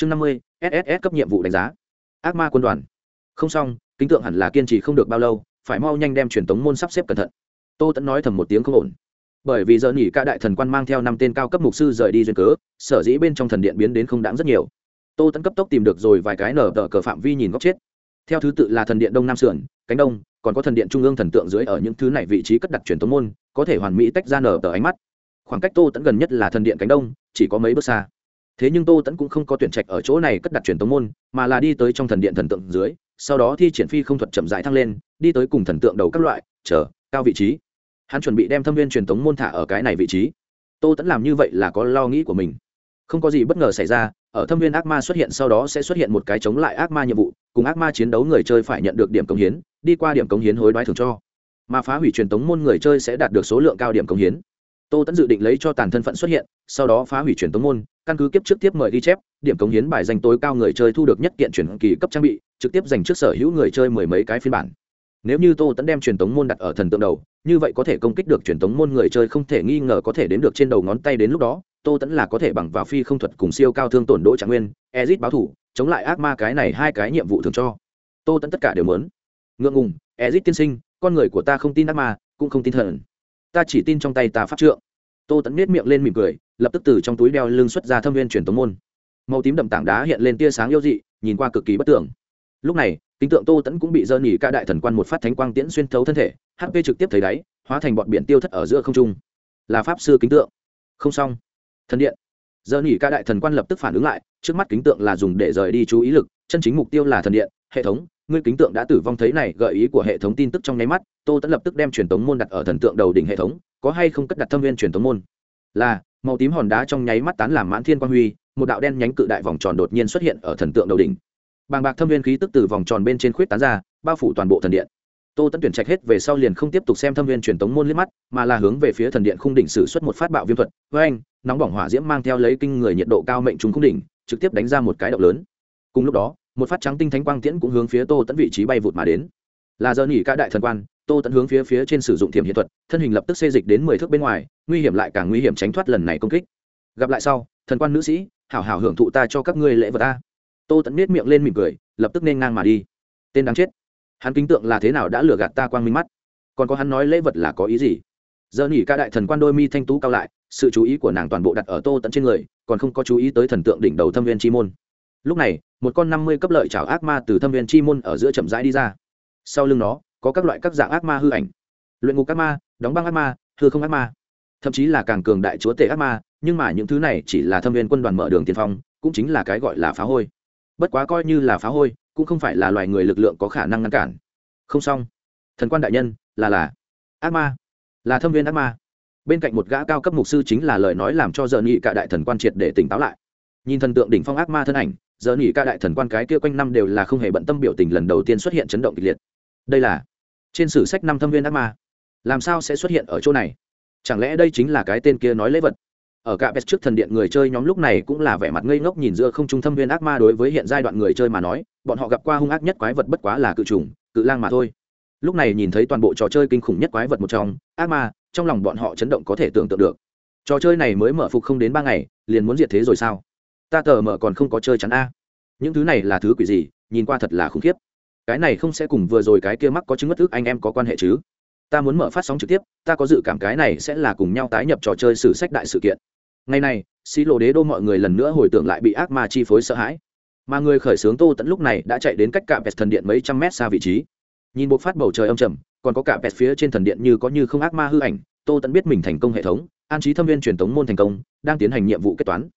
chương năm mươi sss cấp nhiệm vụ đánh giá. Ác ma quân đoàn. Không xong, kính tượng hẳn là kiên trì không được bao lâu, phải mau nhanh đem truyền tống môn sắp xếp cẩn thận. Tô tẫn nói thầm một tiếng không ổn. Bởi vì giờ nghỉ ca đại thần quan mang theo năm tên cao cấp mục sư rời đi duyên cớ, sở dĩ bên trong thần điện biến đến không đáng rất nhiều. Tô tẫn cấp tốc tìm được rồi vài cái nở tờ cờ phạm vi nhìn góc chết. Theo thứ tự là thần điện đông nam sườn, cánh đông, còn có thần điện trung ương thần tượng dưới ở những thứ này vị trí cất đặt truyền tống môn, có thể hoàn mỹ tách ra nở tờ ánh mắt. Khoảng cách tô tẫn gần nhất là thần điện cánh đông, chỉ có mấy bước xa thế nhưng tô tẫn cũng không có tuyển trạch ở chỗ này cất đặt truyền tống môn, mà là đi tới trong thần điện thần tượng dưới, sau đó thi triển phi không thuật chậm rãi thăng lên, đi tới cùng thần tượng đầu các loại, chờ, cao vị trí. Hắn chuẩn bị đem thâm viên truyền tống môn thả ở cái này vị trí. Tô tẫn làm như vậy là có lo nghĩ của mình. Không có gì bất ngờ xảy ra, ở thâm viên ác ma xuất hiện sau đó sẽ xuất hiện một cái chống lại ác ma nhiệm vụ, cùng ác ma chiến đấu người chơi phải nhận được điểm cống hiến, đi qua điểm cống hiến hối đoái thường cho. Mà phá hủy truyền tống môn người chơi sẽ đạt được số lượng cao điểm cống hiến tô tẫn dự định lấy cho tàn thân phận xuất hiện, sau đó phá hủy truyền tống môn, căn cứ kiếp trước tiếp mời ghi chép, điểm công hiến bài danh tối cao người chơi thu được nhất kiện chuyển kỳ cấp trang bị, trực tiếp dành trước sở hữu người chơi mười mấy cái phiên bản. Nếu như tô tẫn đem truyền tống môn đặt ở thần tượng đầu, như vậy có thể công kích được truyền tống môn người chơi không thể nghi ngờ có thể đến được trên đầu ngón tay đến lúc đó, tô tẫn là có thể bằng vào phi không thuật cùng siêu cao thương tổn đỗ trạng nguyên, ezit báo thủ, chống lại ác ma cái này hai cái nhiệm vụ thường cho. Tô tẫn tất cả đều muốn. Ngượng ngùng, ezit tiên sinh, con người của ta không tin ác ma, cũng không tin thần ta chỉ tin trong tay ta pháp trượng. Tô tẫn nết miệng lên mỉm cười, lập tức từ trong túi đeo lưng xuất ra thâm viên truyền tống môn. Màu tím đậm tảng đá hiện lên tia sáng yêu dị, nhìn qua cực kỳ bất tưởng. Lúc này tính tượng tô tẫn cũng bị dơ nỉ ca đại thần quan một phát thánh quang tiễn xuyên thấu thân thể hp trực tiếp thấy đáy, hóa thành bọn biển tiêu thất ở giữa không trung. Là pháp sư kính tượng. Không xong. Thần điện. Dơ nỉ ca đại thần quan lập tức phản ứng lại, trước mắt kính tượng là dùng để rời đi chú ý lực, chân chính mục tiêu là thần điện, hệ thống ngươi kính tượng đã tử vong thấy này gợi ý của hệ thống tin tức trong nháy mắt, tô tẫn lập tức đem truyền tống môn đặt ở thần tượng đầu đỉnh hệ thống, có hay không cất đặt thâm viên truyền tống môn? Là, màu tím hòn đá trong nháy mắt tán làm mãn thiên quang huy, một đạo đen nhánh cự đại vòng tròn đột nhiên xuất hiện ở thần tượng đầu đỉnh. Bàng bạc thâm viên khí tức từ vòng tròn bên trên khuyết tán ra, bao phủ toàn bộ thần điện. Tô tẫn tuyển trạch hết về sau liền không tiếp tục xem thâm viên truyền tống môn liếc mắt, mà là hướng về phía thần điện khung đỉnh sử xuất một phát bạo viêm thuật với anh nóng bỏng hỏa diễm mang theo lấy kinh người nhiệt độ cao mệnh trùng khung đỉnh, trực tiếp đánh ra một cái động lớn. Cùng lúc đó một phát trắng tinh thánh quang tiễn cũng hướng phía tô tẫn vị trí bay vụt mà đến. Là giờ nghỉ ca đại thần quan, tô tẫn hướng phía phía trên sử dụng thiểm hiện thuật, thân hình lập tức xê dịch đến mười thước bên ngoài, nguy hiểm lại càng nguy hiểm tránh thoát lần này công kích. Gặp lại sau, thần quan nữ sĩ, hảo hảo hưởng thụ ta cho các ngươi lễ vật ta. Tô tẫn nết miệng lên mỉm cười, lập tức nên ngang mà đi. Tên đáng chết. Hắn kính tượng là thế nào đã lừa gạt ta quang minh mắt? Còn có hắn nói lễ vật là có ý gì? Giờ nghỉ ca đại thần quan đôi mi thanh tú cao lại, sự chú ý của nàng toàn bộ đặt ở tô tẫn trên người, còn không có chú ý tới thần tượng đỉnh đầu thâm viên chi môn lúc này, một con năm mươi cấp lợi chảo ác ma từ thâm viên chi môn ở giữa chậm rãi đi ra. Sau lưng nó, có các loại các dạng ác ma hư ảnh. Luyện ngục ác ma, đóng băng ác ma, hư không ác ma. Thậm chí là càng cường đại chúa tể ác ma, nhưng mà những thứ này chỉ là thâm viên quân đoàn mở đường tiên phong, cũng chính là cái gọi là phá hôi. Bất quá coi như là phá hôi, cũng không phải là loài người lực lượng có khả năng ngăn cản. Không xong. Thần quan đại nhân, là là. Ác ma. Là thâm viên ác ma. Bên cạnh một gã cao cấp mục sư chính là lời nói làm cho giờ nghị cả đại thần quan triệt để tỉnh táo lại. Nhìn thần tượng đỉnh phong ác ma thân ảnh giờ nghỉ ca đại thần quan cái kia quanh năm đều là không hề bận tâm biểu tình lần đầu tiên xuất hiện chấn động kịch liệt. Đây là trên sử sách năm thâm viên ác ma. Làm sao sẽ xuất hiện ở chỗ này? Chẳng lẽ đây chính là cái tên kia nói lễ vật? Ở cả bét trước thần điện người chơi nhóm lúc này cũng là vẻ mặt ngây ngốc nhìn giữa không trung thâm viên ác ma đối với hiện giai đoạn người chơi mà nói, bọn họ gặp qua hung ác nhất quái vật bất quá là cự trùng, cự lang mà thôi. Lúc này nhìn thấy toàn bộ trò chơi kinh khủng nhất quái vật một trong, ác ma, trong lòng bọn họ chấn động có thể tưởng tượng được. Trò chơi này mới mở phục không đến ba ngày, liền muốn diệt thế rồi sao? Ta tờ mờ còn không có chơi chắn a. Những thứ này là thứ quỷ gì, nhìn qua thật là khủng khiếp. Cái này không sẽ cùng vừa rồi cái kia mắc có chứng mất thức anh em có quan hệ chứ? Ta muốn mở phát sóng trực tiếp, ta có dự cảm cái này sẽ là cùng nhau tái nhập trò chơi sử sách đại sự kiện. Ngày này, xí lộ đế đô mọi người lần nữa hồi tưởng lại bị ác ma chi phối sợ hãi. Mà người khởi xướng tô tẫn lúc này đã chạy đến cách cả pet thần điện mấy trăm mét xa vị trí. Nhìn bộ phát bầu trời âm trầm, còn có cả pet phía trên thần điện như có như không ác ma hư ảnh, tô tẫn biết mình thành công hệ thống, an trí thâm viên truyền thống môn thành công, đang tiến hành nhiệm vụ kết toán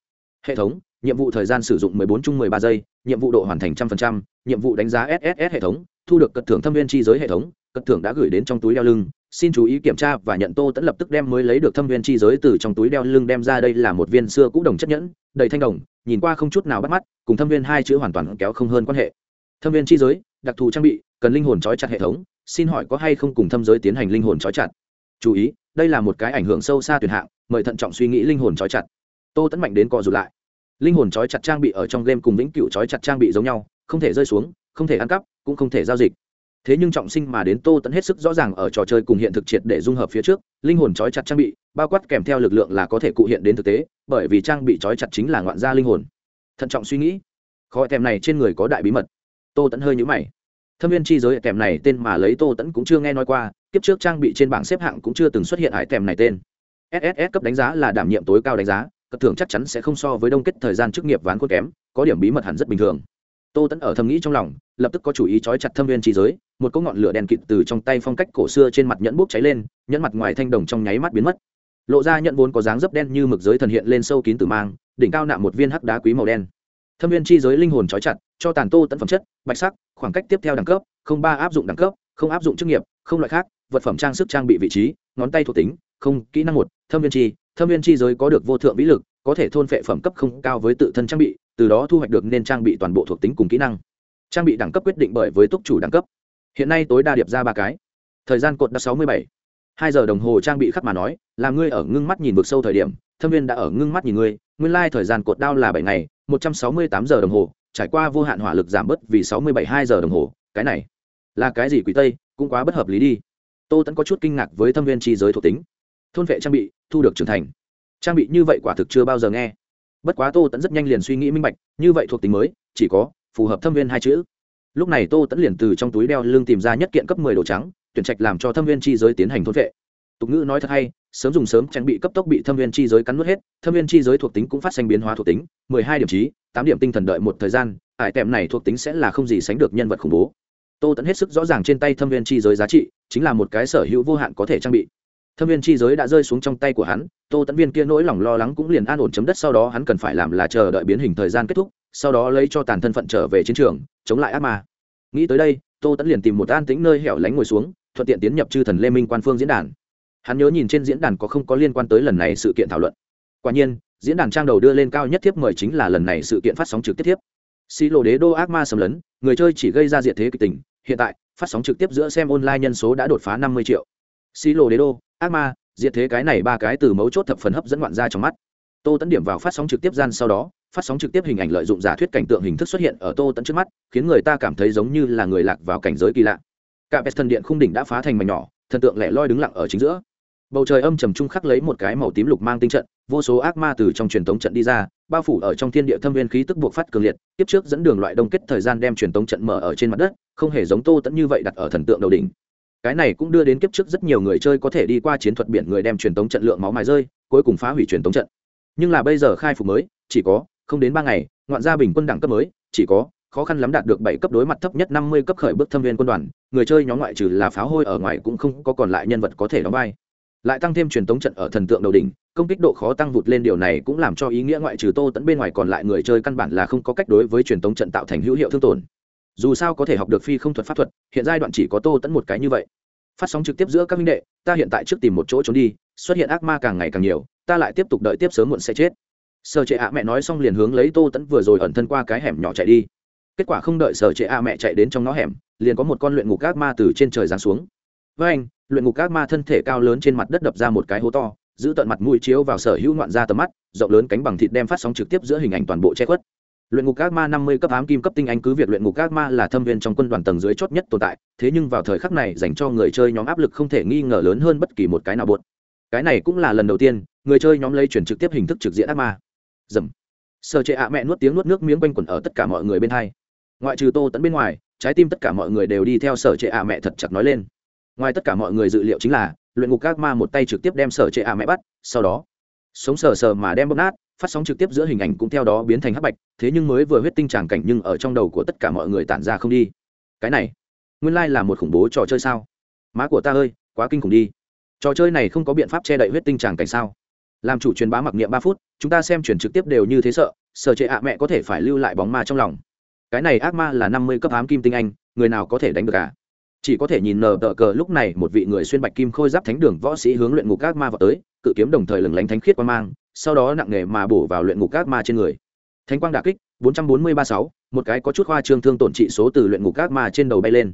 hệ thống nhiệm vụ thời gian sử dụng 14 chung 13 giây nhiệm vụ độ hoàn thành 100%, nhiệm vụ đánh giá sss hệ thống thu được cật thưởng thâm viên chi giới hệ thống cật thưởng đã gửi đến trong túi đeo lưng. Xin chú ý kiểm tra và nhận tô tẫn lập tức đem mới lấy được thâm viên chi giới từ trong túi đeo lưng đem ra đây là một viên xưa cũ đồng chất nhẫn đầy thanh đồng nhìn qua không chút nào bắt mắt cùng thâm viên hai chữ hoàn toàn kéo không hơn quan hệ. Thâm viên chi giới đặc thù trang bị cần linh hồn trói chặt hệ thống xin hỏi có hay không cùng thâm giới tiến hành linh hồn trói chặt? Chú ý đây là một cái ảnh hưởng sâu xa tuyệt hạng mời thận trọng suy nghĩ linh hồn trói chặt tô tẫn mạnh đến co rụt lại. Linh hồn trói chặt trang bị ở trong game cùng vĩnh cửu trói chặt trang bị giống nhau, không thể rơi xuống, không thể ăn cắp, cũng không thể giao dịch. Thế nhưng trọng sinh mà đến tô tẫn hết sức rõ ràng ở trò chơi cùng hiện thực triệt để dung hợp phía trước, linh hồn trói chặt trang bị, bao quát kèm theo lực lượng là có thể cụ hiện đến thực tế, bởi vì trang bị trói chặt chính là ngoạn gia linh hồn. Thận trọng suy nghĩ khó tèm này trên người có đại bí mật. Tô tẫn hơi nhũ mày. Thâm viên chi giới tèm này tên mà lấy tô tẫn cũng chưa nghe nói qua, kiếp trước trang bị trên bảng xếp hạng cũng chưa từng xuất hiện hải tèm này tên. Sss cấp đánh giá là đảm nhiệm tối cao đánh giá cất thưởng chắc chắn sẽ không so với đông kết thời gian chức nghiệp ván khuôn kém, có điểm bí mật hẳn rất bình thường. Tô tẫn ở thầm nghĩ trong lòng, lập tức có chủ ý trói chặt thâm viên trí giới, một cỗ ngọn lửa đèn kịt từ trong tay phong cách cổ xưa trên mặt nhẫn bốc cháy lên, nhẫn mặt ngoài thanh đồng trong nháy mắt biến mất. Lộ ra nhận vốn có dáng dấp đen như mực giới thần hiện lên sâu kín từ mang, đỉnh cao nạm một viên hắc đá quý màu đen. Thâm viên chi giới linh hồn trói chặt, cho tàn tô tận phẩm chất, bạch sắc, khoảng cách tiếp theo đẳng cấp, không ba áp dụng đẳng cấp, không áp dụng chức nghiệp, không loại khác, vật phẩm trang sức trang bị vị trí, ngón tay thuộc tính, không, kỹ năng một, thâm viên chi thâm viên chi giới có được vô thượng vĩ lực, có thể thôn phệ phẩm cấp không cao với tự thân trang bị, từ đó thu hoạch được nên trang bị toàn bộ thuộc tính cùng kỹ năng. Trang bị đẳng cấp quyết định bởi với túc chủ đẳng cấp. Hiện nay tối đa điệp ra ba cái. Thời gian cột đã sáu mươi bảy. Hai giờ đồng hồ trang bị khắc mà nói là ngươi ở ngưng mắt nhìn vực sâu thời điểm, thâm viên đã ở ngưng mắt nhìn ngươi, nguyên lai thời gian cột đao là bảy ngày, một trăm sáu mươi tám giờ đồng hồ, trải qua vô hạn hỏa lực giảm bớt vì sáu mươi bảy hai giờ đồng hồ, cái này là cái gì quỷ tây, cũng quá bất hợp lý đi. Tô tẫn có chút kinh ngạc với thâm viên chi giới thuộc tính. Thôn vệ trang bị thu được trưởng thành. Trang bị như vậy quả thực chưa bao giờ nghe. Bất quá tô tẫn rất nhanh liền suy nghĩ minh bạch, như vậy thuộc tính mới, chỉ có phù hợp thâm viên hai chữ. Lúc này tô tẫn liền từ trong túi đeo lưng tìm ra nhất kiện cấp mười đồ trắng, tuyển trạch làm cho thâm viên chi giới tiến hành thôn vệ. Tục ngữ nói thật hay, sớm dùng sớm, trang bị cấp tốc bị thâm viên chi giới cắn nuốt hết, thâm viên chi giới thuộc tính cũng phát sinh biến hóa thuộc tính, mười hai điểm trí tám điểm tinh thần đợi một thời gian, ải tèm này thuộc tính sẽ là không gì sánh được nhân vật khủng bố. Tô tẫn hết sức rõ ràng trên tay thâm viên chi giới giá trị, chính là một cái sở hữu vô hạn có thể trang bị thâm viên chi giới đã rơi xuống trong tay của hắn, tô tẫn viên kia nỗi lòng lo lắng cũng liền an ổn chấm đất sau đó hắn cần phải làm là chờ đợi biến hình thời gian kết thúc, sau đó lấy cho tàn thân phận trở về chiến trường, chống lại ác ma. Nghĩ tới đây, tô tẫn liền tìm một an tĩnh nơi hẻo lánh ngồi xuống, thuận tiện tiến nhập chư thần lê minh quan phương diễn đàn. Hắn nhớ nhìn trên diễn đàn có không có liên quan tới lần này sự kiện thảo luận. Quả nhiên, diễn đàn trang đầu đưa lên cao nhất thiếp mời chính là lần này sự kiện phát sóng trực tiếp thiếp. Xi lộ đế đô ác ma xâm lấn, người chơi chỉ gây ra diện thế kịch tình, hiện tại, phát sóng trực tiếp giữa xem online nhân số đã đột phá năm mươi triệu. Xi lộ đế đô ác ma, diệt thế cái này ba cái từ mấu chốt thập phần hấp dẫn ngoạn ra trong mắt. Tô tấn điểm vào phát sóng trực tiếp gian sau đó, phát sóng trực tiếp hình ảnh lợi dụng giả thuyết cảnh tượng hình thức xuất hiện ở tô tấn trước mắt, khiến người ta cảm thấy giống như là người lạc vào cảnh giới kỳ lạ. Cả pet thần điện khung đỉnh đã phá thành mảnh nhỏ, thần tượng lẻ loi đứng lặng ở chính giữa. Bầu trời âm trầm trung khắc lấy một cái màu tím lục mang tinh trận, vô số ác ma từ trong truyền thống trận đi ra, bao phủ ở trong thiên địa thâm viên khí tức buộc phát cường liệt, tiếp trước dẫn đường loại đông kết thời gian đem truyền thống trận mở ở trên mặt đất, không hề giống tô tẫn như vậy đặt ở thần tượng đầu đỉnh cái này cũng đưa đến kiếp trước rất nhiều người chơi có thể đi qua chiến thuật biển người đem truyền tống trận lượng máu mài rơi, cuối cùng phá hủy truyền tống trận. Nhưng là bây giờ khai phục mới, chỉ có không đến ba ngày, ngoạn gia bình quân đẳng cấp mới, chỉ có khó khăn lắm đạt được bảy cấp đối mặt thấp nhất năm mươi cấp khởi bước thâm viên quân đoàn, người chơi nhóm ngoại trừ là pháo hôi ở ngoài cũng không có còn lại nhân vật có thể đóng vai. Lại tăng thêm truyền tống trận ở thần tượng đầu đỉnh, công kích độ khó tăng vụt lên điều này cũng làm cho ý nghĩa ngoại trừ tô tẫn bên ngoài còn lại người chơi căn bản là không có cách đối với truyền tống trận tạo thành hữu hiệu thương tổn dù sao có thể học được phi không thuật pháp thuật, hiện giai đoạn chỉ có tô tẫn một cái như vậy. Phát sóng trực tiếp giữa các minh đệ, ta hiện tại trước tìm một chỗ trốn đi, xuất hiện ác ma càng ngày càng nhiều, ta lại tiếp tục đợi tiếp sớm muộn sẽ chết. Sở trệ ạ mẹ nói xong liền hướng lấy tô tẫn vừa rồi ẩn thân qua cái hẻm nhỏ chạy đi. Kết quả không đợi sở trệ ạ mẹ chạy đến trong ngõ hẻm, liền có một con luyện ngục ác ma từ trên trời giáng xuống. Với anh, luyện ngục ác ma thân thể cao lớn trên mặt đất đập ra một cái hố to, giữ tận mặt mũi chiếu vào sở hữu ngoạn ra tầm mắt, rộng lớn cánh bằng thịt đem phát sóng trực tiếp giữa hình ảnh toàn bộ che khuất luyện ngục ác ma năm mươi cấp ám kim cấp tinh anh cứ việc luyện ngục ác ma là thâm viên trong quân đoàn tầng dưới chót nhất tồn tại, thế nhưng vào thời khắc này dành cho người chơi nhóm áp lực không thể nghi ngờ lớn hơn bất kỳ một cái nào buột cái này cũng là lần đầu tiên, người chơi nhóm lấy chuyển trực tiếp hình thức trực diện ác ma. Dầm. Sơ chế ạ mẹ nuốt tiếng nuốt nước miếng quanh quẩn ở tất cả mọi người bên hai. Ngoại trừ tô tẫn bên ngoài, trái tim tất cả mọi người đều đi theo sở trệ ạ mẹ thật chặt nói lên. Ngoài tất cả mọi người dự liệu chính là, luyện ngục ác ma một tay trực tiếp đem sở trệ ạ mẹ bắt, sau đó sống sờ sờ mà đem bóp nát, phát sóng trực tiếp giữa hình ảnh cũng theo đó biến thành hắc bạch, thế nhưng mới vừa huyết tinh tràng cảnh nhưng ở trong đầu của tất cả mọi người tản ra không đi. Cái này, nguyên lai là một khủng bố trò chơi sao? Má của ta ơi, quá kinh khủng đi. Trò chơi này không có biện pháp che đậy huyết tinh tràng cảnh sao? Làm chủ truyền bá mặc niệm ba phút, chúng ta xem chuyển trực tiếp đều như thế sợ sợ trệ ạ mẹ có thể phải lưu lại bóng ma trong lòng. Cái này ác ma là năm mươi cấp ám kim tinh anh, người nào có thể đánh được cả à? chỉ có thể nhìn nờ tờ cờ lúc này một vị người xuyên bạch kim khôi giáp thánh đường võ sĩ hướng luyện ngục ác ma vào tới cự kiếm đồng thời lừng lánh thánh khiết quang mang, sau đó nặng nề mà bổ vào luyện ngục ác ma trên người. Thánh quang đả kích, bốn trăm bốn mươi ba sáu, một cái có chút khoa trương thương tổn trị số từ luyện ngục ác ma trên đầu bay lên.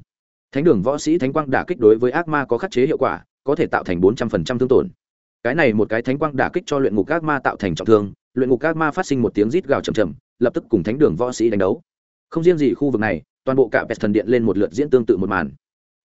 Thánh đường võ sĩ thánh quang đả kích đối với ác ma có khắc chế hiệu quả, có thể tạo thành bốn trăm phần trăm thương tổn. Cái này một cái thánh quang đả kích cho luyện ngục ác ma tạo thành trọng thương, luyện ngục ác ma phát sinh một tiếng rít gào chầm chầm lập tức cùng thánh đường võ sĩ đánh đấu. Không riêng gì khu vực này, toàn bộ cả pet thần điện lên một lượt diễn tương tự một màn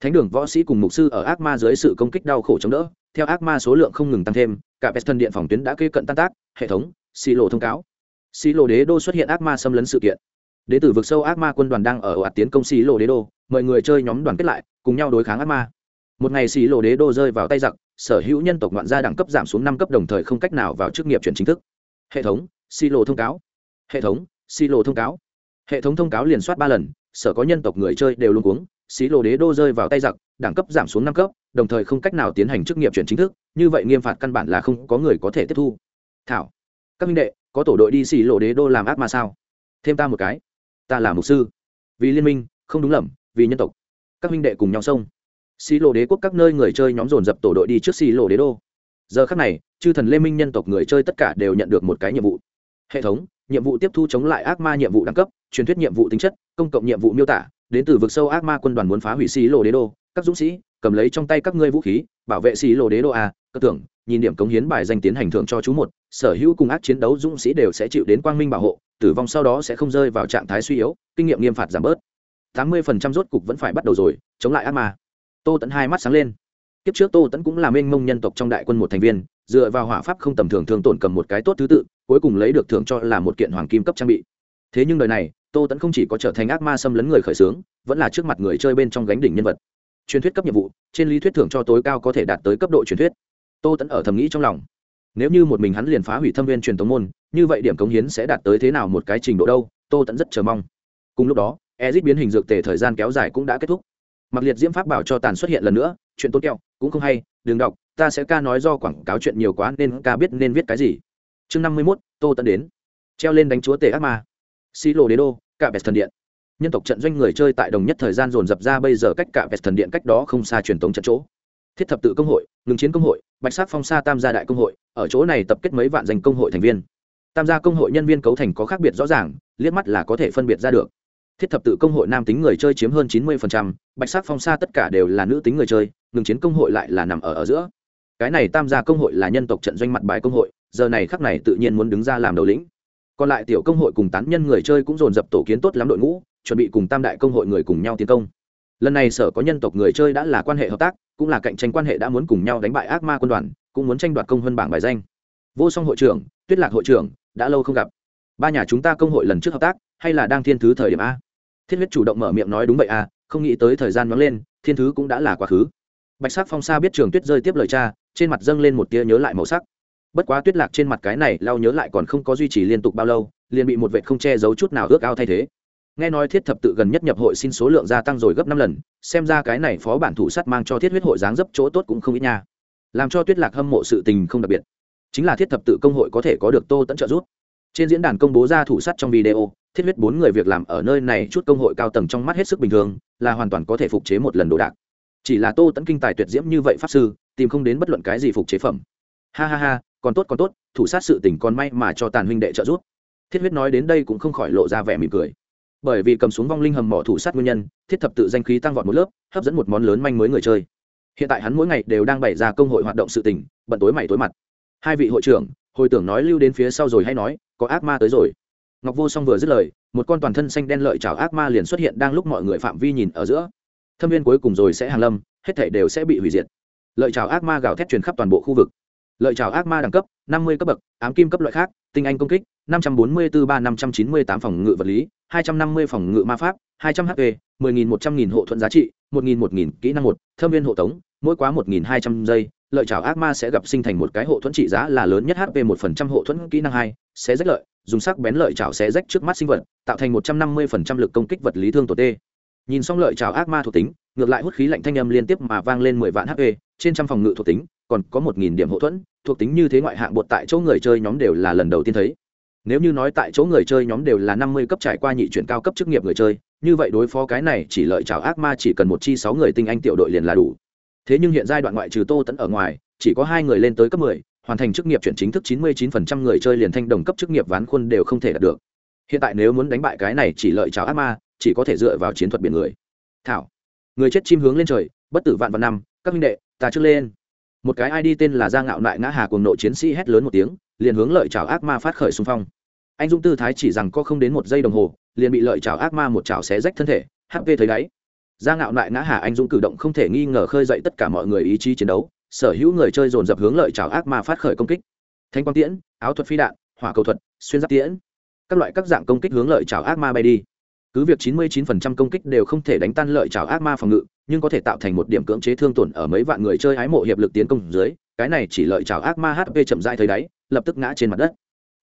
thánh đường võ sĩ cùng mục sư ở ác ma dưới sự công kích đau khổ chống đỡ, theo ác ma số lượng không ngừng tăng thêm, cả peston điện phòng tuyến đã kê cận tan tác, hệ thống, xì lộ thông cáo. Xì lộ đế đô xuất hiện ác ma xâm lấn sự kiện. Đế tử vực sâu ác ma quân đoàn đang ở ạt tiến công xì lộ đế đô, Mọi người chơi nhóm đoàn kết lại, cùng nhau đối kháng ác ma. Một ngày xì lộ đế đô rơi vào tay giặc, sở hữu nhân tộc ngoạn gia đẳng cấp giảm xuống năm cấp đồng thời không cách nào vào chức nghiệp chuyển chính thức. Hệ thống, xì lộ thông cáo. Hệ thống, xì lộ thông cáo. Hệ thống thông cáo liền soát ba lần, sở có nhân tộc người chơi đều luôn cuống xí lộ đế đô rơi vào tay giặc, đẳng cấp giảm xuống năm cấp, đồng thời không cách nào tiến hành chức nghiệp chuyển chính thức, như vậy nghiêm phạt căn bản là không có người có thể tiếp thu. Thảo, các minh đệ, có tổ đội đi xì lộ đế đô làm ác mà sao? Thêm ta một cái. Ta là mục sư. Vì liên minh, không đúng lầm, vì nhân tộc. Các minh đệ cùng nhau xông. Xì lộ đế quốc các nơi người chơi nhóm dồn dập tổ đội đi trước xì lộ đế đô. Giờ khắc này, chư thần liên minh nhân tộc người chơi tất cả đều nhận được một cái nhiệm vụ. Hệ thống, nhiệm vụ tiếp thu chống lại ác ma nhiệm vụ đẳng cấp, truyền thuyết nhiệm vụ tính chất, công cộng nhiệm vụ miêu tả đến từ vực sâu ác ma quân đoàn muốn phá hủy xí lộ đế đô. Các dũng sĩ cầm lấy trong tay các ngươi vũ khí, bảo vệ xí lộ đế đô a cơ tưởng, nhìn điểm cống hiến bài danh tiến hành thưởng cho chú một, sở hữu cùng ác chiến đấu dũng sĩ đều sẽ chịu đến quang minh bảo hộ, tử vong sau đó sẽ không rơi vào trạng thái suy yếu, kinh nghiệm nghiêm phạt giảm bớt. Tám mươi phần trăm rốt cục vẫn phải bắt đầu rồi, chống lại ác ma. Tô tẫn hai mắt sáng lên. Kiếp trước tô tẫn cũng là mênh mông nhân tộc trong đại quân một thành viên, dựa vào hỏa pháp không tầm thường thường tổn cầm một cái tốt thứ tự, cuối cùng lấy được thưởng cho là một kiện hoàng kim cấp trang bị. Thế nhưng đời này tô tẫn không chỉ có trở thành ác ma xâm lấn người khởi xướng, vẫn là trước mặt người chơi bên trong gánh đỉnh nhân vật. Truyền thuyết cấp nhiệm vụ, trên lý thuyết thưởng cho tối cao có thể đạt tới cấp độ truyền thuyết. Tô tẫn ở thầm nghĩ trong lòng, nếu như một mình hắn liền phá hủy thâm viên truyền thống môn, như vậy điểm cống hiến sẽ đạt tới thế nào một cái trình độ đâu, tô tẫn rất chờ mong. Cùng lúc đó ezit biến hình dược tề thời gian kéo dài cũng đã kết thúc. Mặc liệt diễm pháp bảo cho tàn xuất hiện lần nữa, chuyện tốt kẹo cũng không hay, đừng đọc, ta sẽ ca nói do quảng cáo chuyện nhiều quá nên ca biết nên viết cái gì. Chương năm mươi mốt, tô tẫn đến. Treo lên đánh chúa tể ác ma xi lộ đế đô, cả bẹt thần điện. Nhân tộc trận doanh người chơi tại đồng nhất thời gian dồn dập ra bây giờ cách cả bẹt thần điện cách đó không xa truyền thống trận chỗ. Thiết thập tự công hội, ngừng chiến công hội, bạch sắc phong sa tam gia đại công hội, ở chỗ này tập kết mấy vạn danh công hội thành viên. Tam gia công hội nhân viên cấu thành có khác biệt rõ ràng, liếc mắt là có thể phân biệt ra được. Thiết thập tự công hội nam tính người chơi chiếm hơn chín mươi bạch sắc phong sa tất cả đều là nữ tính người chơi, ngừng chiến công hội lại là nằm ở ở giữa. Cái này tam gia công hội là nhân tộc trận doanh mặt bài công hội, giờ này khắc này tự nhiên muốn đứng ra làm đầu lĩnh còn lại tiểu công hội cùng tán nhân người chơi cũng dồn dập tổ kiến tốt lắm đội ngũ, chuẩn bị cùng tam đại công hội người cùng nhau tiến công. Lần này sở có nhân tộc người chơi đã là quan hệ hợp tác, cũng là cạnh tranh quan hệ đã muốn cùng nhau đánh bại ác ma quân đoàn, cũng muốn tranh đoạt công hơn bảng bài danh. Vô song hội trưởng, tuyết lạc hội trưởng, đã lâu không gặp. Ba nhà chúng ta công hội lần trước hợp tác, hay là đang thiên thứ thời điểm a? Thiết huyết chủ động mở miệng nói đúng vậy a, không nghĩ tới thời gian nhoáng lên, thiên thứ cũng đã là quá khứ. Bạch sắc phong sa biết trường tuyết rơi tiếp lời cha, trên mặt dâng lên một tia nhớ lại màu sắc bất quá tuyết lạc trên mặt cái này lau nhớ lại còn không có duy trì liên tục bao lâu, liền bị một vệ không che giấu chút nào ước ao thay thế. Nghe nói thiết thập tự gần nhất nhập hội xin số lượng gia tăng rồi gấp năm lần, xem ra cái này phó bản thủ sắt mang cho thiết huyết hội dáng dấp chỗ tốt cũng không ít nha. Làm cho tuyết lạc hâm mộ sự tình không đặc biệt. Chính là thiết thập tự công hội có thể có được tô tẫn trợ giúp. Trên diễn đàn công bố ra thủ sắt trong video, thiết huyết bốn người việc làm ở nơi này chút công hội cao tầng trong mắt hết sức bình thường, là hoàn toàn có thể phục chế một lần đồ đạc. Chỉ là tô tẫn kinh tài tuyệt diễm như vậy pháp sư, tìm không đến bất luận cái gì phục chế phẩm. Ha ha ha còn tốt còn tốt, thủ sát sự tình còn may mà cho tàn huynh đệ trợ giúp. Thiết huyết nói đến đây cũng không khỏi lộ ra vẻ mỉm cười. Bởi vì cầm xuống vong linh hầm mỏ thủ sát nguyên nhân, thiết thập tự danh khí tăng vọt một lớp, hấp dẫn một món lớn manh mới người chơi. Hiện tại hắn mỗi ngày đều đang bày ra công hội hoạt động sự tình, bận tối mày tối mặt. Hai vị hội trưởng, hồi tưởng nói lưu đến phía sau rồi hay nói, có ác ma tới rồi. Ngọc vô song vừa dứt lời, một con toàn thân xanh đen lợi chảo ác ma liền xuất hiện đang lúc mọi người phạm vi nhìn ở giữa. Thâm viên cuối cùng rồi sẽ hàng lâm, hết thể đều sẽ bị hủy diệt. Lợi chảo ác ma gào thét truyền khắp toàn bộ khu vực lợi trào ác ma đẳng cấp, năm mươi cấp bậc, ám kim cấp loại khác, tinh anh công kích, năm trăm bốn mươi bốn ba năm trăm chín mươi tám phòng ngự vật lý, hai trăm năm mươi phòng ngự ma pháp, hai trăm hp mười nghìn một trăm nghìn hộ thuận giá trị, một nghìn một nghìn kỹ năng một, thâm viên hộ tống, mỗi quá một nghìn hai trăm giây, lợi trào ác ma sẽ gặp sinh thành một cái hộ thuẫn trị giá là lớn nhất hp một phần trăm hộ thuẫn kỹ năng hai, sẽ rách lợi, dùng sắc bén lợi trào sẽ rách trước mắt sinh vật, tạo thành một trăm năm mươi phần trăm lực công kích vật lý thương tổ tê. Nhìn xong lợi trào ác ma thuộc tính, ngược lại hút khí lạnh thanh âm liên tiếp mà vang lên mười vạn hp trên trăm phòng ngự thuộc tính, còn có một nghìn điểm hộ thuẫn thuộc tính như thế ngoại hạng bột tại chỗ người chơi nhóm đều là lần đầu tiên thấy. Nếu như nói tại chỗ người chơi nhóm đều là năm mươi cấp trải qua nhị chuyển cao cấp chức nghiệp người chơi, như vậy đối phó cái này chỉ lợi chào ác ma chỉ cần một chi sáu người tinh anh tiểu đội liền là đủ. Thế nhưng hiện giai đoạn ngoại trừ tô tẫn ở ngoài, chỉ có hai người lên tới cấp mười, hoàn thành chức nghiệp chuyển chính thức chín mươi chín phần trăm người chơi liền thanh đồng cấp chức nghiệp ván khuôn đều không thể đạt được. Hiện tại nếu muốn đánh bại cái này chỉ lợi chào ác ma, chỉ có thể dựa vào chiến thuật biển người. Thảo, người chết chim hướng lên trời, bất tử vạn vạn năm, các minh đệ, ta trước lên một cái id tên là giang ngạo nại ngã hà cùng nội chiến sĩ hét lớn một tiếng, liền hướng lợi chảo ác ma phát khởi xung phong. Anh dũng tư thái chỉ rằng có không đến một giây đồng hồ, liền bị lợi chảo ác ma một chảo xé rách thân thể hp thấy đáy. Giang ngạo nại ngã hà anh dũng cử động không thể nghi ngờ khơi dậy tất cả mọi người ý chí chiến đấu, sở hữu người chơi dồn dập hướng lợi chảo ác ma phát khởi công kích. Thanh quang tiễn, áo thuật phi đạn, hỏa cầu thuật, xuyên giáp tiễn. Các loại các dạng công kích hướng lợi chảo ác ma bay đi cứ việc 99% công kích đều không thể đánh tan lợi trảo ác ma phòng ngự, nhưng có thể tạo thành một điểm cưỡng chế thương tổn ở mấy vạn người chơi hái mộ hiệp lực tiến công dưới, cái này chỉ lợi trảo ác ma hp chậm rãi thấy đáy, lập tức ngã trên mặt đất.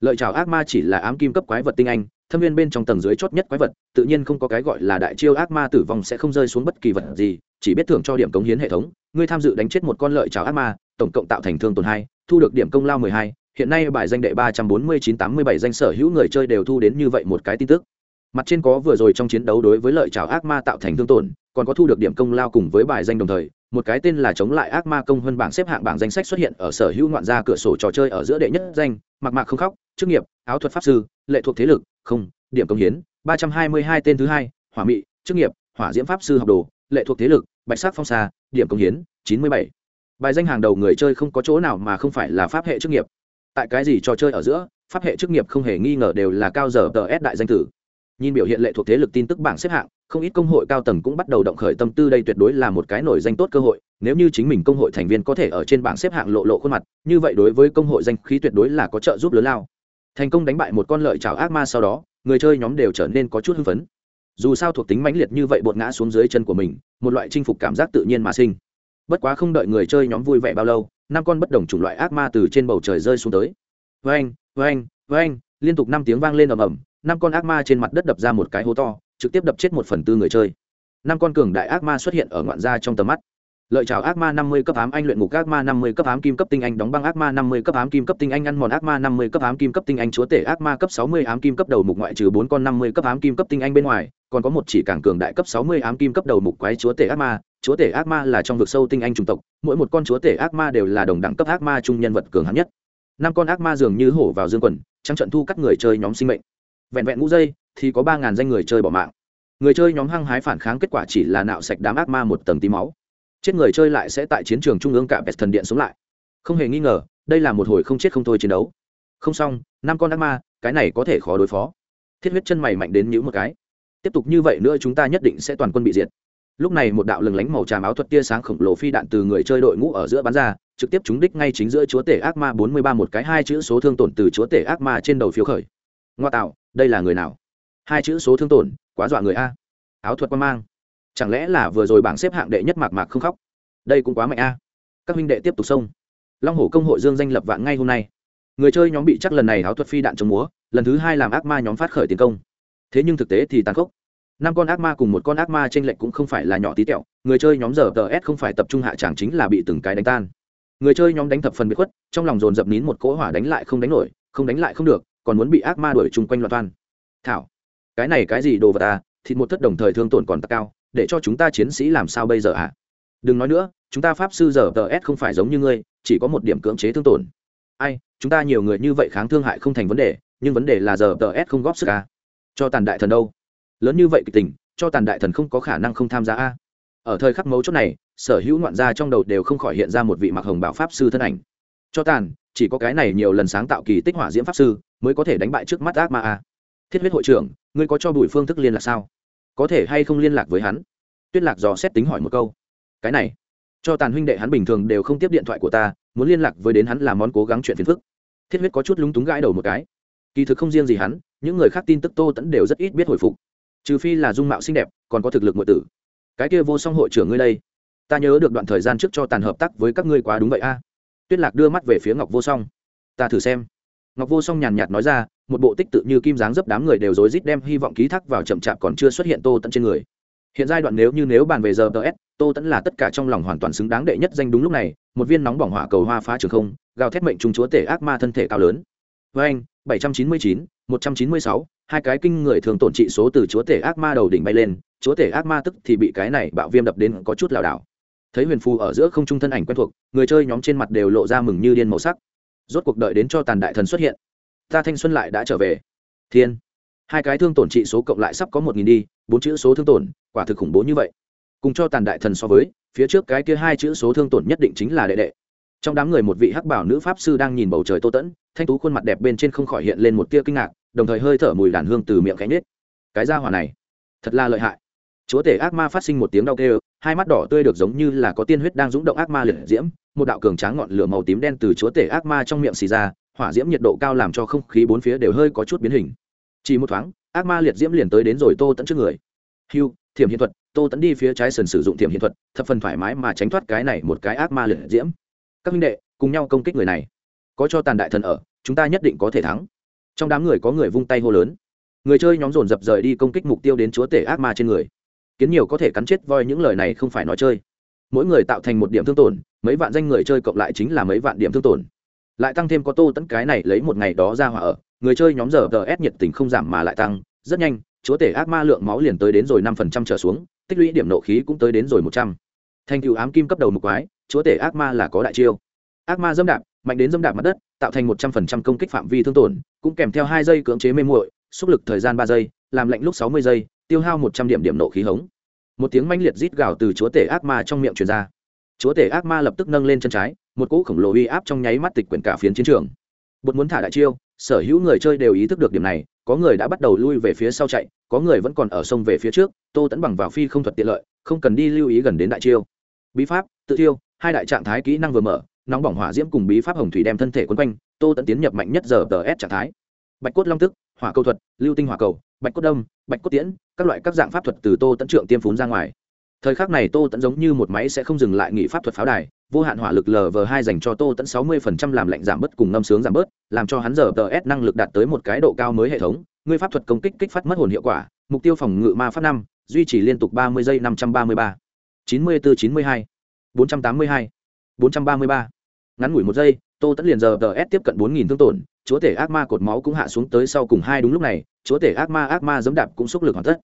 Lợi trảo ác ma chỉ là ám kim cấp quái vật tinh anh, thâm viên bên trong tầng dưới chót nhất quái vật, tự nhiên không có cái gọi là đại chiêu ác ma tử vong sẽ không rơi xuống bất kỳ vật gì, chỉ biết thưởng cho điểm cống hiến hệ thống. Ngươi tham dự đánh chết một con lợi trào ác ma, tổng cộng tạo thành thương tổn hai, thu được điểm công lao mười hai, hiện nay bài danh đệ ba trăm bốn mươi chín tám mươi bảy danh sở hữu người chơi đều thu đến như vậy một cái tin tức mặt trên có vừa rồi trong chiến đấu đối với lợi trào ác ma tạo thành thương tổn, còn có thu được điểm công lao cùng với bài danh đồng thời, một cái tên là chống lại ác ma công hơn bảng xếp hạng bảng danh sách xuất hiện ở sở hữu ngoạn gia cửa sổ trò chơi ở giữa đệ nhất danh mặc mạc không khóc, chức nghiệp, áo thuật pháp sư, lệ thuộc thế lực, không, điểm công hiến, ba trăm hai mươi hai tên thứ hai, hỏa mị, chức nghiệp, hỏa diễm pháp sư học đồ, lệ thuộc thế lực, bạch sắc phong xa điểm công hiến, chín mươi bảy. Bài danh hàng đầu người chơi không có chỗ nào mà không phải là pháp hệ chức nghiệp. Tại cái gì trò chơi ở giữa, pháp hệ chức nghiệp không hề nghi ngờ đều là cao giờ tờ s đại danh tử nhìn biểu hiện lệ thuộc thế lực tin tức bảng xếp hạng, không ít công hội cao tầng cũng bắt đầu động khởi tâm tư đây tuyệt đối là một cái nổi danh tốt cơ hội. Nếu như chính mình công hội thành viên có thể ở trên bảng xếp hạng lộ lộ khuôn mặt, như vậy đối với công hội danh khí tuyệt đối là có trợ giúp lớn lao. Thành công đánh bại một con lợi chảo ác ma sau đó, người chơi nhóm đều trở nên có chút hưng phấn. Dù sao thuộc tính mãnh liệt như vậy bột ngã xuống dưới chân của mình, một loại chinh phục cảm giác tự nhiên mà sinh. Bất quá không đợi người chơi nhóm vui vẻ bao lâu, năm con bất đồng chủng loại ác ma từ trên bầu trời rơi xuống tới. Vang vang vang liên tục năm tiếng vang lên ầm ầm năm con ác ma trên mặt đất đập ra một cái hố to trực tiếp đập chết một phần tư người chơi năm con cường đại ác ma xuất hiện ở ngoạn da trong tầm mắt lợi chào ác ma năm mươi cấp ám anh luyện ngục ác ma năm mươi cấp ám kim cấp tinh anh đóng băng ác ma năm mươi cấp ám kim cấp tinh anh ăn mòn ác ma năm mươi cấp ám kim cấp tinh anh chúa tể ác ma cấp sáu mươi ám kim cấp đầu mục ngoại trừ bốn con năm mươi cấp ám kim cấp tinh anh bên ngoài còn có một chỉ cảng cường đại cấp sáu mươi ám kim cấp đầu mục quái chúa tể ác ma chúa tể ác ma là trong vực sâu tinh anh chủng tộc mỗi một con chúa tể ác ma đều là đồng đẳng cấp ác ma trung nhân vật cường hãn nhất năm con ác ma dường như hổ vào dương quần trắng trận thu các người chơi nhóm sinh mệnh vẹn vẹn ngũ giây thì có ba ngàn danh người chơi bỏ mạng. Người chơi nhóm hăng hái phản kháng kết quả chỉ là nạo sạch đám ác ma một tầng tí máu. Chết người chơi lại sẽ tại chiến trường trung ương cả vẹt thần điện xuống lại. Không hề nghi ngờ, đây là một hồi không chết không thôi chiến đấu. Không xong, năm con ác ma, cái này có thể khó đối phó. Thiết huyết chân mày mạnh đến những một cái. Tiếp tục như vậy nữa chúng ta nhất định sẽ toàn quân bị diệt. Lúc này một đạo lừng lánh màu tràm áo thuật tia sáng khổng lồ phi đạn từ người chơi đội ngũ ở giữa bắn ra, trực tiếp trúng đích ngay chính giữa chúa tể ác ma bốn mươi ba một cái hai chữ số thương tổn từ chúa tể ác ma trên đầu phiếu khởi. Ngoa tạo đây là người nào? Hai chữ số thương tổn, quá dọa người a. Áo thuật quan mang. Chẳng lẽ là vừa rồi bảng xếp hạng đệ nhất mạc mạc không khóc? Đây cũng quá mạnh a. Các huynh đệ tiếp tục xông. Long hổ công hội dương danh lập vạn ngay hôm nay. Người chơi nhóm bị chắc lần này áo thuật phi đạn chống múa, lần thứ hai làm ác ma nhóm phát khởi tiến công. Thế nhưng thực tế thì tàn khốc. Năm con ác ma cùng một con ác ma trên lệnh cũng không phải là nhỏ tí tẹo. Người chơi nhóm giờ tờ s không phải tập trung hạ tràng chính là bị từng cái đánh tan. Người chơi nhóm đánh thập phần bị khuất, trong lòng dồn dập nín một cỗ hỏa đánh lại không đánh nổi, không đánh lại không được còn muốn bị ác ma đuổi chung quanh loạn toan thảo, cái này cái gì đồ vật à? Thịt một thất đồng thời thương tổn còn tăng cao, để cho chúng ta chiến sĩ làm sao bây giờ à đừng nói nữa, chúng ta pháp sư giờ tờ s không phải giống như ngươi, chỉ có một điểm cưỡng chế thương tổn. Ai, chúng ta nhiều người như vậy kháng thương hại không thành vấn đề, nhưng vấn đề là giờ tờ s không góp sức à. cho tàn đại thần đâu? Lớn như vậy kịch tình, cho tàn đại thần không có khả năng không tham gia a ở thời khắc mấu chốt này, sở hữu ngoạn gia trong đầu đều không khỏi hiện ra một vị mặc hồng bảo pháp sư thân ảnh. Cho tàn, chỉ có cái này nhiều lần sáng tạo kỳ tích hỏa diễm pháp sư mới có thể đánh bại trước mắt ác ma a. Thiết huyết hội trưởng, ngươi có cho bùi phương thức liên lạc sao? Có thể hay không liên lạc với hắn? Tuyết lạc dò xét tính hỏi một câu. Cái này, cho tàn huynh đệ hắn bình thường đều không tiếp điện thoại của ta, muốn liên lạc với đến hắn là món cố gắng chuyện phiền phức. Thiết huyết có chút lúng túng gãi đầu một cái. Kỳ thực không riêng gì hắn, những người khác tin tức tô tẫn đều rất ít biết hồi phục. Trừ phi là dung mạo xinh đẹp, còn có thực lực ngụy tử. Cái kia vô song hội trưởng ngươi đây, ta nhớ được đoạn thời gian trước cho tàn hợp tác với các ngươi quá đúng vậy a. Tuyết lạc đưa mắt về phía ngọc vô song. Ta thử xem ngọc vô song nhàn nhạt nói ra, một bộ tích tự như kim dáng dấp đám người đều rối rít đem hy vọng ký thác vào chậm chạp còn chưa xuất hiện tô tận trên người. Hiện giai đoạn nếu như nếu bàn về giờ ts tô tẫn là tất cả trong lòng hoàn toàn xứng đáng đệ nhất danh đúng lúc này, một viên nóng bỏng hỏa cầu hoa phá trường không, gào thét mệnh trung chúa tể ác ma thân thể cao lớn. Với anh, bảy trăm chín mươi chín, một trăm chín mươi sáu, hai cái kinh người thường tổn trị số từ chúa tể ác ma đầu đỉnh bay lên, chúa tể ác ma tức thì bị cái này bạo viêm đập đến có chút lảo đảo. Thấy huyền phù ở giữa không trung thân ảnh quen thuộc, người chơi nhóm trên mặt đều lộ ra mừng như điên màu sắc rốt cuộc đợi đến cho tàn đại thần xuất hiện. Ta thanh xuân lại đã trở về. Thiên. Hai cái thương tổn trị số cộng lại sắp có một nghìn đi, bốn chữ số thương tổn, quả thực khủng bố như vậy. Cùng cho tàn đại thần so với, phía trước cái kia hai chữ số thương tổn nhất định chính là đệ đệ. Trong đám người một vị hắc bảo nữ pháp sư đang nhìn bầu trời tô tẫn, thanh tú khuôn mặt đẹp bên trên không khỏi hiện lên một tia kinh ngạc, đồng thời hơi thở mùi đàn hương từ miệng cánh nết cái ra hỏa này, thật là lợi hại. Chúa tể ác ma phát sinh một tiếng đau kêu hai mắt đỏ tươi được giống như là có tiên huyết đang rúng động ác ma liệt diễm, một đạo cường tráng ngọn lửa màu tím đen từ chúa tể ác ma trong miệng xì ra, hỏa diễm nhiệt độ cao làm cho không khí bốn phía đều hơi có chút biến hình. Chỉ một thoáng, ác ma liệt diễm liền tới đến rồi tô tẫn trước người. Hưu, thiểm hiện thuật, tô tẫn đi phía trái sườn sử dụng thiểm hiện thuật, thập phần thoải mái mà tránh thoát cái này một cái ác ma liệt diễm. Các minh đệ, cùng nhau công kích người này. Có cho tàn đại thần ở, chúng ta nhất định có thể thắng. Trong đám người có người vung tay hô lớn. Người chơi nhóm dồn dập rời đi công kích mục tiêu đến chúa tể ác ma trên người kiến nhiều có thể cắn chết voi những lời này không phải nói chơi. Mỗi người tạo thành một điểm thương tổn, mấy vạn danh người chơi cộng lại chính là mấy vạn điểm thương tổn. Lại tăng thêm có tô tẫn cái này lấy một ngày đó ra hỏa ở, người chơi nhóm giờ tờ s nhiệt tình không giảm mà lại tăng, rất nhanh, chúa tể ác ma lượng máu liền tới đến rồi năm phần trăm trở xuống, tích lũy điểm nộ khí cũng tới đến rồi một trăm. Thành cựu ám kim cấp đầu một quái, chúa tể ác ma là có đại chiêu. Ác ma dâm đạp, mạnh đến dâm đạp mặt đất, tạo thành một trăm phần trăm công kích phạm vi thương tổn, cũng kèm theo hai giây cưỡng chế mê muội, xúc lực thời gian ba giây, làm lạnh lúc sáu mươi giây tiêu hao một trăm điểm điểm nộ khí hống. Một tiếng manh liệt rít gào từ chúa tể ác ma trong miệng truyền ra. Chúa tể ác ma lập tức nâng lên chân trái, một cỗ khổng lồ uy áp trong nháy mắt tịch quyển cả phiến chiến trường. Bột muốn thả đại chiêu, sở hữu người chơi đều ý thức được điểm này, có người đã bắt đầu lui về phía sau chạy, có người vẫn còn ở sông về phía trước, tô tẫn bằng vào phi không thuật tiện lợi, không cần đi lưu ý gần đến đại chiêu. Bí pháp, tự thiêu, hai đại trạng thái kỹ năng vừa mở, nóng bỏng hỏa diễm cùng bí pháp hồng thủy đem thân thể quấn quanh, tô tẫn tiến nhập mạnh nhất giờ tờ s trạng thái. Bạch cốt long tức, hỏa cầu thuật, lưu tinh hỏa cầu bạch cốt đông bạch cốt tiễn, các loại các dạng pháp thuật từ tô tẫn trượng tiêm phún ra ngoài. Thời khắc này tô tẫn giống như một máy sẽ không dừng lại nghị pháp thuật pháo đài, vô hạn hỏa lực lv hai dành cho tô tẫn sáu mươi phần trăm làm lạnh giảm bớt cùng ngâm sướng giảm bớt, làm cho hắn giờ tờ s năng lực đạt tới một cái độ cao mới hệ thống ngươi pháp thuật công kích kích phát mất hồn hiệu quả, mục tiêu phòng ngự ma pháp năm, duy trì liên tục ba mươi giây năm trăm ba mươi ba. chín mươi bốn chín mươi hai, bốn trăm tám mươi hai, bốn trăm ba mươi ba. Ngắn ngủi một giây, tô tẫn liền giờ tờ s tiếp cận bốn nghìn thương tổn chúa tể ác ma cột máu cũng hạ xuống tới sau cùng hai đúng lúc này, chúa tể ác ma ác ma dẫm đạp cũng xúc lực hoàn tất.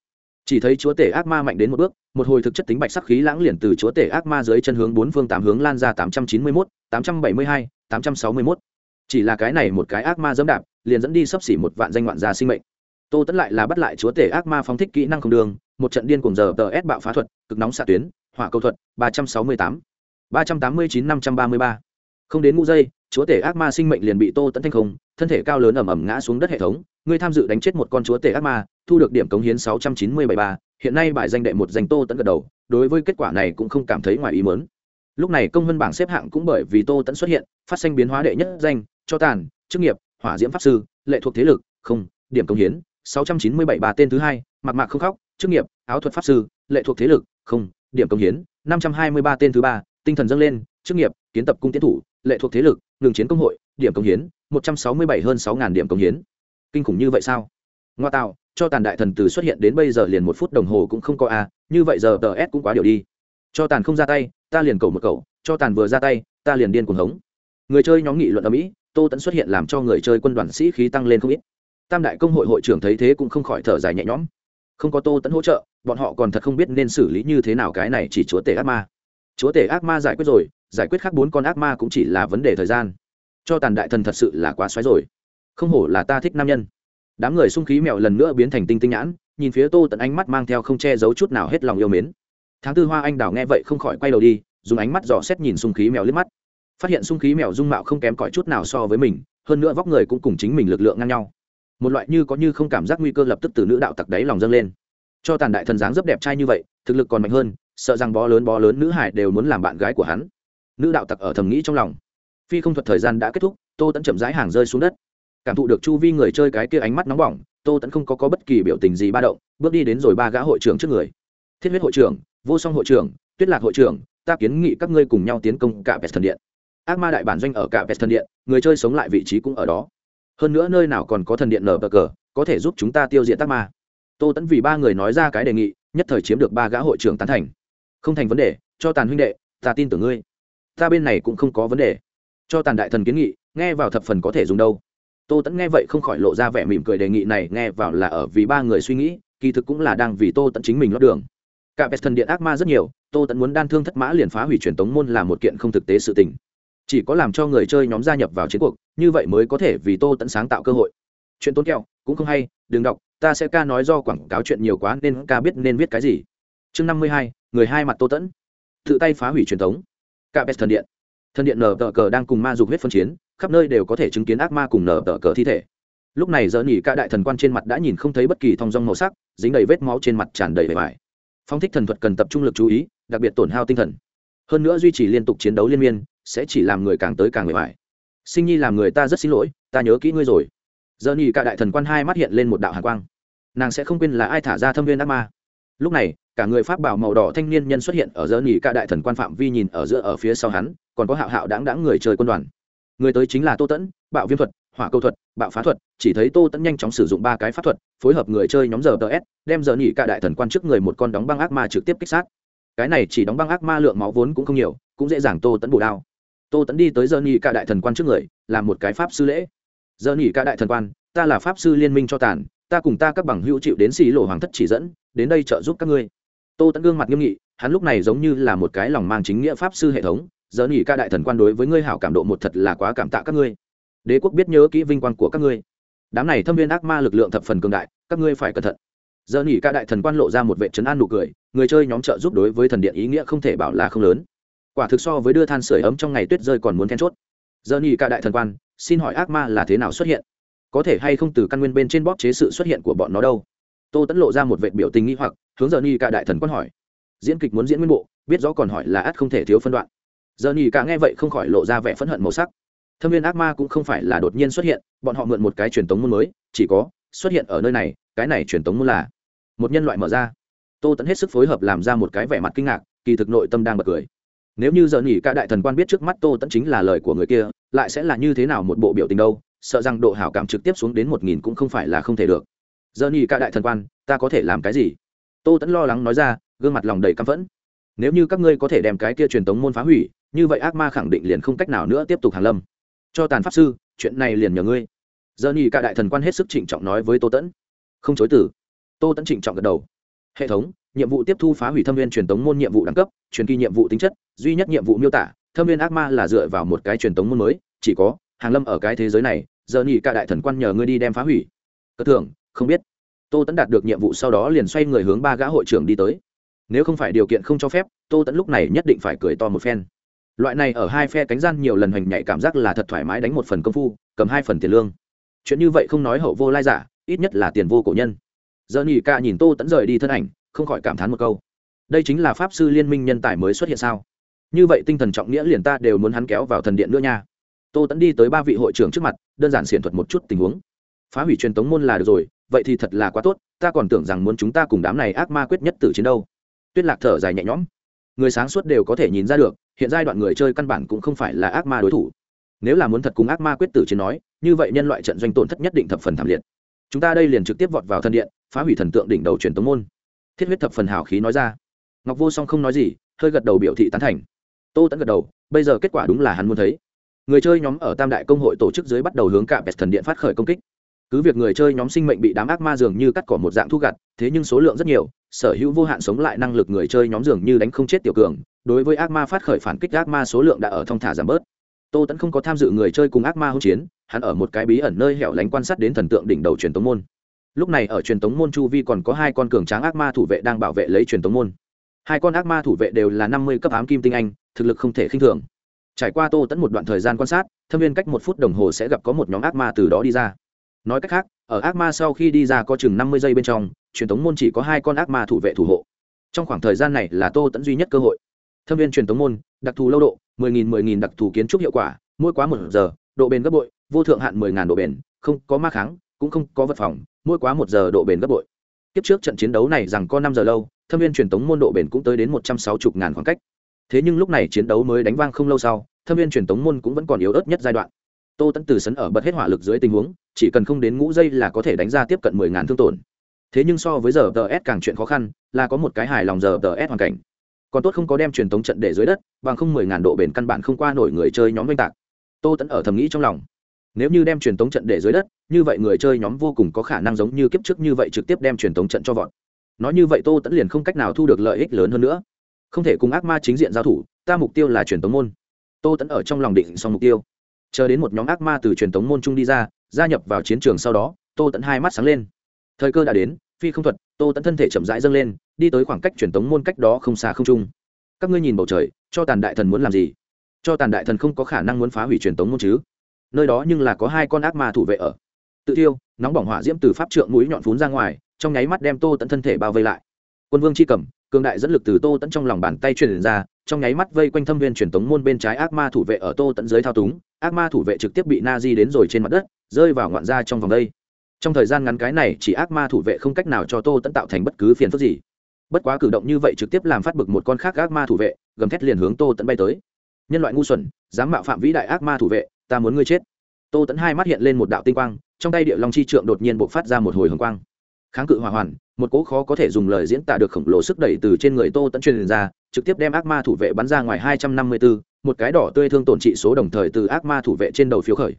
Chỉ thấy chúa tể ác ma mạnh đến một bước, một hồi thực chất tính bạch sắc khí lãng liền từ chúa tể ác ma dưới chân hướng bốn phương tám hướng lan ra tám trăm chín mươi mốt, tám trăm bảy mươi hai, tám trăm sáu mươi mốt. Chỉ là cái này một cái ác ma dẫm đạp, liền dẫn đi sấp xỉ một vạn danh ngoạn gia sinh mệnh. Tô tẫn lại là bắt lại chúa tể ác ma phóng thích kỹ năng không đường, một trận điên cùng giờ tờ ép bạo phá thuật, cực nóng xạ tuyến, hỏa cầu thuật, ba trăm sáu mươi tám, ba trăm tám mươi chín năm trăm ba mươi ba. Không đến ngũ giây chúa tể ác ma sinh mệnh liền bị tô tẫn thanh không, thân thể cao lớn ẩm ẩm ngã xuống đất hệ thống ngươi tham dự đánh chết một con chúa tể ác ma, thu được điểm cống hiến sáu trăm chín mươi bảy ba, hiện nay bài danh đệ một danh tô tẫn gật đầu, đối với kết quả này cũng không cảm thấy ngoài ý mớn lúc này công vân bảng xếp hạng cũng bởi vì tô tẫn xuất hiện, phát sinh biến hóa đệ nhất danh, cho tàn, chức nghiệp, hỏa diễm pháp sư, lệ thuộc thế lực, không, điểm công hiến, sáu trăm chín mươi bảy ba tên thứ hai, mặc mạc không khóc, chức nghiệp, áo thuật pháp sư, lệ thuộc thế lực, không, điểm công hiến, năm trăm hai mươi ba tên thứ ba, tinh thần dâng lên, chức nghiệp, kiến tập cung tiến thủ, lệ thuộc thế lực ngừng chiến công hội, điểm công hiến, một trăm sáu mươi bảy hơn sáu điểm công hiến. Kinh khủng như vậy sao? Ngoa tạo, cho tàn đại thần từ xuất hiện đến bây giờ liền một phút đồng hồ cũng không có a như vậy giờ tờ s cũng quá điều đi. Cho tàn không ra tay, ta liền cầu một cầu, cho tàn vừa ra tay, ta liền điên cuồng hống. Người chơi nhóm nghị luận ở mỹ tô tẫn xuất hiện làm cho người chơi quân đoàn sĩ khí tăng lên không ít. Tam đại công hội hội trưởng thấy thế cũng không khỏi thở dài nhẹ nhõm. Không có tô tẫn hỗ trợ, bọn họ còn thật không biết nên xử lý như thế nào cái này chỉ chúa tể ác ma. Chúa tể ác ma giải quyết rồi giải quyết khác bốn con ác ma cũng chỉ là vấn đề thời gian. Cho tàn đại thần thật sự là quá xoáy rồi. Không hổ là ta thích nam nhân. Đám người sung khí mèo lần nữa biến thành tinh tinh nhãn, nhìn phía tô tận ánh mắt mang theo không che giấu chút nào hết lòng yêu mến. Tháng tư hoa anh đào nghe vậy không khỏi quay đầu đi, dùng ánh mắt dò xét nhìn sung khí mèo liếc mắt. Phát hiện sung khí mèo dung mạo không kém cỏi chút nào so với mình, hơn nữa vóc người cũng cùng chính mình lực lượng ngang nhau. Một loại như có như không cảm giác nguy cơ lập tức từ nữ đạo tặc đáy lòng dâng lên. Cho tàn đại thần dáng rất đẹp trai như vậy, thực lực còn mạnh hơn, sợ rằng bó lớn bó lớn nữ hải đều muốn làm bạn gái của hắn nữ đạo tặc ở thầm nghĩ trong lòng. Phi không thuật thời gian đã kết thúc tô tẫn chậm rãi hàng rơi xuống đất. Cảm thụ được chu vi người chơi cái kia ánh mắt nóng bỏng tô tẫn không có, có bất kỳ biểu tình gì ba động bước đi đến rồi ba gã hội trưởng trước người. Thiết huyết hội trưởng vô song hội trưởng tuyết lạc hội trưởng ta kiến nghị các ngươi cùng nhau tiến công cả vest thần điện. Ác ma đại bản doanh ở cả vest thần điện người chơi sống lại vị trí cũng ở đó. Hơn nữa nơi nào còn có thần điện nở bờ cờ có thể giúp chúng ta tiêu diệt tác ma. Tô tẫn vì ba người nói ra cái đề nghị nhất thời chiếm được ba gã hội trưởng tán thành. Không thành vấn đề cho tàn huynh đệ ta tin tưởng ngươi ta bên này cũng không có vấn đề. Cho tàn đại thần kiến nghị, nghe vào thập phần có thể dùng đâu. Tô tẫn nghe vậy không khỏi lộ ra vẻ mỉm cười đề nghị này nghe vào là ở vì ba người suy nghĩ, kỳ thực cũng là đang vì tô tẫn chính mình lót đường. Cả pet thần điện ác ma rất nhiều, tô tẫn muốn đan thương thất mã liền phá hủy truyền tống môn là một kiện không thực tế sự tình. Chỉ có làm cho người chơi nhóm gia nhập vào chiến cuộc, như vậy mới có thể vì tô tẫn sáng tạo cơ hội. Chuyện tốn kẹo, cũng không hay, đừng đọc, ta sẽ ca nói do quảng cáo chuyện nhiều quá nên ca biết nên viết cái gì. Chương năm mươi hai, người hai mặt tô tẫn tự tay phá hủy truyền thống cả pet thần điện. Thần điện nở tờ cờ đang cùng ma dục huyết phân chiến, khắp nơi đều có thể chứng kiến ác ma cùng nở tờ cờ thi thể. Lúc này giờ nhỉ cả đại thần quan trên mặt đã nhìn không thấy bất kỳ thong dong màu sắc, dính đầy vết máu trên mặt tràn đầy vẻ vải. Phong thích thần thuật cần tập trung lực chú ý, đặc biệt tổn hao tinh thần. Hơn nữa duy trì liên tục chiến đấu liên miên, sẽ chỉ làm người càng tới càng vẻ vải. Sinh nhi làm người ta rất xin lỗi, ta nhớ kỹ ngươi rồi. Giờ nhỉ cả đại thần quan hai mắt hiện lên một đạo hàn quang. Nàng sẽ không quên là ai thả ra thâm viên ác ma. Lúc này cả người pháp bảo màu đỏ thanh niên nhân xuất hiện ở giữa nghỉ ca đại thần quan phạm vi nhìn ở giữa ở phía sau hắn, còn có hạo hạo đáng đáng người chơi quân đoàn. Người tới chính là tô tẫn, bạo viêm thuật, hỏa câu thuật, bạo phá thuật, chỉ thấy tô tẫn nhanh chóng sử dụng ba cái pháp thuật, phối hợp người chơi nhóm giờ ts đem giờ nghỉ ca đại thần quan trước người một con đóng băng ác ma trực tiếp kích sát. Cái này chỉ đóng băng ác ma lượng máu vốn cũng không nhiều, cũng dễ dàng tô tẫn bù đao. Tô tẫn đi tới giờ nghỉ ca đại thần quan trước người, làm một cái pháp sư lễ. Giờ nghỉ ca đại thần quan, ta là pháp sư liên minh cho tàn, ta cùng ta các bằng hữu chịu đến xì lộ hoàng thất chỉ dẫn, đến đây trợ giúp các ngươi tô tẫn gương mặt nghiêm nghị, hắn lúc này giống như là một cái lòng mang chính nghĩa pháp sư hệ thống, giờ nghỉ ca đại thần quan đối với ngươi hảo cảm độ một thật là quá cảm tạ các ngươi. Đế quốc biết nhớ kỹ vinh quang của các ngươi. Đám này thâm viên ác ma lực lượng thập phần cường đại, các ngươi phải cẩn thận. Giờ nghỉ ca đại thần quan lộ ra một vệ trấn an nụ cười, người chơi nhóm trợ giúp đối với thần điện ý nghĩa không thể bảo là không lớn. Quả thực so với đưa than sửa ấm trong ngày tuyết rơi còn muốn then chốt. Giờ nghỉ ca đại thần quan, xin hỏi ác ma là thế nào xuất hiện? Có thể hay không từ căn nguyên bên trên bóp chế sự xuất hiện của bọn nó đâu? Tô tẫn lộ ra một vệ biểu tình nghi hoặc, hướng giờ ni cả đại thần quan hỏi. Diễn kịch muốn diễn nguyên bộ, biết rõ còn hỏi là ắt không thể thiếu phân đoạn. Giờ ni cả nghe vậy không khỏi lộ ra vẻ phẫn hận màu sắc. Thâm viên ác ma cũng không phải là đột nhiên xuất hiện, bọn họ mượn một cái truyền tống môn mới, chỉ có, xuất hiện ở nơi này, cái này truyền tống môn là một nhân loại mở ra. Tô tẫn hết sức phối hợp làm ra một cái vẻ mặt kinh ngạc, kỳ thực nội tâm đang bật cười. Nếu như giờ nghỉ cả đại thần quan biết trước mắt tô tẫn chính là lời của người kia, lại sẽ là như thế nào một bộ biểu tình đâu, sợ rằng độ hảo cảm trực tiếp xuống đến một nghìn cũng không phải là không thể được giờ nhị cả đại thần quan, ta có thể làm cái gì? Tô tẫn lo lắng nói ra, gương mặt lòng đầy căm phẫn. Nếu như các ngươi có thể đem cái kia truyền tống môn phá hủy, như vậy ác ma khẳng định liền không cách nào nữa tiếp tục hàn lâm. Cho tàn pháp sư, chuyện này liền nhờ ngươi. Giờ nhì cả đại thần quan hết sức trịnh trọng nói với tô tẫn không chối từ. Tô tẫn trịnh trọng gật đầu. Hệ thống, nhiệm vụ tiếp thu phá hủy thâm viên truyền tống môn nhiệm vụ đẳng cấp, truyền kỳ nhiệm vụ tính chất, duy nhất nhiệm vụ miêu tả, thâm viên ác ma là dựa vào một cái truyền tống môn mới, chỉ có hàng lâm ở cái thế giới này, giờ nhì cả đại thần quan nhờ ngươi đi đem phá hủy. Cất thường không biết. Tô tẫn đạt được nhiệm vụ sau đó liền xoay người hướng ba gã hội trưởng đi tới. Nếu không phải điều kiện không cho phép, tô tẫn lúc này nhất định phải cười to một phen. Loại này ở hai phe cánh gian nhiều lần hoành nhảy cảm giác là thật thoải mái đánh một phần công phu, cầm hai phần tiền lương. Chuyện như vậy không nói hậu vô lai giả, ít nhất là tiền vô cổ nhân. Giờ nghỉ ca nhìn tô tẫn rời đi thân ảnh, không khỏi cảm thán một câu. Đây chính là pháp sư liên minh nhân tài mới xuất hiện sao? Như vậy tinh thần trọng nghĩa liền ta đều muốn hắn kéo vào thần điện nữa nha. Tô tẫn đi tới ba vị hội trưởng trước mặt, đơn giản xiển thuật một chút tình huống. Phá hủy truyền tống môn là được rồi vậy thì thật là quá tốt, ta còn tưởng rằng muốn chúng ta cùng đám này ác ma quyết nhất tử chiến đâu. Tuyết lạc thở dài nhẹ nhõm. Người sáng suốt đều có thể nhìn ra được, hiện giai đoạn người chơi căn bản cũng không phải là ác ma đối thủ. Nếu là muốn thật cùng ác ma quyết tử chiến nói, như vậy nhân loại trận doanh tổn thất nhất định thập phần thảm liệt. Chúng ta đây liền trực tiếp vọt vào thân điện, phá hủy thần tượng đỉnh đầu truyền tống môn. Thiết huyết thập phần hào khí nói ra. Ngọc vô song không nói gì, hơi gật đầu biểu thị tán thành. Tô tẫn gật đầu, bây giờ kết quả đúng là hắn muốn thấy. Người chơi nhóm ở tam đại công hội tổ chức dưới bắt đầu hướng cả bẹt thần điện phát khởi công kích cứ việc người chơi nhóm sinh mệnh bị đám ác ma dường như cắt cỏ một dạng thu gặt, thế nhưng số lượng rất nhiều, sở hữu vô hạn sống lại năng lực người chơi nhóm dường như đánh không chết tiểu cường. Đối với ác ma phát khởi phản kích, ác ma số lượng đã ở thong thả giảm bớt. Tô tẫn không có tham dự người chơi cùng ác ma hỗn chiến, hắn ở một cái bí ẩn nơi hẻo lánh quan sát đến thần tượng đỉnh đầu truyền tống môn. Lúc này ở truyền tống môn chu vi còn có hai con cường tráng ác ma thủ vệ đang bảo vệ lấy truyền tống môn. Hai con ác ma thủ vệ đều là năm mươi cấp ám kim tinh anh, thực lực không thể khinh thường. Trải qua tô tẫn một đoạn thời gian quan sát, thâm viên cách một phút đồng hồ sẽ gặp có một nhóm ác ma từ đó đi ra nói cách khác, ở ác ma sau khi đi ra có chừng năm mươi giây bên trong, truyền thống môn chỉ có hai con ác ma thủ vệ thủ hộ. Trong khoảng thời gian này là tô tẫn duy nhất cơ hội. Thâm viên truyền thống môn, đặc thù lâu độ, mười nghìn mười nghìn đặc thù kiến trúc hiệu quả, mỗi quá một giờ, độ bền gấp bội, vô thượng hạn mười ngàn độ bền, không có ma kháng, cũng không có vật phòng, mỗi quá một giờ độ bền gấp bội. Kiếp trước trận chiến đấu này rằng có năm giờ lâu, thâm viên truyền thống môn độ bền cũng tới đến một trăm sáu mươi ngàn khoảng cách. Thế nhưng lúc này chiến đấu mới đánh vang không lâu sau, thâm viên truyền thống môn cũng vẫn còn yếu ớt nhất giai đoạn tô tẫn từ sấn ở bật hết hỏa lực dưới tình huống, chỉ cần không đến ngũ giây là có thể đánh ra tiếp cận mười ngàn thương tổn. Thế nhưng so với giờ tờ s càng chuyện khó khăn, là có một cái hài lòng giờ tờ s hoàn cảnh. Còn tốt không có đem truyền thống trận để dưới đất, bằng không mười ngàn độ bền căn bản không qua nổi người chơi nhóm oanh tạc. Tô tẫn ở thầm nghĩ trong lòng. Nếu như đem truyền thống trận để dưới đất, như vậy người chơi nhóm vô cùng có khả năng giống như kiếp trước như vậy trực tiếp đem truyền thống trận cho vọt. Nói như vậy tô tẫn liền không cách nào thu được lợi ích lớn hơn nữa. Không thể cùng ác ma chính diện giao thủ, ta mục tiêu là truyền thống môn. Tô tẫn ở trong lòng định xong mục tiêu chờ đến một nhóm ác ma từ truyền thống môn trung đi ra, gia nhập vào chiến trường sau đó, tô tẫn hai mắt sáng lên. Thời cơ đã đến, phi không thuật, tô tẫn thân thể chậm rãi dâng lên, đi tới khoảng cách truyền thống môn cách đó không xa không trung. Các ngươi nhìn bầu trời, cho tàn đại thần muốn làm gì? Cho tàn đại thần không có khả năng muốn phá hủy truyền thống môn chứ? Nơi đó nhưng là có hai con ác ma thủ vệ ở. Tự tiêu nóng bỏng hỏa diễm từ pháp trượng mũi nhọn phún ra ngoài, trong nháy mắt đem tô tẫn thân thể bao vây lại. Quân vương c h i cầm cường đại dẫn lực từ tô tẫn trong lòng bàn tay truyền ra, trong nháy mắt vây quanh thâm viên truyền tống môn bên trái ác ma thủ vệ ở tô tẫn dưới thao túng, ác ma thủ vệ trực tiếp bị na di đến rồi trên mặt đất, rơi vào ngoạn ra trong vòng đây. Trong thời gian ngắn cái này, chỉ ác ma thủ vệ không cách nào cho tô tẫn tạo thành bất cứ phiền phức gì. Bất quá cử động như vậy trực tiếp làm phát bực một con khác ác ma thủ vệ, gầm thét liền hướng tô tẫn bay tới. Nhân loại ngu xuẩn, dám mạo phạm vĩ đại ác ma thủ vệ, ta muốn ngươi chết. Tô tẫn hai mắt hiện lên một đạo tinh quang, trong tay địa long chi trượng đột nhiên b ộ c phát ra một hồi hồng quang kháng cự hỏa hoàn, một cỗ khó có thể dùng lời diễn tả được khổng lồ sức đẩy từ trên người tô tẫn truyền ra, trực tiếp đem ác ma thủ vệ bắn ra ngoài hai trăm năm mươi bốn một cái đỏ tươi thương tổn trị số đồng thời từ ác ma thủ vệ trên đầu phiếu khởi.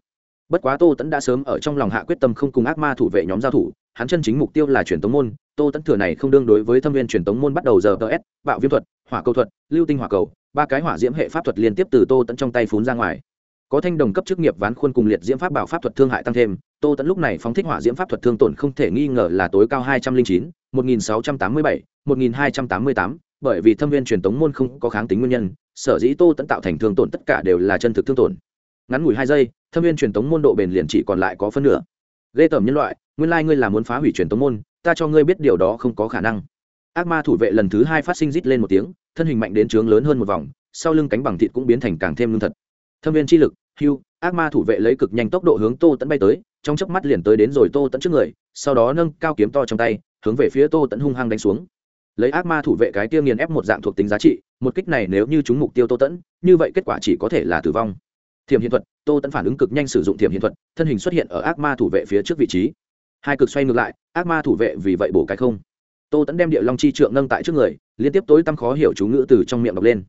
Bất quá tô tẫn đã sớm ở trong lòng hạ quyết tâm không cùng ác ma thủ vệ nhóm giao thủ, hắn chân chính mục tiêu là truyền tống môn, tô tẫn thừa này không đương đối với thâm viên truyền tống môn bắt đầu giờ ts bạo viêm thuật, hỏa cầu thuật, lưu tinh hỏa cầu, ba cái hỏa diễm hệ pháp thuật liên tiếp từ tô tẫn trong tay phún ra ngoài. Có thanh đồng cấp chức nghiệp ván khuôn cùng liệt diễm pháp bảo pháp thuật thương hại tăng thêm tô tẫn lúc này phóng thích hỏa diễm pháp thuật thương tổn không thể nghi ngờ là tối cao hai trăm linh chín, một nghìn sáu trăm tám mươi bảy, một nghìn hai trăm tám mươi tám, bởi vì thâm viên truyền tống môn không có kháng tính nguyên nhân, sở dĩ tô tẫn tạo thành thương tổn tất cả đều là chân thực thương tổn. Ngắn ngủi hai giây, thâm viên truyền tống môn độ bền liền chỉ còn lại có phân nửa. Ghê tởm nhân loại, nguyên lai ngươi là muốn phá hủy truyền tống môn, ta cho ngươi biết điều đó không có khả năng. Ác ma thủ vệ lần thứ hai phát sinh rít lên một tiếng, thân hình mạnh đến trướng lớn hơn một vòng, sau lưng cánh bằng thịt cũng biến thành càng thêm lương thật. Thâm viên chi lực, hưu, ác ma thủ vệ lấy cực nhanh tốc độ hướng tô tẫn bay tới trong chớp mắt liền tới đến rồi tô tẫn trước người, sau đó nâng cao kiếm to trong tay, hướng về phía tô tẫn hung hăng đánh xuống. Lấy ác ma thủ vệ cái tiêu nghiền ép một dạng thuộc tính giá trị, một kích này nếu như chúng mục tiêu tô tẫn như vậy kết quả chỉ có thể là tử vong. Thiểm hiện thuật, tô tẫn phản ứng cực nhanh sử dụng thiểm hiện thuật, thân hình xuất hiện ở ác ma thủ vệ phía trước vị trí. Hai cực xoay ngược lại, ác ma thủ vệ vì vậy bổ cái không. Tô tẫn đem địa long chi trượng nâng tại trước người, liên tiếp tối tăm khó hiểu chú ngữ từ trong miệng đọc lên.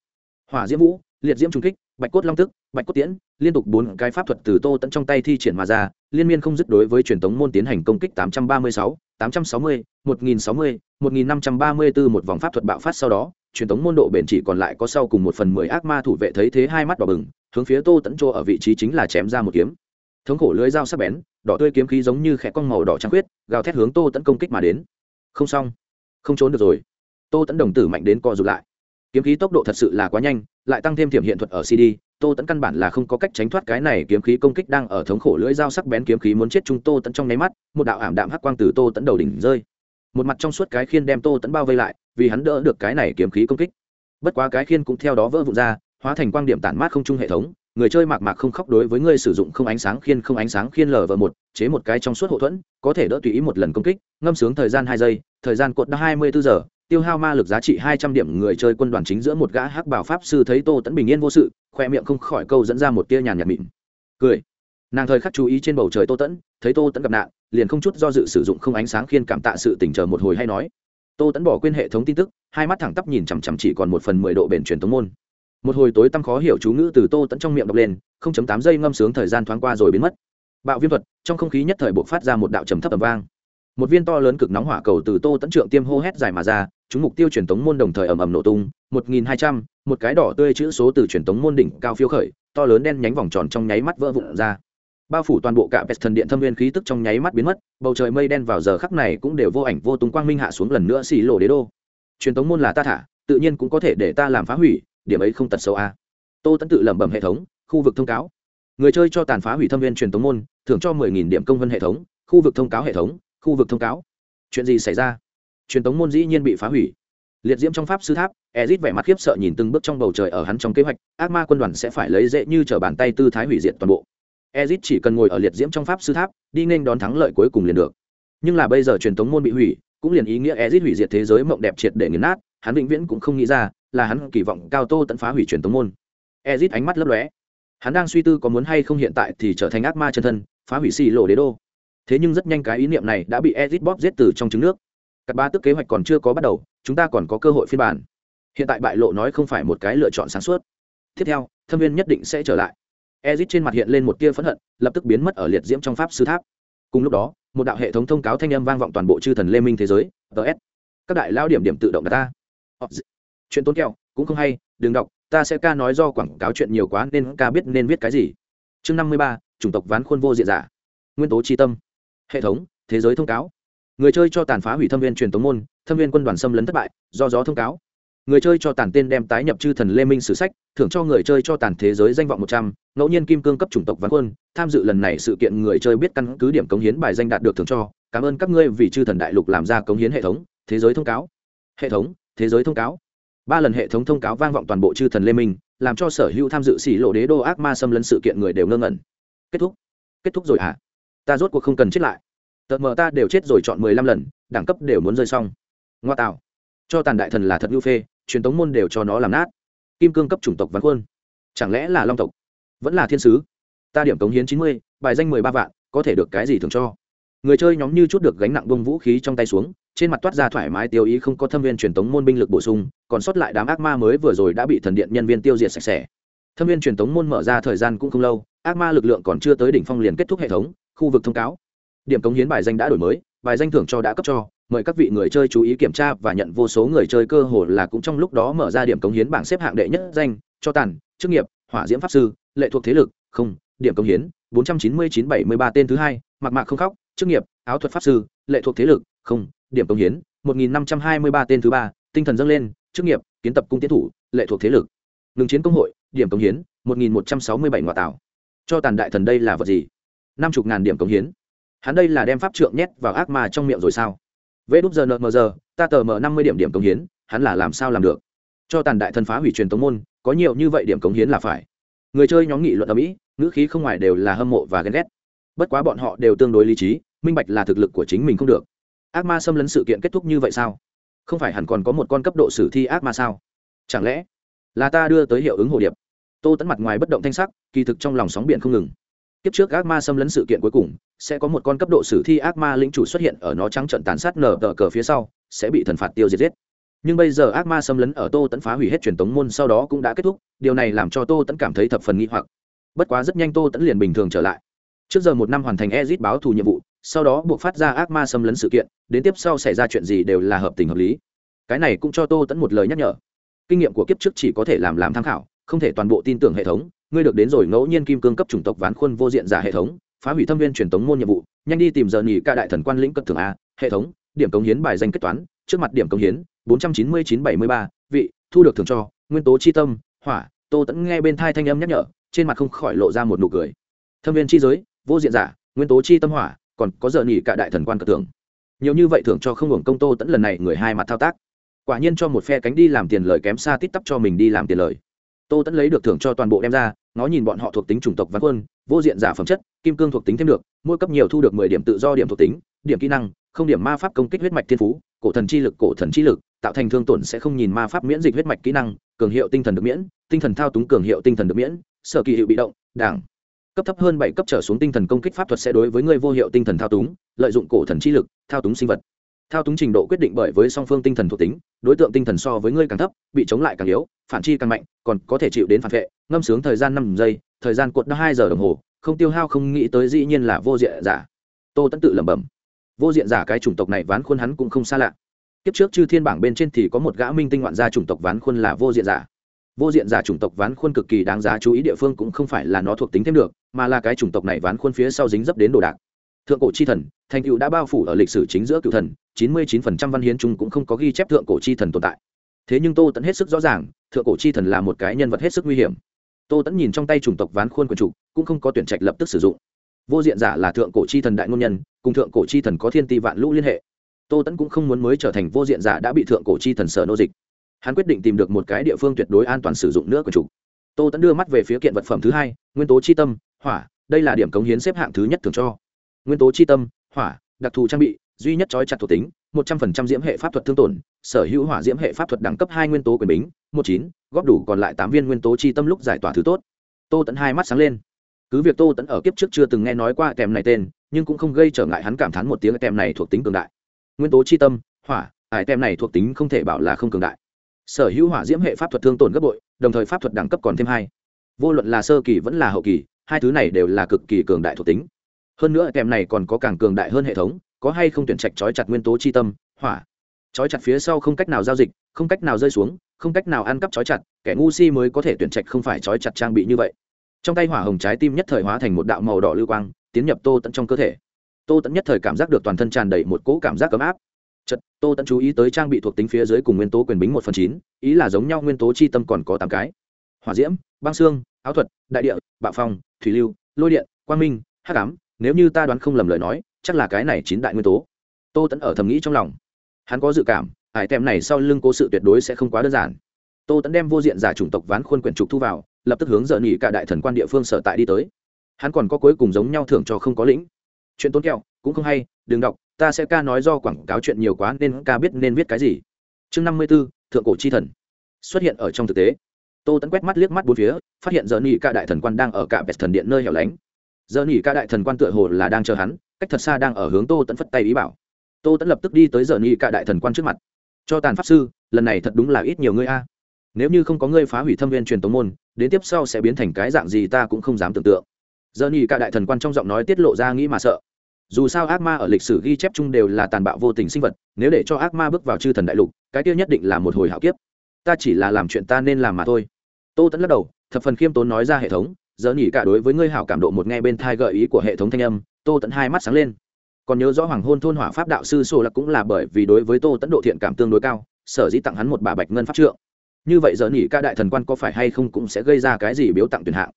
Hỏa diễm vũ, liệt diễm trung kích bạch cốt long tức, bạch cốt tiễn, liên tục bốn cái pháp thuật từ tô tẫn trong tay thi triển mà ra, liên miên không dứt đối với truyền thống môn tiến hành công kích tám trăm ba mươi sáu, tám trăm sáu mươi, một nghìn sáu mươi, một nghìn năm trăm ba mươi bốn một vòng pháp thuật bạo phát sau đó, truyền thống môn độ bền chỉ còn lại có sau cùng một phần mười ác ma thủ vệ thấy thế hai mắt đỏ bừng, hướng phía tô tẫn chỗ ở vị trí chính là chém ra một kiếm. Thống khổ lưới dao sắc bén, đỏ tươi kiếm khí giống như khẽ con màu đỏ trăng khuyết, gào thét hướng tô tẫn công kích mà đến. Không xong, không trốn được rồi. Tô tẫn đồng tử mạnh đến co rụt lại. Kiếm khí tốc độ thật sự là quá nhanh lại tăng thêm thiểm hiện thuật ở cd tô tẫn căn bản là không có cách tránh thoát cái này kiếm khí công kích đang ở thống khổ lưỡi dao sắc bén kiếm khí muốn chết chúng tô tẫn trong nháy mắt, một đạo ảm đạm hắc quang từ tô tẫn đầu đỉnh rơi. Một mặt trong suốt cái khiên đem tô tẫn bao vây lại, vì hắn đỡ được cái này kiếm khí công kích. Bất quá cái khiên cũng theo đó vỡ vụn ra, hóa thành quang điểm tản mát không chung hệ thống, người chơi mạc mạc không khóc đối với người sử dụng không ánh sáng khiên không ánh sáng khiên lv một, chế một cái trong suốt hậu thuẫn, có thể đỡ tùy ý một lần công kích, ngâm sướng thời gian hai giây, thời gian cột đã hai mươi bốn giờ tiêu hao ma lực giá trị hai trăm điểm, người chơi quân đoàn chính giữa một gã hắc bảo pháp sư thấy tô tẫn bình yên vô sự, khoe miệng không khỏi câu dẫn ra một tia nhàn nhạt mịn. Cười. Nàng thời khắc chú ý trên bầu trời tô tẫn thấy tô tẫn gặp nạn, liền không chút do dự sử dụng không ánh sáng khiên cảm tạ sự tỉnh chờ một hồi hay nói. Tô tẫn bỏ quên hệ thống tin tức, hai mắt thẳng tắp nhìn chằm chằm chỉ còn một phần mười độ bền truyền thống môn. Một hồi tối tăm khó hiểu chú ngữ từ tô tẫn trong miệng đọc lên, không chấm tám giây ngâm sướng thời gian thoáng qua rồi biến mất. Bạo viêm thuật, trong không khí nhất thời buộc phát ra một đạo trầm thấp tầm vang một viên to lớn cực nóng hỏa cầu từ tô tẫn trượng tiêm hô hét dài mà ra, chúng mục tiêu truyền tống môn đồng thời ầm ầm nổ tung, một nghìn hai trăm, một cái đỏ tươi chữ số từ truyền tống môn đỉnh cao phiêu khởi, to lớn đen nhánh vòng tròn trong nháy mắt vỡ vụn ra. Bao phủ toàn bộ cả pest thần điện thâm viên khí tức trong nháy mắt biến mất, bầu trời mây đen vào giờ khắc này cũng đều vô ảnh vô tung quang minh hạ xuống lần nữa xì lộ đế đô. Truyền tống môn là ta thả, tự nhiên cũng có thể để ta làm phá hủy, điểm ấy không tật xấu a. Tô tẫn tự lẩm bẩm hệ thống, khu vực thông cáo. Người chơi cho tàn phá hủy thâm viên truyền tống môn, thưởng cho mười nghìn điểm công vân hệ thống, khu vực thông cáo hệ thống khu vực thông cáo. Chuyện gì xảy ra? Truyền tống môn dĩ nhiên bị phá hủy. Liệt diễm trong pháp sư tháp, ezit vẻ mặt khiếp sợ nhìn từng bước trong bầu trời ở hắn trong kế hoạch, ác ma quân đoàn sẽ phải lấy dễ như t bàn tay tư thái hủy diệt toàn bộ. Ezit chỉ cần ngồi ở liệt diễm trong pháp sư tháp, đi nên đón thắng lợi cuối cùng liền được. Nhưng là bây giờ truyền thống môn bị hủy, cũng liền ý nghĩa ezit hủy diệt thế giới mộng đẹp triệt để nghiền nát, hắn vĩnh viễn cũng không nghĩ ra là hắn kỳ vọng cao tô tận phá hủy truyền thống môn. Ezit ánh mắt lấp lóe. Hắn đang suy tư có muốn hay không hiện tại thì trở thành ác ma chân thân, phá hủy xì lộ đế đô thế nhưng rất nhanh cái ý niệm này đã bị ezit bóp giết từ trong trứng nước. Các ba tức kế hoạch còn chưa có bắt đầu, chúng ta còn có cơ hội phiên bản. Hiện tại bại lộ nói không phải một cái lựa chọn sáng suốt. Tiếp theo, thâm viên nhất định sẽ trở lại. Ezit trên mặt hiện lên một tia phẫn hận, lập tức biến mất ở liệt diễm trong pháp sư tháp. Cùng lúc đó, một đạo hệ thống thông cáo thanh âm vang vọng toàn bộ chư thần lê minh thế giới ts các đại lao điểm điểm tự động đặt ta. Chuyện tốn kẹo, cũng không hay, đừng đọc, ta sẽ ca nói do quảng cáo chuyện nhiều quá nên ca biết nên viết cái gì. Chương năm mươi ba, chủng tộc ván khuôn vô diện giả. Nguyên tố tri tâm hệ thống, thế giới thông cáo. Người chơi cho tàn phá hủy thâm viên truyền tống môn, thâm viên quân đoàn xâm lấn thất bại, do gió thông cáo. Người chơi cho tàn tên đem tái nhập chư thần lê minh sử sách, thưởng cho người chơi cho tàn thế giới danh vọng một trăm, ngẫu nhiên kim cương cấp chủng tộc ván quân, tham dự lần này sự kiện người chơi biết căn cứ điểm cống hiến bài danh đạt được thưởng cho. Cảm ơn các ngươi vì chư thần đại lục làm ra cống hiến hệ thống, thế giới thông cáo. Hệ thống, thế giới thông cáo. Ba lần hệ thống thông cáo vang vọng toàn bộ chư thần lê minh, làm cho sở hữu tham dự xỉ lộ đế đô ác ma xâm lấn sự kiện người đều ngơ ngẩn. Kết thúc. Kết thúc rồi hả? à? Ta rốt cuộc không cần chết lại. Tợt mờ ta đều chết rồi chọn mười lăm lần, đẳng cấp đều muốn rơi xong. Ngoa tạo. Cho tàn đại thần là thật ngưu phê, truyền tống môn đều cho nó làm nát. Kim cương cấp chủng tộc văn khuôn chẳng lẽ là long tộc? Vẫn là thiên sứ? Ta điểm cống hiến chín mươi, bài danh mười ba vạn, có thể được cái gì thường cho? Người chơi nhóm như chút được gánh nặng bông vũ khí trong tay xuống, trên mặt toát ra thoải mái tiêu ý không có thâm viên truyền tống môn binh lực bổ sung, còn sót lại đám ác ma mới vừa rồi đã bị thần điện nhân viên tiêu diệt sạch sẽ. Thâm viên truyền tống môn mở ra thời gian cũng không lâu, ác ma lực lượng còn chưa tới đỉnh phong liền kết thúc hệ thống khu vực thông cáo. Điểm cống hiến bài danh đã đổi mới, bài danh thưởng cho đã cấp cho, mời các vị người chơi chú ý kiểm tra và nhận vô số người chơi cơ hồ là cũng trong lúc đó mở ra điểm cống hiến bảng xếp hạng đệ nhất danh, cho tàn, chức nghiệp, hỏa diễm pháp sư, lệ thuộc thế lực, không, điểm cống hiến, bốn trăm chín mươi chín bảy mươi ba tên thứ hai, mặc mạc không khóc, chức nghiệp, áo thuật pháp sư, lệ thuộc thế lực, không, điểm cống hiến, một nghìn năm trăm hai mươi ba tên thứ ba, tinh thần dâng lên, chức nghiệp, kiến tập cung tiến thủ, lệ thuộc thế lực. Ngừng chiến công hội, điểm cống hiến, một nghìn một trăm sáu mươi bảy ngoại tảo. Cho tàn đại thần đây là vật gì? Năm chục ngàn điểm cống hiến. Hắn đây là đem pháp trượng nhét vào ác ma trong miệng rồi sao? Vê đúp giờ nợ mờ giờ, ta tờ mờ năm mươi điểm điểm cống hiến, hắn là làm sao làm được? Cho tàn đại thần phá hủy truyền tống môn, có nhiều như vậy điểm cống hiến là phải. Người chơi nhóm nghị luận ở mỹ ngữ khí không ngoài đều là hâm mộ và ghen ghét. Bất quá bọn họ đều tương đối lý trí, minh bạch là thực lực của chính mình không được. Ác ma xâm lấn sự kiện kết thúc như vậy sao? Không phải hẳn còn có một con cấp độ sử thi ác ma sao? Chẳng lẽ là ta đưa tới hiệu ứng hồ điệp? Tô tẫn mặt ngoài bất động thanh sắc, kỳ thực trong lòng sóng biển không ngừng kiếp trước ác ma xâm lấn sự kiện cuối cùng, sẽ có một con cấp độ sử thi ác ma lĩnh chủ xuất hiện ở nó trắng trận tàn sát nở tờ cờ phía sau, sẽ bị thần phạt tiêu diệt giết. Nhưng bây giờ ác ma xâm lấn ở tô tẫn phá hủy hết truyền tống môn sau đó cũng đã kết thúc, điều này làm cho tô tẫn cảm thấy thập phần nghi hoặc. Bất quá rất nhanh tô tẫn liền bình thường trở lại. Trước giờ một năm hoàn thành ezit báo thù nhiệm vụ, sau đó buộc phát ra ác ma xâm lấn sự kiện, đến tiếp sau xảy ra chuyện gì đều là hợp tình hợp lý. Cái này cũng cho tô tẫn một lời nhắc nhở. Kinh nghiệm của kiếp trước chỉ có thể làm làm tham khảo, không thể toàn bộ tin tưởng hệ thống ngươi được đến rồi ngẫu nhiên kim cương cấp chủng tộc ván khuôn vô diện giả hệ thống, phá hủy thâm viên truyền tống môn nhiệm vụ, nhanh đi tìm giờ nghỉ ca đại thần quan lĩnh cấp thường a, hệ thống, điểm cống hiến bài danh kết toán, trước mặt điểm cống hiến, bốn trăm chín mươi chín bảy mươi ba, vị, thu được thường cho, nguyên tố chi tâm, hỏa, tô tẫn nghe bên thai thanh âm nhắc nhở, trên mặt không khỏi lộ ra một nụ cười. Thâm viên chi giới, vô diện giả, nguyên tố chi tâm hỏa, còn có giờ nghỉ cả đại thần quan cờ tưởng nhiều như vậy thưởng cho không hưởng công tô tẫn lần này người hai mặt thao tác. Quả nhiên cho một phe cánh đi làm tiền lời kém xa tít tắp cho mình đi làm tiền lời. Tô tẫn lấy được thưởng cho toàn bộ đem ra nó nhìn bọn họ thuộc tính chủng tộc văn quân, vô diện giả phẩm chất, kim cương thuộc tính thêm được, mỗi cấp nhiều thu được mười điểm tự do điểm thuộc tính, điểm kỹ năng, không điểm ma pháp công kích huyết mạch thiên phú, cổ thần chi lực, cổ thần chi lực, tạo thành thương tổn sẽ không nhìn ma pháp miễn dịch huyết mạch kỹ năng, cường hiệu tinh thần được miễn, tinh thần thao túng cường hiệu tinh thần được miễn, sở kỳ hiệu bị động, đảng. Cấp thấp hơn bảy cấp trở xuống tinh thần công kích pháp thuật sẽ đối với người vô hiệu tinh thần thao túng, lợi dụng cổ thần chi lực, thao túng sinh vật thao túng trình độ quyết định bởi với song phương tinh thần thuộc tính, đối tượng tinh thần so với ngươi càng thấp, bị chống lại càng yếu, phản chi càng mạnh, còn có thể chịu đến phản vệ, ngâm sướng thời gian năm giây, thời gian cuộn đã hai giờ đồng hồ, không tiêu hao, không nghĩ tới dĩ nhiên là vô diện giả. Tô tẫn tự lẩm bẩm. Vô diện giả cái chủng tộc này ván khuôn hắn cũng không xa lạ. Kiếp trước chư thiên bảng bên trên thì có một gã minh tinh ngoạn gia chủng tộc ván khuôn là vô diện giả. Vô diện giả chủng tộc ván khuôn cực kỳ đáng giá chú ý địa phương cũng không phải là nó thuộc tính thêm được, mà là cái chủng tộc này ván khuôn phía sau dính dấp đến đồ đạc. Thượng cổ chi thần, thành cựu đã bao phủ ở lịch sử chính giữa cựu thần chín mươi chín phần trăm văn hiến chung cũng không có ghi chép thượng cổ chi thần tồn tại. Thế nhưng tô Tấn hết sức rõ ràng thượng cổ chi thần là một cái nhân vật hết sức nguy hiểm. Tô Tấn nhìn trong tay chủng tộc ván khuôn quần chủ, cũng không có tuyển trạch lập tức sử dụng. Vô diện giả là thượng cổ chi thần đại ngôn nhân cùng thượng cổ chi thần có thiên ti vạn lũ liên hệ. Tô Tấn cũng không muốn mới trở thành vô diện giả đã bị thượng cổ chi thần sở nô dịch. Hắn quyết định tìm được một cái địa phương tuyệt đối an toàn sử dụng nữa của chủ. Tô Tấn đưa mắt về phía kiện vật phẩm thứ hai nguyên tố chi tâm hỏa đây là điểm cống hiến xếp hạng thứ nhất thường cho. Nguyên tố chi tâm hỏa đặc thù trang bị duy nhất trói chặt thuộc tính, một trăm phần trăm diễm hệ pháp thuật thương tổn, sở hữu hỏa diễm hệ pháp thuật đẳng cấp hai nguyên tố quyền bính, một chín, góp đủ còn lại tám viên nguyên tố chi tâm lúc giải tỏa thứ tốt. Tô tẫn hai mắt sáng lên. Cứ việc tô tẫn ở kiếp trước chưa từng nghe nói qua kèm này tên, nhưng cũng không gây trở ngại hắn cảm thán một tiếng kèm này thuộc tính cường đại. Nguyên tố chi tâm, hỏa ải tem này thuộc tính không thể bảo là không cường đại. Sở hữu hỏa diễm hệ pháp thuật thương tổn gấp bội, đồng thời pháp thuật đẳng cấp còn thêm hai. Vô luận là sơ kỳ vẫn là hậu kỳ, hai thứ này đều là cực kỳ cường đại thuộc tính. Hơn nữa kèm này còn có càng cường đại hơn hệ thống có hay không tuyển trạch trói chặt nguyên tố chi tâm, hỏa. Trói chặt phía sau không cách nào giao dịch, không cách nào rơi xuống, không cách nào ăn cắp trói chặt, kẻ ngu si mới có thể tuyển trạch không phải trói chặt trang bị như vậy. Trong tay hỏa hồng trái tim nhất thời hóa thành một đạo màu đỏ lưu quang, tiến nhập tô tận trong cơ thể. Tô tận nhất thời cảm giác được toàn thân tràn đầy một cỗ cảm giác ấm áp. Chật tô tận chú ý tới trang bị thuộc tính phía dưới cùng nguyên tố quyền bính một phần chín, ý là giống nhau nguyên tố chi tâm còn có tám cái. Hỏa diễm, băng xương, áo thuật, đại địa, bạo phong, thủy lưu, lôi điện, quang minh, hắc ám, nếu như ta đoán không lầm lời nói chắc là cái này chín đại nguyên tố. Tô tẫn ở thầm nghĩ trong lòng. Hắn có dự cảm hải tem này sau lưng cố sự tuyệt đối sẽ không quá đơn giản. Tô tẫn đem vô diện giả chủng tộc ván khuôn quyển trục thu vào, lập tức hướng dợ nghỉ cả đại thần quan địa phương sở tại đi tới. Hắn còn có cuối cùng giống nhau thưởng cho không có lĩnh. Chuyện tốn kẹo, cũng không hay, đừng đọc, ta sẽ ca nói do quảng cáo chuyện nhiều quá nên ca biết nên viết cái gì. Chương năm mươi b ố thượng cổ chi thần. Xuất hiện ở trong thực tế. Tô tẫn quét mắt liếc mắt bốn phía, phát hiện giờ nghỉ ca đại thần quan đang ở cả vẹt thần điện nơi hẻo lánh. Giờ nghỉ ca đại thần quan tựa hồ là đang chờ hắn cách thật xa đang ở hướng tô tẫn phất tay ý bảo. Tô tẫn lập tức đi tới giờ nghị cả đại thần quan trước mặt. Cho tàn pháp sư, lần này thật đúng là ít nhiều ngươi a. Nếu như không có ngươi phá hủy thâm viên truyền tống môn, đến tiếp sau sẽ biến thành cái dạng gì ta cũng không dám tưởng tượng. Giờ nghị cả đại thần quan trong giọng nói tiết lộ ra nghĩ mà sợ. Dù sao ác ma ở lịch sử ghi chép chung đều là tàn bạo vô tình sinh vật, nếu để cho ác ma bước vào chư thần đại lục, cái tiêu nhất định là một hồi hạo kiếp. Ta chỉ là làm chuyện ta nên làm mà thôi. Tô tẫn lắc đầu, thập phần khiêm tốn nói ra hệ thống, giờ nhỉ cả đối với ngươi hảo cảm độ một nghe bên thai gợi ý của hệ thống thanh âm tô tẫn hai mắt sáng lên. Còn nhớ rõ hoàng hôn thôn hỏa pháp đạo sư sô lạc cũng là bởi vì đối với tô tẫn độ thiện cảm tương đối cao, sở dĩ tặng hắn một bà bạch ngân pháp trượng. Như vậy giờ nhỉ ca đại thần quan có phải hay không cũng sẽ gây ra cái gì biếu tặng tuyển hạng?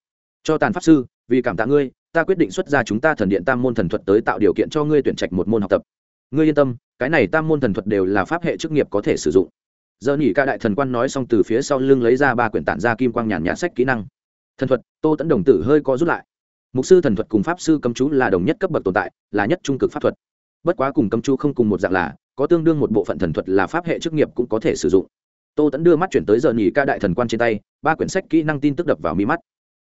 Cho tàn pháp sư, vì cảm tạ ngươi, ta quyết định xuất ra chúng ta thần điện tam môn thần thuật tới tạo điều kiện cho ngươi tuyển trạch một môn học tập. Ngươi yên tâm, cái này tam môn thần thuật đều là pháp hệ chức nghiệp có thể sử dụng. Giờ nhỉ ca đại thần quan nói xong từ phía sau lưng lấy ra ba quyển tản ra kim quang nhàn nhạt sách kỹ năng. Thần thuật, tô tẫn đồng tử hơi có rút lại mục sư thần thuật cùng pháp sư cấm chú là đồng nhất cấp bậc tồn tại, là nhất trung cực pháp thuật. Bất quá cùng cấm chú không cùng một dạng là, có tương đương một bộ phận thần thuật là pháp hệ chức nghiệp cũng có thể sử dụng. Tô tẫn đưa mắt chuyển tới giờ nhì ca đại thần quan trên tay, ba quyển sách kỹ năng tin tức đập vào mi mắt.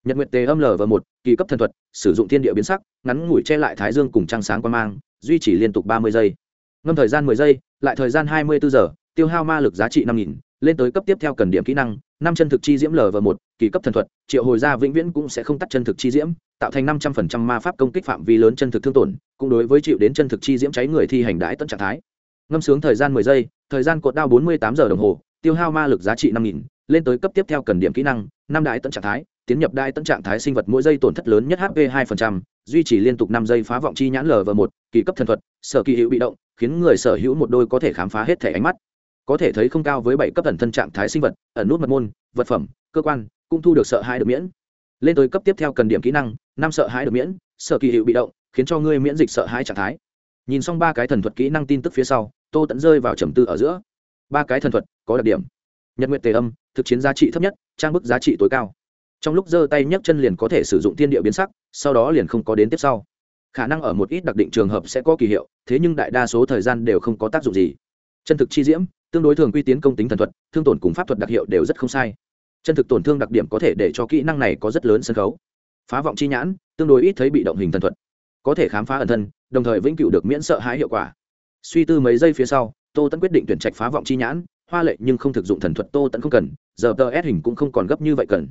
Nhật nguyệt tề âm l và một, kỳ cấp thần thuật, sử dụng thiên địa biến sắc, ngắn ngủi che lại thái dương cùng trăng sáng quan mang, duy trì liên tục ba mươi giây. Ngâm thời gian mười giây, lại thời gian hai mươi bốn giờ, tiêu hao ma lực giá trị năm nghìn lên tới cấp tiếp theo cần điểm kỹ năng, năm chân thực chi diễm lv và một, kỳ cấp thần thuật, triệu hồi ra vĩnh viễn cũng sẽ không tắt chân thực chi diễm, tạo thành năm trăm phần trăm ma pháp công kích phạm vi lớn chân thực thương tổn, cũng đối với chịu đến chân thực chi diễm cháy người thi hành đãi tận trạng thái. Ngâm sướng thời gian mười giây, thời gian cột đao bốn mươi tám giờ đồng hồ, tiêu hao ma lực giá trị năm nghìn, lên tới cấp tiếp theo cần điểm kỹ năng, năm đại tận trạng thái, tiến nhập đai tận trạng thái sinh vật mỗi giây tổn thất lớn nhất hp hai duy trì liên tục năm giây phá vọng chi nhãn lv và một, kỳ cấp thần thuật, sở kỳ hữu bị động, khiến người sở hữu một đôi có thể khám phá hết thể ánh mắt có thể thấy không cao với bảy cấp ẩn thân trạng thái sinh vật, ẩn nút mật môn, vật phẩm, cơ quan, cũng thu được sợ hãi được miễn. Lên tới cấp tiếp theo cần điểm kỹ năng, năm sợ hãi được miễn sở kỳ hiệu bị động, khiến cho ngươi miễn dịch sợ hãi trạng thái. Nhìn xong ba cái thần thuật kỹ năng tin tức phía sau, tô tẫn rơi vào trầm tư ở giữa. Ba cái thần thuật, có đặc điểm. Nhật nguyện tề âm, thực chiến giá trị thấp nhất, trang bức giá trị tối cao. Trong lúc giơ tay nhấc chân liền có thể sử dụng thiên địa biến sắc, sau đó liền không có đến tiếp sau. Khả năng ở một ít đặc định trường hợp sẽ có kỳ hiệu, thế nhưng đại đa số thời gian đều không có tác dụng gì. Chân thực chi diễm tương đối thường quy tiến công tính thần thuật, thương tổn cùng pháp thuật đặc hiệu đều rất không sai. Chân thực tổn thương đặc điểm có thể để cho kỹ năng này có rất lớn sân khấu. Phá vọng chi nhãn, tương đối ít thấy bị động hình thần thuật. Có thể khám phá ẩn thân, đồng thời vĩnh cửu được miễn sợ hãi hiệu quả. Suy tư mấy giây phía sau, tô tẫn quyết định tuyển trạch phá vọng chi nhãn, hoa lệ nhưng không thực dụng thần thuật tô tẫn không cần, giờ tờ ép hình cũng không còn gấp như vậy cần.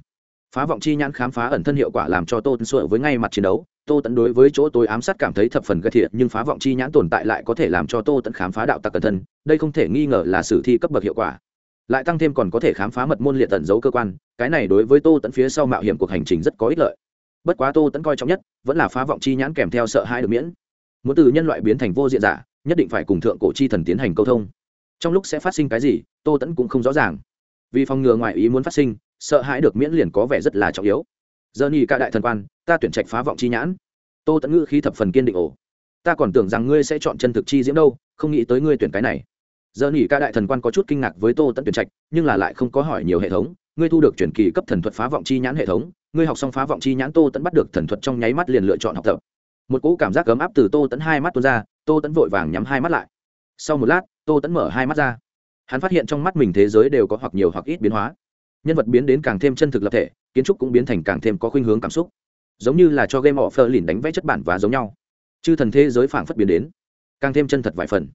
Phá vọng chi nhãn khám phá ẩn thân hiệu quả làm cho tô tẫn sợ với ngay mặt chiến đấu tô tẫn đối với chỗ tôi ám sát cảm thấy thập phần ghét thiệt, nhưng phá vọng chi nhãn tồn tại lại có thể làm cho tô tẫn khám phá đạo tặc cẩn thân đây không thể nghi ngờ là sử thi cấp bậc hiệu quả. Lại tăng thêm còn có thể khám phá mật môn liệt tận giấu cơ quan, cái này đối với tô tẫn phía sau mạo hiểm cuộc hành trình rất có ích lợi. Bất quá tô tẫn coi trọng nhất, vẫn là phá vọng chi nhãn kèm theo sợ hãi được miễn. Muốn từ nhân loại biến thành vô diện giả, nhất định phải cùng thượng cổ chi thần tiến hành câu thông. Trong lúc sẽ phát sinh cái gì, tô tẫn cũng không rõ ràng. Vì phòng ngừa ngoại ý muốn phát sinh, sợ hãi được miễn liền có vẻ rất là trọng yếu giờ nhì ca đại thần quan, ta tuyển trạch phá vọng chi nhãn. Tô tẫn ngữ khí thập phần kiên định ổ ta còn tưởng rằng ngươi sẽ chọn chân thực chi diễm đâu, không nghĩ tới ngươi tuyển cái này. Giờ nhì ca đại thần quan có chút kinh ngạc với tô tẫn tuyển trạch, nhưng là lại không có hỏi nhiều hệ thống. Ngươi thu được chuyển kỳ cấp thần thuật phá vọng chi nhãn hệ thống. Ngươi học xong phá vọng chi nhãn tô tẫn bắt được thần thuật trong nháy mắt liền lựa chọn học tập. Một cỗ cảm giác ấm áp từ tô tẫn hai mắt tuôn ra, tô tẫn vội vàng nhắm hai mắt lại. Sau một lát, tô tẫn mở hai mắt ra. Hắn phát hiện trong mắt mình thế giới đều có hoặc nhiều hoặc ít biến hóa. Nhân vật biến đến càng thêm chân thực lập thể kiến trúc cũng biến thành càng thêm có khuynh hướng cảm xúc. Giống như là cho game offer lìn đánh vẽ chất bản và giống nhau. Chư thần thế giới phảng phất biến đến, càng thêm chân thật vài phần.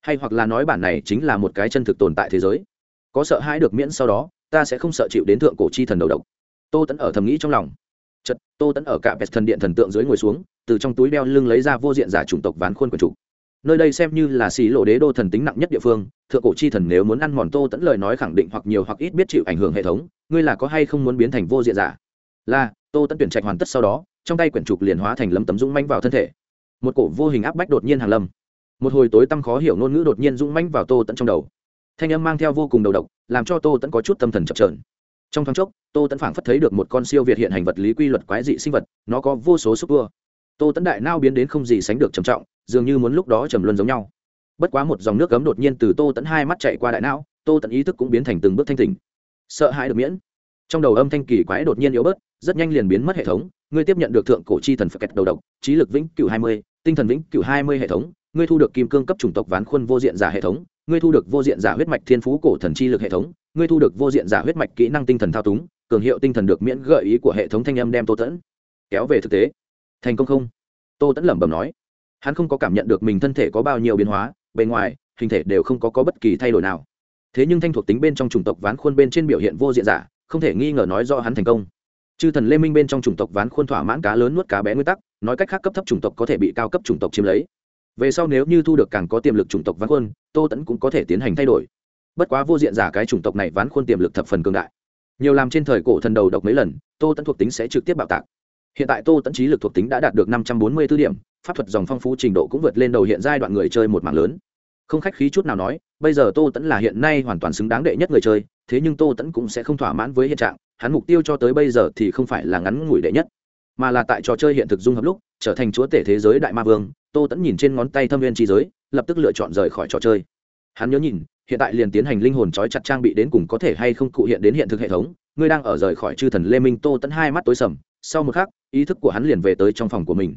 Hay hoặc là nói bản này chính là một cái chân thực tồn tại thế giới. Có sợ hãi được miễn sau đó, ta sẽ không sợ chịu đến thượng cổ chi thần đầu độc. Tô tẫn ở thầm nghĩ trong lòng. Chật tô tẫn ở cả vẹt thần điện thần tượng dưới ngồi xuống, từ trong túi đeo lưng lấy ra vô diện giả chủng tộc ván khuôn quần chủ nơi đây xem như là xì lộ đế đô thần tính nặng nhất địa phương, thượng cổ chi thần nếu muốn ăn mòn tô tẫn lời nói khẳng định hoặc nhiều hoặc ít biết chịu ảnh hưởng hệ thống ngươi là có hay không muốn biến thành vô diện giả? Là, tô tẫn tuyển trạch hoàn tất sau đó, trong tay quyển trục liền hóa thành lấm tấm dũng manh vào thân thể. Một cổ vô hình áp bách đột nhiên hàng lâm. Một hồi tối tăm khó hiểu ngôn ngữ đột nhiên dũng manh vào tô tẫn trong đầu. Thanh âm mang theo vô cùng đầu độc, làm cho tô tẫn có chút tâm thần chập trờn trong thoáng chốc, tô tẫn phảng phất thấy được một con siêu việt hiện hành vật lý quy luật quái dị sinh vật, nó có vô số sức vua tô tẫn đại nao biến đến không gì sánh được trầm trọng, dường như muốn lúc đó trầm luân giống nhau. Bất quá một dòng nước cấm đột nhiên từ tô tẫn hai mắt chạy qua đại não, tô tẫn ý thức cũng biến thành từng bước thanh tỉnh sợ hãi được miễn. Trong đầu âm thanh kỳ quái đột nhiên yếu bớt rất nhanh liền biến mất hệ thống ngươi tiếp nhận được thượng cổ chi thần phật kẹt đầu độc trí lực vĩnh cửu hai mươi tinh thần vĩnh cửu hai mươi hệ thống ngươi thu được kim cương cấp chủng tộc ván khuôn vô diện giả hệ thống ngươi thu được vô diện giả huyết mạch thiên phú cổ thần chi lực hệ thống ngươi thu được vô diện giả huyết mạch kỹ năng tinh thần thao túng cường hiệu tinh thần được miễn gợi ý của hệ thống thanh âm đem tô tẫn kéo về thực tế. Thành công không? Tô tẫn lẩm bẩm nói. Hắn không có cảm nhận được mình thân thể có bao nhiêu biến hóa bề ngoài hình thể đều không có, có bất kỳ thay đổi nào thế nhưng thanh thuộc tính bên trong chủng tộc ván khuôn bên trên biểu hiện vô diện giả, không thể nghi ngờ nói do hắn thành công. Chư thần lê minh bên trong chủng tộc ván khuôn thỏa mãn cá lớn nuốt cá bé nguyên tắc, nói cách khác cấp thấp chủng tộc có thể bị cao cấp chủng tộc chiếm lấy. Về sau nếu như thu được càng có tiềm lực chủng tộc ván khuôn, tô tẫn cũng có thể tiến hành thay đổi. Bất quá vô diện giả cái chủng tộc này ván khuôn tiềm lực thập phần cường đại. Nhiều làm trên thời cổ thần đầu độc mấy lần, tô tẫn thuộc tính sẽ trực tiếp bạo tạc. Hiện tại tô tẫn trí lực thuộc tính đã đạt được năm trăm bốn mươi b ố điểm, pháp thuật dòng phong phú trình độ cũng vượt lên đầu hiện giai đoạn người chơi một mảng lớn không khách khí chút nào nói, bây giờ tô tẫn là hiện nay hoàn toàn xứng đáng đệ nhất người chơi, thế nhưng tô tẫn cũng sẽ không thỏa mãn với hiện trạng, hắn mục tiêu cho tới bây giờ thì không phải là ngắn ngủi đệ nhất, mà là tại trò chơi hiện thực dung hợp lúc, trở thành chúa tể thế giới đại ma vương, tô tẫn nhìn trên ngón tay thâm viên trí giới, lập tức lựa chọn rời khỏi trò chơi. Hắn nhớ nhìn, hiện tại liền tiến hành linh hồn trói chặt trang bị đến cùng có thể hay không cụ hiện đến hiện thực hệ thống, ngươi đang ở rời khỏi chư thần lê minh, tô tẫn hai mắt tối sầm, sau một khắc, ý thức của hắn liền về tới trong phòng của mình.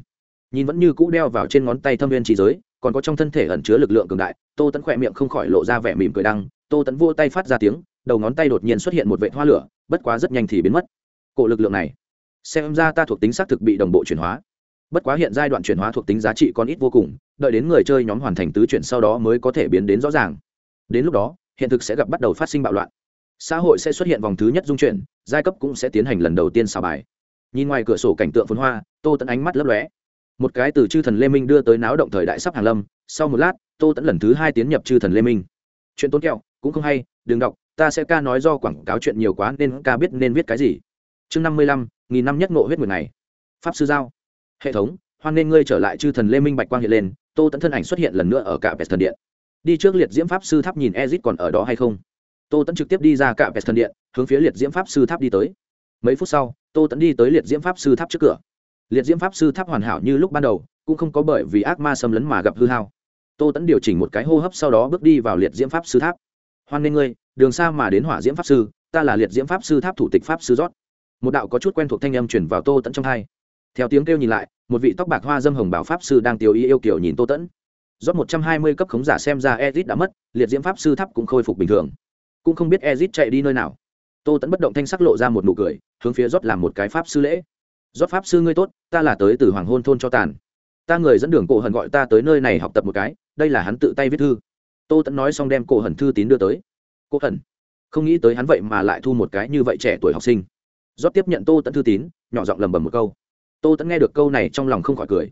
Nhìn vẫn như cũ đeo vào trên ngón tay thâm viên trí giới còn có trong thân thể ẩn chứa lực lượng cường đại, tô tẫn khỏe miệng không khỏi lộ ra vẻ mỉm cười đăng, tô tẫn vô tay phát ra tiếng, đầu ngón tay đột nhiên xuất hiện một vệ hoa lửa, bất quá rất nhanh thì biến mất. Cổ lực lượng này, xem ra ta thuộc tính xác thực bị đồng bộ chuyển hóa. Bất quá hiện giai đoạn chuyển hóa thuộc tính giá trị còn ít vô cùng, đợi đến người chơi nhóm hoàn thành tứ chuyển sau đó mới có thể biến đến rõ ràng. Đến lúc đó, hiện thực sẽ gặp bắt đầu phát sinh bạo loạn. Xã hội sẽ xuất hiện vòng thứ nhất dung chuyển, giai cấp cũng sẽ tiến hành lần đầu tiên xào bài. Nhìn ngoài cửa sổ cảnh tượng phun hoa, tô tẫn ánh mắt lấp lóe một cái từ chư thần lê minh đưa tới náo động thời đại sắp hàng lâm, sau một lát, tô tẫn lần thứ hai tiến nhập chư thần lê minh. Chuyện tốn kẹo, cũng không hay, đừng đọc, ta sẽ ca nói do quảng cáo chuyện nhiều quá nên ca biết nên viết cái gì. Chương năm mươi lăm, nghìn năm nhất ngộ huyết nguyệt này pháp sư giao. Hệ thống, hoan nên ngươi trở lại chư thần lê minh bạch quang hiện lên, tô tẫn thân ảnh xuất hiện lần nữa ở cả vest thần điện. Đi trước liệt diễm pháp sư tháp nhìn ezit còn ở đó hay không? Tô tẫn trực tiếp đi ra cả vest thần điện, hướng phía liệt diễm pháp sư tháp đi tới. Mấy phút sau, tô tẫn đi tới liệt diễm pháp sư tháp trước cửa liệt diễm pháp sư tháp hoàn hảo như lúc ban đầu, cũng không có bởi vì ác ma xâm lấn mà gặp hư hao. Tô tẫn điều chỉnh một cái hô hấp sau đó bước đi vào liệt diễm pháp sư tháp. Hoan nghê ngươi, đường xa mà đến hỏa diễm pháp sư, ta là liệt diễm pháp sư tháp thủ tịch pháp sư rót. Một đạo có chút quen thuộc thanh âm chuyển vào tô tẫn trong hai. Theo tiếng kêu nhìn lại, một vị tóc bạc hoa dâm hồng bảo pháp sư đang tiêu ý yêu kiểu nhìn tô tẫn rót một trăm hai mươi cấp khống giả xem ra ezit đã mất, liệt diễm pháp sư tháp cũng khôi phục bình thường. Cũng không biết ezit chạy đi nơi nào. Tô tẫn bất động thanh sắc lộ ra một nụ cười, hướng phía rót làm một cái pháp sư lễ rót pháp sư ngươi tốt, ta là tới từ hoàng hôn thôn cho tàn. Ta người dẫn đường cổ hận gọi ta tới nơi này học tập một cái, đây là hắn tự tay viết thư. Tô tẫn nói xong đem cổ hận thư tín đưa tới. Cổ hận? Không nghĩ tới hắn vậy mà lại thu một cái như vậy trẻ tuổi học sinh. Rót tiếp nhận tô tẫn thư tín, nhỏ giọng lầm bầm một câu. Tô tẫn nghe được câu này trong lòng không khỏi cười.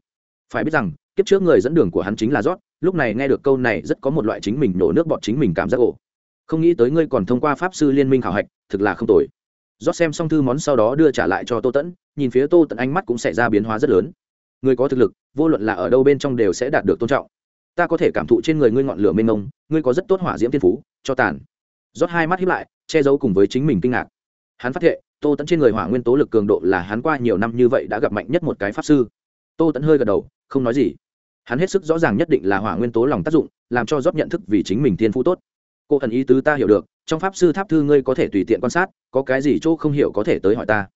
Phải biết rằng, kiếp trước người dẫn đường của hắn chính là rót, lúc này nghe được câu này rất có một loại chính mình nổ nước bọt chính mình cảm giác ổ không nghĩ tới ngươi còn thông qua pháp sư liên minh khảo hạch, thực là không tồi. Rót xem xong thư món sau đó đưa trả lại cho tô tẫn nhìn phía tô tận ánh mắt cũng xảy ra biến hóa rất lớn. Người có thực lực, vô luận là ở đâu bên trong đều sẽ đạt được tôn trọng. Ta có thể cảm thụ trên người ngươi ngọn lửa mênh mông, ngươi có rất tốt hỏa diễm thiên phú, cho tàn. Rót hai mắt hiếp lại, che giấu cùng với chính mình kinh ngạc. Hắn phát hiện tô tẫn trên người hỏa nguyên tố lực cường độ là hắn qua nhiều năm như vậy đã gặp mạnh nhất một cái pháp sư. Tô tẫn hơi gật đầu, không nói gì. Hắn hết sức rõ ràng nhất định là hỏa nguyên tố lòng tác dụng, làm cho rót nhận thức vì chính mình thiên phú tốt. Cô thần ý tứ ta hiểu được, trong pháp sư tháp thư ngươi có thể tùy tiện quan sát, có cái gì chỗ không hiểu có thể tới hỏi ta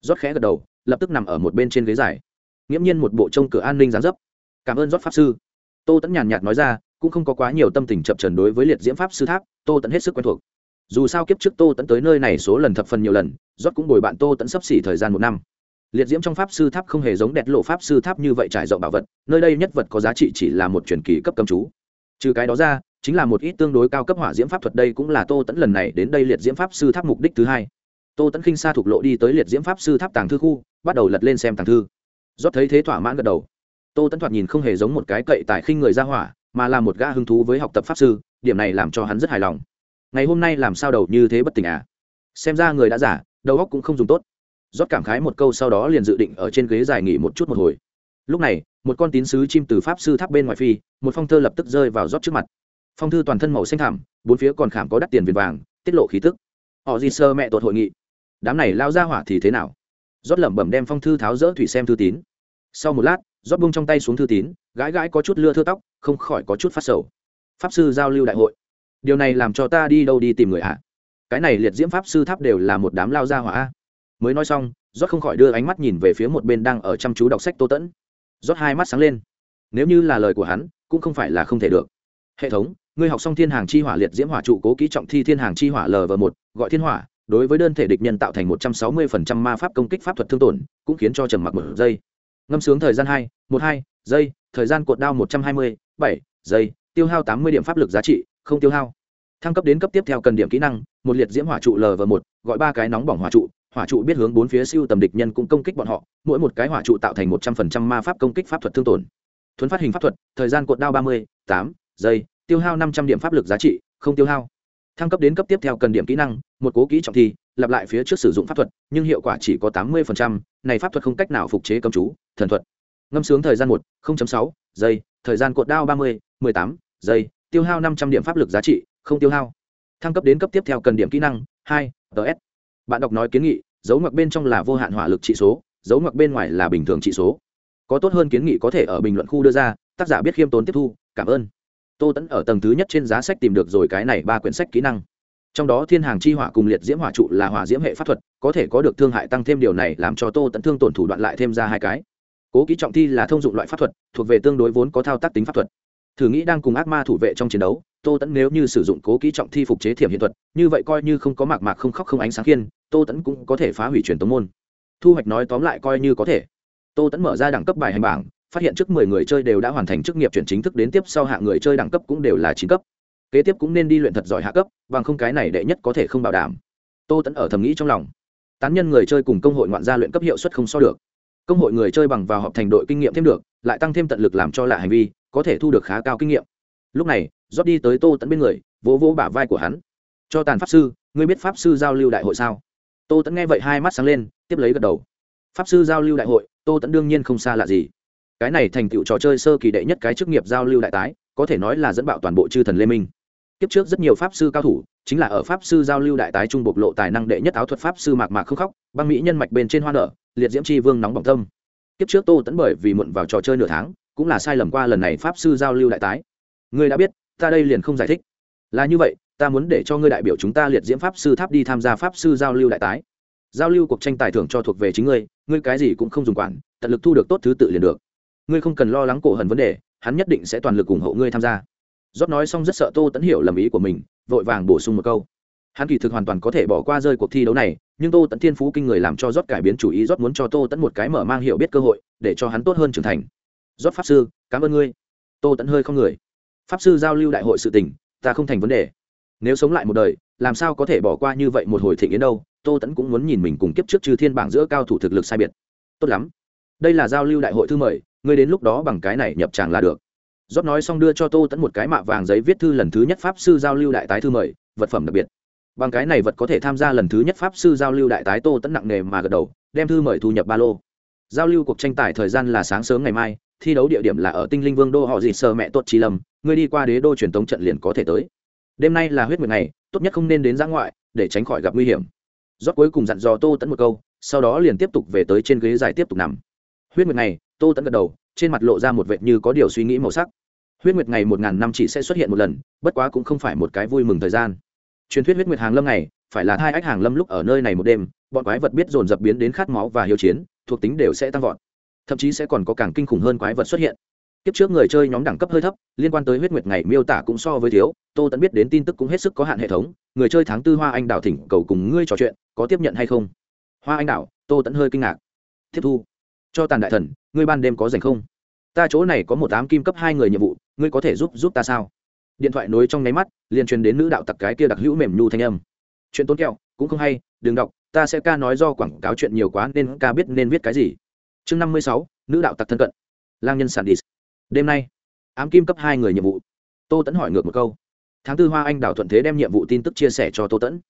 rót khẽ gật đầu, lập tức nằm ở một bên trên ghế dài. Nghiễm nhiên một bộ trông cửa an ninh gián dấp. Cảm ơn rót pháp sư. Tô tẫn nhàn nhạt nói ra, cũng không có quá nhiều tâm tình chập trần đối với liệt diễm pháp sư tháp, tô tẫn hết sức quen thuộc. Dù sao kiếp trước tô tẫn tới nơi này số lần thập phần nhiều lần rót cũng bồi bạn tô tẫn sấp xỉ thời gian một năm. Liệt diễm trong pháp sư tháp không hề giống đẹp lộ pháp sư tháp như vậy trải rộng bảo vật, nơi đây nhất vật có giá trị chỉ là một truyền kỳ cấp cầm chú. Trừ cái đó ra, chính là một ít tương đối cao cấp hỏa diễm pháp thuật đây cũng là tô tẫn lần này đến đây liệt diễm pháp sư tháp mục đích thứ hai tô tẫn khinh xa thục lộ đi tới liệt diễm pháp sư tháp tàng thư khu, bắt đầu lật lên xem tàng thư. Rót thấy thế thỏa mãn gật đầu. Tô tẫn thoạt nhìn không hề giống một cái cậy tài khinh người ra hỏa, mà là một gã hứng thú với học tập pháp sư, điểm này làm cho hắn rất hài lòng. Ngày hôm nay làm sao đầu như thế bất tỉnh à? Xem ra người đã giả, đầu óc cũng không dùng tốt. Rót cảm khái một câu sau đó liền dự định ở trên ghế dài nghỉ một chút một hồi. Lúc này, một con tín sứ chim từ pháp sư tháp bên ngoài phi, một phong thơ lập tức rơi vào rót trước mặt. Phong thư toàn thân màu xanh thảm bốn phía còn khảm có đắt tiền viền vàng, tiết lộ khí tức. Họ di sơ mẹ tuột hội nghị đám này lao ra hỏa thì thế nào? Rót lẩm bẩm đem phong thư tháo rỡ thủy xem thư tín. Sau một lát, rót bung trong tay xuống thư tín, gãi gãi có chút lưa thưa tóc, không khỏi có chút phát sầu. Pháp sư giao lưu đại hội. Điều này làm cho ta đi đâu đi tìm người ạ? Cái này liệt diễm pháp sư tháp đều là một đám lao ra hỏa mới nói xong, rót không khỏi đưa ánh mắt nhìn về phía một bên đang ở chăm chú đọc sách tô tẫn. Rót hai mắt sáng lên. Nếu như là lời của hắn, cũng không phải là không thể được. Hệ thống, ngươi học xong thiên hàng chi hỏa liệt diễm hỏa trụ cố kỹ trọng thi thiên hàng chi hỏa lv một, gọi thiên hỏa đối với đơn thể địch nhân tạo thành một trăm sáu mươi phần trăm ma pháp công kích pháp thuật thương tổn, cũng khiến cho trầm mặc một giây. Ngâm sướng thời gian hai, một hai, giây, thời gian cột đao một trăm hai mươi, bảy, giây, tiêu hao tám mươi điểm pháp lực giá trị, không tiêu hao. Thăng cấp đến cấp tiếp theo cần điểm kỹ năng, một liệt diễm hỏa trụ lv một, gọi ba cái nóng bỏng hỏa trụ. Hỏa trụ biết hướng bốn phía siêu tầm địch nhân cũng công kích bọn họ, mỗi một cái hỏa trụ tạo thành một trăm phần trăm ma pháp công kích pháp thuật thương tổn. Thuấn phát hình pháp thuật, thời gian cột đao ba mươi, tám, giây, tiêu hao năm trăm điểm pháp lực giá trị, không tiêu hao thăng cấp đến cấp tiếp theo cần điểm kỹ năng, một cố kỹ trọng thi, lặp lại phía trước sử dụng pháp thuật, nhưng hiệu quả chỉ có tám mươi này pháp thuật không cách nào phục chế cấm chú, thần thuật. Ngâm sướng thời gian một sáu, giây, thời gian cột đao ba mươi, mười tám, giây, tiêu hao năm trăm điểm pháp lực giá trị, không tiêu hao. Thăng cấp đến cấp tiếp theo cần điểm kỹ năng, hai ts bạn đọc nói kiến nghị, dấu ngoặc bên trong là vô hạn hỏa lực trị số, dấu ngoặc bên ngoài là bình thường trị số. Có tốt hơn kiến nghị có thể ở bình luận khu đưa ra, tác giả biết khiêm tốn tiếp thu, cảm ơn tô tẫn ở tầng thứ nhất trên giá sách tìm được rồi cái này ba quyển sách kỹ năng. Trong đó thiên hàng chi hỏa cùng liệt diễm hỏa trụ là hỏa diễm hệ pháp thuật, có thể có được thương hại tăng thêm điều này làm cho tô tẫn thương tổn thủ đoạn lại thêm ra hai cái. Cố kỹ trọng thi là thông dụng loại pháp thuật, thuộc về tương đối vốn có thao tác tính pháp thuật. Thử nghĩ đang cùng ác ma thủ vệ trong chiến đấu, tô tẫn nếu như sử dụng cố kỹ trọng thi phục chế thiểm hiện thuật, như vậy coi như không có mạc mạc không khóc không ánh sáng khiên, tô tẫn cũng có thể phá hủy truyền tống môn. Thu hoạch nói tóm lại coi như có thể. Tô tẫn mở ra đẳng cấp bài hành bảng phát hiện trước mười người chơi đều đã hoàn thành chức nghiệp chuyển chính thức đến tiếp sau hạng người chơi đẳng cấp cũng đều là chín cấp. Kế tiếp cũng nên đi luyện thật giỏi hạ cấp, bằng không cái này đệ nhất có thể không bảo đảm. Tô tẫn ở thầm nghĩ trong lòng. Tán nhân người chơi cùng công hội ngoạn gia luyện cấp hiệu suất không so được. Công hội người chơi bằng vào họp thành đội kinh nghiệm thêm được, lại tăng thêm tận lực làm cho lạ hành vi, có thể thu được khá cao kinh nghiệm. Lúc này, rót đi tới tô tẫn bên người, vỗ vỗ bả vai của hắn. Cho tàn pháp sư, ngươi biết pháp sư giao lưu đại hội sao? Tô tẫn nghe vậy hai mắt sáng lên, tiếp lấy gật đầu. Pháp sư giao lưu đại hội, tô tẫn đương nhiên không xa lạ gì cái này thành tựu trò chơi sơ kỳ đệ nhất cái chức nghiệp giao lưu đại tái, có thể nói là dẫn bạo toàn bộ chư thần lê minh. Kiếp trước rất nhiều pháp sư cao thủ, chính là ở pháp sư giao lưu đại tái trung bộc lộ tài năng đệ nhất áo thuật pháp sư mạc mạc không khóc, băng mỹ nhân mạch bên trên hoa nở, liệt diễm tri vương nóng bỏng tâm. Kiếp trước tô tẫn bởi vì muộn vào trò chơi nửa tháng, cũng là sai lầm qua lần này pháp sư giao lưu đại tái. Ngươi đã biết, ta đây liền không giải thích. Là như vậy, ta muốn để cho ngươi đại biểu chúng ta liệt diễm pháp sư tháp đi tham gia pháp sư giao lưu đại tái. Giao lưu cuộc tranh tài thưởng cho thuộc về chính ngươi ngươi cái gì cũng không dùng quản, tận lực thu được tốt thứ tự liền được ngươi không cần lo lắng cổ hần vấn đề, hắn nhất định sẽ toàn lực ủng hộ ngươi tham gia. Rót nói xong rất sợ tô tẫn hiểu lầm ý của mình, vội vàng bổ sung một câu. Hắn kỳ thực hoàn toàn có thể bỏ qua rơi cuộc thi đấu này, nhưng tô tẫn thiên phú kinh người làm cho rót cải biến chủ ý, rót muốn cho tô tẫn một cái mở mang hiểu biết cơ hội, để cho hắn tốt hơn trưởng thành. Rót pháp sư, cảm ơn ngươi. Tô tẫn hơi không người. Pháp sư giao lưu đại hội sự tình, ta không thành vấn đề. Nếu sống lại một đời, làm sao có thể bỏ qua như vậy một hồi thịnh yến đâu? Tô tẫn cũng muốn nhìn mình cùng kiếp trước trừ thiên bảng giữa cao thủ thực lực sai biệt. Tốt lắm. Đây là giao lưu đại hội thư mời ngươi đến lúc đó bằng cái này nhập tràng là được. Rót nói xong đưa cho tô tẫn một cái mạ vàng giấy viết thư lần thứ nhất pháp sư giao lưu đại tái thư mời, vật phẩm đặc biệt. Bằng cái này vật có thể tham gia lần thứ nhất pháp sư giao lưu đại tái tô tẫn nặng nề mà gật đầu, đem thư mời thu nhập ba lô. Giao lưu cuộc tranh tài thời gian là sáng sớm ngày mai, thi đấu địa điểm là ở tinh linh vương đô họ dị sơ mẹ tốt trí lâm, ngươi đi qua đế đô truyền tống trận liền có thể tới. Đêm nay là huyết nguyệt ngày, tốt nhất không nên đến giã ngoại, để tránh khỏi gặp nguy hiểm. Rót cuối cùng dặn dò tô tẫn một câu, sau đó liền tiếp tục về tới trên ghế dài tiếp tục nằm. Huyết nguyệt ngày tô tẫn gật đầu, trên mặt lộ ra một vệt như có điều suy nghĩ màu sắc. Huyết nguyệt ngày một ngàn năm chỉ sẽ xuất hiện một lần, bất quá cũng không phải một cái vui mừng thời gian. Truyền thuyết huyết nguyệt hàng lâm này, phải là hai ách hàng lâm lúc ở nơi này một đêm, bọn quái vật biết dồn dập biến đến khát máu và hiếu chiến, thuộc tính đều sẽ tăng vọt. Thậm chí sẽ còn có càng kinh khủng hơn quái vật xuất hiện. Kiếp trước người chơi nhóm đẳng cấp hơi thấp, liên quan tới huyết nguyệt ngày miêu tả cũng so với thiếu, tô tẫn biết đến tin tức cũng hết sức có hạn hệ thống, người chơi tháng tư hoa anh đào thỉnh cầu cùng ngươi trò chuyện, có tiếp nhận hay không? Hoa anh đào tô tẫn hơi kinh ngạc. Tiếp thu cho tàn đại thần, ngươi ban đêm có dành không? Ta chỗ này có một tám kim cấp hai người nhiệm vụ, ngươi có thể giúp giúp ta sao? Điện thoại nối trong nháy mắt, liền truyền đến nữ đạo tặc cái kia đặc hữu mềm nhu thanh âm. Chuyện tốn kẹo, cũng không hay, đừng đọc, ta sẽ ca nói do quảng cáo chuyện nhiều quá nên ca biết nên viết cái gì. Chương năm mươi sáu, nữ đạo tặc thân cận. Lang nhân sản đi đêm nay, ám kim cấp hai người nhiệm vụ. Tô tẫn hỏi ngược một câu. Tháng tư hoa anh đào thuận thế đem nhiệm vụ tin tức chia sẻ cho tô tẫn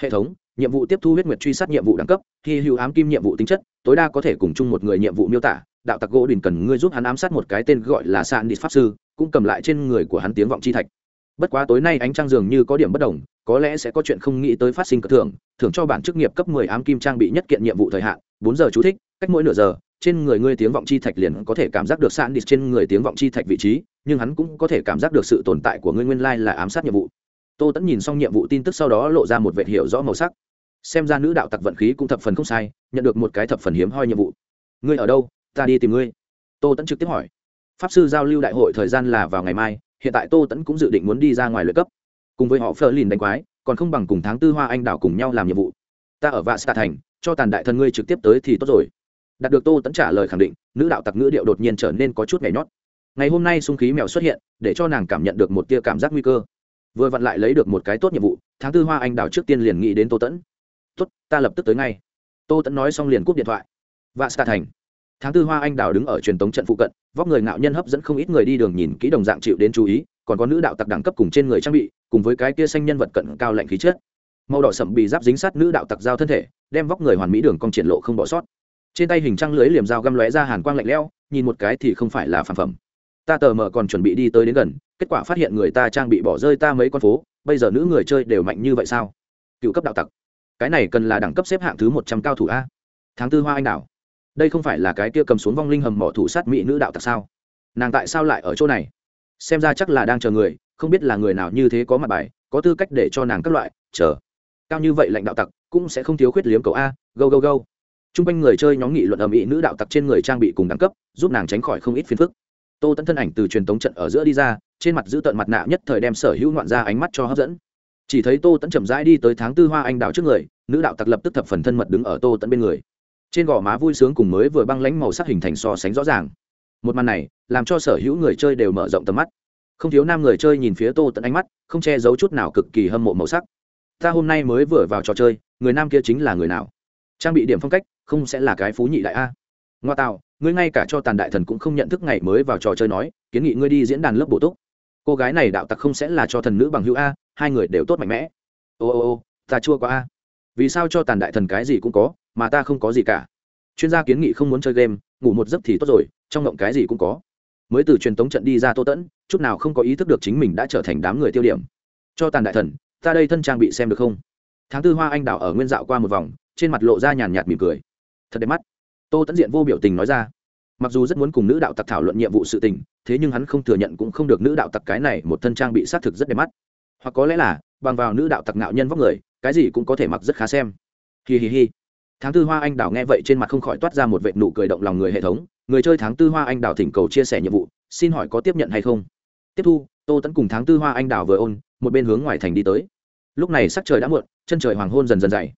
hệ thống, nhiệm vụ tiếp thu huyết nguyệt truy sát nhiệm vụ đẳng cấp khi hữu ám kim nhiệm vụ tính chất, tối đa có thể cùng chung một người nhiệm vụ miêu tả. Đạo tặc gỗ đình cần ngươi giúp hắn ám sát một cái tên gọi là sạn đi pháp sư, cũng cầm lại trên người của hắn tiếng vọng chi thạch. Bất quá tối nay ánh trăng dường như có điểm bất đồng, có lẽ sẽ có chuyện không nghĩ tới phát sinh cực thưởng thưởng cho bản chức nghiệp cấp mười ám kim trang bị nhất kiện nhiệm vụ thời hạn, bốn giờ chú thích, cách mỗi nửa giờ, trên người ngươi tiếng vọng chi thạch liền có thể cảm giác được sạn đi trên người tiếng vọng chi thạch vị trí, nhưng hắn cũng có thể cảm giác được sự tồn tại của ngươi nguyên lai là ám sát nhiệm vụ tô tẫn nhìn xong nhiệm vụ tin tức sau đó lộ ra một vệ hiệu rõ màu sắc. Xem ra nữ đạo tặc vận khí cũng thập phần không sai, nhận được một cái thập phần hiếm hoi nhiệm vụ. Ngươi ở đâu? Ta đi tìm ngươi. Tô tẫn trực tiếp hỏi. Pháp sư giao lưu đại hội thời gian là vào ngày mai, hiện tại tô tẫn cũng dự định muốn đi ra ngoài lợi cấp. Cùng với họ phờ lìn đánh quái, còn không bằng cùng tháng tư hoa anh đảo cùng nhau làm nhiệm vụ. Ta ở vạ xạ thành, cho tàn đại thần ngươi trực tiếp tới thì tốt rồi. Đạt được tô tẫn trả lời khẳng định, nữ đạo tặc ngữ điệu đột nhiên trở nên có chút nhảy nhót. Ngày hôm nay sung khí mèo xuất hiện, để cho nàng cảm nhận được một tia cảm giác nguy cơ vừa vặn lại lấy được một cái tốt nhiệm vụ, tháng tư hoa anh đào trước tiên liền nghĩ đến tô tẫn. Tốt, ta lập tức tới ngay. Tô tẫn nói xong liền cúp điện thoại. Và xa thành. Tháng tư hoa anh đào đứng ở truyền tống trận phụ cận, vóc người ngạo nhân hấp dẫn không ít người đi đường nhìn kỹ đồng dạng chịu đến chú ý, còn có nữ đạo tặc đẳng cấp cùng trên người trang bị, cùng với cái kia xanh nhân vật cận cao lạnh khí chết màu đỏ sậm bị giáp dính sát nữ đạo tặc giao thân thể, đem vóc người hoàn mỹ đường cong triển lộ không bỏ sót. Trên tay hình trăng lưới liềm dao găm lóe ra hàn quang lạnh lẽo, nhìn một cái thì không phải là phản phẩm. Ta tờ mờ còn chuẩn bị đi tới đến gần kết quả phát hiện người ta trang bị bỏ rơi ta mấy con phố, bây giờ nữ người chơi đều mạnh như vậy sao? Cựu cấp đạo tặc. Cái này cần là đẳng cấp xếp hạng thứ một trăm cao thủ a. Tháng tư hoa anh đảo. Đây không phải là cái kia cầm xuống vong linh hầm mỏ thủ sát mỹ nữ đạo tặc sao? Nàng tại sao lại ở chỗ này? Xem ra chắc là đang chờ người, không biết là người nào như thế có mặt bài, có tư cách để cho nàng các loại, chờ. Cao như vậy lãnh đạo tặc, cũng sẽ không thiếu khuyết liếm cầu a. Go go go. T r u n g quanh người chơi nhóm nghị luận ầm ĩ nữ đạo tặc trên người trang bị cùng đẳng cấp, giúp nàng tránh khỏi không ít phiền phức. Tô tẫn thân ảnh từ truyền tống trận ở giữa đi ra trên mặt giữ tận mặt nạ nhất thời đem sở hữu ngoạn ra ánh mắt cho hấp dẫn. Chỉ thấy tô tẫn chậm rãi đi tới tháng tư hoa anh đào trước người, nữ đạo tặc lập tức thập phần thân mật đứng ở tô tẫn bên người. Trên gò má vui sướng cùng mới vừa băng lánh màu sắc hình thành so sánh rõ ràng. Một màn này, làm cho sở hữu người chơi đều mở rộng tầm mắt. Không thiếu nam người chơi nhìn phía tô tận ánh mắt, không che giấu chút nào cực kỳ hâm mộ màu sắc. Ta hôm nay mới vừa vào trò chơi, người nam kia chính là người nào? Trang bị điểm phong cách, không sẽ là cái phú nhị đại a. Ngoa tạo, ngươi ngay cả cho tàn đại thần cũng không nhận thức ngày mới vào trò chơi nói, kiến nghị ngươi đi diễn đàn lớp bổ túc cô gái này đạo tặc không sẽ là cho thần nữ bằng hữu a, hai người đều tốt mạnh mẽ. Ô ô ô, ta chua quá a. Vì sao cho tàn đại thần cái gì cũng có, mà ta không có gì cả? Chuyên gia kiến nghị không muốn chơi game, ngủ một giấc thì tốt rồi, trong động cái gì cũng có. Mới từ truyền tống trận đi ra tô tẫn, chút nào không có ý thức được chính mình đã trở thành đám người tiêu điểm. Cho tàn đại thần, ta đây thân trang bị xem được không? Tháng tư hoa anh đào ở nguyên dạo qua một vòng, trên mặt lộ ra nhàn nhạt mỉm cười. Thật đẹp mắt. Tô tẫn diện vô biểu tình nói ra mặc dù rất muốn cùng nữ đạo tặc thảo luận nhiệm vụ sự tình, thế nhưng hắn không thừa nhận cũng không được nữ đạo tặc cái này một thân trang bị xác thực rất đẹp mắt. Hoặc có lẽ là, bằng vào nữ đạo tặc ngạo nhân vóc người, cái gì cũng có thể mặc rất khá xem. Hi hi hi. Tháng tư hoa anh đào nghe vậy trên mặt không khỏi toát ra một vệ nụ cười động lòng người hệ thống. Người chơi tháng tư hoa anh đào thỉnh cầu chia sẻ nhiệm vụ, xin hỏi có tiếp nhận hay không? Tiếp thu, tô tẫn cùng tháng tư hoa anh đào vừa ôn, một bên hướng ngoài thành đi tới. Lúc này sắc trời đã muộn, chân trời hoàng hôn dần dần dày.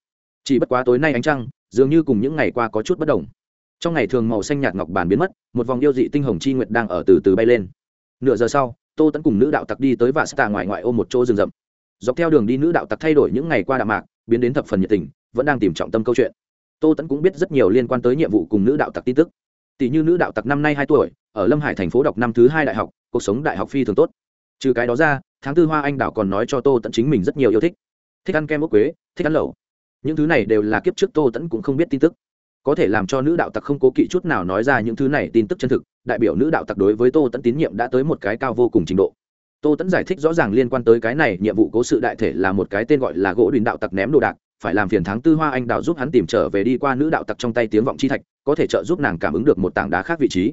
Chỉ bất quá tối nay ánh trăng, dường như cùng những ngày qua có chút bất đồng trong ngày thường màu xanh nhạt ngọc bàn biến mất, một vòng yêu dị tinh hồng chi nguyệt đang ở từ từ bay lên. Nửa giờ sau, tô tẫn cùng nữ đạo tặc đi tới và stà ngoài ngoại ô một chỗ rừng rậm. Dọc theo đường đi nữ đạo tặc thay đổi những ngày qua đạo mạc, biến đến thập phần nhiệt tình, vẫn đang tìm trọng tâm câu chuyện. Tô tẫn cũng biết rất nhiều liên quan tới nhiệm vụ cùng nữ đạo tặc tin tức. Tỷ như nữ đạo tặc năm nay hai tuổi, ở lâm hải thành phố đọc năm thứ hai đại học, cuộc sống đại học phi thường tốt. Trừ cái đó ra, tháng tư hoa anh đảo còn nói cho tô tẫn chính mình rất nhiều yêu thích. Thích ăn kem ốc quế, thích ăn lẩu. Những thứ này đều là kiếp trước tô tẫn cũng không biết tin tức có thể làm cho nữ đạo tặc không cố kỵ chút nào nói ra những thứ này tin tức chân thực, đại biểu nữ đạo tặc đối với tô tẫn tín nhiệm đã tới một cái cao vô cùng trình độ. Tô tẫn giải thích rõ ràng liên quan tới cái này, nhiệm vụ cố sự đại thể là một cái tên gọi là gỗ đùn đạo tặc ném đồ đạc, phải làm phiền tháng tư hoa anh đào giúp hắn tìm trở về đi qua nữ đạo tặc trong tay tiếng vọng chi thạch, có thể trợ giúp nàng cảm ứng được một tảng đá khác vị trí.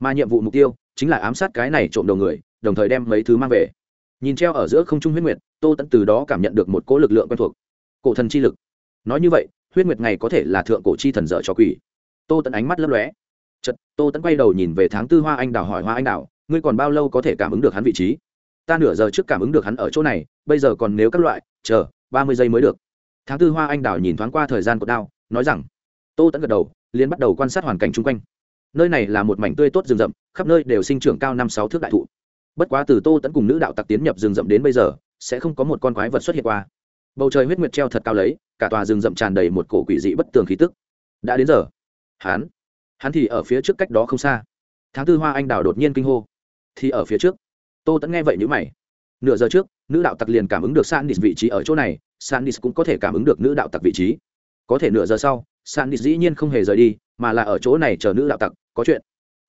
Mà nhiệm vụ mục tiêu chính là ám sát cái này trộm đầu người, đồng thời đem mấy thứ mang về. Nhìn treo ở giữa không trung huyết nguyệt, tô tẫn từ đó cảm nhận được một cỗ lực lượng quen thuộc. Cổ thần chi lực. Nói như vậy huyết nguyệt ngày có thể là thượng cổ chi thần dở cho quỷ. Tô tẫn ánh mắt lấp lóe. Chật tô tẫn quay đầu nhìn về tháng tư hoa anh đào hỏi hoa anh đào, ngươi còn bao lâu có thể cảm ứng được hắn vị trí? Ta nửa giờ trước cảm ứng được hắn ở chỗ này, bây giờ còn nếu các loại, chờ, ba mươi giây mới được. Tháng tư hoa anh đào nhìn thoáng qua thời gian của đao, nói rằng, tô tẫn gật đầu, liền bắt đầu quan sát hoàn cảnh chung quanh. Nơi này là một mảnh tươi tốt rừng rậm, khắp nơi đều sinh trưởng cao năm sáu thước đại thụ. Bất quá từ tô tẫn cùng nữ đạo tặc tiến nhập rừng rậm đến bây giờ, sẽ không có một con quái vật xuất hiện qua. Bầu trời huyết nguyệt treo thật cao lấy cả tòa rừng rậm tràn đầy một cổ quỷ dị bất tường khí tức. Đã đến giờ. Hắn hắn thì ở phía trước cách đó không xa. Tháng tư hoa anh đào đột nhiên kinh hô. Thì ở phía trước. Tô tẫn nghe vậy nhữ mày. Nửa giờ trước, nữ đạo tặc liền cảm ứng được sandis vị trí ở chỗ này sandis cũng có thể cảm ứng được nữ đạo tặc vị trí. Có thể nửa giờ sau sandis dĩ nhiên không hề rời đi, mà là ở chỗ này chờ nữ đạo tặc, có chuyện.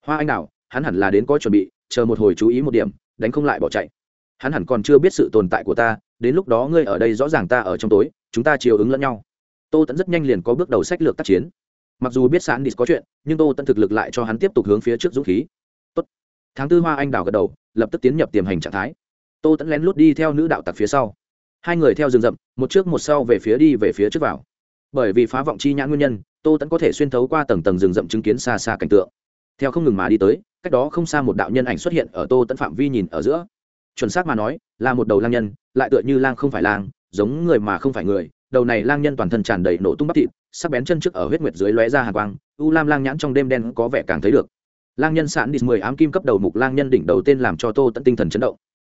Hoa anh đào, hắn hẳn là đến có chuẩn bị, chờ một hồi chú ý một điểm, đánh không lại bỏ chạy. Hắn hẳn còn chưa biết sự tồn tại của ta, đến lúc đó ngươi ở đây rõ ràng ta ở trong tối chúng ta chiều ứng lẫn nhau. Tô tẫn rất nhanh liền có bước đầu sách lược tác chiến. Mặc dù biết sán đi có chuyện, nhưng tô tẫn thực lực lại cho hắn tiếp tục hướng phía trước dũng khí. Tốt. tháng tư hoa anh đào gật đầu, lập tức tiến nhập tiềm hành trạng thái. Tô tẫn lén lút đi theo nữ đạo tặc phía sau. Hai người theo rừng rậm, một trước một sau về phía đi về phía trước vào. Bởi vì phá vọng chi nhãn nguyên nhân, tô tẫn có thể xuyên thấu qua tầng tầng rừng rậm chứng kiến xa xa cảnh tượng. Theo không ngừng mà đi tới, cách đó không xa một đạo nhân ảnh xuất hiện ở tô tẫn phạm vi nhìn ở giữa. Chuẩn xác mà nói, là một đầu lang nhân, lại tựa như lang không phải lang giống người mà không phải người, đầu này lang nhân toàn thân tràn đầy nổ tung bắp thịt, sắc bén chân trước ở huyết nguyệt dưới lóe ra hàng quang, u lam lang nhãn trong đêm đen có vẻ càng thấy được. Lang nhân sạn đi mười ám kim cấp đầu mục lang nhân đỉnh đầu tên làm cho tô tẫn tinh thần chấn động.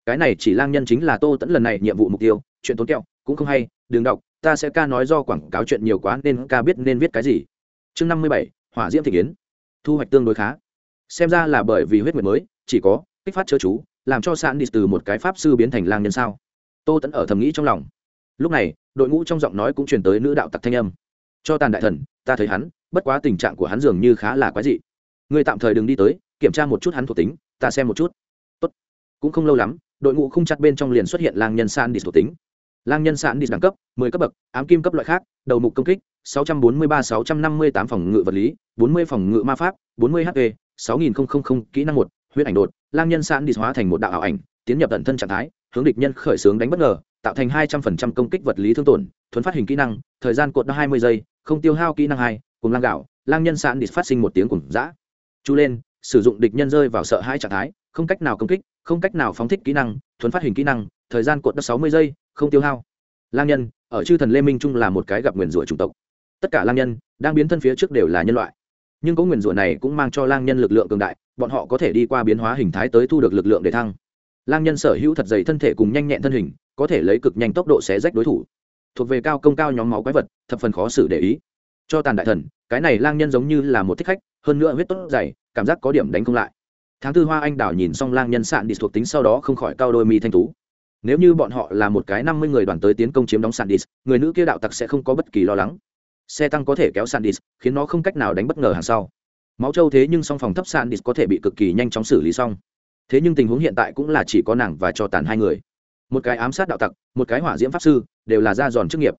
Cái này chỉ lang nhân chính là tô tẫn lần này nhiệm vụ mục tiêu, chuyện tốn kẹo, cũng không hay, đừng đọc, ta sẽ ca nói do quảng cáo chuyện nhiều quá nên ca biết nên viết cái gì. Chương năm mươi bảy, hỏa diễm thị kiến thu hoạch tương đối khá. Xem ra là bởi vì huyết nguyệt mới, chỉ có kích phát chớ chú, làm cho sạn đi từ một cái pháp sư biến thành lang nhân sao. Tô tẫn ở thầm nghĩ trong lòng lúc này, đội ngũ trong giọng nói cũng truyền tới nữ đạo tặc thanh âm. Cho tàn đại thần, ta thấy hắn, bất quá tình trạng của hắn dường như khá là quái dị. Người tạm thời đừng đi tới, kiểm tra một chút hắn thuộc tính, ta xem một chút. Tốt. cũng không lâu lắm, đội ngũ không chặt bên trong liền xuất hiện lang nhân san đi thuộc tính. Lang nhân san đi đẳng cấp 10 cấp bậc, ám kim cấp loại khác, đầu mục công kích 643-658 phòng ngự vật lý 40 phòng ngự ma pháp 40 hp 6000 kỹ năng một, huyết ảnh đột. Lang nhân san đi hóa thành một đạo ảo ảnh, tiến nhập tận thân trạng thái, hướng địch nhân khởi sướng đánh bất ngờ tạo thành 200% công kích vật lý thương tổn, thuấn phát hình kỹ năng, thời gian cột 20 giây, không tiêu hao kỹ năng hai, cùng lang gạo, lang nhân sạn địch phát sinh một tiếng cùng dã. Chú lên, sử dụng địch nhân rơi vào sợ hai trạng thái, không cách nào công kích, không cách nào phóng thích kỹ năng, thuấn phát hình kỹ năng, thời gian cột 60 giây, không tiêu hao. Lang nhân, ở chư thần lê minh trung là một cái gặp nguyền rủa chủng tộc. Tất cả lang nhân đang biến thân phía trước đều là nhân loại. Nhưng có nguyền rủa này cũng mang cho lang nhân lực lượng cường đại, bọn họ có thể đi qua biến hóa hình thái tới thu được lực lượng để thăng. Lang nhân sở hữu thật dày thân thể cùng nhanh nhẹn thân hình có thể lấy cực nhanh tốc độ xé rách đối thủ. Thuộc về cao công cao nhóm máu quái vật, thập phần khó xử để ý. Cho tàn đại thần, cái này lang nhân giống như là một thích khách, hơn nữa huyết tốt dày, cảm giác có điểm đánh không lại. Tháng tư hoa anh đào nhìn xong lang nhân sạn đi thuộc tính sau đó không khỏi cao đôi mi thanh tú. Nếu như bọn họ là một cái năm mươi người đoàn tới tiến công chiếm đóng sandis người nữ kia đạo tặc sẽ không có bất kỳ lo lắng. Xe tăng có thể kéo sandis khiến nó không cách nào đánh bất ngờ hàng sau. Máu trâu thế nhưng song phòng thấp sandis có thể bị cực kỳ nhanh chóng xử lý xong. Thế nhưng tình huống hiện tại cũng là chỉ có nàng và cho tàn hai người một cái ám sát đạo tặc, một cái hỏa diễm pháp sư, đều là ra giòn chức nghiệp.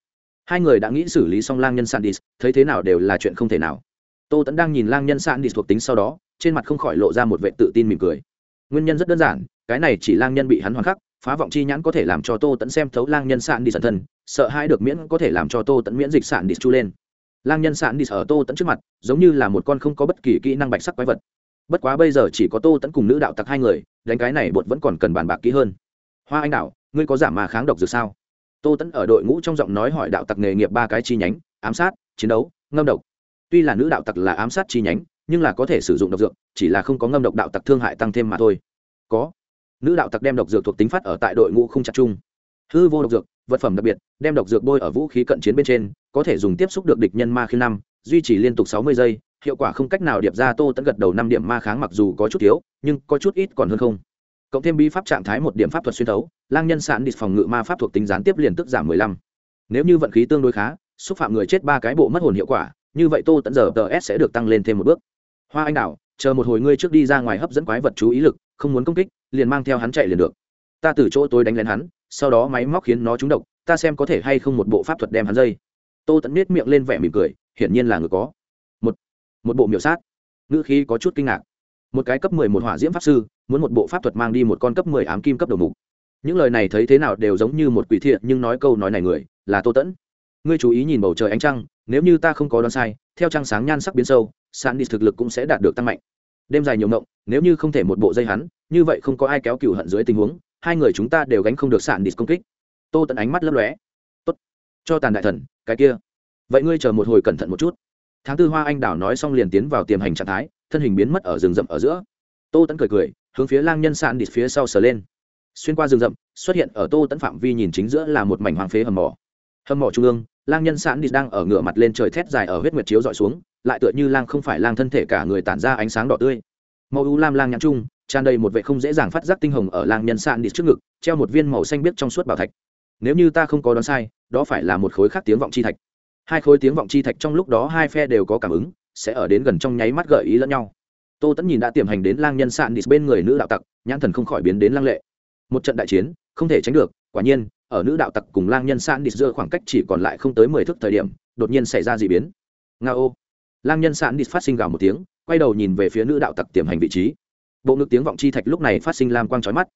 Hai người đã nghĩ xử lý xong lang nhân sandis, thấy thế nào đều là chuyện không thể nào. Tô tẫn đang nhìn lang nhân sandis thuộc tính sau đó, trên mặt không khỏi lộ ra một vệ tự tin mỉm cười. Nguyên nhân rất đơn giản, cái này chỉ lang nhân bị hắn hoàn khắc, phá vọng chi nhãn có thể làm cho tô tẫn xem thấu lang nhân sạn đi sẵn thân, sợ hai được miễn có thể làm cho tô tẫn miễn dịch sạn đi chu lên. Lang nhân sạn đi ở tô tẫn trước mặt, giống như là một con không có bất kỳ kỹ năng bạch sắc quái vật. Bất quá bây giờ chỉ có tô tẫn cùng nữ đạo tặc hai người, đánh cái này bột vẫn còn cần bàn bạc kỹ hơn hoa anh đạo ngươi có giảm mà kháng độc dược sao? Tô tẫn ở đội ngũ trong giọng nói hỏi đạo tặc nghề nghiệp ba cái chi nhánh, ám sát, chiến đấu, ngâm độc. Tuy là nữ đạo tặc là ám sát chi nhánh, nhưng là có thể sử dụng độc dược, chỉ là không có ngâm độc đạo tặc thương hại tăng thêm mà thôi. Có. Nữ đạo tặc đem độc dược thuộc tính phát ở tại đội ngũ không chặt chung. Hư vô độc dược, vật phẩm đặc biệt, đem độc dược bôi ở vũ khí cận chiến bên trên, có thể dùng tiếp xúc được địch nhân ma khi năm, duy trì liên tục sáu mươi giây, hiệu quả không cách nào điệp ra tô tẫn gật đầu năm điểm ma kháng mặc dù có chút thiếu, nhưng có chút ít còn hơn không cộng thêm bí pháp trạng thái một điểm pháp thuật xuyên thấu, lang nhân sản địch phòng ngự ma pháp thuộc tính gián tiếp liền tức giảm mười lăm. Nếu như vận khí tương đối khá, xúc phạm người chết ba cái bộ mất hồn hiệu quả, như vậy tô tận giờ tờ s sẽ được tăng lên thêm một bước. Hoa anh đào chờ một hồi ngươi trước đi ra ngoài hấp dẫn quái vật chú ý lực, không muốn công kích, liền mang theo hắn chạy liền được. Ta từ chỗ tôi đánh lên hắn, sau đó máy móc khiến nó trúng độc, ta xem có thể hay không một bộ pháp thuật đem hắn dây. Tô tẫn nết miệng lên vẻ mỉm cười, hiển nhiên là người có. Một một bộ miểu sát. Ngữ khí có chút kinh ngạc. Một cái cấp mười một hỏa diễm pháp sư muốn một bộ pháp thuật mang đi một con cấp mười ám kim cấp đầu mục. Những lời này thấy thế nào đều giống như một quỷ thiện, nhưng nói câu nói này người là tô tẫn. Ngươi chú ý nhìn bầu trời ánh trăng, nếu như ta không có đoán sai, theo trăng sáng nhan sắc biến sâu sàn đi thực lực cũng sẽ đạt được tăng mạnh. Đêm dài nhiều mộng nếu như không thể một bộ dây hắn, như vậy không có ai kéo cừu hận dưới tình huống, hai người chúng ta đều gánh không được sạn đi công kích. Tô tẫn ánh mắt lấp lóe. Tốt, cho tàn đại thần, cái kia. Vậy ngươi chờ một hồi cẩn thận một chút. Tháng tư hoa anh đảo nói xong liền tiến vào tiềm hành trạng thái, thân hình biến mất ở rừng rậm ở giữa. Tô tẫn cười cười hướng phía lang nhân sạn đi phía sau sờ lên. Xuyên qua rừng rậm, xuất hiện ở tô tẫn phạm vi nhìn chính giữa là một mảnh hoàng phế hầm mỏ. Hầm mỏ trung ương, lang nhân sạn đi đang ở ngửa mặt lên trời thét dài ở huyết nguyệt chiếu dọi xuống, lại tựa như lang không phải lang thân thể cả người tản ra ánh sáng đỏ tươi. Màu u lam lang nhãn trung, tràn đầy một vệ không dễ dàng phát giác tinh hồng ở lang nhân sạn đi trước ngực, treo một viên màu xanh biếc trong suốt bảo thạch. Nếu như ta không có đoán sai, đó phải là một khối khác tiếng vọng chi thạch. Hai khối tiếng vọng chi thạch trong lúc đó hai phe đều có cảm ứng, sẽ ở đến gần trong nháy mắt gợi ý lẫn nhau tô tẫn nhìn đã tiềm hành đến lang nhân sạn đi bên người nữ đạo tặc, nhãn thần không khỏi biến đến lang lệ. Một trận đại chiến, không thể tránh được, quả nhiên, ở nữ đạo tặc cùng lang nhân sạn đi giữa khoảng cách chỉ còn lại không tới mười thước thời điểm, đột nhiên xảy ra d ị biến. Nga ô. Lang nhân sạn đi phát sinh gào một tiếng, quay đầu nhìn về phía nữ đạo tặc tiềm hành vị trí. Bộ ngực tiếng vọng chi thạch lúc này phát sinh lam quang trói mắt.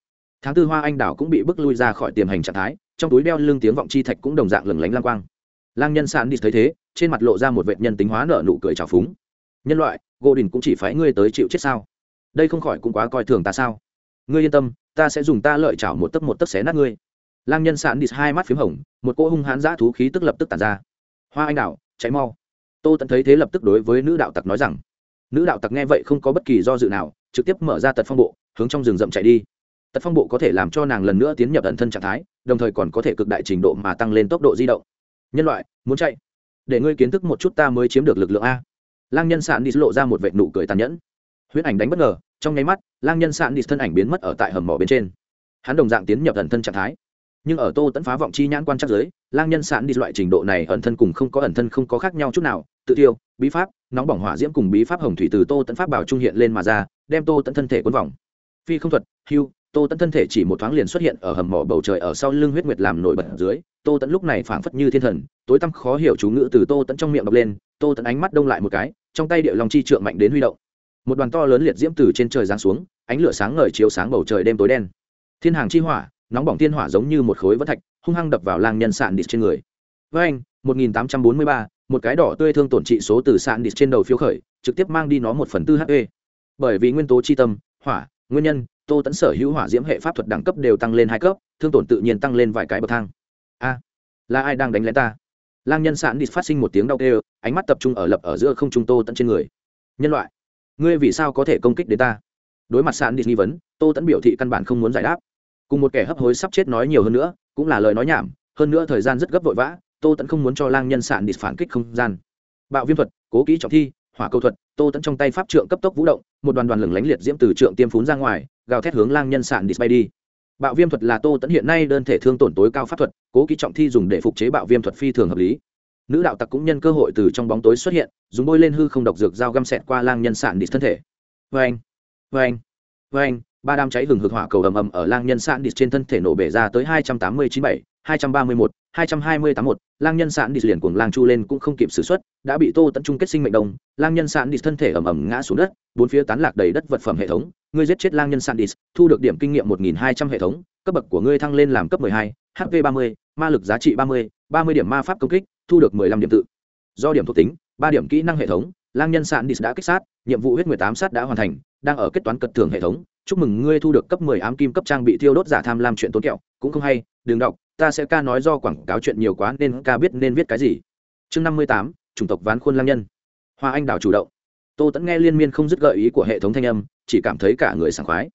Tháng tư hoa anh đảo cũng bị bước lui ra khỏi tiềm hành trạng thái, trong túi đeo lưng tiếng vọng chi thạch cũng đồng dạng lừng lánh lam quang. Lang nhân sạn đi thấy thế, trên mặt lộ ra một vệ nhân tính hóa nợ nụ cười trào phúng nhân loại, gô đình cũng chỉ phải ngươi tới chịu chết sao? Đây không khỏi cũng quá coi thường ta sao? Ngươi yên tâm, ta sẽ dùng ta lợi chảo một tấc một tấc xé nát ngươi. Lang nhân sạn đi hai mắt p h í m hồng, một cỗ hung hãn giã thú khí tức lập tức tàn ra. Hoa anh đạo cháy mau. Tô tẫn thấy thế lập tức đối với nữ đạo tặc nói rằng. Nữ đạo tặc nghe vậy không có bất kỳ do dự nào, trực tiếp mở ra tật phong bộ, hướng trong rừng rậm chạy đi. Tật phong bộ có thể làm cho nàng lần nữa tiến nhập ẩn thân trạng thái, đồng thời còn có thể cực đại trình độ mà tăng lên tốc độ di động. Nhân loại, muốn chạy? Để ngươi kiến thức một chút ta mới chiếm được lực lượng a lang nhân sạn đi lộ ra một vệ nụ cười tàn nhẫn. Huyễn ảnh đánh bất ngờ, trong nháy mắt, lang nhân sạn đi thân ảnh biến mất ở tại hầm mỏ bên trên. Hắn đồng dạng tiến nhập ẩn thân trạng thái. Nhưng ở tô tẫn phá vọng chi nhãn quan chắc giới, lang nhân sạn đi loại trình độ này ẩn thân cùng không có ẩn thân không có khác nhau chút nào. Tự tiêu, bí pháp, nóng bỏng hỏa diễm cùng bí pháp hồng thủy từ tô tẫn pháp bảo trung hiện lên mà ra, đem tô tẫn thân thể quân vòng. Phi không thuật, hưu tô tẫn thân thể chỉ một thoáng liền xuất hiện ở hầm mỏ bầu trời ở sau lưng huyết nguyệt làm nổi bật dưới. Tô tẫn lúc này phảng phất như thiên thần tối tăm khó hiểu chú ngữ từ tô tẫn trong miệng đọc lên tô tẫn ánh mắt đông lại một cái trong tay điệu lòng chi trượng mạnh đến huy động. Một đoàn to lớn liệt diễm từ trên trời giáng xuống ánh lửa sáng ngời chiếu sáng bầu trời đêm tối đen. Thiên hàng chi hỏa nóng bỏng thiên hỏa giống như một khối vân thạch hung hăng đập vào lang nhân sạn đít trên người. Với anh 1843, một cái đỏ tươi thương tổn trị số từ sạn đít trên đầu phiếu khởi trực tiếp mang đi nó một phần tư hp bởi vì nguyên tố chi tâm hỏa nguyên nhân tô tẫn sở hữu hỏa diễm hệ pháp thuật đẳng cấp đều tăng lên hai cấp, thương tổn tự nhiên tăng lên vài cái bậc thang. A, là ai đang đánh lén ta? Lang nhân sạn đi phát sinh một tiếng đau kêu, ánh mắt tập trung ở lập ở giữa không trung tô tẫn trên người. Nhân loại, ngươi vì sao có thể công kích đến ta? Đối mặt sạn đi nghi vấn, tô tẫn biểu thị căn bản không muốn giải đáp. Cùng một kẻ hấp hối sắp chết nói nhiều hơn nữa, cũng là lời nói nhảm, hơn nữa thời gian rất gấp vội vã, tô tẫn không muốn cho lang nhân sạn đi phản kích không gian. Bạo viêm thuật, cố kỹ trọng thi, hỏa câu thuật tô tẫn trong tay pháp trượng cấp tốc vũ động, một đoàn đoàn lửng lánh liệt diễm từ trượng tiêm phún ra ngoài, gào thét hướng lang nhân sạn đi bay đi. Bạo viêm thuật là tô tẫn hiện nay đơn thể thương tổn tối cao pháp thuật, cố kỹ trọng thi dùng để phục chế bạo viêm thuật phi thường hợp lý. Nữ đạo tặc cũng nhân cơ hội từ trong bóng tối xuất hiện, dùng bôi lên hư không độc dược dao găm xẹt qua lang nhân sạn đi thân thể. Vê anh vê anh vê anh ba đám cháy hừng hực hỏa cầu ầm ầm ở lang nhân sạn đi trên thân thể nổ bể ra tới hai trăm tám mươi chín bảy hai trăm ba mươi một hai trăm hai mươi tám một lang nhân sạn đi liền cuồng lang chu lên cũng không kịp xử xuất, đã bị tô tận trung kết sinh mệnh đồng lang nhân sạn đi thân thể ầm ầm ngã xuống đất, bốn phía tán lạc đầy đất vật phẩm hệ thống. Ngươi giết chết lang nhân sạn đi, thu được điểm kinh nghiệm một nghìn hai trăm hệ thống. Cấp bậc của ngươi thăng lên làm cấp hai hp ba mươi, ma lực giá trị ba mươi ba mươi điểm ma pháp công kích, thu được mười lăm điểm tự. Do điểm thuộc tính, ba điểm kỹ năng hệ thống. Lang nhân sạn đi đã kích sát, nhiệm vụ huyết mười tám sát đã hoàn thành, đang ở kết toán cật thưởng hệ thống. Chúc mừng ngươi thu được cấp 10 ám kim cấp trang bị thiêu đốt giả tham lam chuyện tốn kẹo. Cũng không hay, đừng đọc ta sẽ ca nói do quảng cáo chuyện nhiều quá nên ca biết nên viết cái gì. Chương 58, chủng tộc ván khuôn lang nhân. Hoa anh đào chủ động. Tô tẫn nghe liên miên không dứt gợi ý của hệ thống thanh âm chỉ cảm thấy cả người sảng khoái.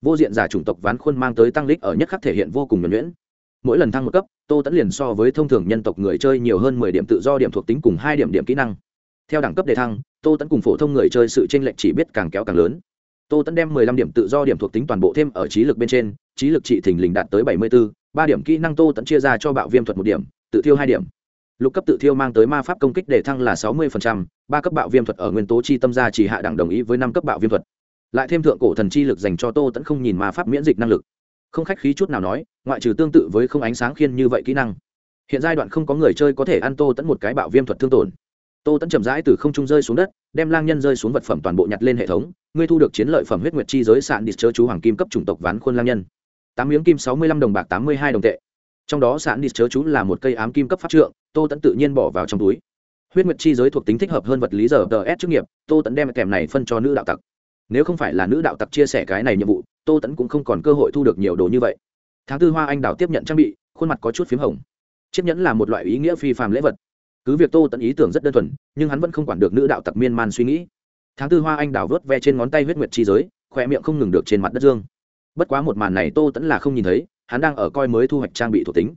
Vô diện giả chủng tộc ván khuôn mang tới tăng lích ở nhất khắc thể hiện vô cùng nhuẩn nhuyễn. Mỗi lần thăng một cấp tô tẫn liền so với thông thường nhân tộc người chơi nhiều hơn mười điểm tự do điểm thuộc tính cùng hai điểm điểm kỹ năng. Theo đẳng cấp đề thăng tô tẫn cùng phổ thông người chơi sự tranh lệch chỉ biết càng kéo càng lớn. Tô tẫn đem mười lăm điểm tự do điểm thuộc tính toàn bộ thêm ở trí lực bên trên trí lực trị thình lình đạt tới bảy mươi bốn ba điểm kỹ năng tô tẫn chia ra cho bạo viêm thuật một điểm, tự thiêu hai điểm. Lục cấp tự thiêu mang tới ma pháp công kích để thăng là sáu mươi ba cấp bạo viêm thuật ở nguyên tố chi tâm gia chỉ hạ đẳng đồng ý với năm cấp bạo viêm thuật. Lại thêm thượng cổ thần chi lực dành cho tô tẫn không nhìn ma pháp miễn dịch năng lực. Không khách khí chút nào nói, ngoại trừ tương tự với không ánh sáng khiên như vậy kỹ năng. Hiện giai đoạn không có người chơi có thể ăn tô tẫn một cái bạo viêm thuật thương tổn. Tô tẫn chậm rãi từ không trung rơi xuống đất, đem lang nhân rơi xuống vật phẩm toàn bộ nhặt lên hệ thống, ngươi thu được chiến lợi phẩm huyết nguyệt chi giới sạn đi chớ chú hoàng kim cấp chủng tộc ván khuôn lang nhân tám miếng kim sáu mươi lăm đồng bạc tám mươi hai đồng tệ. Trong đó sản đi chớ chú là một cây ám kim cấp pháp trượng, tô tẫn tự nhiên bỏ vào trong túi. Huyết nguyệt chi giới thuộc tính thích hợp hơn vật lý giờ tờ s chức nghiệp, tô tẫn đem kèm này phân cho nữ đạo tặc. Nếu không phải là nữ đạo tặc chia sẻ cái này nhiệm vụ, tô tẫn cũng không còn cơ hội thu được nhiều đồ như vậy. Tháng tư hoa anh đào tiếp nhận trang bị, khuôn mặt có chút p h í m hồng. Chiếc nhẫn là một loại ý nghĩa phi phàm lễ vật. Cứ việc tô tẫn ý tưởng rất đơn thuần, nhưng hắn vẫn không quản được nữ đạo tặc miên man suy nghĩ. Tháng tư hoa anh đào vớt ve trên ngón tay huyết nguyệt chi giới khỏe miệng không ngừng được trên mặt đất dương bất quá một màn này tô tẫn là không nhìn thấy, hắn đang ở coi mới thu hoạch trang bị thuộc tính.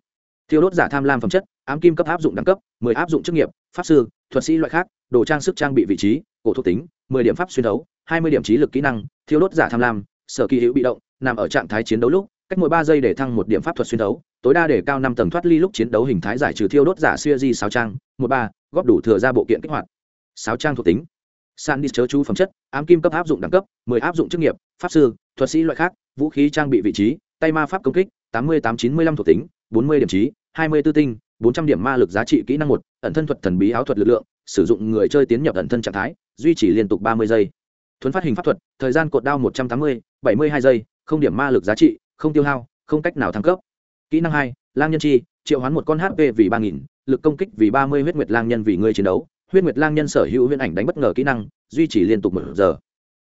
Thiêu đốt giả tham lam phẩm chất, ám kim cấp áp dụng đẳng cấp, mười áp dụng chức nghiệp, pháp sư, thuật sĩ loại khác, đồ trang sức trang bị vị trí, cổ thuộc tính, mười điểm pháp xuyên đấu, hai mươi điểm trí lực kỹ năng, thiêu đốt giả tham lam, sở kỳ hữu bị động, nằm ở trạng thái chiến đấu lúc, cách mỗi ba giây để thăng một điểm pháp thuật xuyên đấu, tối đa để cao năm tầng thoát ly lúc chiến đấu hình thái giải trừ thiêu đốt giả xuya di sáu trang, một ba, góp đủ thừa ra bộ kiện kích hoạt. Sáu trang thuộc tính. San đi chớ chú phẩm chất, ám kim cấp áp dụng đẳng cấp, mười áp dụng chức nghiệp, pháp sư, thuật sĩ loại khác vũ khí trang bị vị trí, tay ma pháp công kích, tám mươi tám chín mươi lăm thuộc tính, bốn mươi điểm trí hai mươi tư tinh, bốn trăm điểm ma lực giá trị kỹ năng một, ẩn thân thuật thần bí áo thuật lực lượng, sử dụng người chơi tiến nhập ẩn thân trạng thái, duy trì liên tục ba mươi giây. Thuấn phát hình pháp thuật, thời gian cột đao một trăm tám mươi, bảy mươi hai giây, không điểm ma lực giá trị, không tiêu hao, không cách nào thăng cấp. Kỹ năng hai, lang nhân chi, triệu hoán một con hp vì ba nghìn, lực công kích vì ba mươi, huyết nguyệt lang nhân vì ngươi chiến đấu. Huyết nguyệt lang nhân sở hữu huyễn ảnh đánh bất ngờ kỹ năng, duy trì liên tục một giờ.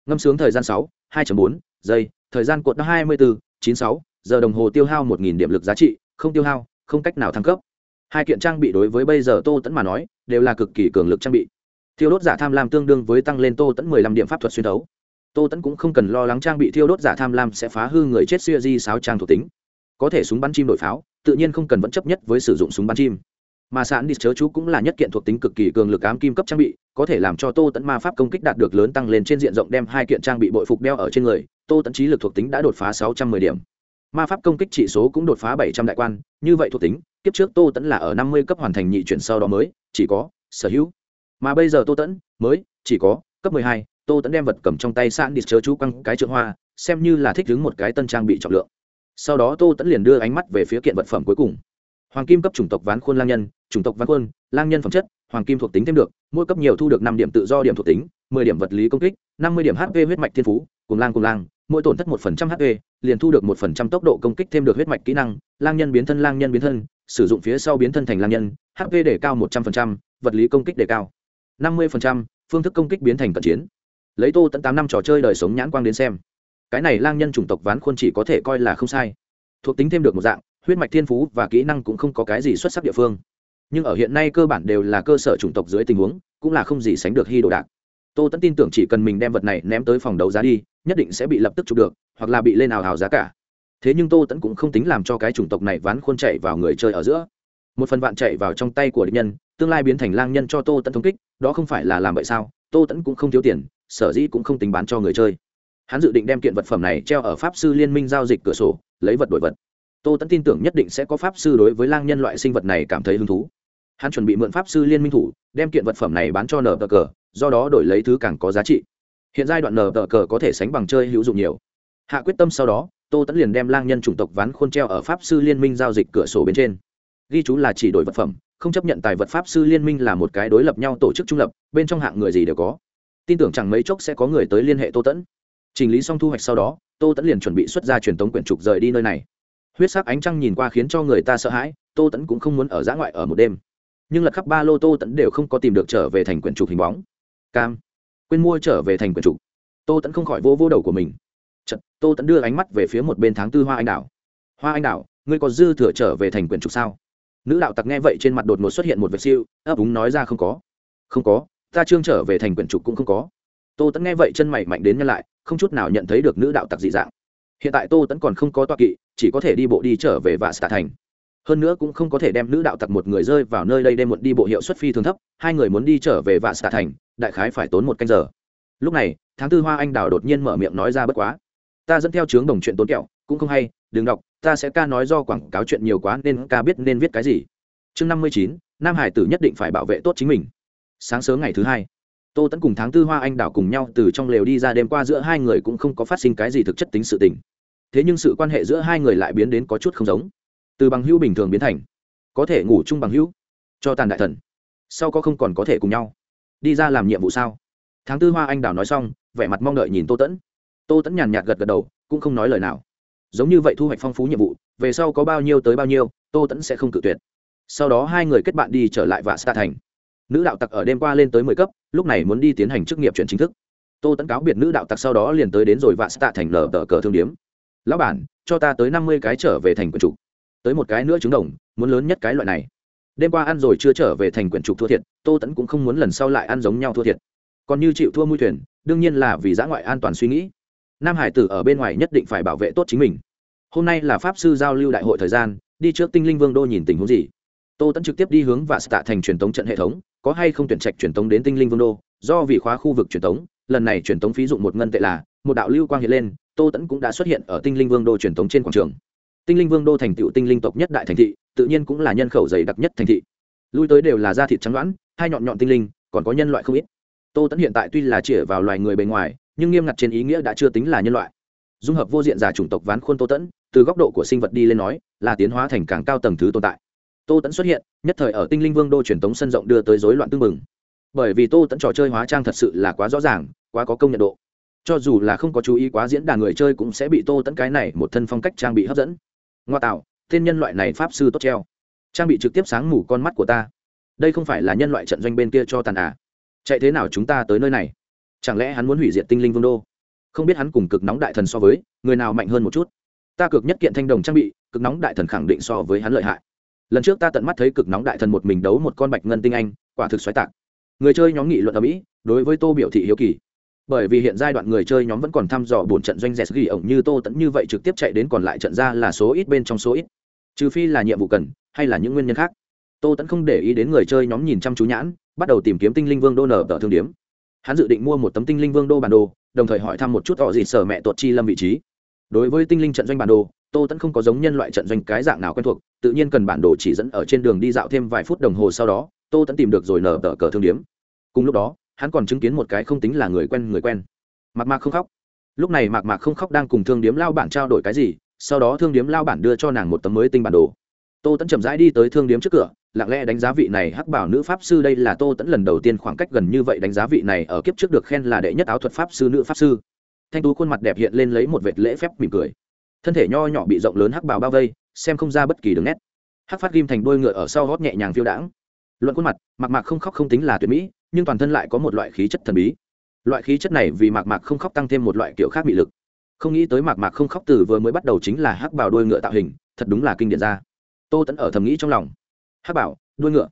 Ngâm sướng thời gian sáu 2.4 giây thời gian cột 24 96 giờ đồng hồ tiêu hao 1.000 điểm lực giá trị, không tiêu hao, không cách nào thăng cấp. Hai kiện trang bị đối với bây giờ tô tẫn mà nói, đều là cực kỳ cường lực trang bị. Thiêu đốt giả tham lam tương đương với tăng lên tô tẫn 15 điểm pháp thuật xuyên thấu. Tô tẫn cũng không cần lo lắng trang bị thiêu đốt giả tham lam sẽ phá hư người chết xuya di sáo trang thuộc tính. Có thể súng bắn chim đổi pháo, tự nhiên không cần vẫn chấp nhất với sử dụng súng bắn chim mà sạn đi chớ chú cũng là nhất kiện thuộc tính cực kỳ cường lực ám kim cấp trang bị, có thể làm cho tô tẫn ma pháp công kích đạt được lớn tăng lên trên diện rộng đem hai kiện trang bị bội phục đeo ở trên người, tô tẫn trí lực thuộc tính đã đột phá sáu trăm mười điểm. Ma pháp công kích trị số cũng đột phá bảy trăm đại quan, như vậy thuộc tính, kiếp trước tô tẫn là ở năm mươi cấp hoàn thành nhị chuyển sau đó mới, chỉ có sở hữu. Mà bây giờ tô tẫn mới, chỉ có cấp mười hai, tô tẫn đem vật cầm trong tay sạn đi chớ chú căng cái trượng hoa, xem như là thích đứng một cái tân trang bị trọng lượng. Sau đó tô tẫn liền đưa ánh mắt về phía kiện vật phẩm cuối cùng hoàng kim cấp chủng tộc ván khuôn lang nhân, chủng tộc ván khuôn, lang nhân phẩm chất, hoàng kim thuộc tính thêm được, mỗi cấp nhiều thu được năm điểm tự do điểm thuộc tính, mười điểm vật lý công kích, năm mươi điểm hp huyết mạch thiên phú, cùng lang cùng lang, mỗi tổn thất một phần trăm hp liền thu được một phần trăm tốc độ công kích thêm được huyết mạch kỹ năng, lang nhân biến thân, lang nhân biến thân, sử dụng phía sau biến thân thành lang nhân hp để cao một trăm phần trăm, vật lý công kích để cao năm mươi phần trăm, phương thức công kích biến thành cận chiến. Lấy tô tận tám năm trò chơi đời sống nhãn quang đến xem, cái này lang nhân chủng tộc ván khuôn chỉ có thể coi là không sai. Thuộc tính thêm được một dạng huyết mạch thiên phú và kỹ năng cũng không có cái gì xuất sắc địa phương. Nhưng ở hiện nay cơ bản đều là cơ sở chủng tộc dưới tình huống, cũng là không gì sánh được hy đồ đạc. Tô tẫn tin tưởng chỉ cần mình đem vật này ném tới phòng đấu giá đi, nhất định sẽ bị lập tức chụp được, hoặc là bị lên ảo hào giá cả. Thế nhưng tô tẫn cũng không tính làm cho cái chủng tộc này ván khuôn chạy vào người chơi ở giữa. Một phần vạn chạy vào trong tay của địch nhân, tương lai biến thành lang nhân cho tô tẫn thống kích, đó không phải là làm vậy sao? Tô tẫn cũng không thiếu tiền, sở dĩ cũng không tính bán cho người chơi. Hắn dự định đem kiện vật phẩm này treo ở pháp sư liên minh giao dịch cửa sổ, lấy vật đổi vật tô tẫn tin tưởng nhất định sẽ có pháp sư đối với lang nhân loại sinh vật này cảm thấy hứng thú. Hắn chuẩn bị mượn pháp sư liên minh thủ, đem kiện vật phẩm này bán cho nờ tờ cờ, do đó đổi lấy thứ càng có giá trị. Hiện giai đoạn nờ tờ cờ có thể sánh bằng chơi hữu dụng nhiều. Hạ quyết tâm sau đó, tô tẫn liền đem lang nhân chủng tộc ván khuôn treo ở pháp sư liên minh giao dịch cửa sổ bên trên. Ghi chú là chỉ đổi vật phẩm, không chấp nhận tài vật pháp sư liên minh là một cái đối lập nhau tổ chức trung lập, bên trong hạng người gì đều có. Tin tưởng chẳng mấy chốc sẽ có người tới liên hệ tô tẫn chỉnh lý xong thu hoạch sau đó, tô tẫn liền chuẩn bị xuất ra truyền tống quyển trục rời đi nơi này huyết sắc ánh trăng nhìn qua khiến cho người ta sợ hãi tô tẫn cũng không muốn ở giã ngoại ở một đêm. Nhưng lật khắp ba lô tô tẫn đều không có tìm được trở về thành quyển trục hình bóng. Cam quên mua trở về thành quyển trục. Tô tẫn không khỏi vô vô đầu của mình. Chật, tô tẫn đưa ánh mắt về phía một bên tháng tư hoa anh đào hoa anh đào ngươi có dư thừa trở về thành quyển trục sao? Nữ đạo tặc nghe vậy trên mặt đột ngột xuất hiện một vệt siêu ấp úng nói ra không có. Không có ta trương trở về thành quyển trục cũng không có. Tô tẫn nghe vậy chân mày mạnh đến nhân lại không chút nào nhận thấy được nữ đạo tặc dị dạng. Hiện tại tô tẫn còn không có toa kỵ chỉ có thể đi bộ đi trở về và xạ thành. Hơn nữa cũng không có thể đem nữ đạo tặc một người rơi vào nơi đây đêm một đi bộ hiệu suất phi thường thấp, hai người muốn đi trở về và xạ thành, đại khái phải tốn một canh giờ. Lúc này, tháng tư hoa anh đào đột nhiên mở miệng nói ra bất quá. Ta dẫn theo chướng đồng chuyện tốn kẹo, cũng không hay, đừng đọc, ta sẽ ca nói do quảng cáo chuyện nhiều quá nên ca biết nên viết cái gì. Chương năm mươi chín, nam hải tử nhất định phải bảo vệ tốt chính mình. Sáng sớm ngày thứ hai, tô tẫn cùng tháng tư hoa anh đào cùng nhau từ trong lều đi ra đêm qua giữa hai người cũng không có phát sinh cái gì thực chất tính sự tình thế nhưng sự quan hệ giữa hai người lại biến đến có chút không giống. Từ bằng hữu bình thường biến thành, có thể ngủ chung bằng hữu, cho tàn đại thần, sau có không còn có thể cùng nhau, đi ra làm nhiệm vụ sao? Tháng tư hoa anh đào nói xong, vẻ mặt mong đợi nhìn tô tẫn. Tô tẫn nhàn nhạt gật gật đầu, cũng không nói lời nào. Giống như vậy thu hoạch phong phú nhiệm vụ, về sau có bao nhiêu tới bao nhiêu, tô tẫn sẽ không cự tuyệt. Sau đó hai người kết bạn đi trở lại vạ xa thành. Nữ đạo tặc ở đêm qua lên tới mười cấp, lúc này muốn đi tiến hành chức nghiệp chuyển chính thức. Tô tẫn cáo biệt nữ đạo tặc sau đó liền tới đến rồi vạ xa thành lờ tờ cờ thương điếm lão bản, cho ta tới năm mươi cái trở về thành quyển trục. Tới một cái nữa trứng đồng, muốn lớn nhất cái loại này. Đêm qua ăn rồi chưa trở về thành quyển trục thua thiệt, tô tẫn cũng không muốn lần sau lại ăn giống nhau thua thiệt. Còn như chịu thua mui thuyền, đương nhiên là vì giã ngoại an toàn suy nghĩ. Nam hải tử ở bên ngoài nhất định phải bảo vệ tốt chính mình. Hôm nay là pháp sư giao lưu đại hội thời gian, đi trước tinh linh vương đô nhìn tình huống gì? Tô tẫn trực tiếp đi hướng và tạ thành truyền tống trận hệ thống, có hay không tuyển trạch truyền tống đến tinh linh vương đô? Do vì khóa khu vực truyền tống, lần này truyền tống phí dụng một ngân tệ là, một đạo lưu quang hiện lên tô tẫn cũng đã xuất hiện ở tinh linh vương đô truyền thống trên quảng trường. Tinh linh vương đô thành tựu tinh linh tộc nhất đại thành thị, tự nhiên cũng là nhân khẩu dày đặc nhất thành thị. Lui tới đều là da thịt trắng loãng hai nhọn nhọn tinh linh, còn có nhân loại không ít. Tô tẫn hiện tại tuy là chỉ vào loài người bề ngoài, nhưng nghiêm ngặt trên ý nghĩa đã chưa tính là nhân loại. Dung hợp vô diện giả chủng tộc ván khuôn tô tẫn từ góc độ của sinh vật đi lên nói, là tiến hóa thành càng cao tầng thứ tồn tại. Tô tẫn xuất hiện, nhất thời ở tinh linh vương đô truyền thống sân rộng đưa tới rối loạn tương mừng bởi vì tô tẫn trò chơi hóa trang thật sự là quá rõ ràng, quá có công nhận độ cho dù là không có chú ý quá diễn đàn người chơi cũng sẽ bị tô tẫn cái này một thân phong cách trang bị hấp dẫn. Ngoa tạo, tên nhân loại này pháp sư tốt treo. Trang bị trực tiếp sáng mù con mắt của ta. Đây không phải là nhân loại trận doanh bên kia cho tàn à. Chạy thế nào chúng ta tới nơi này? Chẳng lẽ hắn muốn hủy diệt tinh linh vương đô? Không biết hắn cùng cực nóng đại thần so với, người nào mạnh hơn một chút? Ta cực nhất kiện thanh đồng trang bị, cực nóng đại thần khẳng định so với hắn lợi hại. Lần trước ta tận mắt thấy cực nóng đại thần một mình đấu một con bạch ngân tinh anh, quả thực xoáy tạc. Người chơi nhóm nghị luận ở mỹ, đối với tô biểu thị hiếu kỳ bởi vì hiện giai đoạn người chơi nhóm vẫn còn thăm dò bổn trận doanh dẹt ghi ổng như tô tẫn như vậy trực tiếp chạy đến còn lại trận ra là số ít bên trong số ít. Trừ phi là nhiệm vụ cần, hay là những nguyên nhân khác. Tô tẫn không để ý đến người chơi nhóm nhìn chăm chú nhãn, bắt đầu tìm kiếm tinh linh vương đô nở tờ thương điếm. Hắn dự định mua một tấm tinh linh vương đô bản đồ, đồng thời hỏi thăm một chút họ gì sở mẹ tuột chi lâm vị trí. Đối với tinh linh trận doanh bản đồ, tô tẫn không có giống nhân loại trận doanh cái dạng nào quen thuộc, tự nhiên cần bản đồ chỉ dẫn ở trên đường đi dạo thêm vài phút đồng hồ sau đó, tô tẫn tìm được rồi nở tờ cờ thương điếm. Cùng lúc đó hắn còn chứng kiến một cái không tính là người quen người quen. Mạc mạc không khóc. Lúc này mạc mạc không khóc đang cùng thương điếm lao bản trao đổi cái gì, sau đó thương điếm lao bản đưa cho nàng một tấm mới tinh bản đồ. Tô tẫn chậm rãi đi tới thương điếm trước cửa, lặng lẽ đánh giá vị này hắc bảo nữ pháp sư, đây là tô tẫn lần đầu tiên khoảng cách gần như vậy đánh giá vị này ở kiếp trước được khen là đệ nhất áo thuật pháp sư nữ pháp sư. Thanh tú khuôn mặt đẹp hiện lên lấy một vệt lễ phép mỉm cười. Thân thể nho nhỏ bị rộng lớn hắc bào bao vây, xem không ra bất kỳ đường nét. Hắc phát ghim thành đôi ngựa ở sau gót nhẹ nhàng phiêu đãng. Luận khuôn mặt, mạc mạc không khóc không tính là tuyệt mỹ nhưng toàn thân lại có một loại khí chất thần bí. Loại khí chất này vì mạc mạc không khóc tăng thêm một loại kiểu khác bị lực. Không nghĩ tới mạc mạc không khóc từ vừa mới bắt đầu chính là hắc bảo đôi ngựa tạo hình, thật đúng là kinh điển ra. Tô tẫn ở thầm nghĩ trong lòng. Hắc bảo, đuôi ngựa.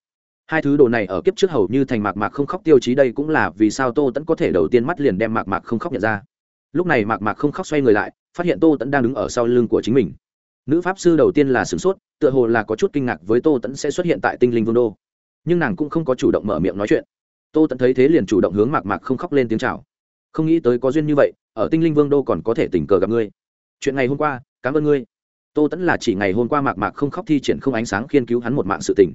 Hai thứ đồ này ở kiếp trước hầu như thành mạc mạc không khóc tiêu chí đây cũng là vì sao tô tẫn có thể đầu tiên mắt liền đem mạc mạc không khóc nhận ra. Lúc này mạc mạc không khóc xoay người lại, phát hiện tô tẫn đang đứng ở sau lưng của chính mình. Nữ pháp sư đầu tiên là sửng sốt, tựa hồ là có chút kinh ngạc với tô tẫn sẽ xuất hiện tại tinh linh vương đô. Nhưng nàng cũng không có chủ động mở miệng nói chuyện tô tẫn thấy thế liền chủ động hướng mạc mạc không khóc lên tiếng chào. Không nghĩ tới có duyên như vậy, ở tinh linh vương đô còn có thể tình cờ gặp ngươi. Chuyện ngày hôm qua, cảm ơn ngươi. Tô tẫn là chỉ ngày hôm qua mạc mạc không khóc thi triển không ánh sáng khiên cứu hắn một mạng sự tình.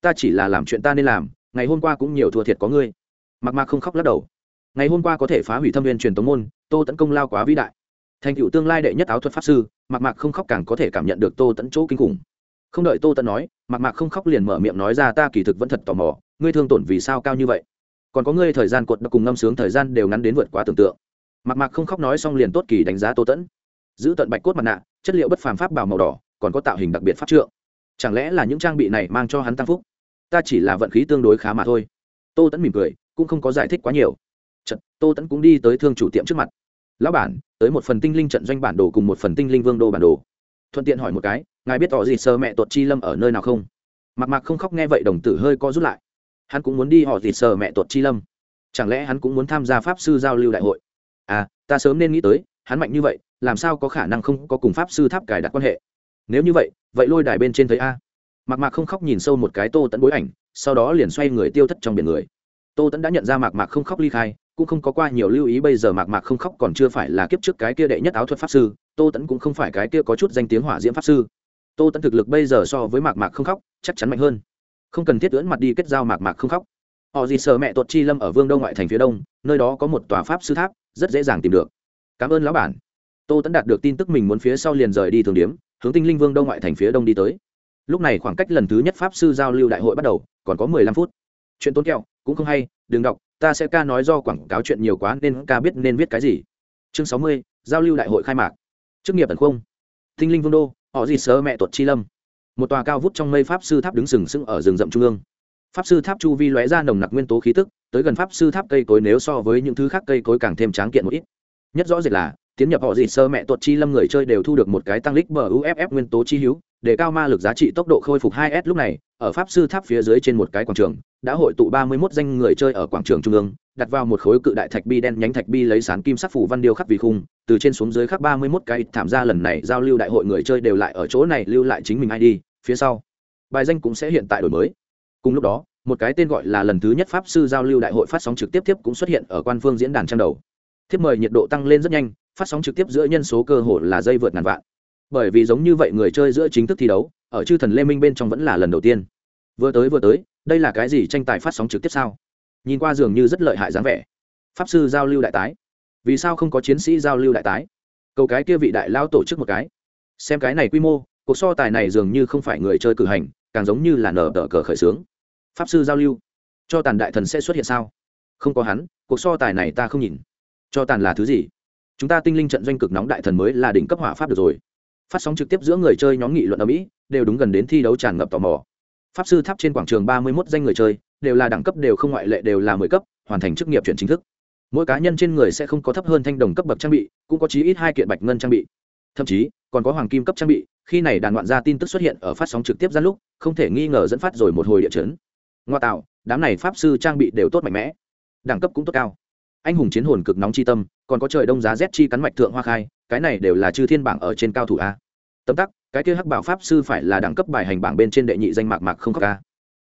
Ta chỉ là làm chuyện ta nên làm, ngày hôm qua cũng nhiều thua thiệt có ngươi. Mạc mạc không khóc lắc đầu. Ngày hôm qua có thể phá hủy thâm viên truyền tống môn, tô tẫn công lao quá vĩ đại. Thành cựu tương lai đệ nhất áo thuật pháp sư, mạc mạc không khóc càng có thể cảm nhận được tô tẫn chỗ kinh khủng. Không đợi tô tẫn nói, mạc mạc không khóc liền mở miệng nói ra ta kỳ thực vẫn thật tò mò, ngươi thương tổn vì sao cao như vậy? Còn có ngươi thời gian cột cùng ngâm sướng thời gian đều ngắn đến vượt quá tưởng tượng. Mặc mạc không khóc nói xong liền tốt kỳ đánh giá tô tẫn. Giữ tận bạch cốt mặt nạ chất liệu bất phàm pháp bảo màu đỏ còn có tạo hình đặc biệt pháp trượng. Chẳng lẽ là những trang bị này mang cho hắn tăng phúc? Ta chỉ là vận khí tương đối khá mà thôi. Tô tẫn mỉm cười cũng không có giải thích quá nhiều. Trận, tô tẫn cũng đi tới thương chủ tiệm trước mặt. Lão bản tới một phần tinh linh trận doanh bản đồ cùng một phần tinh linh vương đô bản đồ. Thuận tiện hỏi một cái ngài biết tỏ gì sơ mẹ tuột chi lâm ở nơi nào không? Mặc mặc không khóc nghe vậy đồng tử hơi co rút lại hắn cũng muốn đi họ gì sờ mẹ tuột chi lâm. Chẳng lẽ hắn cũng muốn tham gia pháp sư giao lưu đại hội? À ta sớm nên nghĩ tới, hắn mạnh như vậy, làm sao có khả năng không có cùng pháp sư tháp cài đặt quan hệ? Nếu như vậy vậy lôi đài bên trên thấy a. Mạc mạc không khóc nhìn sâu một cái tô tẫn bối ảnh, sau đó liền xoay người tiêu thất trong biển người. Tô tẫn đã nhận ra mạc mạc không khóc ly khai, cũng không có qua nhiều lưu ý bây giờ mạc mạc không khóc còn chưa phải là kiếp trước cái kia đệ nhất áo thuật pháp sư, tô tẫn cũng không phải cái kia có chút danh tiếng hỏa diễm pháp sư. Tô tẫn thực lực bây giờ so với mạc mạc không khóc, chắc chắn mạnh hơn không cần thiết ưỡn mặt đi kết giao mạc mạc không khóc. Họ gì sợ mẹ tuột chi lâm ở vương đông ngoại thành phía đông, nơi đó có một tòa pháp sư tháp, rất dễ dàng tìm được. Cảm ơn lão bản. Tô tẫn đạt được tin tức mình muốn phía sau liền rời đi thường điếm, hướng tinh linh vương đông ngoại thành phía đông đi tới. Lúc này khoảng cách lần thứ nhất pháp sư giao lưu đại hội bắt đầu, còn có mười lăm phút. Chuyện tốn kẹo, cũng không hay, đừng đọc, ta sẽ ca nói do quảng cáo chuyện nhiều quá nên ca biết nên viết cái gì. Chương sáu mươi, giao lưu đại hội khai mạc. Chức nghiệp tần không tinh linh vương đô, họ gì sơ mẹ tuột chi lâm? Một tòa cao vút trong mây pháp sư tháp đứng sừng sững ở rừng rậm trung ương. Pháp sư tháp chu vi lóe ra nồng nặc nguyên tố khí tức, tới gần pháp sư tháp cây cối nếu so với những thứ khác cây cối càng thêm tráng kiện một ít. Nhất rõ rệt là, tiến nhập họ gì sơ mẹ tuột chi lâm người chơi đều thu được một cái tăng lích bờ uff nguyên tố chi hữu, để cao ma lực giá trị tốc độ khôi phục 2 s lúc này ở pháp sư tháp phía dưới trên một cái quảng trường, đã hội tụ 31 danh người chơi ở quảng trường trung ương, đặt vào một khối cự đại thạch bi đen nhánh thạch bi lấy sán kim sắc phủ văn điêu khắc vì khung, từ trên xuống dưới khắc 31 cái thảm ra lần này giao lưu đại hội người chơi đều lại ở chỗ này lưu lại chính mình id phía sau. Bài danh cũng sẽ hiện tại đổi mới. Cùng lúc đó, một cái tên gọi là lần thứ nhất pháp sư giao lưu đại hội phát sóng trực tiếp tiếp cũng xuất hiện ở quan phương diễn đàn trang đầu. Thiếp mời nhiệt độ tăng lên rất nhanh, phát sóng trực tiếp giữa nhân số cơ hội là dây vượt ngàn vạn. Bởi vì giống như vậy người chơi giữa chính thức thi đấu, ở chư thần lê minh bên trong vẫn là lần đầu tiên vừa tới vừa tới, đây là cái gì tranh tài phát sóng trực tiếp sao? Nhìn qua dường như rất lợi hại dáng vẻ. Pháp sư giao lưu đại tái. Vì sao không có chiến sĩ giao lưu đại tái? Cầu cái kia vị đại lao tổ chức một cái. Xem cái này quy mô, cuộc so tài này dường như không phải người chơi cử hành, càng giống như là nở tờ cờ khởi xướng. Pháp sư giao lưu. Cho tàn đại thần sẽ xuất hiện sao? Không có hắn, cuộc so tài này ta không nhìn. Cho tàn là thứ gì? Chúng ta tinh linh trận doanh cực nóng đại thần mới là đỉnh cấp hỏa pháp được rồi. Phát sóng trực tiếp giữa người chơi nhóm nghị luận ở mỹ, đều đúng gần đến thi đấu tràn ngập tò mò pháp sư tháp trên quảng trường ba mươi mốt danh người chơi, đều là đẳng cấp đều không ngoại lệ đều là mười cấp, hoàn thành chức nghiệp chuyển chính thức. Mỗi cá nhân trên người sẽ không có thấp hơn thanh đồng cấp bậc trang bị, cũng có chí ít hai kiện bạch ngân trang bị. Thậm chí, còn có hoàng kim cấp trang bị, khi này đàn ngoạn gia tin tức xuất hiện ở phát sóng trực tiếp ra lúc, không thể nghi ngờ dẫn phát rồi một hồi địa chấn. Ngoa tạo, đám này pháp sư trang bị đều tốt mạnh mẽ. Đẳng cấp cũng tốt cao. Anh hùng chiến hồn cực nóng chi tâm, còn có trời đông giá rét chi cắn mạch thượng hoa khai, cái này đều là chư thiên bảng ở trên cao thủ a. Tấm tắc cái kia hắc bảo pháp sư phải là đẳng cấp bài hành bảng bên trên đệ nhị danh mạc mạc không khóc ca.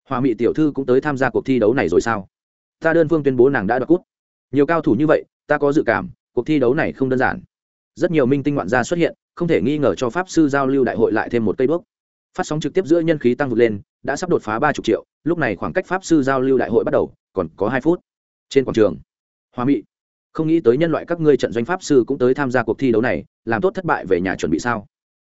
Hòa mỹ tiểu thư cũng tới tham gia cuộc thi đấu này rồi sao? Ta đơn phương tuyên bố nàng đã đoạt cút nhiều cao thủ như vậy, ta có dự cảm, cuộc thi đấu này không đơn giản. Rất nhiều minh tinh ngoạn gia xuất hiện, không thể nghi ngờ cho pháp sư giao lưu đại hội lại thêm một cây bước. Phát sóng trực tiếp giữa nhân khí tăng vượt lên, đã sắp đột phá ba chục triệu, lúc này khoảng cách pháp sư giao lưu đại hội bắt đầu, còn có hai phút. Trên quảng trường hoa mỹ không nghĩ tới nhân loại các ngươi trận doanh pháp sư cũng tới tham gia cuộc thi đấu này, làm tốt thất bại về nhà chuẩn bị sao?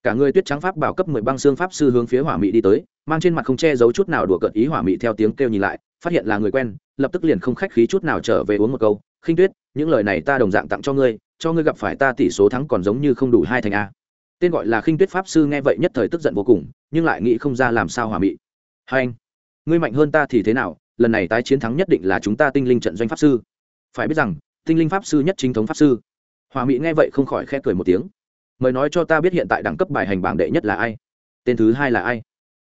Cả người tuyết trắng pháp bảo cấp mười băng xương pháp sư hướng phía hỏa mỹ đi tới, mang trên mặt không che giấu chút nào đùa cợt ý hỏa mỹ theo tiếng kêu nhìn lại, phát hiện là người quen, lập tức liền không khách khí chút nào trở về uống một câu, khinh tuyết, những lời này ta đồng dạng tặng cho ngươi cho ngươi gặp phải ta tỷ số thắng còn giống như không đủ hai thành a. Tên gọi là khinh tuyết pháp sư nghe vậy nhất thời tức giận vô cùng, nhưng lại nghĩ không ra làm sao hỏa mỹ hai anh, ngươi mạnh hơn ta thì thế nào? Lần này tái chiến thắng nhất định là chúng ta tinh linh trận doanh pháp sư. Phải biết rằng, tinh linh pháp sư nhất chính thống pháp sư. Hòa mỹ nghe vậy không khỏi khẽ cười một tiếng mời nói cho ta biết hiện tại đẳng cấp bài hành bảng đệ nhất là ai, tên thứ hai là ai?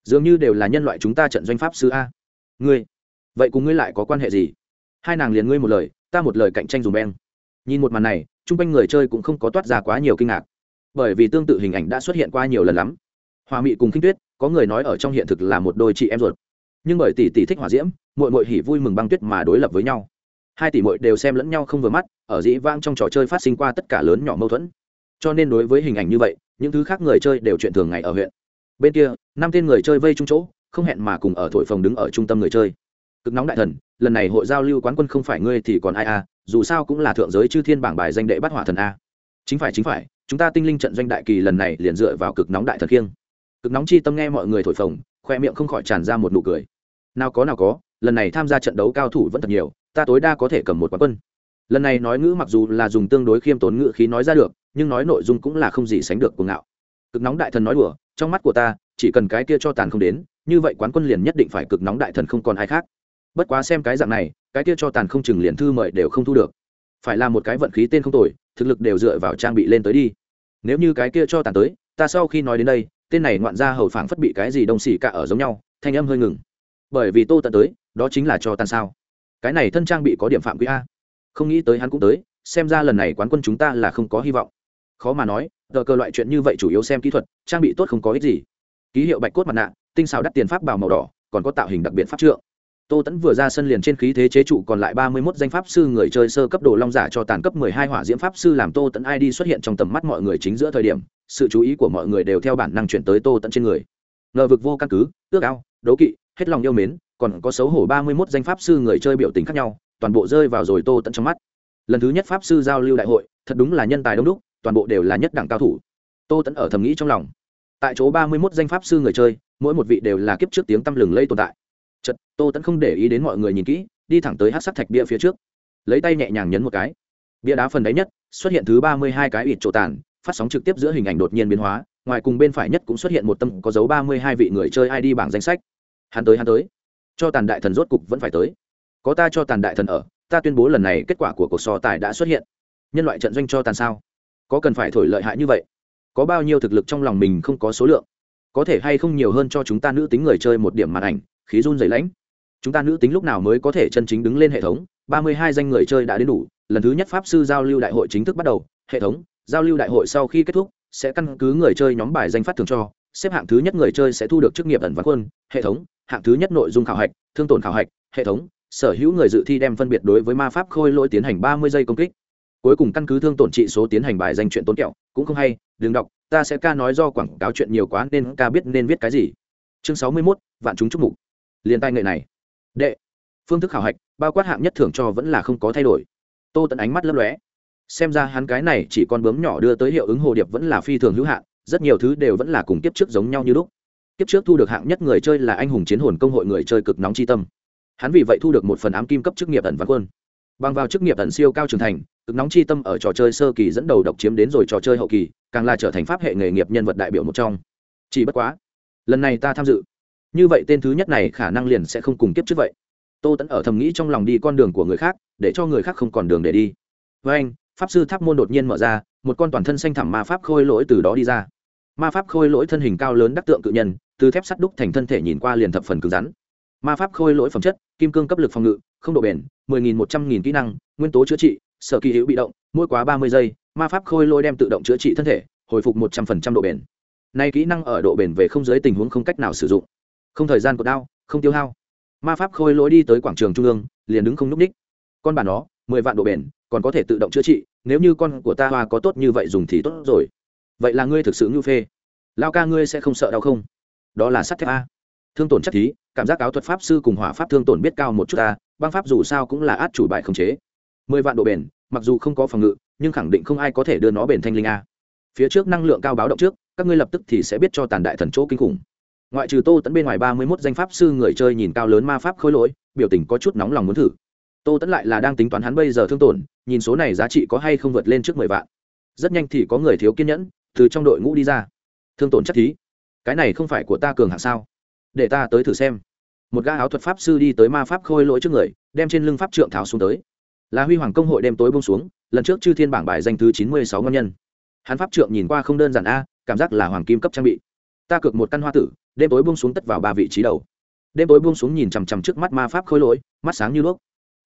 Dường như đều là nhân loại chúng ta trận doanh pháp sư a. Ngươi, vậy cùng ngươi lại có quan hệ gì? Hai nàng liền ngươi một lời, ta một lời cạnh tranh dùm beng. Nhìn một màn này, chung quanh người chơi cũng không có toát ra quá nhiều kinh ngạc. Bởi vì tương tự hình ảnh đã xuất hiện qua nhiều lần lắm. Hòa mị cùng khinh tuyết, có người nói ở trong hiện thực là một đôi chị em ruột. Nhưng bởi tỷ tỷ thích hỏa diễm mội mội hỉ vui mừng băng tuyết mà đối lập với nhau. Hai tỷ mội đều xem lẫn nhau không vừa mắt, ở dĩ vang trong trò chơi phát sinh qua tất cả lớn nhỏ mâu thuẫn cho nên đối với hình ảnh như vậy, những thứ khác người chơi đều chuyện thường ngày ở huyện. Bên kia, năm tên người chơi vây chung chỗ, không hẹn mà cùng ở thổi phòng đứng ở trung tâm người chơi. Cực nóng đại thần, lần này hội giao lưu quán quân không phải ngươi thì còn ai a dù sao cũng là thượng giới chư thiên bảng bài danh đệ bắt hỏa thần a. Chính phải chính phải, chúng ta tinh linh trận doanh đại kỳ lần này liền dựa vào cực nóng đại thần khiêng. Cực nóng chi tâm nghe mọi người thổi phồng, khoe miệng không khỏi tràn ra một nụ cười. Nào có nào có, lần này tham gia trận đấu cao thủ vẫn thật nhiều, ta tối đa có thể cầm một quán quân. Lần này nói ngữ mặc dù là dùng tương đối khiêm tốn ngữ khí nói ra được nhưng nói nội dung cũng là không gì sánh được cuồng ngạo. Cực nóng đại thần nói đùa, trong mắt của ta, chỉ cần cái kia cho tàn không đến, như vậy quán quân liền nhất định phải cực nóng đại thần không còn ai khác. Bất quá xem cái dạng này, cái kia cho tàn không chừng liền thư mời đều không thu được. Phải là một cái vận khí tên không tồi, thực lực đều dựa vào trang bị lên tới đi. Nếu như cái kia cho tàn tới, ta sau khi nói đến đây, tên này ngoạn ra hầu phảng phất bị cái gì đông xỉ cả ở giống nhau, thanh âm hơi ngừng. Bởi vì tô tận tới, đó chính là cho tàn sao. Cái này thân trang bị có điểm phạm quý a. Không nghĩ tới hắn cũng tới, xem ra lần này quán quân chúng ta là không có hy vọng khó mà nói, tờ cơ loại chuyện như vậy chủ yếu xem kỹ thuật, trang bị tốt không có ích gì. Ký hiệu bạch cốt mặt nạ, tinh xào đắt tiền pháp bào màu đỏ, còn có tạo hình đặc biệt pháp trượng. Tô tẫn vừa ra sân liền trên khí thế chế trụ còn lại ba mươi mốt danh pháp sư người chơi sơ cấp đồ long giả cho tàn cấp mười hai hỏa diễm pháp sư làm tô tẫn id xuất hiện trong tầm mắt mọi người chính giữa thời điểm, sự chú ý của mọi người đều theo bản năng chuyển tới tô tẫn trên người. Ngờ vực vô căn cứ, ước ao, đố kỵ, hết lòng yêu mến, còn có xấu hổ ba mươi mốt danh pháp sư người chơi biểu tình khác nhau, toàn bộ rơi vào rồi tô tẫn trong mắt. Lần thứ nhất pháp sư giao lưu đại hội, thật đúng là nhân tài đông đúc toàn bộ đều là nhất đẳng cao thủ. Tô tẫn ở thầm nghĩ trong lòng. Tại chỗ ba mươi mốt danh pháp sư người chơi, mỗi một vị đều là kiếp trước tiếng tăm lừng lây tồn tại. Chật tô tẫn không để ý đến mọi người nhìn kỹ, đi thẳng tới hát sắc thạch bia phía trước. Lấy tay nhẹ nhàng nhấn một cái. Bia đá phần đáy nhất, xuất hiện thứ ba mươi hai cái ít trộ tàn, phát sóng trực tiếp giữa hình ảnh đột nhiên biến hóa, ngoài cùng bên phải nhất cũng xuất hiện một tâm có dấu ba mươi hai vị người chơi id bảng danh sách. Hắn tới hắn tới. Cho tàn đại thần rốt cục vẫn phải tới. Có ta cho tàn đại thần ở, ta tuyên bố lần này kết quả của cuộc so tài đã xuất hiện. Nhân loại trận doanh cho tàn sao? Có cần phải thổi lợi hại như vậy? Có bao nhiêu thực lực trong lòng mình không có số lượng? Có thể hay không nhiều hơn cho chúng ta nữ tính người chơi một điểm màn ảnh, khí run dày lãnh? Chúng ta nữ tính lúc nào mới có thể chân chính đứng lên hệ thống? Ba mươi hai danh người chơi đã đến đủ, lần thứ nhất pháp sư giao lưu đại hội chính thức bắt đầu, hệ thống, giao lưu đại hội sau khi kết thúc, sẽ căn cứ người chơi nhóm bài danh phát thường cho, xếp hạng thứ nhất người chơi sẽ thu được chức nghiệp ẩn văn quân, hệ thống, hạng thứ nhất nội dung khảo hạch, thương tổn khảo hạch, hệ thống, sở hữu người dự thi đem phân biệt đối với ma pháp khôi lỗi tiến hành ba mươi giây công kích cuối cùng căn cứ thương tổn trị số tiến hành bài danh chuyện tốn kẹo, cũng không hay, đừng đọc, ta sẽ ca nói do quảng cáo chuyện nhiều quá nên ca biết nên viết cái gì. Chương sáu mươi mốt, vạn chúng chúc mục. Liền tay nghệ này. Đệ. Phương thức khảo hạch, bao quát hạng nhất thưởng cho vẫn là không có thay đổi. Tô tận ánh mắt lấp lóe. Xem ra hắn cái này chỉ con bướm nhỏ đưa tới hiệu ứng hồ điệp vẫn là phi thường hữu hạn, rất nhiều thứ đều vẫn là cùng kiếp trước giống nhau như lúc. Kiếp trước thu được hạng nhất người chơi là anh hùng chiến hồn công hội người chơi cực nóng chi tâm. Hắn vì vậy thu được một phần ám kim cấp chức nghiệp ẩn văn quân. Bằng vào chức nghiệp ẩn siêu cao trưởng thành cực nóng chi tâm ở trò chơi sơ kỳ dẫn đầu độc chiếm đến rồi trò chơi hậu kỳ, càng là trở thành pháp hệ nghề nghiệp nhân vật đại biểu một trong. Chỉ bất quá, lần này ta tham dự. Như vậy tên thứ nhất này khả năng liền sẽ không cùng kiếp trước vậy. Tô tẫn ở thầm nghĩ trong lòng đi con đường của người khác, để cho người khác không còn đường để đi. Với anh, pháp sư tháp môn đột nhiên mở ra, một con toàn thân xanh thẳm ma pháp khôi lỗi từ đó đi ra. Ma pháp khôi lỗi thân hình cao lớn đắc tượng cự nhân, từ thép sắt đúc thành thân thể nhìn qua liền thập phần cứng rắn. Ma pháp khôi lỗi phẩm chất, kim cương cấp lực phòng ngự, không độ bền, mười nghìn một trăm nghìn kỹ năng, nguyên tố chữa trị sở kỳ hữu bị động, mỗi quá ba mươi giây, ma pháp khôi lôi đem tự động chữa trị thân thể, hồi phục một trăm phần trăm độ bền. Nay kỹ năng ở độ bền về không giới tình huống không cách nào sử dụng. Không thời gian cột đao, không tiêu hao. Ma pháp khôi lỗi đi tới quảng trường trung ương, liền đứng không n ú c ních. Con bản nó, mười vạn độ bền, còn có thể tự động chữa trị, nếu như con của ta hoa có tốt như vậy dùng thì tốt rồi. Vậy là ngươi thực sự ngưu phê. Lao ca ngươi sẽ không sợ đau không? Đó là sắt thép a. Thương tổn chắc thí, cảm giác áo thuật pháp sư cùng hỏa pháp thương tổn biết cao một chút ta băng pháp dù sao cũng là át chủ bài khống chế mười vạn độ bền, mặc dù không có phòng ngự, nhưng khẳng định không ai có thể đưa nó bền thanh linh a. Phía trước năng lượng cao báo động trước, các ngươi lập tức thì sẽ biết cho tàn đại thần chỗ kinh khủng. Ngoại trừ tô tẫn bên ngoài ba mươi mốt danh pháp sư người chơi nhìn cao lớn ma pháp khôi lỗi, biểu tình có chút nóng lòng muốn thử. Tô tẫn lại là đang tính toán hắn bây giờ thương tổn, nhìn số này giá trị có hay không vượt lên trước mười vạn. Rất nhanh thì có người thiếu kiên nhẫn, từ trong đội ngũ đi ra. Thương tổn chắc thí. Cái này không phải của ta cường hạng sao? Để ta tới thử xem. Một gã áo thuật pháp sư đi tới ma pháp khôi lỗi trước người, đem trên lưng pháp trượng tháo xuống tới là huy hoàng công hội đêm tối bông xuống, lần trước chư thiên bảng bài danh thứ chín mươi sáu ngon nhân. Hắn pháp trượng nhìn qua không đơn giản a, cảm giác là hoàng kim cấp trang bị. Ta cược một căn hoa tử, đêm tối bông xuống tất vào ba vị trí đầu. Đêm tối bông xuống nhìn chằm chằm trước mắt ma pháp khôi lỗi, mắt sáng như đuốc.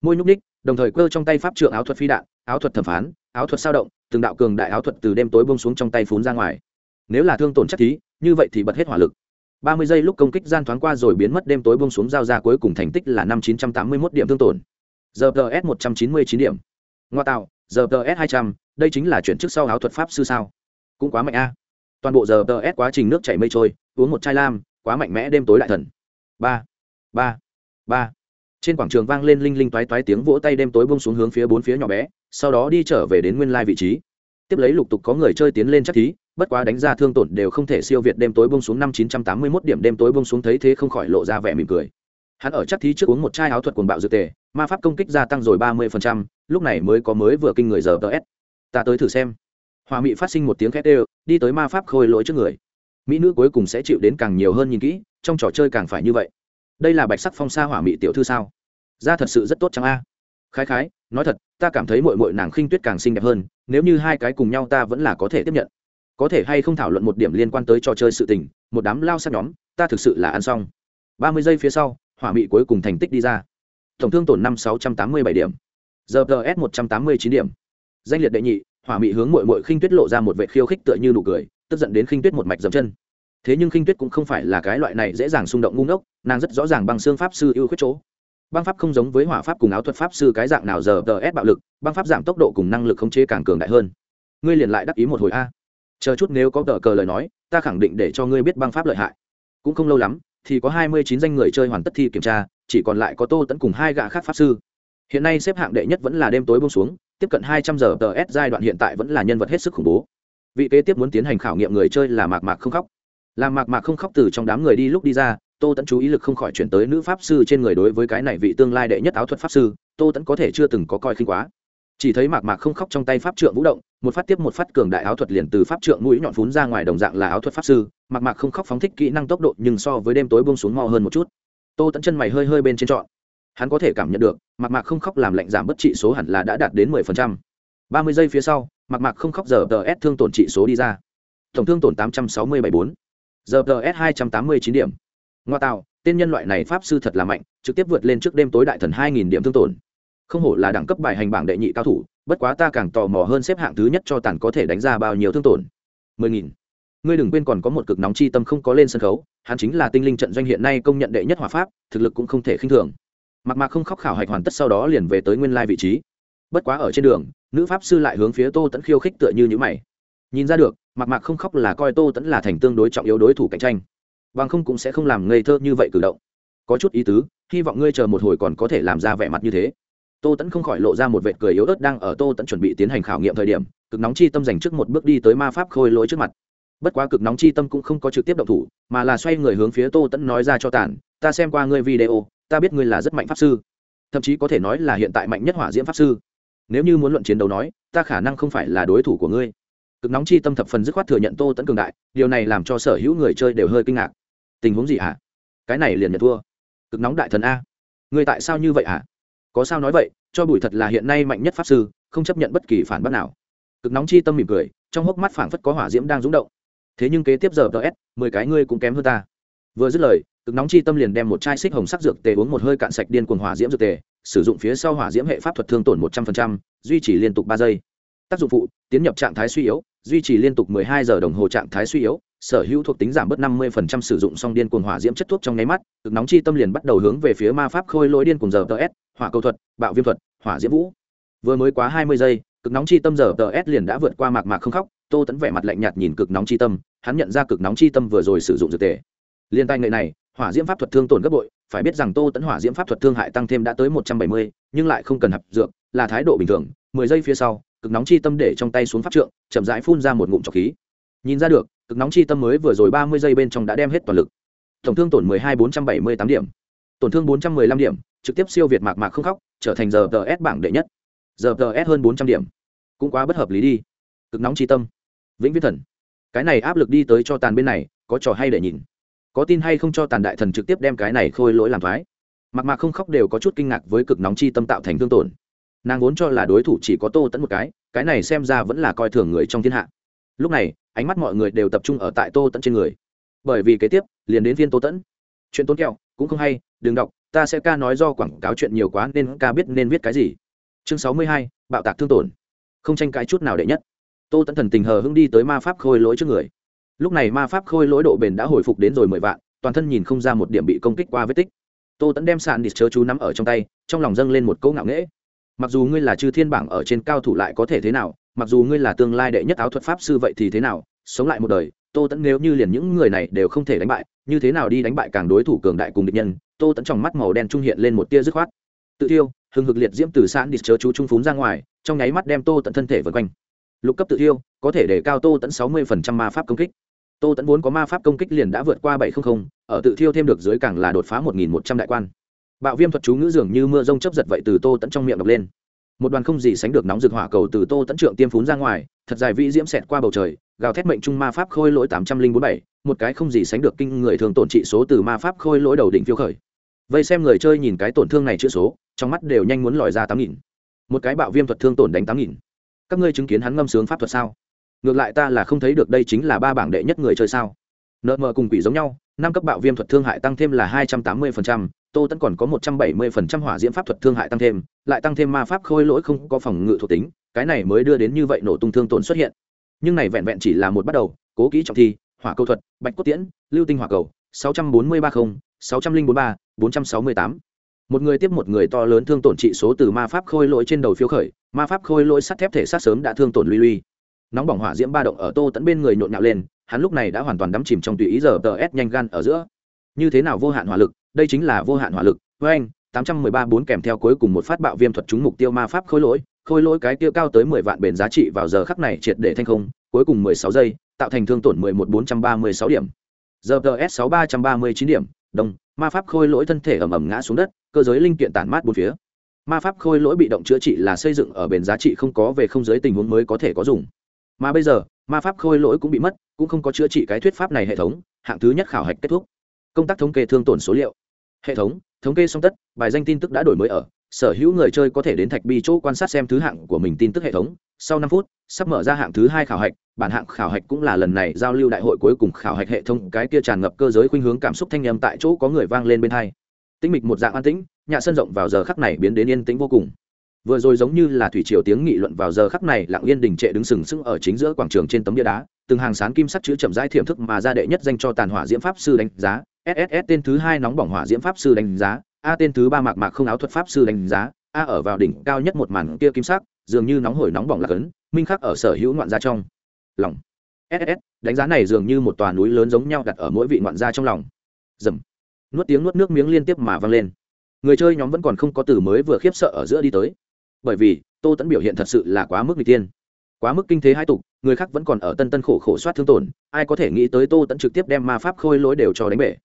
Môi nhúc ních đồng thời cơ trong tay pháp trượng áo thuật phi đạn, áo thuật thẩm phán, áo thuật sao động, từng đạo cường đại áo thuật từ đêm tối bông xuống trong tay phún ra ngoài. Nếu là thương tổn chắc thí, như vậy thì bật hết hỏa lực. ba mươi giây lúc công kích gian thoáng qua rồi biến mất, đêm tối bông xuống giao ra cuối cùng thành tích là năm chín trăm tám mươi mốt điểm thương tổn giờ ts một trăm chín mươi chín điểm. Ngoa tạo giờ ts hai trăm, đây chính là chuyển chức sau áo thuật pháp sư sao? Cũng quá mạnh a. Toàn bộ giờ ts quá trình nước chảy mây trôi, uống một chai lam, quá mạnh mẽ đêm tối đại thần. Ba ba ba. Trên quảng trường vang lên linh linh toái toái tiếng vỗ tay đêm tối bông xuống hướng phía bốn phía nhỏ bé, sau đó đi trở về đến nguyên lai vị trí. Tiếp lấy lục tục có người chơi tiến lên chắc thí, bất quá đánh ra thương tổn đều không thể siêu việt đêm tối bông xuống năm chín trăm tám mươi mốt điểm, đêm tối bông xuống thấy thế không khỏi lộ ra vẻ mỉm cười hắn ở chắc thí trước uống một chai áo thuật quần bạo dược tề, ma pháp công kích gia tăng rồi ba mươi phần trăm, lúc này mới có mới vừa kinh người giờ ts ta tới thử xem. Hòa mỹ phát sinh một tiếng khét đều, đi tới ma pháp khôi lỗi trước người. Mỹ nữ cuối cùng sẽ chịu đến càng nhiều hơn nhìn kỹ, trong trò chơi càng phải như vậy. Đây là bạch sắc phong sa hỏa mỹ tiểu thư sao? Da thật sự rất tốt chẳng a? Khái khái, nói thật, ta cảm thấy mội mội nàng khinh tuyết càng xinh đẹp hơn, nếu như hai cái cùng nhau ta vẫn là có thể tiếp nhận. Có thể hay không thảo luận một điểm liên quan tới trò chơi sự tình, một đám lao sát nhóm, ta thực sự là ăn xong. Ba mươi giây phía sau hỏa Mị cuối cùng thành tích đi ra. Tổng thương tổn năm sáu trăm tám mươi bảy điểm. Giờ ts một trăm tám mươi chín điểm. Danh liệt đệ nhị, hỏa Mị hướng mội mội khinh tuyết lộ ra một vệ khiêu khích tựa như nụ cười, tức giận đến khinh tuyết một mạch dầm chân. Thế nhưng khinh tuyết cũng không phải là cái loại này dễ dàng xung động ngu ngốc, nàng rất rõ ràng bằng xương pháp sư ưu khuyết chỗ. Băng pháp không giống với hỏa pháp cùng áo thuật pháp sư cái dạng nào giờ tờ ép bạo lực, băng pháp giảm tốc độ cùng năng lực khống chế càng cường đại hơn. Ngươi liền lại đắc ý một hồi a. Chờ chút nếu có tờ cờ lời nói, ta khẳng định để cho ngươi biết băng pháp lợi hại. Cũng không lâu lắm thì có hai mươi chín danh người chơi hoàn tất thi kiểm tra, chỉ còn lại có tô tẫn cùng hai gã khác pháp sư. Hiện nay xếp hạng đệ nhất vẫn là đêm tối bông xuống, tiếp cận hai trăm giờ tờ s giai đoạn hiện tại vẫn là nhân vật hết sức khủng bố. Vị kế tiếp muốn tiến hành khảo nghiệm người chơi là mạc mạc không khóc. Làm mạc mạc không khóc từ trong đám người đi lúc đi ra, tô tẫn chú ý lực không khỏi chuyển tới nữ pháp sư trên người đối với cái này vị tương lai đệ nhất áo thuật pháp sư, tô tẫn có thể chưa từng có coi khinh quá chỉ thấy mạc mạc không khóc trong tay pháp trượng vũ động, một phát tiếp một phát cường đại áo thuật liền từ pháp trượng mũi nhọn phún ra ngoài đồng dạng là áo thuật pháp sư. Mạc mạc không khóc phóng thích kỹ năng tốc độ nhưng so với đêm tối buông xuống mò hơn một chút. Tô tẫn chân mày hơi hơi bên trên trọn. Hắn có thể cảm nhận được, mạc mạc không khóc làm lạnh giảm bất trị số hẳn là đã đạt đến mười phần trăm. Ba mươi giây phía sau, mạc mạc không khóc giờ tờ s thương tổn trị số đi ra. Tổng thương tổn tám trăm sáu mươi bảy bốn. Giờ tờ s hai trăm tám mươi chín điểm. Ngoa tạo, tên nhân loại này pháp sư thật là mạnh, trực tiếp vượt lên trước đêm tối đại thần hai nghìn điểm thương tổn không hổ là đẳng cấp bài hành bảng đệ nhị cao thủ, bất quá ta càng tò mò hơn xếp hạng thứ nhất cho tàn có thể đánh ra bao nhiêu thương tổn. Mười nghìn. Ngươi đừng quên còn có một cực nóng chi tâm không có lên sân khấu, hắn chính là tinh linh trận doanh hiện nay công nhận đệ nhất hòa pháp, thực lực cũng không thể khinh thường. Mặc mạc không khóc khảo hạch hoàn tất sau đó liền về tới nguyên lai vị trí. Bất quá ở trên đường, nữ pháp sư lại hướng phía tô tẫn khiêu khích tựa như nhữ mày. Nhìn ra được mặc mạc không khóc là coi tô tẫn là thành tương đối trọng yếu đối thủ cạnh tranh. Bằng không cũng sẽ không làm ngây thơ như vậy cử động. Có chút ý tứ, hy vọng ngươi chờ một hồi còn có thể làm ra vẻ mặt như thế tô tẫn không khỏi lộ ra một vệt cười yếu ớt đang ở tô tẫn chuẩn bị tiến hành khảo nghiệm thời điểm, cực nóng chi tâm dành trước một bước đi tới ma pháp khôi lỗi trước mặt. Bất quá cực nóng chi tâm cũng không có trực tiếp động thủ, mà là xoay người hướng phía tô tẫn nói ra cho tàn, ta xem qua ngươi video, ta biết ngươi là rất mạnh pháp sư, thậm chí có thể nói là hiện tại mạnh nhất hỏa diễm pháp sư. Nếu như muốn luận chiến đấu nói, ta khả năng không phải là đối thủ của ngươi. Cực nóng chi tâm thập phần dứt khoát thừa nhận tô tẫn cường đại, điều này làm cho sở hữu người chơi đều hơi kinh ngạc. Tình huống gì hả? Cái này liền nhận thua. Cực nóng đại thần a người tại sao như vậy hả? Có sao nói vậy cho bùi thật là hiện nay mạnh nhất pháp sư không chấp nhận bất kỳ phản bác nào. Cực nóng chi tâm mỉm cười trong hốc mắt phảng phất có hỏa diễm đang rúng động. Thế nhưng kế tiếp giờ ts mười cái ngươi cũng kém hơn ta. Vừa dứt lời cực nóng chi tâm liền đem một chai xích hồng sắc dược tề uống một hơi cạn sạch điên cuồng hỏa diễm dược tề sử dụng phía sau hỏa diễm hệ pháp thuật thương tổn một trăm phần trăm, duy trì liên tục ba giây. Tác dụng phụ tiến nhập trạng thái suy yếu duy trì liên tục mười hai giờ đồng hồ trạng thái suy yếu sở hữu thuộc tính giảm bớt năm mươi phần trăm sử dụng xong điên cuồng hỏa diễm chất thuốc trong nháy mắt cực nóng chi tâm liền bắt đầu hướng về phía ma pháp khôi lỗi điên cuồng giờ ts hỏa cầu thuật, bạo viêm thuật, hỏa diễm vũ. Vừa mới quá hai mươi giây, cực nóng chi tâm giờ ts liền đã vượt qua mạc mạc không khóc, tô tẫn vẻ mặt lạnh nhạt nhìn cực nóng chi tâm, hắn nhận ra cực nóng chi tâm vừa rồi sử dụng dược tề. Liên tay nghệ này, hỏa diễm pháp thuật thương tổn gấp bội, phải biết rằng tô tẫn hỏa diễm pháp thuật thương hại tăng thêm đã tới một trăm bảy mươi, nhưng lại không cần hạp dược, là thái độ bình thường. Mười giây phía sau, cực nóng chi tâm để trong tay xuống pháp trượng, chậm rãi phun ra một ngụm trọc khí. Nhìn ra được, cực nóng chi tâm mới vừa rồi ba mươi giây bên trong đã đem hết toàn lực. Tổng thương tổn mười hai bốn trăm bảy mươi tám điểm. Tổn thương bốn trăm mười lăm điểm trực tiếp siêu việt mạc mạc không khóc, trở thành giờ ts bảng đệ nhất. Giờ ts hơn bốn trăm điểm. Cũng quá bất hợp lý đi. Cực nóng chi tâm. Vĩnh viễn thần. Cái này áp lực đi tới cho tàn bên này, có trò hay để nhìn. Có tin hay không cho tàn đại thần trực tiếp đem cái này khôi lỗi làm thoái. Mặc mạc không khóc đều có chút kinh ngạc với cực nóng chi tâm tạo thành thương tổn. Nàng vốn cho là đối thủ chỉ có tô tẫn một cái cái này xem ra vẫn là coi thường người trong thiên hạ. Lúc này, ánh mắt mọi người đều tập trung ở tại tô tẫn trên người. Bởi vì kế tiếp, liền đến viên tô tẫn chuyện tốn kẹo, cũng không hay, đừng đọc ta sẽ ca nói do quảng cáo chuyện nhiều quá nên ca biết nên viết cái gì. Chương sáu mươi hai, bạo tạc thương tổn. Không tranh cãi chút nào đệ nhất. Tô tẫn thần tình hờ hưng đi tới ma pháp khôi lỗi trước người. Lúc này ma pháp khôi lỗi độ bền đã hồi phục đến rồi mười vạn, toàn thân nhìn không ra một điểm bị công kích qua vết tích. Tô tẫn đem sàn đít chớ chú nắm ở trong tay, trong lòng dâng lên một câu ngạo nghễ. Mặc dù ngươi là chư thiên bảng ở trên cao thủ lại có thể thế nào, mặc dù ngươi là tương lai đệ nhất áo thuật pháp sư vậy thì thế nào, sống lại một đời tô tẫn nếu như liền những người này đều không thể đánh bại, như thế nào đi đánh bại càng đối thủ cường đại cùng địch nhân? Tô tẫn trong mắt màu đen trung hiện lên một tia dứt khoát. Tự tiêu hừng hực liệt diễm từ sàn đi chớ chú trung phúng ra ngoài, trong nháy mắt đem tô tận thân thể vượt quanh. Lục cấp tự tiêu có thể để cao tô tẫn sáu mươi ma pháp công kích. Tô tẫn vốn có ma pháp công kích liền đã vượt qua bảy trăm linh ở tự thiêu thêm được dưới càng là đột phá một nghìn một trăm đại quan. Bạo viêm thuật chú ngữ dường như mưa rông chấp giật vậy từ tô tẫn trong miệng đọc lên một đoàn không gì sánh được nóng rực hỏa cầu từ tô tẫn trượng tiêm phún ra ngoài, thật dài vĩ diễm xẹt qua bầu trời, gào thét mệnh trung ma pháp khôi lỗi tám trăm linh bốn bảy, một cái không gì sánh được kinh người thường tổn trị số từ ma pháp khôi lỗi đầu đỉnh phiêu khởi. Vậy xem người chơi nhìn cái tổn thương này chữ số, trong mắt đều nhanh muốn lòi ra tám nghìn. Một cái bạo viêm thuật thương tổn đánh tám nghìn. Các ngươi chứng kiến hắn ngâm sướng pháp thuật sao? Ngược lại ta là không thấy được đây chính là ba bảng đệ nhất người chơi sao? Nợ mờ cùng quỷ giống nhau, năm cấp bạo viêm thuật thương hại tăng thêm là hai trăm tám mươi phần trăm tô tẫn còn có một trăm bảy mươi phần trăm hỏa diễm pháp thuật thương hại tăng thêm, lại tăng thêm ma pháp khôi lỗi không có phòng ngự thuộc tính, cái này mới đưa đến như vậy nổ tung thương tổn xuất hiện. Nhưng này vẹn vẹn chỉ là một bắt đầu, cố kỹ trọng thi, hỏa câu thuật, bạch cốt tiễn, lưu tinh hỏa cầu, sáu trăm bốn mươi ba không, sáu trăm linh bốn ba, bốn trăm sáu mươi tám. Một người tiếp một người to lớn thương tổn trị số từ ma pháp khôi lỗi trên đầu phiếu khởi, ma pháp khôi lỗi sắt thép thể sát sớm đã thương tổn lui lui. Nóng bỏng hỏa diễm ba động ở tô tẫn bên người nhộn nhạo lên, hắn lúc này đã hoàn toàn đắm chìm trong tùy ý giờ tờ ép nhanh gan ở giữa. Như thế nào vô hạn hỏa lực đây chính là vô hạn hỏa lực, với anh, tám trăm mười ba bốn kèm theo cuối cùng một phát bạo viêm thuật trúng mục tiêu ma pháp khôi lỗi khôi lỗi cái tiêu cao tới mười vạn bền giá trị vào giờ khắc này triệt để thanh không cuối cùng mười sáu giây, tạo thành thương tổn mười một bốn trăm ba mươi sáu điểm. Giờ ts sáu ba trăm ba mươi chín điểm, đồng, ma pháp khôi lỗi thân thể ẩm ẩm ngã xuống đất, cơ giới linh kiện tản mát bốn phía. Ma pháp khôi lỗi bị động chữa trị là xây dựng ở bền giá trị không có về không giới tình huống mới có thể có dùng. Mà bây giờ, ma pháp khôi lỗi cũng bị mất, cũng không có chữa trị cái thuyết pháp này hệ thống, hạng thứ nhất khảo hạch kết thúc công tác thống kê thương tổn số liệu. Hệ thống thống kê song tất, bài danh tin tức đã đổi mới ở, sở hữu người chơi có thể đến thạch bi chỗ quan sát xem thứ hạng của mình tin tức hệ thống. Sau năm phút, sắp mở ra hạng thứ hai khảo hạch, bản hạng khảo hạch cũng là lần này giao lưu đại hội cuối cùng khảo hạch hệ thống. Cái kia tràn ngập cơ giới khuynh hướng cảm xúc thanh nhầm tại chỗ có người vang lên bên hai. Tĩnh mịch một dạng an tĩnh, nhà sân rộng vào giờ khắc này biến đến yên tĩnh vô cùng. Vừa rồi giống như là thủy triều tiếng nghị luận vào giờ khắc này lặng yên đình trệ đứng sừng sững ở chính giữa quảng trường trên tấm bia đá từng hàng sán kim sắc chữ chậm rãi thiểm thức mà ra đệ nhất danh cho tàn hỏa diễm pháp sư đánh giá. Sss tên thứ hai nóng bỏng hỏa diễm pháp sư đánh giá. A tên thứ ba mạc mạc không áo thuật pháp sư đánh giá. A ở vào đỉnh cao nhất một màn kia kim sắc, dường như nóng hổi nóng bỏng là cấn minh khắc ở sở hữu ngoạn gia trong lòng. Ss đánh giá này dường như một tòa núi lớn giống nhau đặt ở mỗi vị ngoạn gia trong lòng. Dầm. Nuốt tiếng nuốt nước miếng liên tiếp mà vang lên. Người chơi nhóm vẫn còn không có từ mới vừa khiếp sợ ở giữa đi tới. Bởi vì, tô tẫn biểu hiện thật sự là quá mức người tiên quá mức kinh thế hai tục người khác vẫn còn ở tân tân khổ khổ soát thương tổn, ai có thể nghĩ tới tô tẫn trực tiếp đem ma pháp khôi lỗi đều cho đánh bể.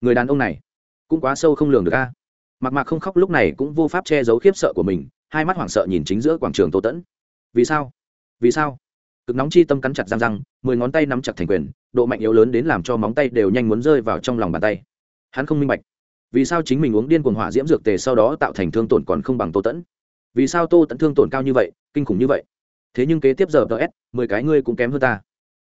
Người đàn ông này, cũng quá sâu không lường được a. Mặc mạc không khóc lúc này cũng vô pháp che giấu khiếp sợ của mình, hai mắt hoảng sợ nhìn chính giữa quảng trường tô tẫn vì sao? Vì sao? Cực nóng chi tâm cắn chặt răng răng, mười ngón tay nắm chặt thành quyền, độ mạnh yếu lớn đến làm cho móng tay đều nhanh muốn rơi vào trong lòng bàn tay. Hắn không minh bạch, vì sao chính mình uống điên cuồng hỏa diễm dược tề sau đó tạo thành thương tổn còn không bằng tô tẫn vì sao tô tẫn thương tổn cao như vậy, kinh khủng như vậy? Thế nhưng kế tiếp giờ ts mười cái ngươi cũng kém hơn ta.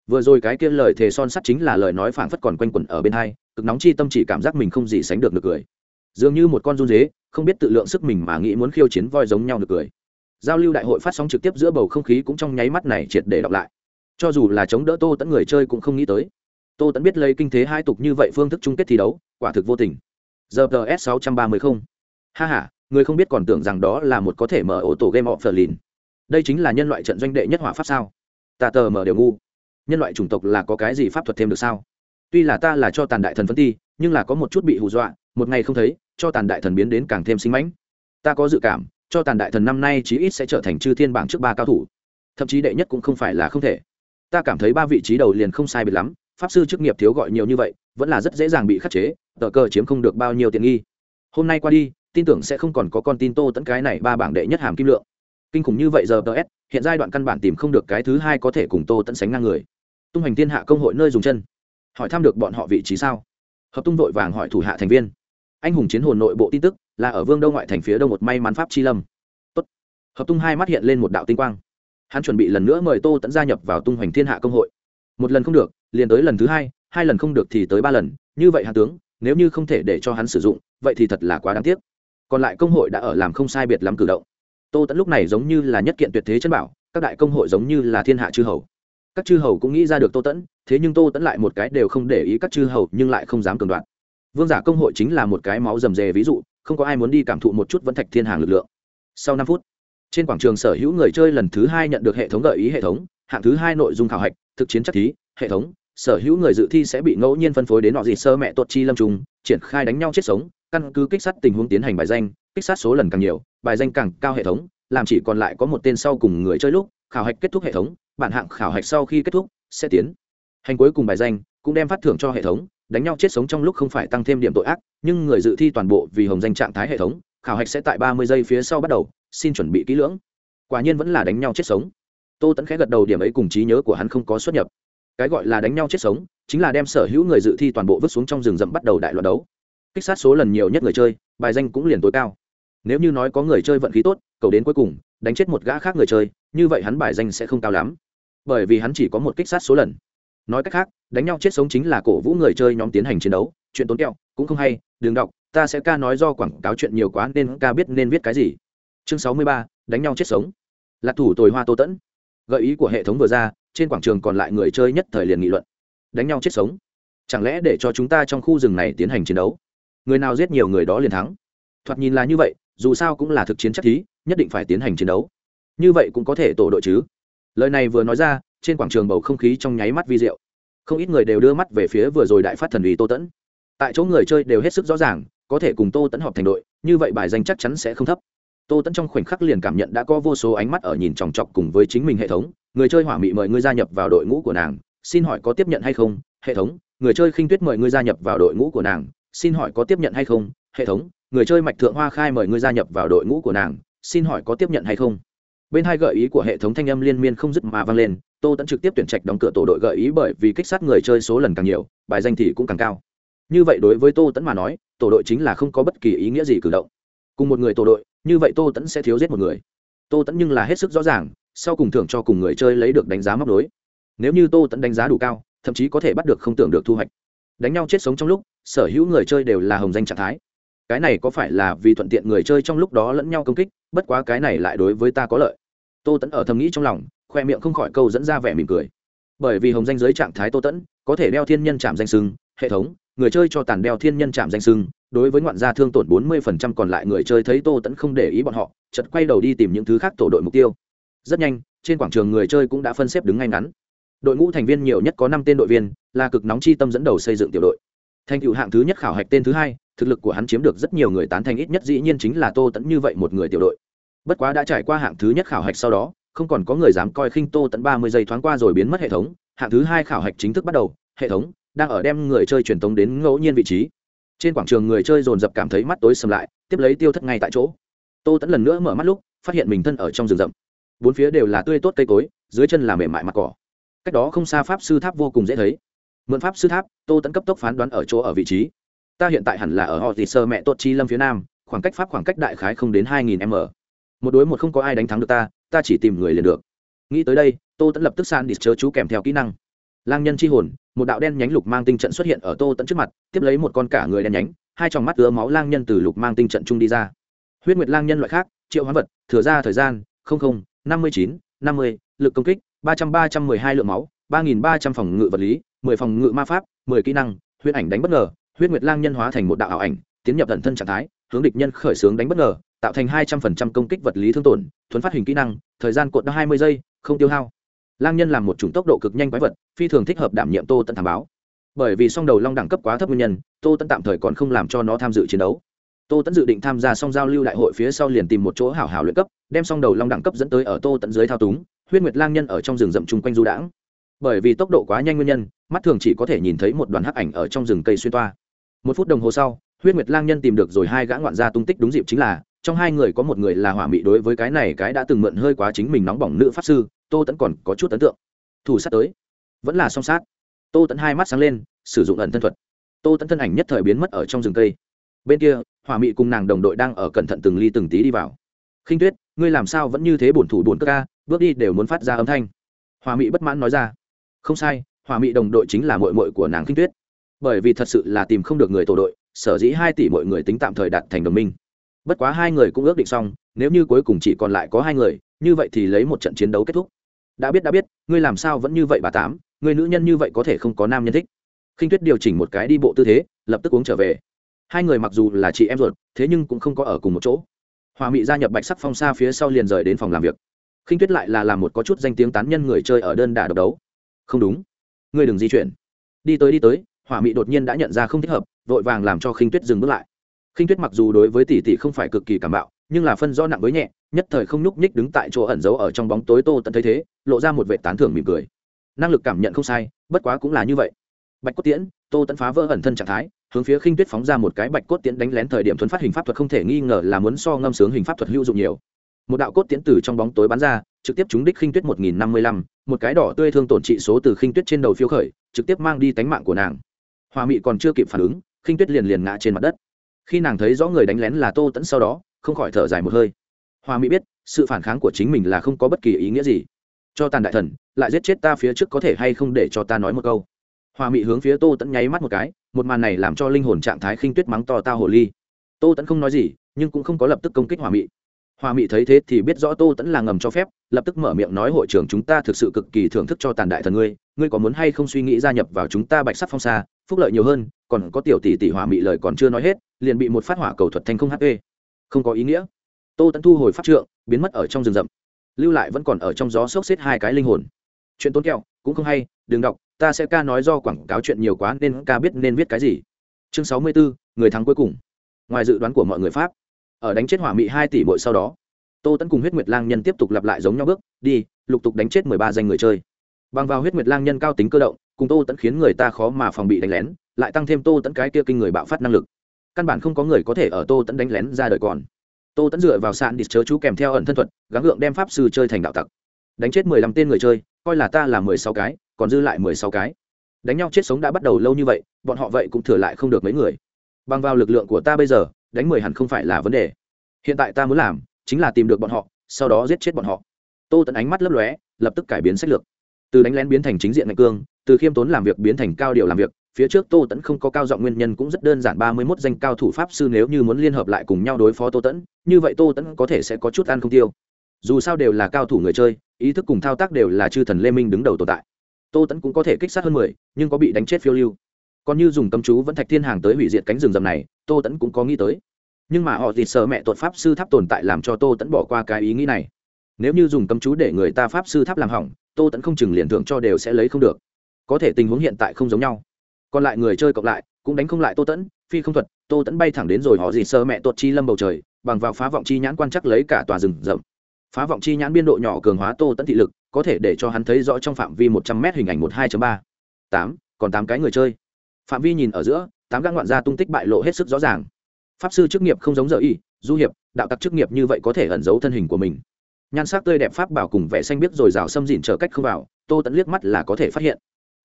Vừa rồi cái kia lời thề son sắt chính là lời nói phảng phất còn quanh quẩn ở bên hai, cực nóng chi tâm chỉ cảm giác mình không gì sánh được được cười. Dường như một con run dế, không biết tự lượng sức mình mà nghĩ muốn khiêu chiến voi giống nhau được cười. Giao lưu đại hội phát sóng trực tiếp giữa bầu không khí cũng trong nháy mắt này triệt để đọc lại. Cho dù là chống đỡ tô tẫn người chơi cũng không nghĩ tới. Tô tẫn biết lấy kinh thế hai tục như vậy phương thức chung kết thi đấu, quả thực vô tình. Giờ ts sáu trăm ba mươi không. Ha h a người không biết còn tưởng rằng đó là một có thể mở ổ tổ game of the lin đây chính là nhân loại trận doanh đệ nhất hỏa pháp sao? Ta tờ mở đều ngu. Nhân loại chủng tộc là có cái gì pháp thuật thêm được sao? Tuy là ta là cho tàn đại thần phân ti, nhưng là có một chút bị hù dọa, một ngày không thấy, cho tàn đại thần biến đến càng thêm sinh mãnh. Ta có dự cảm, cho tàn đại thần năm nay chí ít sẽ trở thành chư thiên bảng trước ba cao thủ. Thậm chí đệ nhất cũng không phải là không thể. Ta cảm thấy ba vị trí đầu liền không sai biệt lắm, pháp sư chức nghiệp thiếu gọi nhiều như vậy, vẫn là rất dễ dàng bị khắc chế, tờ cờ chiếm không được bao nhiêu tiện nghi. Hôm nay qua đi, tin tưởng sẽ không còn có con tin tô tẫn cái này ba bảng đệ nhất hàm kim lượng kinh khủng như vậy giờ ts hiện giai đoạn căn bản tìm không được cái thứ hai có thể cùng tô tẫn sánh ngang người. Tung hành thiên hạ công hội nơi dùng chân. Hỏi thăm được bọn họ vị trí sao? Hợp tung vội vàng hỏi thủ hạ thành viên. Anh hùng chiến hồn nội bộ tin tức, là ở vương đông ngoại thành phía đông một may mắn pháp chi lâm. Tốt. hợp tung hai mắt hiện lên một đạo tinh quang. Hắn chuẩn bị lần nữa mời tô tẫn gia nhập vào tung hoành thiên hạ công hội. Một lần không được, liền tới lần thứ hai hai lần không được thì tới ba lần, như vậy hạ tướng, nếu như không thể để cho hắn sử dụng, vậy thì thật là quá đáng tiếc. Còn lại công hội đã ở làm không sai biệt lắm cử động tô tẫn lúc này giống như là nhất kiện tuyệt thế chân bảo, các đại công hội giống như là thiên hạ chư hầu. Các chư hầu cũng nghĩ ra được tô tẫn thế nhưng tô tẫn lại một cái đều không để ý các chư hầu, nhưng lại không dám cường đoạn vương giả công hội chính là một cái máu rầm rề ví dụ, không có ai muốn đi cảm thụ một chút vẫn thạch thiên hàng lực lượng. Sau năm phút, trên quảng trường sở hữu người chơi lần thứ hai nhận được hệ thống gợi ý hệ thống, hạng thứ hai nội dung khảo hạch, thực chiến chắc thí, hệ thống, sở hữu người dự thi sẽ bị ngẫu nhiên phân phối đến họ gì sơ mẹ tuột chi lâm trùng triển khai đánh nhau chết sống, căn cứ kích sát tình huống tiến hành bài danh kích sát số lần càng nhiều, bài danh càng cao hệ thống, làm chỉ còn lại có một tên sau cùng người chơi lúc, khảo hạch kết thúc hệ thống, bản hạng khảo hạch sau khi kết thúc, sẽ tiến. Hành cuối cùng bài danh, cũng đem phát thưởng cho hệ thống, đánh nhau chết sống trong lúc không phải tăng thêm điểm tội ác, nhưng người dự thi toàn bộ vì hồng danh trạng thái hệ thống, khảo hạch sẽ tại ba mươi giây phía sau bắt đầu, xin chuẩn bị kỹ lưỡng. Quả nhiên vẫn là đánh nhau chết sống. Tô tẫn khẽ gật đầu điểm ấy cùng trí nhớ của hắn không có xuất nhập. Cái gọi là đánh nhau chết sống, chính là đem sở hữu người dự thi toàn bộ vứt xuống trong rừng rậm bắt đầu đại loạt đấu. Kích sát số lần nhiều nhất người chơi, bài danh cũng liền tối cao nếu như nói có người chơi vận khí tốt, cầu đến cuối cùng, đánh chết một gã khác người chơi, như vậy hắn bài danh sẽ không cao lắm. Bởi vì hắn chỉ có một kích sát số lần. Nói cách khác, đánh nhau chết sống chính là cổ vũ người chơi nhóm tiến hành chiến đấu, chuyện tốn kẹo, cũng không hay, đừng đọc, ta sẽ ca nói do quảng cáo chuyện nhiều quá nên ca biết nên viết cái gì. Chương sáu mươi ba, đánh nhau chết sống. Lạc thủ tồi hoa tô tẫn. Gợi ý của hệ thống vừa ra, trên quảng trường còn lại người chơi nhất thời liền nghị luận. Đánh nhau chết sống. Chẳng lẽ để cho chúng ta trong khu rừng này tiến hành chiến đấu? Người nào giết nhiều người đó liền thắng? Thoạt nhìn là như vậy dù sao cũng là thực chiến chắc thí, nhất định phải tiến hành chiến đấu. Như vậy cũng có thể tổ đội chứ. Lời này vừa nói ra, trên quảng trường bầu không khí trong nháy mắt vi diệu. Không ít người đều đưa mắt về phía vừa rồi đại phát thần ủy tô tẫn. Tại chỗ người chơi đều hết sức rõ ràng, có thể cùng tô tẫn họp thành đội, như vậy bài danh chắc chắn sẽ không thấp. Tô tẫn trong khoảnh khắc liền cảm nhận đã có vô số ánh mắt ở nhìn chòng chọc cùng với chính mình hệ thống. Người chơi hỏa mị mời ngươi gia nhập vào đội ngũ của nàng, xin hỏi có tiếp nhận hay không? Hệ thống, người chơi khinh tuyết mời ngươi gia nhập vào đội ngũ của nàng, xin hỏi có tiếp nhận hay không? Hệ thống người chơi mạch thượng hoa khai mời ngươi gia nhập vào đội ngũ của nàng, xin hỏi có tiếp nhận hay không? Bên hai gợi ý của hệ thống thanh âm liên miên không dứt mà vang lên, tô tẫn trực tiếp tuyển trạch đóng cửa tổ đội gợi ý bởi vì kích sát người chơi số lần càng nhiều, bài danh thì cũng càng cao. Như vậy đối với tô tẫn mà nói, tổ đội chính là không có bất kỳ ý nghĩa gì cử động. Cùng một người tổ đội, như vậy tô tẫn sẽ thiếu giết một người. Tô tẫn nhưng là hết sức rõ ràng, sau cùng thưởng cho cùng người chơi lấy được đánh giá móc đối. Nếu như tô tẫn đánh giá đủ cao, thậm chí có thể bắt được không tưởng được thu hoạch. Đánh nhau chết sống trong lúc, sở hữu người chơi đều là hồng danh trạng thái cái này có phải là vì thuận tiện người chơi trong lúc đó lẫn nhau công kích, bất quá cái này lại đối với ta có lợi. Tô tẫn ở thầm nghĩ trong lòng, khoe miệng không khỏi câu dẫn ra vẻ mỉm cười. Bởi vì hồng danh giới trạng thái tô tẫn có thể đeo thiên nhân chạm danh sưng, hệ thống, người chơi cho tàn đeo thiên nhân chạm danh sưng, đối với ngoạn gia thương tổn bốn mươi phần trăm còn lại người chơi thấy tô tẫn không để ý bọn họ chật quay đầu đi tìm những thứ khác tổ đội mục tiêu. Rất nhanh, trên quảng trường người chơi cũng đã phân xếp đứng ngay ngắn. Đội ngũ thành viên nhiều nhất có năm tên đội viên, là cực nóng chi tâm dẫn đầu xây dựng tiểu đội. Thành cựu hạng thứ nhất khảo hạch tên thứ hai thực lực của hắn chiếm được rất nhiều người tán thành, ít nhất dĩ nhiên chính là tô tẫn như vậy một người tiểu đội. Bất quá đã trải qua hạng thứ nhất khảo hạch sau đó, không còn có người dám coi khinh tô tẫn ba mươi giây thoáng qua rồi biến mất hệ thống, hạng thứ hai khảo hạch chính thức bắt đầu, hệ thống đang ở đem người chơi truyền tống đến ngẫu nhiên vị trí. Trên quảng trường người chơi dồn dập cảm thấy mắt tối sầm lại, tiếp lấy tiêu thất ngay tại chỗ. Tô tẫn lần nữa mở mắt lúc, phát hiện mình thân ở trong rừng rậm. Bốn phía đều là tươi tốt cây cối, dưới chân là mềm mại mặt cỏ. Cách đó không xa pháp sư tháp vô cùng dễ thấy. Mượn pháp sư tháp, tô tẫn cấp tốc phán đoán ở chỗ ở vị trí ta hiện tại hẳn là ở họ thì sơ mẹ tốt chi lâm phía nam, khoảng cách pháp khoảng cách đại khái không đến hai nghìn m một đối một không có ai đánh thắng được ta ta chỉ tìm người liền được. Nghĩ tới đây, tô tẫn lập tức san đi chớ chú kèm theo kỹ năng. Lang nhân chi hồn, một đạo đen nhánh lục mang tinh trận xuất hiện ở tô tẫn trước mặt, tiếp lấy một con cả người đen nhánh, hai tròng mắt ứa máu lang nhân từ lục mang tinh trận trung đi ra. Huyết nguyệt lang nhân loại khác, triệu hóa vật, thừa ra thời gian năm mươi chín, năm mươi, lực công kích, ba trăm ba trăm mười hai lượng máu, ba nghìn ba trăm phòng ngự vật lý, mười phòng ngự ma pháp, mười kỹ năng, huyết ảnh đánh bất ngờ huyết nguyệt lang nhân hóa thành một đạo ảo ảnh, tiến nhập thần thân trạng thái, hướng địch nhân khởi xướng đánh bất ngờ, tạo thành hai trăm phần trăm công kích vật lý thương tổn, thuấn phát hình kỹ năng, thời gian cột hai mươi giây, không tiêu hao. Lang nhân làm một chủng tốc độ cực nhanh quái vật, phi thường thích hợp đảm nhiệm tô tận thảm báo. Bởi vì song đầu long đẳng cấp quá thấp nguyên nhân, tô tận tạm thời còn không làm cho nó tham dự chiến đấu. Tô tẫn dự định tham gia song giao lưu đại hội phía sau liền tìm một chỗ hảo hảo luyện cấp, đem song đầu long đẳng cấp dẫn tới ở tô tẫn dưới thao túng, huyết nguyệt lang nhân ở trong rừng rậm chung quanh du đãng. Bởi vì tốc độ quá nhanh nguyên nhân, mắt thường chỉ có thể nhìn thấy một đoàn hắc ảnh ở trong rừng cây xuyên toa một phút đồng hồ sau, huyết nguyệt lang nhân tìm được rồi hai gã ngoạn gia tung tích đúng dịp chính là, trong hai người có một người là hỏa mị đối với cái này cái đã từng mượn hơi quá chính mình nóng bỏng nữ pháp sư, tô tẫn còn có chút ấn tượng. Thủ sát tới. Vẫn là song sát. Tô tẫn hai mắt sáng lên, sử dụng ẩn thân thuật. Tô tẫn thân ảnh nhất thời biến mất ở trong rừng cây. Bên kia, hỏa mị cùng nàng đồng đội đang ở cẩn thận từng ly từng tí đi vào. Khinh tuyết, ngươi làm sao vẫn như thế bổn thủ bổn cơ ca? Bước đi đều muốn phát ra âm thanh. Hòa mị bất mãn nói ra. Không sai hòa mị đồng đội chính là mội mội của nàng khinh tuyết bởi vì thật sự là tìm không được người tổ đội, sở dĩ hai tỷ mọi người tính tạm thời đạt thành đồng minh. Bất quá hai người cũng ước định xong, nếu như cuối cùng chỉ còn lại có hai người, như vậy thì lấy một trận chiến đấu kết thúc. Đã biết đã biết, ngươi làm sao vẫn như vậy bà tám người nữ nhân như vậy có thể không có nam nhân thích. Khinh tuyết điều chỉnh một cái đi bộ tư thế, lập tức uống trở về. Hai người mặc dù là chị em ruột, thế nhưng cũng không có ở cùng một chỗ. Hòa mị gia nhập bạch sắc phong xa phía sau liền rời đến phòng làm việc. Khinh tuyết lại là làm một có chút danh tiếng tán nhân người chơi ở đơn đà độc đấu. Không đúng. Ngươi đừng di chuyển. Đi tới đi tới hỏa mị đột nhiên đã nhận ra không thích hợp, vội vàng làm cho khinh tuyết dừng bước lại. Khinh tuyết mặc dù đối với tỷ tỷ không phải cực kỳ cảm bạo, nhưng là phân do nặng với nhẹ, nhất thời không nhúc nhích đứng tại chỗ ẩn giấu ở trong bóng tối tô tận thấy thế, lộ ra một vệ tán thưởng mỉm cười. Năng lực cảm nhận không sai, bất quá cũng là như vậy. Bạch cốt tiễn, tô tẫn phá vỡ ẩn thân trạng thái, hướng phía khinh tuyết phóng ra một cái bạch cốt tiễn đánh lén thời điểm thuấn phát hình pháp thuật không thể nghi ngờ là muốn so ngâm sướng hình pháp thuật hữu dụng nhiều. Một đạo cốt tiễn từ trong bóng tối bắn ra, trực tiếp trúng đích khinh tuyết một nghìn năm mươi lăm, một cái đỏ tươi thương tổn trị số từ khinh tuyết trên đầu phiếu khởi, trực tiếp mang đi tánh mạng của nàng hòa mị còn chưa kịp phản ứng, khinh tuyết liền liền ngã trên mặt đất. Khi nàng thấy rõ người đánh lén là tô tẫn sau đó, không khỏi thở dài một hơi. Hòa mỹ biết, sự phản kháng của chính mình là không có bất kỳ ý nghĩa gì. Cho tàn đại thần, lại giết chết ta phía trước có thể hay không để cho ta nói một câu? Hòa mỹ hướng phía tô tẫn nháy mắt một cái, một màn này làm cho linh hồn trạng thái khinh tuyết mắng to tao hồ ly. Tô tẫn không nói gì, nhưng cũng không có lập tức công kích hòa mỹ hòa mỹ thấy thế thì biết rõ tô tẫn là ngầm cho phép, lập tức mở miệng nói, hội trưởng, chúng ta thực sự cực kỳ thưởng thức cho tàn đại thần ngươi. Ngươi có muốn hay không suy nghĩ gia nhập vào chúng ta bạch sắc phong xa phúc lợi nhiều hơn, còn có tiểu tỷ tỷ hòa mỹ lời còn chưa nói hết, liền bị một phát hỏa cầu thuật thành không hp không có ý nghĩa. Tô tẫn thu hồi pháp trượng, biến mất ở trong rừng rậm. Lưu lại vẫn còn ở trong gió sốc xếp hai cái linh hồn. Chuyện tốn kẹo, cũng không hay, đừng đọc, ta sẽ ca nói do quảng cáo chuyện nhiều quá nên ca biết nên viết cái gì. Chương sáu mươi bốn người thắng cuối cùng. Ngoài dự đoán của mọi người pháp ở đánh chết hỏa mị hai tỷ bội sau đó, tô tẫn cùng huyết nguyệt lang nhân tiếp tục lặp lại giống nhau bước, đi, lục tục đánh chết mười ba danh người chơi. Bằng vào huyết nguyệt lang nhân cao tính cơ động, cùng tô tẫn khiến người ta khó mà phòng bị đánh lén, lại tăng thêm tô tẫn cái kia kinh người bạo phát năng lực. Căn bản không có người có thể ở tô tẫn đánh lén ra đời còn. Tô tẫn dựa vào sạn đít chớ chú kèm theo ẩn thân thuật, gắng gượng đem pháp sư chơi thành đạo tặc. Đánh chết mười lăm tên người chơi, coi là ta là mười sáu cái, còn dư lại mười sáu cái. Đánh nhau chết sống đã bắt đầu lâu như vậy, bọn họ vậy cũng thừa lại không được mấy người. Bằng vào lực lượng của ta bây giờ đánh mười hẳn không phải là vấn đề. Hiện tại ta muốn làm chính là tìm được bọn họ, sau đó giết chết bọn họ. Tô tẫn ánh mắt lấp lóe, lập tức cải biến sách lược. Từ đánh lén biến thành chính diện ngạch cương, từ khiêm tốn làm việc biến thành cao điều làm việc, phía trước tô tẫn không có cao giọng nguyên nhân cũng rất đơn giản, ba mươi mốt danh cao thủ pháp sư nếu như muốn liên hợp lại cùng nhau đối phó tô tẫn như vậy tô tẫn có thể sẽ có chút ăn không tiêu. Dù sao đều là cao thủ người chơi, ý thức cùng thao tác đều là chư thần lê minh đứng đầu tồn tại. Tô tẫn cũng có thể kích sát hơn mười, nhưng có bị đánh chết phiêu lưu còn như dùng cấm chú vẫn thạch thiên hàng tới hủy diệt cánh rừng rầm này, tô tẫn cũng có nghĩ tới. Nhưng mà họ thì sợ mẹ tuột pháp sư tháp tồn tại làm cho tô tẫn bỏ qua cái ý nghĩ này. Nếu như dùng cấm chú để người ta pháp sư tháp làm hỏng, tô tẫn không chừng liền thưởng cho đều sẽ lấy không được. Có thể tình huống hiện tại không giống nhau. Còn lại người chơi cộng lại, cũng đánh không lại tô tẫn phi không thuật, tô tẫn bay thẳng đến rồi họ gì sơ mẹ tuột chi lâm bầu trời, bằng vào phá vọng chi nhãn quan chắc lấy cả tòa rừng rậm. Phá vọng chi nhãn biên độ nhỏ cường hóa tô tẫn thị lực, có thể để cho hắn thấy rõ trong phạm vi một trăm m hình ảnh một hai ba. Tám, còn tám cái người chơi phạm vi nhìn ở giữa, tám gã ngoạn gia tung tích bại lộ hết sức rõ ràng. Pháp sư chức nghiệp không giống giờ y, du hiệp, đạo tặc chức nghiệp như vậy có thể ẩn giấu thân hình của mình. Nhan sắc tươi đẹp pháp bảo cùng vẻ xanh biết rồi rào xâm dịn trở cách không vào, tô tẫn liếc mắt là có thể phát hiện.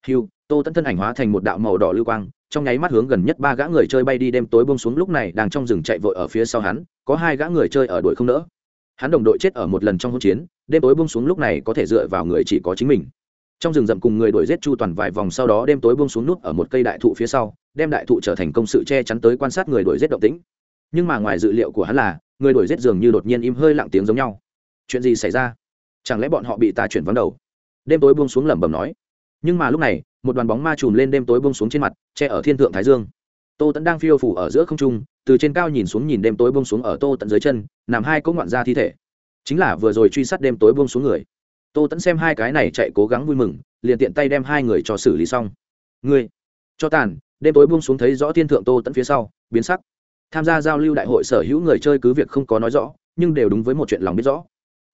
Hiu tô tẫn thân ảnh hóa thành một đạo màu đỏ lưu quang, trong nháy mắt hướng gần nhất ba gã người chơi bay đi đêm tối bông xuống lúc này đang trong rừng chạy vội ở phía sau hắn, có hai gã người chơi ở đuổi không nỡ. Hắn đồng đội chết ở một lần trong hỗn chiến, đêm tối bông xuống lúc này có thể dựa vào người chỉ có chính mình trong rừng rậm cùng người đuổi giết chu toàn vài vòng sau đó đêm tối buông xuống nút ở một cây đại thụ phía sau, đem đại thụ trở thành công sự che chắn tới quan sát người đuổi giết động tĩnh. Nhưng mà ngoài dự liệu của hắn là, người đuổi giết dường như đột nhiên im hơi lặng tiếng giống nhau. Chuyện gì xảy ra? Chẳng lẽ bọn họ bị ta chuyển vắng đầu? Đêm tối buông xuống lẩm bẩm nói. Nhưng mà lúc này, một đoàn bóng ma trùm lên đêm tối buông xuống trên mặt, che ở thiên thượng thái dương. Tô tẫn đang phiêu phủ ở giữa không trung, từ trên cao nhìn xuống nhìn đêm tối buông xuống ở tô tận dưới chân, nằm hai cỗ ngoạn ra thi thể. Chính là vừa rồi truy sát đêm tối buông xuống người tô tẫn xem hai cái này chạy cố gắng vui mừng, liền tiện tay đem hai người cho xử lý xong. Ngươi, cho tàn, đêm tối buông xuống thấy rõ thiên thượng tô tẫn phía sau, biến sắc. Tham gia giao lưu đại hội sở hữu người chơi cứ việc không có nói rõ, nhưng đều đúng với một chuyện lòng biết rõ.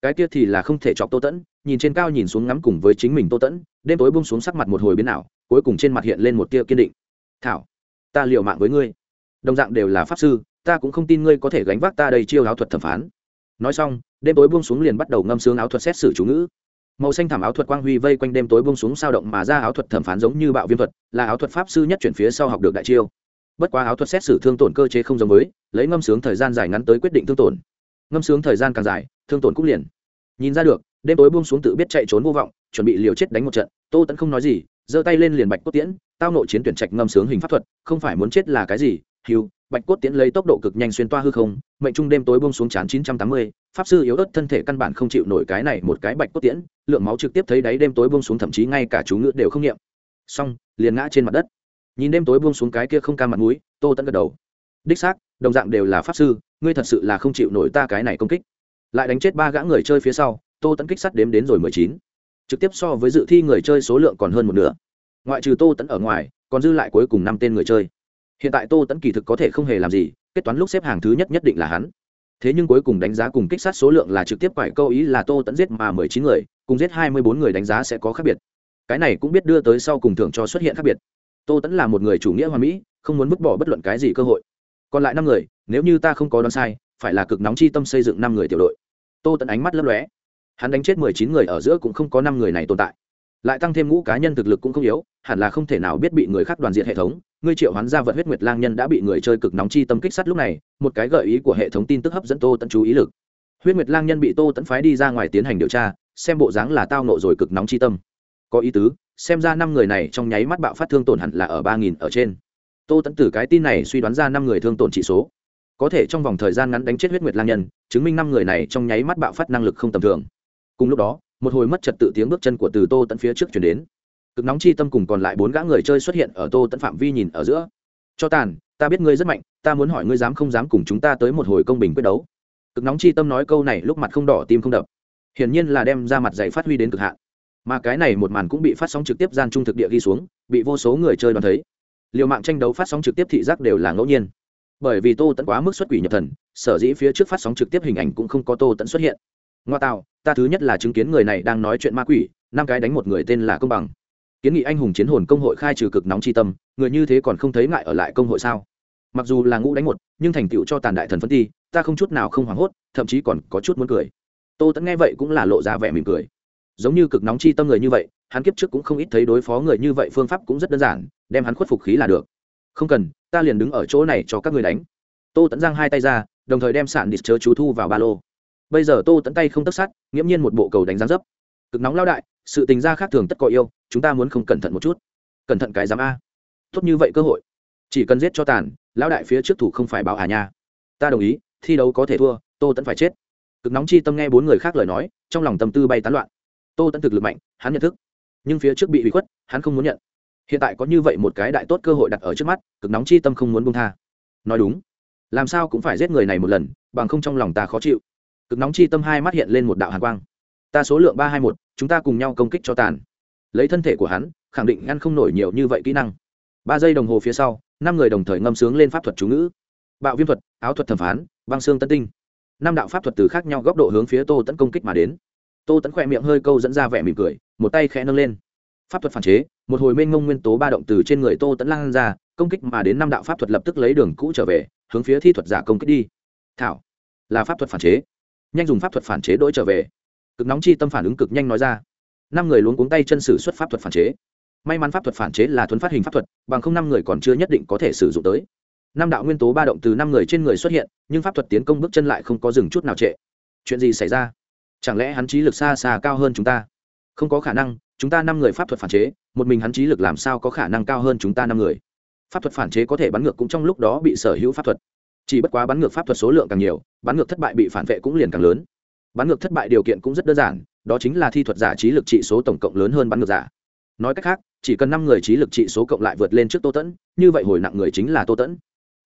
Cái kia thì là không thể chọc tô tẫn nhìn trên cao nhìn xuống ngắm cùng với chính mình tô tẫn đêm tối buông xuống sắc mặt một hồi biến ảo, cuối cùng trên mặt hiện lên một tia kiên định. Thảo, ta liều mạng với ngươi. Đồng dạng đều là pháp sư, ta cũng không tin ngươi có thể gánh vác ta đầy chiêu áo thuật thẩm phán. Nói xong, đêm tối buông xuống liền bắt đầu ngâm sướng áo thuật xét xử chú ngữ màu xanh thảm áo thuật quang huy vây quanh đêm tối buông xuống sao động mà ra áo thuật thẩm phán giống như bạo viêm thuật, là áo thuật pháp sư nhất chuyển phía sau học được đại chiêu. Bất quá áo thuật xét xử thương tổn cơ chế không giống với, lấy ngâm sướng thời gian dài ngắn tới quyết định thương tổn. Ngâm sướng thời gian càng dài, thương tổn cũng liền. Nhìn ra được, đêm tối buông xuống tự biết chạy trốn vô vọng, chuẩn bị liều chết đánh một trận, tô tẫn không nói gì, giơ tay lên liền bạch cốt tiễn, tao nội chiến tuyển trạch ngâm sướng hình pháp thuật, không phải muốn chết là cái gì hiu bạch cốt tiễn lấy tốc độ cực nhanh xuyên toa hư không, mệnh trung đêm tối buông xuống chán chín trăm tám mươi, pháp sư yếu ớt thân thể căn bản không chịu nổi cái này một cái bạch cốt tiễn, lượng máu trực tiếp thấy đáy đêm tối buông xuống thậm chí ngay cả chú ngữ đều không nghiệm. Xong, liền ngã trên mặt đất. Nhìn đêm tối buông xuống cái kia không ca mặt mũi, tô tẫn gật đầu. Đích xác, đồng dạng đều là pháp sư, ngươi thật sự là không chịu nổi ta cái này công kích. Lại đánh chết ba gã người chơi phía sau, tô tẫn kích sắt đếm đến rồi mười chín. Trực tiếp so với dự thi người chơi số lượng còn hơn một nửa. Ngoại trừ tô tẫn ở ngoài, còn dư lại cuối cùng năm tên người chơi hiện tại tô tẫn kỳ thực có thể không hề làm gì, kết toán lúc xếp hàng thứ nhất nhất định là hắn. Thế nhưng cuối cùng đánh giá cùng kích sát số lượng là trực tiếp quải câu ý là tô tẫn giết mà mười chín người, cùng giết hai mươi bốn người đánh giá sẽ có khác biệt. Cái này cũng biết đưa tới sau cùng thưởng cho xuất hiện khác biệt. Tô tẫn là một người chủ nghĩa hoa mỹ, không muốn vứt bỏ bất luận cái gì cơ hội. Còn lại năm người, nếu như ta không có đoán sai, phải là cực nóng chi tâm xây dựng năm người tiểu đội. Tô tẫn ánh mắt lấp lóe. Hắn đánh chết mười chín người ở giữa cũng không có năm người này tồn tại lại tăng thêm ngũ cá nhân thực lực cũng không yếu, hẳn là không thể nào biết bị người khác đoàn diện hệ thống. Ngươi triệu hoán ra vận huyết nguyệt lang nhân đã bị người chơi cực nóng chi tâm kích sát lúc này, một cái gợi ý của hệ thống tin tức hấp dẫn tô tẫn chú ý lực. Huyết nguyệt lang nhân bị tô tẫn phái đi ra ngoài tiến hành điều tra, xem bộ dáng là tao nộ rồi cực nóng chi tâm. Có ý tứ, xem ra năm người này trong nháy mắt bạo phát thương tổn hẳn là ở ba nghìn ở trên. Tô tẫn từ cái tin này suy đoán ra năm người thương tổn chỉ số. Có thể trong vòng thời gian ngắn đánh chết huyết nguyệt lang nhân, chứng minh năm người này trong nháy mắt bạo phát năng lực không tầm thường. Cùng lúc đó một hồi mất trật tự tiếng bước chân của từ tô tận phía trước chuyển đến. Cực nóng chi tâm cùng còn lại bốn gã người chơi xuất hiện ở tô tận phạm vi nhìn ở giữa. Cho tàn, ta biết ngươi rất mạnh, ta muốn hỏi ngươi dám không dám cùng chúng ta tới một hồi công bình quyết đấu. Cực nóng chi tâm nói câu này lúc mặt không đỏ tim không đập. Hiển nhiên là đem ra mặt dạy phát huy đến cực hạn. Mà cái này một màn cũng bị phát sóng trực tiếp gian trung thực địa ghi xuống, bị vô số người chơi đoán thấy. Liều mạng tranh đấu phát sóng trực tiếp thị giác đều là ngẫu nhiên. Bởi vì tô tẫn quá mức xuất quỷ nhập thần, sở dĩ phía trước phát sóng trực tiếp hình ảnh cũng không có tô tẫn xuất hiện ngoa tạo, ta thứ nhất là chứng kiến người này đang nói chuyện ma quỷ, năm cái đánh một người tên là công bằng. Kiến nghị anh hùng chiến hồn công hội khai trừ cực nóng c tâm, người như thế còn không thấy ngại ở lại công hội sao? Mặc dù là ngũ đánh một, nhưng thành tựu cho tàn đại thần phân ti, ta không chút nào không hoảng hốt, thậm chí còn có chút muốn cười. Tô tẫn nghe vậy cũng là lộ ra vẻ mỉm cười. Giống như cực nóng chi tâm người như vậy, hắn kiếp trước cũng không ít thấy đối phó người như vậy, phương pháp cũng rất đơn giản, đem hắn khuất phục khí là được. Không cần, ta liền đứng ở chỗ này cho các người đánh. Tô tẫn giang hai tay ra, đồng thời đem sản đít chớ chú thu vào ba lô bây giờ tô tẫn tay không tất sát, nghiễm nhiên một bộ cầu đánh giá dấp. Cực nóng lao đại, sự tình gia khác thường tất có yêu, chúng ta muốn không cẩn thận một chút. Cẩn thận cái dám a. Tốt như vậy cơ hội. Chỉ cần giết cho tàn, lão đại phía trước thủ không phải báo à nha. Ta đồng ý, thi đấu có thể thua, tô tẫn phải chết. Cực nóng chi tâm nghe bốn người khác lời nói, trong lòng tâm tư bay tán loạn. Tô tẫn thực lực mạnh, hắn nhận thức. Nhưng phía trước bị hủy khuất, hắn không muốn nhận. Hiện tại có như vậy một cái đại tốt cơ hội đặt ở trước mắt, cực nóng chi tâm không muốn bông tha. Nói đúng. Làm sao cũng phải giết người này một lần, bằng không trong lòng ta khó chịu cực nóng chi tâm hai mắt hiện lên một đạo hàn quang. Ta số lượng ba hai một, chúng ta cùng nhau công kích cho tàn. Lấy thân thể của hắn, khẳng định ngăn không nổi nhiều như vậy kỹ năng. Ba giây đồng hồ phía sau, năm người đồng thời ngâm sướng lên pháp thuật chú ngữ. Bạo viêm thuật, áo thuật thẩm phán, băng xương tân tinh. Năm đạo pháp thuật từ khác nhau góc độ hướng phía tô tấn công kích mà đến. Tô tấn khỏe miệng hơi câu dẫn ra vẻ mỉm cười, một tay khẽ nâng lên. Pháp thuật phản chế, một hồi mênh ngông nguyên tố ba động từ trên người tô tấn lan ra, công kích mà đến năm đạo pháp thuật lập tức lấy đường cũ trở về, hướng phía thi thuật giả công kích đi. Thảo, là pháp thuật phản chế nhanh dùng pháp thuật phản chế đổi trở về. Cực nóng chi tâm phản ứng cực nhanh nói ra. Năm người luống cuống tay chân sử xuất pháp thuật phản chế. May mắn pháp thuật phản chế là thuấn phát hình pháp thuật, bằng không năm người còn chưa nhất định có thể sử dụng tới. Năm đạo nguyên tố ba động từ năm người trên người xuất hiện, nhưng pháp thuật tiến công bước chân lại không có dừng chút nào trệ. Chuyện gì xảy ra? Chẳng lẽ hắn trí lực xa xa cao hơn chúng ta? Không có khả năng, chúng ta năm người pháp thuật phản chế, một mình hắn trí lực làm sao có khả năng cao hơn chúng ta năm người? Pháp thuật phản chế có thể bắn ngược cũng trong lúc đó bị sở hữu pháp thuật chỉ bất quá bắn ngược pháp thuật số lượng càng nhiều, bắn ngược thất bại bị phản vệ cũng liền càng lớn. Bắn ngược thất bại điều kiện cũng rất đơn giản, đó chính là thi thuật giả trí lực trị số tổng cộng lớn hơn bắn ngược giả. Nói cách khác, chỉ cần năm người trí lực trị số cộng lại vượt lên trước tô tẫn, như vậy hồi nặng người chính là tô tẫn.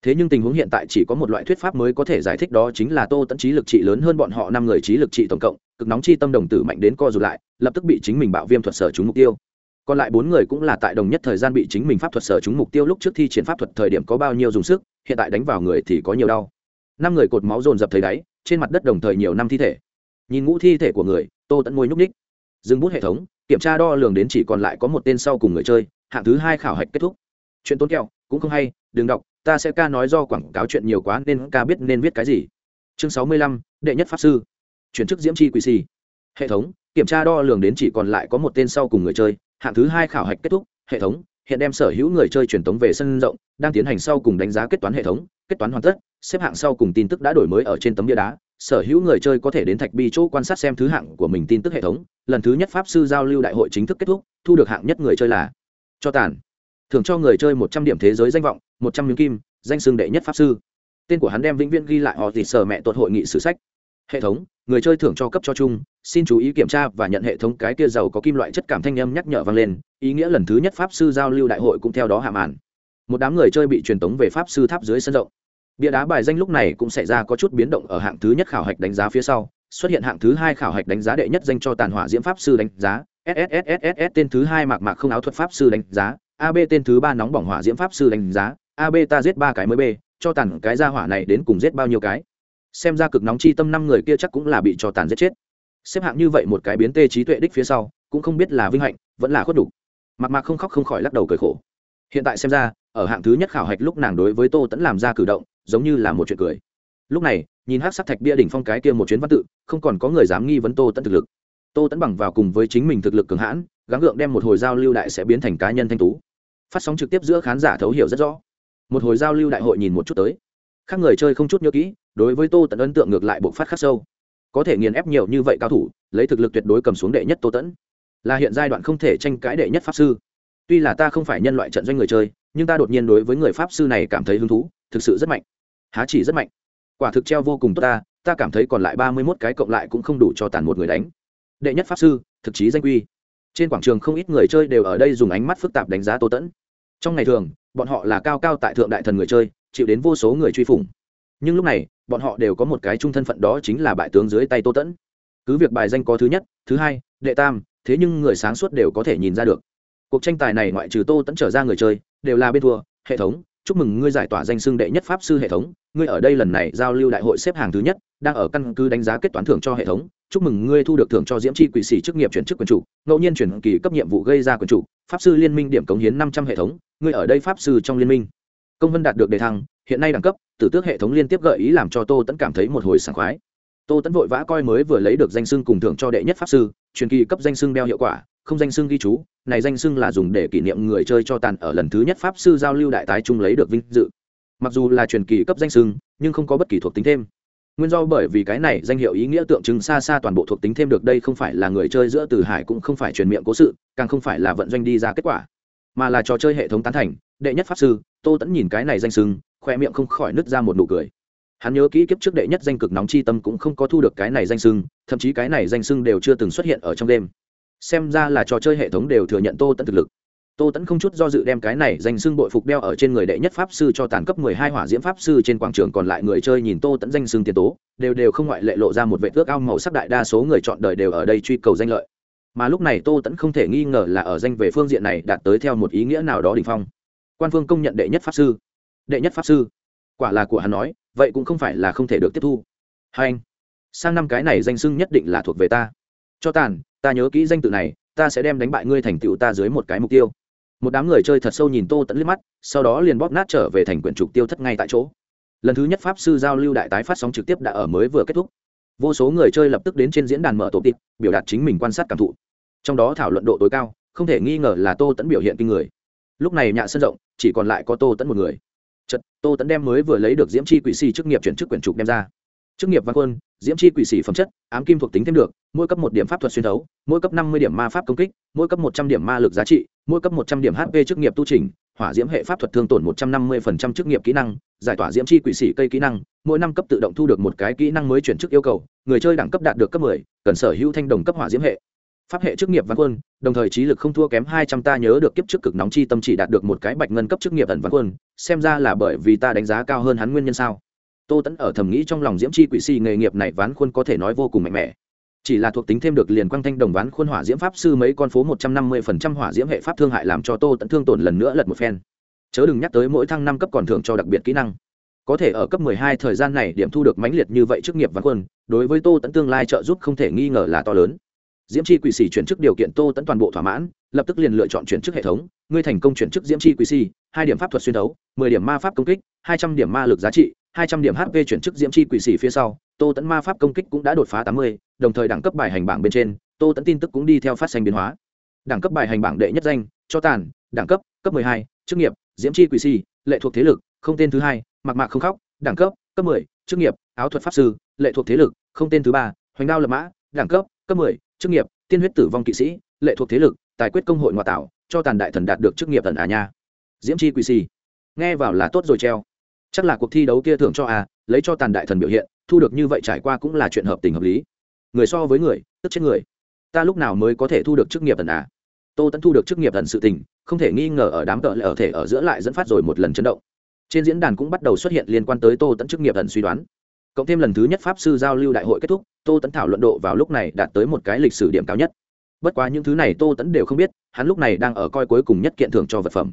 Thế nhưng tình huống hiện tại chỉ có một loại thuyết pháp mới có thể giải thích đó chính là tô tẫn trí lực trị lớn hơn bọn họ năm người trí lực trị tổng cộng, cực nóng chi tâm đồng tử mạnh đến co rụt lại, lập tức bị chính mình bạo viêm thuật sở trúng mục tiêu. Còn lại bốn người cũng là tại đồng nhất thời gian bị chính mình pháp thuật sở trúng mục tiêu lúc trước thi triển pháp thuật thời điểm có bao nhiêu dùng sức hiện tại đánh vào người thì có nhiều đau. Năm người cột máu dồn dập thấy đáy, trên mặt đất đồng thời nhiều năm thi thể. Nhìn ngũ thi thể của người, tô tẫn môi nhúc ních dừng bút hệ thống, kiểm tra đo lường đến chỉ còn lại có một tên sau cùng người chơi, hạng thứ hai khảo hạch kết thúc. Chuyện tốn kẹo, cũng không hay, đừng đọc, ta sẽ ca nói do quảng cáo chuyện nhiều quá nên ca biết nên viết cái gì. Chương sáu mươi lăm, đệ nhất pháp sư. Chuyển chức diễm chi quỷ xì hệ thống, kiểm tra đo lường đến chỉ còn lại có một tên sau cùng người chơi, hạng thứ hai khảo hạch kết thúc, hệ thống hiện đem sở hữu người chơi truyền tống về sân rộng, đang tiến hành sau cùng đánh giá kết toán hệ thống, kết toán hoàn tất, xếp hạng sau cùng tin tức đã đổi mới ở trên tấm bia đá. Sở hữu người chơi có thể đến thạch bi chỗ quan sát xem thứ hạng của mình tin tức hệ thống. Lần thứ nhất pháp sư giao lưu đại hội chính thức kết thúc, thu được hạng nhất người chơi là cho tàn Thường cho người chơi một trăm điểm thế giới danh vọng, một trăm miếng kim, danh xương đệ nhất pháp sư. Tên của hắn đem vĩnh viễn ghi lại họ thì sở mẹ tuột hội nghị sử sách hệ thống, người chơi thưởng cho cấp cho chung, xin chú ý kiểm tra và nhận hệ thống cái kia giàu có kim loại chất cảm thanh âm nhắc nhở vang lên, ý nghĩa lần thứ nhất pháp sư giao lưu đại hội cũng theo đó hạ màn. Một đám người chơi bị truyền tống về pháp sư tháp dưới sân rộng. Bia đá bài danh lúc này cũng xảy ra có chút biến động ở hạng thứ nhất khảo hạch đánh giá phía sau, xuất hiện hạng thứ hai khảo hạch đánh giá đệ nhất danh cho tàn hỏa diễm pháp sư đánh giá sss tên thứ hai mạc mạc không áo thuật pháp sư đánh giá ab tên thứ ba nóng bỏng hỏa diễm pháp sư đánh giá ab ta giết ba cái mới b, cho tàn cái ra hỏa này đến cùng giết bao nhiêu cái xem ra cực nóng chi tâm năm người kia chắc cũng là bị cho tàn giết chết. Xếp hạng như vậy một cái biến tê trí tuệ đích phía sau, cũng không biết là vinh hạnh, vẫn là khuất đủ. mặt mạc không khóc không khỏi lắc đầu cười khổ. Hiện tại xem ra, ở hạng thứ nhất khảo hạch lúc nàng đối với tô tẫn làm ra cử động, giống như là một chuyện cười. Lúc này, nhìn hát sắc thạch bia đỉnh phong cái kia một chuyến văn tự, không còn có người dám nghi vấn tô tẫn thực lực. Tô tẫn bằng vào cùng với chính mình thực lực cường hãn, gắng gượng đem một hồi giao lưu đại sẽ biến thành cá nhân thanh tú. Phát sóng trực tiếp giữa khán giả thấu hiểu rất rõ. Một hồi giao lưu đại hội nhìn một chút tới. Khác người chơi không chút nhớ kỹ đối với tô tẫn ấn tượng ngược lại buộc phát khắc sâu. Có thể nghiền ép nhiều như vậy cao thủ, lấy thực lực tuyệt đối cầm xuống đệ nhất tô tẫn là hiện giai đoạn không thể tranh cãi đệ nhất pháp sư. Tuy là ta không phải nhân loại trận doanh người chơi, nhưng ta đột nhiên đối với người pháp sư này cảm thấy hứng thú, thực sự rất mạnh. Há chỉ rất mạnh. Quả thực treo vô cùng tốt ta ta cảm thấy còn lại ba mươi mốt cái cộng lại cũng không đủ cho tàn một người đánh. Đệ nhất pháp sư, thực chí danh quy. Trên quảng trường không ít người chơi đều ở đây dùng ánh mắt phức tạp đánh giá tô tẫn trong ngày thường, bọn họ là cao cao tại thượng đại thần người chơi, chịu đến vô số người truy phủng. Nhưng lúc này bọn họ đều có một cái chung thân phận đó chính là bại tướng dưới tay tô tẫn. Cứ việc bài danh có thứ nhất, thứ hai, đệ tam, thế nhưng người sáng suốt đều có thể nhìn ra được. Cuộc tranh tài này ngoại trừ tô tẫn trở ra người chơi, đều là bên thua, hệ thống. Chúc mừng ngươi giải tỏa danh xưng đệ nhất pháp sư hệ thống. Ngươi ở đây lần này giao lưu đại hội xếp hàng thứ nhất, đang ở căn cứ đánh giá kết toán thưởng cho hệ thống. Chúc mừng ngươi thu được thưởng cho diễm c quỷ sĩ chức nghiệp chuyển chức quyền chủ, ngẫu nhiên chuyển kỳ cấp nhiệm vụ gây ra quyền chủ. Pháp sư liên minh điểm cống hiến năm trăm hệ thống. Ngươi ở đây pháp sư trong liên minh công vân đạt được đề thăng, hiện nay đẳng cấp, tử tước hệ thống liên tiếp gợi ý làm cho tô tẫn cảm thấy một hồi sảng khoái. Tô tẫn vội vã coi mới vừa lấy được danh xưng cùng thưởng cho đệ nhất pháp sư, truyền kỳ cấp danh xưng đeo hiệu quả, không danh xưng ghi chú, này danh xưng là dùng để kỷ niệm người chơi cho tàn ở lần thứ nhất pháp sư giao lưu đại tái trung lấy được vinh dự. Mặc dù là truyền kỳ cấp danh xưng, nhưng không có bất kỳ thuộc tính thêm. Nguyên do bởi vì cái này danh hiệu ý nghĩa tượng trưng xa xa toàn bộ thuộc tính thêm được đây không phải là người chơi giữa từ hải cũng không phải truyền miệng cố sự, càng không phải là vận doanh đi ra kết quả, mà là trò chơi hệ thống tán thành, đệ nhất pháp sư tô tẫn nhìn cái này danh sưng, khoe miệng không khỏi nứt ra một nụ cười. Hắn nhớ kỹ kiếp trước đệ nhất danh cực nóng chi tâm cũng không có thu được cái này danh sưng, thậm chí cái này danh sưng đều chưa từng xuất hiện ở trong đêm. Xem ra là trò chơi hệ thống đều thừa nhận tô tẫn thực lực. Tô tẫn không chút do dự đem cái này danh sưng bội phục đeo ở trên người đệ nhất pháp sư cho tàn cấp mười hai hỏa diễm pháp sư trên quảng trường còn lại người chơi nhìn tô tẫn danh sưng tiền tố, đều đều không ngoại lệ lộ ra một vệ ước ao màu sắc đại đa số người chọn đời đều ở đây truy cầu danh lợi. Mà lúc này tô tẫn không thể nghi ngờ là ở danh về phương diện này đạt tới theo một ý nghĩa nào đó đ ỉ n h phong quan phương công nhận đệ nhất pháp sư. Đệ nhất pháp sư? Quả là của hắn nói, vậy cũng không phải là không thể được tiếp thu. Hai anh, sang năm cái này danh sưng nhất định là thuộc về ta. Cho tàn, ta nhớ kỹ danh tự này, ta sẽ đem đánh bại ngươi thành tựu ta dưới một cái mục tiêu. Một đám người chơi thật sâu nhìn tô tẫn liếc mắt, sau đó liền bóp nát trở về thành quyển trục tiêu thất ngay tại chỗ. Lần thứ nhất pháp sư giao lưu đại tái phát sóng trực tiếp đã ở mới vừa kết thúc. Vô số người chơi lập tức đến trên diễn đàn mở tổ tiệp biểu đạt chính mình quan sát cảm thụ. Trong đó thảo luận độ tối cao, không thể nghi ngờ là tô tẫn biểu hiện kinh người lúc này nhạ sân rộng, chỉ còn lại có tô tẫn một người. Chật tô tẫn đem mới vừa lấy được diễm chi quỷ si chức nghiệp chuyển chức quyển trục đem ra. Chức nghiệp văn quân, diễm chi quỷ sĩ phẩm chất, ám kim thuộc tính thêm được, mỗi cấp một điểm pháp thuật xuyên thấu, mỗi cấp năm mươi điểm ma pháp công kích, mỗi cấp một trăm điểm ma lực giá trị, mỗi cấp một trăm điểm hp chức nghiệp tu trình, hỏa diễm hệ pháp thuật thương tổn một trăm năm mươi phần trăm chức nghiệp kỹ năng, giải tỏa diễm chi quỷ sĩ cây kỹ năng, mỗi năm cấp tự động thu được một cái kỹ năng mới chuyển chức yêu cầu, người chơi đẳng cấp đạt được cấp mười, cần sở hữu thanh đồng cấp hỏa diễm hệ pháp hệ chức nghiệp văn quân, đồng thời trí lực không thua kém hai trăm ta nhớ được kiếp trước cực nóng chi tâm chỉ đạt được một cái bạch ngân cấp chức nghiệp ẩn văn quân, xem ra là bởi vì ta đánh giá cao hơn hắn nguyên nhân sao? Tô tẫn ở thầm nghĩ trong lòng diễm chi quỷ si nghề nghiệp này ván khuôn có thể nói vô cùng mạnh mẽ. Chỉ là thuộc tính thêm được liền quang thanh đồng ván khuôn hỏa diễm pháp sư mấy con phố một trăm năm mươi phần trăm hỏa diễm hệ pháp thương hại làm cho tô tẫn thương tổn lần nữa lật một phen. Chớ đừng nhắc tới mỗi thăng năm cấp còn thưởng cho đặc biệt kỹ năng. Có thể ở cấp mười hai thời gian này điểm thu được mãnh liệt như vậy chức nghiệp ván khuôn đối với tô tẫn tương lai trợ giúp không thể nghi ngờ là to lớn diễm chi quỷ sĩ chuyển chức điều kiện tô tẫn toàn bộ thỏa mãn, lập tức liền lựa chọn chuyển chức hệ thống. Ngươi thành công chuyển chức diễm chi quỷ sĩ hai điểm pháp thuật xuyên đấu, mười điểm ma pháp công kích, hai trăm điểm ma lực giá trị, hai trăm điểm hp chuyển chức diễm chi quỷ sĩ phía sau, tô tẫn ma pháp công kích cũng đã đột phá tám mươi, đồng thời đẳng cấp bài hành bảng bên trên, tô tẫn tin tức cũng đi theo phát sinh biến hóa. Đẳng cấp bài hành bảng đệ nhất danh, cho tàn, đẳng cấp cấp mười hai, chức nghiệp, diễm chi quỷ sĩ lệ thuộc thế lực, không tên thứ hai, mặc mạc không khóc, đẳng cấp cấp mười, chức nghiệp, áo thuật pháp sư, lệ thuộc thế lực, không tên thứ ba, hoành đao lập mã, đẳng cấp cấp mười chức nghiệp, tiên huyết tử vong kỵ sĩ, lệ thuộc thế lực, tài quyết công hội ngoại tạo, cho tàn đại thần đạt được chức nghiệp thần à nha. Diễm chi quỷ sĩ nghe vào là tốt rồi treo. Chắc là cuộc thi đấu kia thưởng cho a lấy cho tàn đại thần biểu hiện, thu được như vậy trải qua cũng là chuyện hợp tình hợp lý. Người so với người, tức chết người. Ta lúc nào mới có thể thu được chức nghiệp thần à? Tô tẫn thu được chức nghiệp thần sự tình, không thể nghi ngờ ở đám tợ lệ ở thể ở giữa lại dẫn phát rồi một lần chấn động. Trên diễn đàn cũng bắt đầu xuất hiện liên quan tới tô tẫn chức nghiệp thần suy đoán cộng thêm lần thứ nhất pháp sư giao lưu đại hội kết thúc, tô tẫn thảo luận độ vào lúc này đạt tới một cái lịch sử điểm cao nhất. Bất quá những thứ này tô tẫn đều không biết, hắn lúc này đang ở coi cuối cùng nhất kiện thưởng cho vật phẩm.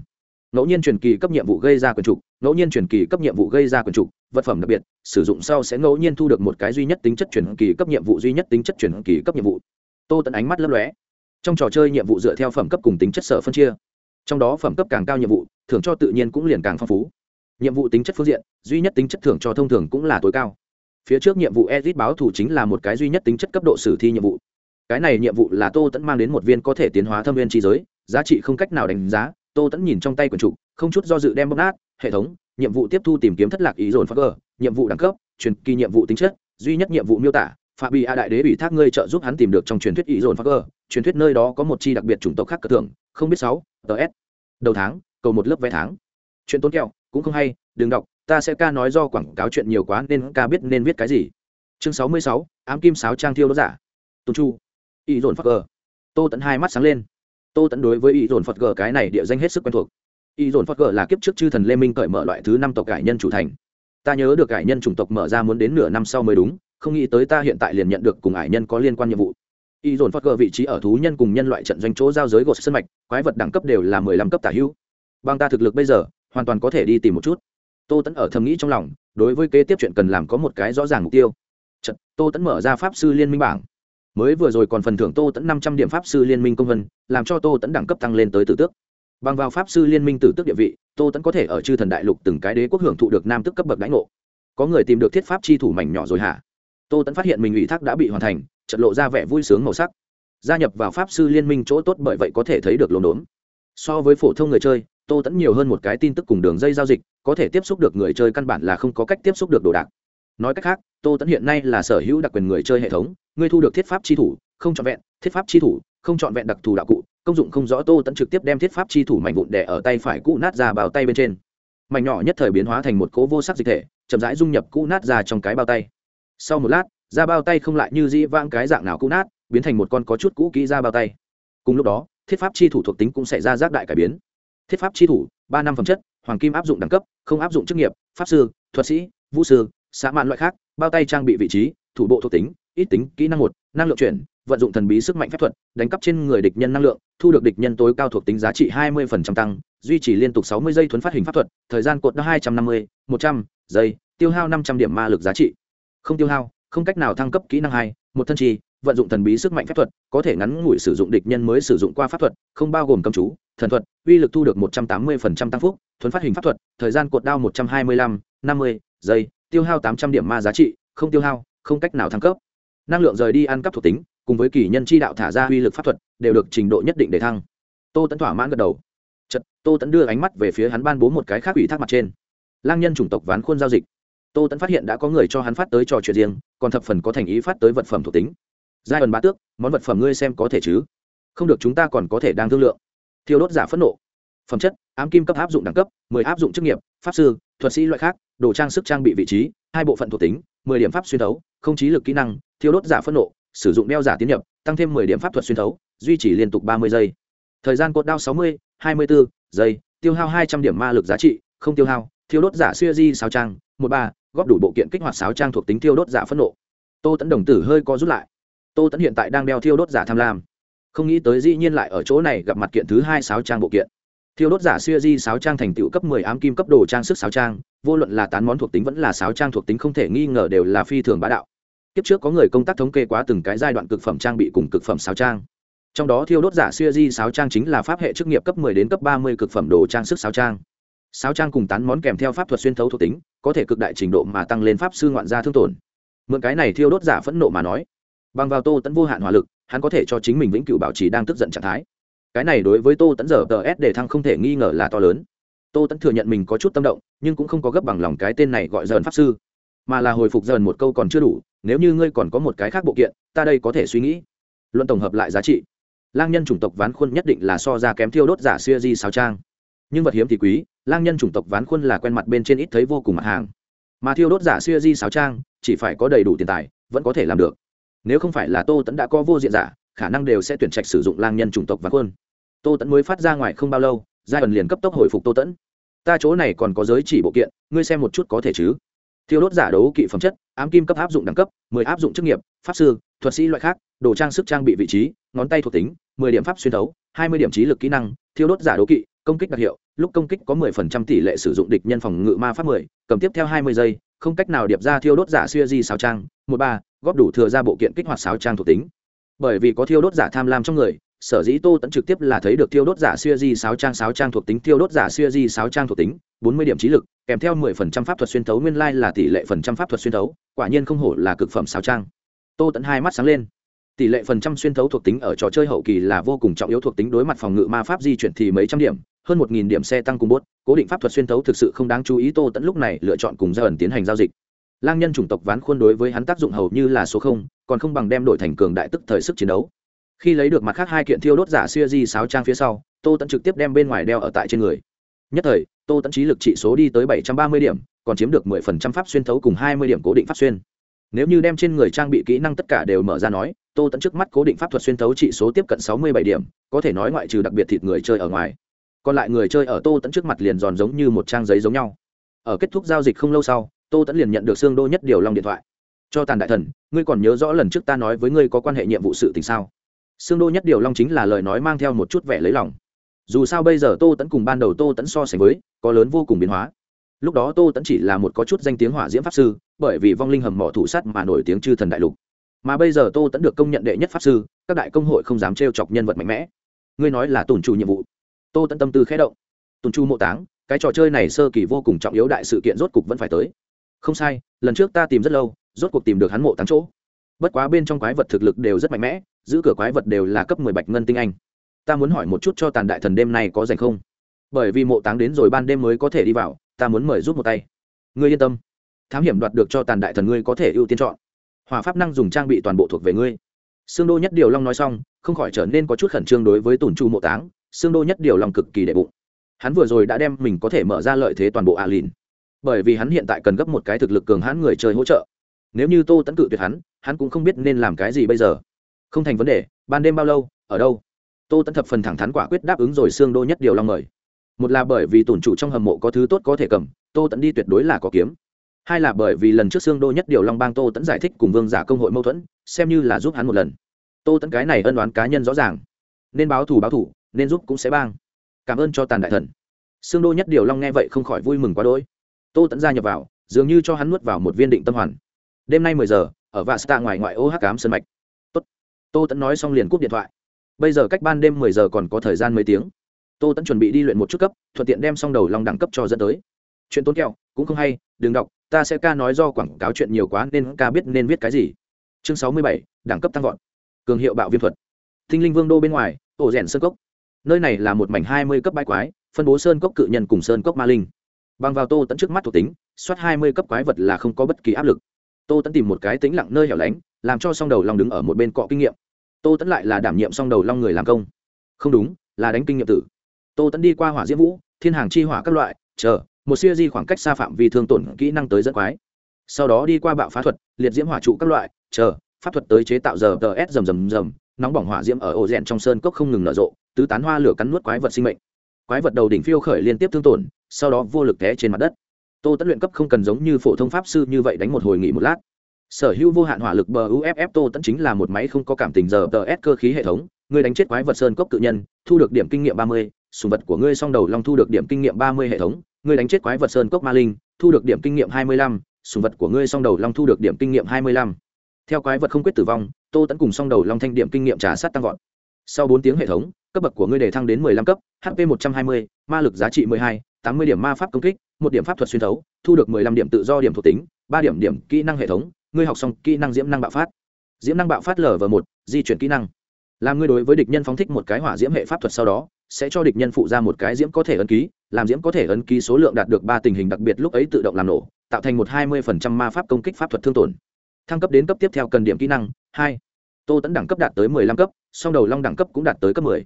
Ngẫu nhiên truyền kỳ cấp nhiệm vụ gây ra quyền trục, ngẫu nhiên truyền kỳ cấp nhiệm vụ gây ra quyền trục, vật phẩm đặc biệt, sử dụng sau sẽ ngẫu nhiên thu được một cái duy nhất tính chất truyền kỳ cấp nhiệm vụ, duy nhất tính chất truyền kỳ cấp nhiệm vụ. Tô tẫn ánh mắt lấp lóe. Trong trò chơi nhiệm vụ dựa theo phẩm cấp cùng tính chất sở phân chia. Trong đó phẩm cấp càng cao nhiệm vụ, thưởng cho tự nhiên cũng liền càng phong phú. Nhiệm vụ tính chất phương diện, duy nhất tính chất thưởng cho thông thường cũng là tối cao phía trước nhiệm vụ edit báo thủ chính là một cái duy nhất tính chất cấp độ sử thi nhiệm vụ. Cái này nhiệm vụ là tô tẫn mang đến một viên có thể tiến hóa thâm viên trí giới, giá trị không cách nào đánh giá, tô tẫn nhìn trong tay quần trục, không chút do dự đem bóc nát, hệ thống, nhiệm vụ tiếp thu tìm kiếm thất lạc ý dồn phát cờ nhiệm vụ đẳng cấp, truyền kỳ nhiệm vụ tính chất, duy nhất nhiệm vụ miêu tả phạm bị a đại đế ủy thác ngươi trợ giúp hắn tìm được trong truyền thuyết ý dồn phát cờ truyền thuyết nơi đó có một chi đặc biệt chủng tộc khác cờ tưởng không biết sáu ts đầu tháng, cầu một lớp vé tháng. Chuyện tốn kẹo, cũng không hay, đừng đọc ta sẽ ca nói do quảng cáo chuyện nhiều quá nên ca biết nên viết cái gì. Chương sáu mươi sáu, ám kim sáo trang thiêu đốt giả. Tôn chu. Ý dồn Phật G. tô tẫn hai mắt sáng lên. Tô tẫn đối với ý dồn phật gờ cái này địa danh hết sức quen thuộc. Ý dồn phật gờ là kiếp trước chư thần lê minh cởi mở loại thứ năm tộc cải nhân chủ thành. Ta nhớ được cải nhân chủng tộc mở ra muốn đến nửa năm sau mới đúng, không nghĩ tới ta hiện tại liền nhận được cùng ải nhân có liên quan nhiệm vụ. Y dồn phật gờ vị trí ở thú nhân cùng nhân loại trận doanh chỗ giao giới gột sân mạch, quái vật đẳng cấp đều là mười lăm cấp tả hữu. Bằng ta thực lực bây giờ, hoàn toàn có thể đi tìm một chút tô tẫn ở thầm nghĩ trong lòng đối với kế tiếp chuyện cần làm có một cái rõ ràng mục tiêu. Trận, tô tẫn mở ra pháp sư liên minh bảng. Mới vừa rồi còn phần thưởng tô tẫn năm trăm điểm pháp sư liên minh công vân làm cho tô tẫn đẳng cấp tăng lên tới tử tước. Bằng vào pháp sư liên minh tử tước địa vị tô tẫn có thể ở chư thần đại lục từng cái đế quốc hưởng thụ được nam tức cấp bậc đãi ngộ. Có người tìm được thiết pháp chi thủ mảnh nhỏ rồi hả? Tô tẫn phát hiện mình ủy thác đã bị hoàn thành trận lộ ra vẻ vui sướng màu sắc. Gia nhập vào pháp sư liên minh chỗ tốt bởi vậy có thể thấy được lồn đốn. So với phổ thông người chơi tô tẫn nhiều hơn một cái tin tức cùng đường dây giao dịch, có thể tiếp xúc được người chơi căn bản là không có cách tiếp xúc được đồ đạc. Nói cách khác, tô tẫn hiện nay là sở hữu đặc quyền người chơi hệ thống ngươi thu được thiết pháp chi thủ, không trọn vẹn, thiết pháp chi thủ, không trọn vẹn đặc thù đạo cụ, công dụng không rõ tô tẫn trực tiếp đem thiết pháp chi thủ mảnh vụn đẻ ở tay phải cũ nát ra bao tay bên trên. Mảnh nhỏ nhất thời biến hóa thành một cố vô sắc dịch thể, chậm rãi dung nhập cũ nát ra trong cái bao tay. Sau một lát, da bao tay không lại như dĩ vãng cái dạng nào cũ nát, biến thành một con có chút cũ kỹ ra bao tay. Cùng lúc đó, thiết pháp chi thủ thuộc tính cũng xảy ra giác đại cải biến thiết pháp chi thủ, ba năm phẩm chất, hoàng kim áp dụng đẳng cấp, không áp dụng chức nghiệp, pháp sư, thuật sĩ, vũ sư, xã mạn loại khác, bao tay trang bị vị trí, thủ bộ thuộc tính, ít tính, kỹ năng một, năng lượng chuyển, vận dụng thần bí sức mạnh phép thuật, đánh cắp trên người địch nhân năng lượng, thu được địch nhân tối cao thuộc tính giá trị hai mươi tăng, duy trì liên tục sáu mươi giây thuấn phát hình pháp thuật, thời gian cột hai trăm năm mươi, một trăm giây, tiêu hao năm trăm điểm ma lực giá trị. Không tiêu hao, không cách nào thăng cấp kỹ năng hai, một thân trì, vận dụng thần bí sức mạnh phép thuật, có thể ngắn ngủi sử dụng địch nhân mới sử dụng qua pháp thuật, không bao gồm cầm chú thần thuật, uy lực thu được một trăm tám mươi tăng phúc, thuấn phát hình pháp thuật, thời gian cột đao một trăm hai mươi lăm, năm mươi giây, tiêu hao tám trăm điểm ma giá trị, không tiêu hao, không cách nào thăng cấp. Năng lượng rời đi ăn cắp thuộc tính, cùng với kỷ nhân chi đạo thả ra uy lực pháp thuật, đều được trình độ nhất định để thăng. Tô tẫn thỏa mãn gật đầu. Chật tô tẫn đưa ánh mắt về phía hắn ban bố một cái khác ủy thác mặt trên. Lang nhân chủng tộc ván khuôn giao dịch. Tô tẫn phát hiện đã có người cho hắn phát tới trò chuyện riêng, còn thập phần có thành ý phát tới vật phẩm thuộc tính. Giai ẩn bá tước, món vật phẩm ngươi xem có thể chứ? Không được chúng ta còn có thể đang thương lượng thiêu đốt giả phẫn nộ. Phẩm chất, ám kim cấp áp dụng đẳng cấp, mười áp dụng chức nghiệp, pháp sư, thuật sĩ loại khác, đồ trang sức trang bị vị trí, hai bộ phận thuộc tính, mười điểm pháp xuyên thấu, không trí lực kỹ năng, thiêu đốt giả phẫn nộ, sử dụng đeo giả tiến nhập, tăng thêm mười điểm pháp thuật xuyên thấu, duy trì liên tục ba mươi giây. Thời gian cột đao sáu mươi, hai mươi bốn giây, tiêu hao hai trăm điểm ma lực giá trị, không tiêu hao, thiêu đốt giả xuya di sáu trang, một ba, góp đủ bộ kiện kích hoạt sáu trang thuộc tính thiêu đốt giả phẫn nộ. Tô tẫn đồng tử hơi co rút lại. Tô tẫn hiện tại đang đeo thiêu đốt giả tham lam không nghĩ tới dĩ nhiên lại ở chỗ này gặp mặt kiện thứ hai sáu trang bộ kiện. Thiêu đốt giả xuya di sáu trang thành tựu cấp mười ám kim cấp đồ trang sức sáu trang, vô luận là tán món thuộc tính vẫn là sáu trang thuộc tính không thể nghi ngờ đều là phi thường bá đạo. Kiếp trước có người công tác thống kê quá từng cái giai đoạn cực phẩm trang bị cùng cực phẩm sáu trang. Trong đó thiêu đốt giả xuya di sáu trang chính là pháp hệ chức nghiệp cấp mười đến cấp ba mươi cực phẩm đồ trang sức sáu trang. Sáu trang cùng tán món kèm theo pháp thuật xuyên thấu thuộc tính, có thể cực đại trình độ mà tăng lên pháp sư ngoạn gia thương tổn. Mượn cái này thiêu đốt giả phẫn nộ mà nói, bằng vào tô tẫn vô hạn hỏa lực hắn có thể cho chính mình vĩnh cửu bảo trì đang tức giận trạng thái. Cái này đối với tô tẫn giờ tờ s để thăng không thể nghi ngờ là to lớn. Tô tẫn thừa nhận mình có chút tâm động, nhưng cũng không có gấp bằng lòng cái tên này gọi dần pháp sư. Mà là hồi phục dần một câu còn chưa đủ, nếu như ngươi còn có một cái khác bộ kiện, ta đây có thể suy nghĩ. Luận tổng hợp lại giá trị. Lang nhân chủng tộc ván khuôn nhất định là so ra kém thiêu đốt giả xuya di sao trang. Nhưng vật hiếm thì quý, lang nhân chủng tộc ván khuôn là quen mặt bên trên ít thấy vô cùng mặt hàng. Mà thiêu đốt giả xuya di sáo trang, chỉ phải có đầy đủ tiền tài, vẫn có thể làm được nếu không phải là tô tẫn đã có vô diện giả, khả năng đều sẽ tuyển trạch sử dụng lang nhân chủng tộc và khuôn tô tẫn mới phát ra ngoài không bao lâu, giai ẩn liền cấp tốc hồi phục tô tẫn ta chỗ này còn có giới chỉ bộ kiện, ngươi xem một chút có thể chứ? Thiêu đốt giả đấu kỵ phẩm chất, ám kim cấp áp dụng đẳng cấp, mười áp dụng chức nghiệp, pháp sư, thuật sĩ loại khác, đồ trang sức trang bị vị trí, ngón tay thuộc tính, mười điểm pháp xuyên thấu, hai mươi điểm trí lực kỹ năng, thiêu đốt giả đấu kỵ, công kích đặc hiệu, lúc công kích có mười phần trăm tỷ lệ sử dụng địch nhân phòng ngự ma pháp mười, cầm tiếp theo hai mươi giây, không cách nào điệp ra thiêu đốt giả xuya di xào trang, một ba góp đủ thừa ra bộ kiện kích hoạt sáu trang thuộc tính. Bởi vì có thiêu đốt giả tham lam trong người, sở dĩ tô tẫn trực tiếp là thấy được thiêu đốt giả xuya di sáu trang sáu trang thuộc tính, thiêu đốt giả xuya di sáu trang thuộc tính, bốn mươi điểm trí lực, kèm theo mười phần trăm pháp thuật xuyên thấu, nguyên lai là tỷ lệ phần trăm pháp thuật xuyên thấu, quả nhiên không hổ là cực phẩm sáu trang. Tô tẫn hai mắt sáng lên. Tỷ lệ phần trăm xuyên thấu thuộc tính ở trò chơi hậu kỳ là vô cùng trọng yếu thuộc tính đối mặt phòng ngự ma pháp di chuyển thì mấy trăm điểm, hơn một nghìn điểm xe tăng cùng bốt, cố định pháp thuật xuyên thấu thực sự không đáng chú ý, tô tẫn lúc này lựa chọn cùng gia ẩn tiến hành giao dịch lang nhân chủng tộc ván khuôn đối với hắn tác dụng hầu như là số không, còn không bằng đem đổi thành cường đại tức thời sức chiến đấu. Khi lấy được mặt khác hai kiện thiêu đốt giả xuya di sáo trang phía sau, tô tẫn trực tiếp đem bên ngoài đeo ở tại trên người. Nhất thời, tô tẫn trí lực trị số đi tới bảy trăm ba mươi điểm, còn chiếm được mười phần trăm pháp xuyên thấu cùng hai mươi điểm cố định pháp xuyên. Nếu như đem trên người trang bị kỹ năng tất cả đều mở ra nói, tô tẫn trước mắt cố định pháp thuật xuyên thấu trị số tiếp cận sáu mươi bảy điểm, có thể nói ngoại trừ đặc biệt thịt người chơi ở ngoài. Còn lại người chơi ở tô tẫn trước mặt liền giòn giống như một trang giấy giống nhau. Ở kết thúc giao dịch không lâu sau tô tẫn liền nhận được xương đô nhất điều long điện thoại. Cho tàn đại thần, ngươi còn nhớ rõ lần trước ta nói với ngươi có quan hệ nhiệm vụ sự tình sao? Xương đô nhất điều long chính là lời nói mang theo một chút vẻ lấy lòng. Dù sao bây giờ tô tẫn cùng ban đầu tô tẫn so sánh với, có lớn vô cùng biến hóa. Lúc đó tô tẫn chỉ là một có chút danh tiếng hỏa diễm pháp sư, bởi vì vong linh hầm mỏ thủ sắt mà nổi tiếng chư thần đại lục. Mà bây giờ tô tẫn được công nhận đệ nhất pháp sư, các đại công hội không dám trêu chọc nhân vật mạnh mẽ. Ngươi nói là tổn chủ nhiệm vụ. Tô tẫn tâm tư khé động. Tổn chu mộ táng, cái trò chơi này sơ kỳ vô cùng trọng yếu đại sự kiện rốt cục vẫn phải tới không sai, lần trước ta tìm rất lâu, rốt cuộc tìm được hắn mộ tám chỗ. Bất quá bên trong quái vật thực lực đều rất mạnh mẽ, giữ cửa quái vật đều là cấp mười bạch ngân tinh anh. Ta muốn hỏi một chút cho tàn đại thần đêm nay có dành không? Bởi vì mộ táng đến rồi ban đêm mới có thể đi vào, ta muốn mời giúp một tay. Ngươi yên tâm. Thám hiểm đoạt được cho tàn đại thần ngươi có thể ưu tiên chọn. Hỏa pháp năng dùng trang bị toàn bộ thuộc về ngươi. Sương đô nhất điều long nói xong, không khỏi trở nên có chút khẩn trương đối với tổn chu mộ táng. Sương đô nhất điều long cực kỳ đệ bụng. Hắn vừa rồi đã đem mình có thể mở ra lợi thế toàn bộ a lìn bởi vì hắn hiện tại cần gấp một cái thực lực cường hãn người chơi hỗ trợ. Nếu như tô tẫn cự tuyệt hắn hắn cũng không biết nên làm cái gì bây giờ. Không thành vấn đề, ban đêm bao lâu, ở đâu? Tô tẫn thập phần thẳng thắn quả quyết đáp ứng rồi xương đô nhất điều long mời. Một là bởi vì tổn chủ trong hầm mộ có thứ tốt có thể cầm, tô tẫn đi tuyệt đối là có kiếm. Hai là bởi vì lần trước xương đô nhất điều long bang tô tẫn giải thích cùng vương giả công hội mâu thuẫn, xem như là giúp hắn một lần. Tô tẫn cái này ân đoán cá nhân rõ ràng. Nên báo thù báo thù, nên giúp cũng sẽ bang. Cảm ơn cho tàn đại thần. Xương đô nhất điều long nghe vậy không khỏi vui mừng quá đỗi tô tẫn gia nhập vào, dường như cho hắn nuốt vào một viên định tâm hoàn. Đêm nay mười giờ, ở vạ stạ ngoài ngoại ô Hát cám sân mạch. Tốt. tô tẫn nói xong liền cúp điện thoại. Bây giờ cách ban đêm mười giờ còn có thời gian mấy tiếng. Tô tẫn chuẩn bị đi luyện một chút cấp, thuận tiện đem xong đầu long đẳng cấp cho dẫn tới. Chuyện tốn kẹo, cũng không hay, đừng đọc, ta sẽ ca nói do quảng cáo chuyện nhiều quá nên ca biết nên viết cái gì. Chương sáu mươi bảy, đẳng cấp tăng vọt. Cường hiệu bạo viêm thuật. Thinh linh vương đô bên ngoài, ổ rèn sơ cốc. Nơi này là một mảnh hai mươi cấp bãi quái, phân bố sơn cốc cự nhân cùng sơn cốc ma linh bằng vào tô tẫn trước mắt thuộc tính, soát hai mươi cấp quái vật là không có bất kỳ áp lực. Tô tẫn tìm một cái tính lặng nơi hẻo lánh, làm cho song đầu long đứng ở một bên cọ kinh nghiệm. Tô tẫn lại là đảm nhiệm song đầu long người làm công. Không đúng, là đánh kinh nghiệm tử. Tô tẫn đi qua hỏa diễm vũ, thiên hàng chi hỏa các loại, chờ, một siêu di khoảng cách xa phạm vì thương tổn kỹ năng tới dẫn quái. Sau đó đi qua bạo phá thuật, liệt diễm hỏa trụ các loại, chờ, pháp thuật tới chế tạo giờ tờ s rầm rầm rầm, nóng bỏng hỏa diễm ở ổ rèn trong sơn cốc không ngừng nở rộ, tứ tán hoa lửa cắn nuốt quái vật sinh mệnh. Quái vật đầu đỉnh phiêu khởi liên tiếp thương tổn sau đó vô lực té trên mặt đất. Tô tất luyện cấp không cần giống như phổ thông pháp sư như vậy đánh một hồi nghỉ một lát. Sở hữu vô hạn hỏa lực bờ uff tô tẫn chính là một máy không có cảm tình giờ tờ s cơ khí hệ thống. Người đánh chết quái vật sơn cốc cự nhân, thu được điểm kinh nghiệm ba mươi, sùng vật của ngươi song đầu long thu được điểm kinh nghiệm ba mươi hệ thống. Ngươi đánh chết quái vật sơn cốc ma linh, thu được điểm kinh nghiệm hai mươi lăm, sùng vật của ngươi song đầu long thu được điểm kinh nghiệm hai mươi lăm. Theo quái vật không quyết tử vong, tô tẫn cùng song đầu long thanh điểm kinh nghiệm trả sát tăng vọt. Sau bốn tiếng hệ thống, cấp bậc của ngươi đề thăng đến mười lăm cấp hp một trăm hai mươi, ma lực giá trị mười hai tám mươi điểm ma pháp công kích, một điểm pháp thuật xuyên thấu, thu được mười lăm điểm tự do điểm thuộc tính, ba điểm điểm kỹ năng hệ thống, ngươi học xong kỹ năng diễm năng bạo phát. Diễm năng bạo phát lở v một, di chuyển kỹ năng. Làm ngươi đối với địch nhân phóng thích một cái hỏa diễm hệ pháp thuật sau đó, sẽ cho địch nhân phụ ra một cái diễm có thể ấn ký, làm diễm có thể ấn ký số lượng đạt được ba tình hình đặc biệt lúc ấy tự động làm nổ, tạo thành một hai mươi phần trăm ma pháp công kích pháp thuật thương tổn. Thăng cấp đến cấp tiếp theo cần điểm kỹ năng, hai. Tô tẫn đẳng cấp đạt tới mười lăm cấp, song đầu long đẳng cấp cũng đạt tới cấp mười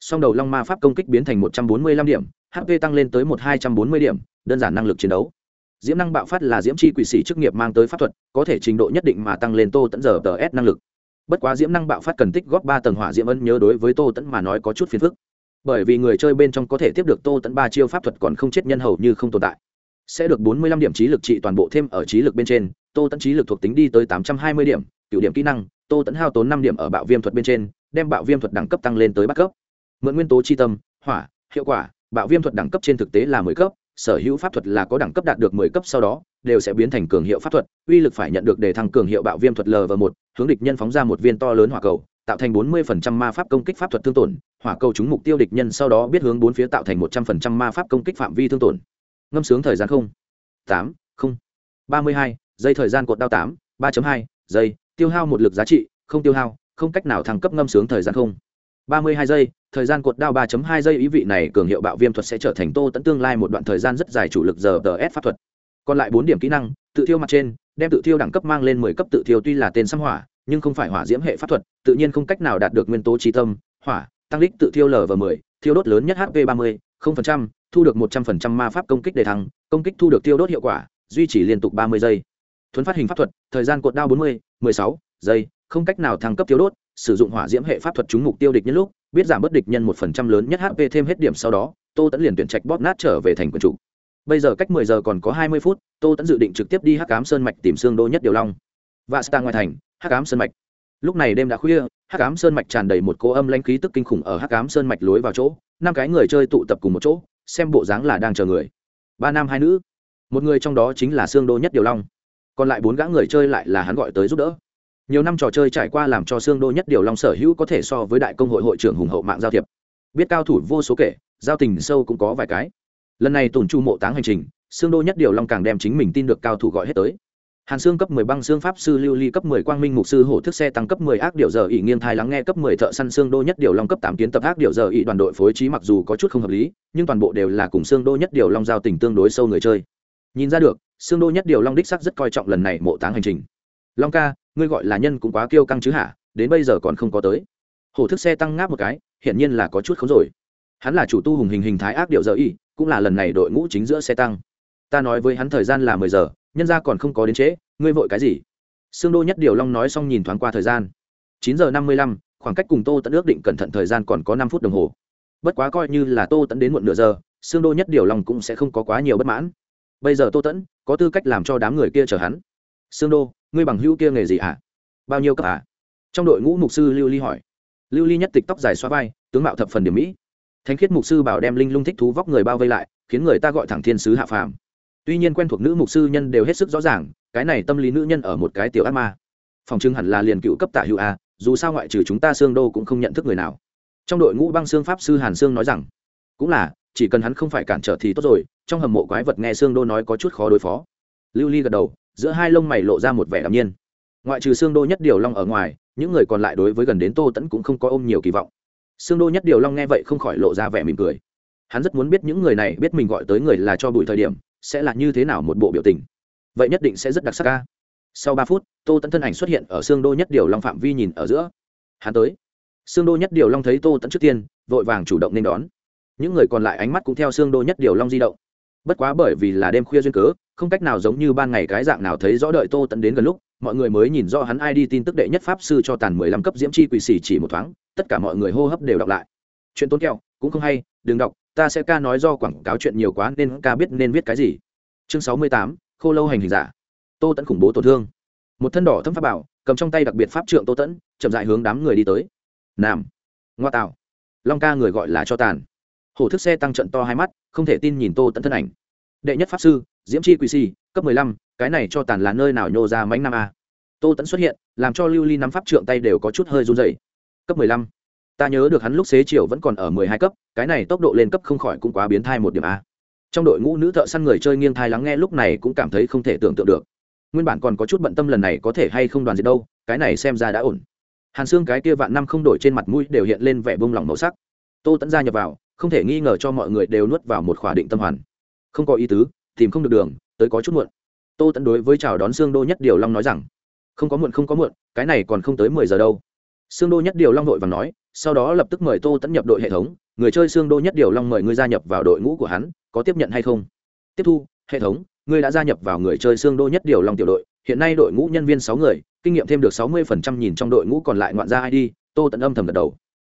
song đầu long ma pháp công kích biến thành một trăm bốn mươi lăm điểm hp tăng lên tới một hai trăm bốn mươi điểm, đơn giản năng lực chiến đấu. Diễm năng bạo phát là diễm chi quỷ sĩ chức nghiệp mang tới pháp thuật, có thể trình độ nhất định mà tăng lên tô tẫn giờ tờ s năng lực. Bất quá diễm năng bạo phát cần tích góp ba tầng hỏa diễm ân nhớ đối với tô tẫn mà nói có chút phiền phức. Bởi vì người chơi bên trong có thể tiếp được tô tẫn ba chiêu pháp thuật còn không chết nhân hầu như không tồn tại. Sẽ được bốn mươi lăm điểm trí lực trị toàn bộ thêm ở trí lực bên trên, tô tẫn trí lực thuộc tính đi tới tám trăm hai mươi điểm cựu điểm kỹ năng, tô tẫn hao tốn năm điểm ở bạo viêm thuật bên trên, đem bạo viêm thuật đẳng cấp tăng lên tới bắt cấp mượn nguyên tố chi tâm, hỏa, hiệu quả, bạo viêm thuật đẳng cấp trên thực tế là mười cấp, sở hữu pháp thuật là có đẳng cấp đạt được mười cấp sau đó, đều sẽ biến thành cường hiệu pháp thuật, uy lực phải nhận được để thăng cường hiệu bạo viêm thuật l và một, hướng địch nhân phóng ra một viên to lớn hỏa cầu, tạo thành bốn mươi phần trăm ma pháp công kích pháp thuật thương tổn, hỏa cầu trúng mục tiêu địch nhân sau đó biết hướng bốn phía tạo thành một trăm phần trăm ma pháp công kích phạm vi thương tổn. Ngâm sướng thời gian không. Tám, không. Ba mươi hai, giây thời gian cột đao tám, ba hai, giây, tiêu hao một lực giá trị, không tiêu hao, không cách nào thăng cấp ngâm sướng thời gian không. Ba mươi hai giây thời gian cột đao ba hai giây ý vị này cường hiệu bạo viêm thuật sẽ trở thành tô tận tương lai một đoạn thời gian rất dài chủ lực giờ tờ s pháp thuật. Còn lại bốn điểm kỹ năng, tự thiêu mặt trên, đem tự thiêu đẳng cấp mang lên mười cấp tự thiêu tuy là tên xăm hỏa, nhưng không phải hỏa diễm hệ pháp thuật, tự nhiên không cách nào đạt được nguyên tố trí tâm, hỏa, tăng lích tự thiêu lv mười, thiêu đốt lớn nhất hp ba mươi, không phần trăm, thu được một trăm phần trăm ma pháp công kích đề thăng, công kích thu được tiêu đốt hiệu quả, duy trì liên tục ba mươi giây. Thuấn phát hình pháp thuật, thời gian cột đao bốn mươi, mười sáu giây, không cách nào thăng cấp tiêu đốt, sử dụng hỏa diễm hệ pháp thuật trúng mục tiêu địch nhân lúc biết giảm bất địch nhân một phần trăm lớn nhất hp thêm hết điểm sau đó, tô tẫn liền tuyển trạch bóp nát trở về thành quần chủ. Bây giờ cách mười giờ còn có hai mươi phút, tô tẫn dự định trực tiếp đi hắc cám sơn mạch tìm xương đô nhất điều long. Và sta ngoài thành, hắc cám sơn mạch. Lúc này đêm đã khuya, hắc cám sơn mạch tràn đầy một cô âm lãnh khí tức kinh khủng ở hắc cám sơn mạch lối vào chỗ. Năm cái người chơi tụ tập cùng một chỗ, xem bộ dáng là đang chờ người. Ba nam, hai nữ. Một người trong đó chính là xương đô nhất điều long. Còn lại bốn gã người chơi lại là hắn gọi tới giúp đỡ nhiều năm trò chơi trải qua làm cho xương đô nhất điều long sở hữu có thể so với đại công hội hội trưởng hùng hậu mạng giao thiệp. Biết cao thủ vô số kể, giao tình sâu cũng có vài cái. Lần này tổn chu mộ táng hành trình, xương đô nhất điều long càng đem chính mình tin được cao thủ gọi hết tới. Hàn xương cấp 10 băng xương pháp sư lưu ly cấp 10 quang minh mục sư hổ thức xe tăng cấp 10 ác điều giờ ỷ nghiêng thai lắng nghe cấp 10 thợ săn xương đô nhất điều long cấp 8 kiến tập ác điều giờ ỷ đoàn đội phối trí mặc dù có chút không hợp lý, nhưng toàn bộ đều là cùng xương đô nhất điều long giao tình tương đối sâu người chơi. Nhìn ra được, xương đô nhất điều long đích sắc rất coi trọng lần này mộ táng hành trình. Long ca ngươi gọi là nhân cũng quá kiêu căng chứ hả, đến bây giờ còn không có tới. Hổ thức xe tăng ngáp một cái, hiển nhiên là có chút khống rồi. Hắn là chủ tu hùng hình hình thái ác điệu giờ y, cũng là lần này đội ngũ chính giữa xe tăng. Ta nói với hắn thời gian là mười giờ, nhân ra còn không có đến trễ, ngươi vội cái gì? Sương đô nhất điều long nói xong nhìn thoáng qua thời gian. Chín giờ năm mươi lăm, khoảng cách cùng tô tẫn ước định cẩn thận thời gian còn có năm phút đồng hồ. Bất quá coi như là tô tẫn đến muộn nửa giờ, sương đô nhất điều long cũng sẽ không có quá nhiều bất mãn. Bây giờ tô tẫn có tư cách làm cho đám người kia chờ hắn. Sương đô ngươi bằng hữu kia nghề gì ạ à? bao nhiêu cấp ạ à? trong đội ngũ mục sư lưu ly hỏi. Lưu ly nhất tịch tóc dài xoa vai, tướng mạo thập phần điểm mỹ. Thánh khiết mục sư bảo đem linh lung thích thú vóc người bao vây lại, khiến người ta gọi thẳng thiên sứ hạ phàm. Tuy nhiên quen thuộc nữ mục sư nhân đều hết sức rõ ràng, cái này tâm lý nữ nhân ở một cái tiểu ác ma. Phòng trưng hẳn là liền cựu cấp tạ hữu a, dù sao ngoại trừ chúng ta xương đô cũng không nhận thức người nào. Trong đội ngũ băng xương pháp sư hàn sương nói rằng, cũng là, chỉ cần hắn không phải cản trở thì tốt rồi, trong hầm mộ quái vật nghe xương đô nói có chút khó đối phó. Lưu ly gật đầu giữa hai lông mày lộ ra một vẻ đ nhiên. Ngoại trừ xương đô nhất điều long ở ngoài, những người còn lại đối với gần đến tô tẫn cũng không có ôm nhiều kỳ vọng. Xương đô nhất điều long nghe vậy không khỏi lộ ra vẻ mỉm cười. Hắn rất muốn biết những người này biết mình gọi tới người là cho bụi thời điểm, sẽ là như thế nào một bộ biểu tình. Vậy nhất định sẽ rất đặc sắc ca sau ba phút, tô tẫn thân ảnh xuất hiện ở xương đô nhất điều long phạm vi nhìn ở giữa. Hắn tới. Xương đô nhất điều long thấy tô tẫn trước tiên, vội vàng chủ động nên đón. Những người còn lại ánh mắt cũng theo xương đô nhất điều long di động. Bất quá bởi vì là đêm khuya duyên cớ không cách nào giống như ban ngày cái dạng nào thấy rõ đợi tô tẫn đến gần lúc, mọi người mới nhìn rõ hắn ai đi tin tức đệ nhất pháp sư cho tàn mười lăm cấp diễm chi quỷ xỉ chỉ một thoáng, tất cả mọi người hô hấp đều đọc lại. Chuyện tốn kẹo, cũng không hay, đừng đọc, ta sẽ ca nói do quảng cáo chuyện nhiều quá nên ca biết nên viết cái gì. Chương sáu mươi tám, khô lâu hành hình giả. Tô tẫn khủng bố tổn thương. Một thân đỏ thâm pháp bảo, cầm trong tay đặc biệt pháp trượng tô tẫn chậm dại hướng đám người đi tới. Nam. Ngoa tạo. Long ca người gọi là cho tàn. Hổ thức xe tăng trận to hai mắt, không thể tin nhìn tô tẫn thân ảnh đệ nhất pháp sư, diễm chi quỷ si cấp mười lăm, cái này cho tàn là nơi nào nhô ra mánh năm a? Tô tẫn xuất hiện, làm cho lưu ly nắm pháp trượng tay đều có chút hơi run dày cấp mười lăm. Ta nhớ được hắn lúc xế chiều vẫn còn ở mười hai cấp, cái này tốc độ lên cấp không khỏi cũng quá biến thai một điểm a. Trong đội ngũ nữ thợ săn người chơi nghiêng thai lắng nghe lúc này cũng cảm thấy không thể tưởng tượng được. Nguyên bản còn có chút bận tâm lần này có thể hay không đoàn diệt đâu, cái này xem ra đã ổn. Hàn xương cái kia vạn năm không đổi trên mặt mũi đều hiện lên vẻ bông lỏng màu sắc. Tô tẫn gia nhập vào, không thể nghi ngờ cho mọi người đều nuốt vào một khỏa định tâm hoàn không có ý tứ, tìm không được đường, tới có chút muộn. Tô tẫn đối với chào đón Sương đô nhất điều long nói rằng, không có muộn, không có muộn, cái này còn không tới mười giờ đâu. Sương đô nhất điều long đội và nói, sau đó lập tức mời tô tẫn nhập đội hệ thống, người chơi Sương đô nhất điều long mời ngươi gia nhập vào đội ngũ của hắn, có tiếp nhận hay không? Tiếp thu, hệ thống, ngươi đã gia nhập vào người chơi Sương đô nhất điều long tiểu đội, hiện nay đội ngũ nhân viên sáu người, kinh nghiệm thêm được sáu mươi phần trăm nhìn trong đội ngũ còn lại ngoạn gia id tô tận âm thầm gật đầu.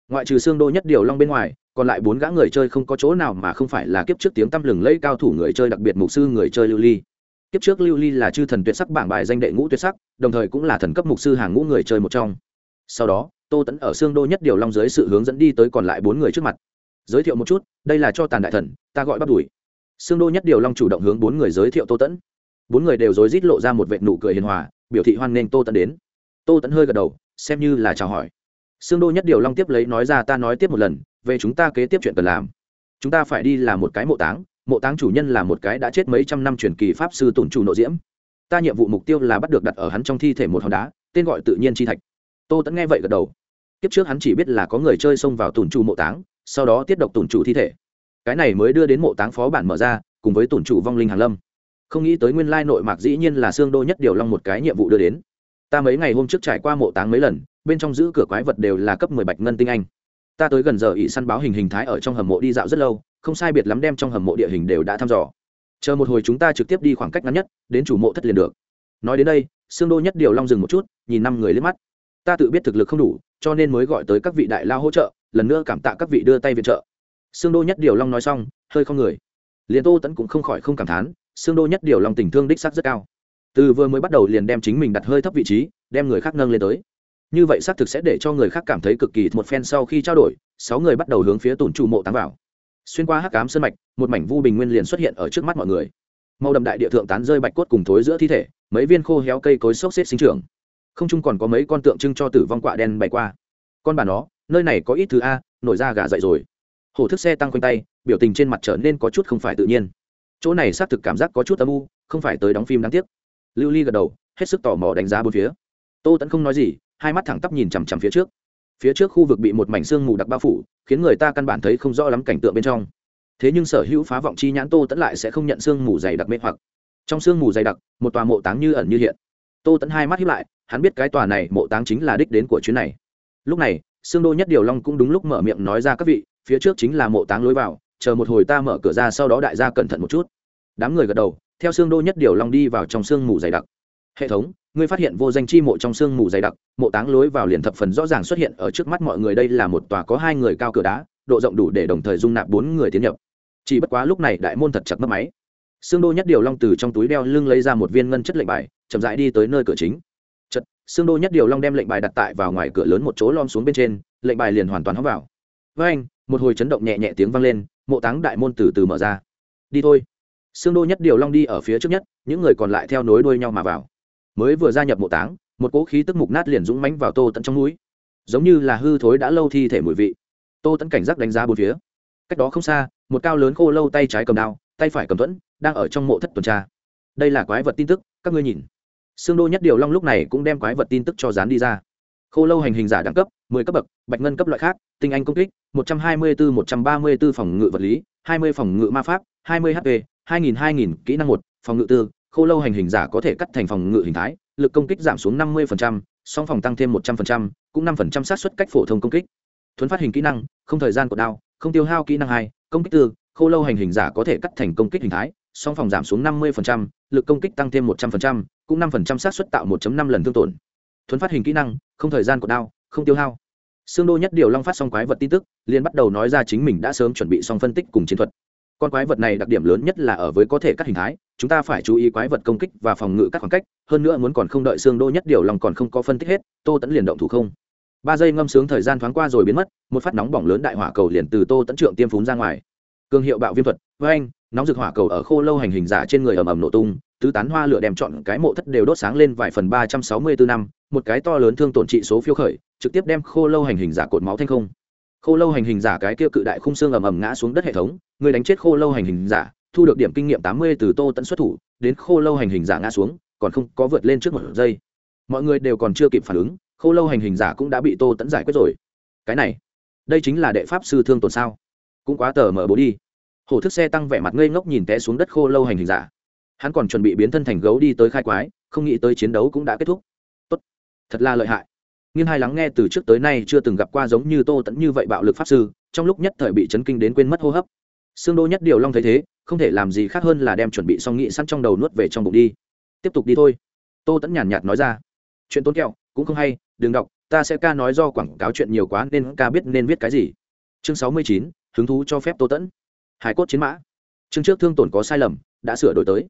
Ngoại trừ xương đô nhất điều long bên ngoài còn lại bốn gã người chơi không có chỗ nào mà không phải là kiếp trước tiếng tăm lừng lẫy cao thủ người chơi đặc biệt mục sư người chơi lưu ly. Kiếp trước lưu ly là chư thần tuyệt sắc bảng bài danh đệ ngũ tuyệt sắc, đồng thời cũng là thần cấp mục sư hàng ngũ người chơi một trong. Sau đó, tô tẫn ở xương đô nhất điều long dưới sự hướng dẫn đi tới còn lại bốn người trước mặt. Giới thiệu một chút, đây là cho tàn đại thần, ta gọi bắt đuổi xương đô nhất điều long chủ động hướng bốn người giới thiệu tô tẫn bốn người đều rối rít lộ ra một vệ nụ cười hiền hòa, biểu thị hoan nghênh tô tẫn đến. Tô tẫn hơi gật đầu, xem như là chào hỏi xương đô nhất điều long tiếp lấy nói ra ta nói tiếp một lần, về chúng ta kế tiếp chuyện cần làm. Chúng ta phải đi làm một cái mộ táng mộ táng chủ nhân là một cái đã chết mấy trăm năm truyền kỳ pháp sư tổn chủ nội diễm. Ta nhiệm vụ mục tiêu là bắt được đặt ở hắn trong thi thể một hòn đá, tên gọi tự nhiên chi thạch. Tô tẫn nghe vậy gật đầu. Kiếp trước hắn chỉ biết là có người chơi xông vào tổn chủ mộ táng, sau đó tiết độc tổn chủ thi thể. Cái này mới đưa đến mộ táng phó bản mở ra, cùng với tổn chủ vong linh hàn lâm. Không nghĩ tới nguyên lai nội mạc dĩ nhiên là xương đô nhất điều long một cái nhiệm vụ đưa đến. Ta mấy ngày hôm trước trải qua mộ táng mấy lần bên trong giữ cửa quái vật đều là cấp mười bạch ngân tinh anh. Ta tới gần giờ ỵ săn báo hình hình thái ở trong hầm mộ đi dạo rất lâu, không sai biệt lắm đem trong hầm mộ địa hình đều đã thăm dò. Chờ một hồi chúng ta trực tiếp đi khoảng cách ngắn nhất, đến chủ mộ thất liền được. Nói đến đây xương đô nhất điều long dừng một chút, nhìn năm người lên mắt. Ta tự biết thực lực không đủ, cho nên mới gọi tới các vị đại lao hỗ trợ, lần nữa cảm tạ các vị đưa tay viện trợ. Xương đô nhất điều long nói xong, hơi không người. Liền tô tẫn cũng không khỏi không cảm thán xương đô nhất điều long tình thương đích sắc rất cao. Từ vừa mới bắt đầu liền đem chính mình đặt hơi thấp vị trí, đem người khác nâng lên tới như vậy xác thực sẽ để cho người khác cảm thấy cực kỳ một phen sau khi trao đổi, sáu người bắt đầu hướng phía tùn trụ mộ táng vào. Xuyên qua hắc cám sân mạch, một mảnh vu bình nguyên liền xuất hiện ở trước mắt mọi người. Màu đậm đại địa thượng tán rơi bạch cốt cùng thối giữa thi thể, mấy viên khô héo cây cối xốc xếp sinh trưởng. Không chung còn có mấy con tượng trưng cho tử vong quạ đen bay qua. Con bà nó, nơi này có ít thứ a, nổi ra gà dậy rồi. Hổ thức xe tăng quanh tay, biểu tình trên mặt trở nên có chút không phải tự nhiên. Chỗ này xác thực cảm giác có chút âm u, không phải tới đóng phim đáng tiếc. Lưu ly gật đầu, hết sức tò mò đánh giá bốn phía. Tô tẫn không nói gì hai mắt thẳng tắp nhìn chằm chằm phía trước. Phía trước khu vực bị một mảnh sương mù đặc bao phủ, khiến người ta căn bản thấy không rõ lắm cảnh tượng bên trong. Thế nhưng sở hữu phá vọng chi nhãn tô tẫn lại sẽ không nhận sương mù dày đặc mê hoặc. Trong sương mù dày đặc, một tòa mộ táng như ẩn như hiện. Tô tẫn hai mắt hiếp lại, hắn biết cái tòa này mộ táng chính là đích đến của chuyến này. Lúc này, sương đô nhất điều long cũng đúng lúc mở miệng nói ra các vị, phía trước chính là mộ táng lối vào, chờ một hồi ta mở cửa ra sau đó đại gia cẩn thận một chút. Đám người gật đầu, theo sương đô nhất điều long đi vào trong sương mù dày đặc hệ thống, ngươi phát hiện vô danh chi mộ trong sương mù dày đặc, mộ táng lối vào liền thập phần rõ ràng xuất hiện ở trước mắt mọi người. Đây là một tòa có hai người cao cửa đá, độ rộng đủ để đồng thời dung nạp bốn người tiến nhập. Chỉ bất quá lúc này đại môn thật chặt mất máy. Sương đô nhất điều long từ trong túi đeo lưng lấy ra một viên ngân chất lệnh bài, chậm rãi đi tới nơi cửa chính. Chật sương đô nhất điều long đem lệnh bài đặt tại vào ngoài cửa lớn một chỗ lom xuống bên trên, lệnh bài liền hoàn toàn hóc vào. Với anh, một hồi chấn động nhẹ nhẹ tiếng vang lên, mộ táng đại môn từ từ mở ra. Đi thôi. Sương đô nhất điều long đi ở phía trước nhất, những người còn lại theo nối đuôi nhau mà vào mới vừa gia nhập mộ táng, một cỗ khí tức mục nát liền dũng mánh vào tô tận trong núi. Giống như là hư thối đã lâu thi thể mùi vị. Tô tẫn cảnh giác đánh giá bốn phía. Cách đó không xa, một cao lớn khô lâu tay trái cầm đao, tay phải cầm thuẫn, đang ở trong mộ thất tuần tra. Đây là quái vật tin tức, các ngươi nhìn. Xương đô nhất điều long lúc này cũng đem quái vật tin tức cho dán đi ra. Khô lâu hành hình giả đẳng cấp, mười cấp bậc, bạch ngân cấp loại khác, tinh anh công kích 124-134 phòng ngự vật lý 20 phòng ngự ma pháp 20 hp 2000 2000 kỹ năng một, phòng ngự tư khô lâu hành hình giả có thể cắt thành phòng ngự hình thái lực công kích giảm xuống 50%, song phòng tăng thêm 100%, cũng 5% sát suất cách phổ thông công kích. Thuấn phát hình kỹ năng không thời gian của đao không tiêu hao kỹ năng hai công kích tư khô lâu hành hình giả có thể cắt thành công kích hình thái song phòng giảm xuống 50%, lực công kích tăng thêm 100%, cũng 5% sát suất tạo 1.5 lần thương tổn. Thuấn phát hình kỹ năng không thời gian của đao không tiêu hao. Xương đô nhất điều long phát xong quái vật tin tức liền bắt đầu nói ra chính mình đã sớm chuẩn bị xong phân tích cùng chiến thuật con quái vật này đặc điểm lớn nhất là ở với có thể cắt hình thái, chúng ta phải chú ý quái vật công kích và phòng ngự các khoảng cách, hơn nữa muốn còn không đợi xương đô nhất điều lòng còn không có phân tích hết, tô tẫn liền động thủ không. Ba giây ngâm sướng thời gian thoáng qua rồi biến mất, một phát nóng bỏng lớn đại hỏa cầu liền từ tô tẫn trượng tiêm phúng ra ngoài. Cương hiệu bạo viêm thuật với anh nóng rực hỏa cầu ở khô lâu hành hình giả trên người ầm ầm nổ tung, tứ tán hoa lửa đem chọn cái mộ thất đều đốt sáng lên vài phần ba trăm sáu mươi bốn năm, một cái to lớn thương tổn trị số phiêu khởi, trực tiếp đem khô lâu hành hình giả cột máu thanh không khô lâu hành hình giả cái kia cự đại khung xương ầm ầm ngã xuống đất hệ thống, người đánh chết khô lâu hành hình giả, thu được điểm kinh nghiệm tám mươi từ tô tận xuất thủ, đến khô lâu hành hình giả ngã xuống, còn không có vượt lên trước một giây. Mọi người đều còn chưa kịp phản ứng, khô lâu hành hình giả cũng đã bị tô tẫn giải quyết rồi. Cái này, đây chính là đệ pháp sư thương tồn sao? Cũng quá tờ mở bố đi. Hổ thức xe tăng vẻ mặt ngây ngốc nhìn té xuống đất khô lâu hành hình giả. Hắn còn chuẩn bị biến thân thành gấu đi tới khai quái, không nghĩ tới chiến đấu cũng đã kết thúc. Tốt, thật là lợi hại nghiêng hai lắng nghe từ trước tới nay chưa từng gặp qua giống như tô tẫn như vậy bạo lực pháp sư, trong lúc nhất thời bị chấn kinh đến quên mất hô hấp. Xương đô nhất điều long thấy thế, không thể làm gì khác hơn là đem chuẩn bị xong nghị sẵn trong đầu nuốt về trong bụng đi. Tiếp tục đi thôi. Tô tẫn nhàn nhạt nói ra. Chuyện tốn kẹo, cũng không hay, đừng đọc, ta sẽ ca nói do quảng cáo chuyện nhiều quá nên ca biết nên viết cái gì. Chương sáu mươi chín, hứng thú cho phép tô tẫn hải cốt chiến mã. Chương trước thương tổn có sai lầm, đã sửa đổi tới.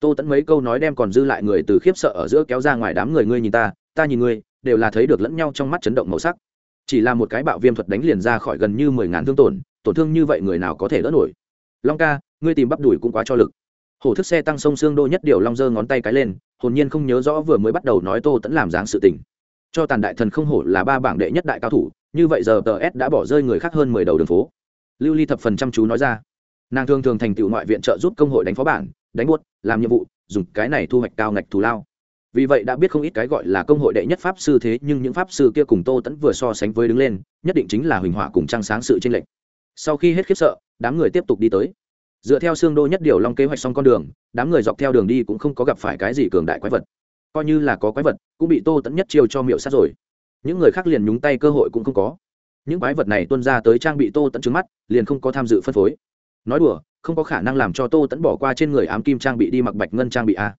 Tô tẫn mấy câu nói đem còn dư lại người từ khiếp sợ ở giữa kéo ra ngoài đám người, ngươi nhìn ta ta nhìn ngươi đều là thấy được lẫn nhau trong mắt chấn động màu sắc. Chỉ là một cái bạo viêm thuật đánh liền ra khỏi gần như mười ngàn thương tổn tổn thương như vậy người nào có thể đỡ nổi? Long ca, ngươi tìm bắp đùi cũng quá cho lực. Hổ thức xe tăng sông xương đô nhất điều long giơ ngón tay cái lên, hồn nhiên không nhớ rõ vừa mới bắt đầu nói tô tẫn làm dáng sự tình. Cho tàn đại thần không hổ là ba bảng đệ nhất đại cao thủ, như vậy giờ tờ s đã bỏ rơi người khác hơn mười đầu đường phố. Lưu ly thập phần chăm chú nói ra. Nàng thường thường thành tựu ngoại viện trợ giúp công hội đánh phó bản, đánh buốt, làm nhiệm vụ, dùng cái này thu hoạch cao ngạch thù lao vì vậy đã biết không ít cái gọi là công hội đệ nhất pháp sư thế, nhưng những pháp sư kia cùng tô tẫn vừa so sánh với đứng lên, nhất định chính là huỳnh hỏa cùng trăng sáng sự tranh lệch. Sau khi hết khiếp sợ, đám người tiếp tục đi tới. Dựa theo xương đô nhất điều long kế hoạch xong con đường, đám người dọc theo đường đi cũng không có gặp phải cái gì cường đại quái vật. Coi như là có quái vật, cũng bị tô tẫn nhất chiêu cho miệu sát rồi. Những người khác liền nhúng tay cơ hội cũng không có. Những quái vật này tuân ra tới trang bị tô tẫn trứng mắt, liền không có tham dự phân phối. Nói đùa, không có khả năng làm cho tô tẫn bỏ qua trên người ám kim trang bị đi mặc bạch ngân trang bị a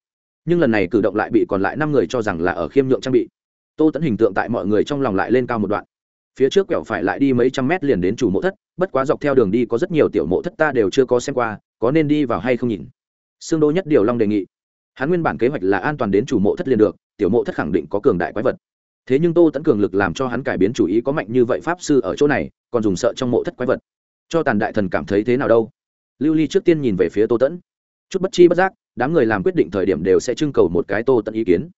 nhưng lần này cử động lại bị còn lại năm người cho rằng là ở khiêm nhượng trang bị. Tô tẫn hình tượng tại mọi người trong lòng lại lên cao một đoạn. Phía trước quẹo phải lại đi mấy trăm mét liền đến chủ mộ thất, bất quá dọc theo đường đi có rất nhiều tiểu mộ thất ta đều chưa có xem qua, có nên đi vào hay không nhìn. Xương đô nhất điều long đề nghị. Hắn nguyên bản kế hoạch là an toàn đến chủ mộ thất liền được, tiểu mộ thất khẳng định có cường đại quái vật. Thế nhưng tô tẫn cường lực làm cho hắn cải biến chủ ý có mạnh như vậy pháp sư ở chỗ này, còn dùng sợ trong mộ thất quái vật. Cho tàn đại thần cảm thấy thế nào đâu? Lưu ly trước tiên nhìn về phía tô tẫn chút bất chi bất giác đám người làm quyết định thời điểm đều sẽ trưng cầu một cái tô tẫn ý kiến.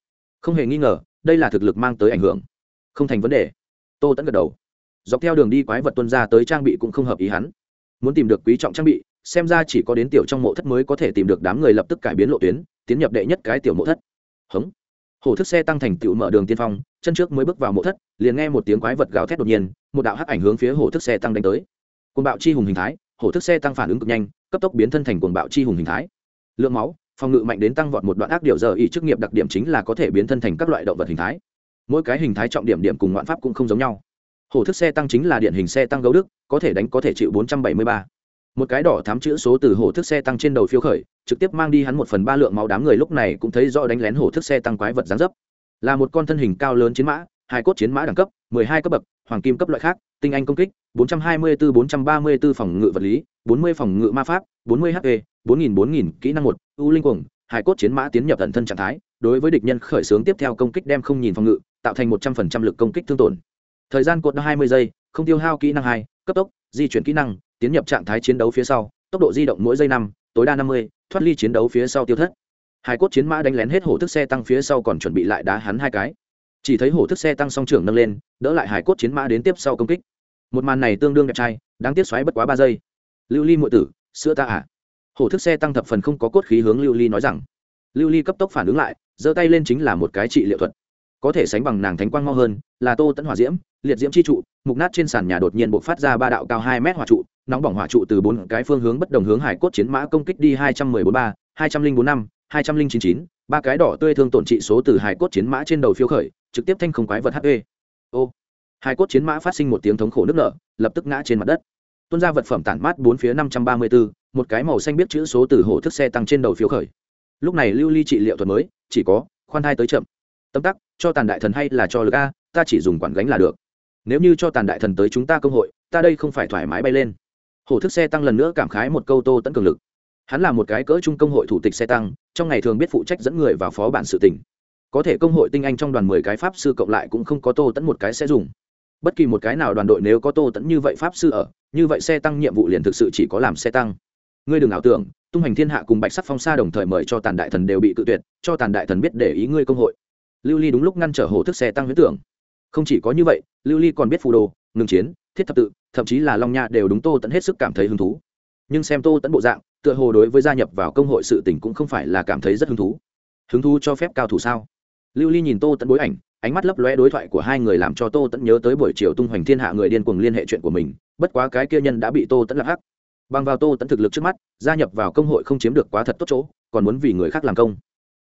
Không hề nghi ngờ, đây là thực lực mang tới ảnh hưởng. Không thành vấn đề. Tô tẫn gật đầu. Dọc theo đường đi quái vật tuân ra tới trang bị cũng không hợp ý hắn. Muốn tìm được quý trọng trang bị, xem ra chỉ có đến tiểu trong mộ thất mới có thể tìm được đám người lập tức cải biến lộ tuyến, tiến nhập đệ nhất cái tiểu mộ thất. Hống. Hổ thức xe tăng thành tựu mở đường tiên phong, chân trước mới bước vào mộ thất, liền nghe một tiếng quái vật gào thét đột nhiên, một đạo hắc ảnh hướng phía hổ thức xe tăng đánh tới. Cồn bạo chi hùng hình thái hổ thức xe tăng phản ứng cực nhanh, cấp tốc biến thân thành cồn bạo chi hùng hình thái. Lượng máu phòng ngự mạnh đến tăng vọt một đoạn ác điều giờ y chức nghiệp đặc điểm chính là có thể biến thân thành các loại động vật hình thái. Mỗi cái hình thái trọng điểm điểm cùng ngoạn pháp cũng không giống nhau. Hổ thức xe tăng chính là điển hình xe tăng gấu đức, có thể đánh có thể chịu 473. một cái đỏ thám chữ số từ hổ thức xe tăng trên đầu phiêu khởi, trực tiếp mang đi hắn một phần ba lượng máu đám người lúc này cũng thấy rõ đánh lén hổ thức xe tăng quái vật gián dấp. Là một con thân hình cao lớn chiến mã, hai cốt chiến mã đẳng cấp 12 cấp bậc, hoàng kim cấp loại khác, tinh anh công kích 424-434 phòng ngự vật lý 40 phòng ngự ma pháp 40 hp 4000 4000 kỹ năng một, u linh cuồng hải cốt chiến mã tiến nhập tận thân trạng thái, đối với địch nhân khởi xướng tiếp theo công kích đem không nhìn phòng ngự, tạo thành 100% lực công kích thương tổn. Thời gian cột hai mươi giây, không tiêu hao kỹ năng hai, cấp tốc, di chuyển kỹ năng, tiến nhập trạng thái chiến đấu phía sau, tốc độ di động mỗi giây năm, tối đa năm mươi, thoát ly chiến đấu phía sau tiêu thất. Hải cốt chiến mã đánh lén hết hổ thức xe tăng phía sau còn chuẩn bị lại đá hắn hai cái. Chỉ thấy hổ thức xe tăng song trưởng nâng lên, đỡ lại hải cốt chiến mã đến tiếp sau công kích. Một màn này tương đương đẹp trai, đáng tiếc xoáy bất quá ba giây. Lưu ly muội tử sữa ta à? Hổ thức xe tăng thập phần không có cốt khí hướng lưu ly nói rằng. Lưu ly cấp tốc phản ứng lại, giơ tay lên chính là một cái trị liệu thuật. Có thể sánh bằng nàng thánh quang mau hơn, là tô tẫn hỏa diễm, liệt diễm chi trụ, mục nát trên sàn nhà đột nhiên bộc phát ra ba đạo cao hai mét hỏa trụ, nóng bỏng hỏa trụ từ bốn cái phương hướng bất đồng hướng hải cốt chiến mã công kích đi hai trăm mười bốn ba, hai trăm linh bốn năm, hai trăm linh chín chín, ba cái đỏ tươi thương tổn trị số từ hải cốt chiến mã trên đầu phiếu khởi, trực tiếp thanh không quái vật hp ô. Hải cốt chiến mã phát sinh một tiếng thống khổ nước nở, lập tức ngã trên mặt đất tuôn ra vật phẩm tản mát bốn phía năm trăm ba mươi bốn, một cái màu xanh biết chữ số từ hổ thức xe tăng trên đầu phiếu khởi. Lúc này lưu ly trị liệu thuật mới, chỉ có, khoan thai tới chậm. Tâm tắc, cho tàn đại thần hay là cho lực a, ta chỉ dùng quản gánh là được. Nếu như cho tàn đại thần tới chúng ta công hội, ta đây không phải thoải mái bay lên. Hổ thức xe tăng lần nữa cảm khái một câu tô tẫn cường lực. Hắn là một cái cỡ trung công hội thủ tịch xe tăng, trong ngày thường biết phụ trách dẫn người vào phó bản sự tỉnh. Có thể công hội tinh anh trong đoàn mười cái pháp sư cộng lại cũng không có tô tẫn một cái sẽ dùng. Bất kỳ một cái nào đoàn đội nếu có tô tẫn như vậy pháp sư ở như vậy xe tăng nhiệm vụ liền thực sự chỉ có làm xe tăng. Ngươi đừng ảo tưởng, tung hành thiên hạ cùng bạch sắc phong sa đồng thời mời cho tàn đại thần đều bị cự tuyệt, cho tàn đại thần biết để ý ngươi công hội. Lưu ly đúng lúc ngăn trở hồ thức xe tăng huyết tưởng. Không chỉ có như vậy, lưu ly còn biết phù đồ, ngừng chiến, thiết thập tự, thậm chí là long nha đều đúng tô tẫn hết sức cảm thấy hứng thú. Nhưng xem tô tẫn bộ dạng, tựa hồ đối với gia nhập vào công hội sự tỉnh cũng không phải là cảm thấy rất hứng thú. Hứng thú cho phép cao thủ sao? Lưu ly nhìn tô tẫn bối ảnh ánh mắt lấp lóe đối thoại của hai người làm cho tô tẫn nhớ tới buổi chiều tung hoành thiên hạ người điên cuồng liên hệ chuyện của mình, bất quá cái kia nhân đã bị tô tẫn lạc hắc. Bằng vào tô tẫn thực lực trước mắt, gia nhập vào công hội không chiếm được quá thật tốt chỗ, còn muốn vì người khác làm công.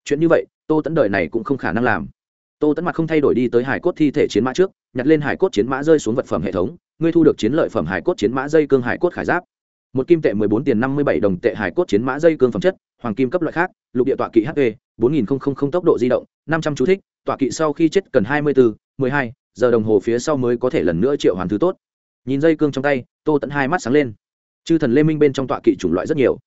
Chuyện như vậy, tô tẫn đời này cũng không khả năng làm. Tô tẫn mặt không thay đổi đi tới hải cốt thi thể chiến mã trước, nhặt lên hải cốt chiến mã rơi xuống vật phẩm hệ thống, ngươi thu được chiến lợi phẩm hải cốt chiến mã dây cương hải cốt khải giáp. Một kim tệ mười bốn tiền năm mươi bảy đồng tệ hải cốt chiến mã dây cương phẩm chất, hoàng kim cấp loại khác, lục địa tọa kỵ hp bốn nghìn không không không tốc độ di động, năm trăm chú thích tọa kỵ sau khi chết cần hai mươi bốn mười hai giờ đồng hồ phía sau mới có thể lần nữa triệu hoàn thứ tốt. Nhìn dây cương trong tay, tô tẫn hai mắt sáng lên. Chư thần lê minh bên trong tọa kỵ chủng loại rất nhiều.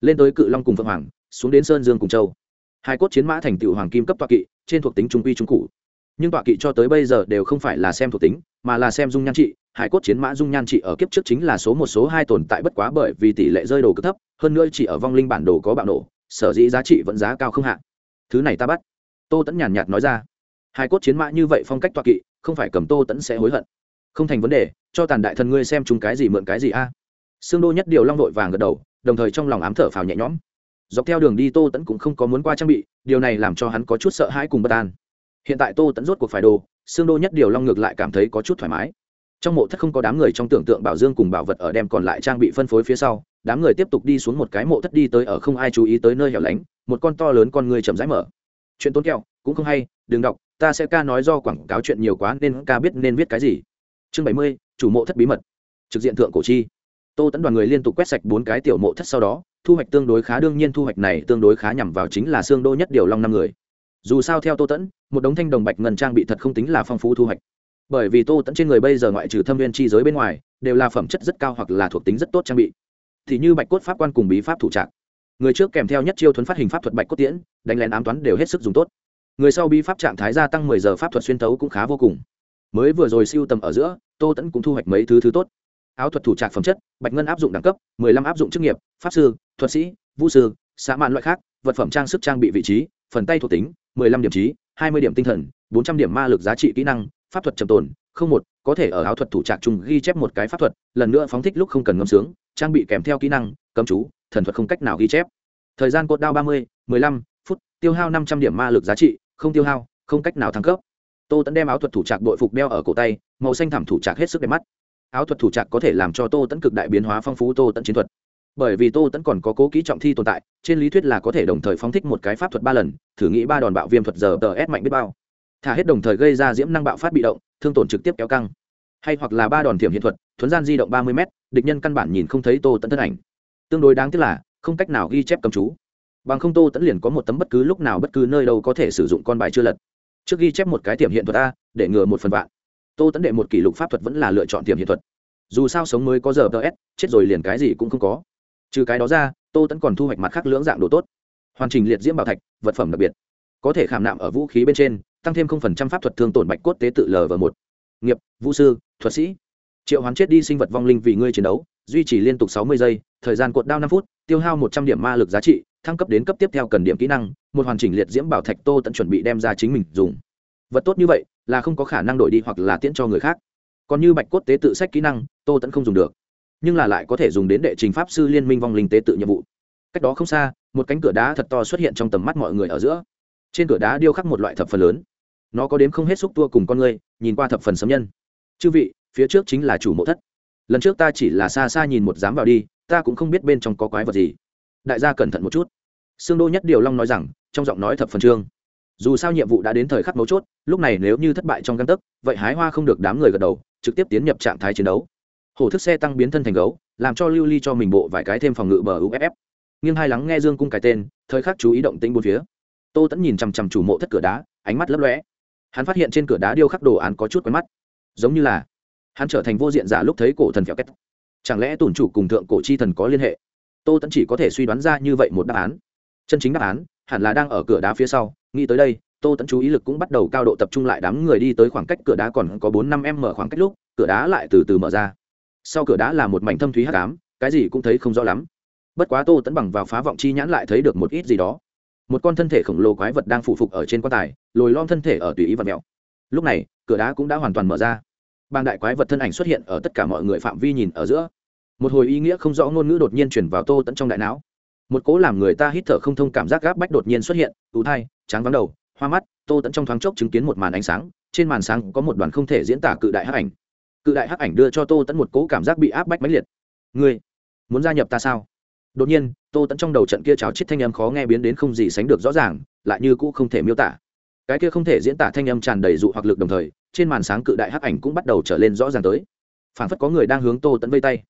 Lên tới cự long cùng phượng hoàng, xuống đến sơn dương cùng châu. Hai cốt chiến mã thành tựu hoàng kim cấp tọa kỵ, trên thuộc tính trung quy trung cụ. Nhưng tọa kỵ cho tới bây giờ đều không phải là xem thuộc tính, mà là xem dung nhan trị. Hải cốt chiến mã dung nhan trị ở kiếp trước chính là số một, số hai tồn tại bất quá bởi vì tỷ lệ rơi đồ cực thấp, hơn nữa chỉ ở vong linh bản đồ có bạo nổ, sở dĩ giá trị vẫn giá cao không hạn thứ này ta bắt tô tẫn nhàn nhạt nói ra. Hai cốt chiến mã như vậy phong cách toa kỵ, không phải cầm tô tẫn sẽ hối hận. Không thành vấn đề, cho tàn đại thần ngươi xem chúng cái gì mượn cái gì a. À. xương đô nhất điều long đội vàng gật đầu, đồng thời trong lòng ám thở phào nhẹ nhõm. Dọc theo đường đi tô tẫn cũng không có muốn qua trang bị, điều này làm cho hắn có chút sợ hãi cùng bất an. Hiện tại tô tẫn rốt cuộc phải đồ xương đô nhất điều long ngược lại cảm thấy có chút thoải mái. Trong mộ thất không có đám người trong tưởng tượng bảo dương cùng bảo vật ở đem còn lại trang bị phân phối phía sau, đám người tiếp tục đi xuống một cái mộ thất đi tới ở không ai chú ý tới nơi hẻo lánh, một con to lớn con người chậm rãi mở chuyện tốn kẹo, cũng không hay, đừng đọc, ta sẽ ca nói do quảng cáo chuyện nhiều quá nên ca biết nên viết cái gì. Chương bảy mươi, chủ mộ thất bí mật. Trực diện thượng cổ chi. Tô tẫn đoàn người liên tục quét sạch bốn cái tiểu mộ thất sau đó, thu hoạch tương đối khá, đương nhiên thu hoạch này tương đối khá nhằm vào chính là xương đô nhất điều long năm người. Dù sao theo tô tẫn một đống thanh đồng bạch ngân trang bị thật không tính là phong phú thu hoạch. Bởi vì tô tẫn trên người bây giờ ngoại trừ thâm viên chi giới bên ngoài, đều là phẩm chất rất cao hoặc là thuộc tính rất tốt trang bị. Thì như bạch cốt pháp quan cùng bí pháp thủ trạc người trước kèm theo nhất chiêu thuấn phát hình pháp thuật bạch cốt tiễn, đánh lén ám toán đều hết sức dùng tốt. Người sau bi pháp trạng thái gia tăng mười giờ pháp thuật xuyên tấu cũng khá vô cùng. Mới vừa rồi siêu tầm ở giữa, tô tẫn cũng thu hoạch mấy thứ thứ tốt. Áo thuật thủ trạc phẩm chất, bạch ngân áp dụng đẳng cấp, mười lăm áp dụng chức nghiệp, pháp sư, thuật sĩ, vũ sư xã mạn loại khác, vật phẩm trang sức trang bị vị trí, phần tay thuộc tính, mười lăm điểm trí, hai mươi điểm tinh thần, bốn trăm điểm ma lực giá trị kỹ năng, pháp thuật trầm tồn, không một, có thể ở áo thuật thủ trạc chung ghi chép một cái pháp thuật, lần nữa phóng thích lúc không cần ngâm sướng, trang bị kèm theo kỹ năng, cấm chú thần thuật không cách nào ghi chép. Thời gian cột đao ba mươi, mười lăm phút, tiêu hao năm trăm điểm ma lực giá trị, không tiêu hao, không cách nào thăng cấp. Tô tẫn đem áo thuật thủ trạc đội phục đeo ở cổ tay, màu xanh thảm thủ trạc hết sức đẹp mắt. Áo thuật thủ trạc có thể làm cho tô tẫn cực đại biến hóa phong phú tô tẫn chiến thuật. Bởi vì tô tẫn còn có cố kỹ trọng thi tồn tại, trên lý thuyết là có thể đồng thời phóng thích một cái pháp thuật ba lần, thử nghĩ ba đòn bạo viêm thuật giờ tờ ép mạnh biết bao. Thả hết đồng thời gây ra diễm năng bạo phát bị động, thương tổn trực tiếp kéo căng. Hay hoặc là ba đòn thiểm hiện thuật, thuấn gian di động ba mươi m địch nhân căn bản nhìn không thấy tô tẫn thân ảnh tương đối đáng tiếc là không cách nào ghi chép cầm chú. Bằng không tô tẫn liền có một tấm bất cứ lúc nào bất cứ nơi đâu có thể sử dụng con bài chưa lật. Trước ghi chép một cái tiềm hiện thuật a, để ngừa một phần vạn. Tô tẫn đệ một kỷ lục pháp thuật vẫn là lựa chọn tiềm hiện thuật. Dù sao sống mới có giờ ts chết rồi liền cái gì cũng không có. Trừ cái đó ra, tô tẫn còn thu hoạch mặt khác lưỡng dạng đồ tốt. Hoàn trình liệt diễm bảo thạch, vật phẩm đặc biệt. Có thể khảm nạm ở vũ khí bên trên, tăng thêm không phần trăm pháp thuật thương tổn bạch cốt tế tự lv một. Nghiệp, vũ sư, thuật sĩ. Triệu hoán chết đi sinh vật vong linh vì ngươi chiến đấu duy trì liên tục sáu mươi giây, thời gian cuộn đao năm phút, tiêu hao một trăm điểm ma lực giá trị, thăng cấp đến cấp tiếp theo cần điểm kỹ năng, một hoàn chỉnh liệt diễm bảo thạch tô tận chuẩn bị đem ra chính mình dùng. Vật tốt như vậy là không có khả năng đổi đi hoặc là tiễn cho người khác. Còn như bạch cốt tế tự sách kỹ năng, tô tẫn không dùng được. Nhưng là lại có thể dùng đến đệ trình pháp sư liên minh vong linh tế tự nhiệm vụ. Cách đó không xa, một cánh cửa đá thật to xuất hiện trong tầm mắt mọi người ở giữa. Trên cửa đá điêu khắc một loại thập phần lớn. Nó có đếm không hết xúc tua cùng con người, nhìn qua thập phần sấm nhân. Chư vị, phía trước chính là chủ mộ thất lần trước ta chỉ là xa xa nhìn một dám vào đi, ta cũng không biết bên trong có quái vật gì. Đại gia cẩn thận một chút. Sương đô nhất điều long nói rằng, trong giọng nói thập phần trương. Dù sao nhiệm vụ đã đến thời khắc mấu chốt, lúc này nếu như thất bại trong găng tấc, vậy hái hoa không được đám người gật đầu, trực tiếp tiến nhập trạng thái chiến đấu. Hổ thức xe tăng biến thân thành gấu, làm cho lưu ly cho mình bộ vài cái thêm phòng ngự bờ uff nghiêng hai lắng nghe dương cung cái tên, thời khắc chú ý động tĩnh bốn phía. Tô tẫn nhìn chằm chằm chủ mộ thất cửa đá, ánh mắt lấp lóe. Hắn phát hiện trên cửa đá điêu khắc đồ án có chút quen mắt. Giống như là hắn trở thành vô diện giả lúc thấy cổ thần phèo kết chẳng lẽ tổn chủ cùng thượng cổ chi thần có liên hệ? Tô tẫn chỉ có thể suy đoán ra như vậy một đáp án. Chân chính đáp án, hẳn là đang ở cửa đá phía sau. Nghĩ tới đây, tô tẫn chú ý lực cũng bắt đầu cao độ tập trung lại đám người đi tới khoảng cách cửa đá còn có bốn năm em mở khoảng cách lúc, cửa đá lại từ từ mở ra. Sau cửa đá là một mảnh thâm thúy hắc ám, cái gì cũng thấy không rõ lắm. Bất quá tô tẫn bằng vào phá vọng chi nhãn lại thấy được một ít gì đó. Một con thân thể khổng lồ quái vật đang phụ phục ở trên quan tài, lồi lom thân thể ở tùy ý vật mẹo lúc này, cửa đá cũng đã hoàn toàn mở ra bang đại quái vật thân ảnh xuất hiện ở tất cả mọi người phạm vi nhìn ở giữa. Một hồi ý nghĩa không rõ ngôn ngữ đột nhiên chuyển vào tô tẫn trong đại não. Một cố làm người ta hít thở không thông cảm giác gáp bách đột nhiên xuất hiện tù thai, tráng vắng đầu, hoa mắt, tô tẫn trong thoáng chốc chứng kiến một màn ánh sáng, trên màn sáng có một đoàn không thể diễn tả cự đại hắc ảnh. Cự đại hắc ảnh đưa cho tô tẫn một cố cảm giác bị áp bách mãnh liệt. Ngươi muốn gia nhập ta sao? Đột nhiên, tô tẫn trong đầu trận kia cháo chết thanh âm khó nghe biến đến không gì sánh được rõ ràng, lại như cũ không thể miêu tả cái kia không thể diễn tả thanh âm tràn đầy dụ hoặc lực đồng thời, trên màn sáng cự đại hắc ảnh cũng bắt đầu trở lên rõ ràng tới. Phản phất có người đang hướng tô tẫn vây tay.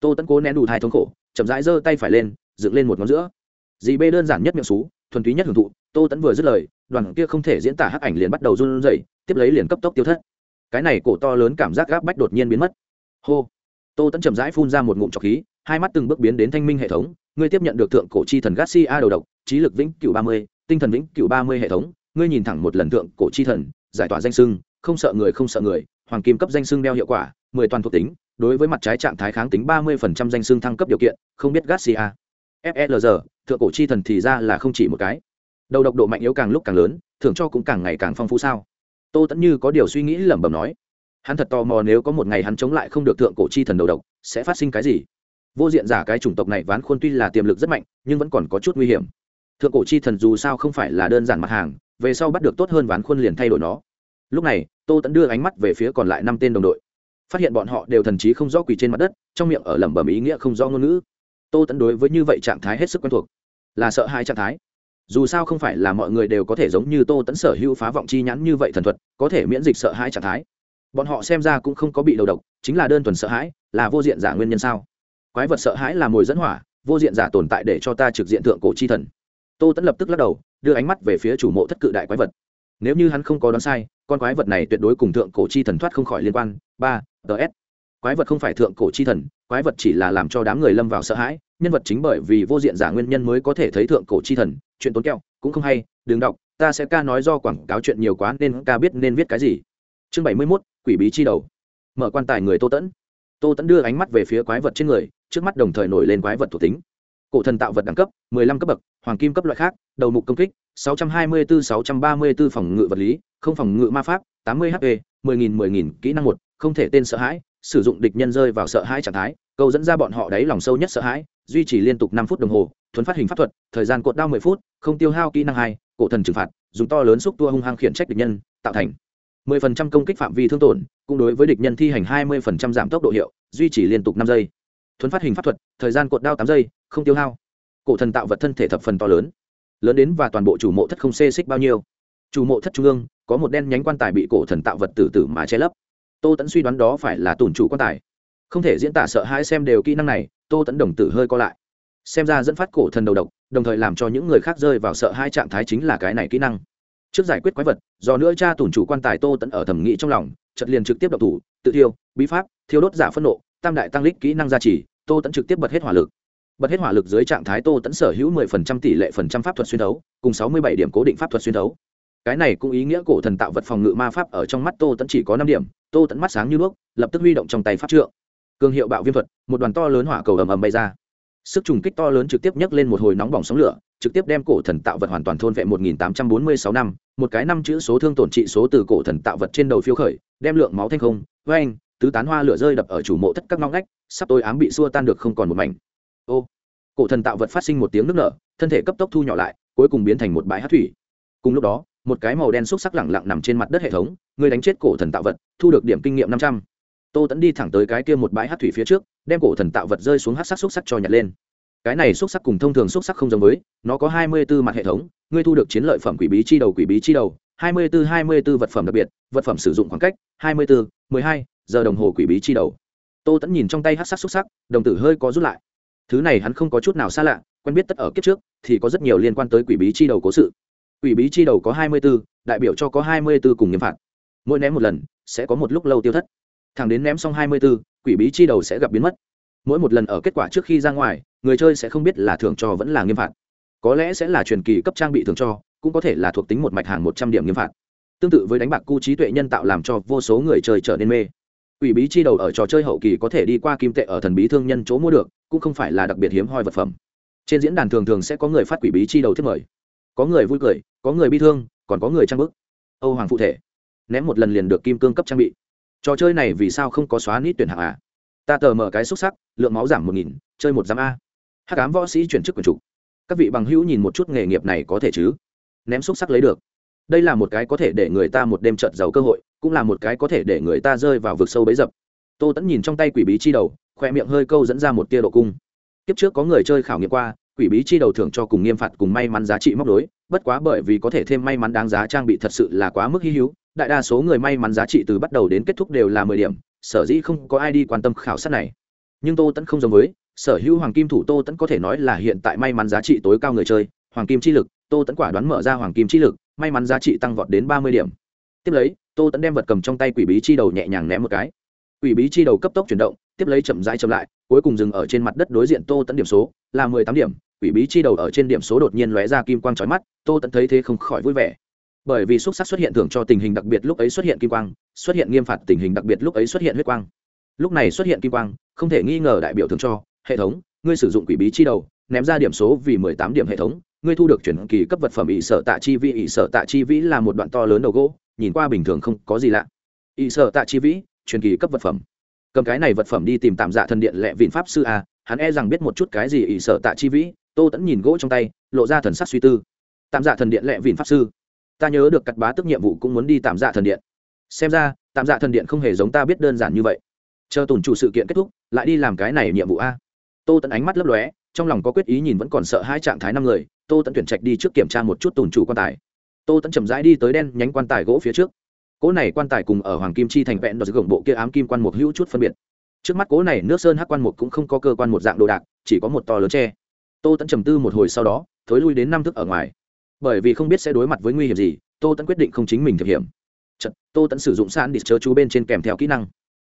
Tô tẫn cố nén đủ thai thống khổ, chậm rãi giơ tay phải lên, dựng lên một ngón giữa. Dì bê đơn giản nhất miệng xú, thuần túy nhất hưởng thụ, tô tẫn vừa dứt lời, đoàn kia không thể diễn tả hắc ảnh liền bắt đầu run rẩy, tiếp lấy liền cấp tốc tiêu thất. Cái này cổ to lớn cảm giác gáp bách đột nhiên biến mất. Hô. Tô tẫn chậm rãi phun ra một ngụm trọc khí, hai mắt từng bước biến đến thanh minh hệ thống. Ngươi tiếp nhận được thượng cổ chi thần garcia đầu độc, trí lực vĩnh cựu ba mươi, tinh thần vĩnh cựu ba mươi hệ thống ngươi nhìn thẳng một lần thượng cổ chi thần, giải tỏa danh sưng không sợ người không sợ người, hoàng kim cấp danh sưng đeo hiệu quả, mười toàn thuộc tính, đối với mặt trái trạng thái kháng tính ba mươi phần trăm danh sưng thăng cấp điều kiện, không biết garcia. FLR thượng cổ chi thần thì ra là không chỉ một cái. Đầu độc độ mạnh yếu càng lúc càng lớn, thưởng cho cũng càng ngày càng phong phú sao? Tô tẫn như có điều suy nghĩ lẩm bẩm nói. Hắn thật tò mò nếu có một ngày hắn chống lại không được thượng cổ chi thần đầu độc, sẽ phát sinh cái gì? Vô diện giả cái chủng tộc này ván khuôn tuy là tiềm lực rất mạnh, nhưng vẫn còn có chút nguy hiểm. Thượng cổ chi thần dù sao không phải là đơn giản mặt hàng về sau bắt được tốt hơn ván khuôn liền thay đổi nó. Lúc này, tô tẫn đưa ánh mắt về phía còn lại năm tên đồng đội. Phát hiện bọn họ đều thần trí không rõ quỳ trên mặt đất, trong miệng ở lẩm bẩm ý nghĩa không rõ ngôn ngữ. Tô tẫn đối với như vậy trạng thái hết sức quen thuộc. Là sợ hai trạng thái. Dù sao không phải là mọi người đều có thể giống như tô tẫn sở hữu phá vọng chi nhãn như vậy thần thuật, có thể miễn dịch sợ hãi trạng thái. Bọn họ xem ra cũng không có bị đầu độc, chính là đơn thuần sợ hãi, là vô diện giả nguyên nhân sao? Quái vật sợ hãi là mồi dẫn hỏa, vô diện giả tồn tại để cho ta trực diện thượng cổ chi thần. Tô tẫn lập tức lắc đầu đưa ánh mắt về phía chủ mộ thất cự đại quái vật. Nếu như hắn không có đoán sai, con quái vật này tuyệt đối cùng thượng cổ chi thần thoát không khỏi liên quan. Ba ts quái vật không phải thượng cổ chi thần, quái vật chỉ là làm cho đám người lâm vào sợ hãi. Nhân vật chính bởi vì vô diện giả nguyên nhân mới có thể thấy thượng cổ chi thần. Chuyện tốn keo cũng không hay, đừng đọc, ta sẽ ca nói do quảng cáo chuyện nhiều quá nên ca biết nên viết cái gì. Chương bảy mươi mốt, quỷ bí chi đầu. Mở quan tài người tô tẫn. Tô tẫn đưa ánh mắt về phía quái vật trên người, trước mắt đồng thời nổi lên quái vật thuộc tính cổ thần tạo vật đẳng cấp 15 cấp bậc, hoàng kim cấp loại khác, đầu mục công kích 624-634 phòng ngự vật lý, không phòng ngự ma pháp 80 hp 10.000 10.000 kỹ năng một, không thể tên sợ hãi, sử dụng địch nhân rơi vào sợ hãi trạng thái, câu dẫn ra bọn họ đáy lòng sâu nhất sợ hãi, duy trì liên tục năm phút đồng hồ, thuấn phát hình pháp thuật, thời gian cột đao 10 phút, không tiêu hao kỹ năng hai, cổ thần trừng phạt, dùng to lớn xúc tua hung hăng khiển trách địch nhân, tạo thành 10% công kích phạm vi thương tổn, cũng đối với địch nhân thi hành 20% giảm tốc độ hiệu, duy trì liên tục năm giây. Thuấn phát hình pháp thuật, thời gian cột đao tám giây không tiêu hao. Cổ thần tạo vật thân thể thập phần to lớn lớn đến và toàn bộ chủ mộ thất không xê xích bao nhiêu. Chủ mộ thất trung ương, có một đen nhánh quan tài bị cổ thần tạo vật tử tử mà che lấp. Tô tẫn suy đoán đó phải là tùn chủ quan tài. Không thể diễn tả sợ hãi xem đều kỹ năng này, tô tẫn đồng tử hơi co lại. Xem ra dẫn phát cổ thần đầu độc, đồng thời làm cho những người khác rơi vào sợ hai trạng thái chính là cái này kỹ năng. Trước giải quyết quái vật, do nữa cha tùn chủ quan tài tô tẫn ở thẩm nghĩ trong lòng chật liền trực tiếp độc thủ, tự thiêu, bí pháp, thiêu đốt giả phân nộ, tam đại tăng lích kỹ năng gia trì, tô tẫn trực tiếp bật hết hỏa lực bật hết hỏa lực dưới trạng thái tô tẫn sở hữu mười phần trăm tỷ lệ phần trăm pháp thuật xuyên đấu cùng sáu mươi bảy điểm cố định pháp thuật xuyên đấu cái này cũng ý nghĩa cổ thần tạo vật phòng ngự ma pháp ở trong mắt tô tẫn chỉ có năm điểm, tô tẫn mắt sáng như nước, lập tức huy động trong tay pháp trượng. Cường hiệu bạo viêm thuật, một đoàn to lớn hỏa cầu ầm ầm bay ra. Sức trùng kích to lớn trực tiếp nhấc lên một hồi nóng bỏng sóng lửa, trực tiếp đem cổ thần tạo vật hoàn toàn thôn vệ một nghìn tám trăm bốn mươi sáu năm. Một cái năm chữ số thương tổn trị số từ cổ thần tạo vật trên đầu phiêu khởi, đem lượng máu thanh không vang anh tứ tán hoa lửa rơi đập ở chủ mộ thất các ngõ ngách, sắp tôi ám bị xua tan được không còn một mảnh ô cổ thần tạo vật phát sinh một tiếng nước nở thân thể cấp tốc thu nhỏ lại cuối cùng biến thành một bãi hát thủy cùng lúc đó một cái màu đen xúc sắc lẳng lặng nằm trên mặt đất hệ thống người đánh chết cổ thần tạo vật thu được điểm kinh nghiệm năm trăm tô tẫn đi thẳng tới cái kia một bãi hát thủy phía trước đem cổ thần tạo vật rơi xuống hát sắc xúc sắc cho nhặt lên cái này xúc sắc cùng thông thường xúc sắc không giống với nó có hai mươi b ố mặt hệ thống ngươi thu được chiến lợi phẩm quỷ bí chi đầu quỷ bí chi đầu hai mươi b ố hai mươi b ố vật phẩm đặc biệt vật phẩm sử dụng khoảng cách hai mươi b ố mười hai giờ đồng hồ quỷ bí chi đầu tô tẫn nhìn trong tay hát sắc xúc sắc đồng tử hơi có rút lại thứ này hắn không có chút nào xa lạ, quen biết tất ở kiếp trước, thì có rất nhiều liên quan tới quỷ bí chi đầu cố sự. Quỷ bí chi đầu có hai mươi b ố đại biểu cho có hai mươi b ố cùng nghiêm phạt. Mỗi ném một lần, sẽ có một lúc lâu tiêu thất. Thẳng đến ném xong hai mươi b ố quỷ bí chi đầu sẽ gặp biến mất. Mỗi một lần ở kết quả trước khi ra ngoài, người chơi sẽ không biết là thưởng cho vẫn là nghiêm phạt. Có lẽ sẽ là truyền kỳ cấp trang bị thưởng cho, cũng có thể là thuộc tính một mạch hàng một trăm điểm nghiêm phạt. Tương tự với đánh bạc cu trí tuệ nhân tạo làm cho vô số người chơi trở nên mê quỷ bí chi đầu ở trò chơi hậu kỳ có thể đi qua kim tệ ở thần bí thương nhân chỗ mua được, cũng không phải là đặc biệt hiếm hoi vật phẩm. Trên diễn đàn thường thường sẽ có người phát quỷ bí chi đầu thiết mời. Có người vui cười, có người bi thương, còn có người trang bức. Âu hoàng phụ thể, ném một lần liền được kim cương cấp trang bị. Trò chơi này vì sao không có xóa nít tuyển hạng à ta tờ mở cái xúc sắc, lượng máu giảm một nghìn, chơi một giám a. Hắc ám võ sĩ chuyển chức quần trục các vị bằng hữu nhìn một chút nghề nghiệp này có thể chứ? Ném xúc sắc lấy được đây là một cái có thể để người ta một đêm trợt giàu cơ hội, cũng là một cái có thể để người ta rơi vào vực sâu bấy dập. Tô tẫn nhìn trong tay quỷ bí chi đầu khoe miệng hơi câu dẫn ra một tia độ cung. Kiếp trước có người chơi khảo nghiệm qua, quỷ bí chi đầu thưởng cho cùng nghiêm phạt cùng may mắn giá trị móc đối bất quá bởi vì có thể thêm may mắn đáng giá trang bị thật sự là quá mức hy hữu, đại đa số người may mắn giá trị từ bắt đầu đến kết thúc đều là mười điểm, sở dĩ không có ai đi quan tâm khảo sát này. Nhưng tô tẫn không giống với, sở hữu hoàng kim thủ tô tẫn có thể nói là hiện tại may mắn giá trị tối cao người chơi, hoàng kim chi lực, tô tẫn quả đoán mở ra hoàng kim chi lực may mắn giá trị tăng vọt đến ba mươi điểm. Tiếp lấy, tô tẫn đem vật cầm trong tay quỷ bí chi đầu nhẹ nhàng ném một cái. Quỷ bí chi đầu cấp tốc chuyển động, tiếp lấy chậm rãi chậm lại, cuối cùng dừng ở trên mặt đất đối diện tô tẫn điểm số, là mười tám điểm. Quỷ bí chi đầu ở trên điểm số đột nhiên lóe ra kim quang trói mắt, tô tẫn thấy thế không khỏi vui vẻ. Bởi vì xúc sắc xuất hiện thưởng cho tình hình đặc biệt lúc ấy xuất hiện kim quang, xuất hiện nghiêm phạt tình hình đặc biệt lúc ấy xuất hiện huyết quang. Lúc này xuất hiện kim quang, không thể nghi ngờ đại biểu thưởng cho, hệ thống, ngươi sử dụng quỷ bí chi đầu, ném ra điểm số vì mười tám điểm hệ thống ngươi thu được chuyển kỳ cấp vật phẩm ỵ sở tạ chi vĩ ỵ sở tạ chi vĩ là một đoạn to lớn đầu gỗ, nhìn qua bình thường không có gì lạ. Ỵ sở tạ chi vĩ truyền kỳ cấp vật phẩm. Cầm cái này vật phẩm đi tìm tạm dạ thần điện lệ vịn pháp sư a, hắn e rằng biết một chút cái gì ỵ sở tạ chi vĩ, tô tẫn nhìn gỗ trong tay, lộ ra thần sắc suy tư. Tạm dạ thần điện lệ vịn pháp sư. Ta nhớ được cặt bá tức nhiệm vụ cũng muốn đi tạm dạ thần điện. Xem ra, tạm dạ thần điện không hề giống ta biết đơn giản như vậy. Chờ tổn chủ sự kiện kết thúc, lại đi làm cái này nhiệm vụ a. Tô tẫn ánh mắt lấp lóe, trong lòng có quyết ý nhìn vẫn còn sợ hai trạng thái năm người tô tẫn tuyển trạch đi trước kiểm tra một chút tổn chủ quan tài. Tô tẫn chậm rãi đi tới đen nhánh quan tài gỗ phía trước. Cỗ này quan tài cùng ở hoàng kim chi thành vẹn đ gồng bộ kia ám kim quan một hữu chút phân biệt. Trước mắt cỗ này nước sơn hắc quan một cũng không có cơ quan một dạng đồ đạc chỉ có một to lớn tre. Tô tẫn trầm tư một hồi sau đó thối lui đến năm thức ở ngoài. Bởi vì không biết sẽ đối mặt với nguy hiểm gì tô tẫn quyết định không chính mình thực hiểm Chật, tô tẫn sử dụng sẵn đi chớ chú bên trên kèm theo kỹ năng.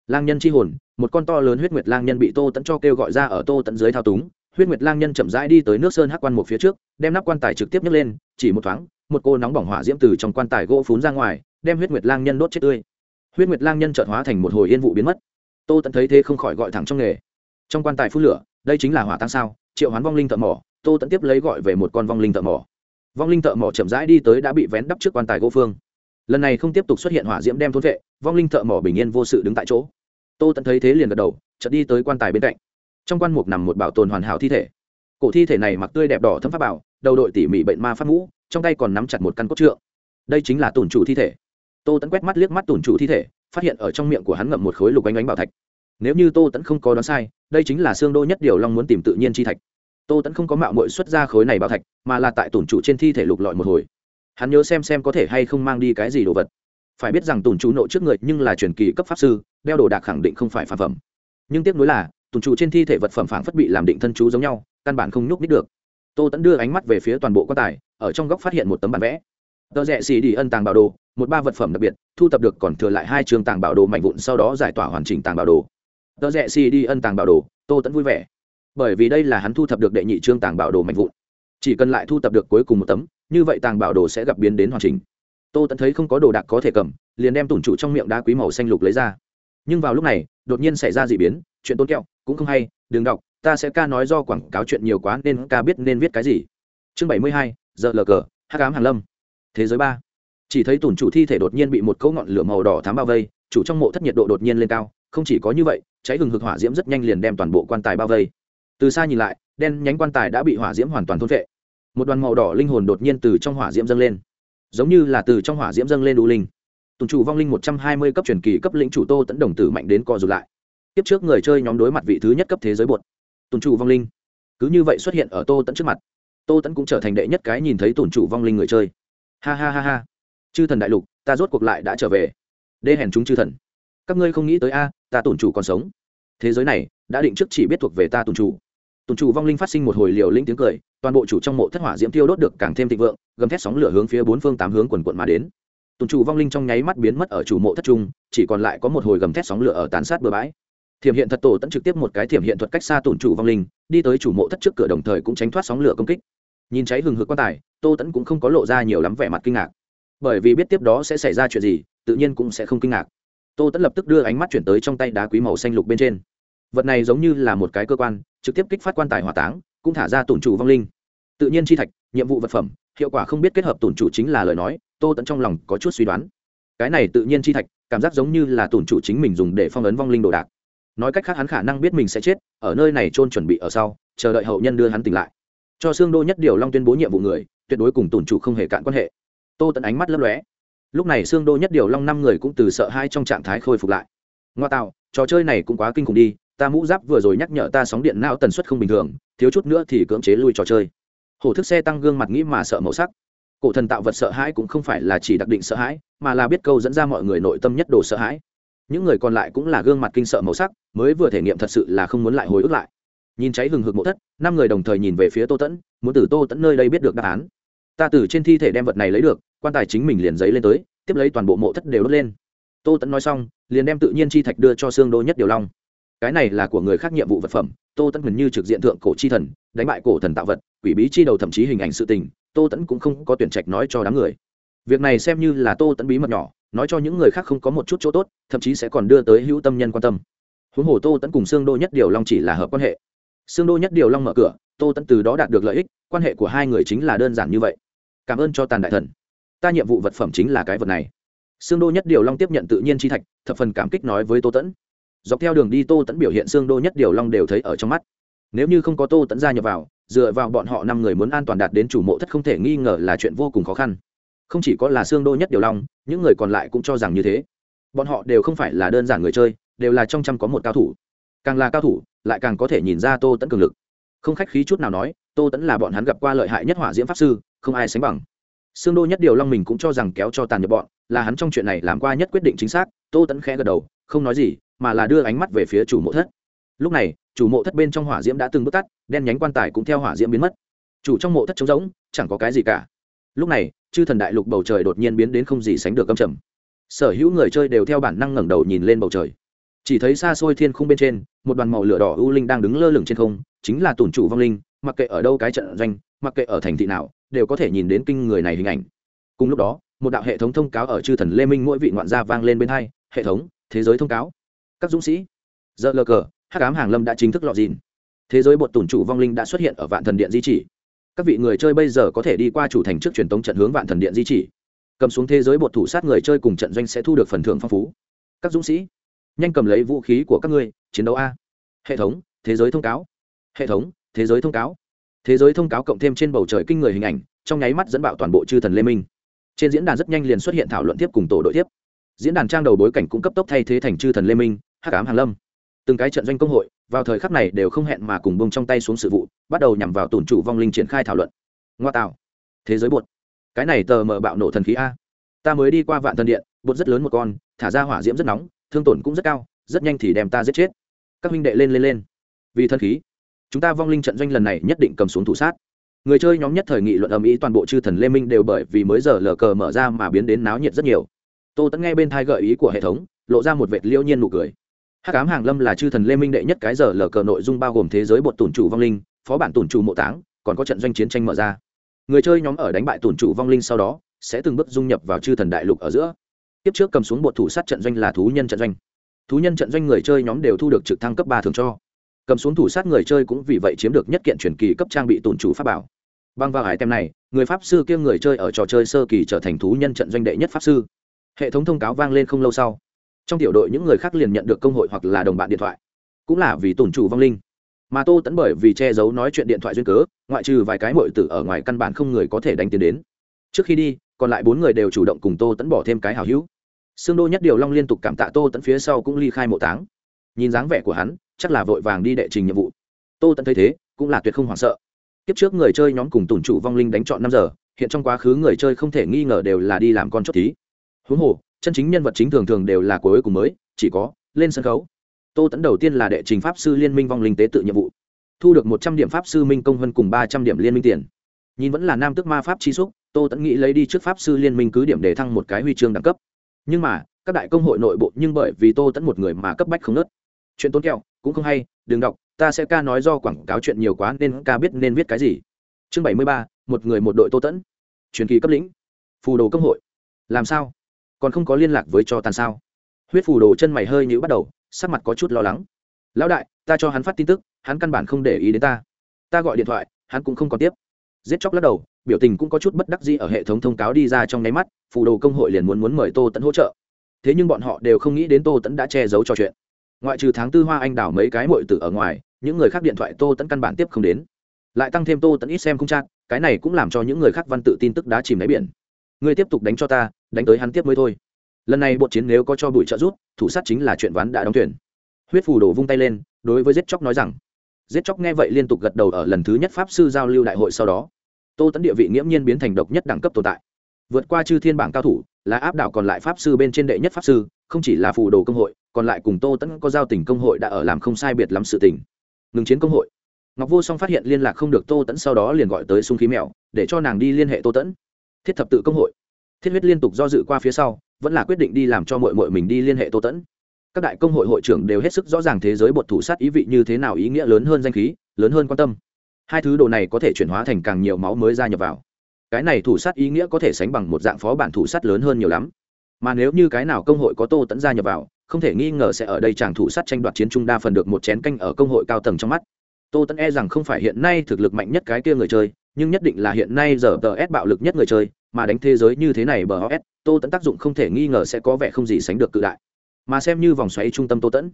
Lang nhân c h i hồn một con to lớn huyết nguyệt lang nhân bị tô tẫn cho kêu gọi ra ở tô tẫn dưới thao túng huyết nguyệt lang nhân chậm rãi đi tới nước sơn hắc quan một phía trước, đem nắp quan tài trực tiếp nhấc lên, chỉ một thoáng, một cô nóng bỏng hỏa diễm từ trong quan tài gỗ phún ra ngoài, đem huyết nguyệt lang nhân đốt chết tươi. Huyết nguyệt lang nhân trợt hóa thành một hồi yên vụ biến mất. Tô tẫn thấy thế không khỏi gọi thẳng trong nghề. Trong quan tài phun lửa, đây chính là hỏa tăng sao, triệu hoán vong linh thợ mỏ, tô tẫn tiếp lấy gọi về một con vong linh thợ mỏ. Vong linh thợ mỏ chậm rãi đi tới đã bị vén đắp trước quan tài gỗ phương. Lần này không tiếp tục xuất hiện hỏa diễm đem thôn vệ, vong linh thợ mỏ bình yên vô sự đứng tại chỗ. Tô tẫn thấy thế liền gật đầu, chợt đi tới quan tài bên cạnh trong quan mục nằm một bảo tồn hoàn hảo thi thể. Cổ thi thể này mặc tươi đẹp đỏ thấm pháp bảo, đầu đội tỉ mỉ bệnh ma pháp mũ trong tay còn nắm chặt một căn cốt trượng. Đây chính là tổn chủ thi thể. Tô tẫn quét mắt liếc mắt tổn chủ thi thể, phát hiện ở trong miệng của hắn ngậm một khối lục ánh ánh bảo thạch. Nếu như tô tẫn không có đoán sai, đây chính là xương đô nhất điều long muốn tìm tự nhiên chi thạch. Tô tẫn không có mạo mội xuất ra khối này bảo thạch, mà là tại tổn chủ trên thi thể lục lọi một hồi. Hắn nhớ xem xem có thể hay không mang đi cái gì đồ vật. Phải biết rằng tổn chủ nộ trước người nhưng là truyền kỳ cấp pháp sư, đeo đồ đạc khẳng định không phải phản phẩm. Nhưng tiếc nuối là tổn trụ trên thi thể vật phẩm phảng phất bị làm định thân chú giống nhau, căn bản không nhúc nít được. Tô tẫn đưa ánh mắt về phía toàn bộ quan tài, ở trong góc phát hiện một tấm bản vẽ. Tờ rẽ xì đi ân tàng bảo đồ, một ba vật phẩm đặc biệt, thu tập được còn thừa lại hai trường tàng bảo đồ mạnh vụn sau đó giải tỏa hoàn chỉnh tàng bảo đồ. Tờ rẽ xì đi ân tàng bảo đồ, tô tẫn vui vẻ. Bởi vì đây là hắn thu thập được đệ nhị trương tàng bảo đồ mạnh vụn. Chỉ cần lại thu thập được cuối cùng một tấm, như vậy tàng bảo đồ sẽ gặp biến đến hoàn chỉnh. Tô tẫn thấy không có đồ đạc có thể cầm, liền đem tủn trụ trong miệng đá quý màu xanh lục lấy ra. Nhưng vào lúc này, đột nhiên xảy ra d ị biến, chuyện tôn kẹo cũng không hay, đừng đọc, ta sẽ ca nói do quảng cáo chuyện nhiều quá nên ca biết nên viết cái gì. Chương bảy mươi hai, giờ lờ cờ, hát cám hàn lâm. Thế giới ba. Chỉ thấy tủn chủ thi thể đột nhiên bị một cấu ngọn lửa màu đỏ thám bao vây, chủ trong mộ thất nhiệt độ đột nhiên lên cao, không chỉ có như vậy, cháy hừng hực hỏa diễm rất nhanh liền đem toàn bộ quan tài bao vây. Từ xa nhìn lại, đen nhánh quan tài đã bị hỏa diễm hoàn toàn thôn vệ một đoàn màu đỏ linh hồn đột nhiên từ trong hỏa diễm dâng lên. Giống như là từ trong hỏa diễm dâng lên đủ linh. Tùn chủ vong linh một trăm hai mươi cấp truyền kỳ cấp lĩnh chủ tô tấn đồng tử mạnh đến co rụt lại tiếp trước người chơi nhóm đối mặt vị thứ nhất cấp thế giới bột. Tùn chủ vong linh. Cứ như vậy xuất hiện ở tô tẫn trước mặt. Tô tẫn cũng trở thành đệ nhất cái nhìn thấy tùn chủ vong linh người chơi. Ha ha ha ha. Chư thần đại lục, ta rốt cuộc lại đã trở về. Đê hèn chúng chư thần. Các ngươi không nghĩ tới a, ta tùn chủ còn sống. Thế giới này, đã định trước chỉ biết thuộc về ta tùn chủ tùn chủ vong linh phát sinh một hồi liều linh tiếng cười, toàn bộ chủ trong mộ thất hỏa diễm tiêu đốt được càng thêm thịnh vượng, gầm thét sóng lửa hướng phía bốn phương tám hướng quần quận mà đến. Tùn chủ vong linh trong nháy mắt biến mất ở chủ mộ thất trung, chỉ còn lại có một hồi gầm thét sóng lửa ở tán sát bừa bãi thiểm hiện thật tổ tẫn trực tiếp một cái thiểm hiện thuật cách xa tổn chủ vong linh, đi tới chủ mộ thất trước cửa đồng thời cũng tránh thoát sóng lửa công kích. Nhìn cháy hừng hực quan tài, tô tẫn cũng không có lộ ra nhiều lắm vẻ mặt kinh ngạc. Bởi vì biết tiếp đó sẽ xảy ra chuyện gì, tự nhiên cũng sẽ không kinh ngạc. Tô tẫn lập tức đưa ánh mắt chuyển tới trong tay đá quý màu xanh lục bên trên. Vật này giống như là một cái cơ quan, trực tiếp kích phát quan tài hỏa táng, cũng thả ra tổn chủ vong linh. Tự nhiên chi thạch, nhiệm vụ vật phẩm, hiệu quả không biết kết hợp tổn chủ chính là lời nói, tô tẫn trong lòng có chút suy đoán. Cái này tự nhiên chi thạch, cảm giác giống như là tổn chủ chính mình dùng để phong ấn vong linh đồ đạc nói cách khác hắn khả năng biết mình sẽ chết, ở nơi này trôn chuẩn bị ở sau, chờ đợi hậu nhân đưa hắn tỉnh lại. Cho xương đô nhất điều long tuyên bố nhiệm vụ người, tuyệt đối cùng tổn chủ không hề cạn quan hệ. Tô tận ánh mắt lấp lóe. Lúc này xương đô nhất điều long năm người cũng từ sợ hai trong trạng thái khôi phục lại. Ngoa tạo, trò chơi này cũng quá kinh khủng đi, ta mũ giáp vừa rồi nhắc nhở ta sóng điện não tần suất không bình thường, thiếu chút nữa thì cưỡng chế lui trò chơi. Hổ thức xe tăng gương mặt nghĩ mà sợ màu sắc. Cổ thần tạo vật sợ hãi cũng không phải là chỉ đặc định sợ hãi, mà là biết câu dẫn ra mọi người nội tâm nhất đồ sợ hãi những người còn lại cũng là gương mặt kinh sợ màu sắc, mới vừa thể nghiệm thật sự là không muốn lại hồi ức lại. Nhìn cháy hừng hực mộ thất, năm người đồng thời nhìn về phía tô tẫn, muốn từ tô tẫn nơi đây biết được đáp án. Ta từ trên thi thể đem vật này lấy được, quan tài chính mình liền giấy lên tới, tiếp lấy toàn bộ mộ thất đều đốt lên. Tô tẫn nói xong, liền đem tự nhiên chi thạch đưa cho xương đô nhất điều long. Cái này là của người khác nhiệm vụ vật phẩm, tô tẫn gần như trực diện thượng cổ chi thần, đánh bại cổ thần tạo vật, quỷ bí chi đầu thậm chí hình ảnh sự tình, tô tẫn cũng không có tuyển trạch nói cho đám người. Việc này xem như là tô tẫn bí mật nhỏ nói cho những người khác không có một chút chỗ tốt, thậm chí sẽ còn đưa tới hữu tâm nhân quan tâm. Huống hồ tô tẫn cùng xương đô nhất điều long chỉ là hợp quan hệ. Xương đô nhất điều long mở cửa, tô tẫn từ đó đạt được lợi ích, quan hệ của hai người chính là đơn giản như vậy. Cảm ơn cho tàn đại thần. Ta nhiệm vụ vật phẩm chính là cái vật này. Xương đô nhất điều long tiếp nhận tự nhiên chi thạch, thập phần cảm kích nói với tô tẫn dọc theo đường đi tô tẫn biểu hiện xương đô nhất điều long đều thấy ở trong mắt. Nếu như không có tô tẫn gia nhập vào, dựa vào bọn họ năm người muốn an toàn đạt đến chủ mộ thất không thể nghi ngờ là chuyện vô cùng khó khăn không chỉ có là xương đô nhất điều long những người còn lại cũng cho rằng như thế bọn họ đều không phải là đơn giản người chơi đều là trong trăm có một cao thủ càng là cao thủ lại càng có thể nhìn ra tô tẫn cường lực không khách khí chút nào nói tô tẫn là bọn hắn gặp qua lợi hại nhất hỏa diễm pháp sư không ai sánh bằng xương Đô nhất điều Long mình cũng cho rằng kéo cho tàn nhập bọn, là hắn trong chuyện này làm qua nhất quyết định chính xác, Tô Tấn khẽ gật đầu, không nói gì, mà là đưa ánh mắt về phía chủ mộ thất. Lúc này, chủ mộ thất bên trong hỏa diễm đã từng bước tắt, đen nhánh quan tài cũng theo hỏa diễm biến mất. Chủ trong mộ thất trống rỗng, chẳng có cái gì cả. Lúc này, chư thần đại lục bầu trời đột nhiên biến đến không gì sánh được âm trầm. Sở hữu người chơi đều theo bản năng ngẩng đầu nhìn lên bầu trời. Chỉ thấy xa xôi thiên khung bên trên, một đoàn màu lửa đỏ u linh đang đứng lơ lửng trên không, chính là tổn chủ vong linh, mặc kệ ở đâu cái trận doanh, mặc kệ ở thành thị nào, đều có thể nhìn đến kinh người này hình ảnh cùng lúc đó một đạo hệ thống thông cáo ở chư thần lê minh mỗi vị ngoạn gia vang lên bên hai hệ thống thế giới thông cáo các dũng sĩ giờ lờ cờ hát cám hàng lâm đã chính thức lọt dìn thế giới bột tủn chủ vong linh đã xuất hiện ở vạn thần điện di chỉ các vị người chơi bây giờ có thể đi qua chủ thành trước truyền tống trận hướng vạn thần điện di chỉ. Cầm xuống thế giới bột thủ sát người chơi cùng trận doanh sẽ thu được phần thưởng phong phú. Các dũng sĩ, nhanh cầm lấy vũ khí của các ngươi, chiến đấu a. Hệ thống, thế giới thông cáo. Hệ thống, thế giới thông cáo. Thế giới thông cáo cộng thêm trên bầu trời kinh người hình ảnh, trong nháy mắt dẫn bạo toàn bộ chư thần lê minh. Trên diễn đàn rất nhanh liền xuất hiện thảo luận tiếp cùng tổ đội tiếp. Diễn đàn trang đầu bối cảnh cũng cấp tốc thay thế thành chư thần lê minh, hắc ám hàn lâm. Từng cái trận doanh công hội vào thời khắc này đều không hẹn mà cùng bông trong tay xuống sự vụ, bắt đầu nhằm vào tổn chủ vong linh triển khai thảo luận. Ngoa tạo. Thế giới bột cái này tờ mở bạo nổ thần khí a. Ta mới đi qua vạn thần điện bột rất lớn một con, thả ra hỏa diễm rất nóng, thương tổn cũng rất cao, rất nhanh thì đem ta giết chết. Các huynh đệ lên lên lên. Vì thần khí, chúng ta vong linh trận doanh lần này nhất định cầm xuống thủ sát. Người chơi nhóm nhất thời nghị luận âm ý toàn bộ chư thần lê minh đều bởi vì mới giờ lờ cờ mở ra mà biến đến náo nhiệt rất nhiều. Tô tẫn nghe bên thai gợi ý của hệ thống, lộ ra một vệt liêu nhiên nụ cười hắc ám hàng lâm là chư thần lê minh đệ nhất cái giờ lờ cờ nội dung bao gồm thế giới bột tủn chủ vong linh, phó bản tủn chủ mộ táng, còn có trận doanh chiến tranh mở ra. Người chơi nhóm ở đánh bại tủn chủ vong linh sau đó, sẽ từng bước dung nhập vào chư thần đại lục ở giữa. Tiếp trước cầm xuống bột thủ sát trận doanh là thú nhân trận doanh. Thú nhân trận doanh người chơi nhóm đều thu được trực thăng cấp ba thường cho. Cầm xuống thủ sát người chơi cũng vì vậy chiếm được nhất kiện truyền kỳ cấp trang bị tổn chủ pháp bảo. Băng vào hải tem này, người pháp sư kiêm người chơi ở trò chơi sơ kỳ trở thành thú nhân trận doanh đệ nhất pháp sư. Hệ thống thông cáo vang lên không lâu sau trong tiểu đội những người khác liền nhận được công hội hoặc là đồng bạn điện thoại. Cũng là vì tổn chủ vong linh. Mà tô tẫn bởi vì che giấu nói chuyện điện thoại duyên cớ, ngoại trừ vài cái mội tử ở ngoài căn bản không người có thể đánh tiến đến. Trước khi đi, còn lại bốn người đều chủ động cùng tô tẫn bỏ thêm cái hào hữu. Xương đô nhất điều long liên tục cảm tạ tô tẫn phía sau cũng ly khai mộ táng. Nhìn dáng vẻ của hắn, chắc là vội vàng đi đệ trình nhiệm vụ. Tô tẫn thấy thế, cũng là tuyệt không hoảng sợ. Kiếp trước người chơi nhóm cùng tủn chủ vong linh đánh chọn năm giờ, hiện trong quá khứ người chơi không thể nghi ngờ đều là đi làm con chốt thí. Huống hồ chân chính nhân vật chính thường thường đều là cuối cùng mới, chỉ có lên sân khấu. Tô tẫn đầu tiên là đệ trình pháp sư liên minh vong linh tế tự nhiệm vụ. Thu được một trăm điểm pháp sư minh công hơn cùng ba trăm điểm liên minh tiền. Nhìn vẫn là nam tước ma pháp chi xúc, tô tẫn nghĩ lấy đi trước pháp sư liên minh cứ điểm để thăng một cái huy chương đẳng cấp. Nhưng mà, các đại công hội nội bộ nhưng bởi vì tô tẫn một người mà cấp bách không nớt. Chuyện tốn kẹo, cũng không hay, đừng đọc, ta sẽ ca nói do quảng cáo chuyện nhiều quá nên ca biết nên viết cái gì. Chương bảy mươi ba, một người một đội tô tẫn truyền kỳ cấp lĩnh. Phù đồ công hội. Làm sao? Còn không có liên lạc với cho tàn sao? Huyết phù đồ chân mày hơi nhữ bắt đầu, sắc mặt có chút lo lắng. Lão đại, ta cho hắn phát tin tức, hắn căn bản không để ý đến ta. Ta gọi điện thoại, hắn cũng không còn tiếp. Giết chóc lắc đầu, biểu tình cũng có chút bất đắc dĩ ở hệ thống thông cáo đi ra trong nháy mắt, phù đồ công hội liền muốn muốn mời tô tẫn hỗ trợ. Thế nhưng bọn họ đều không nghĩ đến tô tẫn đã che giấu trò chuyện. Ngoại trừ tháng tư hoa anh đảo mấy cái mội tử ở ngoài, những người khác điện thoại tô tẫn căn bản tiếp không đến. Lại tăng thêm tô tẫn ít xem không chat, cái này cũng làm cho những người khác văn tự tin tức đá chìm đáy biển. Ngươi tiếp tục đánh cho ta đánh tới hắn tiếp mới thôi. Lần này bộ chiến nếu có cho bụi trợ rút thủ sát chính là chuyện ván đã đóng thuyền. huyết phù đổ vung tay lên, đối với giết chóc nói rằng, giết chóc nghe vậy liên tục gật đầu ở lần thứ nhất pháp sư giao lưu đại hội sau đó. Tô tấn địa vị nghiễm nhiên biến thành độc nhất đẳng cấp tồn tại. Vượt qua chư thiên bảng cao thủ, là áp đảo còn lại pháp sư bên trên đệ nhất pháp sư, không chỉ là phù đồ công hội, còn lại cùng tô tẫn có giao tình công hội đã ở làm không sai biệt lắm sự tình. Ngừng chiến công hội. Ngọc vô song phát hiện liên lạc không được tô tẫn sau đó liền gọi tới sung khí mèo, để cho nàng đi liên hệ tô tẫn thiết thập tự công hội thiết huyết liên tục do dự qua phía sau, vẫn là quyết định đi làm cho mội mội mình đi liên hệ tô tẫn. Các đại công hội hội trưởng đều hết sức rõ ràng thế giới bột thủ sát ý vị như thế nào ý nghĩa lớn hơn danh khí, lớn hơn quan tâm. Hai thứ đồ này có thể chuyển hóa thành càng nhiều máu mới gia nhập vào. Cái này thủ sát ý nghĩa có thể sánh bằng một dạng phó bản thủ sát lớn hơn nhiều lắm. Mà nếu như cái nào công hội có tô tẫn gia nhập vào, không thể nghi ngờ sẽ ở đây chàng thủ sát tranh đoạt chiến trung đa phần được một chén canh ở công hội cao tầng trong mắt. Tô tẫn e rằng không phải hiện nay thực lực mạnh nhất cái kia người chơi, nhưng nhất định là hiện nay giờ tờ s bạo lực nhất người chơi mà đánh thế giới như thế này bờ os tô tẫn tác dụng không thể nghi ngờ sẽ có vẻ không gì sánh được cự đại. Mà xem như vòng xoáy trung tâm tô tẫn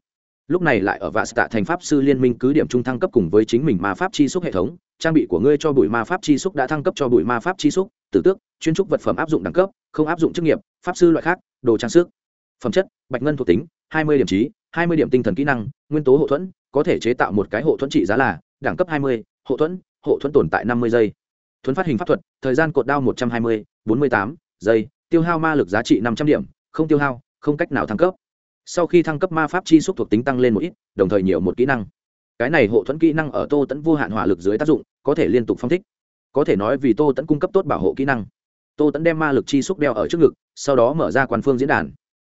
lúc này lại ở vạ tạ thành pháp sư liên minh cứ điểm trung thăng cấp cùng với chính mình ma pháp chi xúc hệ thống, trang bị của ngươi cho bụi ma pháp chi xúc đã thăng cấp cho bụi ma pháp chi xúc, tử tước, chuyên trúc vật phẩm áp dụng đẳng cấp, không áp dụng chức nghiệp, pháp sư loại khác, đồ trang sức, phẩm chất, bạch ngân thuộc tính, hai mươi điểm trí, hai mươi điểm tinh thần kỹ năng, nguyên tố hậu thuẫn, có thể chế tạo một cái hộ thuẫn trị giá là đẳng cấp hai mươi, hộ thuẫn hộ thuẫn tồn tại năm mươi giây. Thuấn phát hình pháp thuật, thời gian cột đao một trăm hai mươi, bốn mươi tám giây, tiêu hao ma lực giá trị năm trăm điểm, không tiêu hao, không cách nào thăng cấp. Sau khi thăng cấp ma pháp chi xúc thuộc tính tăng lên một ít, đồng thời nhiều một kỹ năng. Cái này hộ thuẫn kỹ năng ở tô tẫn vô hạn hỏa lực dưới tác dụng, có thể liên tục phong thích. Có thể nói vì tô tẫn cung cấp tốt bảo hộ kỹ năng. Tô tẫn đem ma lực chi xúc đeo ở trước ngực, sau đó mở ra quan phương diễn đàn.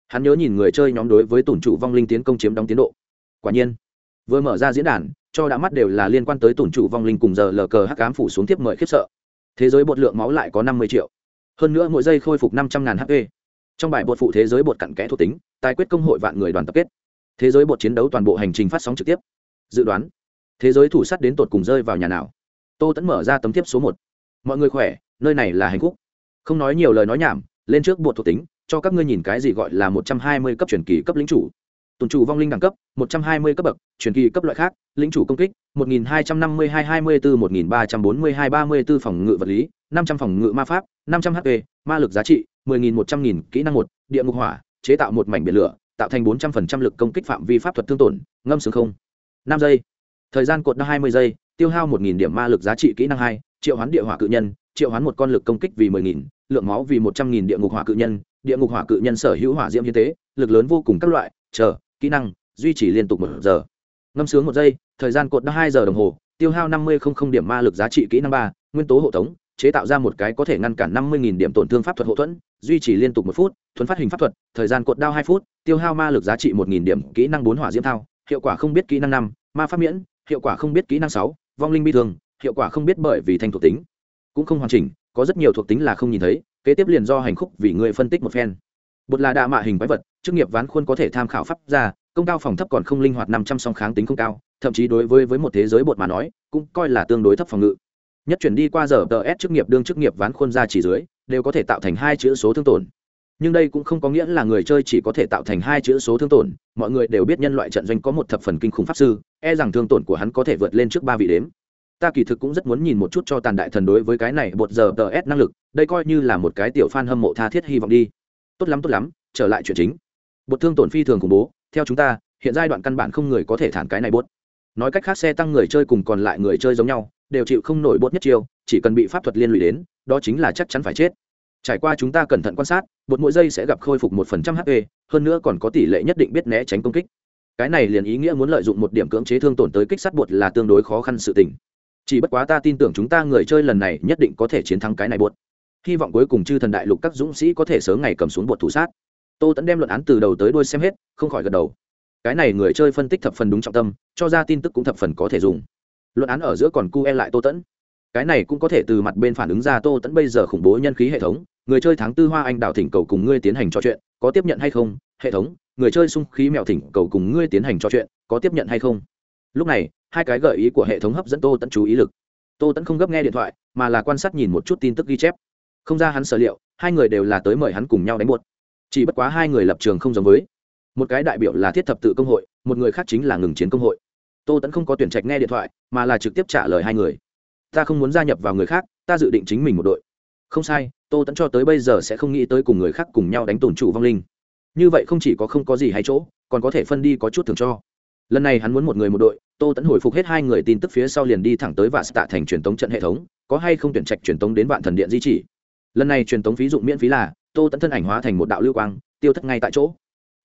Hắn nhớ nhìn người chơi nhóm đối với tổn trụ vong linh tiến công chiếm đóng tiến độ. Quả nhiên, vừa mở ra diễn đàn cho đã mắt đều là liên quan tới tổn trụ vong linh cùng giờ lờ cờ hắc cám phủ xuống tiếp mời khiếp sợ. Thế giới bột lượng máu lại có năm mươi triệu. Hơn nữa mỗi giây khôi phục năm trăm ngàn hp trong bài bột phụ thế giới bột cặn kẽ thuộc tính tài quyết công hội vạn người đoàn tập kết. Thế giới bột chiến đấu toàn bộ hành trình phát sóng trực tiếp. Dự đoán, thế giới thủ sắt đến tột cùng rơi vào nhà nào? Tô tẫn mở ra tấm tiếp số một. Mọi người khỏe, nơi này là hành khúc không nói nhiều lời nói nhảm, lên trước bột thuộc tính, cho các ngươi nhìn cái gì gọi là một trăm hai mươi cấp truyền kỳ cấp lính chủ tồn chủ vong linh đẳng cấp, một trăm hai mươi cấp bậc, truyền kỳ cấp loại khác, lĩnh chủ công kích, một nghìn hai trăm năm mươi hai hai mươi bốn một nghìn ba trăm bốn mươi hai ba mươi bốn phòng ngự vật lý, năm trăm phòng ngự ma pháp, năm trăm hp ma lực giá trị, mười nghìn một trăm nghìn kỹ năng một, địa ngục hỏa, chế tạo một mảnh biển lửa, tạo thành bốn trăm phần trăm lực công kích phạm vi pháp thuật thương tổn, ngâm sướng không. Năm giây. Thời gian cột hai mươi giây, tiêu hao một nghìn điểm ma lực giá trị kỹ năng hai, triệu hoán địa hỏa cự nhân, triệu hoán một con lực công kích vì mười nghìn, lượng máu vì một trăm nghìn địa ngục hỏa cự nhân, địa ngục hỏa cự nhân sở hữu hỏa diễm hiến tế, lực lớn vô cùng các loại chờ kỹ năng duy trì liên tục một giờ. Ngâm sướng một giây thời gian cột hai giờ đồng hồ tiêu hao năm mươi không không điểm ma lực giá trị kỹ năng ba nguyên tố hộ tống chế tạo ra một cái có thể ngăn cản năm mươi điểm tổn thương pháp thuật hậu thuẫn duy trì liên tục một phút thuấn phát hình pháp thuật thời gian cột đao hai phút tiêu hao ma lực giá trị một điểm kỹ năng bốn hỏa diễm thao hiệu quả không biết kỹ năng năm ma pháp miễn hiệu quả không biết kỹ năng sáu vong linh bi thường, hiệu quả không biết bởi vì thành thuộc tính. Cũng không hoàn chỉnh có rất nhiều thuộc tính là không nhìn thấy kế tiếp liền do hành khúc vì người phân tích một phen bột là đạ mạ hình quái vật, chức nghiệp ván khuôn có thể tham khảo pháp ra công cao phòng thấp còn không linh hoạt năm trăm song kháng tính không cao, thậm chí đối với với một thế giới bột mà nói, cũng coi là tương đối thấp phòng ngự. Nhất chuyển đi qua giờ tờ s chức nghiệp đương chức nghiệp ván khuôn ra chỉ dưới, đều có thể tạo thành hai chữ số thương tổn. Nhưng đây cũng không có nghĩa là người chơi chỉ có thể tạo thành hai chữ số thương tổn, mọi người đều biết nhân loại trận doanh có một thập phần kinh khủng pháp sư e rằng thương tổn của hắn có thể vượt lên trước ba vị đếm. Ta kỳ thực cũng rất muốn nhìn một chút cho tàn đại thần đối với cái này bột giờ tờ s năng lực, đây coi như là một cái tiểu f a n hâm mộ tha thiết hy vọng đi tốt lắm tốt lắm, trở lại chuyện chính. Bột thương tổn phi thường khủng bố, theo chúng ta, hiện giai đoạn căn bản không người có thể thản cái này bốt nói cách khác, xe tăng người chơi cùng còn lại người chơi giống nhau, đều chịu không nổi bốt nhất chiêu, chỉ cần bị pháp thuật liên lụy đến, đó chính là chắc chắn phải chết. Trải qua chúng ta cẩn thận quan sát, bột mỗi giây sẽ gặp khôi phục một phần trăm hp hơn nữa còn có tỷ lệ nhất định biết né tránh công kích. Cái này liền ý nghĩa muốn lợi dụng một điểm cưỡng chế thương tổn tới kích sát bột là tương đối khó khăn sự tình. Chỉ bất quá ta tin tưởng chúng ta người chơi lần này nhất định có thể chiến thắng cái này bột hy vọng cuối cùng chư thần đại lục các dũng sĩ có thể sớm ngày cầm xuống bột thủ sát. Tô tẫn đem luận án từ đầu tới đuôi xem hết, không khỏi gật đầu. Cái này người chơi phân tích thập phần đúng trọng tâm, cho ra tin tức cũng thập phần có thể dùng. Luận án ở giữa còn cu e lại tô tẫn cái này cũng có thể từ mặt bên phản ứng ra tô tẫn bây giờ khủng bố nhân khí hệ thống. Người chơi tháng tư hoa anh đào thỉnh cầu cùng ngươi tiến hành trò chuyện, có tiếp nhận hay không? Hệ thống, người chơi sung khí mèo thỉnh cầu cùng ngươi tiến hành trò chuyện, có tiếp nhận hay không? Lúc này, hai cái gợi ý của hệ thống hấp dẫn tô tẫn chú ý lực. Tô tẫn không gấp nghe điện thoại, mà là quan sát nhìn một chút tin tức ghi chép không ra hắn sở liệu, hai người đều là tới mời hắn cùng nhau đánh buột. Chỉ bất quá hai người lập trường không giống với. Một cái đại biểu là thiết thập tự công hội, một người khác chính là ngừng chiến công hội. Tô tẫn không có tuyển trạch nghe điện thoại, mà là trực tiếp trả lời hai người. Ta không muốn gia nhập vào người khác, ta dự định chính mình một đội. Không sai, tô tẫn cho tới bây giờ sẽ không nghĩ tới cùng người khác cùng nhau đánh tổn chủ vong linh. Như vậy không chỉ có không có gì hay chỗ, còn có thể phân đi có chút thường cho. Lần này hắn muốn một người một đội, tô tẫn hồi phục hết hai người tin tức phía sau liền đi thẳng tới vạn tạ thành truyền tống trận hệ thống, có hay không tuyển trạch truyền tống đến vạn thần điện di chỉ lần này truyền tống phí dụng miễn phí là, tô tẫn thân ảnh hóa thành một đạo lưu quang, tiêu thất ngay tại chỗ.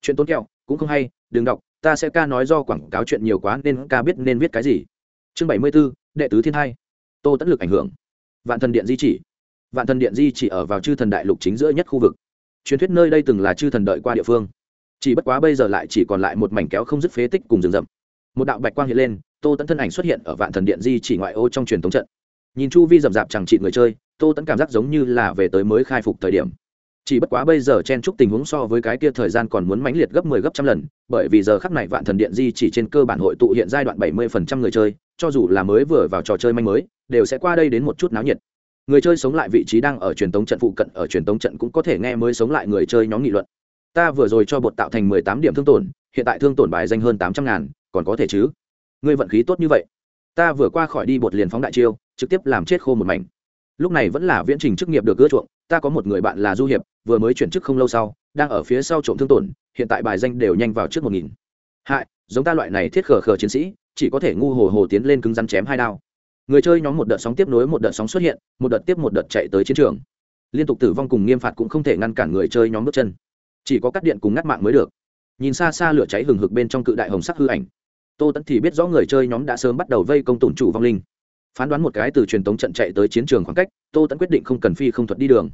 Chuyện tốn kẹo, cũng không hay, đừng đọc, ta sẽ ca nói do quảng cáo chuyện nhiều quá nên ca biết nên viết cái gì. Chương bảy mươi b ố đệ tứ thiên hai. Tô tẫn lực ảnh hưởng. Vạn thần điện di chỉ. Vạn thần điện di chỉ ở vào chư thần đại lục chính giữa nhất khu vực. Truyền thuyết nơi đây từng là chư thần đợi qua địa phương. Chỉ bất quá bây giờ lại chỉ còn lại một mảnh kéo không dứt phế tích cùng rừng rậm. Một đạo bạch quang hiện lên, tô tẫn thân ảnh xuất hiện ở vạn thần điện di chỉ ngoại ô trong truyền thống trận nhìn chu vi rậm rạp chẳng trị người chơi, tô tẫn cảm giác giống như là về tới mới khai phục thời điểm. Chỉ bất quá bây giờ chen chúc tình huống so với cái kia thời gian còn muốn mãnh liệt gấp 10 gấp trăm lần, bởi vì giờ khắc này vạn thần điện di chỉ trên cơ bản hội tụ hiện giai đoạn 70% người chơi, cho dù là mới vừa vào trò chơi manh mới, đều sẽ qua đây đến một chút náo nhiệt. Người chơi sống lại vị trí đang ở truyền tống trận phụ cận, ở truyền tống trận cũng có thể nghe mới sống lại người chơi nhóm nghị luận. Ta vừa rồi cho bột tạo thành 18 điểm thương tổn, hiện tại thương tổn bài danh hơn 800 ngàn, còn có thể chứ? Ngươi vận khí tốt như vậy. Ta vừa qua khỏi đi bột liền phóng đại chiêu trực tiếp làm chết khô một mảnh. Lúc này vẫn là viễn trình chức nghiệp được ưa chuộng, ta có một người bạn là du hiệp, vừa mới chuyển chức không lâu sau, đang ở phía sau trộm thương tổn, hiện tại bài danh đều nhanh vào trước một nghìn. Hại, giống ta loại này thiết khờ khờ chiến sĩ, chỉ có thể ngu hồ hồ tiến lên cứng rắn chém hai đao. Người chơi nhóm một đợt sóng tiếp nối một đợt sóng xuất hiện, một đợt tiếp một đợt chạy tới chiến trường. Liên tục tử vong cùng nghiêm phạt cũng không thể ngăn cản người chơi nhóm bước chân. Chỉ có cắt điện cùng ngắt mạng mới được. Nhìn xa xa lửa cháy hừng hực bên trong cự đại hồng sắc hư ảnh, tô tẫn thì biết rõ người chơi nhóm đã sớm bắt đầu vây công tổn chủ vong linh phán đoán một cái từ truyền tống trận chạy tới chiến trường khoảng cách, tô tẫn quyết định không cần phi không thuật đi đường.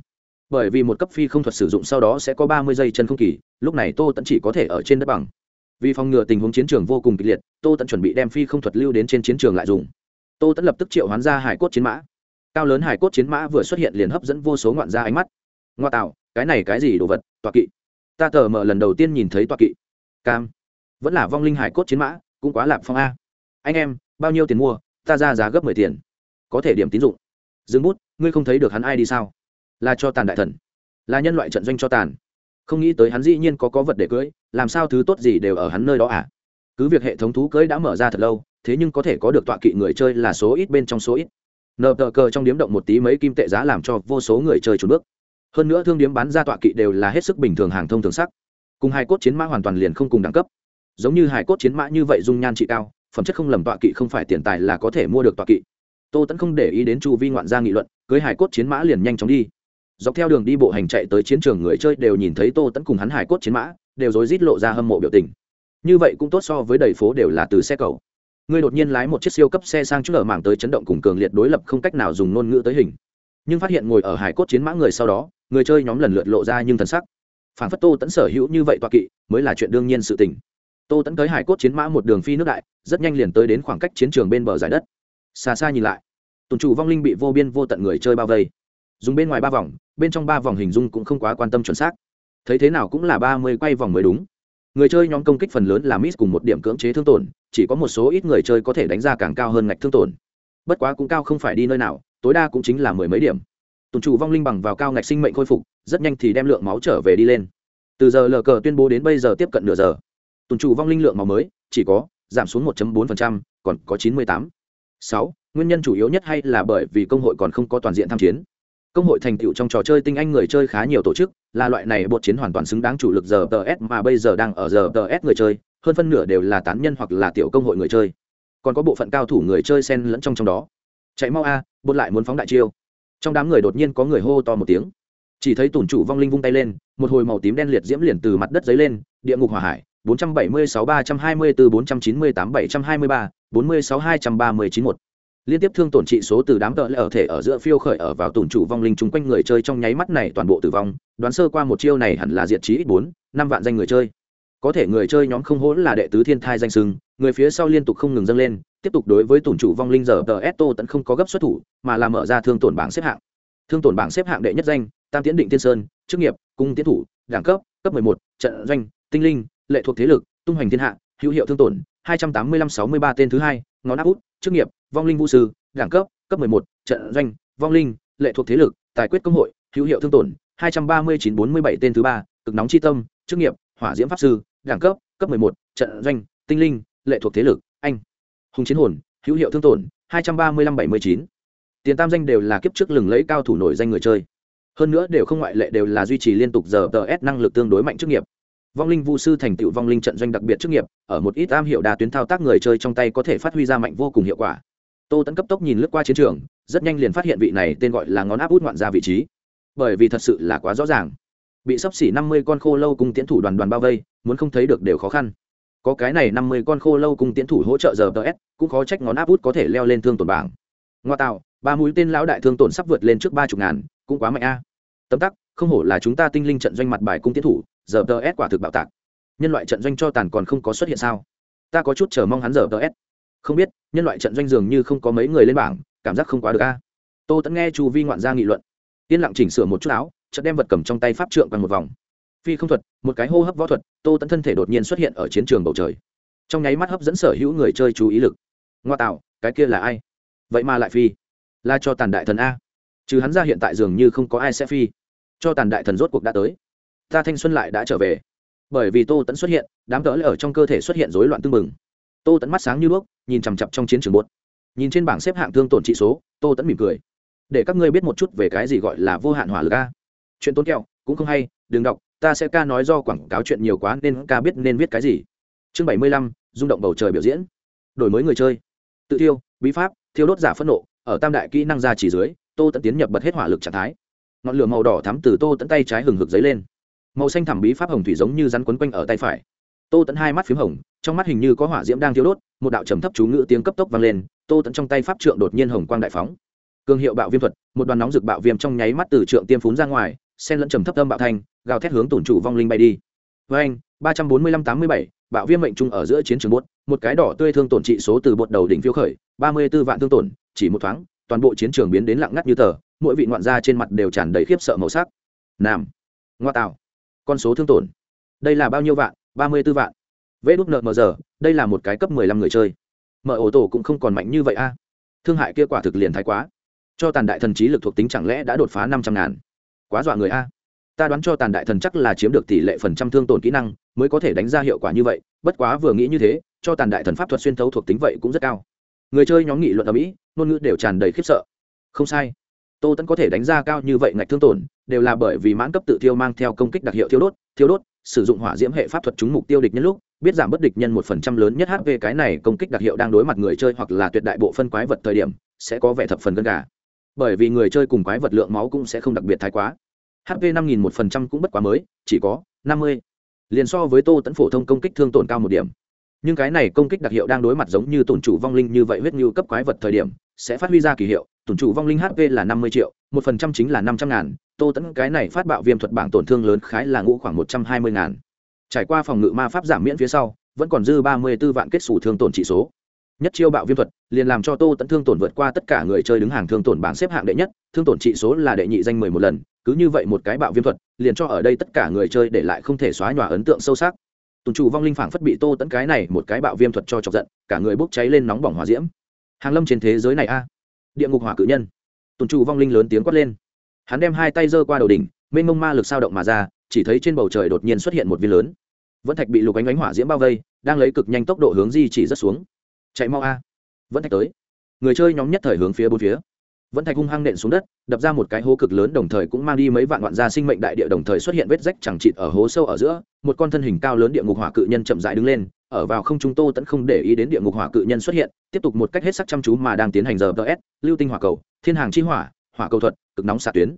Bởi vì một cấp phi không thuật sử dụng sau đó sẽ có ba mươi giây chân không kỳ, lúc này tô tẫn chỉ có thể ở trên đất bằng. Vì phòng ngừa tình huống chiến trường vô cùng kịch liệt, tô tẫn chuẩn bị đem phi không thuật lưu đến trên chiến trường lại dùng. Tô tẫn lập tức triệu hoán ra hải cốt chiến mã. Cao lớn hải cốt chiến mã vừa xuất hiện liền hấp dẫn vô số ngoạn gia ánh mắt. Ngoa tạo, cái này cái gì đồ vật, tọa kỵ. Ta tờ mờ lần đầu tiên nhìn thấy tọa kỵ. Cam. Vẫn là vong linh hải cốt chiến mã, cũng quá lạp phong a. Anh em, bao nhiêu tiền mua? Ta ra giá gấp mười tiền. Có thể điểm tín dụng. Dừng bút, ngươi không thấy được hắn ai đi sao? Là cho tàn đại thần. Là nhân loại trận doanh cho tàn. Không nghĩ tới hắn dĩ nhiên có có vật để cưới, làm sao thứ tốt gì đều ở hắn nơi đó à? Cứ việc hệ thống thú cưới đã mở ra thật lâu, thế nhưng có thể có được tọa kỵ người chơi là số ít bên trong số ít. Nợ tờ cờ trong điếm động một tí mấy kim tệ giá làm cho vô số người chơi trốn bước. Hơn nữa thương điếm bán ra tọa kỵ đều là hết sức bình thường hàng thông thường sắc. Cùng hai cốt chiến mã hoàn toàn liền không cùng đẳng cấp. Giống như hải cốt chiến mã như vậy dung nhan trị cao phẩm chất không lầm tọa kỵ không phải tiền tài là có thể mua được tọa kỵ. Tô tẫn không để ý đến chu vi ngoạn gia nghị luận, cưới hải cốt chiến mã liền nhanh chóng đi. Dọc theo đường đi bộ hành chạy tới chiến trường người chơi đều nhìn thấy tô tẫn cùng hắn hải cốt chiến mã, đều rối rít lộ ra hâm mộ biểu tình. Như vậy cũng tốt so với đầy phố đều là từ xe cầu. Ngươi đột nhiên lái một chiếc siêu cấp xe sang chút ở mảng tới chấn động cùng cường liệt đối lập không cách nào dùng ngôn ngữ tới hình. Nhưng phát hiện ngồi ở hải cốt chiến mã người sau đó, người chơi nhóm lần lượt lộ ra nhưng thần sắc. Phản phất tô tẫn sở hữu như vậy toa kỵ, mới là chuyện đương nhiên sự tình tô tẫn tới hải cốt chiến mã một đường phi nước đại, rất nhanh liền tới đến khoảng cách chiến trường bên bờ giải đất. Xa xa nhìn lại, tùng chủ vong linh bị vô biên vô tận người chơi bao vây. Dùng bên ngoài ba vòng, bên trong ba vòng hình dung cũng không quá quan tâm chuẩn xác. Thấy thế nào cũng là ba mươi quay vòng mới đúng. Người chơi nhóm công kích phần lớn là miss cùng một điểm cưỡng chế thương tổn, chỉ có một số ít người chơi có thể đánh ra càng cao hơn ngạch thương tổn. Bất quá cũng cao không phải đi nơi nào, tối đa cũng chính là mười mấy điểm. Tùng chủ vong linh bằng vào cao ngạch sinh mệnh khôi phục, rất nhanh thì đem lượng máu trở về đi lên. Từ giờ lờ cờ tuyên bố đến bây giờ tiếp cận nửa giờ tùn chủ vong linh lượng màu mới chỉ có giảm xuống 1.4%, còn có 98. 6. Nguyên nhân chủ yếu nhất hay là bởi vì công hội còn không có toàn diện tham chiến. công hội thành tựu trong trò chơi tinh anh người chơi khá nhiều tổ chức là loại này bột chiến hoàn toàn xứng đáng chủ lực giờ TS s mà bây giờ đang ở giờ TS s người chơi hơn phân nửa đều là tán nhân hoặc là tiểu công hội người chơi còn có bộ phận cao thủ người chơi sen lẫn trong trong đó chạy mau a bột lại muốn phóng đại chiêu trong đám người đột nhiên có người hô to một tiếng chỉ thấy tủn chủ vong linh vung tay lên một hồi màu tím đen liệt diễm liền từ mặt đất dấy lên địa ngục hỏa hải 476 324 498 723 46 239 liên tiếp thương tổn trị số từ đám tợ lệ ở thể ở giữa phiêu khởi ở vào tổn chủ vong linh chung quanh người chơi trong nháy mắt này toàn bộ tử vong đoán sơ qua một chiêu này hẳn là diệt trí ít bốn năm vạn danh người chơi. Có thể người chơi nhóm không hỗn là đệ tứ thiên thai danh sưng người phía sau liên tục không ngừng dâng lên tiếp tục đối với tổn chủ vong linh giờ tờ tận không có gấp xuất thủ mà là mở ra thương tổn bảng xếp hạng. Thương tổn bảng xếp hạng đệ nhất danh tam tiến định tiên sơn chức nghiệp cung tiến thủ đẳng cấp cấp 11, trận doanh tinh linh lệ thuộc thế lực tung hoành thiên hạ hữu hiệu thương tổn 285-63 tên thứ hai ngón áp út chức nghiệp vong linh vũ sư đẳng cấp cấp 11, trận doanh vong linh lệ thuộc thế lực tài quyết công hội hữu hiệu thương tổn 239-47 tên thứ ba cực nóng chi tâm chức nghiệp hỏa diễm pháp sư đẳng cấp cấp 11, trận doanh tinh linh lệ thuộc thế lực anh hùng chiến hồn hữu hiệu thương tổn 235-79. tiền tam danh đều là kiếp trước lừng lẫy cao thủ nổi danh người chơi hơn nữa đều không ngoại lệ đều là duy trì liên tục giờ tờ s năng lực tương đối mạnh chức nghiệp vong linh vũ sư thành tựu vong linh trận doanh đặc biệt chức nghiệp, ở một ít am hiệu đa tuyến thao tác người chơi trong tay có thể phát huy ra mạnh vô cùng hiệu quả. Tô tẫn cấp tốc nhìn lướt qua chiến trường, rất nhanh liền phát hiện vị này tên gọi là ngón áp út ngoạn ra vị trí. Bởi vì thật sự là quá rõ ràng. Bị sắp xỉ năm mươi con khô lâu cùng tiến thủ đoàn đoàn bao vây, muốn không thấy được đều khó khăn. Có cái này năm mươi con khô lâu cùng tiến thủ hỗ trợ giờ ts cũng khó trách ngón áp út có thể leo lên thương tổn bảng. Ngoa tạo, ba mũi tên lão đại thương tổn sắp vượt lên trước ba chục ngàn, cũng quá mạnh a. Tấm tắc, không hổ là chúng ta tinh linh trận doanh mặt bài cung tiến thủ giờ tờ s quả thực bạo tạc. Nhân loại trận doanh cho tàn còn không có xuất hiện sao? Ta có chút chờ mong hắn giờ tờ s. Không biết, nhân loại trận doanh dường như không có mấy người lên bảng, cảm giác không quá được a. Tô tẫn nghe chu vi ngoạn gia nghị luận. Yên lặng chỉnh sửa một chút áo, chợt đem vật cầm trong tay pháp trượng bằng một vòng. Phi không thuật, một cái hô hấp võ thuật, tô tẫn thân thể đột nhiên xuất hiện ở chiến trường bầu trời. Trong nháy mắt hấp dẫn sở hữu người chơi chú ý lực. Ngoa tạo, cái kia là ai? Vậy mà lại phi. Là cho tàn đại thần a. Chứ hắn ra hiện tại dường như không có ai sẽ phi. Cho tàn đại thần rốt cuộc đã tới ta thanh xuân lại đã trở về. Bởi vì tô tẫn xuất hiện, đám cỡ ở trong cơ thể xuất hiện rối loạn tưng bừng. Tô tẫn mắt sáng như đuốc, nhìn chằm chặp trong chiến trường bột nhìn trên bảng xếp hạng thương tổn trị số, tô tẫn mỉm cười. Để các ngươi biết một chút về cái gì gọi là vô hạn hỏa lực a. Chuyện tốn kẹo, cũng không hay, đừng đọc, ta sẽ ca nói do quảng cáo chuyện nhiều quá nên ca biết nên viết cái gì. Chương bảy mươi lăm, rung động bầu trời biểu diễn. Đổi mới người chơi. Tự thiêu, bí pháp, thiêu đốt giả phẫn nộ, ở tam đại kỹ năng ra chỉ dưới, tô tẫn tiến nhập bật hết hỏa lực trạng thái. Ngọn lửa màu đỏ thắm từ tô tẫn tay trái hừng hực dấy lên màu xanh thẳm bí pháp hồng thủy giống như rắn quấn quanh ở tay phải. Tô tẫn hai mắt p h í m hồng, trong mắt hình như có hỏa diễm đang thiêu đốt, một đạo trầm thấp chú ngữ tiếng cấp tốc vang lên, tô tẫn trong tay pháp trượng đột nhiên hồng quang đại phóng. Cương hiệu bạo viêm thuật, một đoàn nóng rực bạo viêm trong nháy mắt từ trượng tiêm phún ra ngoài sen lẫn trầm thấp âm bạo thanh, gào thét hướng tổn chủ vong linh bay đi. Với anh, ba trăm bốn mươi lăm tám mươi bảy, bạo viêm mệnh trung ở giữa chiến trường bốt một cái đỏ tươi thương tổn trị số từ bột đầu đỉnh phiêu khởi, ba mươi b ố vạn thương tổn, chỉ một thoáng, toàn bộ chiến trường biến đến lặng ngắt như tờ, mỗi vị ngoạn gia trên mặt đều tràn đầy khiếp sợ màu sắc. Nam. Ngoa tạo con số thương tổn. Đây là bao nhiêu vạn? Ba mươi b ố vạn. Vê đúc nợ mờ giờ, đây là một cái cấp mười lăm người chơi. Mở ổ tổ cũng không còn mạnh như vậy a. Thương hại kia quả thực liền thái quá. Cho tàn đại thần trí lực thuộc tính chẳng lẽ đã đột phá năm trăm ngàn? Quá dọa người a. Ta đoán cho tàn đại thần chắc là chiếm được tỷ lệ phần trăm thương tổn kỹ năng, mới có thể đánh ra hiệu quả như vậy, bất quá vừa nghĩ như thế, cho tàn đại thần pháp thuật xuyên thấu thuộc tính vậy cũng rất cao. Người chơi nhóm nghị luận ở mỹ, ngôn ngữ đều tràn đầy khiếp sợ. Không sai tô tẫn có thể đánh ra cao như vậy ngạch thương tổn, đều là bởi vì mãn cấp tự thiêu mang theo công kích đặc hiệu thiêu đốt thiêu đốt, sử dụng hỏa diễm hệ pháp thuật trúng mục tiêu địch nhân lúc, biết giảm bất địch nhân một phần trăm lớn nhất hp cái này công kích đặc hiệu đang đối mặt người chơi hoặc là tuyệt đại bộ phân quái vật thời điểm, sẽ có vẻ thập phần gân gà. Bởi vì người chơi cùng quái vật lượng máu cũng sẽ không đặc biệt thái quá. Hp năm nghìn một phần trăm cũng bất quá mới, chỉ có năm mươi. Liền so với tô tẫn phổ thông công kích thương tổn cao một điểm. Nhưng cái này công kích đặc hiệu đang đối mặt giống như tổn chủ vong linh như vậy huyết như cấp quái vật thời điểm, sẽ phát huy ra kỳ hiệu tổn chủ vong linh hp là năm mươi triệu, một phần trăm chính là năm trăm ngàn, tô tẫn cái này phát bạo viêm thuật bảng tổn thương lớn khái là ngũ khoảng một trăm hai mươi ngàn. Trải qua phòng ngự ma pháp giảm miễn phía sau, vẫn còn dư ba mươi b ố vạn kết xù thương tổn trị số. Nhất chiêu bạo viêm thuật, liền làm cho tô tẫn thương tổn vượt qua tất cả người chơi đứng hàng thương tổn bảng xếp hạng đệ nhất, thương tổn trị số là đệ nhị danh mười một lần, cứ như vậy một cái bạo viêm thuật, liền cho ở đây tất cả người chơi để lại không thể xóa nhòa ấn tượng sâu sắc. Tùn chủ vong linh phảng phất bị tô tẫn cái này một cái bạo viêm thuật cho chọc giận, cả người bốc cháy lên nóng bỏng hòa diễm. Hàng lâm trên thế giới này a địa ngục hỏa cự nhân. Tùn chủ vong linh lớn tiếng quát lên. Hắn đem hai tay giơ qua đầu đỉnh, mênh mông ma lực sao động mà ra, chỉ thấy trên bầu trời đột nhiên xuất hiện một viên lớn. Vẫn thạch bị lục ánh ánh hỏa diễm bao vây, đang lấy cực nhanh tốc độ hướng di chỉ rất xuống. Chạy mau a. Vẫn thạch tới. Người chơi nhóm nhất thời hướng phía bốn phía. Vẫn thạch hung hăng nện xuống đất, đập ra một cái hố cực lớn đồng thời cũng mang đi mấy vạn vạn gia sinh mệnh đại địa đồng thời xuất hiện vết rách chẳng chịt ở hố sâu ở giữa, một con thân hình cao lớn địa ngục hỏa cự nhân chậm rãi đứng lên ở vào không trung tô tẫn không để ý đến địa ngục hỏa cự nhân xuất hiện, tiếp tục một cách hết sắc chăm chú mà đang tiến hành giờ ts lưu tinh hỏa cầu, thiên hàng chi hỏa hỏa cầu thuật, cực nóng xạ tuyến.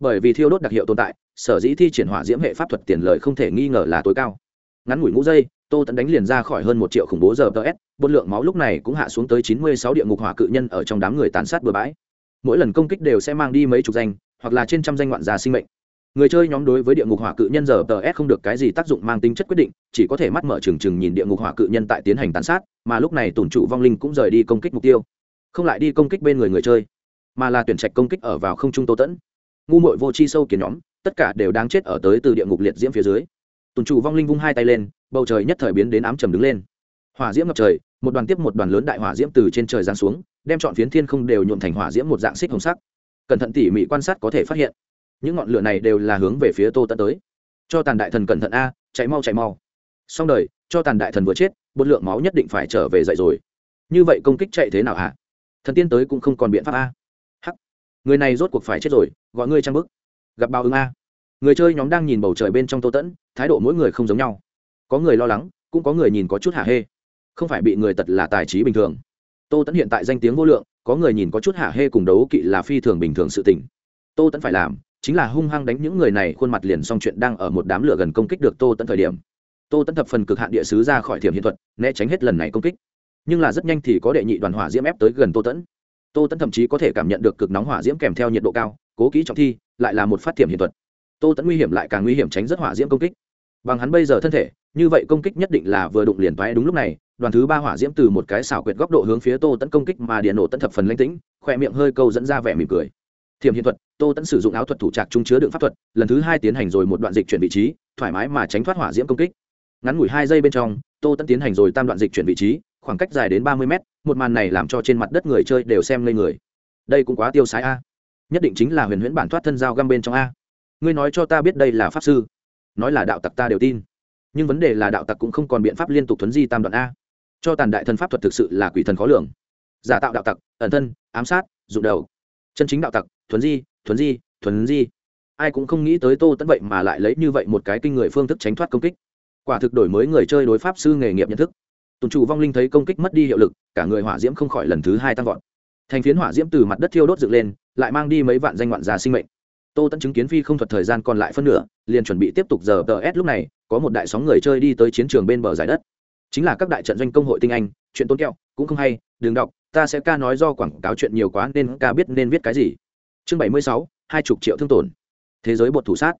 Bởi vì thiêu đốt đặc hiệu tồn tại, sở dĩ thi triển hỏa diễm hệ pháp thuật tiền lợi không thể nghi ngờ là tối cao. Ngắn ngủi ngũ giây, tô tẫn đánh liền ra khỏi hơn một triệu khủng bố giờ ts bột lượng máu lúc này cũng hạ xuống tới chín mươi sáu địa ngục hỏa cự nhân ở trong đám người tàn sát bừa bãi. Mỗi lần công kích đều sẽ mang đi mấy chục danh, hoặc là trên trăm danh ngoạn gia sinh mệnh người chơi nhóm đối với địa ngục hỏa cự nhân giờ tờ s không được cái gì tác dụng mang tính chất quyết định, chỉ có thể mắt mở trừng trừng nhìn địa ngục hỏa cự nhân tại tiến hành tàn sát, mà lúc này tổn trụ vong linh cũng rời đi công kích mục tiêu. Không lại đi công kích bên người người chơi, mà là tuyển trạch công kích ở vào không trung tô tẫn. Ngu mội vô chi sâu kiến nhóm, tất cả đều đang chết ở tới từ địa ngục liệt diễm phía dưới. Tổn trụ vong linh vung hai tay lên, bầu trời nhất thời biến đến ám trầm đứng lên. Hỏa diễm ngập trời, một đoàn tiếp một đoàn lớn đại hỏa diễm từ trên trời giáng xuống, đem chọn phiến thiên không đều nhuộm thành hỏa diễm một dạng xích hồng sắc. Cẩn thận tỉ mỉ quan sát có thể phát hiện những ngọn lửa này đều là hướng về phía tô tẫn tới. Cho tàn đại thần cẩn thận a, chạy mau chạy mau. Xong đời, cho tàn đại thần vừa chết, bột lượng máu nhất định phải trở về dậy rồi. Như vậy công kích chạy thế nào hả? Thần tiên tới cũng không còn biện pháp a. Hắc. Người này rốt cuộc phải chết rồi, gọi ngươi trang bức. Gặp bao ứng a. Người chơi nhóm đang nhìn bầu trời bên trong tô tẫn thái độ mỗi người không giống nhau. Có người lo lắng, cũng có người nhìn có chút hả hê. Không phải bị người tật là tài trí bình thường. Tô tẫn hiện tại danh tiếng vô lượng, có người nhìn có chút hạ hê cùng đấu kỵ là phi thường bình thường sự tình. Tô tẫn phải làm chính là hung hăng đánh những người này, khuôn mặt liền xong chuyện đang ở một đám lửa gần công kích được tô tẫn thời điểm. Tô tẫn thập phần cực hạn địa sứ ra khỏi thiểm hiện thuật, né tránh hết lần này công kích. Nhưng là rất nhanh thì có đệ nhị đoàn hỏa diễm ép tới gần tô tẫn tô tẫn thậm chí có thể cảm nhận được cực nóng hỏa diễm kèm theo nhiệt độ cao, cố kỹ trọng thi, lại là một phát thiểm hiện thuật. Tô tẫn nguy hiểm lại càng nguy hiểm tránh rất hỏa diễm công kích. Bằng hắn bây giờ thân thể, như vậy công kích nhất định là vừa đụng liền toái. Đúng lúc này, đoàn thứ ba hỏa diễm từ một cái xảo quyệt góc độ hướng phía tô tẫn công kích mà điện nổ tận thập phần lãnh tĩnh, khoe miệng hơi câu dẫn ra vẻ mỉm cười thiềm hiện thuật, tô tẫn sử dụng áo thuật thủ trạc trung chứa đựng pháp thuật, lần thứ hai tiến hành rồi một đoạn dịch chuyển vị trí, thoải mái mà tránh thoát hỏa diễm công kích. Ngắn ngủi hai giây bên trong, tô tẫn tiến hành rồi tam đoạn dịch chuyển vị trí, khoảng cách dài đến ba mươi mét, một màn này làm cho trên mặt đất người chơi đều xem lên người. Đây cũng quá tiêu sái a. Nhất định chính là huyền huyễn bản thoát thân giao găm bên trong a. Ngươi nói cho ta biết đây là pháp sư. Nói là đạo tặc ta đều tin. Nhưng vấn đề là đạo tặc cũng không còn biện pháp liên tục thuấn di tam đoạn a. Cho tàn đại thần pháp thuật thực sự là quỷ thần khó lường. Giả tạo đạo tặc, ẩn thân, ám sát, dụng đầu. Chân chính đạo tặc thuấn di thuấn di thuấn di. Ai cũng không nghĩ tới tô tẫn vậy mà lại lấy như vậy một cái kinh người phương thức tránh thoát công kích. Quả thực đổi mới người chơi đối pháp sư nghề nghiệp nhận thức. Tùng chủ vong linh thấy công kích mất đi hiệu lực, cả người hỏa diễm không khỏi lần thứ hai tăng vọt. Thành phiến hỏa diễm từ mặt đất thiêu đốt dựng lên, lại mang đi mấy vạn danh ngoạn già sinh mệnh. Tô tẫn chứng kiến phi không thuật thời gian còn lại phân nửa, liền chuẩn bị tiếp tục giờ tờ s lúc này, có một đại sóng người chơi đi tới chiến trường bên bờ giải đất. Chính là các đại trận doanh công hội tinh anh, chuyện tốn kẹo, cũng không hay, đừng đọc, ta sẽ ca nói do quảng cáo chuyện nhiều quá nên ca biết nên viết cái gì chương bảy mươi sáu, hai chục triệu thương tổn. Thế giới bột thủ sát.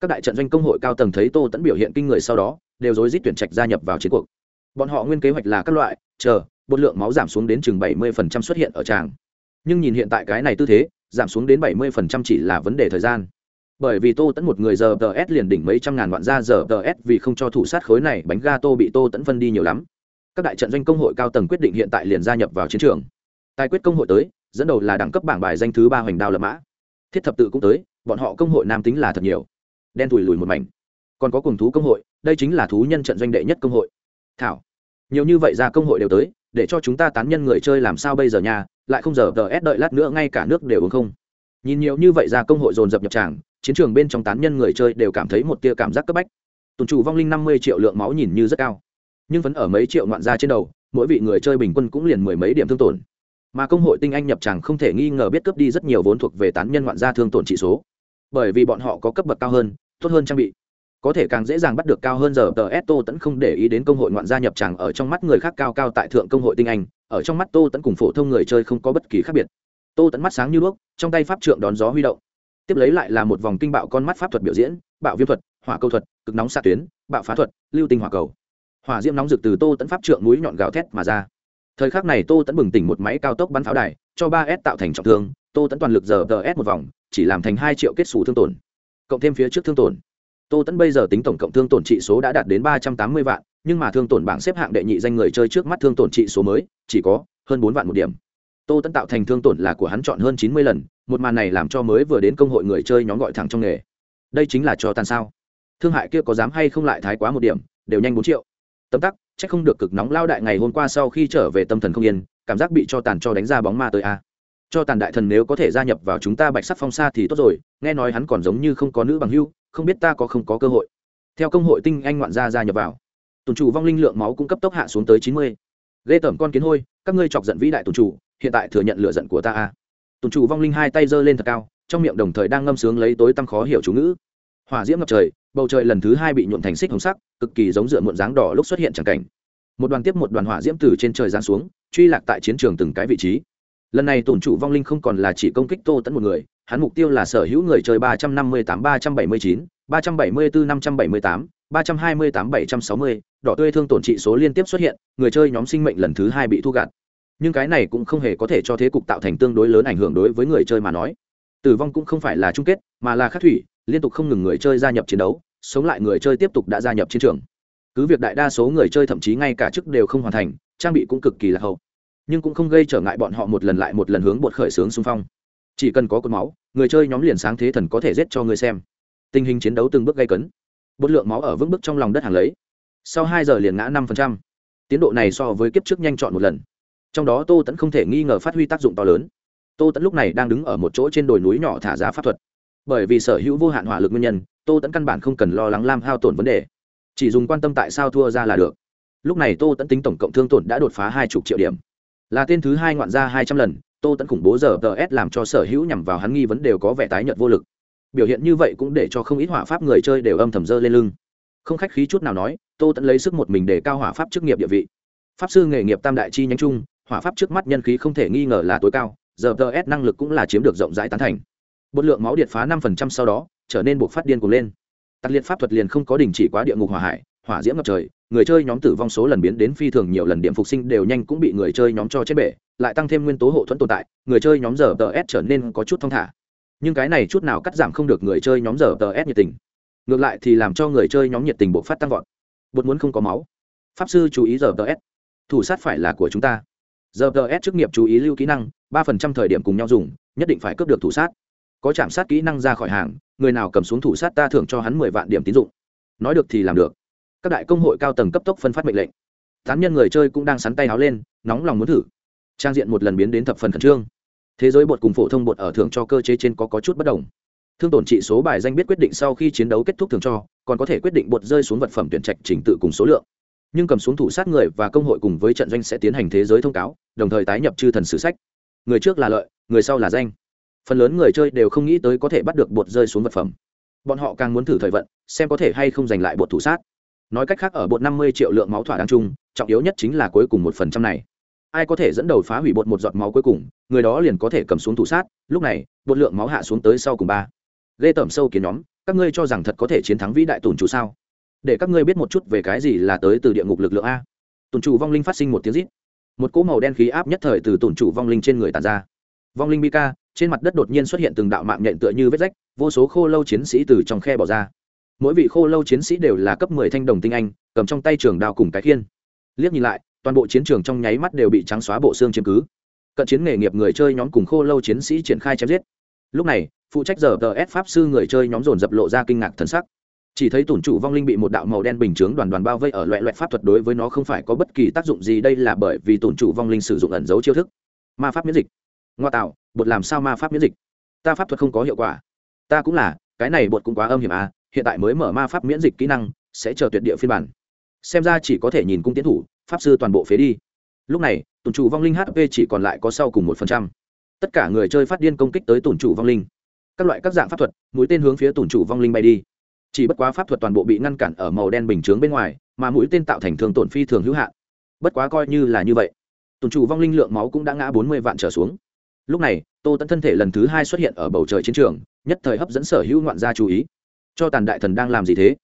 Các đại trận doanh công hội cao tầng thấy tô tẫn biểu hiện kinh người sau đó, đều rối rít tuyển trạch gia nhập vào chiến cuộc. Bọn họ nguyên kế hoạch là các loại, chờ, bột lượng máu giảm xuống đến chừng bảy mươi xuất hiện ở tràng. Nhưng nhìn hiện tại cái này tư thế, giảm xuống đến bảy mươi chỉ là vấn đề thời gian. Bởi vì tô tẫn một người giờ tờ s liền đỉnh mấy trăm ngàn vạn ra giờ tờ s vì không cho thủ sát khối này, bánh ga tô bị tô tẫn phân đi nhiều lắm. Các đại trận doanh công hội cao tầng quyết định hiện tại liền gia nhập vào chiến trường. Tài quyết công hội tới dẫn đầu là đẳng cấp bảng bài danh thứ ba hoành đao lập mã. Thiết thập tự cũng tới, bọn họ công hội nam tính là thật nhiều. Đen thùi lùi một mảnh. Còn có cùng thú công hội, đây chính là thú nhân trận doanh đệ nhất công hội. Thảo, nhiều như vậy ra công hội đều tới, để cho chúng ta tán nhân người chơi làm sao bây giờ nhà lại không giờ tờ ép đợi lát nữa ngay cả nước đều uống không. Nhìn nhiều như vậy ra công hội dồn dập nhập tràng, chiến trường bên trong tán nhân người chơi đều cảm thấy một tia cảm giác cấp bách. Tùng chủ vong linh năm mươi triệu lượng máu nhìn như rất cao. Nhưng vẫn ở mấy triệu ngoạn gia trên đầu, mỗi vị người chơi bình quân cũng liền mười mấy điểm thương tổn mà công hội tinh anh nhập tràng không thể nghi ngờ biết cướp đi rất nhiều vốn thuộc về tán nhân ngoạn gia thương tổn trị số. Bởi vì bọn họ có cấp bậc cao hơn, tốt hơn trang bị. Có thể càng dễ dàng bắt được cao hơn giờ, tờ s tô tẫn không để ý đến công hội ngoạn gia nhập tràng ở trong mắt người khác cao cao tại thượng công hội tinh anh. Ở trong mắt tô tẫn cùng phổ thông người chơi không có bất kỳ khác biệt. Tô tẫn mắt sáng như đuốc, trong tay pháp trượng đón gió huy động. Tiếp lấy lại là một vòng kinh bạo con mắt pháp thuật biểu diễn, bạo viêm thuật, hỏa câu thuật, cực nóng xạ tuyến, bạo phá thuật, lưu tinh hỏa cầu. Hỏa diễm nóng rực từ tô tẫn pháp trượng núi nhọn gào thét mà ra thời khắc này tô tẫn bừng tỉnh một máy cao tốc bắn pháo đài, cho ba s tạo thành trọng thương, tô tẫn toàn lực giờ tờ s một vòng, chỉ làm thành hai triệu kết xù thương tổn. Cộng thêm phía trước thương tổn. Tô tẫn bây giờ tính tổng cộng thương tổn trị số đã đạt đến ba trăm tám mươi vạn, nhưng mà thương tổn bảng xếp hạng đệ nhị danh người chơi trước mắt thương tổn trị số mới, chỉ có hơn bốn vạn một điểm. Tô tẫn tạo thành thương tổn là của hắn chọn hơn chín mươi lần, một màn này làm cho mới vừa đến công hội người chơi nhóm gọi thẳng trong nghề. Đây chính là cho tàn sao. Thương hại kia có dám hay không lại thái quá một điểm, đều nhanh bốn triệu. Tấm tắc chắc không được cực nóng lao đại ngày hôm qua sau khi trở về tâm thần không yên, cảm giác bị cho tàn cho đánh ra bóng ma tới a. Cho tàn đại thần nếu có thể gia nhập vào chúng ta bạch sắc phong xa thì tốt rồi, nghe nói hắn còn giống như không có nữ bằng hưu, không biết ta có không có cơ hội. Theo công hội tinh anh ngoạn gia gia nhập vào. Tùng chủ vong linh lượng máu cũng cấp tốc hạ xuống tới chín mươi. Ghê tởm con kiến hôi, các ngươi chọc giận vĩ đại tùng chủ, hiện tại thừa nhận lựa giận của ta a. Tùng chủ vong linh hai tay giơ lên thật cao, trong miệng đồng thời đang ngâm sướng lấy tối tăm khó hiểu chú ngữ. Hỏa diễm ngập trời, bầu trời lần thứ hai bị nhuộn thành xích hồng sắc cực kỳ giống dựa muộn dáng đỏ lúc xuất hiện chẳng cảnh. Một đoàn tiếp một đoàn hỏa diễm từ trên trời giáng xuống, truy lạc tại chiến trường từng cái vị trí. Lần này tổn chủ vong linh không còn là chỉ công kích tô tẫn một người, hắn mục tiêu là sở hữu người chơi ba trăm năm mươi tám, ba trăm bảy mươi chín, ba trăm bảy mươi bốn năm trăm bảy mươi tám, ba trăm hai mươi tám, bảy trăm sáu mươi, đỏ tươi thương tổn trị số liên tiếp xuất hiện, người chơi nhóm sinh mệnh lần thứ hai bị thu gạt. Nhưng cái này cũng không hề có thể cho thế cục tạo thành tương đối lớn ảnh hưởng đối với người chơi mà nói. Tử vong cũng không phải là chung kết, mà là khắc thủy, liên tục không ngừng người chơi gia nhập chiến đấu sống lại người chơi tiếp tục đã gia nhập chiến trường. Cứ việc đại đa số người chơi thậm chí ngay cả chức đều không hoàn thành, trang bị cũng cực kỳ là hậu. Nhưng cũng không gây trở ngại bọn họ một lần lại một lần hướng bột khởi xướng xung phong. Chỉ cần có cột máu, người chơi nhóm liền sáng thế thần có thể giết cho người xem. Tình hình chiến đấu từng bước gây cấn. Bột lượng máu ở vững bước trong lòng đất hàng lấy. Sau hai giờ liền ngã năm tiến độ này so với kiếp trước nhanh chọn một lần. Trong đó tô tẫn không thể nghi ngờ phát huy tác dụng to lớn. Tô tẫn lúc này đang đứng ở một chỗ trên đồi núi nhỏ thả giá pháp thuật. Bởi vì sở hữu vô hạn hỏa lực nguyên nhân tô tẫn căn bản không cần lo lắng lam hao tổn vấn đề, chỉ dùng quan tâm tại sao thua ra là được. Lúc này tô tẫn tính tổng cộng thương tổn đã đột phá hai chục triệu điểm. Là tên thứ hai ngoạn ra hai trăm lần, tô tẫn khủng bố giờ tờ s làm cho sở hữu nhằm vào hắn nghi vấn đều có vẻ tái nhợt vô lực. Biểu hiện như vậy cũng để cho không ít hỏa pháp người chơi đều âm thầm dơ lên lưng. Không khách khí chút nào nói, tô tẫn lấy sức một mình để cao hỏa pháp chức nghiệp địa vị. Pháp sư nghề nghiệp tam đại chi nhánh chung, hỏa pháp trước mắt nhân khí không thể nghi ngờ là tối cao, giờ tờ s năng lực cũng là chiếm được rộng rãi tán thành. Bột lượng máu điện phá năm phần trăm sau đó trở nên buộc phát điên cuồng lên. Tặc liệt pháp thuật liền không có đình chỉ quá địa ngục hỏa hải, hỏa diễm ngập trời, người chơi nhóm tử vong số lần biến đến phi thường nhiều lần điểm phục sinh đều nhanh cũng bị người chơi nhóm cho chết bể, lại tăng thêm nguyên tố hộ thuẫn tồn tại, người chơi nhóm giờ tờ s trở nên có chút thong thả. Nhưng cái này chút nào cắt giảm không được người chơi nhóm giờ tờ s nhiệt tình. Ngược lại thì làm cho người chơi nhóm nhiệt tình bộc phát tăng vọt. Bột muốn không có máu. Pháp sư chú ý giờ tờ s. Thủ sát phải là của chúng ta. Giờ tờ s chức nghiệp chú ý lưu kỹ năng, ba phần trăm thời điểm cùng nhau dùng, nhất định phải cướp được thủ sát có chạm sát kỹ năng ra khỏi hàng người nào cầm xuống thủ sát ta thưởng cho hắn mười vạn điểm tín dụng. Nói được thì làm được. Các đại công hội cao tầng cấp tốc phân phát mệnh lệnh. Tán nhân người chơi cũng đang sắn tay áo lên nóng lòng muốn thử. Trang diện một lần biến đến thập phần khẩn trương. Thế giới bột cùng phổ thông bột ở thưởng cho cơ chế trên có, có chút bất đồng. Thương tổn trị số bài danh biết quyết định sau khi chiến đấu kết thúc thường cho còn có thể quyết định bột rơi xuống vật phẩm tuyển trạch trình tự cùng số lượng. Nhưng cầm xuống thủ sát người và công hội cùng với trận doanh sẽ tiến hành thế giới thông cáo đồng thời tái nhập chư thần sử sách. Người trước là lợi người sau là danh phần lớn người chơi đều không nghĩ tới có thể bắt được bột rơi xuống vật phẩm. Bọn họ càng muốn thử thời vận, xem có thể hay không giành lại bột thủ sát. Nói cách khác, ở bột năm mươi triệu lượng máu thỏa đáng chung, trọng yếu nhất chính là cuối cùng một phần trăm này. Ai có thể dẫn đầu phá hủy bột một giọt máu cuối cùng, người đó liền có thể cầm xuống thủ sát, lúc này, bột lượng máu hạ xuống tới sau cùng ba. Ghê tởm sâu kiến nhóm, các ngươi cho rằng thật có thể chiến thắng vĩ đại tùn chủ sao? Để các ngươi biết một chút về cái gì là tới từ địa ngục lực lượng a. Tùn chủ vong linh phát sinh một tiếng rít. Một cỗ màu đen khí áp nhất thời từ tùn chủ vong linh trên người tàn ra vong linh Mika, trên mặt đất đột nhiên xuất hiện từng đạo mạng nhện tựa như vết rách, vô số khô lâu chiến sĩ từ trong khe bỏ ra. Mỗi vị khô lâu chiến sĩ đều là cấp mười thanh đồng tinh anh, cầm trong tay trường đao cùng cái khiên. Liếc nhìn lại, toàn bộ chiến trường trong nháy mắt đều bị trắng xóa bộ xương chiếm cứ. Cận chiến nghề nghiệp người chơi nhóm cùng khô lâu chiến sĩ triển khai chém giết. Lúc này, phụ trách giờ tờ ép pháp sư người chơi nhóm dồn dập lộ ra kinh ngạc thần sắc. Chỉ thấy tổn trụ vong linh bị một đạo màu đen bình chướng đoàn đoàn bao vây ở loại loại pháp thuật đối với nó không phải có bất kỳ tác dụng gì, đây là bởi vì tổn trụ vong linh sử dụng ẩn dấu chiêu thức. Ma pháp miễn dịch ngoa tạo, bột làm sao ma pháp miễn dịch? Ta pháp thuật không có hiệu quả. Ta cũng là, cái này bột cũng quá âm hiểm à hiện tại mới mở ma pháp miễn dịch kỹ năng, sẽ chờ tuyệt địa phiên bản. Xem ra chỉ có thể nhìn cung tiến thủ, pháp sư toàn bộ phế đi. Lúc này tùn chủ vong linh hp chỉ còn lại có sau cùng một phần trăm. Tất cả người chơi phát điên công kích tới tùn chủ vong linh. Các loại các dạng pháp thuật, mũi tên hướng phía tùn chủ vong linh bay đi. Chỉ bất quá pháp thuật toàn bộ bị ngăn cản ở màu đen bình chướng bên ngoài, mà mũi tên tạo thành thường tổn phi thường hữu hạn. Bất quá coi như là như vậy tùn chủ vong linh lượng máu cũng đã ngã bốn mươi vạn trở xuống lúc này, tô tẫn thân thể lần thứ hai xuất hiện ở bầu trời chiến trường, nhất thời hấp dẫn sở hữu ngoạn gia chú ý. Cho tàn đại thần đang làm gì thế?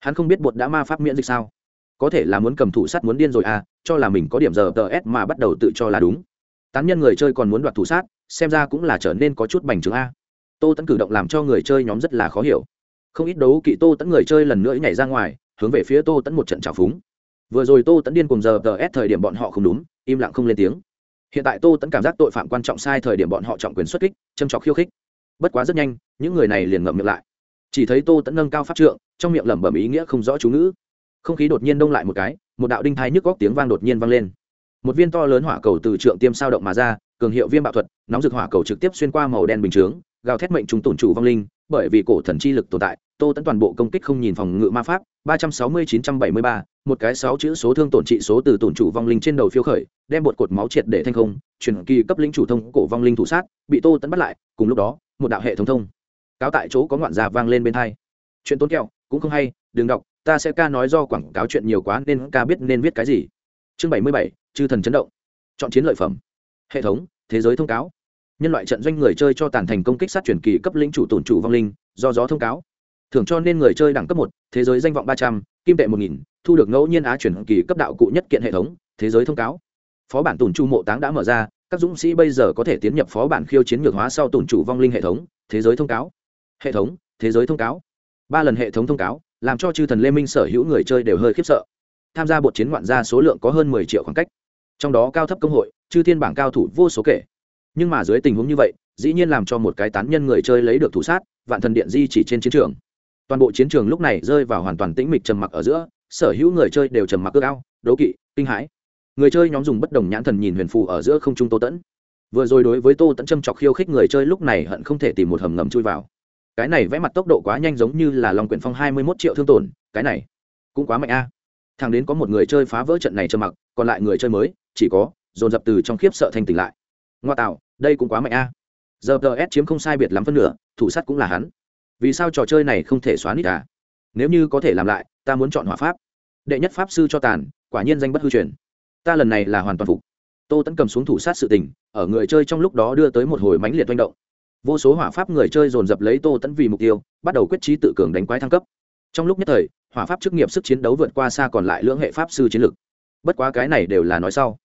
Hắn không biết bột đã ma pháp miễn dịch sao? Có thể là muốn cầm thủ sát muốn điên rồi à cho là mình có điểm giờ tờ s mà bắt đầu tự cho là đúng. Tán nhân người chơi còn muốn đoạt thủ sát xem ra cũng là trở nên có chút bành trướng a. Tô tẫn cử động làm cho người chơi nhóm rất là khó hiểu. Không ít đấu kỵ tô tẫn người chơi lần nữa nhảy ra ngoài, hướng về phía tô tẫn một trận trào phúng. Vừa rồi tô tẫn điên cùng giờ tờ s thời điểm bọn họ không đúng, im lặng không lên tiếng hiện tại tô tẫn cảm giác tội phạm quan trọng sai thời điểm bọn họ trọng quyền xuất kích, châm trọc khiêu khích. Bất quá rất nhanh, những người này liền ngậm miệng lại. Chỉ thấy tô tẫn nâng cao pháp trượng, trong miệng lẩm bẩm ý nghĩa không rõ chú ngữ. Không khí đột nhiên đông lại một cái, một đạo đinh thai nhức góc tiếng vang đột nhiên vang lên. Một viên to lớn hỏa cầu từ trượng tiêm sao động mà ra, cường hiệu viêm bạo thuật, nóng rực hỏa cầu trực tiếp xuyên qua màu đen bình chướng, gào thét mệnh chúng tổn chủ vong linh, bởi vì cổ thần chi lực tồn tại, tô tẫn toàn bộ công kích không nhìn phòng ngự ma pháp, ba trăm sáu mươi chín trăm bảy mươi ba một cái sáu chữ số thương tổn trị số từ tổn chủ vong linh trên đầu phiêu khởi, đem bột cột máu triệt để thanh không chuyển kỳ cấp linh chủ thông cổ vong linh thủ sát, bị tô tẫn bắt lại, cùng lúc đó, một đạo hệ thống thông. Cáo tại chỗ có ngoạn già vang lên bên thay chuyện tốn kẹo, cũng không hay, đừng đọc, ta sẽ ca nói do quảng cáo chuyện nhiều quá nên ca biết nên viết cái gì. Chương bảy mươi bảy, chư thần chấn động. Chọn chiến lợi phẩm. Hệ thống, thế giới thông cáo. Nhân loại trận doanh người chơi cho tàn thành công kích sát chuyển kỳ cấp lĩnh chủ tổn chủ vong linh, do gió thông cáo. Thưởng cho nên người chơi đẳng cấp một, thế giới danh vọng ba trăm kim tệ một nghìn, thu được ngẫu nhiên á chuyển kỳ cấp đạo cụ nhất kiện hệ thống, thế giới thông cáo. Phó bản tùn chu mộ táng đã mở ra, các dũng sĩ bây giờ có thể tiến nhập phó bản khiêu chiến ngược hóa sau tùn chủ vong linh hệ thống, thế giới thông cáo. Hệ thống, thế giới thông cáo. Ba lần hệ thống thông cáo, làm cho chư thần lê minh sở hữu người chơi đều hơi khiếp sợ. Tham gia bột chiến ngoạn gia số lượng có hơn mười triệu khoảng cách. Trong đó cao thấp công hội, chư thiên bảng cao thủ vô số kể. Nhưng mà dưới tình huống như vậy, dĩ nhiên làm cho một cái tán nhân người chơi lấy được thủ sát, vạn thần điện di chỉ trên chiến trường toàn bộ chiến trường lúc này rơi vào hoàn toàn tĩnh mịch trầm mặc ở giữa, sở hữu người chơi đều trầm mặc ước ao, đố kỵ, kinh hãi. Người chơi nhóm dùng bất đồng nhãn thần nhìn huyền phù ở giữa không trung tô tẫn. Vừa rồi đối với tô tẫn châm chọc khiêu khích người chơi lúc này hận không thể tìm một hầm ngầm chui vào. Cái này vẽ mặt tốc độ quá nhanh giống như là lòng quyển phong hai mươi mốt triệu thương tổn, cái này cũng quá mạnh a. Thằng đến có một người chơi phá vỡ trận này trầm mặc, còn lại người chơi mới, chỉ có dồn dập từ trong khiếp sợ thanh tỉnh lại. Ngoa tạo, đây cũng quá mạnh a. Giờ s chiếm không sai biệt lắm phân nửa, thủ sắt cũng là hắn vì sao trò chơi này không thể xóa nít à? Nếu như có thể làm lại, ta muốn chọn hỏa pháp. Đệ nhất pháp sư cho tàn, quả nhiên danh bất hư truyền. Ta lần này là hoàn toàn phục. Tô tẫn cầm xuống thủ sát sự tình, ở người chơi trong lúc đó đưa tới một hồi mãnh liệt manh động. Vô số hỏa pháp người chơi dồn dập lấy tô tẫn vì mục tiêu, bắt đầu quyết trí tự cường đánh quái thăng cấp. Trong lúc nhất thời, hỏa pháp chức nghiệp sức chiến đấu vượt qua xa còn lại lưỡng hệ pháp sư chiến lược. Bất quá cái này đều là nói sau.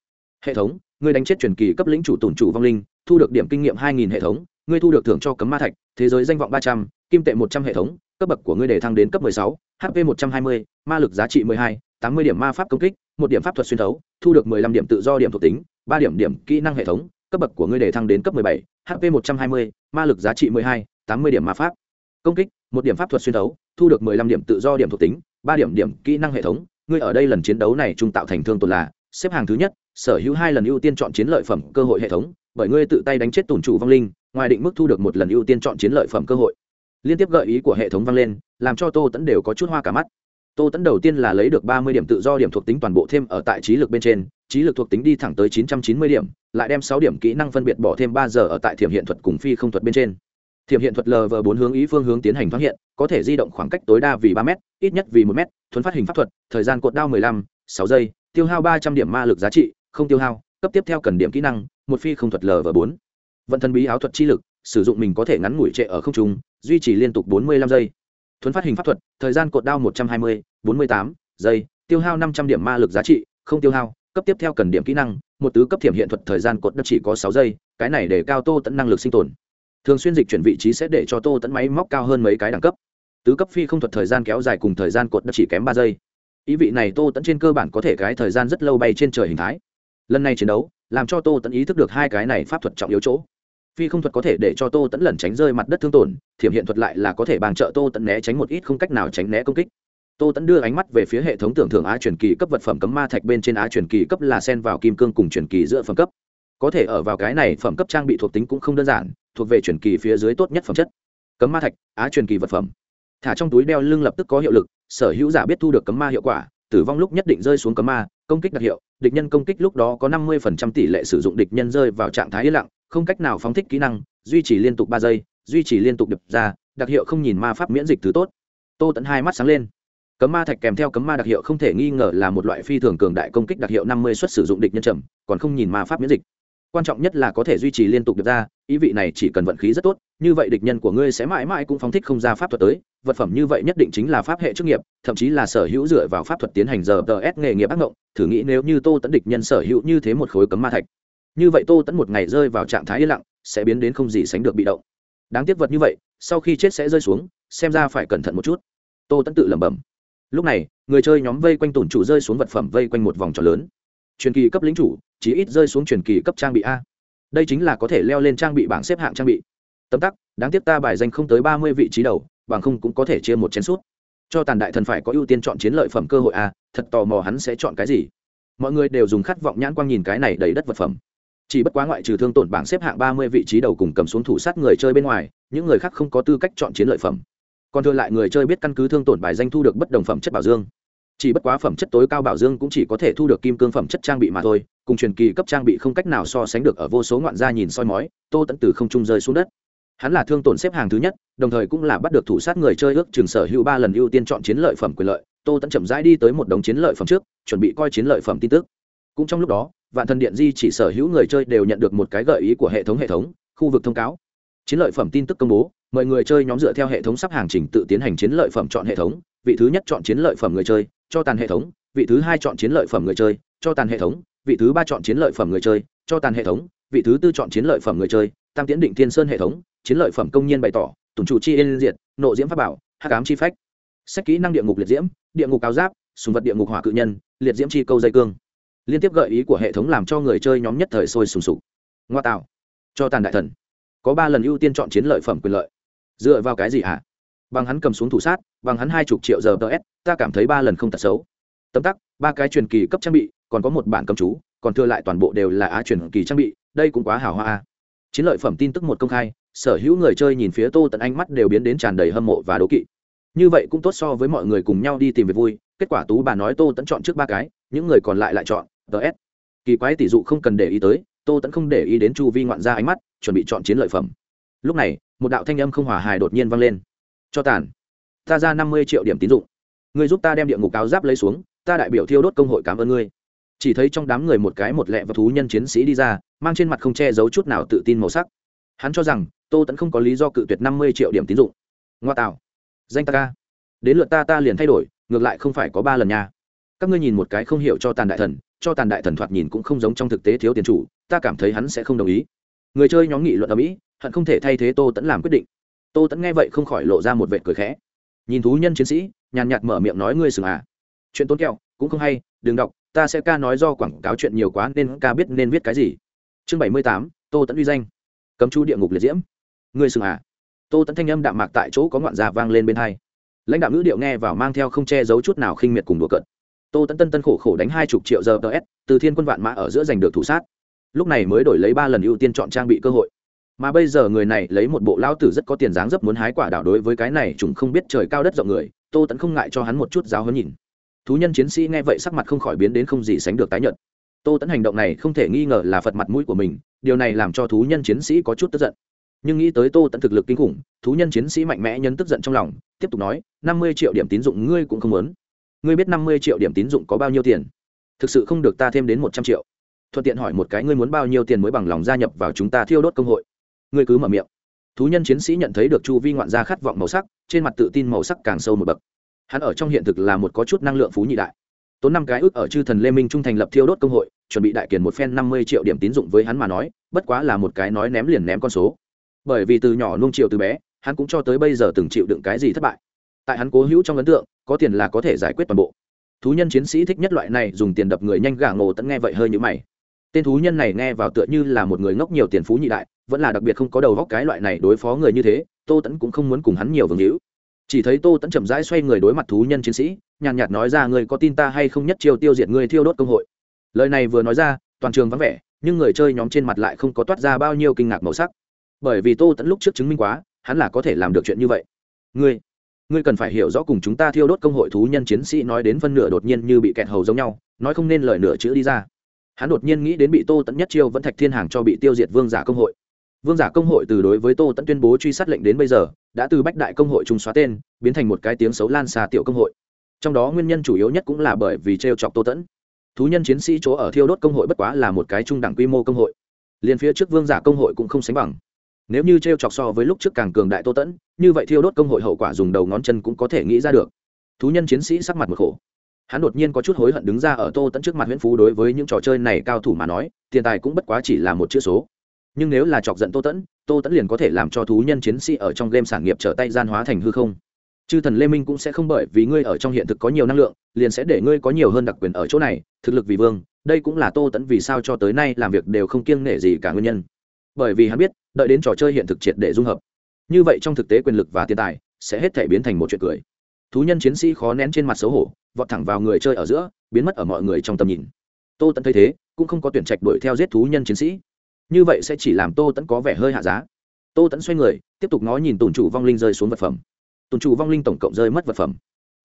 Hệ thống, ngươi đánh chết truyền kỳ cấp lĩnh chủ tổn chủ vong linh, thu được điểm kinh nghiệm hai nghìn hệ thống, ngươi thu được thưởng cho cấm ma thạch, thế giới danh vọng ba trăm kim tệ một trăm hệ thống, cấp bậc của ngươi để thăng đến cấp mười sáu hp một trăm hai mươi, ma lực giá trị mười hai, tám mươi điểm ma pháp công kích, một điểm pháp thuật xuyên thấu, thu được mười lăm điểm tự do điểm thuộc tính, ba điểm điểm kỹ năng hệ thống, cấp bậc của ngươi để thăng đến cấp mười bảy hp một trăm hai mươi, ma lực giá trị mười hai, tám mươi điểm ma pháp công kích, một điểm pháp thuật xuyên thấu, thu được mười lăm điểm tự do điểm thuộc tính, ba điểm điểm kỹ năng hệ thống. Ngươi ở đây lần chiến đấu này trung tạo thành thương tổn là xếp hàng thứ nhất, sở hữu hai lần ưu tiên chọn chiến lợi phẩm cơ hội hệ thống, bởi ngươi tự tay đánh chết tùn chủ vong linh, ngoài định mức thu được một lần ưu tiên chọn chiến lợi phẩm cơ hội liên tiếp gợi ý của hệ thống vang lên, làm cho tô tẫn đều có chút hoa cả mắt. Tô tẫn đầu tiên là lấy được ba mươi điểm tự do điểm thuộc tính toàn bộ thêm ở tại trí lực bên trên, trí lực thuộc tính đi thẳng tới chín trăm chín mươi điểm, lại đem sáu điểm kỹ năng phân biệt bỏ thêm ba giờ ở tại thiểm hiện thuật cùng phi không thuật bên trên. Thiểm hiện thuật lv bốn hướng ý phương hướng tiến hành thoáng hiện, có thể di động khoảng cách tối đa vì ba m ít nhất vì một m thuấn phát hình pháp thuật, thời gian cột đao mười lăm, sáu giây, tiêu hao ba trăm điểm ma lực giá trị, không tiêu hao, cấp tiếp theo cần điểm kỹ năng, một phi không thuật lv bốn. Vận thân bí áo thuật chi lực, sử dụng mình có thể ngắn ngủi trệ ở không trung duy trì liên tục bốn mươi lăm giây. Thuấn phát hình pháp thuật, thời gian cột đao một trăm hai mươi, bốn mươi tám giây, tiêu hao năm trăm điểm ma lực giá trị, không tiêu hao, cấp tiếp theo cần điểm kỹ năng, một tứ cấp thiểm hiện thuật thời gian cột đất chỉ có sáu giây, cái này để cao tô tẫn năng lực sinh tồn. Thường xuyên dịch chuyển vị trí sẽ để cho tô tẫn máy móc cao hơn mấy cái đẳng cấp. Tứ cấp phi không thuật thời gian kéo dài cùng thời gian cột đất chỉ kém ba giây. Ý vị này tô tẫn trên cơ bản có thể cái thời gian rất lâu bay trên trời hình thái. Lần này chiến đấu, làm cho tô tẫn ý thức được hai cái này pháp thuật trọng yếu chỗ phi không thuật có thể để cho tô tẫn lẩn tránh rơi mặt đất thương tổn, thiểm hiện thuật lại là có thể bàn trợ tô tẫn né tránh một ít không cách nào tránh né công kích. Tô tẫn đưa ánh mắt về phía hệ thống tưởng thưởng á truyền kỳ cấp vật phẩm cấm ma thạch bên trên á truyền kỳ cấp là sen vào kim cương cùng truyền kỳ giữa phẩm cấp. Có thể ở vào cái này phẩm cấp trang bị thuộc tính cũng không đơn giản, thuộc về truyền kỳ phía dưới tốt nhất phẩm chất. Cấm ma thạch, á truyền kỳ vật phẩm. Thả trong túi đeo lưng lập tức có hiệu lực, sở hữu giả biết thu được cấm ma hiệu quả, tử vong lúc nhất định rơi xuống cấm ma, công kích đặc hiệu, địch nhân công kích lúc đó có năm mươi tỷ lệ sử dụng địch nhân rơi vào trạng thái yên lặng không cách nào phóng thích kỹ năng, duy trì liên tục ba giây, duy trì liên tục đập ra, đặc hiệu không nhìn ma pháp miễn dịch thứ tốt. Tô tận hai mắt sáng lên. Cấm ma thạch kèm theo cấm ma đặc hiệu không thể nghi ngờ là một loại phi thường cường đại công kích đặc hiệu năm mươi suất sử dụng địch nhân trầm, còn không nhìn ma pháp miễn dịch. Quan trọng nhất là có thể duy trì liên tục được ra, ý vị này chỉ cần vận khí rất tốt, như vậy địch nhân của ngươi sẽ mãi mãi cũng phóng thích không ra pháp thuật tới, vật phẩm như vậy nhất định chính là pháp hệ chức nghiệp, thậm chí là sở hữu dựa vào pháp thuật tiến hành giờ s nghề nghiệp ác ngộng, thử nghĩ nếu như tô tẫn địch nhân sở hữu như thế một khối cấm ma thạch như vậy tô tẫn một ngày rơi vào trạng thái yên lặng, sẽ biến đến không gì sánh được bị động. Đáng tiếc vật như vậy, sau khi chết sẽ rơi xuống, xem ra phải cẩn thận một chút. Tô tẫn tự lẩm bẩm. Lúc này, người chơi nhóm vây quanh tổn chủ rơi xuống vật phẩm vây quanh một vòng tròn lớn. Truyền kỳ cấp lính chủ, chỉ ít rơi xuống truyền kỳ cấp trang bị a. Đây chính là có thể leo lên trang bị bảng xếp hạng trang bị. Tấm tắc, đáng tiếc ta bài danh không tới ba mươi vị trí đầu, bằng không cũng có thể chia một chén suốt cho tàn đại thần phải có ưu tiên chọn chiến lợi phẩm cơ hội a, thật tò mò hắn sẽ chọn cái gì. Mọi người đều dùng khát vọng nhãn quang nhìn cái này đầy đất vật phẩm chỉ bất quá ngoại trừ thương tổn bảng xếp hạng ba mươi vị trí đầu cùng cầm xuống thủ sát người chơi bên ngoài, những người khác không có tư cách chọn chiến lợi phẩm. Còn thừa lại người chơi biết căn cứ thương tổn bài danh thu được bất đồng phẩm chất bảo dương. Chỉ bất quá phẩm chất tối cao bảo dương cũng chỉ có thể thu được kim cương phẩm chất trang bị mà thôi, cùng truyền kỳ cấp trang bị không cách nào so sánh được ở vô số ngoạn gia nhìn soi mói, tô tận từ không trung rơi xuống đất. Hắn là thương tổn xếp hàng thứ nhất, đồng thời cũng là bắt được thủ sát người chơi ước trường sở hữu ba lần ưu tiên chọn chiến lợi phẩm quyền lợi. Tô tận chậm rãi đi tới một đống chiến lợi phẩm trước, chuẩn bị coi chiến lợi phẩm tin tức cũng trong lúc đó, vạn thần điện di chỉ sở hữu người chơi đều nhận được một cái gợi ý của hệ thống hệ thống, khu vực thông cáo. Chiến lợi phẩm tin tức công bố, mời người chơi nhóm dựa theo hệ thống sắp hàng trình tự tiến hành chiến lợi phẩm chọn hệ thống. Vị thứ nhất chọn chiến lợi phẩm người chơi, cho tàn hệ thống. Vị thứ hai chọn chiến lợi phẩm người chơi, cho tàn hệ thống. Vị thứ ba chọn chiến lợi phẩm người chơi, cho tàn hệ thống. Vị thứ tư chọn chiến lợi phẩm người chơi, tam tiến định thiên sơn hệ thống. Chiến lợi phẩm công nhiên bày tỏ, tùng chủ chi yên diệt, nộ diễm pháp bảo hát cám chi phách. Sách kỹ năng địa ngục liệt diễm, địa ngục áo giáp, sùng vật địa ngục hỏa cự nhân, liệt diễm chi câu dây cương liên tiếp gợi ý của hệ thống làm cho người chơi nhóm nhất thời sôi sùng sục. Ngoa tạo. Cho tàn đại thần. Có ba lần ưu tiên chọn chiến lợi phẩm quyền lợi. Dựa vào cái gì hả? Bằng hắn cầm xuống thủ sát, bằng hắn hai chục triệu giờ ts ta cảm thấy ba lần không tật xấu. Tấm tắc, ba cái truyền kỳ cấp trang bị, còn có một bản cầm chú, còn thừa lại toàn bộ đều là á truyền kỳ trang bị, đây cũng quá hào hoa chiến lợi phẩm tin tức một công khai, sở hữu người chơi nhìn phía tô tận ánh mắt đều biến đến tràn đầy hâm mộ và đố kỵ như vậy cũng tốt so với mọi người cùng nhau đi tìm về vui. Kết quả tú bà nói tô tẫn chọn trước ba cái, những người còn lại lại chọn ts kỳ quái tỷ dụ không cần để ý tới, tô tẫn không để ý đến chu vi ngoạn ra ánh mắt, chuẩn bị chọn chiến lợi phẩm. Lúc này, một đạo thanh âm không hòa hài đột nhiên vang lên. Cho tàn. Ta ra năm mươi triệu điểm tín dụng. Người giúp ta đem địa ngục áo giáp lấy xuống, ta đại biểu thiêu đốt công hội cảm ơn ngươi. Chỉ thấy trong đám người một cái một lẹ và thú nhân chiến sĩ đi ra, mang trên mặt không che giấu chút nào tự tin màu sắc. Hắn cho rằng, tô tẫn không có lý do cự tuyệt năm mươi triệu điểm tín dụng. Ngoa tạo danh ta ca. Đến lượt ta ta liền thay đổi, ngược lại không phải có ba lần nha. Các ngươi nhìn một cái không hiểu cho tàn đại thần, cho tàn đại thần thoạt nhìn cũng không giống trong thực tế thiếu tiền chủ, ta cảm thấy hắn sẽ không đồng ý. Người chơi nhóm nghị luận ở mỹ hận không thể thay thế tô tẫn làm quyết định. Tô tẫn nghe vậy không khỏi lộ ra một vệ cười khẽ. Nhìn thú nhân chiến sĩ, nhàn nhạt mở miệng nói ngươi sừng à. Chuyện tốn kẹo, cũng không hay, đừng đọc, ta sẽ ca nói do quảng cáo chuyện nhiều quá nên ca biết nên viết cái gì. Chương bảy mươi tám, tô tẫn uy danh. Cấm chú địa ngục liệt diễm. Ngươi sừng à tô tẫn thanh âm đạm mạc tại chỗ có ngoạn già vang lên bên hai. Lãnh đạo ngữ điệu nghe vào mang theo không che giấu chút nào khinh miệt cùng đùa cợt. Tô tẫn tân tân khổ khổ đánh hai chục triệu giờ ts từ thiên quân vạn mã ở giữa giành được thủ sát. Lúc này mới đổi lấy ba lần ưu tiên chọn trang bị cơ hội. Mà bây giờ người này lấy một bộ lao tử rất có tiền dáng dấp muốn hái quả đảo đối với cái này chúng không biết trời cao đất rộng người, tô tẫn không ngại cho hắn một chút giáo hấn nhìn. Thú nhân chiến sĩ nghe vậy sắc mặt không khỏi biến đến không gì sánh được tái nhợt. Tô tẫn hành động này không thể nghi ngờ là phật mặt mũi của mình, điều này làm cho thú nhân chiến sĩ có chút tức giận nhưng nghĩ tới tô tẫn thực lực kinh khủng, thú nhân chiến sĩ mạnh mẽ nhấn tức giận trong lòng, tiếp tục nói, năm mươi triệu điểm tín dụng ngươi cũng không muốn. Ngươi biết năm mươi triệu điểm tín dụng có bao nhiêu tiền? Thực sự không được ta thêm đến một trăm triệu. Thuận tiện hỏi một cái, ngươi muốn bao nhiêu tiền mới bằng lòng gia nhập vào chúng ta thiêu đốt công hội? Ngươi cứ mở miệng. Thú nhân chiến sĩ nhận thấy được chu vi ngoạn gia khát vọng màu sắc, trên mặt tự tin màu sắc càng sâu một bậc. Hắn ở trong hiện thực là một có chút năng lượng phú nhị đại. Tốn năm cái ước ở chư thần lê minh trung thành lập thiêu đốt công hội, chuẩn bị đại kiển một phen năm mươi triệu điểm tín dụng với hắn mà nói, bất quá là một cái nói ném liền ném con số bởi vì từ nhỏ nung chịu từ bé, hắn cũng cho tới bây giờ từng chịu đựng cái gì thất bại. Tại hắn cố hữu trong ấn tượng, có tiền là có thể giải quyết toàn bộ. Thú nhân chiến sĩ thích nhất loại này dùng tiền đập người nhanh gà ngộ tẫn nghe vậy hơi như mày. Tên thú nhân này nghe vào tựa như là một người ngốc nhiều tiền phú nhị đại, vẫn là đặc biệt không có đầu góc cái loại này đối phó người như thế, tô tẫn cũng không muốn cùng hắn nhiều vương hữu. Chỉ thấy tô tẫn chậm rãi xoay người đối mặt thú nhân chiến sĩ, nhàn nhạt nói ra người có tin ta hay không nhất chiêu tiêu diệt người thiêu đốt công hội? Lời này vừa nói ra, toàn trường vắng vẻ, nhưng người chơi nhóm trên mặt lại không có toát ra bao nhiêu kinh ngạc màu sắc bởi vì tô tẫn lúc trước chứng minh quá, hắn là có thể làm được chuyện như vậy. Ngươi ngươi cần phải hiểu rõ cùng chúng ta thiêu đốt công hội thú nhân chiến sĩ nói đến phân nửa đột nhiên như bị kẹt hầu giống nhau, nói không nên lời nửa chữ đi ra. Hắn đột nhiên nghĩ đến bị tô tẫn nhất chiêu vẫn thạch thiên hàng cho bị tiêu diệt vương giả công hội. Vương giả công hội từ đối với tô tẫn tuyên bố truy sát lệnh đến bây giờ, đã từ bách đại công hội trung xóa tên, biến thành một cái tiếng xấu lan xa tiểu công hội. Trong đó nguyên nhân chủ yếu nhất cũng là bởi vì t r e o chọc tô tẫn. Thú nhân chiến sĩ chỗ ở thiêu đốt công hội bất quá là một cái trung đẳng quy mô công hội. Liền phía trước vương giả công hội cũng không sánh bằng nếu như t r e o chọc so với lúc trước càng cường đại tô tẫn, như vậy thiêu đốt công hội hậu quả dùng đầu ngón chân cũng có thể nghĩ ra được. Thú nhân chiến sĩ sắc mặt một khổ. Hắn đột nhiên có chút hối hận đứng ra ở tô tẫn trước mặt nguyễn phú đối với những trò chơi này cao thủ mà nói, tiền tài cũng bất quá chỉ là một chữ số. Nhưng nếu là chọc giận tô tẫn tô tẫn liền có thể làm cho thú nhân chiến sĩ ở trong game sản nghiệp trở tay gian hóa thành hư không. Chư thần lê minh cũng sẽ không bởi vì ngươi ở trong hiện thực có nhiều năng lượng, liền sẽ để ngươi có nhiều hơn đặc quyền ở chỗ này, thực lực vì vương, đây cũng là tô tẫn vì sao cho tới nay làm việc đều không kiêng nể gì cả nguyên nhân bởi vì hắn biết, đợi đến trò chơi hiện thực triệt để dung hợp. Như vậy trong thực tế quyền lực và tiền tài sẽ hết thể biến thành một chuyện cười. Thú nhân chiến sĩ khó nén trên mặt xấu hổ, vọt thẳng vào người chơi ở giữa, biến mất ở mọi người trong tầm nhìn. Tô tẫn thấy thế, cũng không có tuyển trạch đuổi theo giết thú nhân chiến sĩ. Như vậy sẽ chỉ làm tô tẫn có vẻ hơi hạ giá. Tô tẫn xoay người, tiếp tục ngó nhìn tồn chủ vong linh rơi xuống vật phẩm. Tồn chủ vong linh tổng cộng rơi mất vật phẩm.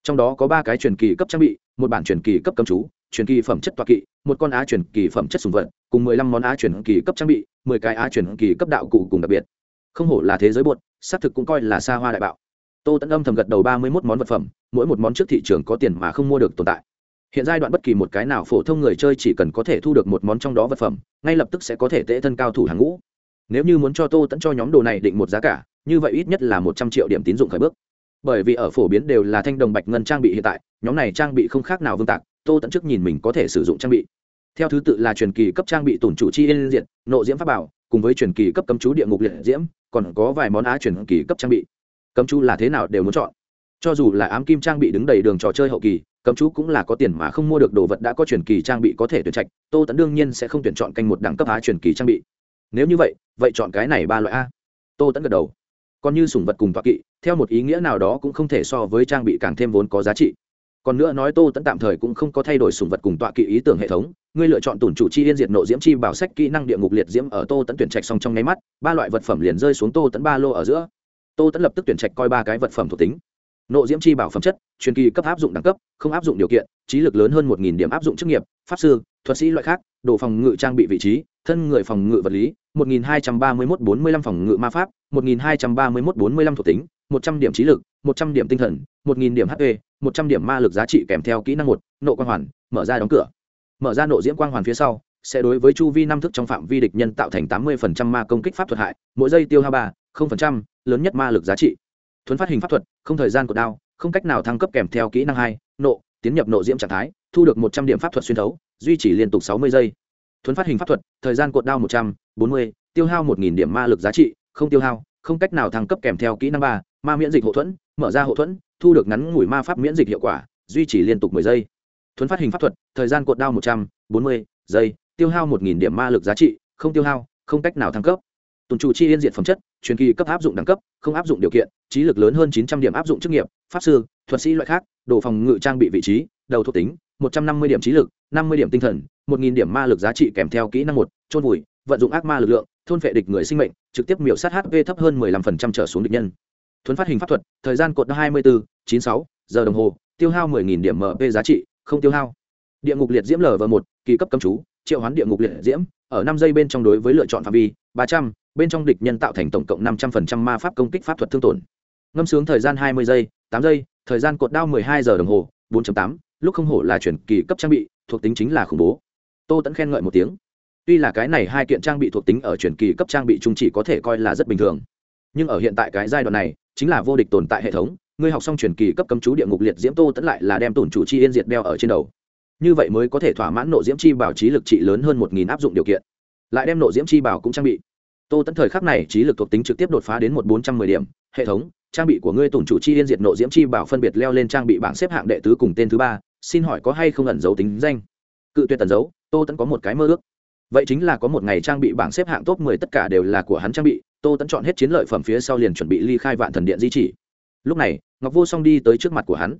Trong đó có ba cái truyền kỳ cấp trang bị, một bản truyền kỳ cấp cầm chú, truyền kỳ phẩm chất toa kỵ, một con á truyền kỳ phẩm chất sùng vật cùng mười lăm món á chuyển kỳ cấp trang bị, mười cái á chuyển kỳ cấp đạo cụ cùng đặc biệt. Không hổ là thế giới bột xác thực cũng coi là xa hoa đại bạo. Tô tẫn âm thầm gật đầu ba mươi mốt món vật phẩm, mỗi một món trước thị trường có tiền mà không mua được tồn tại. Hiện giai đoạn bất kỳ một cái nào phổ thông người chơi chỉ cần có thể thu được một món trong đó vật phẩm, ngay lập tức sẽ có thể tễ thân cao thủ hàng ngũ. Nếu như muốn cho tô tẫn cho nhóm đồ này định một giá cả, như vậy ít nhất là một trăm triệu điểm tín dụng khởi bước. Bởi vì ở phổ biến đều là thanh đồng bạch ngân trang bị hiện tại, nhóm này trang bị không khác nào vương tạc, tô tẫn trước nhìn mình có thể sử dụng trang bị theo thứ tự là truyền kỳ cấp trang bị tổn chủ chi yên diện nộ diễm pháp bảo, cùng với truyền kỳ cấp cấm chú địa ngục liệt diễm, còn có vài món á truyền kỳ cấp trang bị. Cấm chú là thế nào đều muốn chọn. Cho dù là ám kim trang bị đứng đầy đường trò chơi hậu kỳ, cấm chú cũng là có tiền mà không mua được đồ vật đã có truyền kỳ trang bị có thể tuyển trạch, tô tẫn đương nhiên sẽ không tuyển chọn canh một đẳng cấp á truyền kỳ trang bị. Nếu như vậy vậy chọn cái này ba loại a. Tô tẫn gật đầu. Còn như sủng vật cùng toạ kỵ, theo một ý nghĩa nào đó cũng không thể so với trang bị càng thêm vốn có giá trị còn nữa nói tô tẫn tạm thời cũng không có thay đổi sủng vật cùng tọa kỵ ý tưởng hệ thống, ngươi lựa chọn tủn chủ chi yên diệt nộ diễm chi bảo sách kỹ năng địa ngục liệt diễm ở tô tẫn tuyển trạch xong trong nháy mắt, ba loại vật phẩm liền rơi xuống tô tẫn ba lô ở giữa. Tô tẫn lập tức tuyển trạch coi ba cái vật phẩm thuộc tính. Nộ diễm chi bảo phẩm chất, truyền kỳ cấp áp dụng đẳng cấp, không áp dụng điều kiện, trí lực lớn hơn một nghìn điểm áp dụng chức nghiệp, pháp sư, thuật sĩ loại khác, đồ phòng ngự trang bị vị trí, thân người phòng ngự vật lý 1231 45 phòng ngự ma pháp 1231 45 thuộc tính 100 điểm trí lực 100 điểm tinh thần 1000 điểm hp 100 điểm ma lực giá trị kèm theo kỹ năng một, nộ quang hoàn, mở ra đóng cửa. Mở ra nộ diễm quang hoàn phía sau, sẽ đối với chu vi năm thức trong phạm vi địch nhân tạo thành 80% ma công kích pháp thuật hại, mỗi giây tiêu hao ba, không phần trăm, lớn nhất ma lực giá trị. Thuấn phát hình pháp thuật, không thời gian của đao, không cách nào thăng cấp kèm theo kỹ năng hai, nộ, tiến nhập nộ diễm trạng thái, thu được một trăm điểm pháp thuật xuyên thấu, duy trì liên tục sáu mươi giây. Thuấn phát hình pháp thuật, thời gian cột đao một trăm, bốn mươi, tiêu hao một nghìn điểm ma lực giá trị, không tiêu hao, không cách nào thăng cấp kèm theo kỹ năng ba, ma miễn dịch hậu thuẫn, mở ra hậu thuẫn thu được ngắn ngủi ma pháp miễn dịch hiệu quả, duy trì liên tục mười giây. Thuấn phát hình pháp thuật, thời gian cột đao một trăm bốn mươi giây, tiêu hao một nghìn điểm ma lực giá trị, không tiêu hao, không cách nào thăng cấp. Tồn trụ chi yên diện phẩm chất, truyền kỳ cấp áp dụng đẳng cấp, không áp dụng điều kiện, trí lực lớn hơn chín trăm điểm áp dụng chức nghiệp, pháp sư, thuật sĩ loại khác, đồ phòng ngự trang bị vị trí, đầu thuộc tính, một trăm năm mươi điểm trí lực, năm mươi điểm tinh thần, một nghìn điểm ma lực giá trị kèm theo kỹ năng một trôn vùi, vận dụng ác ma lực lượng, thôn vệ địch người sinh mệnh, trực tiếp miểu sát hp thấp hơn mười lăm phần trăm trở xuống địch nhân thuấn phát hình pháp thuật, thời gian cột hai mươi bốn chín sáu, giờ đồng hồ, tiêu hao mười nghìn điểm mp giá trị, không tiêu hao. Địa ngục liệt diễm lv một, kỳ cấp cấm chú, triệu hoán địa ngục liệt diễm, ở năm giây bên trong đối với lựa chọn phạm vi, ba trăm, bên trong địch nhân tạo thành tổng cộng năm trăm phần trăm ma pháp công kích pháp thuật thương tổn. Ngâm sướng thời gian hai mươi giây, tám giây, thời gian cột đao mười hai giờ đồng hồ, bốn tám, lúc không hổ là chuyển kỳ cấp trang bị, thuộc tính chính là khủng bố. Tô tẫn khen ngợi một tiếng. Tuy là cái này hai kiện trang bị thuộc tính ở chuyển kỳ cấp trang bị chung chỉ có thể coi là rất bình thường, nhưng ở hiện tại cái giai đoạn này chính là vô địch tồn tại hệ thống, ngươi học xong truyền kỳ cấp cấm chú địa ngục liệt diễm tô tẫn lại là đem tổn chủ chi yên diệt đeo ở trên đầu. Như vậy mới có thể thỏa mãn nộ diễm chi bảo trí lực trị lớn hơn một nghìn áp dụng điều kiện. Lại đem nộ diễm chi bảo cũng trang bị. Tô tẫn thời khắc này trí lực thuộc tính trực tiếp đột phá đến một bốn trăm mười điểm, hệ thống, trang bị của ngươi tổn chủ chi yên diệt nộ diễm chi bảo phân biệt leo lên trang bị bảng xếp hạng đệ tứ cùng tên thứ ba, xin hỏi có hay không ẩn dấu tính danh? Cự tuyệt tần dấu tô tẫn có một cái mơ ước. Vậy chính là có một ngày trang bị bảng xếp hạng top mười tất cả đều là của hắn trang bị tô tẫn chọn hết chiến lợi phẩm phía sau liền chuẩn bị ly khai vạn thần điện di chỉ. Lúc này, ngọc vô song đi tới trước mặt của hắn.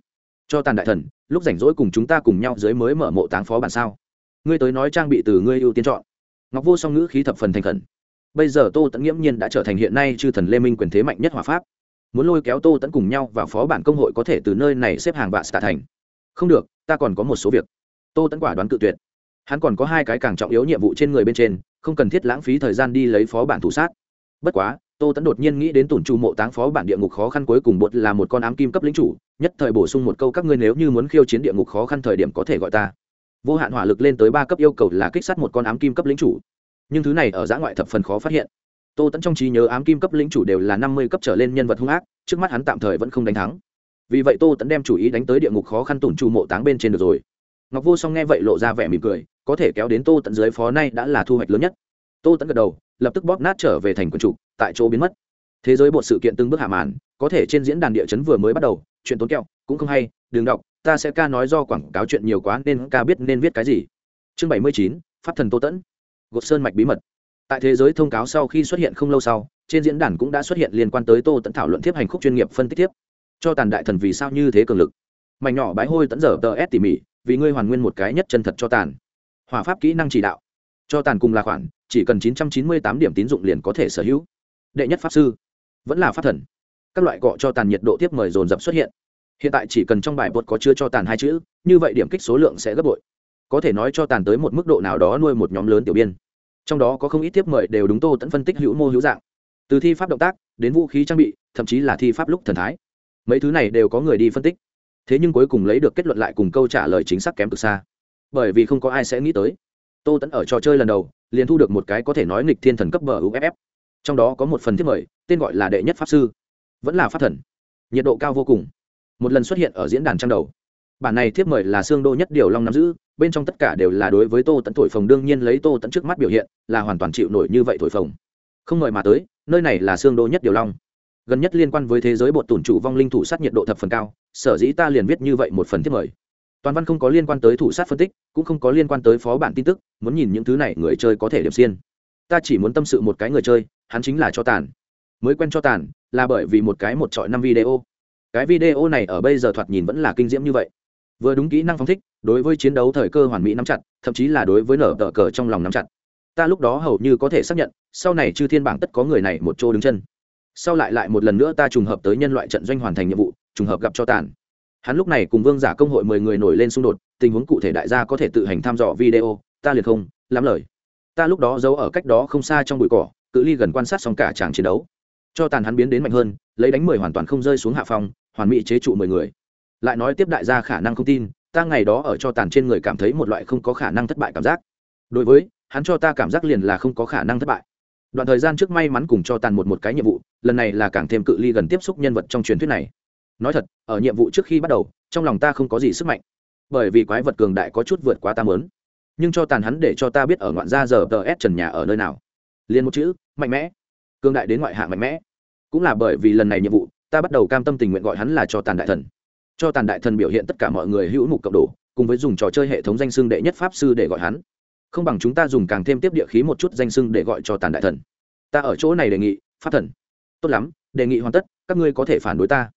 Cho tàn đại thần, lúc rảnh rỗi cùng chúng ta cùng nhau dưới mới mở mộ táng phó bản sao? Ngươi tới nói trang bị từ ngươi ưu tiên chọn. Ngọc vô song ngữ khí thập phần thành khẩn. Bây giờ tô tẫn nghiễm nhiên đã trở thành hiện nay chư thần lê minh quyền thế mạnh nhất hòa pháp. Muốn lôi kéo tô tẫn cùng nhau vào phó bản công hội có thể từ nơi này xếp hàng vạn tạ thành. Không được, ta còn có một số việc. Tô tẫn quả đoán cự tuyệt. Hắn còn có hai cái càng trọng yếu nhiệm vụ trên người bên trên, không cần thiết lãng phí thời gian đi lấy phó bản thủ sát bất quá, tô tẫn đột nhiên nghĩ đến tổn trụ mộ táng phó bản địa ngục khó khăn cuối cùng bột là một con ám kim cấp lính chủ, nhất thời bổ sung một câu các ngươi nếu như muốn khiêu chiến địa ngục khó khăn thời điểm có thể gọi ta. Vô hạn hỏa lực lên tới ba cấp yêu cầu là kích sát một con ám kim cấp lính chủ. Nhưng thứ này ở giã ngoại thập phần khó phát hiện. Tô tẫn trong trí nhớ ám kim cấp lính chủ đều là năm mươi cấp trở lên nhân vật hung ác, trước mắt hắn tạm thời vẫn không đánh thắng. Vì vậy tô tẫn đem chủ ý đánh tới địa ngục khó khăn tổn trụ mộ táng bên trên được rồi. Ngọc vô song nghe vậy lộ ra vẻ mỉm cười, có thể kéo đến tô tận dưới phó nay đã là thu hoạch lớn nhất tô Tẫn gật đầu, lập tức bóp nát trở về thành quần chủ tại chỗ biến mất. Thế giới bộ sự kiện từng bước hạ màn, có thể trên diễn đàn địa chấn vừa mới bắt đầu, chuyện tốn kẹo, cũng không hay, đừng đọc, ta sẽ ca nói do quảng cáo chuyện nhiều quá nên ca biết nên viết cái gì. Chương bảy mươi chín, pháp thần tô tẫn gột sơn mạch bí mật. Tại thế giới thông cáo sau khi xuất hiện không lâu sau, trên diễn đàn cũng đã xuất hiện liên quan tới tô tẫn thảo luận tiếp hành khúc chuyên nghiệp phân tích tiếp cho tàn đại thần vì sao như thế cường lực. Mảnh nhỏ bái hôi tẫn dở tờ s tỉ mỉ, vì ngươi hoàn nguyên một cái nhất chân thật cho tàn. Hòa pháp kỹ năng chỉ đạo. Cho tàn cùng là khoản chỉ cần chín trăm chín mươi tám điểm tín dụng liền có thể sở hữu. Đệ nhất pháp sư, vẫn là pháp thần. Các loại cọ cho tàn nhiệt độ tiếp mời dồn dập xuất hiện. Hiện tại chỉ cần trong bài bột có chưa cho tàn hai chữ, như vậy điểm kích số lượng sẽ gấp bội. Có thể nói cho tàn tới một mức độ nào đó nuôi một nhóm lớn tiểu biên. Trong đó có không ít tiếp mời đều đúng tô Tấn phân tích hữu mô hữu dạng. Từ thi pháp động tác, đến vũ khí trang bị, thậm chí là thi pháp lúc thần thái. Mấy thứ này đều có người đi phân tích. Thế nhưng cuối cùng lấy được kết luận lại cùng câu trả lời chính xác kém từ xa. Bởi vì không có ai sẽ nghĩ tới. Tô tẫn ở trò chơi lần đầu liền thu được một cái có thể nói nghịch thiên thần cấp bờ uff trong đó có một phần thiết mời, tên gọi là đệ nhất pháp sư. Vẫn là pháp thần. Nhiệt độ cao vô cùng. Một lần xuất hiện ở diễn đàn trang đầu. Bản này thiếp mời là xương đô nhất điều long nắm giữ, bên trong tất cả đều là đối với tô tẫn thổi phồng đương nhiên lấy tô tẫn trước mắt biểu hiện, là hoàn toàn chịu nổi như vậy thổi phồng. Không mời mà tới, nơi này là xương đô nhất điều long. Gần nhất liên quan với thế giới bột tủn chủ vong linh thủ sát nhiệt độ thập phần cao, sở dĩ ta liền viết như vậy một phần thiếp mời toàn văn không có liên quan tới thủ sát phân tích, cũng không có liên quan tới phó bản tin tức, muốn nhìn những thứ này người chơi có thể điểm xiên. Ta chỉ muốn tâm sự một cái người chơi, hắn chính là cho tàn mới quen cho tàn là bởi vì một cái một trọi năm video. Cái video này ở bây giờ thoạt nhìn vẫn là kinh diễm như vậy. Vừa đúng kỹ năng phóng thích, đối với chiến đấu thời cơ hoàn mỹ nắm chặt, thậm chí là đối với nở tờ cờ trong lòng nắm chặt. Ta lúc đó hầu như có thể xác nhận, sau này chư thiên bảng tất có người này một chỗ đứng chân. Sau lại lại một lần nữa ta trùng hợp tới nhân loại trận doanh hoàn thành nhiệm vụ, trùng hợp gặp cho tàn hắn lúc này cùng vương giả công hội mười người nổi lên xung đột, tình huống cụ thể đại gia có thể tự hành thăm dò video, ta liền không, lắm lời. Ta lúc đó giấu ở cách đó không xa trong bụi cỏ, cự ly gần quan sát xong cả tràng chiến đấu. Cho tàn hắn biến đến mạnh hơn, lấy đánh mười hoàn toàn không rơi xuống hạ phòng hoàn mỹ chế trụ mười người. Lại nói tiếp đại gia khả năng không tin, ta ngày đó ở cho tàn trên người cảm thấy một loại không có khả năng thất bại cảm giác. Đối với, hắn cho ta cảm giác liền là không có khả năng thất bại. Đoạn thời gian trước may mắn cùng cho tàn một một cái nhiệm vụ, lần này là càng thêm cự ly gần tiếp xúc nhân vật trong truyền thuyết này nói thật, ở nhiệm vụ trước khi bắt đầu, trong lòng ta không có gì sức mạnh. Bởi vì quái vật cường đại có chút vượt quá ta mớn nhưng cho tàn hắn để cho ta biết ở ngoạn gia giờ tờ s trần nhà ở nơi nào. Liền một chữ, mạnh mẽ. Cường đại đến ngoại hạng mạnh mẽ. Cũng là bởi vì lần này nhiệm vụ, ta bắt đầu cam tâm tình nguyện gọi hắn là cho tàn đại thần. Cho tàn đại thần biểu hiện tất cả mọi người hữu mục cộng đồ, cùng với dùng trò chơi hệ thống danh xưng đệ nhất pháp sư để gọi hắn. Không bằng chúng ta dùng càng thêm tiếp địa khí một chút danh xưng để gọi cho tàn đại thần. Ta ở chỗ này đề nghị, pháp thần. Tốt lắm, đề nghị hoàn tất, các ngươi có thể phản đối ta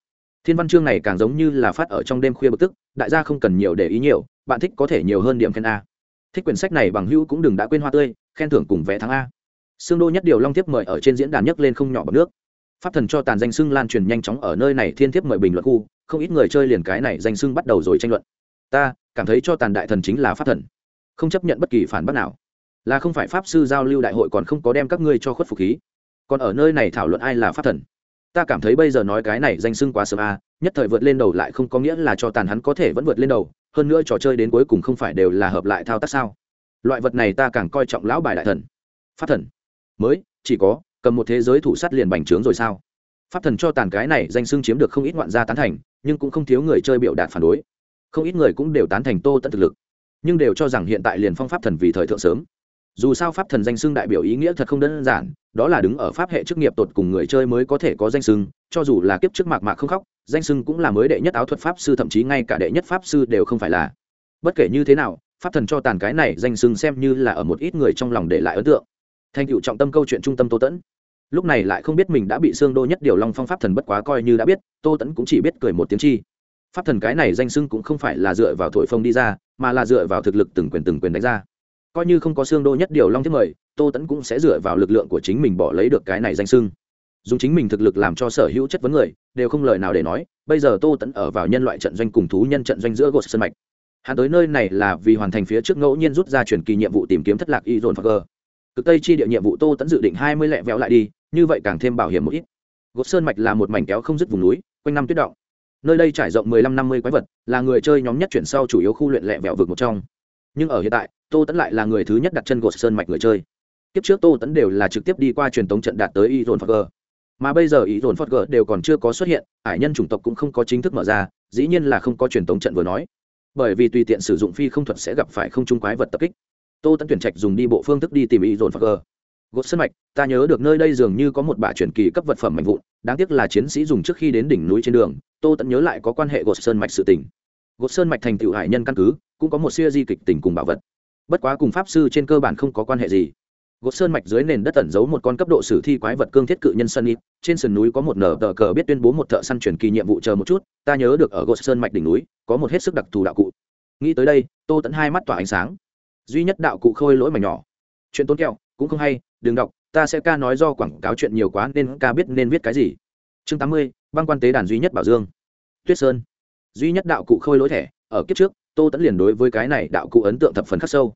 thiên văn chương này càng giống như là phát ở trong đêm khuya bực tức, đại gia không cần nhiều để ý nhiều, bạn thích có thể nhiều hơn điểm khen a. Thích quyển sách này bằng hữu cũng đừng đã quên hoa tươi, khen thưởng cùng vé thắng a. Xương đô nhất điều long tiếp mời ở trên diễn đàn nhấc lên không nhỏ bằng nước. Pháp thần cho tàn danh xưng lan truyền nhanh chóng ở nơi này thiên thiếp mời bình luận khu, không ít người chơi liền cái này danh xưng bắt đầu rồi tranh luận. Ta, cảm thấy cho tàn đại thần chính là pháp thần. Không chấp nhận bất kỳ phản bác nào. Là không phải pháp sư giao lưu đại hội còn không có đem các ngươi cho khuất phục khí. Còn ở nơi này thảo luận ai là pháp thần? Ta cảm thấy bây giờ nói cái này danh xưng quá sớm a, nhất thời vượt lên đầu lại không có nghĩa là cho tàn hắn có thể vẫn vượt lên đầu, hơn nữa trò chơi đến cuối cùng không phải đều là hợp lại thao tác sao? Loại vật này ta càng coi trọng lão bài đại thần. Pháp thần. Mới, chỉ có, cầm một thế giới thủ sắt liền bành trướng rồi sao? Pháp thần cho tàn cái này danh xưng chiếm được không ít ngoạn gia tán thành, nhưng cũng không thiếu người chơi biểu đạt phản đối. Không ít người cũng đều tán thành tô tận thực lực. Nhưng đều cho rằng hiện tại liền phong pháp thần vì thời thượng sớm dù sao pháp thần danh xưng đại biểu ý nghĩa thật không đơn giản, đó là đứng ở pháp hệ chức nghiệp tột cùng người chơi mới có thể có danh xưng, cho dù là kiếp trước mạc mạc không khóc, danh xưng cũng là mới đệ nhất áo thuật pháp sư, thậm chí ngay cả đệ nhất pháp sư đều không phải là. Bất kể như thế nào, pháp thần cho tàn cái này danh xưng xem như là ở một ít người trong lòng để lại ấn tượng. Thành cựu trọng tâm câu chuyện trung tâm tô tẫn lúc này lại không biết mình đã bị xương đô nhất điều long phong pháp thần bất quá coi như đã biết, tô tẫn cũng chỉ biết cười một tiếng chi. Pháp thần cái này danh xưng cũng không phải là dựa vào thổi phông đi ra, mà là dựa vào thực lực từng quyền từng quyền đánh ra coi như không có xương đô nhất điều long thiết mời, tô tẫn cũng sẽ dựa vào lực lượng của chính mình bỏ lấy được cái này danh xưng. Dùng chính mình thực lực làm cho sở hữu chất vấn người, đều không lời nào để nói, bây giờ tô tẫn ở vào nhân loại trận doanh cùng thú nhân trận doanh giữa gột sân mạch. Hắn tới nơi này là vì hoàn thành phía trước ngẫu nhiên rút ra truyền kỳ nhiệm vụ tìm kiếm thất lạc y dồn phật gờ. Cực tây chi địa nhiệm vụ tô tẫn dự định hai mươi lẹ véo lại đi, như vậy càng thêm bảo hiểm một ít. Gột sơn mạch là một mảnh kéo không dứt vùng núi, quanh năm tuyết động. Nơi đây trải rộng mười lăm năm mươi quái vật, là người chơi nhóm nhất chuyển sau chủ yếu khu luyện lẹ vẹo vực một trong. Nhưng ở hiện tại tô tẫn lại là người thứ nhất đặt chân gột sơn mạch người chơi. Kiếp trước tô tẫn đều là trực tiếp đi qua truyền tống trận đạt tới y dồn phật gờ mà bây giờ ý dồn phật gờ đều còn chưa có xuất hiện, ải nhân chủng tộc cũng không có chính thức mở ra, dĩ nhiên là không có truyền tống trận vừa nói. Bởi vì tùy tiện sử dụng phi không thuật sẽ gặp phải không trung quái vật tập kích. Tô tẫn tuyển trạch dùng đi bộ phương thức đi tìm ý dồn phật gờ gột sân mạch, ta nhớ được nơi đây dường như có một bả truyền kỳ cấp vật phẩm mạnh vụn, đáng tiếc là chiến sĩ dùng trước khi đến đỉnh núi trên đường, tô tẫn nhớ lại có quan hệ gột sơn mạch sự tình. Gột sơn mạch thành tựu hải nhân căn cứ, cũng có một siêu di kịch tình cùng bảo vật bất quá cùng pháp sư trên cơ bản không có quan hệ gì. Gột sơn mạch dưới nền đất tẩn giấu một con cấp độ sử thi quái vật cương thiết cự nhân sân ít trên sườn núi có một nở tờ cờ biết tuyên bố một thợ săn truyền kỳ nhiệm vụ chờ một chút, ta nhớ được ở gột sơn mạch đỉnh núi, có một hết sức đặc thù đạo cụ. Nghĩ tới đây, tô tẫn hai mắt tỏa ánh sáng. Duy nhất đạo cụ khôi lỗi mảnh nhỏ. Chuyện tốn kẹo, cũng không hay, đừng đọc, ta sẽ ca nói do quảng cáo chuyện nhiều quá nên ca biết nên viết cái gì. Chương tám mươi, băng quan tế đàn duy nhất bảo dương. Tuyết sơn. Duy nhất đạo cụ khôi lỗi thẻ, ở kiếp trước, tô tẫn liền đối với cái này đạo cụ ấn tượng thập phần khắc sâu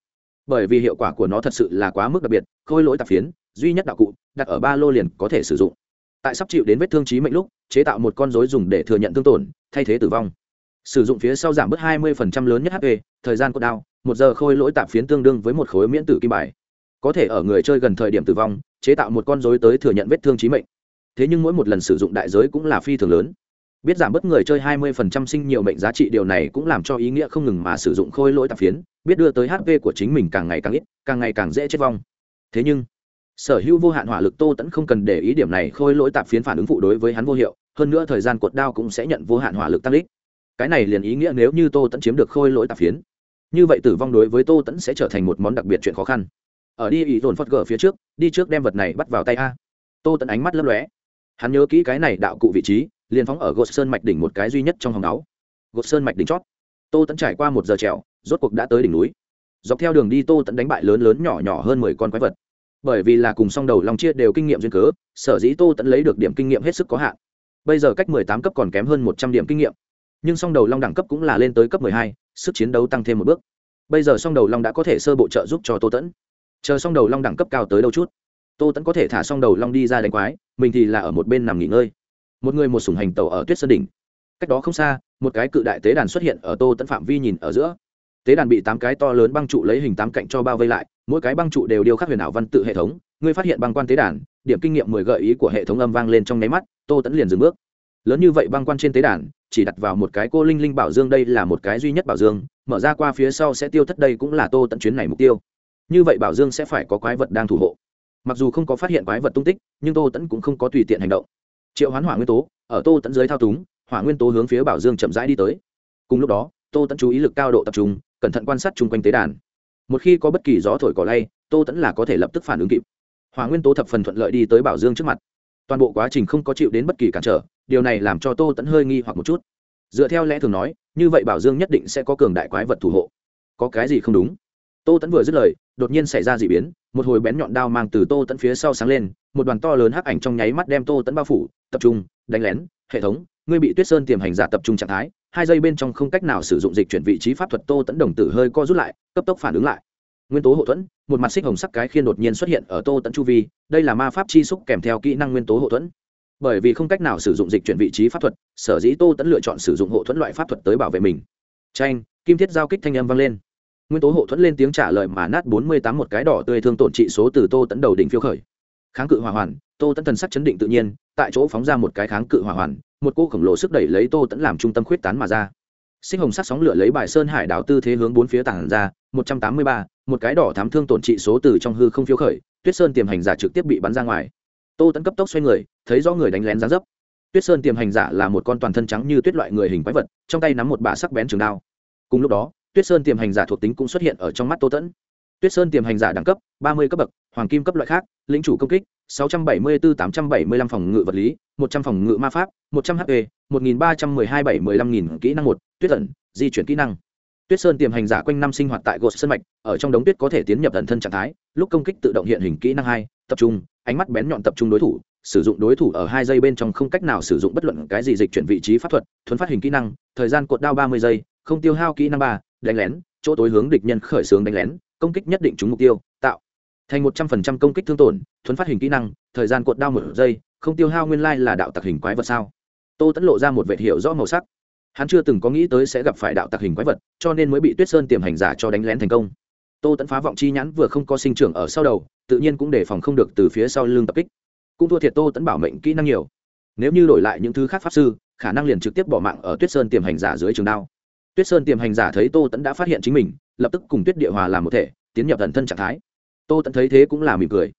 bởi vì hiệu quả của nó thật sự là quá mức đặc biệt, khôi lỗi tạp phiến, duy nhất đạo cụ, đặt ở ba lô liền có thể sử dụng. Tại sắp chịu đến vết thương trí mệnh lúc, chế tạo một con dối dùng để thừa nhận thương tổn, thay thế tử vong. Sử dụng phía sau giảm bớt 20% lớn nhất hp thời gian cốt đao, một giờ khôi lỗi tạp phiến tương đương với một khối miễn tử kim bài. Có thể ở người chơi gần thời điểm tử vong, chế tạo một con dối tới thừa nhận vết thương trí mệnh. Thế nhưng mỗi một lần sử dụng đại giới cũng là phi thường lớn biết giảm bớt người chơi 20% sinh nhiều mệnh giá trị, điều này cũng làm cho ý nghĩa không ngừng mà sử dụng khôi lỗi tạp phiến, biết đưa tới hp của chính mình càng ngày càng ít, càng ngày càng dễ chết vong. Thế nhưng, sở hữu vô hạn hỏa lực tô tẫn không cần để ý điểm này, khôi lỗi tạp phiến phản ứng phụ đối với hắn vô hiệu, hơn nữa thời gian cột đao cũng sẽ nhận vô hạn hỏa lực tăng lích cái này liền ý nghĩa nếu như tô tẫn chiếm được khôi lỗi tạp phiến, như vậy tử vong đối với tô tẫn sẽ trở thành một món đặc biệt chuyện khó khăn. Ở đi, ý dồn phật gờ phía trước, đi trước đem vật này bắt vào tay a. Tô tẫn ánh mắt lấp lóe. Hắn nhớ kỹ cái này đạo cụ vị trí liền phóng ở gột sơn mạch đỉnh một cái duy nhất trong hòng đáo gột sơn mạch đỉnh chót. Tô tẫn trải qua một giờ trèo, rốt cuộc đã tới đỉnh núi. Dọc theo đường đi tô tẫn đánh bại lớn lớn nhỏ nhỏ hơn mười con quái vật. Bởi vì là cùng song đầu long chia đều kinh nghiệm duyên cớ, sở dĩ tô tẫn lấy được điểm kinh nghiệm hết sức có hạn. Bây giờ cách mười tám cấp còn kém hơn một trăm điểm kinh nghiệm. Nhưng song đầu long đẳng cấp cũng là lên tới cấp mười hai, sức chiến đấu tăng thêm một bước. Bây giờ song đầu long đã có thể sơ bộ trợ giúp cho tô tẫn chờ song đầu long đẳng cấp cao tới đâu chút, tô tẫn có thể thả song đầu long đi ra đánh quái, mình thì là ở một bên nằm nghỉ ngơi một người một sủng hành tàu ở tuyết sơn đỉnh. Cách đó không xa, một cái cự đại tế đàn xuất hiện ở tô tẫn phạm vi nhìn ở giữa. Tế đàn bị tám cái to lớn băng trụ lấy hình tám cạnh cho bao vây lại, mỗi cái băng trụ đều điêu khắc huyền ảo văn tự hệ thống. Ngươi phát hiện băng quan tế đàn, điểm kinh nghiệm mười gợi ý của hệ thống âm vang lên trong nháy mắt, tô tẫn liền dừng bước. Lớn như vậy băng quan trên tế đàn, chỉ đặt vào một cái cô linh linh bảo dương đây là một cái duy nhất bảo dương, mở ra qua phía sau sẽ tiêu thất đây cũng là tô tận chuyến này mục tiêu. Như vậy bảo dương sẽ phải có quái vật đang thủ hộ. Mặc dù không có phát hiện quái vật tung tích, nhưng tô tẫn cũng không có tùy tiện hành động triệu hoán hỏa nguyên tố, ở tô tẫn dưới thao túng, hỏa nguyên tố hướng phía bảo dương chậm rãi đi tới. Cùng lúc đó, tô tẫn chú ý lực cao độ tập trung, cẩn thận quan sát chung quanh tế đàn. Một khi có bất kỳ gió thổi cỏ lay, tô tẫn là có thể lập tức phản ứng kịp. Hỏa nguyên tố thập phần thuận lợi đi tới bảo dương trước mặt. Toàn bộ quá trình không có chịu đến bất kỳ cản trở, điều này làm cho tô tẫn hơi nghi hoặc một chút. Dựa theo lẽ thường nói, như vậy bảo dương nhất định sẽ có cường đại quái vật thủ hộ. Có cái gì không đúng? Tô tẫn vừa dứt lời, đột nhiên xảy ra d ị biến, một hồi bén nhọn đao mang từ tô tẫn phía sau sáng lên, một đoàn to lớn hắc ảnh trong nháy mắt đem tô tẫn bao phủ tập trung, đánh lén, hệ thống, ngươi bị tuyết sơn tiềm hành giả tập trung trạng thái, hai giây bên trong không cách nào sử dụng dịch chuyển vị trí pháp thuật tô tẫn đồng tử hơi co rút lại, cấp tốc phản ứng lại. Nguyên tố hậu thuẫn, một mặt xích hồng sắc cái khiên đột nhiên xuất hiện ở tô tẫn chu vi, đây là ma pháp chi xúc kèm theo kỹ năng nguyên tố hậu thuẫn. Bởi vì không cách nào sử dụng dịch chuyển vị trí pháp thuật, sở dĩ tô tẫn lựa chọn sử dụng hộ thuẫn loại pháp thuật tới bảo vệ mình. Tranh kim thiết giao kích thanh âm vang lên. Nguyên tố hộ thuẫn lên tiếng trả lời mà nát bốn mươi tám một cái đỏ tươi thương tổn trị số từ tô tẫn đầu đỉnh phiêu khởi kháng cự hỏa hoàn, tô tẫn thần sắc chấn định tự nhiên, tại chỗ phóng ra một cái kháng cự hỏa hoàn, một cô khổng lồ sức đẩy lấy tô tẫn làm trung tâm khuyết tán mà ra. Sinh hồng sắc sóng lửa lấy bài sơn hải đảo tư thế hướng bốn phía tảng ra, một trăm tám mươi ba, một cái đỏ thám thương tổn trị số từ trong hư không phiêu khởi, tuyết sơn tiềm hành giả trực tiếp bị bắn ra ngoài. Tô tẫn cấp tốc xoay người, thấy rõ người đánh lén ra dấp. Tuyết sơn tiềm hành giả là một con toàn thân trắng như tuyết loại người hình quái vật, trong tay nắm một bả sắc bén trường đao. Cùng lúc đó, tuyết sơn tiềm hành giả thuộc tính cũng xuất hiện ở trong mắt tô tẫn tuyết sơn tiềm hành giả đẳng cấp, ba mươi cấp bậc hoàng kim cấp loại khác, lĩnh chủ công kích, sáu trăm bảy mươi bốn tám trăm bảy mươi lăm phòng ngự vật lý, một trăm phòng ngự ma pháp, một trăm hp một nghìn ba trăm mười hai bảy mười lăm nghìn kỹ năng một, tuyết ẩn, di chuyển kỹ năng. Tuyết sơn tiềm hành giả quanh năm sinh hoạt tại gột sơn mạch, ở trong đống tuyết có thể tiến nhập ẩn thân trạng thái, lúc công kích tự động hiện hình kỹ năng hai, tập trung, ánh mắt bén nhọn tập trung đối thủ, sử dụng đối thủ ở hai giây bên trong không cách nào sử dụng bất luận cái gì dịch chuyển vị trí pháp thuật, thuấn phát hình kỹ năng, thời gian cột đao ba mươi giây, không tiêu hao kỹ năng ba, đánh lén, chỗ tối hướng địch nhân khởi xướng đánh lén, công kích nhất định trúng mục tiêu, tạo thành một trăm phần trăm công kích thương tổn, thuấn phát hình kỹ năng, thời gian cột đao một giây, không tiêu hao nguyên lai là đạo tặc hình quái vật sao? Tô tẫn lộ ra một vệ hiệu rõ màu sắc. Hắn chưa từng có nghĩ tới sẽ gặp phải đạo tặc hình quái vật, cho nên mới bị tuyết sơn tiềm hành giả cho đánh lén thành công. Tô tẫn phá vọng chi nhãn vừa không có sinh trưởng ở sau đầu, tự nhiên cũng đề phòng không được từ phía sau lưng tập kích. Cũng thua thiệt tô tẫn bảo mệnh kỹ năng nhiều. Nếu như đổi lại những thứ khác pháp sư, khả năng liền trực tiếp bỏ mạng ở tuyết sơn tiềm hành giả dưới trường đao. Tuyết sơn tiềm hành giả thấy tô tẫn đã phát hiện chính mình, lập tức cùng tuyết địa hòa làm một thể, tiến nhập thần thân trạng thái tô tẫn thấy thế cũng là mỉm cười.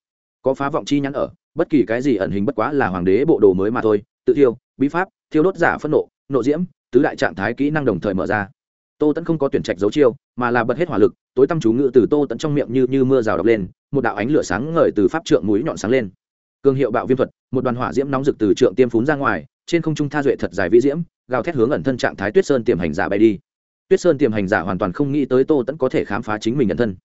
Có phá vọng chi nhắn ở, bất kỳ cái gì ẩn hình bất quá là hoàng đế bộ đồ mới mà thôi. Tự thiêu, bí pháp, thiêu đốt giả phẫn nộ nộ diễm, tứ đại trạng thái kỹ năng đồng thời mở ra. Tô tẫn không có tuyển trạch dấu chiêu, mà là bật hết hỏa lực, tối tăm chú ngự từ tô tẫn trong miệng như như mưa rào đập lên, một đạo ánh lửa sáng ngời từ pháp trượng mũi nhọn sáng lên. Cương hiệu bạo viêm thuật, một đoàn hỏa diễm nóng rực từ trượng tiêm phún ra ngoài, trên không trung tha duệ thật dài vĩ diễm, gào thét hướng ẩn thân trạng thái tuyết sơn tiềm hành giả bay đi. Tuyết sơn tiềm hành giả hoàn toàn không nghĩ tới tô tẫn có thể khám phá chính mình ẩn thân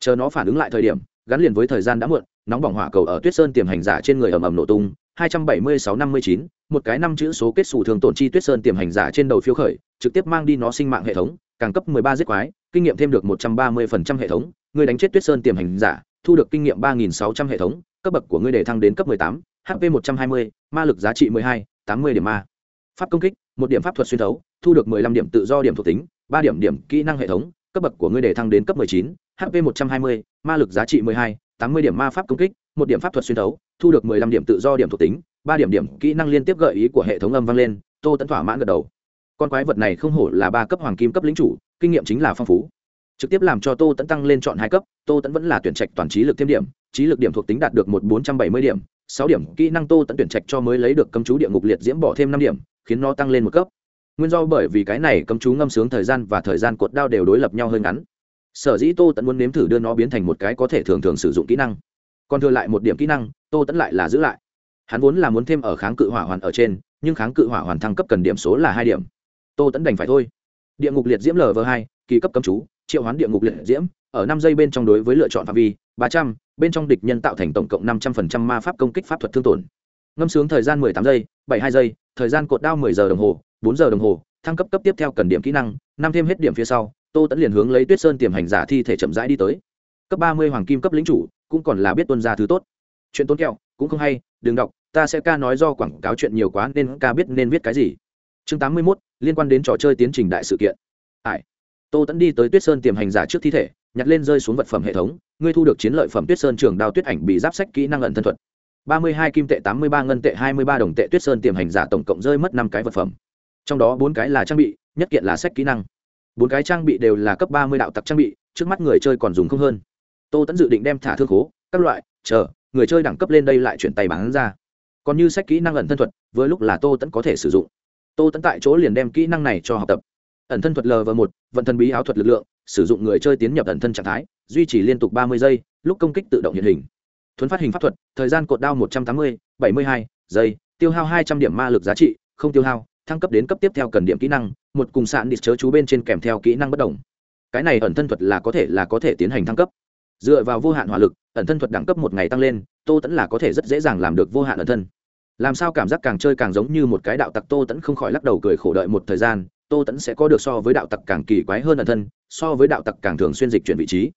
chờ nó phản ứng lại thời điểm gắn liền với thời gian đã muộn nóng bỏng hỏa cầu ở tuyết sơn tiềm hành giả trên người ầm ầm nổ tung 276-59, một cái năm chữ số kết xù thường tổn chi tuyết sơn tiềm hành giả trên đầu phiêu khởi trực tiếp mang đi nó sinh mạng hệ thống càng cấp 13 giết quái kinh nghiệm thêm được 130% hệ thống người đánh chết tuyết sơn tiềm hành giả thu được kinh nghiệm 3.600 hệ thống cấp bậc của ngươi để thăng đến cấp 18, hp 120, ma lực giá trị 12, 80 điểm ma. Pháp công kích một điểm pháp thuật xuyên thấu thu được 15 điểm tự do điểm thuộc tính ba điểm điểm kỹ năng hệ thống cấp bậc của ngươi để thăng đến cấp 19, hp 120, ma lực giá trị 12, 80 điểm ma pháp công kích một điểm pháp thuật xuyên thấu thu được 15 điểm tự do điểm thuộc tính ba điểm điểm kỹ năng liên tiếp gợi ý của hệ thống âm vang lên tô tẫn thỏa mãn gật đầu. Con quái vật này không hổ là ba cấp hoàng kim cấp lính chủ kinh nghiệm chính là phong phú. Trực tiếp làm cho tô tẫn tăng lên chọn hai cấp tô tẫn vẫn là tuyển trạch toàn trí lực thêm điểm trí lực điểm thuộc tính đạt được một bốn trăm bảy mươi điểm sáu điểm kỹ năng tô tẫn tuyển trạch cho mới lấy được cấm chú địa ngục liệt diễm bỏ thêm năm điểm khiến nó tăng lên một cấp. Nguyên do bởi vì cái này cấm chú ngâm sướng thời gian và thời gian cột đao đều đối lập nhau hơi ngắn sở dĩ tô tẫn muốn nếm thử đưa nó biến thành một cái có thể thường thường sử dụng kỹ năng. Còn thừa lại một điểm kỹ năng, tô tẫn lại là giữ lại. Hắn vốn là muốn thêm ở kháng cự hỏa hoàn ở trên, nhưng kháng cự hỏa hoàn thăng cấp cần điểm số là hai điểm. Tô tẫn đành phải thôi. Địa ngục liệt diễm lv hai, kỳ cấp cấm chú, triệu hoán địa ngục liệt diễm, ở năm giây bên trong đối với lựa chọn phạm vi, ba trăm, bên trong địch nhân tạo thành tổng cộng năm trăm phần trăm ma pháp công kích pháp thuật thương tổn. Ngâm sướng thời gian mười tám giây, bảy hai giây, thời gian cột đao mười giờ đồng hồ, bốn giờ đồng hồ, thăng cấp cấp tiếp theo cần điểm kỹ năng, năm thêm hết điểm phía sau tô tẫn liền hướng lấy tuyết sơn tiềm hành giả thi thể chậm rãi đi tới cấp ba mươi hoàng kim cấp lính chủ cũng còn là biết tuân ra thứ tốt chuyện tốn kẹo cũng không hay đừng đọc ta sẽ ca nói do quảng cáo chuyện nhiều quá nên ca biết nên viết cái gì chương tám mươi mốt liên quan đến trò chơi tiến trình đại sự kiện ải tô tẫn đi tới tuyết sơn tiềm hành giả trước thi thể nhặt lên rơi xuống vật phẩm hệ thống ngươi thu được chiến lợi phẩm tuyết sơn trường đao tuyết ảnh bị giáp sách kỹ năng ẩn thân thuật ba mươi hai kim tệ tám mươi ba ngân tệ hai mươi ba đồng tệ tuyết sơn tiềm hành giả tổng cộng rơi mất năm cái vật phẩm trong đó bốn cái là trang bị nhất kiện là sách kỹ năng bốn cái trang bị đều là cấp ba mươi đạo tặc trang bị, trước mắt người chơi còn dùng không hơn. Tô tẫn dự định đem thả thương khố, các loại, chờ, người chơi đẳng cấp lên đây lại chuyển tay bán ra. Còn như sách kỹ năng ẩn thân thuật với lúc là tô tẫn có thể sử dụng. Tô tẫn tại chỗ liền đem kỹ năng này cho học tập. Ẩn thân thuật l và một, vận thân bí áo thuật lực lượng, sử dụng người chơi tiến nhập ẩn thân trạng thái, duy trì liên tục ba mươi giây, lúc công kích tự động hiện hình. Thuấn phát hình pháp thuật, thời gian cột đao một trăm tám mươi, bảy mươi hai giây, tiêu hao hai trăm điểm ma lực giá trị, không tiêu hao, thăng cấp đến cấp tiếp theo cần điểm kỹ năng một cùng sạn địch chớ chú bên trên kèm theo kỹ năng bất đồng. Cái này ẩn thân thuật là có thể là có thể tiến hành thăng cấp. Dựa vào vô hạn hỏa lực, ẩn thân thuật đẳng cấp một ngày tăng lên, tô tẫn là có thể rất dễ dàng làm được vô hạn ẩn thân. Làm sao cảm giác càng chơi càng giống như một cái đạo tặc, tô tẫn không khỏi lắc đầu cười khổ đợi một thời gian, tô tẫn sẽ có được so với đạo tặc càng kỳ quái hơn ẩn thân, so với đạo tặc càng thường xuyên dịch chuyển vị trí.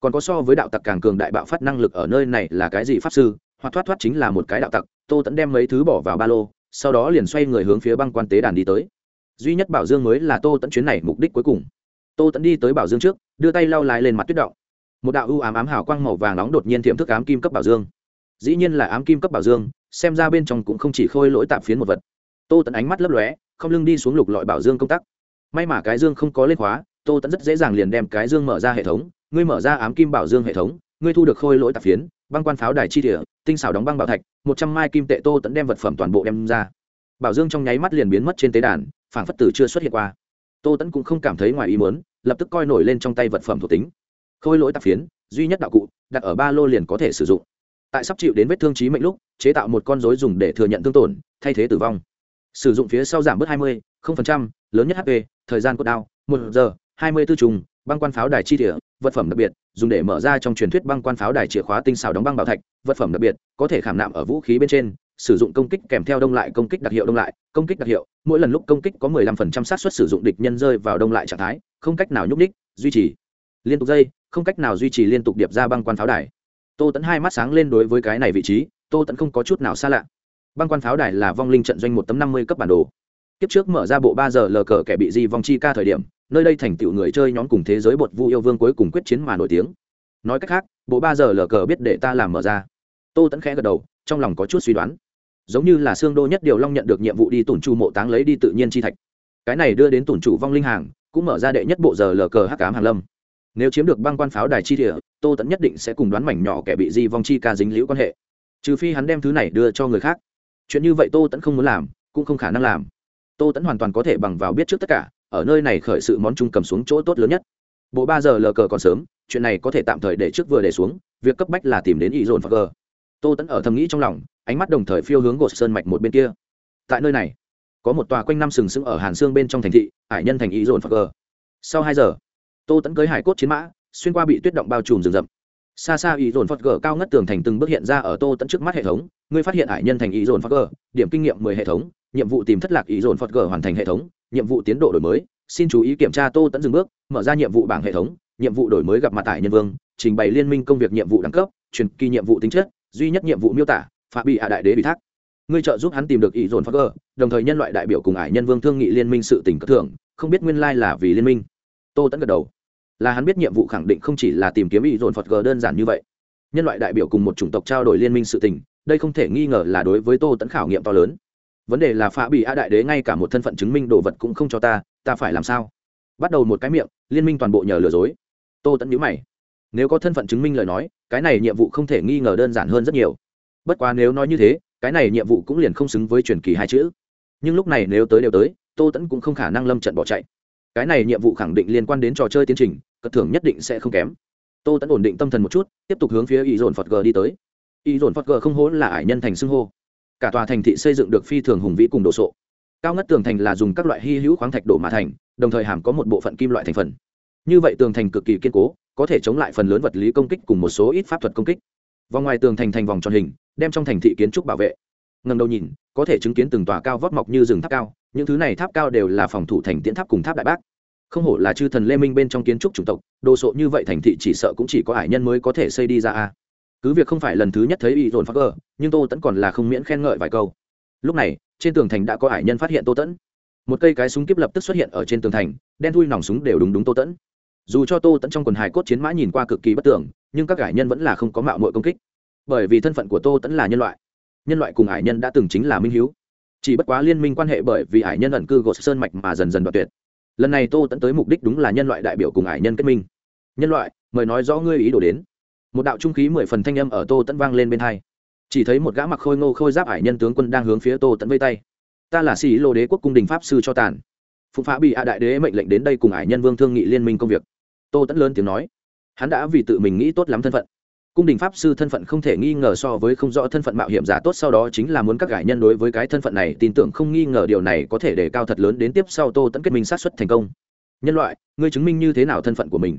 Còn có so với đạo tặc càng cường đại bạo phát năng lực ở nơi này là cái gì pháp sư? Hoặc thoát thoát chính là một cái đạo tặc, tô tẫn đem mấy thứ bỏ vào ba lô, sau đó liền xoay người hướng phía băng quan tế đàn đi tới duy nhất bảo dương mới là tô tẫn chuyến này mục đích cuối cùng. Tô tẫn đi tới bảo dương trước, đưa tay lau lái lên mặt tuyết động. Một đạo ưu ám ám hào quang màu vàng nóng đột nhiên thiệm thức ám kim cấp bảo dương. Dĩ nhiên là ám kim cấp bảo dương, xem ra bên trong cũng không chỉ khôi lỗi tạp phiến một vật. Tô tẫn ánh mắt lấp lóe, không lưng đi xuống lục lọi bảo dương công tắc. May mà cái dương không có lên khóa, tô tẫn rất dễ dàng liền đem cái dương mở ra hệ thống. Ngươi mở ra ám kim bảo dương hệ thống, ngươi thu được khôi lỗi tạp phiến, băng quan pháo đài chi địa, tinh xảo đóng băng bảo thạch, một trăm mai kim tệ tô tẫn đem vật phẩm toàn bộ đem ra. Bảo dương trong nháy mắt liền biến mất trên tế đàn phảng phất tử chưa xuất hiện qua. Tô tẫn cũng không cảm thấy ngoài ý muốn lập tức coi nổi lên trong tay vật phẩm thuộc tính. Khôi lỗi tạp phiến duy nhất đạo cụ đặt ở ba lô liền có thể sử dụng. Tại sắp chịu đến vết thương trí mệnh lúc chế tạo một con dối dùng để thừa nhận thương tổn thay thế tử vong. Sử dụng phía sau giảm bớt 20, 0%, lớn nhất hp thời gian cốt đao một giờ hai mươi tư trùng băng quan pháo đài chi địa vật phẩm đặc biệt dùng để mở ra trong truyền thuyết băng quan pháo đài chìa khóa tinh xảo đóng băng bảo thạch vật phẩm đặc biệt có thể khảm nạm ở vũ khí bên trên sử dụng công kích kèm theo đông lại công kích đặc hiệu đông lại, công kích đặc hiệu, mỗi lần lúc công kích có 15% xác suất sử dụng địch nhân rơi vào đông lại trạng thái, không cách nào nhúc ních duy trì. Liên tục dây, không cách nào duy trì liên tục điệp ra băng quan pháo đài. Tô tẫn hai mắt sáng lên đối với cái này vị trí, tô tẫn không có chút nào xa lạ. Băng quan pháo đài là vong linh trận doanh một tấm năm mươi cấp bản đồ. Kiếp trước mở ra bộ ba giờ lờ cờ kẻ bị di vong chi ca thời điểm, nơi đây thành tựu người chơi nhóm cùng thế giới bột vu yêu vương cuối cùng quyết chiến mà nổi tiếng. Nói cách khác, bộ ba giờ lờ cờ biết để ta làm mở ra. Tô tẫn khẽ gật đầu, trong lòng có chút suy đoán giống như là xương đô nhất điều long nhận được nhiệm vụ đi tủn chu mộ táng lấy đi tự nhiên chi thạch. Cái này đưa đến tủn chủ vong linh hàng, cũng mở ra đệ nhất bộ giờ lờ cờ hắc cám hàng lâm. Nếu chiếm được băng quan pháo đài chi địa, tô tẫn nhất định sẽ cùng đoán mảnh nhỏ kẻ bị di vong chi ca dính liễu quan hệ. Trừ phi hắn đem thứ này đưa cho người khác. Chuyện như vậy tô tẫn không muốn làm, cũng không khả năng làm. Tô tẫn hoàn toàn có thể bằng vào biết trước tất cả, ở nơi này khởi sự món chung cầm xuống chỗ tốt lớn nhất. Bộ ba giờ lờ cờ còn sớm, chuyện này có thể tạm thời để trước vừa để xuống, việc cấp bách là tìm đến ý dồn phật cờ tô tẫn ở thầm nghĩ trong lòng ánh mắt đồng thời phiêu hướng gột sơn mạch một bên kia. Tại nơi này, có một tòa quanh năm sừng sững ở hàn xương bên trong thành thị hải nhân thành ý dồn phật gờ. Sau hai giờ, tô tẫn cưới hải cốt chiến mã, xuyên qua bị tuyết động bao trùm rừng rậm. Xa xa ý dồn phật gờ cao ngất tường thành từng bước hiện ra ở tô tẫn trước mắt hệ thống, ngươi phát hiện hải nhân thành ý dồn phật gờ, điểm kinh nghiệm mười hệ thống, nhiệm vụ tìm thất lạc ý dồn phật gờ hoàn thành hệ thống, nhiệm vụ tiến độ đổi mới, xin chú ý kiểm tra tô tẫn dừng bước, mở ra nhiệm vụ bảng hệ thống, nhiệm vụ đổi mới gặp mặt tại nhân vương, trình bày liên minh công việc nhiệm vụ đẳng cấp, truyền kỳ nhiệm vụ tính chất, duy nhất nhiệm vụ miêu tả phạm bị hạ đại đế bị thác. Ngươi trợ giúp hắn tìm được ý dồn phật gờ đồng thời nhân loại đại biểu cùng ải nhân vương thương nghị liên minh sự tỉnh cất thưởng, không biết nguyên lai là vì liên minh. Tô tẫn gật đầu. Là hắn biết nhiệm vụ khẳng định không chỉ là tìm kiếm ý dồn phật gờ đơn giản như vậy. Nhân loại đại biểu cùng một chủng tộc trao đổi liên minh sự tình, đây không thể nghi ngờ là đối với tô tẫn khảo nghiệm to lớn. Vấn đề là phá bị a đại đế ngay cả một thân phận chứng minh đồ vật cũng không cho ta ta phải làm sao? Bắt đầu một cái miệng, liên minh toàn bộ nhờ lừa dối. Tô tẫn nhữ mày. Nếu có thân phận chứng minh lời nói, cái này nhiệm vụ không thể nghi ngờ đơn giản hơn rất nhiều bất quá nếu nói như thế, cái này nhiệm vụ cũng liền không xứng với truyền kỳ hai chữ. Nhưng lúc này nếu tới đều tới, tô tẫn cũng không khả năng lâm trận bỏ chạy. Cái này nhiệm vụ khẳng định liên quan đến trò chơi tiến trình, cất thưởng nhất định sẽ không kém. Tô tẫn ổn định tâm thần một chút, tiếp tục hướng phía ý dồn phật g đi tới. Ý dồn phật g không hố là ải nhân thành xưng hô. Cả tòa thành thị xây dựng được phi thường hùng vĩ cùng đồ sộ. Cao ngất tường thành là dùng các loại hy hữu khoáng thạch đổ mà thành, đồng thời hàm có một bộ phận kim loại thành phần. Như vậy tường thành cực kỳ kiên cố, có thể chống lại phần lớn vật lý công kích cùng một số ít pháp thuật công kích vòng ngoài tường thành thành vòng tròn hình, đem trong thành thị kiến trúc bảo vệ. Ngần đầu nhìn, có thể chứng kiến từng tòa cao vót mọc như rừng tháp cao, những thứ này tháp cao đều là phòng thủ thành tiễn tháp cùng tháp đại bác. Không hổ là chư thần lê minh bên trong kiến trúc chủng tộc, đồ sộ như vậy thành thị chỉ sợ cũng chỉ có hải nhân mới có thể xây đi ra a. Cứ việc không phải lần thứ nhất thấy y dồn phát cơ, nhưng tô tẫn còn là không miễn khen ngợi vài câu. Lúc này, trên tường thành đã có hải nhân phát hiện tô tẫn. Một cây cái súng kíp lập tức xuất hiện ở trên tường thành, đen thui nòng súng đều đúng đúng tô tẫn. Dù cho tô tẫn trong quần hài cốt chiến mã nhìn qua cực kỳ bất tưởng nhưng các hải nhân vẫn là không có mạo muội công kích. Bởi vì thân phận của tô tẫn là nhân loại. Nhân loại cùng hải nhân đã từng chính là minh hiếu. Chỉ bất quá liên minh quan hệ bởi vì hải nhân ẩn cư gột sơn mạch mà dần dần đoạt tuyệt. Lần này tô tẫn tới mục đích đúng là nhân loại đại biểu cùng hải nhân kết minh. Nhân loại, mời nói rõ ngươi ý đồ đến. Một đạo trung khí mười phần thanh âm ở tô tẫn vang lên bên hai. Chỉ thấy một gã mặc khôi ngô khôi giáp hải nhân tướng quân đang hướng phía tô tẫn vây tay. Ta là sĩ lô đế quốc cung đình pháp sư cho tàn. Phụng phá bị hạ đại đế mệnh lệnh đến đây cùng hải nhân vương thương nghị liên minh công việc. Tô tẫn lớn tiếng nói hắn đã vì tự mình nghĩ tốt lắm thân phận. Cung đình pháp sư thân phận không thể nghi ngờ so với không rõ thân phận mạo hiểm giả tốt sau đó chính là muốn các gãi nhân đối với cái thân phận này tin tưởng không nghi ngờ điều này có thể để cao thật lớn đến tiếp sau tô tẫn kết minh sát xuất thành công. Nhân loại, ngươi chứng minh như thế nào thân phận của mình?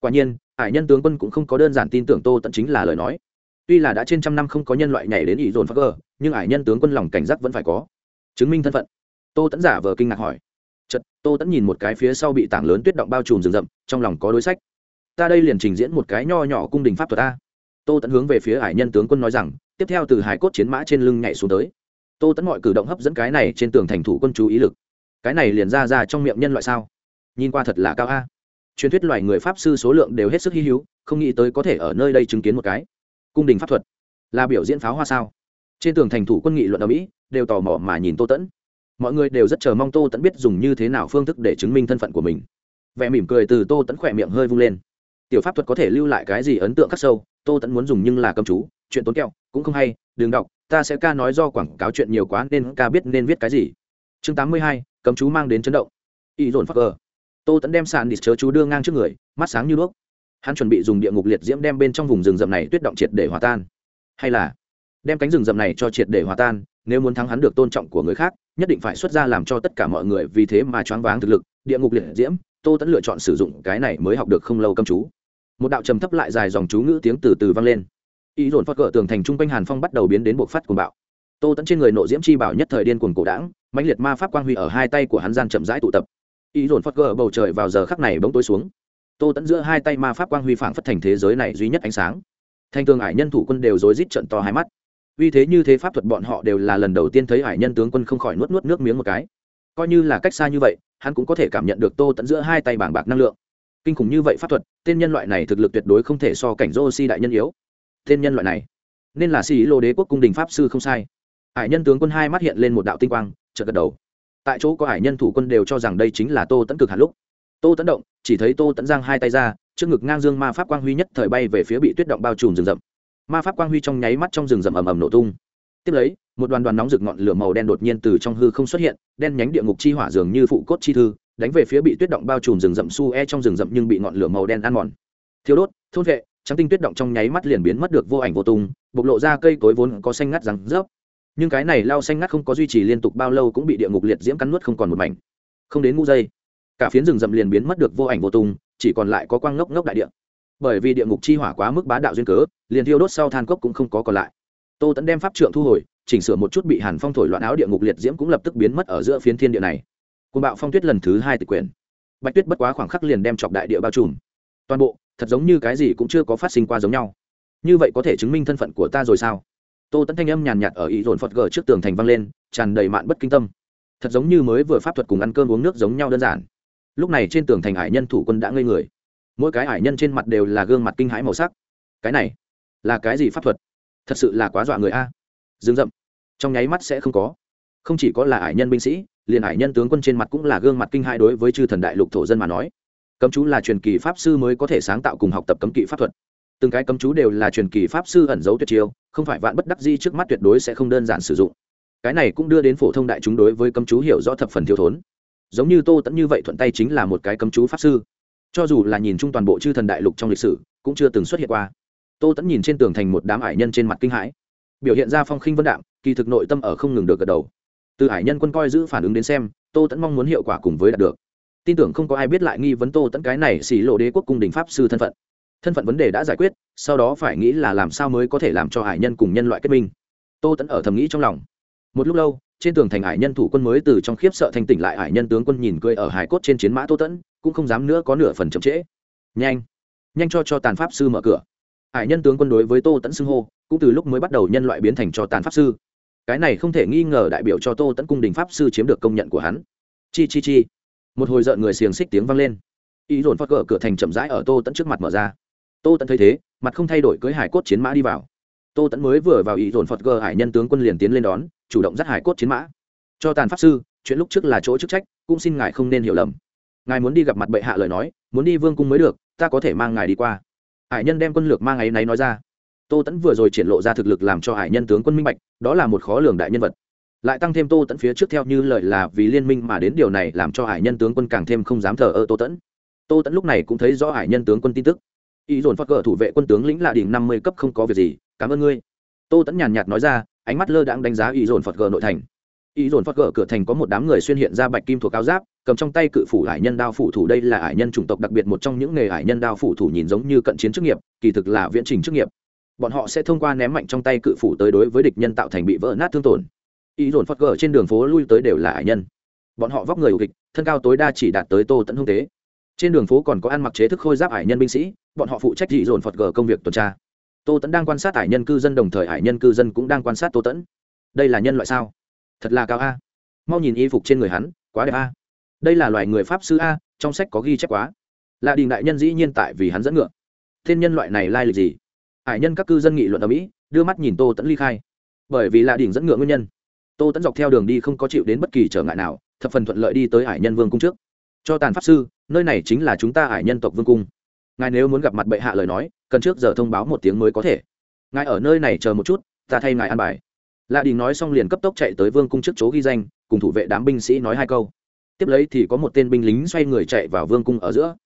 Quả nhiên hải nhân tướng quân cũng không có đơn giản tin tưởng tô tẫn chính là lời nói. Tuy là đã trên trăm năm không có nhân loại nhảy đến ỷ dồn phát cơ, nhưng hải nhân tướng quân lòng cảnh giác vẫn phải có. Chứng minh thân phận. Tô tẫn giả vờ kinh ngạc hỏi. Chật tô tẫn nhìn một cái phía sau bị tảng lớn tuyết động bao trùm rừng rậm, trong lòng có đối sách ta đây liền trình diễn một cái nho nhỏ cung đình pháp thuật ta. Tô tẫn hướng về phía hải nhân tướng quân nói rằng, tiếp theo từ hải cốt chiến mã trên lưng nhảy xuống tới. Tô tẫn mọi cử động hấp dẫn cái này trên tường thành thủ quân chú ý lực. Cái này liền ra ra trong miệng nhân loại sao? Nhìn qua thật là cao a. Truyền thuyết loài người pháp sư số lượng đều hết sức hy hữu, không nghĩ tới có thể ở nơi đây chứng kiến một cái cung đình pháp thuật. Là biểu diễn pháo hoa sao? Trên tường thành thủ quân nghị luận ở mỹ, đều tò mò mà nhìn tô tẫn mọi người đều rất chờ mong tô tẫn biết dùng như thế nào phương thức để chứng minh thân phận của mình. Vẻ mỉm cười từ tô tẫn khỏe miệng hơi vung lên tiểu pháp thuật có thể lưu lại cái gì ấn tượng khắc sâu, tô tẫn muốn dùng nhưng là cầm chú, chuyện tốn kẹo, cũng không hay, đừng đọc, ta sẽ ca nói do quảng cáo chuyện nhiều quá nên ca biết nên viết cái gì. Chương tám mươi hai, cấm chú mang đến chấn động. Y dồn phát ờ. tô tẫn đem sàn đít chớ chú đưa ngang trước người, mắt sáng như đuốc. Hắn chuẩn bị dùng địa ngục liệt diễm đem bên trong vùng rừng rậm này tuyết động triệt để hòa tan. Hay là đem cánh rừng rậm này cho triệt để hòa tan, nếu muốn thắng hắn được tôn trọng của người khác, nhất định phải xuất ra làm cho tất cả mọi người vì thế mà choáng váng thực lực, địa ngục liệt diễm, tô tẫn lựa chọn sử dụng cái này mới học được không lâu cấm chú một đạo trầm thấp lại dài dòng chú ngữ tiếng từ từ vang lên. Ý dồn phát cỡ tường thành trung quanh hàn phong bắt đầu biến đến buộc phát cuồng bạo. Tô tẫn trên người nộ diễm chi bảo nhất thời điên cuồng cổ đảng mãnh liệt ma pháp quang huy ở hai tay của hắn gian chậm rãi tụ tập. Ý dồn phát cỡ bầu trời vào giờ khắc này bỗng tối xuống. Tô tẫn giữa hai tay ma pháp quang huy phảng phất thành thế giới này duy nhất ánh sáng. Thanh tường ải nhân thủ quân đều rối rít trận to hai mắt. Vì thế như thế pháp thuật bọn họ đều là lần đầu tiên thấy ải nhân tướng quân không khỏi nuốt nuốt nước miếng một cái. Coi như là cách xa như vậy, hắn cũng có thể cảm nhận được tô tẫn giữa hai tay bảng bạc năng lượng kinh khủng như vậy pháp thuật, tên nhân loại này thực lực tuyệt đối không thể so cảnh dô si đại nhân yếu. Tên nhân loại này, nên là sĩ lô đế quốc cung đình pháp sư không sai. Hải nhân tướng quân hai mắt hiện lên một đạo tinh quang, chợt gật đầu. Tại chỗ có hải nhân thủ quân đều cho rằng đây chính là tô tẫn cực hạt lúc. Tô tẫn động, chỉ thấy tô tẫn giang hai tay ra, trước ngực ngang dương ma pháp quang huy nhất thời bay về phía bị tuyết động bao trùm rừng rậm. Ma pháp quang huy trong nháy mắt trong rừng rậm ầm ầm nổ tung. Tiếp lấy, một đoàn đoàn nóng rực ngọn lửa màu đen đột nhiên từ trong hư không xuất hiện, đen nhánh địa ngục chi hỏa dường như phụ cốt chi thư đánh về phía bị tuyết động bao trùm rừng rậm su e trong rừng rậm nhưng bị ngọn lửa màu đen ăn mòn. Thiếu đốt, thôn vệ, trắng tinh tuyết động trong nháy mắt liền biến mất được vô ảnh vô tung, bộc lộ ra cây cối vốn có xanh ngắt răng rớp. Nhưng cái này lao xanh ngắt không có duy trì liên tục bao lâu cũng bị địa ngục liệt diễm cắn nuốt không còn một mảnh. Không đến ngũ giây, cả phiến rừng rậm liền biến mất được vô ảnh vô tung, chỉ còn lại có quang ngốc ngốc đại địa. Bởi vì địa ngục chi hỏa quá mức bá đạo duyên cớ, liền thiêu đốt sau than cốc cũng không có còn lại. Tô tẫn đem pháp trượng thu hồi, chỉnh sửa một chút bị hàn phong thổi loạn áo địa ngục liệt diễm cũng lập tức biến mất ở giữa phiến thiên địa này cùng bạo phong tuyết lần thứ hai tịch quyền bạch tuyết bất quá khoảng khắc liền đem chọc đại địa bao trùm. Toàn bộ, thật giống như cái gì cũng chưa có phát sinh qua giống nhau. Như vậy có thể chứng minh thân phận của ta rồi sao? Tô tẫn thanh âm nhàn nhạt ở ý dồn phật gờ trước tường thành văng lên, tràn đầy mạn bất kinh tâm. Thật giống như mới vừa pháp thuật cùng ăn cơm uống nước giống nhau đơn giản. Lúc này trên tường thành hải nhân thủ quân đã ngây người. Mỗi cái hải nhân trên mặt đều là gương mặt kinh hãi màu sắc. Cái này, là cái gì pháp thuật? Thật sự là quá dọa người a. Dương rậm. Trong nháy mắt sẽ không có. Không chỉ có là hải nhân binh sĩ liền hải nhân tướng quân trên mặt cũng là gương mặt kinh hãi đối với chư thần đại lục thổ dân mà nói. Cấm chú là truyền kỳ pháp sư mới có thể sáng tạo cùng học tập cấm kỵ pháp thuật. Từng cái cấm chú đều là truyền kỳ pháp sư ẩn giấu tuyệt chiêu, không phải vạn bất đắc di trước mắt tuyệt đối sẽ không đơn giản sử dụng. Cái này cũng đưa đến phổ thông đại chúng đối với cấm chú hiểu rõ thập phần thiếu thốn. Giống như tô tẫn như vậy thuận tay chính là một cái cấm chú pháp sư. Cho dù là nhìn chung toàn bộ chư thần đại lục trong lịch sử, cũng chưa từng xuất hiện qua. Tô tẫn nhìn trên tường thành một đám ải nhân trên mặt kinh hãi. Biểu hiện ra phong khinh vân đạm, kỳ thực nội tâm ở không ngừng được gật đầu từ Hải nhân quân coi giữ phản ứng đến xem, tô tẫn mong muốn hiệu quả cùng với đạt được. Tin tưởng không có ai biết lại nghi vấn tô tẫn cái này xỉ lộ đế quốc cung đình pháp sư thân phận. Thân phận vấn đề đã giải quyết, sau đó phải nghĩ là làm sao mới có thể làm cho hải nhân cùng nhân loại kết minh. Tô tẫn ở thầm nghĩ trong lòng. Một lúc lâu, trên tường thành hải nhân thủ quân mới từ trong khiếp sợ thành tỉnh lại, hải nhân tướng quân nhìn cười ở hải cốt trên chiến mã tô tẫn cũng không dám nữa có nửa phần chậm trễ. Nhanh nhanh cho cho tàn pháp sư mở cửa. Hải nhân tướng quân đối với tô tẫn xưng hô, cũng từ lúc mới bắt đầu nhân loại biến thành cho tàn pháp sư cái này không thể nghi ngờ đại biểu cho tô tẫn cung đình pháp sư chiếm được công nhận của hắn. Chi chi chi. Một hồi rợn người xiềng xích tiếng vang lên. Ý dồn phát cờ cửa thành chậm rãi ở tô tẫn trước mặt mở ra. Tô tẫn thấy thế, mặt không thay đổi cưới hải cốt chiến mã đi vào. Tô tẫn mới vừa vào ý dồn phật Cờ hải nhân tướng quân liền tiến lên đón, chủ động dắt hải cốt chiến mã. Cho tàn pháp sư, chuyện lúc trước là chỗ chức trách, cũng xin ngài không nên hiểu lầm. Ngài muốn đi gặp mặt bệ hạ lời nói, muốn đi vương cung mới được, ta có thể mang ngài đi qua. Hải nhân đem quân lược mang ấy náy nói ra tô tẫn vừa rồi triển lộ ra thực lực làm cho hải nhân tướng quân minh bạch, đó là một khó lường đại nhân vật. lại tăng thêm tô tẫn phía trước theo như lời là vì liên minh mà đến điều này làm cho hải nhân tướng quân càng thêm không dám thờ ơ tô tẫn. tô tẫn lúc này cũng thấy rõ hải nhân tướng quân tin tức. ý dồn phát cờ thủ vệ quân tướng lĩnh là đỉnh năm mươi cấp không có việc gì, cảm ơn ngươi. tô tẫn nhàn nhạt nói ra, ánh mắt lơ đãng đánh giá ý dồn phật gờ nội thành. ý dồn phật gờ cửa thành có một đám người xuyên hiện ra bạch kim thuộc áo giáp, cầm trong tay cự phủ hải nhân đao phủ thủ đây là hải nhân chủng tộc đặc biệt một trong những nghề hải nhân đao phủ thủ nhìn giống như cận chiến chức nghiệp, kỳ thực là viễn trình chức nghiệp bọn họ sẽ thông qua ném mạnh trong tay cự phủ tới đối với địch nhân tạo thành bị vỡ nát thương tổn. Ý dồn phật gờ trên đường phố lui tới đều là hải nhân. Bọn họ vóc người ưu kịch, thân cao tối đa chỉ đạt tới tô tẫn hung tế. Trên đường phố còn có ăn mặc chế thức khôi giáp hải nhân binh sĩ, bọn họ phụ trách dị dồn phật gờ công việc tuần tra. Tô tẫn đang quan sát hải nhân cư dân đồng thời hải nhân cư dân cũng đang quan sát tô tẫn đây là nhân loại sao? Thật là cao a. Mau nhìn y phục trên người hắn, quá đẹp a. Đây là loài người pháp sư a, trong sách có ghi chép quá. Là đình đại nhân dĩ nhiên tại vì hắn dẫn ngựa. Thiên nhân loại này lai lịch gì? Hải nhân các cư dân nghị luận ở mỹ, đưa mắt nhìn tô tẫn ly khai. Bởi vì là đỉnh dẫn ngựa nguyên nhân. Tô tẫn dọc theo đường đi không có chịu đến bất kỳ trở ngại nào, thập phần thuận lợi đi tới hải nhân vương cung trước. Cho tàn pháp sư, nơi này chính là chúng ta hải nhân tộc vương cung. Ngài nếu muốn gặp mặt bệ hạ lời nói, cần trước giờ thông báo một tiếng mới có thể. Ngài ở nơi này chờ một chút, ta thay ngài ăn bài. Lạ đình nói xong liền cấp tốc chạy tới vương cung trước chỗ ghi danh, cùng thủ vệ đám binh sĩ nói hai câu. Tiếp lấy thì có một tên binh lính xoay người chạy vào vương cung ở giữa.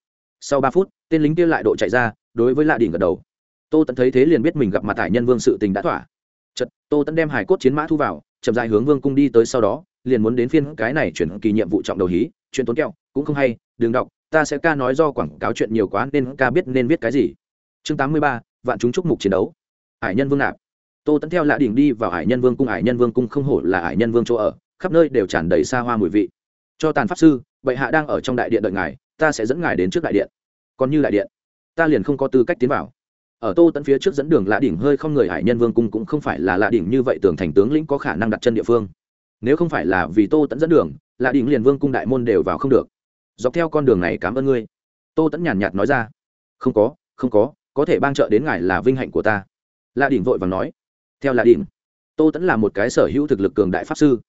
Sau ba phút, tên lính kia lại độ chạy ra, đối với lạ đình gật đầu tô tẫn thấy thế liền biết mình gặp mặt tại nhân vương sự tình đã thỏa. Chật tô tẫn đem hải cốt chiến mã thu vào, chậm dài hướng vương cung đi tới sau đó, liền muốn đến phiên cái này chuyển kỳ nhiệm vụ trọng đầu hí, chuyện tốn kẹo, cũng không hay, đừng đọc, ta sẽ ca nói do quảng cáo chuyện nhiều quá nên ca biết nên viết cái gì. Chương tám mươi ba, vạn chúng chúc mục chiến đấu. Hải nhân vương nạp. Tô tẫn theo lạ đỉnh đi vào hải nhân vương cung, hải nhân vương cung không hổ là hải nhân vương chỗ ở, khắp nơi đều tràn đầy xa hoa mùi vị. Cho tàn pháp sư, bệ hạ đang ở trong đại điện đợi ngài, ta sẽ dẫn ngài đến trước đại điện. Còn như đại điện, ta liền không có tư cách tiến vào ở tô tẫn phía trước dẫn đường lạ đỉnh hơi không người hải nhân vương cung cũng không phải là lạ đỉnh như vậy tưởng thành tướng lĩnh có khả năng đặt chân địa phương. Nếu không phải là vì tô tẫn dẫn đường, lạ đỉnh liền vương cung đại môn đều vào không được. Dọc theo con đường này cảm ơn ngươi. Tô tẫn nhàn nhạt nói ra. Không có không có có thể ban trợ đến ngài là vinh hạnh của ta. Lạ đỉnh vội và nói. Theo lạ đỉnh, tô tẫn là một cái sở hữu thực lực cường đại pháp sư.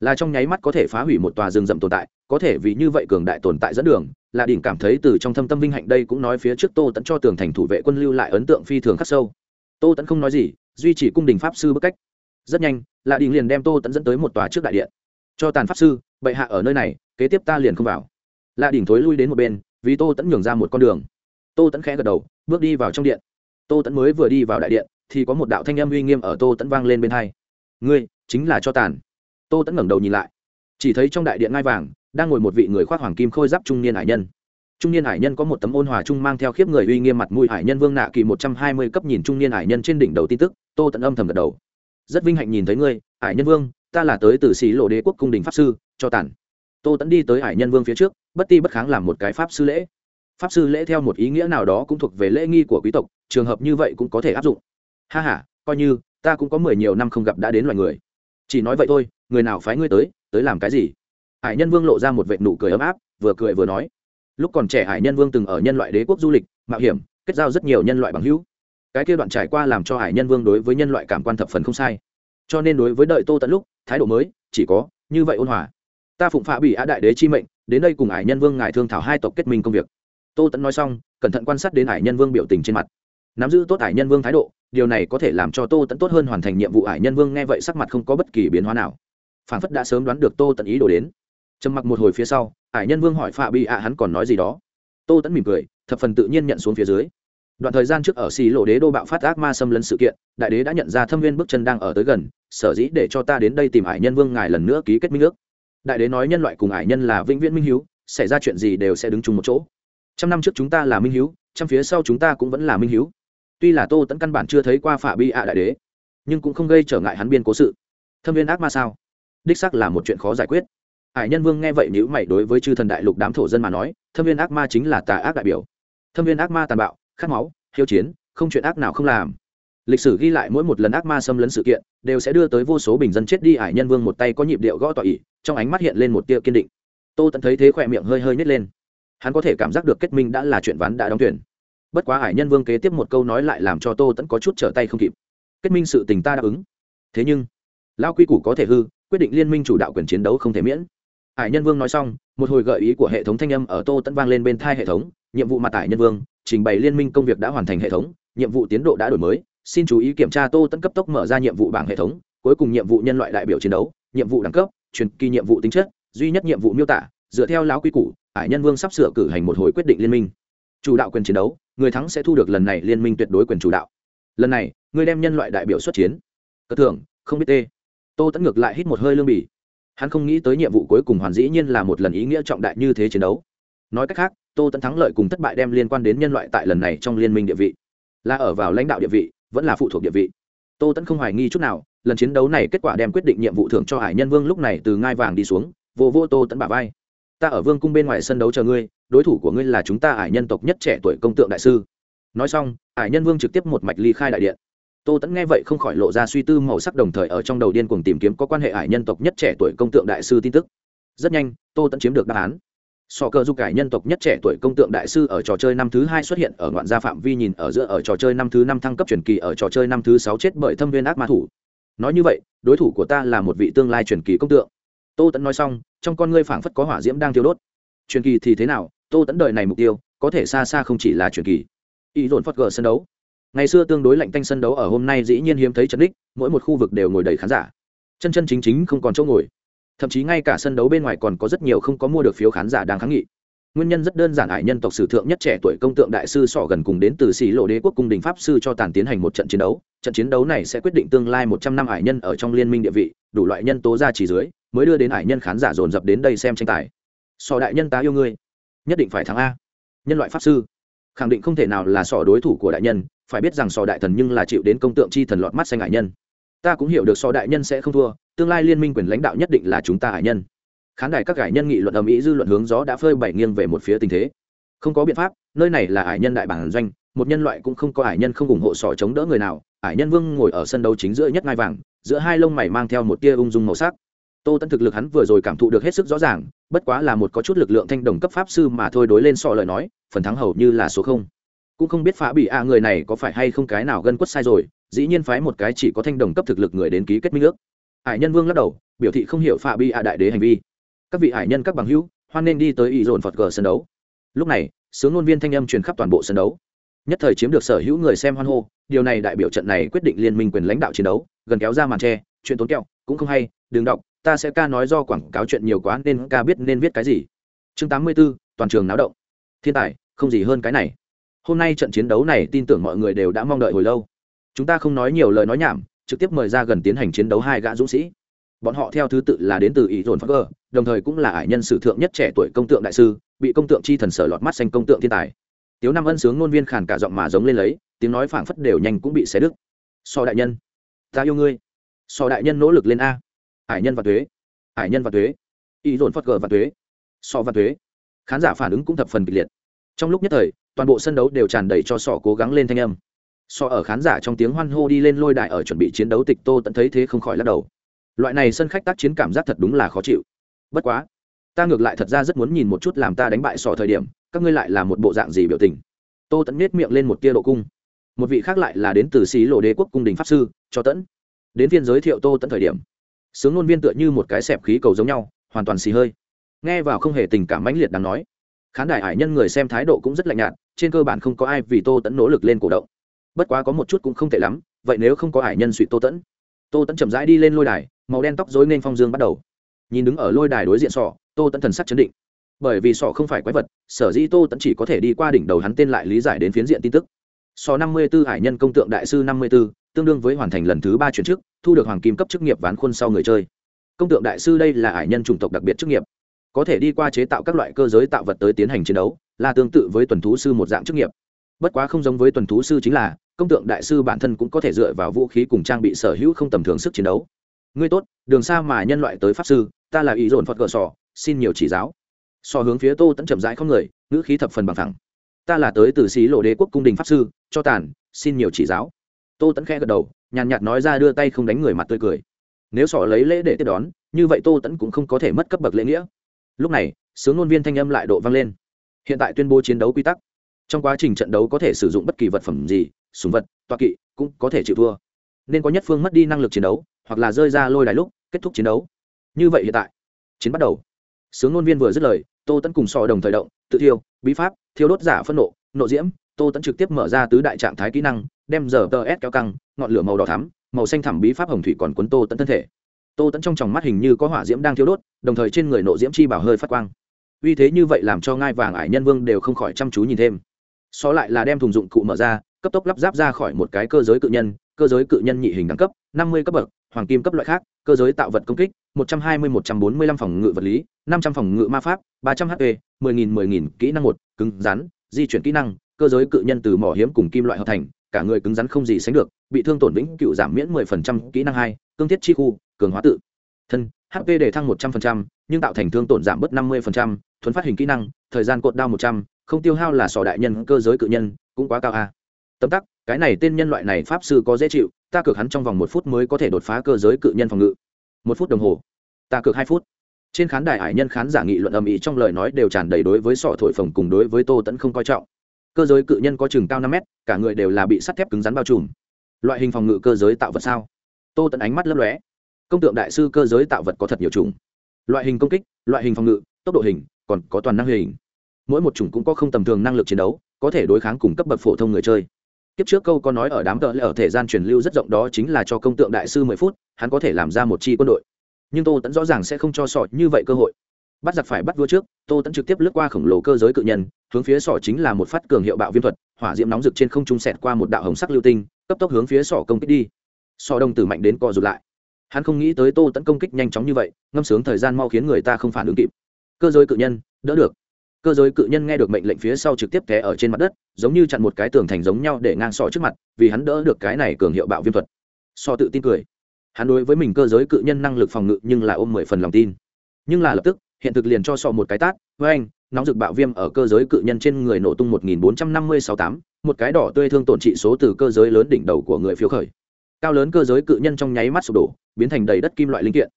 Là trong nháy mắt có thể phá hủy một tòa rừng rậm tồn tại, có thể vì như vậy cường đại tồn tại dẫn đường là đỉnh cảm thấy từ trong thâm tâm vinh hạnh đây cũng nói phía trước tô tẫn cho tường thành thủ vệ quân lưu lại ấn tượng phi thường khắc sâu. Tô tẫn không nói gì, duy trì cung đình pháp sư bức cách. Rất nhanh, là đỉnh liền đem tô tẫn dẫn tới một tòa trước đại điện. Cho tàn pháp sư, bệ hạ ở nơi này, kế tiếp ta liền không vào. Là đỉnh thối lui đến một bên, vì tô tẫn nhường ra một con đường. Tô tẫn khẽ gật đầu, bước đi vào trong điện. Tô tẫn mới vừa đi vào đại điện, thì có một đạo thanh âm uy nghiêm ở tô tẫn vang lên bên hai. Ngươi, chính là cho tàn. Tô tẫn ngẩng đầu nhìn lại. Chỉ thấy trong đại điện ngai vàng đang ngồi một vị người khoác hoàng kim khôi giáp trung niên hải nhân. Trung niên hải nhân có một tấm ôn hòa trung mang theo khiếp người uy nghiêm mặt mũi hải nhân vương nạ kỳ một trăm hai mươi cấp nhìn trung niên hải nhân trên đỉnh đầu tin tức, tô tận âm thầm gật đầu. Rất vinh hạnh nhìn thấy ngươi, hải nhân vương, ta là tới từ xí lộ đế quốc cung đình pháp sư, cho tản tô tẫn đi tới hải nhân vương phía trước, bất ti bất kháng làm một cái pháp sư lễ. Pháp sư lễ theo một ý nghĩa nào đó cũng thuộc về lễ nghi của quý tộc, trường hợp như vậy cũng có thể áp dụng. Ha h a coi như, ta cũng có mười nhiều năm không gặp đã đến loài người. Chỉ nói vậy thôi, người nào phái ngươi tới tới làm cái gì? Hải nhân vương lộ ra một vệ nụ cười ấm áp, vừa cười vừa nói. Lúc còn trẻ hải nhân vương từng ở nhân loại đế quốc du lịch, mạo hiểm, kết giao rất nhiều nhân loại bằng hữu. Cái kia đoạn trải qua làm cho hải nhân vương đối với nhân loại cảm quan thập phần không sai. Cho nên đối với đợi tô tận lúc, thái độ mới, chỉ có, như vậy ôn hòa. Ta phụng phạ bị á đại đế chi mệnh, đến đây cùng hải nhân vương ngài thương thảo hai tộc kết minh công việc. Tô tẫn nói xong, cẩn thận quan sát đến hải nhân vương biểu tình trên mặt. Nắm giữ tốt hải nhân vương thái độ, điều này có thể làm cho tô tẫn tốt hơn hoàn thành nhiệm vụ. Hải nhân vương nghe vậy sắc mặt không có bất kỳ biến hóa nào. Phản phất đã sớm đoán được tô tẫn ý đồ đến trầm mặc một hồi phía sau hải nhân vương hỏi phạ bị ạ hắn còn nói gì đó. Tô tẫn mỉm cười, thập phần tự nhiên nhận xuống phía dưới. Đoạn thời gian trước ở xì lộ đế đô bạo phát ác ma xâm lấn sự kiện, đại đế đã nhận ra thâm viên bước chân đang ở tới gần, sở dĩ để cho ta đến đây tìm hải nhân vương ngài lần nữa ký kết minh ước. Đại đế nói nhân loại cùng hải nhân là vĩnh viễn minh hiếu, xảy ra chuyện gì đều sẽ đứng chung một chỗ. Trăm năm trước chúng ta là minh hiếu, trăm phía sau chúng ta cũng vẫn là minh hiếu. Tuy là tô tẫn căn bản chưa thấy qua phả bi ạ đại đế, nhưng cũng không gây trở ngại hắn biên cố sự. Thâm viên ác ma sao? Đích sắc là một chuyện khó giải quyết hải nhân vương nghe vậy nếu mày đối với chư thần đại lục đám thổ dân mà nói, thâm viên ác ma chính là tà ác đại biểu. Thâm viên ác ma tàn bạo, khát máu, hiếu chiến, không chuyện ác nào không làm. Lịch sử ghi lại mỗi một lần ác ma xâm lấn sự kiện, đều sẽ đưa tới vô số bình dân chết đi. Hải nhân vương một tay có nhịp điệu gõ tỏ ỉ trong ánh mắt hiện lên một tia kiên định. Tô tẫn thấy thế khỏe miệng hơi hơi nhét lên. Hắn có thể cảm giác được kết minh đã là chuyện ván đã đóng tuyển bất quá hải nhân vương kế tiếp một câu nói lại làm cho tô tẫn có chút trở tay không kịp. Kết minh sự tình ta đáp ứng. Thế nhưng lao quy củ có thể hư, quyết định liên minh chủ đạo quyền chiến đấu không thể miễn hải nhân vương nói xong, một hồi gợi ý của hệ thống thanh âm ở tô tẫn vang lên bên thai hệ thống, nhiệm vụ mặt tải nhân vương, trình bày liên minh công việc đã hoàn thành hệ thống, nhiệm vụ tiến độ đã đổi mới, xin chú ý kiểm tra tô tẫn cấp tốc mở ra nhiệm vụ bảng hệ thống, cuối cùng nhiệm vụ nhân loại đại biểu chiến đấu, nhiệm vụ đẳng cấp, truyền kỳ nhiệm vụ tính chất, duy nhất nhiệm vụ miêu tả, dựa theo lão quy củ hải nhân vương sắp sửa cử hành một hồi quyết định liên minh. Chủ đạo quyền chiến đấu, người thắng sẽ thu được lần này liên minh tuyệt đối quyền chủ đạo. Lần này, người đem nhân loại đại biểu xuất chiến. Cất thường không biết tê. Tô tẫn ngược lại hít một hơi lương bỉ hắn không nghĩ tới nhiệm vụ cuối cùng hoàn dĩ nhiên là một lần ý nghĩa trọng đại như thế chiến đấu. Nói cách khác, tô tẫn thắng lợi cùng thất bại đem liên quan đến nhân loại tại lần này trong liên minh địa vị, là ở vào lãnh đạo địa vị, vẫn là phụ thuộc địa vị. Tô tẫn không hoài nghi chút nào, lần chiến đấu này kết quả đem quyết định nhiệm vụ thưởng cho hải nhân vương lúc này từ ngai vàng đi xuống, vô vô tô tẫn bà vai. Ta ở vương cung bên ngoài sân đấu chờ ngươi, đối thủ của ngươi là chúng ta hải nhân tộc nhất trẻ tuổi công tượng đại sư. Nói xong, hải nhân vương trực tiếp một mạch ly khai đại điện tô tẫn nghe vậy không khỏi lộ ra suy tư màu sắc đồng thời ở trong đầu điên cùng tìm kiếm có quan hệ hải nhân tộc nhất trẻ tuổi công tượng đại sư tin tức. Rất nhanh, tô tẫn chiếm được đáp án. Sò cờ du cải nhân tộc nhất trẻ tuổi công tượng đại sư ở trò chơi năm thứ hai xuất hiện ở ngoạn gia phạm vi nhìn ở giữa ở trò chơi năm thứ năm thăng cấp truyền kỳ ở trò chơi năm thứ sáu chết bởi thâm viên ác ma thủ. Nói như vậy, đối thủ của ta là một vị tương lai truyền kỳ công tượng. Tô tẫn nói xong, trong con ngươi phảng phất có hỏa diễm đang thiêu đốt. Truyền kỳ thì thế nào? Tô tẫn đời này mục tiêu, có thể xa xa không chỉ là truyền kỳ. Ý dồn phất gờ sân đấu ngày xưa tương đối lạnh tanh sân đấu ở hôm nay dĩ nhiên hiếm thấy chấn đích, mỗi một khu vực đều ngồi đầy khán giả. Chân chân chính chính không còn chỗ ngồi. Thậm chí ngay cả sân đấu bên ngoài còn có rất nhiều không có mua được phiếu khán giả đang kháng nghị. Nguyên nhân rất đơn giản ải nhân tộc sử thượng nhất trẻ tuổi công tượng đại sư sọ gần cùng đến từ xì lộ đế quốc cung đình pháp sư cho tàn tiến hành một trận chiến đấu. Trận chiến đấu này sẽ quyết định tương lai một trăm năm ải nhân ở trong liên minh địa vị, đủ loại nhân tố ra chỉ dưới, mới đưa đến ải nhân khán giả dồn dập đến đây xem tranh tài. Sọ đại nhân tá yêu ngươi. Nhất định phải thắng a. Nhân loại pháp sư khẳng định không thể nào là sọ đối thủ của đại nhân, phải biết rằng sọ đại thần nhưng là chịu đến công tượng chi thần lọt mắt xanh hải nhân. Ta cũng hiểu được sọ đại nhân sẽ không thua, tương lai liên minh quyền lãnh đạo nhất định là chúng ta hải nhân. Khán đài các hải nhân nghị luận ầm ĩ dư luận hướng gió đã phơi bảy nghiêng về một phía tình thế. Không có biện pháp, nơi này là hải nhân đại bản doanh, một nhân loại cũng không có hải nhân không ủng hộ sỏ chống đỡ người nào. Hải nhân vương ngồi ở sân đấu chính giữa nhất ngai vàng, giữa hai lông mày mang theo một tia ung dung màu sắc tô tẫn thực lực hắn vừa rồi cảm thụ được hết sức rõ ràng, bất quá là một có chút lực lượng thanh đồng cấp pháp sư mà thôi đối lên sọ lời nói, phần thắng hầu như là số không. Cũng không biết phá bị a người này có phải hay không cái nào gân quất sai rồi, dĩ nhiên phái một cái chỉ có thanh đồng cấp thực lực người đến ký kết minh ước. Hải nhân vương lắc đầu, biểu thị không hiểu phá bị a đại đế hành vi. Các vị hải nhân các bằng hữu, hoan nên đi tới ý dồn phật cờ sân đấu. Lúc này, sướng ngôn viên thanh âm truyền khắp toàn bộ sân đấu. Nhất thời chiếm được sở hữu người xem hoan hô, điều này đại biểu trận này quyết định liên minh quyền lãnh đạo chiến đấu, gần kéo ra màn tre, chuyện tốn kẹo, cũng không hay, đừng đọc ta sẽ ca nói do quảng cáo chuyện nhiều quá nên ca biết nên viết cái gì. Chương 84, toàn trường náo động. Thiên tài không gì hơn cái này. Hôm nay trận chiến đấu này tin tưởng mọi người đều đã mong đợi hồi lâu. Chúng ta không nói nhiều lời nói nhảm trực tiếp mời ra gần tiến hành chiến đấu hai gã dũng sĩ. Bọn họ theo thứ tự là đến từ ý dồn phật đồng thời cũng là ải nhân sử thượng nhất trẻ tuổi công tượng đại sư bị công tượng chi thần sở lọt mắt xanh công tượng thiên tài. Tiếu năm ân sướng ngôn viên khàn cả giọng mà giống lên lấy tiếng nói phảng phất đều nhanh cũng bị xé đứt. So đại nhân ta yêu ngươi. So đại nhân nỗ lực lên a ải nhân và thuế. Ải nhân và thuế. Y dồn phật gờ và thuế. So và thuế. Khán giả phản ứng cũng thập phần kịch liệt. Trong lúc nhất thời, toàn bộ sân đấu đều tràn đầy cho sọ cố gắng lên thanh âm. So ở khán giả trong tiếng hoan hô đi lên lôi đại ở chuẩn bị chiến đấu tịch tô tận thấy thế không khỏi lắc đầu. Loại này sân khách tác chiến cảm giác thật đúng là khó chịu. Bất quá, ta ngược lại thật ra rất muốn nhìn một chút làm ta đánh bại sỏ thời điểm, các ngươi lại là một bộ dạng gì biểu tình. Tô tẫn nết miệng lên một tia độ cung. Một vị khác lại là đến từ xí lộ đế quốc cung đình pháp sư, cho tẫn đến viên giới thiệu tô tẫn thời điểm sướng ngôn viên tựa như một cái xẹp khí cầu giống nhau, hoàn toàn xì hơi. Nghe vào không hề tình cảm mãnh liệt đáng nói. Khán đài hải nhân người xem thái độ cũng rất lạnh nhạt, trên cơ bản không có ai vì tô tẫn nỗ lực lên cổ động. Bất quá có một chút cũng không tệ lắm, vậy nếu không có hải nhân suy tô tẫn tô tẫn chậm rãi đi lên lôi đài, màu đen tóc dối nên phong dương bắt đầu. Nhìn đứng ở lôi đài đối diện sọ, tô tẫn thần sắc chấn định. Bởi vì sọ không phải quái vật, sở dĩ tô tẫn chỉ có thể đi qua đỉnh đầu hắn tên lại lý giải đến phiến diện tin tức. Sọ năm mươi b ố hải nhân công tượng đại sư năm mươi b ố tương đương với hoàn thành lần thứ ba chuyển chức, thu được hoàng kim cấp chức nghiệp ván khuôn sau người chơi. Công tượng đại sư đây là hải nhân chủng tộc đặc biệt chức nghiệp. Có thể đi qua chế tạo các loại cơ giới tạo vật tới tiến hành chiến đấu, là tương tự với tuần thú sư một dạng chức nghiệp. Bất quá không giống với tuần thú sư chính là, công tượng đại sư bản thân cũng có thể dựa vào vũ khí cùng trang bị sở hữu không tầm thường sức chiến đấu. Ngươi tốt, đường xa mà nhân loại tới pháp sư, ta là ý dồn phật gờ sò, xin nhiều chỉ giáo. So hướng phía tô tẫn chậm rãi không người, ngữ khí thập phần bằng thẳng ta là tới từ xí lộ đế quốc cung đình pháp sư, cho tàn, xin nhiều chỉ giáo tô tẫn khẽ gật đầu, nhàn nhạt nói ra đưa tay không đánh người mặt tươi cười. Nếu sỏ lấy lễ để tiếp đón, như vậy tô tẫn cũng không có thể mất cấp bậc lễ nghĩa. Lúc này, sướng ngôn viên thanh âm lại độ vang lên. Hiện tại tuyên bố chiến đấu quy tắc. Trong quá trình trận đấu có thể sử dụng bất kỳ vật phẩm gì, súng vật, toa kỵ, cũng có thể chịu thua. Nên có nhất phương mất đi năng lực chiến đấu, hoặc là rơi ra lôi đài lúc kết thúc chiến đấu. Như vậy hiện tại, chiến bắt đầu. Sướng ngôn viên vừa dứt lời, tô tẫn cùng sò đồng thời động, tự thiêu, bí pháp, thiêu đốt giả phân nộ nộ diễm. Tô tẫn trực tiếp mở ra tứ đại trạng thái kỹ năng đem giờ tờ s kéo căng, ngọn lửa màu đỏ thắm, màu xanh thẳm bí pháp hồng thủy còn cuốn tô tẫn thân thể. Tô tẫn trong tròng mắt hình như có hỏa diễm đang thiêu đốt, đồng thời trên người nộ diễm chi bảo hơi phát quang. Vì thế như vậy làm cho ngai vàng ải nhân vương đều không khỏi chăm chú nhìn thêm. Xó lại là đem thùng dụng cụ mở ra, cấp tốc lắp ráp ra khỏi một cái cơ giới cự nhân, cơ giới cự nhân nhị hình đẳng cấp, năm mươi cấp bậc, hoàng kim cấp loại khác, cơ giới tạo vật công kích, một trăm hai mươi, một trăm bốn mươi lăm phòng ngự vật lý, năm trăm phòng ngự ma pháp, ba trăm hp mười nghìn mười nghìn kỹ năng một, cứng rắn, di chuyển kỹ năng, cơ giới cự nhân từ mỏ hiếm cùng kim loại hợp thành cả người cứng rắn không gì sánh được, bị thương tổn vĩnh cựu giảm miễn mười phần trăm kỹ năng hai, cương thiết chi khu, cường hóa tự. Thân hp để thăng một trăm phần trăm, nhưng tạo thành thương tổn giảm bớt năm mươi phần trăm, thuấn phát hình kỹ năng, thời gian cột đao một trăm, không tiêu hao là sò đại nhân, cơ giới cự nhân, cũng quá cao a. À. tấm tắc, cái này tên nhân loại này pháp sư có dễ chịu, ta cược hắn trong vòng một phút mới có thể đột phá cơ giới cự nhân phòng ngự. Một phút đồng hồ. Ta cược hai phút. Trên khán đài hải nhân khán giả nghị luận âm ý trong lời nói đều tràn đầy đối với sọ thổi phồng cùng đối với tô tẫn không coi trọng cơ giới cự nhân có chừng cao năm mét, cả người đều là bị sắt thép cứng rắn bao trùm. Loại hình phòng ngự cơ giới tạo vật sao? Tô tẫn ánh mắt lấp lóe. Công tượng đại sư cơ giới tạo vật có thật nhiều chủng. Loại hình công kích, loại hình phòng ngự, tốc độ hình, còn có toàn năng hình. Mỗi một chủng cũng có không tầm thường năng lực chiến đấu, có thể đối kháng cùng cấp bậc phổ thông người chơi. Kiếp trước câu có nói ở đám tợ lệ ở thể gian truyền lưu rất rộng đó chính là cho công tượng đại sư mười phút, hắn có thể làm ra một chi quân đội. Nhưng tô tẫn rõ ràng sẽ không cho sọ như vậy cơ hội bắt giặc phải bắt vua trước, tô tẫn trực tiếp lướt qua khổng lồ cơ giới cự nhân, hướng phía sọ chính là một phát cường hiệu bạo viêm thuật, hỏa diễm nóng rực trên không trung sẹt qua một đạo hồng sắc lưu tinh, cấp tốc hướng phía sọ công kích đi. Sọ đông tử mạnh đến co rụt lại. Hắn không nghĩ tới tô tẫn công kích nhanh chóng như vậy, ngâm sướng thời gian mau khiến người ta không phản ứng kịp. Cơ giới cự nhân, đỡ được. Cơ giới cự nhân nghe được mệnh lệnh phía sau trực tiếp té ở trên mặt đất, giống như chặn một cái tường thành giống nhau để ngang sọ trước mặt, vì hắn đỡ được cái này cường hiệu bạo viêm thuật. So tự tin cười. Hắn đối với mình cơ giới cự nhân năng lực phòng ngự nhưng là ôm mười phần lòng tin. Nhưng là lập tức hiện thực liền cho sọ một cái tát, với anh, nóng rực bạo viêm ở cơ giới cự nhân trên người nổ tung một nghìn bốn trăm năm mươi sáu tám, một cái đỏ tươi thương tổn trị số từ cơ giới lớn đỉnh đầu của người phiếu khởi. Cao lớn cơ giới cự nhân trong nháy mắt sụp đổ, biến thành đầy đất kim loại linh kiện.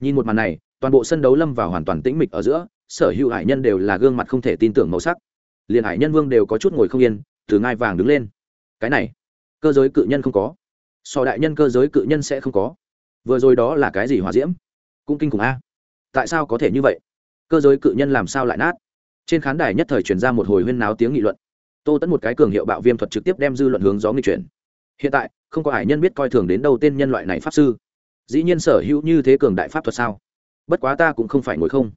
Nhìn một màn này, toàn bộ sân đấu lâm vào hoàn toàn tĩnh mịch ở giữa, sở hữu hải nhân đều là gương mặt không thể tin tưởng màu sắc. Liền hải nhân vương đều có chút ngồi không yên, từ ngai vàng đứng lên. Cái này, cơ giới cự nhân không có. So đại nhân cơ giới cự nhân sẽ không có. Vừa rồi đó là cái gì hòa diễm? Cũng kinh khủng a. Tại sao có thể như vậy? Cơ giới cự nhân làm sao lại nát? Trên khán đài nhất thời chuyển ra một hồi huyên náo tiếng nghị luận. Tô tẫn một cái cường hiệu bạo viêm thuật trực tiếp đem dư luận hướng gió nghi chuyển. Hiện tại, không có hải nhân biết coi thường đến đâu tên nhân loại này pháp sư. Dĩ nhiên sở hữu như thế cường đại pháp thuật sao? Bất quá ta cũng không phải ngồi không.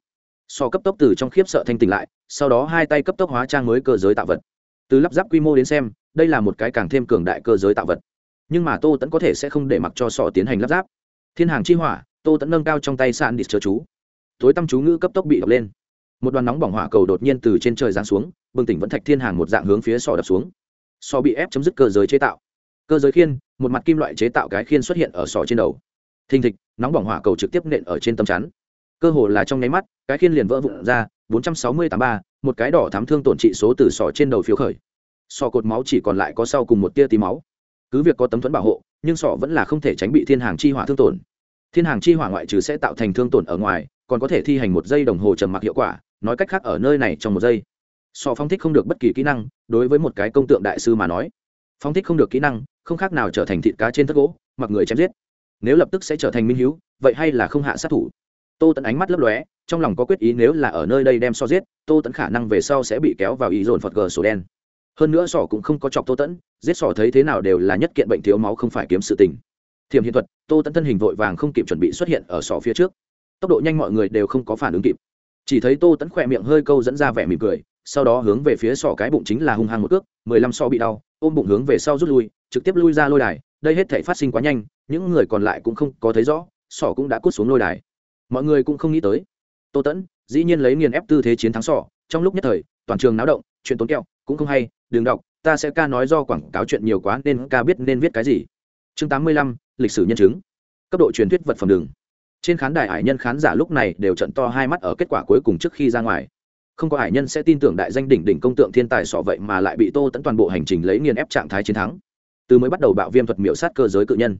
So cấp tốc từ trong khiếp sợ thanh tỉnh lại, sau đó hai tay cấp tốc hóa trang mới cơ giới tạo vật. Từ lắp ráp quy mô đến xem, đây là một cái càng thêm cường đại cơ giới tạo vật. Nhưng mà tô tẫn có thể sẽ không để mặc cho sọ tiến hành lắp ráp. Thiên hàng chi hỏa, tô tẫn nâng cao trong tay sàn đít chớ chú tối tăm chú ngữ cấp tốc bị đập lên. Một đoàn nóng bỏng hỏa cầu đột nhiên từ trên trời giáng xuống bừng tỉnh vẫn thạch thiên hàng một dạng hướng phía sọ đập xuống. Sọ bị ép chấm dứt cơ giới chế tạo. Cơ giới khiên một mặt kim loại chế tạo cái khiên xuất hiện ở sọ trên đầu. Thình thịch nóng bỏng hỏa cầu trực tiếp nện ở trên tấm chắn. Cơ hồ là trong nháy mắt cái khiên liền vỡ vụn ra 460-83, một cái đỏ thám thương tổn trị số từ sọ trên đầu phiếu khởi. Sọ cột máu chỉ còn lại có sau cùng một tia tí máu. Cứ việc có tấm thuẫn bảo hộ nhưng sọ vẫn là không thể tránh bị thiên hàng chi hỏa thương tổn. Thiên hàng chi hỏa ngoại trừ sẽ tạo thành thương tổn ở ngoài còn có thể thi hành một giây đồng hồ trầm mặc hiệu quả, nói cách khác ở nơi này trong một giây. Sọ phong thích không được bất kỳ kỹ năng, đối với một cái công tượng đại sư mà nói phong thích không được kỹ năng, không khác nào trở thành thịt cá trên thất gỗ, mặc người chém giết. Nếu lập tức sẽ trở thành minh hữu vậy hay là không hạ sát thủ. Tô tẫn ánh mắt lấp lóe, trong lòng có quyết ý nếu là ở nơi đây đem so giết, tô tẫn khả năng về sau sẽ bị kéo vào ý dồn phật gờ sổ đen. Hơn nữa sỏ cũng không có chọc tô tẫn giết sỏ thấy thế nào đều là nhất kiện bệnh thiếu máu không phải kiếm sự tình. Thiềm hiện thuật, tô tẫn thân hình vội vàng không kịp chuẩn bị xuất hiện ở sỏ phía trước tốc độ nhanh mọi người đều không có phản ứng kịp. Chỉ thấy tô tẫn khỏe miệng hơi câu dẫn ra vẻ mỉm cười sau đó hướng về phía sọ cái bụng chính là hung hăng một cước mười lăm so bị đau ôm bụng hướng về sau rút lui trực tiếp lui ra lôi đài đây hết thể phát sinh quá nhanh những người còn lại cũng không có thấy rõ sọ cũng đã cút xuống lôi đài. Mọi người cũng không nghĩ tới tô tẫn dĩ nhiên lấy nghiền ép tư thế chiến thắng sọ, trong lúc nhất thời toàn trường náo động chuyện tốn kẹo cũng không hay đừng đọc ta sẽ ca nói do quảng cáo chuyện nhiều quá nên ca biết nên viết cái gì. Chương tám mươi lăm lịch sử nhân chứng. Cấp độ truyền thuyết vật phẩm đường trên khán đài hải nhân khán giả lúc này đều trận to hai mắt ở kết quả cuối cùng trước khi ra ngoài. Không có hải nhân sẽ tin tưởng đại danh đỉnh đỉnh công tượng thiên tài sọ vậy mà lại bị tô tẫn toàn bộ hành trình lấy nghiền ép trạng thái chiến thắng. Từ mới bắt đầu bạo viêm thuật miểu sát cơ giới cự nhân.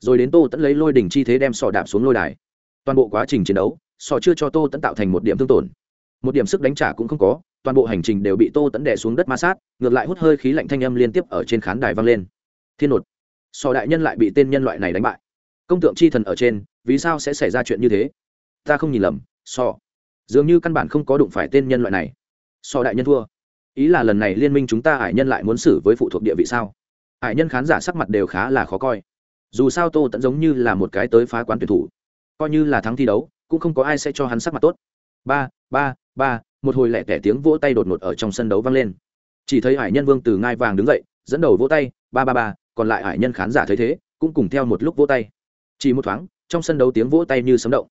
Rồi đến tô tẫn lấy lôi đỉnh chi thế đem sọ đạp xuống lôi đài. Toàn bộ quá trình chiến đấu, sọ chưa cho tô tẫn tạo thành một điểm thương tổn. Một điểm sức đánh trả cũng không có, toàn bộ hành trình đều bị tô tẫn đè xuống đất ma sát, ngược lại hút hơi khí lạnh thanh âm liên tiếp ở trên khán đài vang lên. Thiên nột. Sọ đại nhân lại bị tên nhân loại này đánh bại. Công tượng chi thần ở trên vì sao sẽ xảy ra chuyện như thế? Ta không nhìn lầm so, dường như căn bản không có đụng phải tên nhân loại này. So đại nhân thua. Ý là lần này liên minh chúng ta hải nhân lại muốn xử với phụ thuộc địa vị sao? Hải nhân khán giả sắc mặt đều khá là khó coi. Dù sao tô tẫn giống như là một cái tới phá quán tuyển thủ. Coi như là thắng thi đấu cũng không có ai sẽ cho hắn sắc mặt tốt. Ba ba ba một hồi lẹ tẻ tiếng vỗ tay đột ngột ở trong sân đấu vang lên. Chỉ thấy hải nhân vương từ ngai vàng đứng dậy dẫn đầu vỗ tay ba ba ba còn lại hải nhân khán giả thấy thế cũng cùng theo một lúc vỗ tay. Chỉ một thoáng trong sân đấu tiếng vỗ tay như sấm động.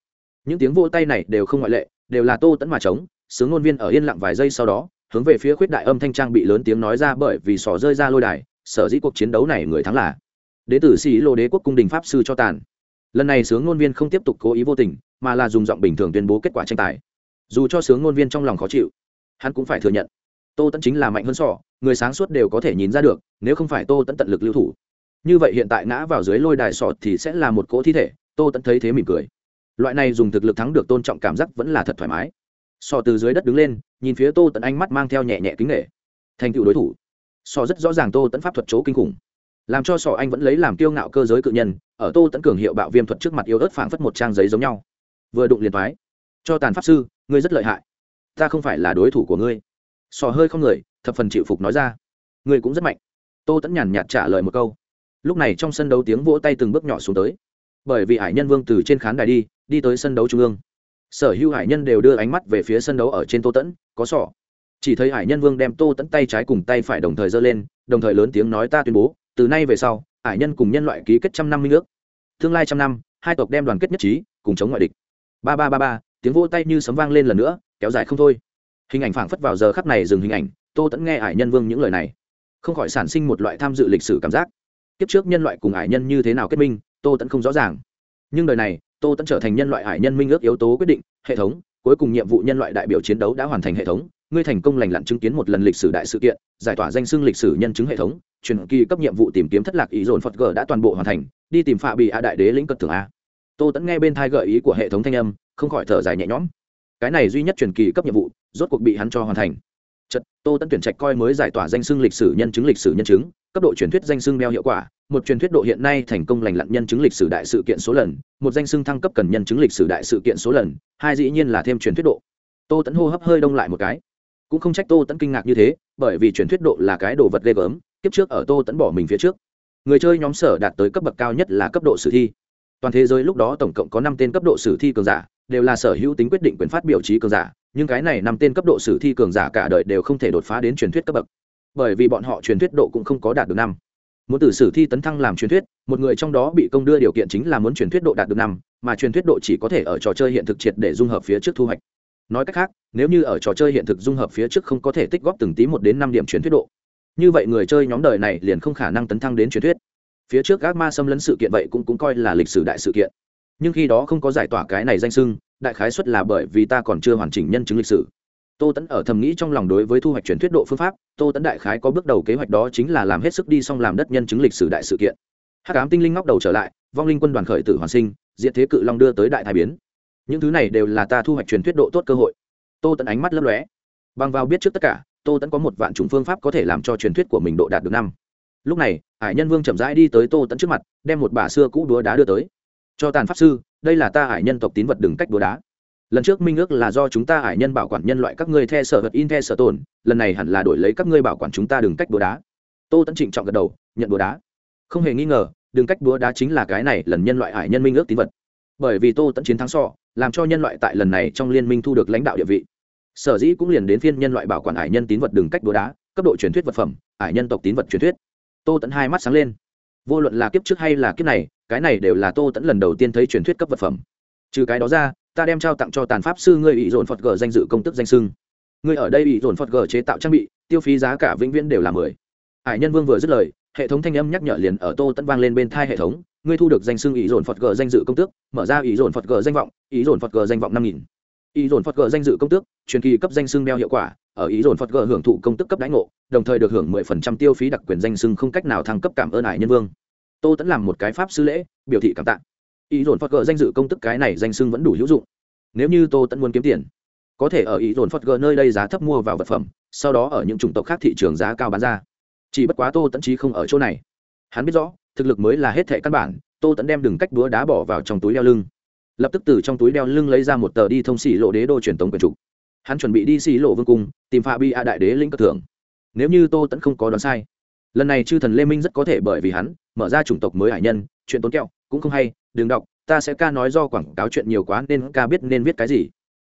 Những tiếng vỗ tay này đều không ngoại lệ, đều là tô tẫn mà trống sướng ngôn viên ở yên lặng vài giây sau đó, hướng về phía khuyết đại âm thanh trang bị lớn tiếng nói ra bởi vì sỏ rơi ra lôi đài, sở dĩ cuộc chiến đấu này người thắng là đế tử sĩ lô đế quốc cung đình pháp sư cho tàn. Lần này sướng ngôn viên không tiếp tục cố ý vô tình, mà là dùng giọng bình thường tuyên bố kết quả tranh tài. Dù cho sướng ngôn viên trong lòng khó chịu, hắn cũng phải thừa nhận, tô tẫn chính là mạnh hơn sỏ, người sáng suốt đều có thể nhìn ra được, nếu không phải tô tẫn tận lực lưu thủ. Như vậy hiện tại ngã vào dưới lôi đài sọt thì sẽ là một cỗ thi thể tô tẫn thấy thế mỉm cười. Loại này dùng thực lực thắng được tôn trọng cảm giác vẫn là thật thoải mái. Sọ từ dưới đất đứng lên, nhìn phía tô tẫn ánh mắt mang theo nhẹ nhẹ kính nghệ thành tựu đối thủ. Sọ rất rõ ràng tô tẫn pháp thuật chỗ kinh khủng. Làm cho sọ anh vẫn lấy làm kiêu ngạo cơ giới cự nhân, ở tô tẫn cường hiệu bạo viêm thuật trước mặt yêu ớt phảng phất một trang giấy giống nhau. Vừa đụng liền thoái cho tàn pháp sư, ngươi rất lợi hại. Ta không phải là đối thủ của ngươi. Sọ hơi không người, thập phần chịu phục nói ra. Ngươi cũng rất mạnh. Tô tẫn nhàn nhạt trả lời một câu. Lúc này trong sân đấu tiếng vỗ tay từng bước nhỏ xuống tới bởi vì hải nhân vương từ trên khán đài đi đi tới sân đấu trung ương. Sở hữu hải nhân đều đưa ánh mắt về phía sân đấu ở trên tô tẫn, có sỏ chỉ thấy hải nhân vương đem tô tẫn tay trái cùng tay phải đồng thời giơ lên, đồng thời lớn tiếng nói ta tuyên bố, từ nay về sau, hải nhân cùng nhân loại ký kết trăm năm minh ước. Tương lai trăm năm, hai tộc đem đoàn kết nhất trí, cùng chống ngoại địch. Ba ba ba ba, tiếng vỗ tay như sấm vang lên lần nữa, kéo dài không thôi. Hình ảnh phảng phất vào giờ khắp này dừng hình ảnh, tô tẫn nghe hải nhân vương những lời này. Không khỏi sản sinh một loại tham dự lịch sử cảm giác. Kiếp trước nhân loại cùng hải nhân như thế nào kết minh tô tẫn không rõ ràng. Nhưng đời này, tô tẫn trở thành nhân loại hải nhân minh ước yếu tố quyết định, hệ thống, cuối cùng nhiệm vụ nhân loại đại biểu chiến đấu đã hoàn thành hệ thống, ngươi thành công lành lặn chứng kiến một lần lịch sử đại sự kiện, giải tỏa danh xưng lịch sử nhân chứng hệ thống, truyền kỳ cấp nhiệm vụ tìm kiếm thất lạc ý dồn phật g đã toàn bộ hoàn thành, đi tìm phạ bị a đại đế lĩnh cật thường a. Tô tẫn nghe bên thai gợi ý của hệ thống thanh âm, không khỏi thở dài nhẹ nhõm. Cái này duy nhất truyền kỳ cấp nhiệm vụ, rốt cuộc bị hắn cho hoàn thành. Chật tô tẫn tuyển trạch coi mới giải tỏa danh xưng lịch sử nhân chứng lịch sử nhân chứng cấp độ truyền thuyết danh xưng đeo hiệu quả, một truyền thuyết độ hiện nay thành công lành lặn nhân chứng lịch sử đại sự kiện số lần, một danh xưng thăng cấp cần nhân chứng lịch sử đại sự kiện số lần, hai dĩ nhiên là thêm truyền thuyết độ. Tô tẫn hô hấp hơi đông lại một cái. Cũng không trách tô tẫn kinh ngạc như thế, bởi vì truyền thuyết độ là cái đồ vật ghê gớm, kiếp trước ở tô tẫn bỏ mình phía trước. Người chơi nhóm sở đạt tới cấp bậc cao nhất là cấp độ sử thi. Toàn thế giới lúc đó tổng cộng có năm tên cấp độ sử thi cường giả, đều là sở hữu tính quyết định quyền phát biểu trí cường giả, nhưng cái này năm tên cấp độ sử thi cường giả cả đời đều không thể đột phá đến truyền thuyết cấp bậc bởi vì bọn họ truyền thuyết độ cũng không có đạt được năm. Muốn từ sử thi tấn thăng làm truyền thuyết, một người trong đó bị công đưa điều kiện chính là muốn truyền thuyết độ đạt được năm, mà truyền thuyết độ chỉ có thể ở trò chơi hiện thực triệt để dung hợp phía trước thu hoạch. Nói cách khác, nếu như ở trò chơi hiện thực dung hợp phía trước không có thể tích góp từng tí một đến năm điểm truyền thuyết độ, như vậy người chơi nhóm đời này liền không khả năng tấn thăng đến truyền thuyết. Phía trước các ma xâm lấn sự kiện vậy cũng cũng coi là lịch sử đại sự kiện. Nhưng khi đó không có giải tỏa cái này danh sưng đại khái xuất là bởi vì ta còn chưa hoàn chỉnh nhân chứng lịch sử tô tẫn ở thầm nghĩ trong lòng đối với thu hoạch truyền thuyết độ phương pháp, tô tẫn đại khái có bước đầu kế hoạch đó chính là làm hết sức đi xong làm đất nhân chứng lịch sử đại sự kiện. Hát cám tinh linh ngóc đầu trở lại, vong linh quân đoàn khởi tử hoàn sinh diện thế cự long đưa tới đại thái biến. Những thứ này đều là ta thu hoạch truyền thuyết độ tốt cơ hội. Tô tẫn ánh mắt lấp lóe. Bằng vào biết trước tất cả, tô tẫn có một vạn chủng phương pháp có thể làm cho truyền thuyết của mình độ đạt được năm. Lúc này, hải nhân vương chậm rãi đi tới tô tẫn trước mặt, đem một bả xưa cũ đúa đá đưa tới. Cho tàn pháp sư, đây là ta hải nhân tộc tín vật đừng cách đúa đá lần trước minh ước là do chúng ta hải nhân bảo quản nhân loại các ngươi the sở vật in the sở tồn, lần này hẳn là đổi lấy các ngươi bảo quản chúng ta đừng cách búa đá. Tô tẫn trịnh trọng gật đầu, nhận búa đá. Không hề nghi ngờ đừng cách búa đá chính là cái này lần nhân loại hải nhân minh ước tín vật. Bởi vì tô tẫn chiến thắng so, làm cho nhân loại tại lần này trong liên minh thu được lãnh đạo địa vị. Sở dĩ cũng liền đến phiên nhân loại bảo quản hải nhân tín vật đừng cách búa đá, cấp độ truyền thuyết vật phẩm hải nhân tộc tín vật truyền thuyết. Tô tẫn hai mắt sáng lên. Vô luận là kiếp trước hay là kiếp này, cái này đều là tô tẫn lần đầu tiên thấy truyền thuyết cấp vật phẩm. Trừ cái đó ra ta đem trao tặng cho tàn pháp sư ngươi ủy dồn phật gờ danh dự công tức danh sưng ngươi ở đây ủy dồn phật gờ chế tạo trang bị, tiêu phí giá cả vĩnh viễn đều là mười. Hải nhân vương vừa dứt lời, hệ thống thanh âm nhắc nhở liền ở tô tẫn vang lên bên thai hệ thống, ngươi thu được danh sưng ý dồn phật gờ danh dự công tước, mở ra ý dồn phật gờ danh vọng ý dồn phật gờ danh vọng năm nghìn. Ý dồn phật gờ danh dự công tước, truyền kỳ cấp danh sưng đeo hiệu quả, ở ý dồn phật gờ hưởng thụ công tức cấp đánh ngộ, đồng thời được hưởng mười phần trăm tiêu phí đặc quyền danh sưng không cách nào thăng cấp cảm ơn ải nhân vương. Tô tẫn làm một cái pháp sư lễ, biểu thị cảm tạ ý dồn phật gờ danh dự công tức cái này danh sưng vẫn đủ hữu dụng. Nếu như tô tẫn muốn kiếm tiền, có thể ở ý dồn phật gờ nơi đây giá thấp mua vào vật phẩm, sau đó ở những chủng tộc khác thị trường giá cao bán ra. Chỉ bất quá tô tẫn trí không ở chỗ này. Hắn biết rõ, thực lực mới là hết thệ căn bản, tô tẫn đem đừng cách búa đá bỏ vào trong túi đeo lưng. Lập tức từ trong túi đeo lưng lấy ra một tờ đi thông xỉ lộ đế đô truyền tống quyền trục. Hắn chuẩn bị đi xỉ lộ vương cung, tìm phạm bi a đại đế linh cất thưởng. Nếu như tô tẫn không có đoán sai, lần này chư thần lê minh rất có thể bởi vì hắn, mở ra chủng tộc mới hải nhân, chuyện tốn kẹo cũng không hay đừng đọc, ta sẽ ca nói do quảng cáo chuyện nhiều quá nên ca biết nên viết cái gì.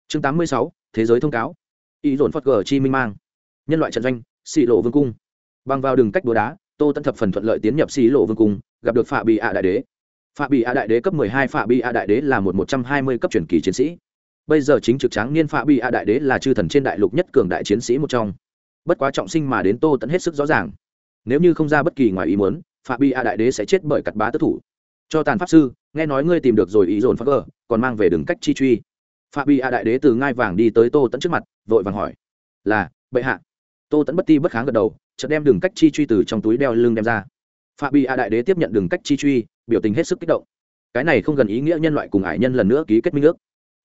Chương tám mươi sáu, thế giới thông cáo. Ý dồn phật gờ chi minh mang. Nhân loại trận doanh xì lộ vương cung. Bằng vào đường cách đúa đá, tô tân thập phần thuận lợi tiến nhập xì lộ vương cung, gặp được phạ bị a đại đế. Phạ bị a đại đế cấp mười hai phạm bị a đại đế là một một trăm hai mươi cấp truyền kỳ chiến sĩ. Bây giờ chính trực tráng niên phạ bị a đại đế là chư thần trên đại lục nhất cường đại chiến sĩ một trong. Bất quá trọng sinh mà đến tô tẫn hết sức rõ ràng. Nếu như không ra bất kỳ ngoài ý muốn, phạ bị a đại đế sẽ chết bởi cặt bá tất thủ cho tàn pháp sư, nghe nói ngươi tìm được rồi ý dồn pháp gờ, còn mang về đường cách chi truy. Phạm bị a đại đế từ ngai vàng đi tới tô tẫn trước mặt, vội vàng hỏi. Là, bệ hạ. Tô tẫn bất ti bất kháng gật đầu, chợt đem đường cách chi truy từ trong túi đeo lưng đem ra. Phạm bị a đại đế tiếp nhận đường cách chi truy, biểu tình hết sức kích động. Cái này không gần ý nghĩa nhân loại cùng ải nhân lần nữa ký kết minh ước.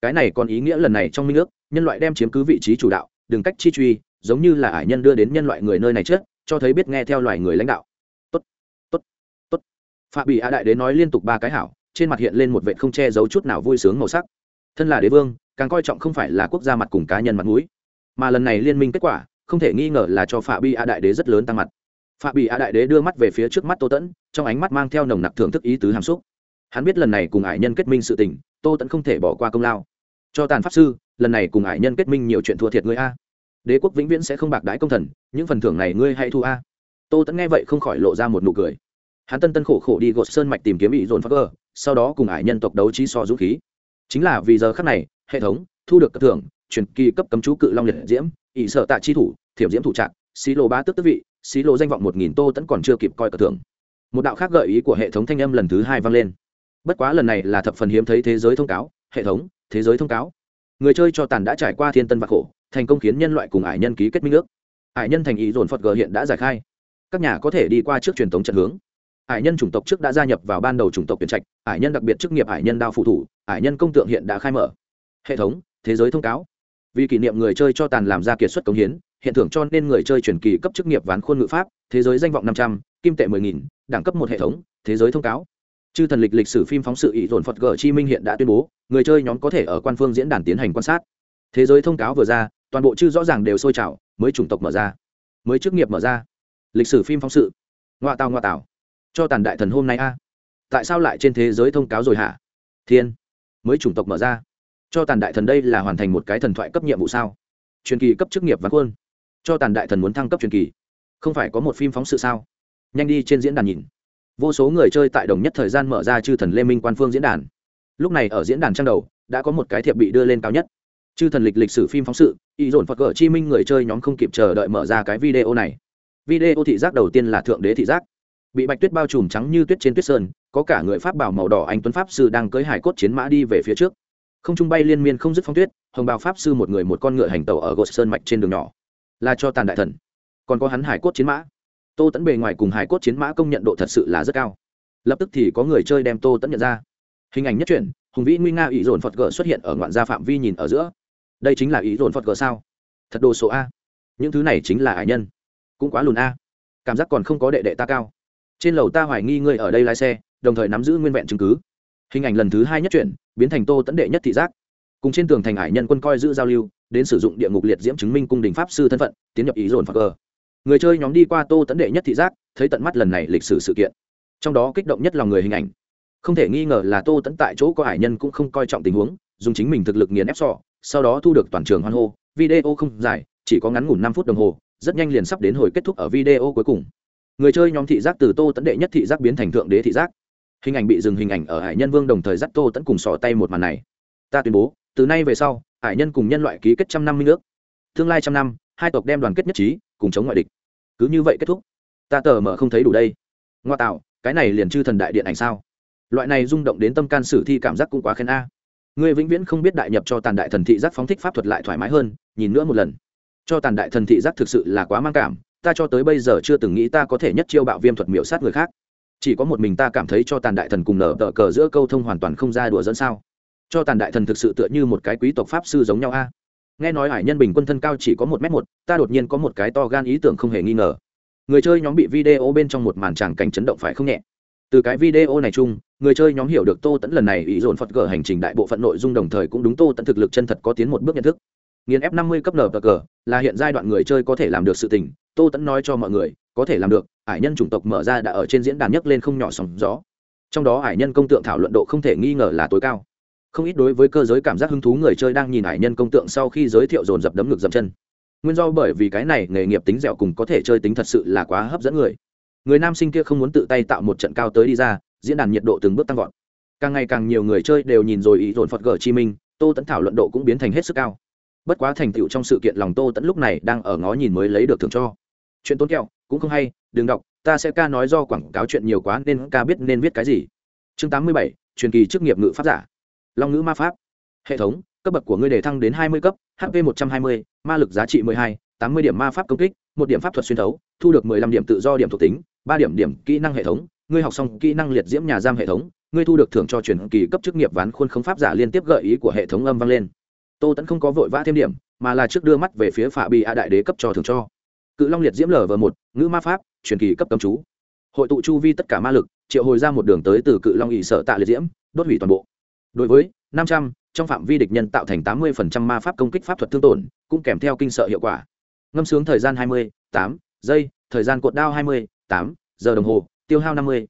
Cái này còn ý nghĩa lần này trong minh ước, nhân loại đem chiếm cứ vị trí chủ đạo, đường cách chi truy, giống như là ải nhân đưa đến nhân loại người nơi này trước, cho thấy biết nghe theo loài người lãnh đạo phạm bị a đại đế nói liên tục ba cái hảo, trên mặt hiện lên một vệ không che giấu chút nào vui sướng màu sắc. Thân là đế vương, càng coi trọng không phải là quốc gia mặt cùng cá nhân mặt mũi, mà lần này liên minh kết quả, không thể nghi ngờ là cho phạm bị a đại đế rất lớn tăng mặt. Phạm bị a đại đế đưa mắt về phía trước mắt tô tẫn, trong ánh mắt mang theo nồng nặc thưởng thức ý tứ hàm xúc. Hắn biết lần này cùng ải nhân kết minh sự tình, tô tẫn không thể bỏ qua công lao. Cho tàn pháp sư, lần này cùng ải nhân kết minh nhiều chuyện thua thiệt ngươi a. Đế quốc vĩnh viễn sẽ không bạc đái công thần, những phần thưởng này ngươi hãy thu a. Tô tẫn nghe vậy không khỏi lộ ra một nụ cười hắn tân tân khổ khổ đi gột sơn mạch tìm kiếm ý dồn phá cơ, sau đó cùng ải nhân tộc đấu trí so dũng khí. Chính là vì giờ khắc này, hệ thống thu được cấp thưởng, truyền kỳ cấp cấm chú cự long liệt diễm, ỷ sợ tạ chi thủ, thiểm diễm thủ trạng, xí lô ba tức tức vị, xí lô danh vọng một nghìn tô tẫn còn chưa kịp coi cờ thưởng. Một đạo khác gợi ý của hệ thống thanh âm lần thứ hai vang lên. Bất quá lần này là thập phần hiếm thấy thế giới thông cáo, hệ thống, thế giới thông cáo. Người chơi cho tàn đã trải qua thiên tân và khổ, thành công khiến nhân loại cùng ải nhân ký kết minh ước. Ải nhân thành ý dồn phật g hiện đã giải khai. Các nhà có thể đi qua trước truyền thống trận hướng ải nhân chủng tộc trước đã gia nhập vào ban đầu chủng tộc tuyển trạch ải nhân đặc biệt chức nghiệp ải nhân đao phụ thủ ải nhân công tượng hiện đã khai mở. Hệ thống, thế giới thông cáo. Vì kỷ niệm người chơi cho tàn làm ra kiệt xuất công hiến, hiện thưởng cho nên người chơi truyền kỳ cấp chức nghiệp ván khuôn ngữ pháp, thế giới danh vọng năm trăm, kim tệ mười nghìn, đẳng cấp một hệ thống, thế giới thông cáo. Chư thần lịch lịch sử phim phóng sự ý dồn phật g chi minh hiện đã tuyên bố, người chơi nhóm có thể ở quan phương diễn đàn tiến hành quan sát. Thế giới thông cáo vừa ra, toàn bộ chư rõ ràng đều sôi trào, mới chủng tộc mở ra. Mới chức nghiệp mở ra. Lịch sử phim phóng sự. Ngoại tàu ngoại tảo cho tàn đại thần hôm nay a. Tại sao lại trên thế giới thông cáo rồi hả? Thiên, mới chủng tộc mở ra. Cho tàn đại thần đây là hoàn thành một cái thần thoại cấp nhiệm vụ sao? Truyền kỳ cấp chức nghiệp và khuôn cho tàn đại thần muốn thăng cấp truyền kỳ. Không phải có một phim phóng sự sao? Nhanh đi trên diễn đàn nhìn. Vô số người chơi tại đồng nhất thời gian mở ra chư thần lê minh quan phương diễn đàn. Lúc này ở diễn đàn trang đầu, đã có một cái thiệp bị đưa lên cao nhất. Chư thần lịch lịch sử phim phóng sự ý dồn phật cỡ chi minh người chơi nhóm không kịp chờ đợi mở ra cái video này. Video thị giác đầu tiên là thượng đế thị giác bị bạch tuyết bao trùm trắng như tuyết trên tuyết sơn, có cả người pháp bảo màu đỏ anh tuấn pháp sư đang cưới hải cốt chiến mã đi về phía trước. Không trung bay liên miên không dứt phong tuyết, hồng bào pháp sư một người một con ngựa hành tàu ở gột sơn mạch trên đường nhỏ. Là cho tàn đại thần. Còn có hắn hải cốt chiến mã. Tô tẫn bề ngoài cùng hải cốt chiến mã công nhận độ thật sự là rất cao. Lập tức thì có người chơi đem tô tẫn nhận ra. Hình ảnh nhất truyện, hùng vĩ nguy nga ý dồn phật gờ xuất hiện ở ngoạn gia phạm vi nhìn ở giữa. Đây chính là ý dồn phật gờ sao? Thật đồ số a. Những thứ này chính là ải nhân. Cũng quá lùn a. Cảm giác còn không có đệ đệ ta cao trên lầu ta hoài nghi ngươi ở đây lái xe, đồng thời nắm giữ nguyên vẹn chứng cứ. Hình ảnh lần thứ hai nhất chuyển, biến thành tô tẫn đệ nhất thị giác. Cùng trên tường thành hải nhân quân coi giữ giao lưu, đến sử dụng địa ngục liệt diễm chứng minh cung đình pháp sư thân phận, tiến nhập ý dồn phật gờ người chơi nhóm đi qua tô tẫn đệ nhất thị giác, thấy tận mắt lần này lịch sử sự kiện. Trong đó kích động nhất lòng người hình ảnh. Không thể nghi ngờ là tô tẫn tại chỗ có hải nhân cũng không coi trọng tình huống, dùng chính mình thực lực nghiền ép sọ, sau đó thu được toàn trường hoan hô. Video không dài, chỉ có ngắn ngủn năm phút đồng hồ, rất nhanh liền sắp đến hồi kết thúc ở video cuối cùng người chơi nhóm thị giác từ tô tẫn đệ nhất thị giác biến thành thượng đế thị giác. Hình ảnh bị dừng hình ảnh ở hải nhân vương đồng thời dắt tô tẫn cùng sỏ tay một màn này. Ta tuyên bố, từ nay về sau, hải nhân cùng nhân loại ký kết trăm năm mươi nước tương lai trăm năm, hai tộc đem đoàn kết nhất trí, cùng chống ngoại địch. Cứ như vậy kết thúc. Ta tờ mở không thấy đủ đây. Ngoa tạo, cái này liền chư thần đại điện ảnh sao? Loại này rung động đến tâm can sử thi cảm giác cũng quá khen a. Người vĩnh viễn không biết đại nhập cho tàn đại thần thị giác phóng thích pháp thuật lại thoải mái hơn, nhìn nữa một lần. Cho tàn đại thần thị giác thực sự là quá mang cảm ta cho tới bây giờ chưa từng nghĩ ta có thể nhất chiêu bạo viêm thuật miểu sát người khác. Chỉ có một mình ta cảm thấy cho tàn đại thần cùng nở tờ cờ giữa câu thông hoàn toàn không ra đùa dẫn sao. Cho tàn đại thần thực sự tựa như một cái quý tộc pháp sư giống nhau a. Nghe nói hải nhân bình quân thân cao chỉ có một m một, ta đột nhiên có một cái to gan ý tưởng không hề nghi ngờ. Người chơi nhóm bị video bên trong một màn tràng cảnh chấn động phải không nhẹ? Từ cái video này chung, người chơi nhóm hiểu được tô tẫn lần này ý dồn phật gở hành trình đại bộ phận nội dung đồng thời cũng đúng tô tẫn thực lực chân thật có tiến một bước nhận thức nghiền năm 50 cấp nở cờ, là hiện giai đoạn người chơi có thể làm được sự tình, tô tẫn nói cho mọi người, có thể làm được hải nhân chủng tộc mở ra đã ở trên diễn đàn nhấc lên không nhỏ sóng gió. Trong đó hải nhân công tượng thảo luận độ không thể nghi ngờ là tối cao. Không ít đối với cơ giới cảm giác hứng thú người chơi đang nhìn hải nhân công tượng sau khi giới thiệu dồn dập đấm ngực dậm chân. Nguyên do bởi vì cái này nghề nghiệp tính dẻo cùng có thể chơi tính thật sự là quá hấp dẫn người. Người nam sinh kia không muốn tự tay tạo một trận cao tới đi ra, diễn đàn nhiệt độ từng bước tăng vọt. Càng ngày càng nhiều người chơi đều nhìn rồi ý dồn phật gờ chi minh, tô tẫn thảo luận độ cũng biến thành hết sức cao bất quá thành tựu trong sự kiện lòng tô tẫn lúc này đang ở ngó nhìn mới lấy được thưởng cho. Chuyện tốn kẹo, cũng không hay, đừng đọc, ta sẽ ca nói do quảng cáo chuyện nhiều quá nên ca biết nên viết cái gì. Chương tám mươi bảy, truyền kỳ chức nghiệp ngự pháp giả. Long ngữ ma pháp. Hệ thống, cấp bậc của ngươi đề thăng đến hai mươi cấp hp một trăm hai mươi, ma lực giá trị mười hai, tám mươi điểm ma pháp công kích, một điểm pháp thuật xuyên thấu, thu được mười lăm điểm tự do điểm thuộc tính, ba điểm điểm kỹ năng hệ thống, ngươi học xong kỹ năng liệt diễm nhà giam hệ thống, ngươi thu được thưởng cho truyền kỳ cấp chức nghiệp ván khuôn không pháp giả liên tiếp gợi ý của hệ thống âm vang lên tô tẫn không có vội vã thêm điểm, mà là trước đưa mắt về phía phạ bị a đại đế cấp cho thưởng cho. Cự long liệt diễm lở vờ một, ngữ ma pháp, truyền kỳ cấp cầm chú. Hội tụ chu vi tất cả ma lực, triệu hồi ra một đường tới từ cự long ỵ sở tạ liệt diễm, đốt hủy toàn bộ. Đối với năm trăm, trong phạm vi địch nhân tạo thành tám mươi ma pháp công kích pháp thuật thương tổn, cũng kèm theo kinh sợ hiệu quả. Ngâm sướng thời gian hai mươi, tám giây, thời gian cột đao hai mươi, tám giờ đồng hồ, tiêu hao năm mươi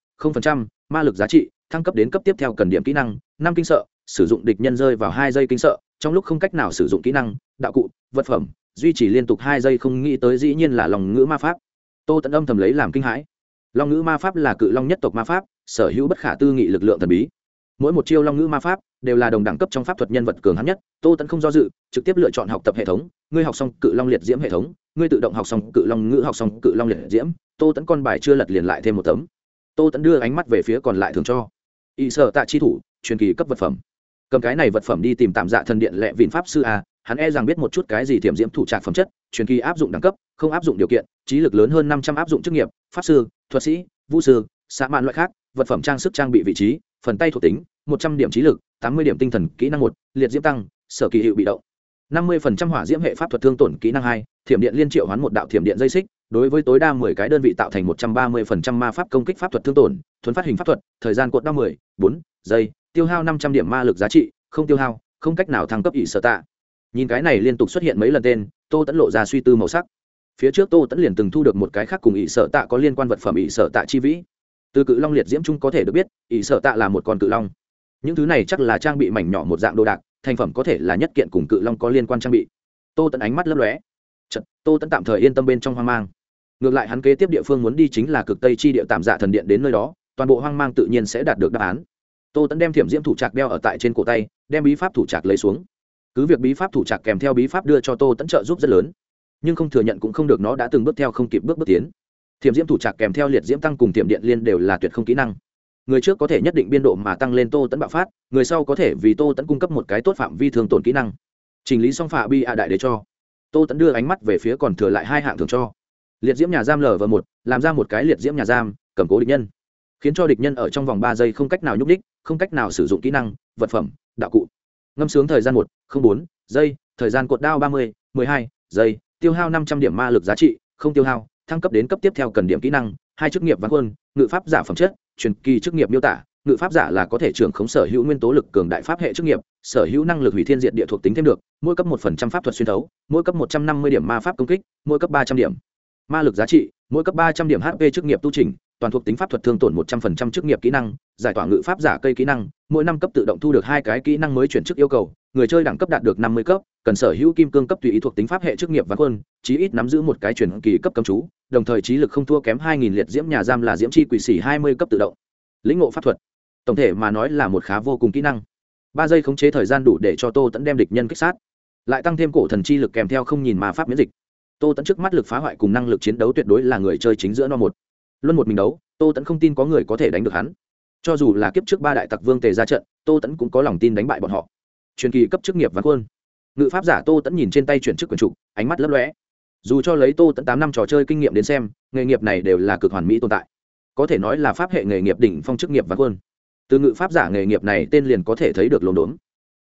ma lực giá trị, thăng cấp đến cấp tiếp theo cần điểm kỹ năng, năm kinh sợ sử dụng địch nhân rơi vào hai giây kinh sợ, trong lúc không cách nào sử dụng kỹ năng, đạo cụ, vật phẩm, duy trì liên tục hai giây không nghĩ tới dĩ nhiên là lòng ngữ ma pháp. Tô tận âm thầm lấy làm kinh hãi. Long ngữ ma pháp là cự long nhất tộc ma pháp, sở hữu bất khả tư nghị lực lượng thần bí. Mỗi một chiêu long ngữ ma pháp đều là đồng đẳng cấp trong pháp thuật nhân vật cường hắn nhất, tô tẫn không do dự, trực tiếp lựa chọn học tập hệ thống. Ngươi học xong cự long liệt diễm hệ thống, ngươi tự động học xong cự long ngữ, học xong cự long liệt diễm, tô tẫn con bài chưa lật liền lại thêm một tấm. Tô tẫn đưa ánh mắt về phía còn lại thường cho. Y sợ tạ chi thủ, truyền kỳ cấp vật phẩm cầm cái này vật phẩm đi tìm tạm dạ thần điện lệ vịn pháp sư a, hắn e rằng biết một chút cái gì thiểm diễm thủ trạc phẩm chất, truyền kỳ áp dụng đẳng cấp, không áp dụng điều kiện, trí lực lớn hơn năm trăm áp dụng chức nghiệp, pháp sư, thuật sĩ, vũ sư xã mạn loại khác, vật phẩm trang sức trang bị vị trí, phần tay thuộc tính, một trăm điểm trí lực, tám mươi điểm tinh thần kỹ năng một, liệt diễm tăng, sở kỳ hiệu bị động. năm mươi phần trăm hỏa diễm hệ pháp thuật thương tổn kỹ năng hai, thiểm điện liên triệu hoán một đạo thiểm điện dây xích, đối với tối đa mười cái đơn vị tạo thành một trăm ba mươi phần trăm ma pháp công kích pháp thuật thương tổn, thuấn phát hình pháp thuật, thời gian cuộn đau mười, bốn giây tiêu hao năm trăm điểm ma lực giá trị không tiêu hao không cách nào thăng cấp ỷ sở tạ. Nhìn cái này liên tục xuất hiện mấy lần tên tô tẫn lộ ra suy tư màu sắc. Phía trước tô tẫn liền từng thu được một cái khác cùng ỷ sở tạ có liên quan vật phẩm ỷ sở tạ chi vĩ. Từ cự long liệt diễm trung có thể được biết ỷ sở tạ là một con cự long. Những thứ này chắc là trang bị mảnh nhỏ một dạng đồ đạc thành phẩm có thể là nhất kiện cùng cự long có liên quan trang bị. Tô tẫn ánh mắt lấp lóe. Chật, tô tẫn tạm thời yên tâm bên trong hoang mang. Ngược lại hắn kế tiếp địa phương muốn đi chính là cực tây chi địa tạm dạ thần điện đến nơi đó toàn bộ hoang mang tự nhiên sẽ đạt được đáp án tô tẫn đem thiểm diễm thủ trạc đeo ở tại trên cổ tay, đem bí pháp thủ trạc lấy xuống. Cứ việc bí pháp thủ trạc kèm theo bí pháp đưa cho tô tẫn trợ giúp rất lớn, nhưng không thừa nhận cũng không được nó đã từng bước theo không kịp bước bước tiến. Thiểm diễm thủ trạc kèm theo liệt diễm tăng cùng tiệm điện liên đều là tuyệt không kỹ năng. Người trước có thể nhất định biên độ mà tăng lên tô tẫn bạo phát, người sau có thể vì tô tẫn cung cấp một cái tốt phạm vi thường tổn kỹ năng. Chỉnh lý song phạ bi ạ đại để cho. Tô tẫn đưa ánh mắt về phía còn thừa lại hai hạng thường cho. Liệt diễm nhà giam lở và một, làm ra một cái liệt diễm nhà giam, cầm cố địch nhân khiến cho địch nhân ở trong vòng ba giây không cách nào nhúc đích không cách nào sử dụng kỹ năng, vật phẩm, đạo cụ. Ngâm sướng thời gian một, không bốn, giây, thời gian cột đao ba mươi, mười hai, giây, tiêu hao năm trăm điểm ma lực giá trị, không tiêu hao, thăng cấp đến cấp tiếp theo cần điểm kỹ năng, hai chức nghiệp văn quân, ngự pháp giả phẩm chất, truyền kỳ chức nghiệp miêu tả, ngự pháp giả là có thể trưởng khống sở hữu nguyên tố lực cường đại pháp hệ chức nghiệp, sở hữu năng lực hủy thiên diện địa thuộc tính thêm được, mỗi cấp một phần trăm pháp thuật xuyên thấu, mỗi cấp một trăm năm mươi điểm ma pháp công kích, mỗi cấp ba trăm điểm ma lực giá trị, mỗi cấp ba trăm điểm hp chức nghiệp tu trình toàn thuộc tính pháp thuật thương tổn một trăm phần trăm chức nghiệp kỹ năng, giải tỏa ngự pháp giả cây kỹ năng, mỗi năm cấp tự động thu được hai cái kỹ năng mới chuyển chức yêu cầu, người chơi đẳng cấp đạt được năm mươi cấp, cần sở hữu kim cương cấp tùy ý thuộc tính pháp hệ chức nghiệp và quân, chí ít nắm giữ một cái chuyển kỳ cấp cấm chú, đồng thời trí lực không thua kém hai nghìn liệt diễm nhà giam là diễm chi quỷ sĩ hai mươi cấp tự động. Lĩnh ngộ pháp thuật. Tổng thể mà nói là một khá vô cùng kỹ năng. Ba giây khống chế thời gian đủ để cho tô tẫn đem địch nhân kích sát. Lại tăng thêm cổ thần chi lực kèm theo không nhìn mà pháp miễn dịch. Tô tẫn trước mắt lực phá hoại cùng năng lực chiến đấu tuyệt đối là người chơi chính giữa no một luân một mình đấu, tô tẫn không tin có người có thể đánh được hắn. Cho dù là kiếp trước ba đại tặc vương tề ra trận, tô tẫn cũng có lòng tin đánh bại bọn họ. Truyền kỳ cấp chức nghiệp văn quân. Ngự pháp giả tô tẫn nhìn trên tay chuyển chức quyền trục, ánh mắt lấp lóe. dù cho lấy tô tẫn tám năm trò chơi kinh nghiệm đến xem, nghề nghiệp này đều là cực hoàn mỹ tồn tại. Có thể nói là pháp hệ nghề nghiệp đỉnh phong chức nghiệp văn quân. Từ ngự pháp giả nghề nghiệp này, tên liền có thể thấy được lồn đốn.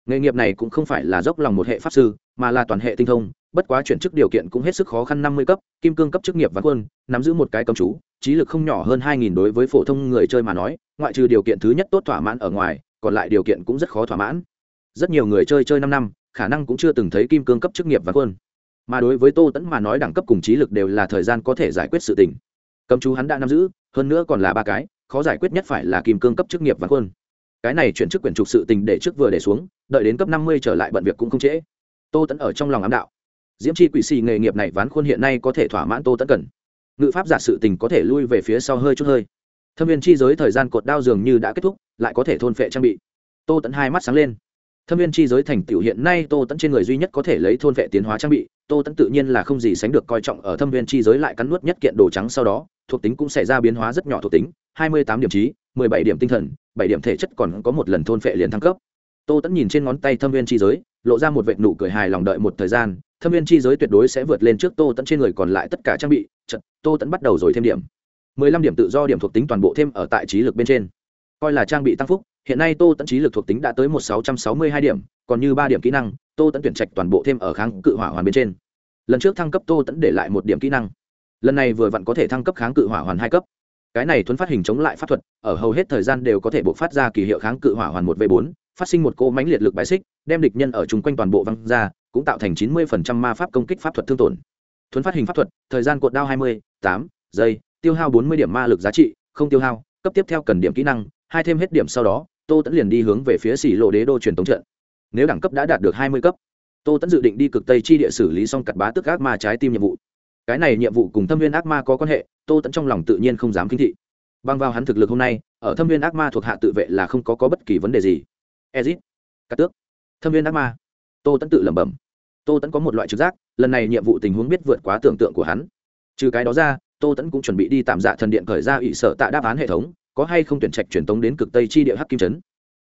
Nghề nghiệp này cũng không phải là dốc lòng một hệ pháp sư, mà là toàn hệ tinh thông bất quá chuyển chức điều kiện cũng hết sức khó khăn năm mươi cấp, kim cương cấp chức nghiệp văn quân, nắm giữ một cái cầm chú, trí lực không nhỏ hơn hai nghìn đối với phổ thông người chơi mà nói, ngoại trừ điều kiện thứ nhất tốt thỏa mãn ở ngoài, còn lại điều kiện cũng rất khó thỏa mãn. Rất nhiều người chơi chơi năm năm, khả năng cũng chưa từng thấy kim cương cấp chức nghiệp văn quân. Mà đối với tô tẫn mà nói đẳng cấp cùng trí lực đều là thời gian có thể giải quyết sự tình. Cầm chú hắn đã nắm giữ, hơn nữa còn là ba cái, khó giải quyết nhất phải là kim cương cấp chức nghiệp văn quân. Cái này chuyển chức quyền trục sự tình để trước vừa để xuống, đợi đến cấp năm mươi trở lại bận việc cũng không trễ. Tô tẫn ở trong lòng ám đạo diễm chi quỷ xì nghề nghiệp này ván khuôn hiện nay có thể thỏa mãn tô tất cần. Ngự pháp giả sự tình có thể lui về phía sau hơi chút hơi. Thâm viên chi giới thời gian cột đao dường như đã kết thúc, lại có thể thôn phệ trang bị. Tô tẫn hai mắt sáng lên. Thâm viên chi giới thành tựu hiện nay tô tẫn trên người duy nhất có thể lấy thôn vệ tiến hóa trang bị, tô tẫn tự nhiên là không gì sánh được coi trọng ở thâm viên chi giới lại cắn nuốt nhất kiện đồ trắng sau đó, thuộc tính cũng xảy ra biến hóa rất nhỏ thuộc tính, hai mươi tám điểm trí mười bảy điểm tinh thần, bảy điểm thể chất còn có một lần thôn phệ liền thăng cấp. Tô tẫn nhìn trên ngón tay thâm viên chi giới, lộ ra một vệ nụ cười hài lòng đợi một thời gian thâm viên chi giới tuyệt đối sẽ vượt lên trước tô tẫn trên người còn lại tất cả trang bị trận tô tẫn bắt đầu rồi thêm điểm. mười lăm điểm tự do điểm thuộc tính toàn bộ thêm ở tại trí lực bên trên. Coi là trang bị tăng phúc, hiện nay tô tẫn trí lực thuộc tính đã tới một sáu trăm sáu mươi hai điểm, còn như ba điểm kỹ năng, tô tẫn tuyển trạch toàn bộ thêm ở kháng cự hỏa hoàn bên trên. Lần trước thăng cấp tô tẫn để lại một điểm kỹ năng. Lần này vừa vặn có thể thăng cấp kháng cự hỏa hoàn hai cấp. Cái này thuấn phát hình chống lại pháp thuật, ở hầu hết thời gian đều có thể buộc phát ra kỳ hiệu kháng cự hỏa hoàn một v bốn, phát sinh một cỗ mánh liệt lực bãi xích, đem địch nhân ở chung quanh toàn bộ văng ra cũng tạo thành chín mươi ma pháp công kích pháp thuật thương tổn. Thuấn phát hình pháp thuật thời gian cột đao hai mươi tám giây tiêu hao bốn mươi điểm ma lực giá trị không tiêu hao cấp tiếp theo cần điểm kỹ năng hai thêm hết điểm sau đó tô tẫn liền đi hướng về phía xỉ lộ đế đô truyền tống trận. Nếu đẳng cấp đã đạt được hai mươi cấp tô tẫn dự định đi cực tây chi địa xử lý xong cặt bá tức ác ma trái tim nhiệm vụ. Cái này nhiệm vụ cùng thâm viên ác ma có quan hệ tô tẫn trong lòng tự nhiên không dám kinh thị. Băng vào hắn thực lực hôm nay ở thâm viên ác ma thuộc hạ tự vệ là không có, có bất kỳ vấn đề gì. Ezit cắt tước. Thâm viên ác ma tô tẫn tự lẩm bẩm. Tô tẫn có một loại trực giác, lần này nhiệm vụ tình huống biết vượt quá tưởng tượng của hắn. Trừ cái đó ra, tô tẫn cũng chuẩn bị đi tạm dạ thần điện khởi ra ủy sở tạ đáp án hệ thống, có hay không tuyển trạch truyền tống đến cực tây chi địa hắc kim trấn.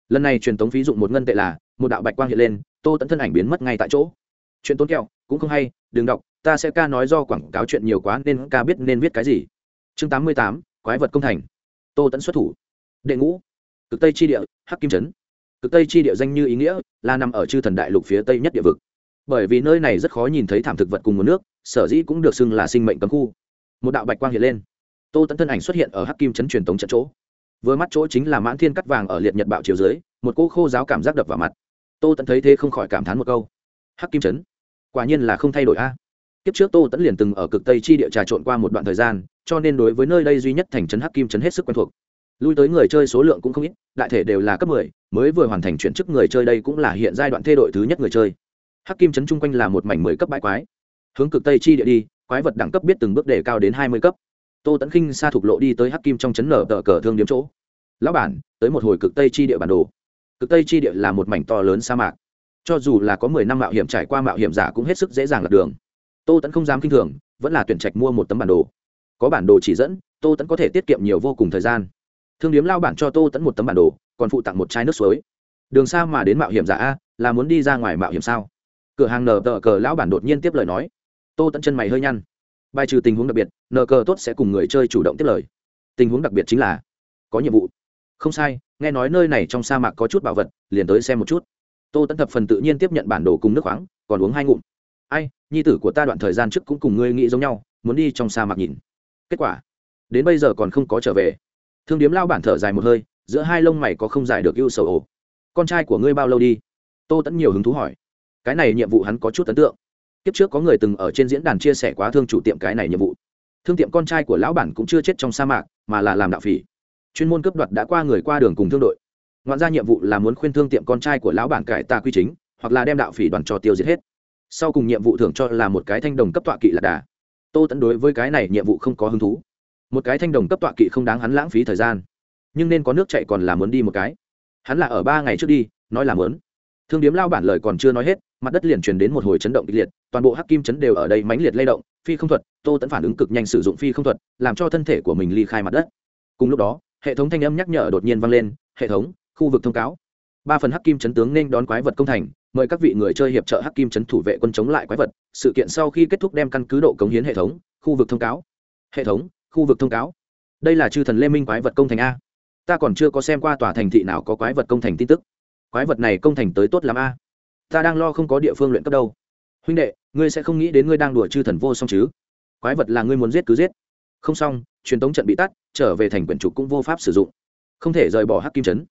Lần này truyền tống phí dụng một ngân tệ là, một đạo bạch quang hiện lên, tô tẫn thân ảnh biến mất ngay tại chỗ. Chuyện tốn kẹo, cũng không hay, đừng đọc, ta sẽ ca nói do quảng cáo chuyện nhiều quá nên ca biết nên viết cái gì. Chương tám mươi tám, quái vật công thành. Tô tẫn xuất thủ. Đệ ngũ, cực tây chi địa, hắc kim trấn cực tây chi địa danh như ý nghĩa là nằm ở chư thần đại lục phía tây nhất địa vực. Bởi vì nơi này rất khó nhìn thấy thảm thực vật cùng nguồn nước, sở dĩ cũng được xưng là sinh mệnh cấm khu. Một đạo bạch quang hiện lên. Tô tẫn thân ảnh xuất hiện ở hắc kim trấn truyền tống trận chỗ. Vừa mắt chỗ chính là mãn thiên cắt vàng ở liệt nhật bạo chiều dưới, một cô khô giáo cảm giác đập vào mặt. Tô tẫn thấy thế không khỏi cảm thán một câu. Hắc kim trấn, quả nhiên là không thay đổi a. Kiếp trước tô tẫn liền từng ở cực tây chi địa trà trộn qua một đoạn thời gian, cho nên đối với nơi đây duy nhất thành trấn hắc kim trấn hết sức quen thuộc lui tới người chơi số lượng cũng không ít, đại thể đều là cấp mười, mới vừa hoàn thành chuyển chức người chơi đây cũng là hiện giai đoạn thê đội thứ nhất người chơi. Hắc kim trấn chung quanh là một mảnh mười cấp bãi quái. Hướng cực tây chi địa đi, quái vật đẳng cấp biết từng bước đề cao đến hai mươi cấp. Tô tẫn khinh xa thục lộ đi tới hắc kim trong chấn nở tờ cờ thương điếm chỗ. Lão bản, tới một hồi cực tây chi địa bản đồ. Cực tây chi địa là một mảnh to lớn sa mạc. Cho dù là có mười năm mạo hiểm trải qua mạo hiểm giả cũng hết sức dễ dàng lật đường. Tô tẫn không dám kinh thường, vẫn là tuyển trạch mua một tấm bản đồ. Có bản đồ chỉ dẫn, tô tẫn có thể tiết kiệm nhiều vô cùng thời gian thương điếm lao bản cho tô tẫn một tấm bản đồ, còn phụ tặng một chai nước suối. Đường xa mà đến mạo hiểm giả a, là muốn đi ra ngoài mạo hiểm sao? Cửa hàng nờ tờ cờ lão bản đột nhiên tiếp lời nói. Tô tẫn chân mày hơi nhăn. Bài trừ tình huống đặc biệt, nờ cờ tốt sẽ cùng người chơi chủ động tiếp lời. Tình huống đặc biệt chính là, có nhiệm vụ. Không sai, nghe nói nơi này trong sa mạc có chút bảo vật, liền tới xem một chút. Tô tẫn thập phần tự nhiên tiếp nhận bản đồ cùng nước khoáng, còn uống hai ngụm. Ai, nhi tử của ta đoạn thời gian trước cũng cùng ngươi nghĩ giống nhau, muốn đi trong sa mạc nhìn. Kết quả, đến bây giờ còn không có trở về thương điếm lao bản thở dài một hơi, giữa hai lông mày có không giải được ưu sầu ổ. Con trai của ngươi bao lâu đi? Tô tẫn nhiều hứng thú hỏi. Cái này nhiệm vụ hắn có chút ấn tượng. Kiếp trước có người từng ở trên diễn đàn chia sẻ quá thương chủ tiệm cái này nhiệm vụ. Thương tiệm con trai của lão bản cũng chưa chết trong sa mạc, mà là làm đạo phỉ. Chuyên môn cướp đoạt đã qua người qua đường cùng thương đội. Ngoạn ra nhiệm vụ là muốn khuyên thương tiệm con trai của lão bản cải tà quy chính, hoặc là đem đạo phỉ đoàn cho tiêu diệt hết. Sau cùng nhiệm vụ thưởng cho là một cái thanh đồng cấp tọa kỵ lạc đà. Tô tẫn đối với cái này nhiệm vụ không có hứng thú một cái thanh đồng cấp tọa kỵ không đáng hắn lãng phí thời gian. Nhưng nên có nước chạy còn là muốn đi một cái. Hắn là ở ba ngày trước đi, nói là muốn. Thương điếm lao bản lời còn chưa nói hết, mặt đất liền truyền đến một hồi chấn động kịch liệt, toàn bộ hắc kim chấn đều ở đây mãnh liệt lay động, phi không thuật, tô tẫn phản ứng cực nhanh sử dụng phi không thuật, làm cho thân thể của mình ly khai mặt đất. Cùng lúc đó, hệ thống thanh âm nhắc nhở đột nhiên vang lên, hệ thống, khu vực thông cáo. Ba phần hắc kim chấn tướng nên đón quái vật công thành, mời các vị người chơi hiệp trợ hắc kim chấn thủ vệ quân chống lại quái vật, sự kiện sau khi kết thúc đem căn cứ độ cống hiến hệ thống, khu vực thông cáo. Hệ thống khu vực thông cáo. Đây là chư thần lê minh quái vật công thành a. Ta còn chưa có xem qua tòa thành thị nào có quái vật công thành tin tức. Quái vật này công thành tới tốt l a. Ta đang lo không có địa phương luyện cấp đâu. Huynh đệ, ngươi sẽ không nghĩ đến ngươi đang đùa chư thần vô song chứ? Quái vật là ngươi muốn giết cứ giết. Không xong, truyền tống trận bị tắt, trở về thành quyển trục cũng vô pháp sử dụng. Không thể rời bỏ hắc kim trấn.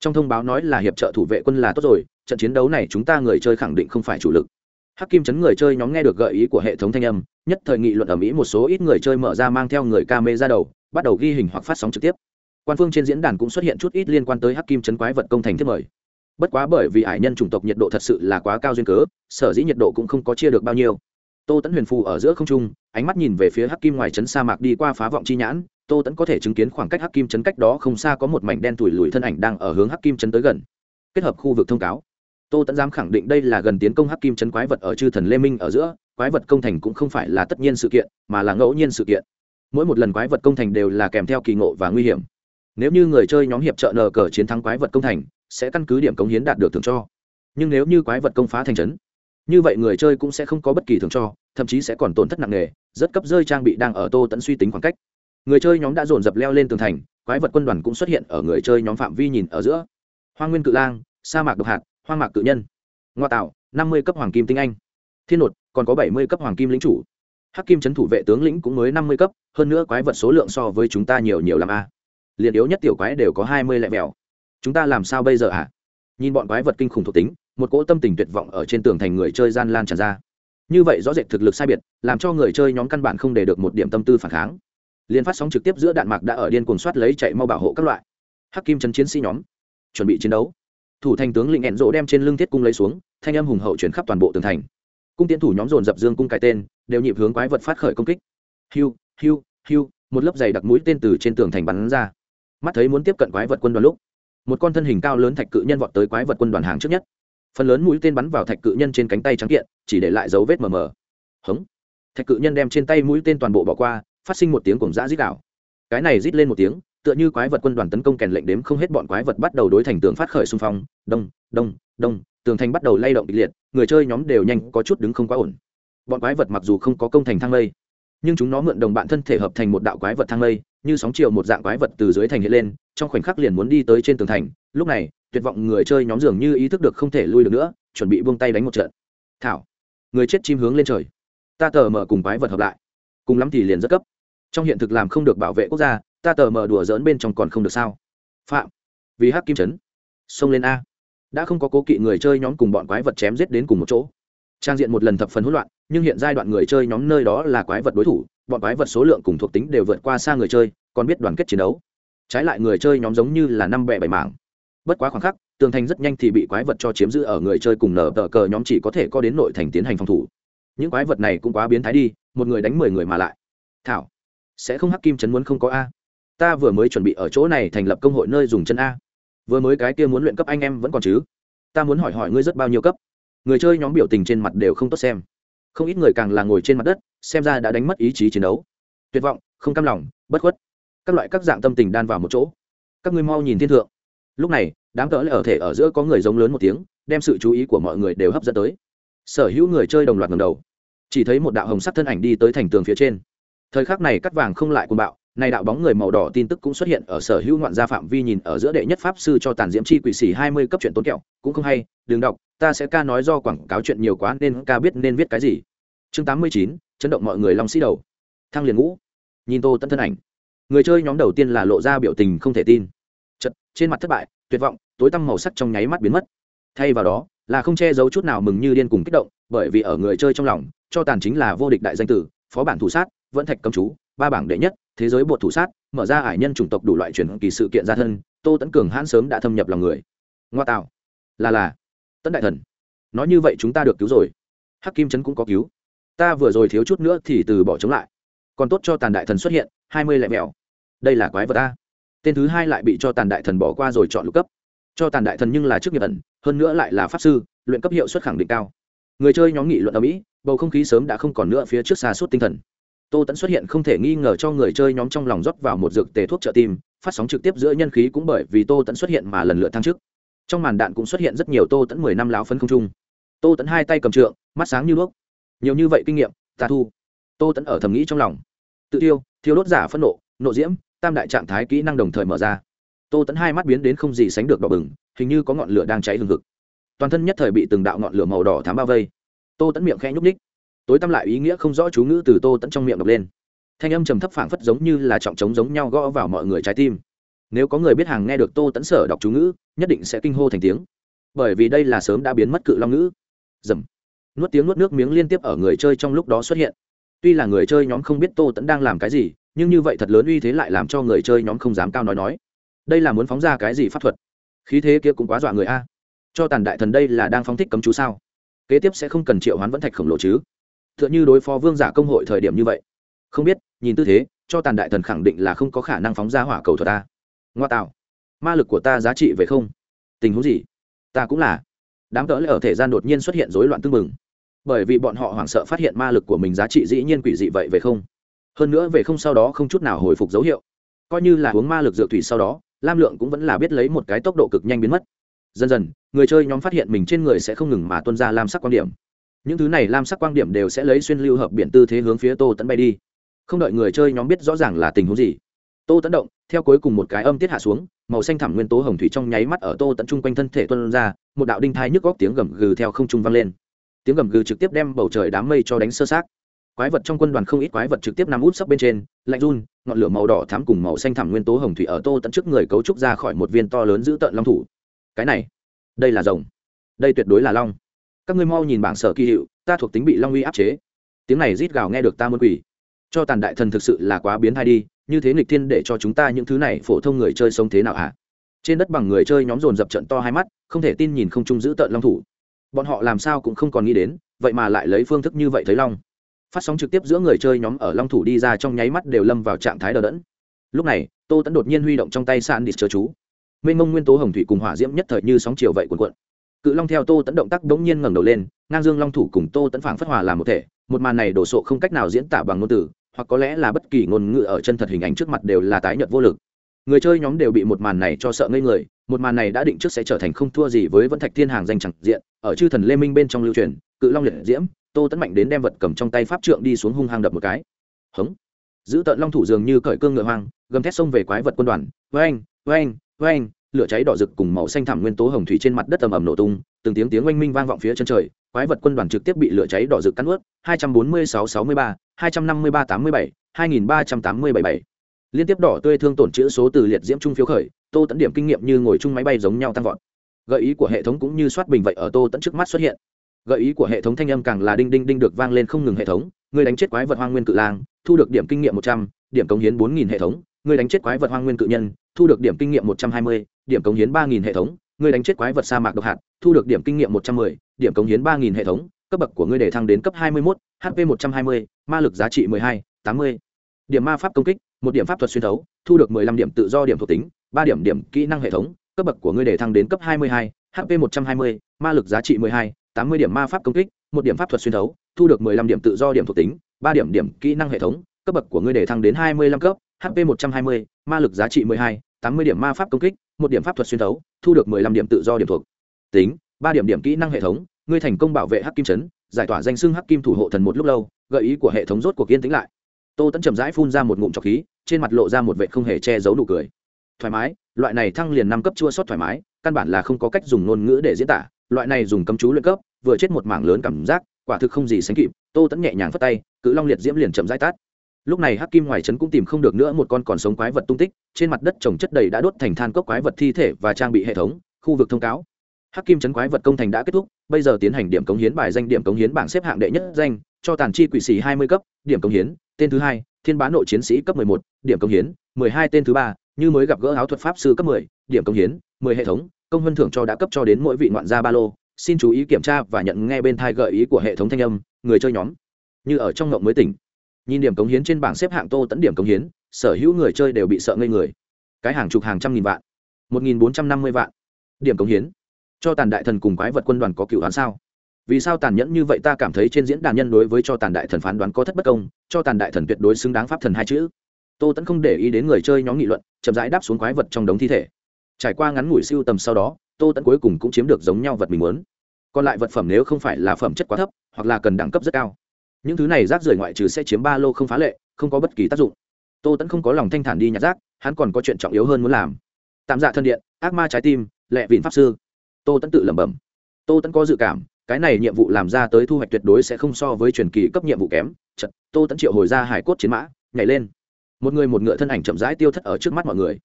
Trong thông báo nói là hiệp trợ thủ vệ quân là tốt rồi, trận chiến đấu này chúng ta người chơi khẳng định không phải chủ lực hắc kim chấn người chơi nhóm nghe được gợi ý của hệ thống thanh âm, nhất thời nghị luận ở mỹ một số ít người chơi mở ra mang theo người ca mê ra đầu, bắt đầu ghi hình hoặc phát sóng trực tiếp. Quan phương trên diễn đàn cũng xuất hiện chút ít liên quan tới hắc kim chấn quái vật công thành thiết mời. Bất quá bởi vì hải nhân chủng tộc nhiệt độ thật sự là quá cao duyên cớ, sở dĩ nhiệt độ cũng không có chia được bao nhiêu. Tô tẫn huyền phù ở giữa không trung, ánh mắt nhìn về phía hắc kim ngoài trấn sa mạc đi qua phá vọng chi nhãn, tô tẫn có thể chứng kiến khoảng cách hắc kim trấn cách đó không xa có một mảnh đen tủi lùi thân ảnh đang ở hướng hắc kim trấn tới gần. Kết hợp khu vực thông cáo tô tẫn dám khẳng định đây là gần tiến công hắc kim chấn quái vật ở chư thần lê minh ở giữa, quái vật công thành cũng không phải là tất nhiên sự kiện, mà là ngẫu nhiên sự kiện. Mỗi một lần quái vật công thành đều là kèm theo kỳ ngộ và nguy hiểm. Nếu như người chơi nhóm hiệp trợ nờ cờ chiến thắng quái vật công thành, sẽ căn cứ điểm cống hiến đạt được thưởng cho. Nhưng nếu như quái vật công phá thành trấn, như vậy người chơi cũng sẽ không có bất kỳ thưởng cho, thậm chí sẽ còn tổn thất nặng nề, rất cấp rơi trang bị đang ở tô tẫn suy tính khoảng cách. Người chơi nhóm đã dồn dập leo lên tường thành, quái vật quân đoàn cũng xuất hiện ở người chơi nhóm phạm vi nhìn ở giữa. Hoa nguyên cự lang, sa mạc độc hạt hoang mạc cự nhân. Ngoa tạo, năm mươi cấp hoàng kim tinh anh. Thiên nột, còn có bảy mươi cấp hoàng kim lính chủ. Hắc kim trấn thủ vệ tướng lĩnh cũng mới năm mươi cấp, hơn nữa quái vật số lượng so với chúng ta nhiều nhiều làm a. Liền yếu nhất tiểu quái đều có hai mươi lẻ mèo. Chúng ta làm sao bây giờ ạ à? nhìn bọn quái vật kinh khủng thuộc tính, một cỗ tâm tình tuyệt vọng ở trên tường thành người chơi gian lan tràn ra. Như vậy rõ rệt thực lực sai biệt, làm cho người chơi nhóm căn bản không để được một điểm tâm tư phản kháng. Liên phát sóng trực tiếp giữa đạn mạc đã ở điên cuồng soát lấy chạy mau bảo hộ các loại. Hắc kim chấn chiến sĩ nhóm, chuẩn bị chiến đấu thủ thành tướng lĩnh ẹn rỗ đem trên lưng thiết cung lấy xuống, thanh âm hùng hậu chuyển khắp toàn bộ tường thành. Cung tiến thủ nhóm dồn dập dương cung cài tên, đều nhịp hướng quái vật phát khởi công kích. Hiu hiu hiu, một lớp dày đặc mũi tên từ trên tường thành bắn ra. Mắt thấy muốn tiếp cận quái vật quân đoàn lúc, một con thân hình cao lớn thạch cự nhân vọt tới quái vật quân đoàn hàng trước nhất. Phần lớn mũi tên bắn vào thạch cự nhân trên cánh tay trắng kiện, chỉ để lại dấu vết mờ mờ. Hống. Thạch cự nhân đem trên tay mũi tên toàn bộ bỏ qua, phát sinh một tiếng cùng dã rít đảo cái này rít lên một tiếng tựa như quái vật quân đoàn tấn công kèn lệnh đếm không hết bọn quái vật bắt đầu đối thành tường phát khởi xung phong, đông đông đông, tường thành bắt đầu lay động kịch liệt, người chơi nhóm đều nhanh có chút đứng không quá ổn. Bọn quái vật mặc dù không có công thành thang lây, nhưng chúng nó mượn đồng bạn thân thể hợp thành một đạo quái vật thang lây, như sóng chiều một dạng quái vật từ dưới thành hiện lên, trong khoảnh khắc liền muốn đi tới trên tường thành. Lúc này, tuyệt vọng người chơi nhóm dường như ý thức được không thể lui được nữa, chuẩn bị buông tay đánh một trận. Thảo, người chết chim hướng lên trời. Ta tờ mở cùng quái vật hợp lại. Cùng lắm thì liền rất cấp. Trong hiện thực làm không được bảo vệ quốc gia ta tờ mở đùa dỡn bên trong còn không được sao? Phạm, vì hắc kim trấn. Xông lên a. Đã không có cố kỵ người chơi nhóm cùng bọn quái vật chém giết đến cùng một chỗ. Trang diện một lần thập phần hỗn loạn, nhưng hiện giai đoạn người chơi nhóm nơi đó là quái vật đối thủ, bọn quái vật số lượng cùng thuộc tính đều vượt qua xa người chơi, còn biết đoàn kết chiến đấu. Trái lại người chơi nhóm giống như là năm bẹ bảy mảng. Bất quá khoảng khắc, tường thành rất nhanh thì bị quái vật cho chiếm giữ ở người chơi cùng nở tờ cờ nhóm chỉ có thể có đến nội thành tiến hành phòng thủ. Những quái vật này cũng quá biến thái đi, một người đánh mười người mà lại. Thảo, sẽ không hắc kim chấn muốn không có a? Ta vừa mới chuẩn bị ở chỗ này thành lập công hội nơi dùng chân a. Vừa mới cái kia muốn luyện cấp anh em vẫn còn chứ? Ta muốn hỏi hỏi ngươi rất bao nhiêu cấp? Người chơi nhóm biểu tình trên mặt đều không tốt xem. Không ít người càng là ngồi trên mặt đất, xem ra đã đánh mất ý chí chiến đấu. Tuyệt vọng, không cam lòng, bất khuất. Các loại các dạng tâm tình đan vào một chỗ. Các ngươi mau nhìn thiên thượng. Lúc này, đám cỡ lại ở thể ở giữa có người giống lớn một tiếng, đem sự chú ý của mọi người đều hấp dẫn tới. Sở hữu người chơi đồng loạt ngầm đầu. Chỉ thấy một đạo hồng sắc thân ảnh đi tới thành tường phía trên. Thời khắc này cắt vàng không lại cuồng bạo này đạo bóng người màu đỏ tin tức cũng xuất hiện ở sở hữu ngoạn gia phạm vi nhìn ở giữa đệ nhất pháp sư cho tàn diễm chi quỷ xỉ hai mươi cấp chuyện tốn kẹo, cũng không hay, đừng đọc, ta sẽ ca nói do quảng cáo chuyện nhiều quá nên ca biết nên viết cái gì. Chương tám mươi chín, chấn động mọi người long sĩ đầu. Thăng liền ngũ. Nhìn tô tân thân ảnh. Người chơi nhóm đầu tiên là lộ ra biểu tình không thể tin. Chật, trên mặt thất bại, tuyệt vọng, tối tăm màu sắc trong nháy mắt biến mất. Thay vào đó, là không che giấu chút nào mừng như điên cùng kích động, bởi vì ở người chơi trong lòng, cho tàn chính là vô địch đại danh tử, phó bản thủ sát, vẫn thạch cầm chú ba bảng đệ nhất, thế giới bột thủ sát, mở ra ải nhân chủng tộc đủ loại chuyển kỳ sự kiện gia thân, tô tấn cường hãn sớm đã thâm nhập lòng người. Ngoa tạo. Là là. Tấn đại thần. Nói như vậy chúng ta được cứu rồi. Hắc kim trấn cũng có cứu. Ta vừa rồi thiếu chút nữa thì từ bỏ chống lại. Còn tốt cho tàn đại thần xuất hiện, hai mươi lẻ mèo đây là quái vật ta. Tên thứ hai lại bị cho tàn đại thần bỏ qua rồi chọn lục cấp. Cho tàn đại thần nhưng là trước nghiệp ẩn, hơn nữa lại là pháp sư, luyện cấp hiệu suất khẳng định cao. Người chơi nhóm nghị luận ở mỹ, bầu không khí sớm đã không còn nữa phía trước xa suốt tinh thần tô tẫn xuất hiện không thể nghi ngờ cho người chơi nhóm trong lòng rót vào một dược tề thuốc trợ tim, phát sóng trực tiếp giữa nhân khí cũng bởi vì tô tẫn xuất hiện mà lần lượt thăng chức. Trong màn đạn cũng xuất hiện rất nhiều tô tẫn mười năm láo phân không trung. Tô tẫn hai tay cầm trượng, mắt sáng như đuốc. Nhiều như vậy kinh nghiệm, tà thu. Tô tẫn ở thầm nghĩ trong lòng. Tự tiêu thiếu đốt giả phân nộ nộ diễm, tam đại trạng thái kỹ năng đồng thời mở ra. Tô tẫn hai mắt biến đến không gì sánh được đỏ bừng, hình như có ngọn lửa đang cháy hừng hực. Toàn thân nhất thời bị từng đạo ngọn lửa màu đỏ thám bao vây. Tô tẫn miệng khẽ nhúc ních tối tăm lại ý nghĩa không rõ chú ngữ từ tô tẫn trong miệng đọc lên. Thanh âm trầm thấp phảng phất giống như là trọng trống giống nhau gõ vào mọi người trái tim. Nếu có người biết hàng nghe được tô tẫn sở đọc chú ngữ, nhất định sẽ kinh hô thành tiếng. Bởi vì đây là sớm đã biến mất cự long ngữ. Dầm. Nuốt tiếng nuốt nước miếng liên tiếp ở người chơi trong lúc đó xuất hiện. Tuy là người chơi nhóm không biết tô tẫn đang làm cái gì, nhưng như vậy thật lớn uy thế lại làm cho người chơi nhóm không dám cao nói nói. Đây là muốn phóng ra cái gì pháp thuật? Khí thế kia cũng quá dọa người a. Cho tàn đại thần đây là đang phóng thích cấm chú sao? Kế tiếp sẽ không cần triệu hoán vẫn thạch khổng lồ chứ? T h ư ợ n h ư đối phó vương giả công hội thời điểm như vậy. Không biết, nhìn tư thế, cho tàn đại thần khẳng định là không có khả năng phóng ra hỏa cầu thuật ta. Ngoa tạo. Ma lực của ta giá trị về không. Tình huống gì? Ta cũng là. Đám cỡ ở thể gian đột nhiên xuất hiện rối loạn tưng mừng bởi vì bọn họ hoảng sợ phát hiện ma lực của mình giá trị dĩ nhiên quỷ dị vậy về không. Hơn nữa về không sau đó không chút nào hồi phục dấu hiệu. Coi như là uống ma lực dược thủy sau đó, lam lượng cũng vẫn là biết lấy một cái tốc độ cực nhanh biến mất. Dần dần, người chơi nhóm phát hiện mình trên người sẽ không ngừng mà tuân ra lam sắc quan điểm những thứ này lam sắc quan điểm đều sẽ lấy xuyên lưu hợp biển tư thế hướng phía tô tẫn bay đi. Không đợi người chơi nhóm biết rõ ràng là tình huống gì, tô tẫn động, theo cuối cùng một cái âm tiết hạ xuống, màu xanh thẳm nguyên tố hồng thủy trong nháy mắt ở tô tẫn chung quanh thân thể tuân ra, một đạo đinh thai nhức góc tiếng gầm gừ theo không trung vang lên. Tiếng gầm gừ trực tiếp đem bầu trời đám mây cho đánh sơ sát quái vật trong quân đoàn không ít quái vật trực tiếp nằm út sấp bên trên, lạnh run, ngọn lửa màu đỏ thắm cùng màu xanh thẳm nguyên tố hồng thủy ở tô tận trước người cấu trúc ra khỏi một viên to lớn giữ tợn long thủ. Cái này, đây là rồng. Đây tuyệt đối là long các ngươi mau nhìn bảng sở kỳ hiệu, ta thuộc tính bị long uy áp chế. Tiếng này rít gào nghe được ta muốn quỷ cho tàn đại thần thực sự là quá biến thai đi, như thế nghịch thiên để cho chúng ta những thứ này phổ thông người chơi sống thế nào hả? Trên đất bằng người chơi nhóm dồn dập trận to hai mắt, không thể tin nhìn không trung giữ tợn long thủ. Bọn họ làm sao cũng không còn nghĩ đến, vậy mà lại lấy phương thức như vậy thấy long. Phát sóng trực tiếp giữa người chơi nhóm ở long thủ đi ra trong nháy mắt đều lâm vào trạng thái đờ đẫn. Lúc này, tô tẫn đột nhiên huy động trong tay san đít chớ chú. Mênh mông nguyên tố hồng thủy cùng hỏa diễm nhất thời như sóng chiều vậy cuộn cuộn cự long theo tô tẫn động tác đống nhiên ngẩng đầu lên, ngang dương long thủ cùng tô tẫn phảng phất hòa làm một thể, một màn này đổ sộ không cách nào diễn tả bằng ngôn từ, hoặc có lẽ là bất kỳ ngôn ngữ ở chân thật hình ảnh trước mặt đều là tái nhợt vô lực. Người chơi nhóm đều bị một màn này cho sợ ngây người, một màn này đã định trước sẽ trở thành không thua gì với vẫn thạch thiên hàng danh chẳng diện, ở chư thần lê minh bên trong lưu truyền, cự long liệt diễm, tô tấn mạnh đến đem vật cầm trong tay pháp trượng đi xuống hung hăng đập một cái. Hống. Giữ tận long thủ dường như cởi cương ngựa hoang, gầm thét xông về quái vật quân đoàn. Oanh oanh oanh lửa cháy đỏ rực cùng màu xanh thẳm nguyên tố hồng thủy trên mặt đất ầm ầm nổ tung từng tiếng tiếng oanh minh vang vọng phía chân trời quái vật quân đoàn trực tiếp bị lửa cháy đỏ rực cắn nuốt, 246 63 253 87 2387 liên tiếp đỏ tươi thương tổn chữ số từ liệt diễm trung phiếu khởi tô tấn điểm kinh nghiệm như ngồi chung máy bay giống nhau tăng vọt. Gợi ý của hệ thống cũng như soát bình vậy ở tô tấn trước mắt xuất hiện. Gợi ý của hệ thống thanh âm càng là đinh đinh đinh được vang lên không ngừng hệ thống. Người đánh chết quái vật hoang nguyên cự lang thu được điểm kinh nghiệm một trăm điểm cống hiến bốn nghìn hệ thống. Ngươi đánh chết quái vật hoang nguyên cự nhân, thu được điểm kinh nghiệm một trăm hai mươi, điểm cống hiến ba nghìn hệ thống, Ngươi đánh chết quái vật sa mạc độc hạt, thu được điểm kinh nghiệm một trăm mười, điểm cống hiến ba nghìn hệ thống, cấp bậc của ngươi để thăng đến cấp hai mươi mốt hp một trăm hai mươi, ma lực giá trị mười hai, tám mươi. Điểm ma pháp công kích, một điểm pháp thuật xuyên thấu, thu được mười lăm điểm tự do điểm thuộc tính, ba điểm điểm kỹ năng hệ thống, cấp bậc của ngươi để thăng đến cấp hai mươi hai hp một trăm hai mươi, ma lực giá trị mười hai, tám mươi điểm ma pháp công kích, một điểm pháp thuật xuyên thấu, thu được mười lăm điểm tự do điểm thuộc tính, ba điểm điểm kỹ năng hệ thống, cấp bậc của ngươi để thăng đến hai mươi lăm cấp hp một trăm hai mươi, ma lực giá trị mười hai, tám mươi điểm ma pháp công kích, một điểm pháp thuật xuyên thấu, thu được mười lăm điểm tự do điểm thuộc. Tính, ba điểm điểm kỹ năng hệ thống, ngươi thành công bảo vệ hắc kim trấn giải tỏa danh xưng hắc kim thủ hộ thần một lúc lâu, gợi ý của hệ thống rốt cuộc yên tĩnh lại. Tô tẫn chậm rãi phun ra một ngụm trọc khí, trên mặt lộ ra một vệ không hề che giấu nụ cười. Thoải mái, loại này thăng liền năm cấp chua sót thoải mái, căn bản là không có cách dùng ngôn ngữ để diễn tả, loại này dùng cấm chú luyện cấp, vừa chết một mảng lớn cảm giác, quả thực không gì sánh kịp. Tô tẫn nhẹ nhàng phất tay, cự long liệt diễm liền chậm rãi tát lúc này hắc kim ngoài trấn cũng tìm không được nữa một con còn sống quái vật tung tích trên mặt đất trồng chất đầy đã đốt thành than cốc quái vật thi thể và trang bị hệ thống khu vực thông cáo. Hắc kim trấn quái vật công thành đã kết thúc bây giờ tiến hành điểm cống hiến bài danh điểm cống hiến bảng xếp hạng đệ nhất danh cho tàn chi quỷ sĩ hai mươi cấp điểm cống hiến tên thứ hai thiên bá nội chiến sĩ cấp một điểm cống hiến hai tên thứ ba như mới gặp gỡ áo thuật pháp sư cấp 10, điểm cống hiến 10 hệ thống công vân thưởng cho đã cấp cho đến mỗi vị ngoạn gia ba lô. Xin chú ý kiểm tra và nhận nghe bên thai gợi ý của hệ thống thanh âm người chơi nhóm. Như ở trong ngộng mới tỉnh nhìn điểm cống hiến trên bảng xếp hạng tô tẫn điểm cống hiến, sở hữu người chơi đều bị sợ ngây người. Cái hàng chục hàng trăm nghìn vạn, một nghìn bốn trăm năm mươi vạn điểm cống hiến. Cho tàn đại thần cùng quái vật quân đoàn có cựu đoán sao? Vì sao tàn nhẫn như vậy ta cảm thấy trên diễn đàn nhân đối với cho tàn đại thần phán đoán có thất bất công, cho tàn đại thần tuyệt đối xứng đáng pháp thần hai chữ. Tô tẫn không để ý đến người chơi nhóm nghị luận, chậm rãi đáp xuống quái vật trong đống thi thể. Trải qua ngắn ngủi siêu tầm sau đó, tô tẫn cuối cùng cũng chiếm được giống nhau vật mình muốn. Còn lại vật phẩm nếu không phải là phẩm chất quá thấp, hoặc là cần đẳng cấp rất cao những thứ này rác rưởi ngoại trừ sẽ chiếm ba lô không phá lệ không có bất kỳ tác dụng. Tô tẫn không có lòng thanh thản đi nhặt rác hắn còn có chuyện trọng yếu hơn muốn làm. Tạm dạ thân điện ác ma trái tim lệ vịn pháp sư. Tô tẫn tự lẩm bẩm. Tô tẫn có dự cảm cái này nhiệm vụ làm ra tới thu hoạch tuyệt đối sẽ không so với truyền kỳ cấp nhiệm vụ kém. Chật, tô tẫn triệu hồi ra hải cốt chiến mã nhảy lên. Một người một ngựa thân ảnh chậm rãi tiêu thất ở trước mắt mọi người.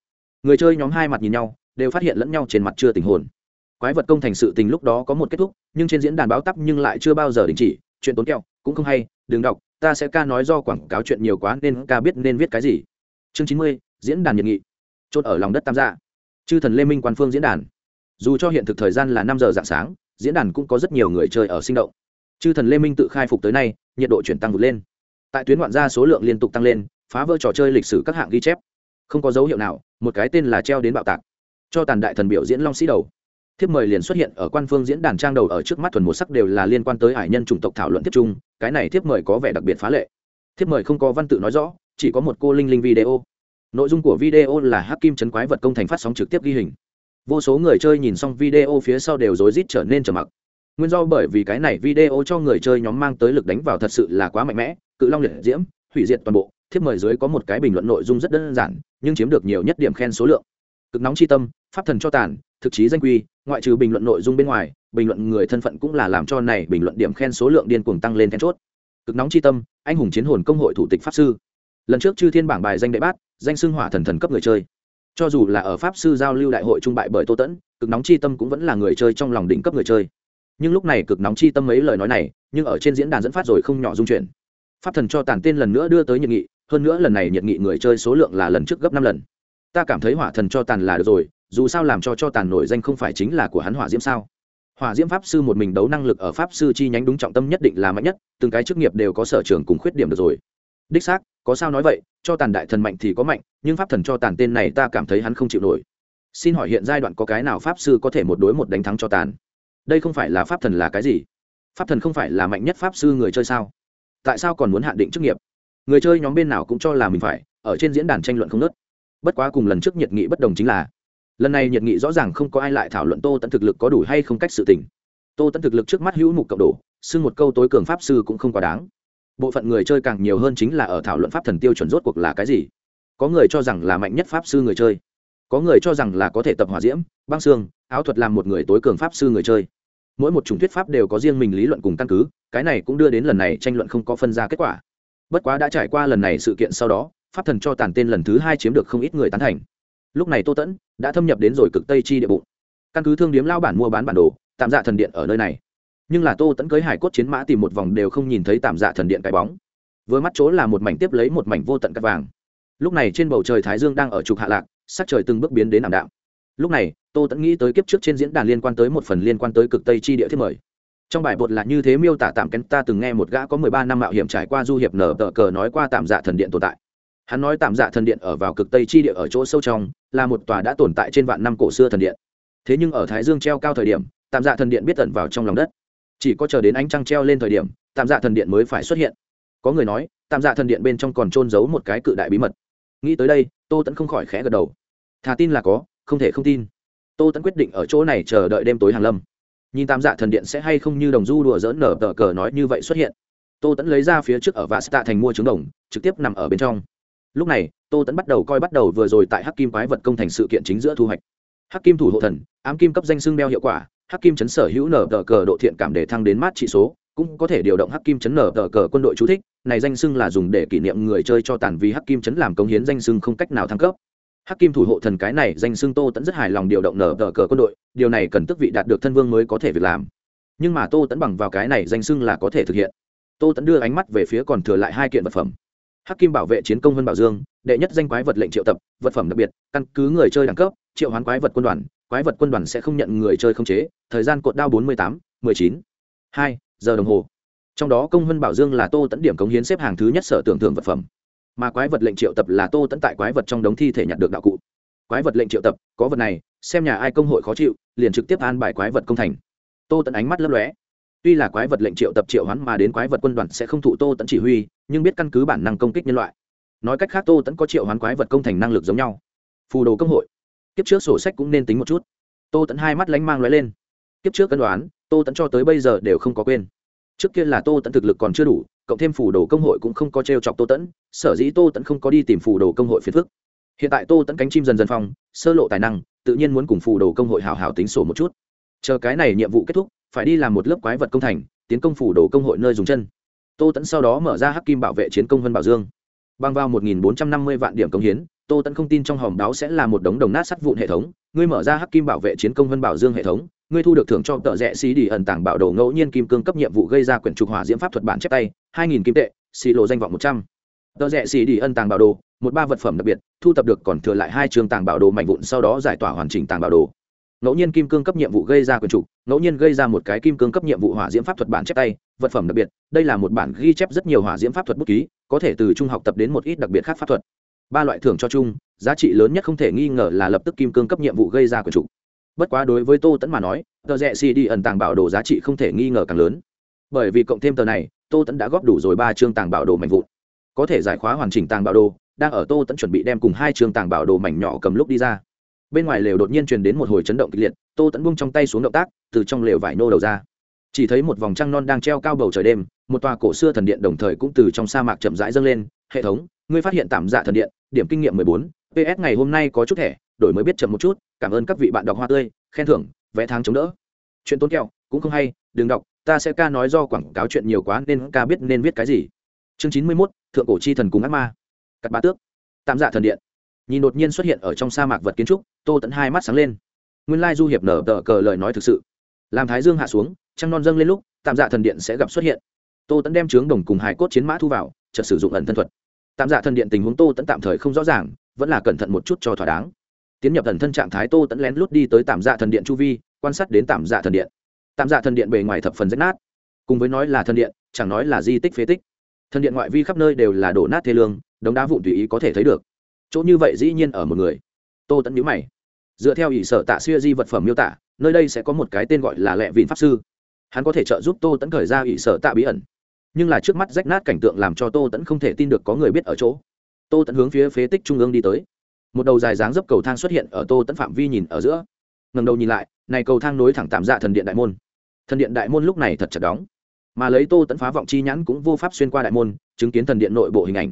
Người chơi nhóm hai mặt nhìn nhau đều phát hiện lẫn nhau trên mặt chưa tình hồn. Quái vật công thành sự tình lúc đó có một kết thúc nhưng trên diễn đàn báo tắp nhưng lại chưa bao giờ đình chỉ chuyện tốn kẹo, cũng không hay, đừng đọc, ta sẽ ca nói do quảng cáo chuyện nhiều quá nên ca biết nên viết cái gì. Chương chín mươi, diễn đàn nhiệt nghị. Chốt ở lòng đất tam gia chư thần lê minh quan phương diễn đàn. Dù cho hiện thực thời gian là năm giờ dạng sáng, diễn đàn cũng có rất nhiều người chơi ở sinh động. Chư thần lê minh tự khai phục tới nay, nhiệt độ chuyển tăng vượt lên. Tại tuyến ngoạn gia số lượng liên tục tăng lên, phá vỡ trò chơi lịch sử các hạng ghi chép. Không có dấu hiệu nào, một cái tên là treo đến bạo tạc. Cho tàn đại thần biểu diễn long sĩ đầu thiếp mời liền xuất hiện ở quan phương diễn đàn trang đầu ở trước mắt thuần một sắc đều là liên quan tới hải nhân chủng tộc thảo luận tiếp chung, cái này thiếp mời có vẻ đặc biệt phá lệ. Thiếp mời không có văn tự nói rõ, chỉ có một cô linh linh video. Nội dung của video là hắc kim chấn quái vật công thành phát sóng trực tiếp ghi hình. Vô số người chơi nhìn xong video phía sau đều rối rít trở nên trầm mặc. Nguyên do bởi vì cái này video cho người chơi nhóm mang tới lực đánh vào thật sự là quá mạnh mẽ, cự long liệt diễm, hủy diệt toàn bộ, thiếp mời dưới có một cái bình luận nội dung rất đơn giản, nhưng chiếm được nhiều nhất điểm khen số lượng. Cực nóng chi tâm, pháp thần cho tàn thực chí danh quy, ngoại trừ bình luận nội dung bên ngoài, bình luận người thân phận cũng là làm cho này bình luận điểm khen số lượng điên cuồng tăng lên then chốt. Cực nóng chi tâm, anh hùng chiến hồn công hội thủ tịch pháp sư. Lần trước chư thiên bảng bài danh đệ bát, danh xưng hỏa thần thần cấp người chơi. Cho dù là ở pháp sư giao lưu đại hội trung bại bởi tô tẫn, cực nóng chi tâm cũng vẫn là người chơi trong lòng đỉnh cấp người chơi. Nhưng lúc này cực nóng chi tâm mấy lời nói này, nhưng ở trên diễn đàn dẫn phát rồi không nhỏ dung chuyển pháp thần cho tàn tên lần nữa đưa tới nhiệt nghị, hơn nữa lần này nhiệt nghị người chơi số lượng là lần trước gấp năm lần. Ta cảm thấy hỏa thần cho tàn là được rồi dù sao làm cho cho tàn nổi danh không phải chính là của hắn hỏa diễm sao? Hỏa diễm pháp sư một mình đấu năng lực ở pháp sư chi nhánh đúng trọng tâm nhất định là mạnh nhất, từng cái chức nghiệp đều có sở trường cùng khuyết điểm được rồi. Đích xác, có sao nói vậy, cho tàn đại thần mạnh thì có mạnh, nhưng pháp thần cho tàn tên này ta cảm thấy hắn không chịu nổi. Xin hỏi hiện giai đoạn có cái nào pháp sư có thể một đối một đánh thắng cho tàn? Đây không phải là pháp thần là cái gì? Pháp thần không phải là mạnh nhất pháp sư người chơi sao? Tại sao còn muốn hạn định chức nghiệp? Người chơi nhóm bên nào cũng cho là mình phải, ở trên diễn đàn tranh luận không nớt bất quá cùng lần trước nhiệt nghị bất đồng chính là lần này nhiệt nghị rõ ràng không có ai lại thảo luận tô tẫn thực lực có đủ hay không cách sự tình. Tô tẫn thực lực trước mắt hữu mục cộng đồ xưng một câu tối cường pháp sư cũng không quá đáng. Bộ phận người chơi càng nhiều hơn chính là ở thảo luận pháp thần tiêu chuẩn rốt cuộc là cái gì. Có người cho rằng là mạnh nhất pháp sư người chơi. Có người cho rằng là có thể tập hòa diễm, băng xương, áo thuật làm một người tối cường pháp sư người chơi. Mỗi một chủng thuyết pháp đều có riêng mình lý luận cùng căn cứ, cái này cũng đưa đến lần này tranh luận không có phân ra kết quả. Bất quá đã trải qua lần này sự kiện sau đó, pháp thần cho tàn tên lần thứ hai chiếm được không ít người tán thành lúc này tô tẫn đã thâm nhập đến rồi cực tây chi địa bụng. Căn cứ thương điếm lao bản mua bán bản đồ, tạm dạ thần điện ở nơi này. Nhưng là tô tẫn cưới hải cốt chiến mã tìm một vòng đều không nhìn thấy tạm dạ thần điện cái bóng. Vừa mắt chỗ là một mảnh tiếp lấy một mảnh vô tận cắt vàng. Lúc này trên bầu trời thái dương đang ở trục hạ lạc, sắc trời từng bước biến đến ảm đạm. Lúc này, tô tẫn nghĩ tới kiếp trước trên diễn đàn liên quan tới một phần liên quan tới cực tây chi địa thiết mời. Trong bài bột là như thế miêu tả tạm kén, ta từng nghe một gã có mười ba năm mạo hiểm trải qua du hiệp nở tờ cờ nói qua tạm dạ thần điện tồn tại hắn nói tạm dạ thần điện ở vào cực tây chi địa ở chỗ sâu trong, là một tòa đã tồn tại trên vạn năm cổ xưa thần điện. Thế nhưng ở thái dương treo cao thời điểm, tạm dạ thần điện biết tận vào trong lòng đất. Chỉ có chờ đến ánh trăng treo lên thời điểm, tạm dạ thần điện mới phải xuất hiện. Có người nói, tạm dạ thần điện bên trong còn trôn giấu một cái cự đại bí mật. Nghĩ tới đây, tô tẫn không khỏi khẽ gật đầu. Thà tin là có, không thể không tin. Tô tẫn quyết định ở chỗ này chờ đợi đêm tối hàng lâm. Nhìn tạm dạ thần điện sẽ hay không như đồng du đùa dỡn nở tờ cờ nói như vậy xuất hiện. Tô tẫn lấy ra phía trước ở vạ tạ thành mua trứng đồng, trực tiếp nằm ở bên trong lúc này, tô tẫn bắt đầu coi bắt đầu vừa rồi tại hắc kim quái vật công thành sự kiện chính giữa thu hoạch. Hắc kim thủ hộ thần, ám kim cấp danh xưng đeo hiệu quả, hắc kim chấn sở hữu nở tờ cờ độ thiện cảm để thăng đến mát trị số, cũng có thể điều động hắc kim chấn nở tờ cờ quân đội chú thích, này danh xưng là dùng để kỷ niệm người chơi cho tàn vì hắc kim chấn làm công hiến danh xưng không cách nào thăng cấp. Hắc kim thủ hộ thần cái này danh xưng tô tẫn rất hài lòng điều động nở tờ cờ quân đội, điều này cần tức vị đạt được thân vương mới có thể việc làm. Nhưng mà tô tẫn bằng vào cái này danh xưng là có thể thực hiện. Tô tẫn đưa ánh mắt về phía còn thừa lại hai kiện vật phẩm hắc kim bảo vệ chiến công vân bảo dương, đệ nhất danh quái vật lệnh triệu tập, vật phẩm đặc biệt, căn cứ người chơi đẳng cấp, triệu hoán quái vật quân đoàn, quái vật quân đoàn sẽ không nhận người chơi không chế, thời gian cột đao bốn mươi tám, mười chín, hai giờ đồng hồ. Trong đó công vân bảo dương là tô tẫn điểm cống hiến xếp hàng thứ nhất sở tưởng thưởng vật phẩm. Mà quái vật lệnh triệu tập là tô tẫn tại quái vật trong đống thi thể nhặt được đạo cụ. Quái vật lệnh triệu tập, có vật này, xem nhà ai công hội khó chịu, liền trực tiếp an bài quái vật công thành. Tô tẫn ánh mắt lấp lóe tuy là quái vật lệnh triệu tập triệu hoán mà đến quái vật quân đoàn sẽ không thụ tô tẫn chỉ huy, nhưng biết căn cứ bản năng công kích nhân loại. Nói cách khác, tô tẫn có triệu hoán quái vật công thành năng lực giống nhau. Phù đồ công hội. Kiếp trước sổ sách cũng nên tính một chút. Tô tẫn hai mắt lánh mang lóe lên. Kiếp trước cân đoán, tô tẫn cho tới bây giờ đều không có quên. Trước kia là tô tẫn thực lực còn chưa đủ, cộng thêm phù đồ công hội cũng không có t r e o chọc tô tẫn sở dĩ tô tẫn không có đi tìm phù đồ công hội phiền phức. Hiện tại tô tẫn cánh chim dần dần phong, sơ lộ tài năng, tự nhiên muốn cùng phù đồ công hội hào hào tính sổ một chút. Chờ cái này nhiệm vụ kết thúc phải đi làm một lớp quái vật công thành, tiến công phủ đồ công hội nơi dùng chân. Tô tẫn sau đó mở ra hắc kim bảo vệ chiến công vân bảo dương. Bằng vào một nghìn bốn trăm năm mươi vạn điểm công hiến, tô tẫn không tin trong hòm đáo sẽ là một đống đồng nát sắt vụn hệ thống. Ngươi mở ra hắc kim bảo vệ chiến công vân bảo dương hệ thống, ngươi thu được thưởng cho tợ rẽ xí đi ẩn tàng bảo đồ ngẫu nhiên kim cương cấp nhiệm vụ gây ra quyển trục hỏa diễm pháp thuật bản chép tay, hai nghìn kim tệ xì lộ danh vọng một trăm. Tợ rẽ xí đi ẩn tàng bảo đồ, một ba vật phẩm đặc biệt, thu tập được còn thừa lại hai trường tàng bảo đồ mạnh vụn sau đó giải tỏa hoàn chỉnh tàng bảo đồ ngẫu nhiên kim cương cấp nhiệm vụ gây ra quyền trục ngẫu nhiên gây ra một cái kim cương cấp nhiệm vụ hỏa diễm pháp thuật bản chép tay, vật phẩm đặc biệt, đây là một bản ghi chép rất nhiều hỏa diễm pháp thuật bút ký, có thể từ trung học tập đến một ít đặc biệt khác pháp thuật. Ba loại thưởng cho chung, giá trị lớn nhất không thể nghi ngờ là lập tức kim cương cấp nhiệm vụ gây ra quyền trục bất quá đối với tô tẫn mà nói, tờ rẽ xì đi ẩn tàng bảo đồ giá trị không thể nghi ngờ càng lớn. Bởi vì cộng thêm tờ này, tô tẫn đã góp đủ rồi ba chương tàng bảo đồ mạnh vụn. Có thể giải khóa hoàn chỉnh tàng bảo đồ, đang ở tô tẫn chuẩn bị đem cùng hai chương tàng bảo đồ mảnh nhỏ cầm lúc đi ra bên ngoài lều đột nhiên truyền đến một hồi chấn động kịch liệt, tô tẫn buông trong tay xuống động tác, từ trong lều vải nô đầu ra. Chỉ thấy một vòng trăng non đang treo cao bầu trời đêm, một tòa cổ xưa thần điện đồng thời cũng từ trong sa mạc chậm rãi dâng lên. Hệ thống, ngươi phát hiện tạm dạ thần điện, điểm kinh nghiệm mười bốn, ps ngày hôm nay có chút thẻ, đổi mới biết chậm một chút, cảm ơn các vị bạn đọc hoa tươi, khen thưởng, vẽ tháng chống đỡ. Chuyện tốn kẹo, cũng không hay, đừng đọc, ta sẽ ca nói do quảng cáo chuyện nhiều quá nên ca biết nên viết cái gì. Chương chín mươi mốt, thượng cổ chi thần cùng ác ma. Cắt bá tước. Tạm dạ thần điện nhìn đột nhiên xuất hiện ở trong sa mạc vật kiến trúc, tô tẫn hai mắt sáng lên. Nguyên lai du hiệp nở tờ cờ lời nói thực sự. Làm thái dương hạ xuống, trăng non dâng lên lúc, tạm dạ thần điện sẽ gặp xuất hiện. Tô tẫn đem trướng đồng cùng hải cốt chiến mã thu vào, chợt sử dụng ẩn thân thuật. Tạm dạ thần điện tình huống tô tẫn tạm thời không rõ ràng, vẫn là cẩn thận một chút cho thỏa đáng. Tiến nhập thần thân trạng thái tô tẫn lén lút đi tới tạm dạ thần điện chu vi, quan sát đến tạm dạ thần điện. Tạm dạ thần điện bề ngoài thập phần rách nát. Cùng với nói là thần điện, chẳng nói là di tích phế tích. Thần điện ngoại vi khắp nơi đều là đổ nát thê lương, đống đá vụn tùy ý có thể thấy được chỗ như vậy dĩ nhiên ở một người. Tô tẫn nhữ mày. Dựa theo ỷ sở tạ xuya di vật phẩm miêu tả, nơi đây sẽ có một cái tên gọi là lẹ vịn pháp sư. Hắn có thể trợ giúp tô tẫn khởi ra ỷ sở tạ bí ẩn. Nhưng là trước mắt rách nát cảnh tượng làm cho tô tẫn không thể tin được có người biết ở chỗ. Tô tẫn hướng phía phế tích trung ương đi tới. Một đầu dài dáng dấp cầu thang xuất hiện ở tô tẫn phạm vi nhìn ở giữa. Ngần đầu nhìn lại, này cầu thang nối thẳng tạm dạ thần điện đại môn. Thần điện đại môn lúc này thật chặt đóng. Mà lấy tô tẫn phá vọng chi nhãn cũng vô pháp xuyên qua đại môn, chứng kiến thần điện nội bộ hình ảnh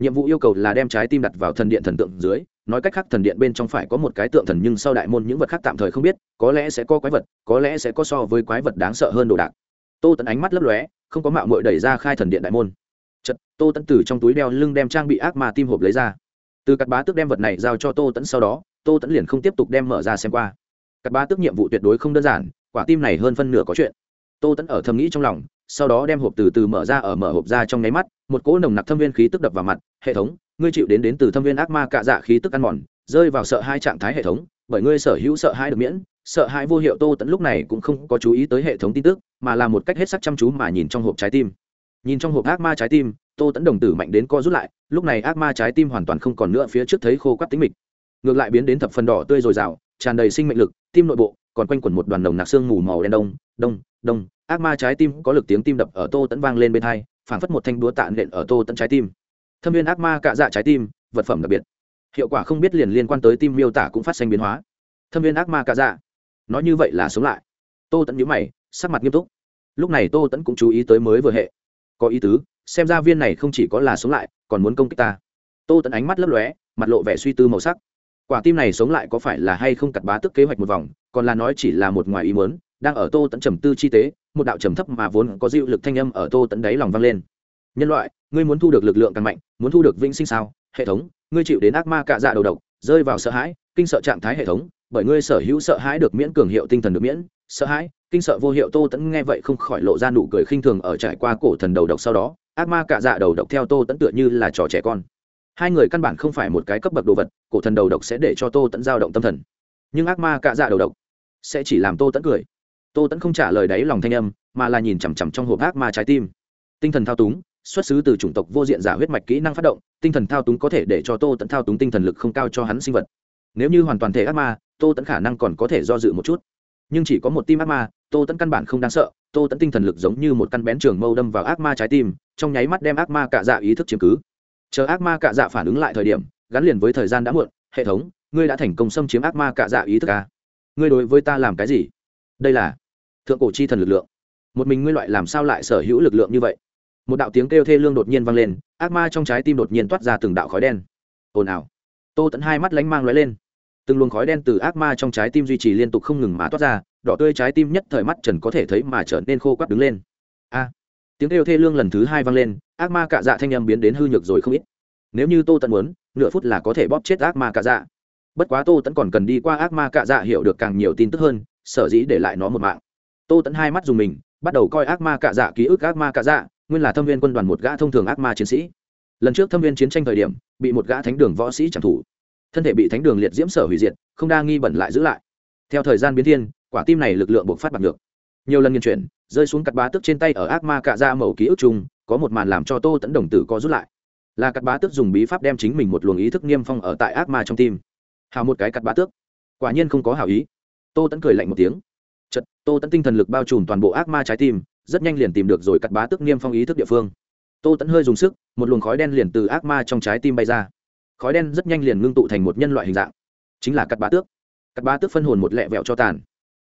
nhiệm vụ yêu cầu là đem trái tim đặt vào thần điện thần tượng dưới, nói cách khác thần điện bên trong phải có một cái tượng thần nhưng sau đại môn những vật khác tạm thời không biết, có lẽ sẽ có quái vật, có lẽ sẽ có so với quái vật đáng sợ hơn đồ đạc. Tô tẫn ánh mắt lấp lóe, không có mạo mội đẩy ra khai thần điện đại môn. Chật tô tẫn từ trong túi đeo lưng đem trang bị ác ma tim hộp lấy ra. Từ cặp bá tước đem vật này giao cho tô tẫn sau đó, tô tẫn liền không tiếp tục đem mở ra xem qua. Cặp bá tước nhiệm vụ tuyệt đối không đơn giản, quả tim này hơn phân nửa có chuyện. Tô tẫn ở thầm nghĩ trong lòng sau đó đem hộp từ từ mở ra ở mở hộp ra trong nháy mắt, một cỗ nồng nặc thâm viên khí tức đập vào mặt, hệ thống, ngươi chịu đến đến từ thâm viên ác ma cạ dạ khí tức ăn mòn, rơi vào sợ hai trạng thái hệ thống, bởi ngươi sở hữu sợ hai được miễn, sợ hãi vô hiệu tô tẫn lúc này cũng không có chú ý tới hệ thống tin tức, mà là một cách hết sắc chăm chú mà nhìn trong hộp trái tim. Nhìn trong hộp ác ma trái tim, tô tẫn đồng tử mạnh đến co rút lại, lúc này ác ma trái tim hoàn toàn không còn nữa phía trước thấy khô quắt tính mịch. Ngược lại biến đến thập phần đỏ tươi dồi dào, tràn đầy sinh mệnh lực, tim nội bộ, còn quanh quẩn một đoàn nồng nặc xương mù màu đen đông đông đông ác ma trái tim có lực tiếng tim đập ở tô tẫn vang lên bên hai, phảng phất một thanh đúa tạ nện ở tô tẫn trái tim. Thâm viên ác ma cạ dạ trái tim, vật phẩm đặc biệt. Hiệu quả không biết liền liên quan tới tim miêu tả cũng phát sinh biến hóa. Thâm viên ác ma cạ dạ. Nói như vậy là sống lại. Tô tẫn nhíu mày, sắc mặt nghiêm túc. Lúc này tô tẫn cũng chú ý tới mới vừa hệ. Có ý tứ, xem ra viên này không chỉ có là sống lại, còn muốn công kích ta. Tô tẫn ánh mắt lấp lóe, mặt lộ vẻ suy tư màu sắc. Quả tim này sống lại có phải là hay không cặt bá tức kế hoạch một vòng, còn là nói chỉ là một ngoài ý muốn, đang ở tô tẫn trầm tư chi tế một đạo trầm thấp mà vốn có dịu lực thanh âm ở tô tẫn đáy lòng vang lên. Nhân loại, ngươi muốn thu được lực lượng càng mạnh, muốn thu được vĩnh sinh sao? Hệ thống, ngươi chịu đến ác ma cạ dạ đầu độc, rơi vào sợ hãi, kinh sợ trạng thái hệ thống, bởi ngươi sở hữu sợ hãi được miễn cường hiệu tinh thần được miễn, sợ hãi, kinh sợ vô hiệu tô tẫn nghe vậy không khỏi lộ ra nụ cười khinh thường ở trải qua cổ thần đầu độc sau đó, ác ma cạ dạ đầu độc theo tô tẫn tựa như là trò trẻ con. Hai người căn bản không phải một cái cấp bậc đồ vật, cổ thần đầu độc sẽ để cho tô tẫn dao động tâm thần. Nhưng ác ma cạ dạ đầu độc sẽ chỉ làm tô tẫn cười tô tẫn không trả lời đáy lòng thanh âm, mà là nhìn chằm chằm trong hộp ác ma trái tim. Tinh thần thao túng, xuất xứ từ chủng tộc vô diện giả huyết mạch kỹ năng phát động, tinh thần thao túng có thể để cho tô tẫn thao túng tinh thần lực không cao cho hắn sinh vật. Nếu như hoàn toàn thể ác ma, tô tẫn khả năng còn có thể do dự một chút. Nhưng chỉ có một tim ác ma, tô tẫn căn bản không đáng sợ, tô tẫn tinh thần lực giống như một căn bén trường mâu đâm vào ác ma trái tim, trong nháy mắt đem ác ma cạ dạ ý thức chiếm cứ. Chờ ác ma cạ dạ phản ứng lại thời điểm, gắn liền với thời gian đã muộn, hệ thống, ngươi đã thành công xâm chiếm ác ma cạ dạ ý thức à? ngươi đối với ta làm cái gì? Đây là thượng cổ chi thần lực lượng. Một mình ngươi loại làm sao lại sở hữu lực lượng như vậy? Một đạo tiếng kêu thê lương đột nhiên vang lên, ác ma trong trái tim đột nhiên toát ra từng đạo khói đen. Ồn ào. Tô tẫn hai mắt lánh mang lóe lên. Từng luồng khói đen từ ác ma trong trái tim duy trì liên tục không ngừng mà toát ra, đỏ tươi trái tim nhất thời mắt trần có thể thấy mà trở nên khô quắt đứng lên. A! À, tiếng kêu thê lương lần thứ hai vang lên, ác ma cạ dạ thanh âm biến đến hư nhược rồi không ít. Nếu như tô tẫn muốn, nửa phút là có thể bóp chết ác ma cạ dạ. Bất quá tô tẫn còn cần đi qua ác ma cạ dạ hiểu được càng nhiều tin tức hơn sở dĩ để lại nó một mạng. Tô tẫn hai mắt dùng mình, bắt đầu coi ác ma cạ dạ ký ức ác ma cạ dạ nguyên là thâm viên quân đoàn một gã thông thường ác ma chiến sĩ. Lần trước thâm viên chiến tranh thời điểm, bị một gã thánh đường võ sĩ trảm thủ thân thể bị thánh đường liệt diễm sở hủy diệt, không đa nghi bẩn lại giữ lại. Theo thời gian biến thiên, quả tim này lực lượng buộc phát bằng được nhiều lần nghiên chuyển, rơi xuống cắt bá tức trên tay ở ác ma cạ dạ ra mẩu ký ức chung, có một màn làm cho tô tẫn đồng tử co rút lại. Là cắt bá tước dùng bí pháp đem chính mình một luồng ý thức niêm phong ở tại ác ma trong tim. Hào một cái cắt bá tước. Quả nhiên không có hào ý tô tẫn cười lạnh một tiếng. Chật tô tẫn tinh thần lực bao trùm toàn bộ ác ma trái tim, rất nhanh liền tìm được rồi cắt bá tước niêm phong ý thức địa phương. Tô tẫn hơi dùng sức, một luồng khói đen liền từ ác ma trong trái tim bay ra. Khói đen rất nhanh liền ngưng tụ thành một nhân loại hình dạng, chính là cắt bá tước. Cắt bá tước phân hồn một lẹ vẹo cho tàn.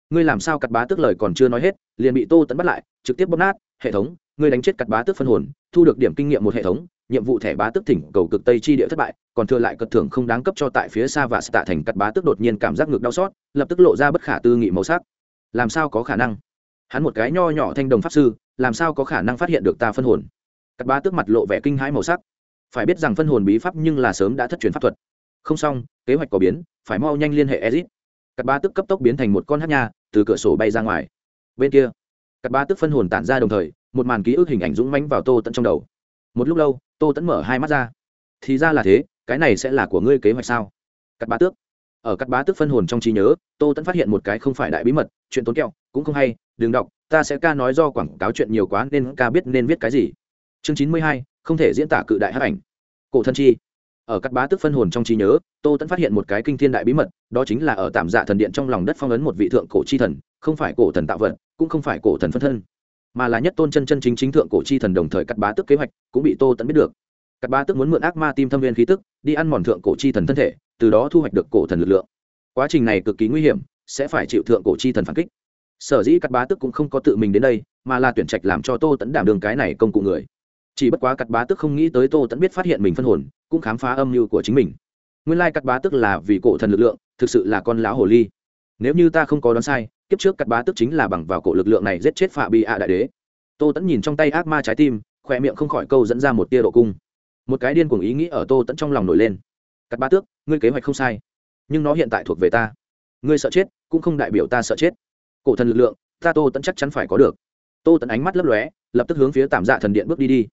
Ngươi làm sao cắt bá tước lời còn chưa nói hết, liền bị tô tẫn bắt lại, trực tiếp bóp nát, hệ thống, ngươi đánh chết cắt bá tước phân hồn, thu được điểm kinh nghiệm một hệ thống nhiệm vụ thẻ bá tước thỉnh cầu cực tây chi địa thất bại, còn thừa lại cật thưởng không đáng cấp cho tại phía xa và tạ thành cắt bá tước đột nhiên cảm giác ngực đau xót, lập tức lộ ra bất khả tư nghị màu sắc. Làm sao có khả năng? Hắn một cái nho nhỏ thanh đồng pháp sư, làm sao có khả năng phát hiện được ta phân hồn? Cắt bá tước mặt lộ vẻ kinh hãi màu sắc. Phải biết rằng phân hồn bí pháp nhưng là sớm đã thất truyền pháp thuật. Không xong, kế hoạch có biến, phải mau nhanh liên hệ exit cắt bá tức cấp tốc biến thành một con hát nha, từ cửa sổ bay ra ngoài. Bên kia cắt bá tức phân hồn tản ra đồng thời, một màn ký ức hình ảnh dũng mánh vào tô tận trong đầu một lúc lâu, tô tẫn mở hai mắt ra. Thì ra là thế, cái này sẽ là của ngươi kế hoạch sao? Cắt bá tước. Ở cắt bá tước phân hồn trong trí nhớ, tô tẫn phát hiện một cái không phải đại bí mật, chuyện tốn kẹo, cũng không hay, đừng đọc, ta sẽ ca nói do quảng cáo chuyện nhiều quá nên ca biết nên viết cái gì. Chương chín mươi hai, không thể diễn tả cự đại hát ảnh. Cổ thân chi. Ở các bá tức phân hồn trong trí nhớ, tô tẫn phát hiện một cái kinh thiên đại bí mật, đó chính là ở tạm dạ thần điện trong lòng đất phong ấn một vị thượng cổ chi thần, không phải cổ thần tạo vật, cũng không phải cổ thần phân thân mà là nhất tôn chân chân chính chính thượng cổ chi thần đồng thời cắt bá tức kế hoạch, cũng bị tô tẫn biết được. Cắt bá tức muốn mượn ác ma tim thâm viên khí tức, đi ăn mòn thượng cổ chi thần thân thể, từ đó thu hoạch được cổ thần lực lượng. Quá trình này cực kỳ nguy hiểm, sẽ phải chịu thượng cổ chi thần phản kích. Sở dĩ cắt bá tức cũng không có tự mình đến đây, mà là tuyển trạch làm cho tô tẫn đảm đường cái này công cụ người. Chỉ bất quá cắt bá tức không nghĩ tới tô tẫn biết phát hiện mình phân hồn, cũng khám phá âm mưu của chính mình. Nguyên lai cắt bá tức là vì cổ thần lực lượng, thực sự là con lão hồ ly. Nếu như ta không có đoán sai kiếp trước cắt bá tức chính là bằng vào cổ lực lượng này giết chết phạm bị ạ đại đế. Tô tẫn nhìn trong tay ác ma trái tim khoe miệng không khỏi câu dẫn ra một tia độ cung. Một cái điên cuồng ý nghĩ ở tô tẫn trong lòng nổi lên. Cắt bá tước, ngươi kế hoạch không sai, nhưng nó hiện tại thuộc về ta. Ngươi sợ chết, cũng không đại biểu ta sợ chết. Cổ thần lực lượng, ta tô tẫn chắc chắn phải có được. Tô tẫn ánh mắt lấp lóe, lập tức hướng phía tạm dạ thần điện bước đi đi.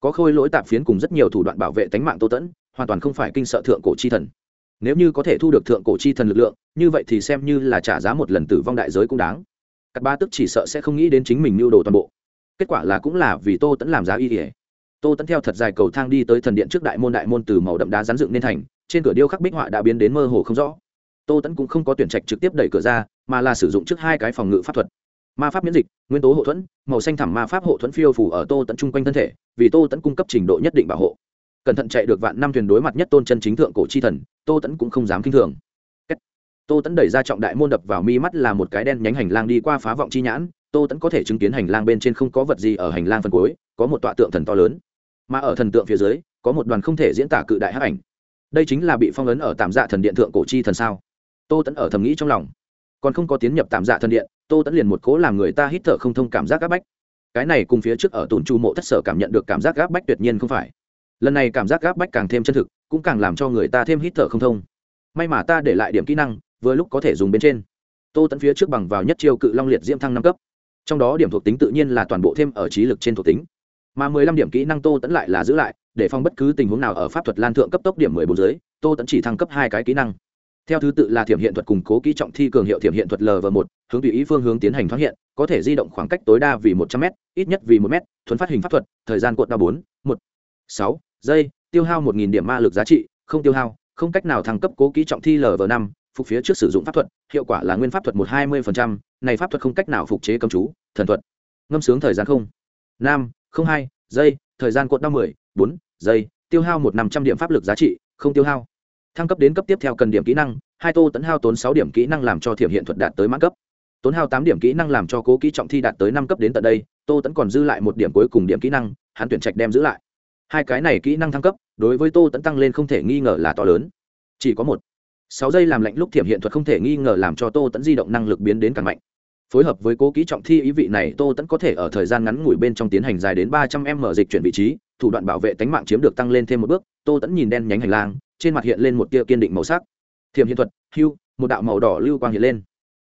Có khôi lỗi tạp phiến cùng rất nhiều thủ đoạn bảo vệ tánh mạng tô tẫn, hoàn toàn không phải kinh sợ thượng cổ chi thần nếu như có thể thu được thượng cổ chi thần lực lượng, như vậy thì xem như là trả giá một lần tử vong đại giới cũng đáng. Các ba tức chỉ sợ sẽ không nghĩ đến chính mình mưu đồ toàn bộ. Kết quả là cũng là vì tô tẫn làm giá y ỉa tô tẫn theo thật dài cầu thang đi tới thần điện trước đại môn đại môn từ màu đậm đá rắn dựng nên thành, trên cửa điêu khắc bích họa đã biến đến mơ hồ không rõ. Tô tẫn cũng không có tuyển trạch trực tiếp đẩy cửa ra, mà là sử dụng trước hai cái phòng ngự pháp thuật. Ma pháp miễn dịch, nguyên tố hộ thuẫn, màu xanh thẳm ma pháp hộ thuẫn phiêu phủ ở tô tẫn chung quanh thân thể, vì tô tẫn cung cấp trình độ nhất định bảo hộ. Cẩn thận chạy được vạn năm thuyền đối mặt nhất tôn chân chính thượng cổ chi thần tô tẫn cũng không dám k i n h thường tô tẫn đẩy ra trọng đại môn đập vào mi mắt là một cái đen nhánh hành lang đi qua phá vọng chi nhãn. Tô tẫn có thể chứng kiến hành lang bên trên không có vật gì ở hành lang phân cuối, có một tọa tượng thần to lớn. Mà ở thần tượng phía dưới, có một đoàn không thể diễn tả cự đại hắc ảnh. Đây chính là bị phong ấn ở tạm dạ thần điện thượng cổ chi thần sao? Tô tẫn ở thầm nghĩ trong lòng. Còn không có tiến nhập tạm dạ thần điện, tô tẫn liền một cố làm người ta hít thở không thông cảm giác áp bách. Cái này cùng phía trước ở tồn chu mộ thất sở cảm nhận được cảm giác áp bách tuyệt nhiên không phải. Lần này cảm giác áp bách càng thêm chân thực cũng càng làm cho người ta thêm hít thở không thông. May mà ta để lại điểm kỹ năng, vừa lúc có thể dùng bên trên. Tô tẫn phía trước bằng vào nhất chiêu cự long liệt diễm thăng năm cấp. Trong đó điểm thuộc tính tự nhiên là toàn bộ thêm ở trí lực trên thuộc tính. Mà mười lăm điểm kỹ năng tô tẫn lại là giữ lại, để phong bất cứ tình huống nào ở pháp thuật lan thượng cấp tốc điểm mười bốn dưới, tô tẫn chỉ thăng cấp hai cái kỹ năng. Theo thứ tự là thiểm hiện thuật củng cố kỹ trọng thi cường hiệu thiểm hiện thuật lv một, hướng tùy ý phương hướng tiến hành thoát hiện, có thể di động khoảng cách tối đa vì một trăm m ít nhất vì một m thuấn phát hình pháp thuật, thời gian cuộn đa bốn, một, sáu giây tiêu hao một nghìn điểm ma lực giá trị, không tiêu hao, không cách nào thăng cấp cố kỹ trọng thi lv năm, phục phía trước sử dụng pháp thuật, hiệu quả là nguyên pháp thuật một hai mươi này pháp thuật không cách nào phục chế cầm chú, thần thuật. Ngâm sướng thời gian không. Năm không hai, giây, thời gian cuộn năm mười, bốn, giây, tiêu hao một năm trăm điểm pháp lực giá trị, không tiêu hao. Thăng cấp đến cấp tiếp theo cần điểm kỹ năng, hai tô tấn hao tốn sáu điểm kỹ năng làm cho thiểm hiện thuật đạt tới mãn cấp. Tốn hao tám điểm kỹ năng làm cho cố kỹ trọng thi đạt tới năm cấp đến tận đây, tô tấn còn dư lại một điểm cuối cùng điểm kỹ năng, hắn tuyển trạch đem giữ lại hai cái này kỹ năng thăng cấp, đối với tô tấn tăng lên không thể nghi ngờ là to lớn. Chỉ có một. Sáu giây làm lạnh lúc thiểm hiện thuật không thể nghi ngờ làm cho tô tấn di động năng lực biến đến càng mạnh. Phối hợp với cố kỹ trọng thi ý vị này, tô tấn có thể ở thời gian ngắn ngủi bên trong tiến hành dài đến ba trăm m dịch chuyển vị trí, thủ đoạn bảo vệ tính mạng chiếm được tăng lên thêm một bước, tô tấn nhìn đen nhánh hành lang, trên mặt hiện lên một tia kiên định màu sắc. Thiểm hiện thuật, hưu, một đạo màu đỏ lưu quang hiện lên.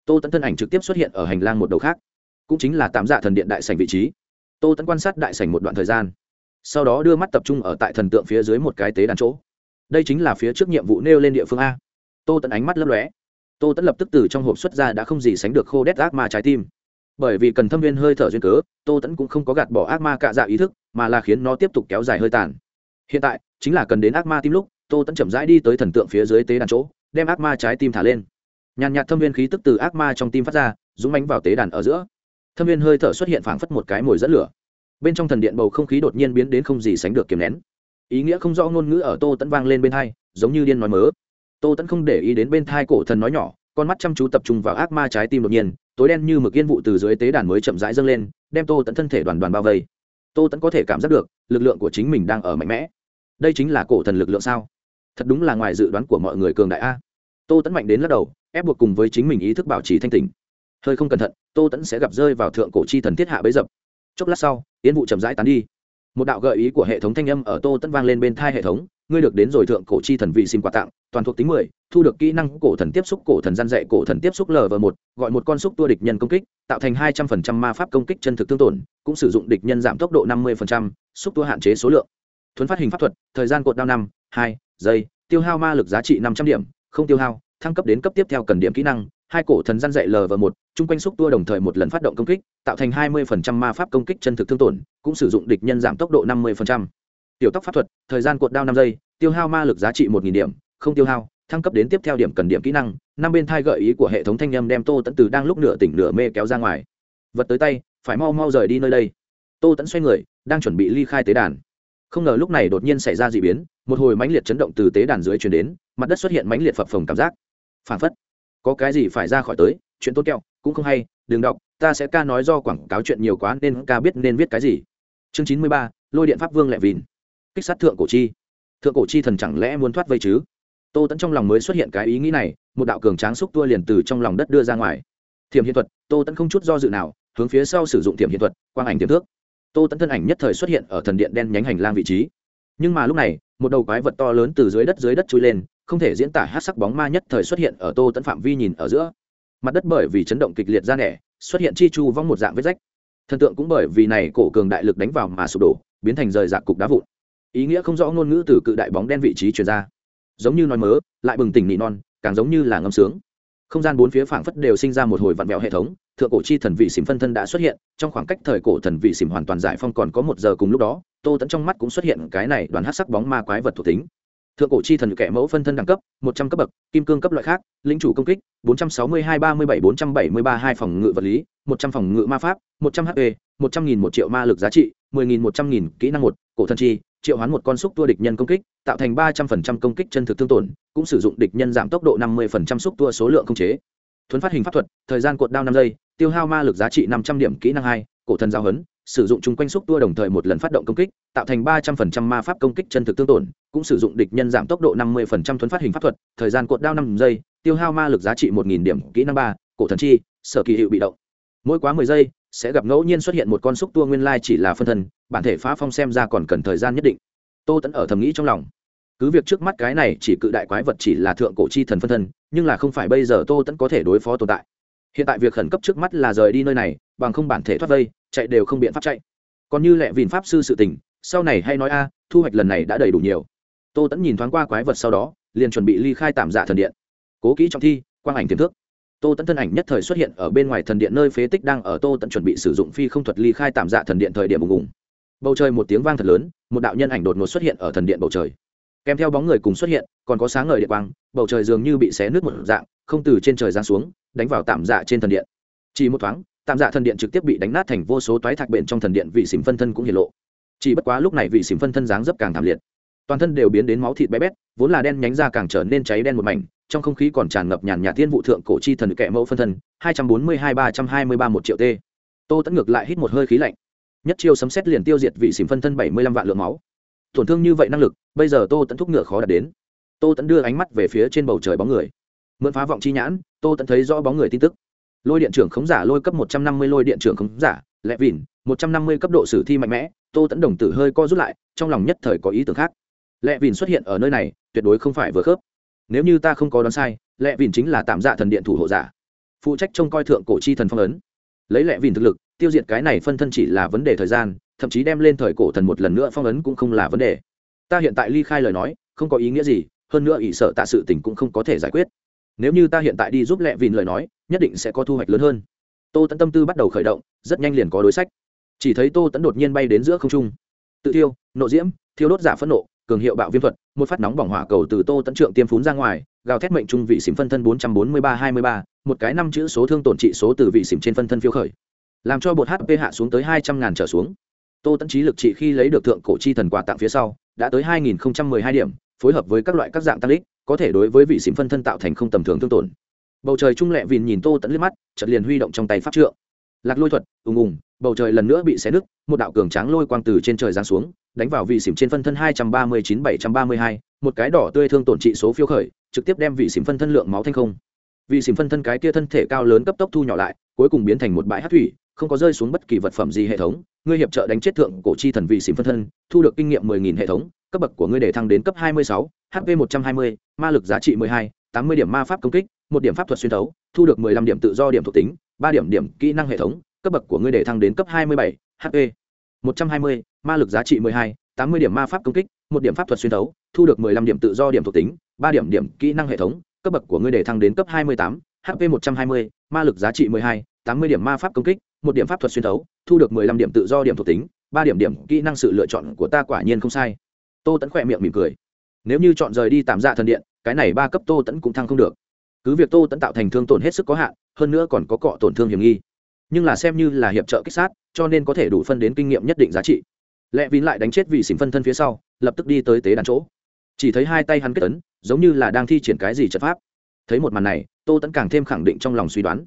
Tô tẫn thân ảnh trực tiếp xuất hiện ở hành lang một đầu khác, cũng chính là tạm dạ thần điện đại sảnh vị trí. Tô tẫn quan sát đại sảnh một đoạn thời gian sau đó đưa mắt tập trung ở tại thần tượng phía dưới một cái tế đàn chỗ. Đây chính là phía trước nhiệm vụ nêu lên địa phương a. Tô tẫn ánh mắt lấp lóe. Tô tẫn lập tức từ trong hộp xuất ra đã không gì sánh được khô đét ác ma trái tim. Bởi vì cần thâm viên hơi thở duyên cớ, tô tẫn cũng không có gạt bỏ ác ma cạ dạ ý thức, mà là khiến nó tiếp tục kéo dài hơi tàn. Hiện tại, chính là cần đến ác ma tim lúc, tô tẫn chậm rãi đi tới thần tượng phía dưới tế đàn chỗ, đem ác ma trái tim thả lên. Nhàn nhạt thâm viên khí tức từ ác ma trong tim phát ra, dũng bánh vào tế đàn ở giữa. Thâm viên hơi thở xuất hiện phảng phất một cái mồi dẫn lửa bên trong thần điện bầu không khí đột nhiên biến đến không gì sánh được kiềm nén. Ý nghĩa không rõ ngôn ngữ ở tô tẫn vang lên bên thai giống như điên nói mớ. Tô tẫn không để ý đến bên thai cổ thần nói nhỏ, con mắt chăm chú tập trung vào ác ma trái tim đột nhiên, tối đen như mực yên vụ từ dưới tế đàn mới chậm rãi dâng lên, đem tô tẫn thân thể đoàn đoàn bao vây. Tô tẫn có thể cảm giác được, lực lượng của chính mình đang ở mạnh mẽ. Đây chính là cổ thần lực lượng sao? Thật đúng là ngoài dự đoán của mọi người cường đại a. Tô tẫn mạnh đến lắc đầu, ép buộc cùng với chính mình ý thức bảo trì thanh tình hơi không cẩn thận, tô tẫn sẽ gặp rơi vào thượng cổ chi thần thiết hạ bấy dập. Chốc lát sau tiến vụ chậm rãi tán đi. Một đạo gợi ý của hệ thống thanh âm ở tô tẫn vang lên bên thai hệ thống, ngươi được đến rồi thượng cổ chi thần vị xin quà tặng, toàn thuộc tính mười, thu được kỹ năng cổ thần tiếp xúc cổ thần gian dạy cổ thần tiếp xúc lv một, gọi một con xúc tua địch nhân công kích, tạo thành hai trăm phần trăm ma pháp công kích chân thực thương tổn, cũng sử dụng địch nhân giảm tốc độ năm mươi phần trăm, xúc tua hạn chế số lượng. Thuấn phát hình pháp thuật, thời gian cột đao năm, hai giây, tiêu hao ma lực giá trị năm trăm điểm, không tiêu hao, thăng cấp đến cấp tiếp theo cần điểm kỹ năng hai cổ thần gian dạy l và một, chung quanh xúc tua đồng thời một lần phát động công kích, tạo thành hai mươi ma pháp công kích chân thực thương tổn, cũng sử dụng địch nhân giảm tốc độ năm mươi tiểu tóc pháp thuật, thời gian cuộn đao năm giây, tiêu hao ma lực giá trị một điểm, không tiêu hao, thăng cấp đến tiếp theo điểm cần điểm kỹ năng, năm bên thai gợi ý của hệ thống thanh âm đem tô tẫn từ đang lúc nửa tỉnh nửa mê kéo ra ngoài. Vật tới tay, phải mau mau rời đi nơi đây. Tô tẫn xoay người, đang chuẩn bị ly khai tế đàn. Không ngờ lúc này đột nhiên xảy ra d ị biến, một hồi mãnh liệt chấn động từ tế đàn dưới chuyển đến, mặt đất xuất hiện mãnh liệt phập phồng cảm giác. Phản phất có cái gì phải ra khỏi tới, chuyện tốt kẹo, cũng không hay, đừng đọc, ta sẽ ca nói do quảng cáo chuyện nhiều quá nên ca biết nên viết cái gì. Chương chín mươi ba, lôi điện pháp vương lẹ vìn kích sát thượng cổ chi. Thượng cổ chi thần chẳng lẽ muốn thoát vây chứ? Tô tẫn trong lòng mới xuất hiện cái ý nghĩ này, một đạo cường tráng xúc tua liền từ trong lòng đất đưa ra ngoài. Thiểm hiện thuật, tô tẫn không chút do dự nào, hướng phía sau sử dụng thiểm hiện thuật, quang ảnh tiềm thước tô tẫn thân ảnh nhất thời xuất hiện ở thần điện đen nhánh hành lang vị trí nhưng mà lúc này, một đầu quái vật to lớn từ dưới đất dưới đất chui lên, không thể diễn tả hát sắc bóng ma nhất thời xuất hiện ở tô tẫn phạm vi nhìn ở giữa. Mặt đất bởi vì chấn động kịch liệt ra nẻ, xuất hiện chi chu vong một dạng vết rách. Thần tượng cũng bởi vì này cổ cường đại lực đánh vào mà sụp đổ, biến thành rời rạc cục đá vụn. Ý nghĩa không rõ ngôn ngữ từ cự đại bóng đen vị trí truyền ra. Giống như nói mớ, lại bừng tỉnh nị non, càng giống như là ngâm sướng. Không gian bốn phía phảng phất đều sinh ra một hồi vặn vẹo hệ thống, thượng cổ chi thần vị xỉm phân thân đã xuất hiện, trong khoảng cách thời cổ thần vị xỉm hoàn toàn giải phong còn có một giờ cùng lúc đó tô tẫn trong mắt cũng xuất hiện cái này đoàn hát sắc bóng ma quái vật thuộc tính. Thượng cổ chi thần kẻ mẫu phân thân đẳng cấp, một trăm cấp bậc, kim cương cấp loại khác lính chủ công kích, bốn trăm sáu mươi hai, ba mươi bảy, bốn trăm bảy mươi ba, hai phòng ngự vật lý, một trăm phòng ngự ma pháp, một trăm hp một trăm nghìn một triệu ma lực giá trị, mười nghìn một trăm nghìn kỹ năng một, cổ thần chi, triệu hoán một con xúc tua địch nhân công kích, tạo thành ba trăm phần trăm công kích chân thực thương tổn, cũng sử dụng địch nhân giảm tốc độ năm mươi phần trăm xúc tua số lượng không chế. Thuấn phát hình pháp thuật, thời gian cột đao năm giây, tiêu hao ma lực giá trị năm trăm điểm kỹ năng hai, cổ thần giao hấn sử dụng chung quanh xúc tua đồng thời một lần phát động công kích, tạo thành ba trăm phần trăm ma pháp công kích chân thực tương tổn, cũng sử dụng địch nhân giảm tốc độ năm mươi phần trăm thuấn phát hình pháp thuật, thời gian cột đao năm giây, tiêu hao ma lực giá trị một nghìn điểm, kỹ năng ba, cổ thần chi, sở kỳ hiệu bị động. Mỗi quá mười giây, sẽ gặp ngẫu nhiên xuất hiện một con xúc tua nguyên lai chỉ là phân thân, bản thể phá phong xem ra còn cần thời gian nhất định. Tô tẫn ở thầm nghĩ trong lòng. Cứ việc trước mắt cái này chỉ cự đại quái vật chỉ là thượng cổ chi thần phân thân, nhưng là không phải bây giờ tô tẫn có thể đối phó tồn tại. Hiện tại việc khẩn cấp trước mắt là rời đi nơi này, bằng không bản thể thoát vây chạy đều không biện pháp chạy. Còn như lẹ vìn pháp sư sự tình, sau này hay nói a, thu hoạch lần này đã đầy đủ nhiều. Tô tẫn nhìn thoáng qua quái vật sau đó, liền chuẩn bị ly khai tạm giả thần điện. Cố kỹ trong thi, quang ảnh tiềm thức. Tô tẫn thân ảnh nhất thời xuất hiện ở bên ngoài thần điện nơi phế tích đang ở tô tẫn chuẩn bị sử dụng phi không thuật ly khai tạm dạ thần điện thời điểm ùng ùng bầu trời một tiếng vang thật lớn, một đạo nhân ảnh đột ngột xuất hiện ở thần điện bầu trời. Kèm theo bóng người cùng xuất hiện, còn có sáng ngời điện quang, bầu trời dường như bị xé nước một dạng, không từ trên trời giáng xuống, đánh vào tạm dạ trên thần điện. Chỉ một thoáng tạm dạ thần điện trực tiếp bị đánh nát thành vô số toái thạch bện trong thần điện vị xỉm phân thân cũng hiện lộ. Chỉ bất quá lúc này vị xỉm phân thân dáng dấp càng thảm liệt. Toàn thân đều biến đến máu thịt bé bét, vốn là đen nhánh ra càng trở nên cháy đen một mảnh, trong không khí còn tràn ngập nhàn nhạt thiên vụ thượng cổ chi thần kẻ mẫu phân thân, hai trăm bốn mươi hai, ba trăm hai mươi ba, một triệu t tô tẫn ngược lại hít một hơi khí lạnh. Nhất chiêu sấm xét liền tiêu diệt vị xỉm phân thân bảy mươi lăm vạn lượng máu. Tổn thương như vậy năng lực, bây giờ tô tẫn thúc ngựa khó đạt đến. Tô tẫn đưa ánh mắt về phía trên bầu trời bóng người. Mượn phá vọng chi nhãn, tô tẫn thấy rõ bóng người tin tức lôi điện trưởng khống giả lôi cấp một trăm năm mươi lôi điện trưởng khống giả lẹ vỉn một trăm năm mươi cấp độ sử thi mạnh mẽ, tô tẫn đồng tử hơi co rút lại, trong lòng nhất thời có ý tưởng khác. Lẹ vỉn xuất hiện ở nơi này, tuyệt đối không phải vừa khớp. Nếu như ta không có đoán sai lẹ vỉn chính là tạm dạ thần điện thủ hộ giả. Phụ trách trông coi thượng cổ chi thần phong ấn. Lấy lẹ vỉn thực lực, tiêu diệt cái này phân thân chỉ là vấn đề thời gian, thậm chí đem lên thời cổ thần một lần nữa phong ấn cũng không là vấn đề. Ta hiện tại ly khai lời nói, không có ý nghĩa gì, hơn nữa ỷ sợ tạ sự tình cũng không có thể giải quyết. Nếu như ta hiện tại đi giúp lẹ vìn lời nói nhất định sẽ có thu hoạch lớn hơn. Tô tẫn tâm tư bắt đầu khởi động, rất nhanh liền có đối sách. Chỉ thấy tô tẫn đột nhiên bay đến giữa không trung. Tự thiêu, nộ diễm, thiêu đốt giả phẫn nộ, cường hiệu bạo viêm thuật, một phát nóng bỏng hỏa cầu từ tô tẫn trượng tiêm phún ra ngoài, gào thét mệnh trung vị xỉm phân thân bốn trăm bốn mươi ba hai mươi ba, một cái năm chữ số thương tổn trị số từ vị xỉm trên phân thân phiêu khởi. Làm cho bột hp hạ xuống tới hai trăm ngàn trở xuống. Tô tẫn trí lực trị khi lấy được thượng cổ chi thần quà tặng phía sau, đã tới hai nghìn hai điểm, phối hợp với các loại các dạng tăng lích có thể đối với vị xỉm phân thân tạo thành không tầm thường thương tổn bầu trời trung lệ vìn nhìn tô tẫn liếc mắt, chợt liền huy động trong tay pháp trượng. Lạc lôi thuật, ùng ùng, bầu trời lần nữa bị xé nứt, một đạo cường tráng lôi quang từ trên trời giáng xuống, đánh vào vị xỉm trên phân thân hai trăm ba mươi chín bảy trăm ba mươi hai, một cái đỏ tươi thương tổn trị số phiêu khởi, trực tiếp đem vị xỉm phân thân lượng máu thanh không. Vị xỉm phân thân cái kia thân thể cao lớn cấp tốc thu nhỏ lại, cuối cùng biến thành một bãi hát thủy, không có rơi xuống bất kỳ vật phẩm gì hệ thống. Ngươi hiệp trợ đánh chết thượng cổ chi thần vị xỉm phân thân, thu được kinh nghiệm mười nghìn hệ thống, cấp bậc của ngươi để thăng đến cấp hai mươi sáu, hp một trăm hai mươi, ma lực giá trị mười hai, tám mươi điểm ma pháp công kích một điểm pháp thuật xuyên thấu, thu được mười lăm điểm tự do điểm thuộc tính, ba điểm điểm kỹ năng hệ thống, cấp bậc của ngươi để thăng đến cấp hai mươi bảy hp một trăm hai mươi, ma lực giá trị mười hai, tám mươi điểm ma pháp công kích, một điểm pháp thuật xuyên thấu, thu được mười lăm điểm tự do điểm thuộc tính, ba điểm điểm kỹ năng hệ thống, cấp bậc của ngươi để thăng đến cấp hai mươi tám hp một trăm hai mươi, ma lực giá trị mười hai, tám mươi điểm ma pháp công kích, một điểm pháp thuật xuyên thấu, thu được mười lăm điểm tự do điểm thuộc tính, ba điểm điểm kỹ năng sự lựa chọn của ta quả nhiên không sai. Tô tẫn khỏe miệng mỉm cười. Nếu như chọn rời đi tạm dạ thần điện, cái này ba cấp tô tẫn cũng thăng không được cứ việc tô tẫn tạo thành thương tổn hết sức có hạn, hơn nữa còn có cọ tổn thương hiểm nghi. Nhưng là xem như là hiệp trợ kích sát, cho nên có thể đủ phân đến kinh nghiệm nhất định giá trị. Lẽ vín lại đánh chết vị xỉn phân thân phía sau, lập tức đi tới tế đàn chỗ. Chỉ thấy hai tay hắn kết tấn giống như là đang thi triển cái gì trận pháp. Thấy một màn này, tô tẫn càng thêm khẳng định trong lòng suy đoán.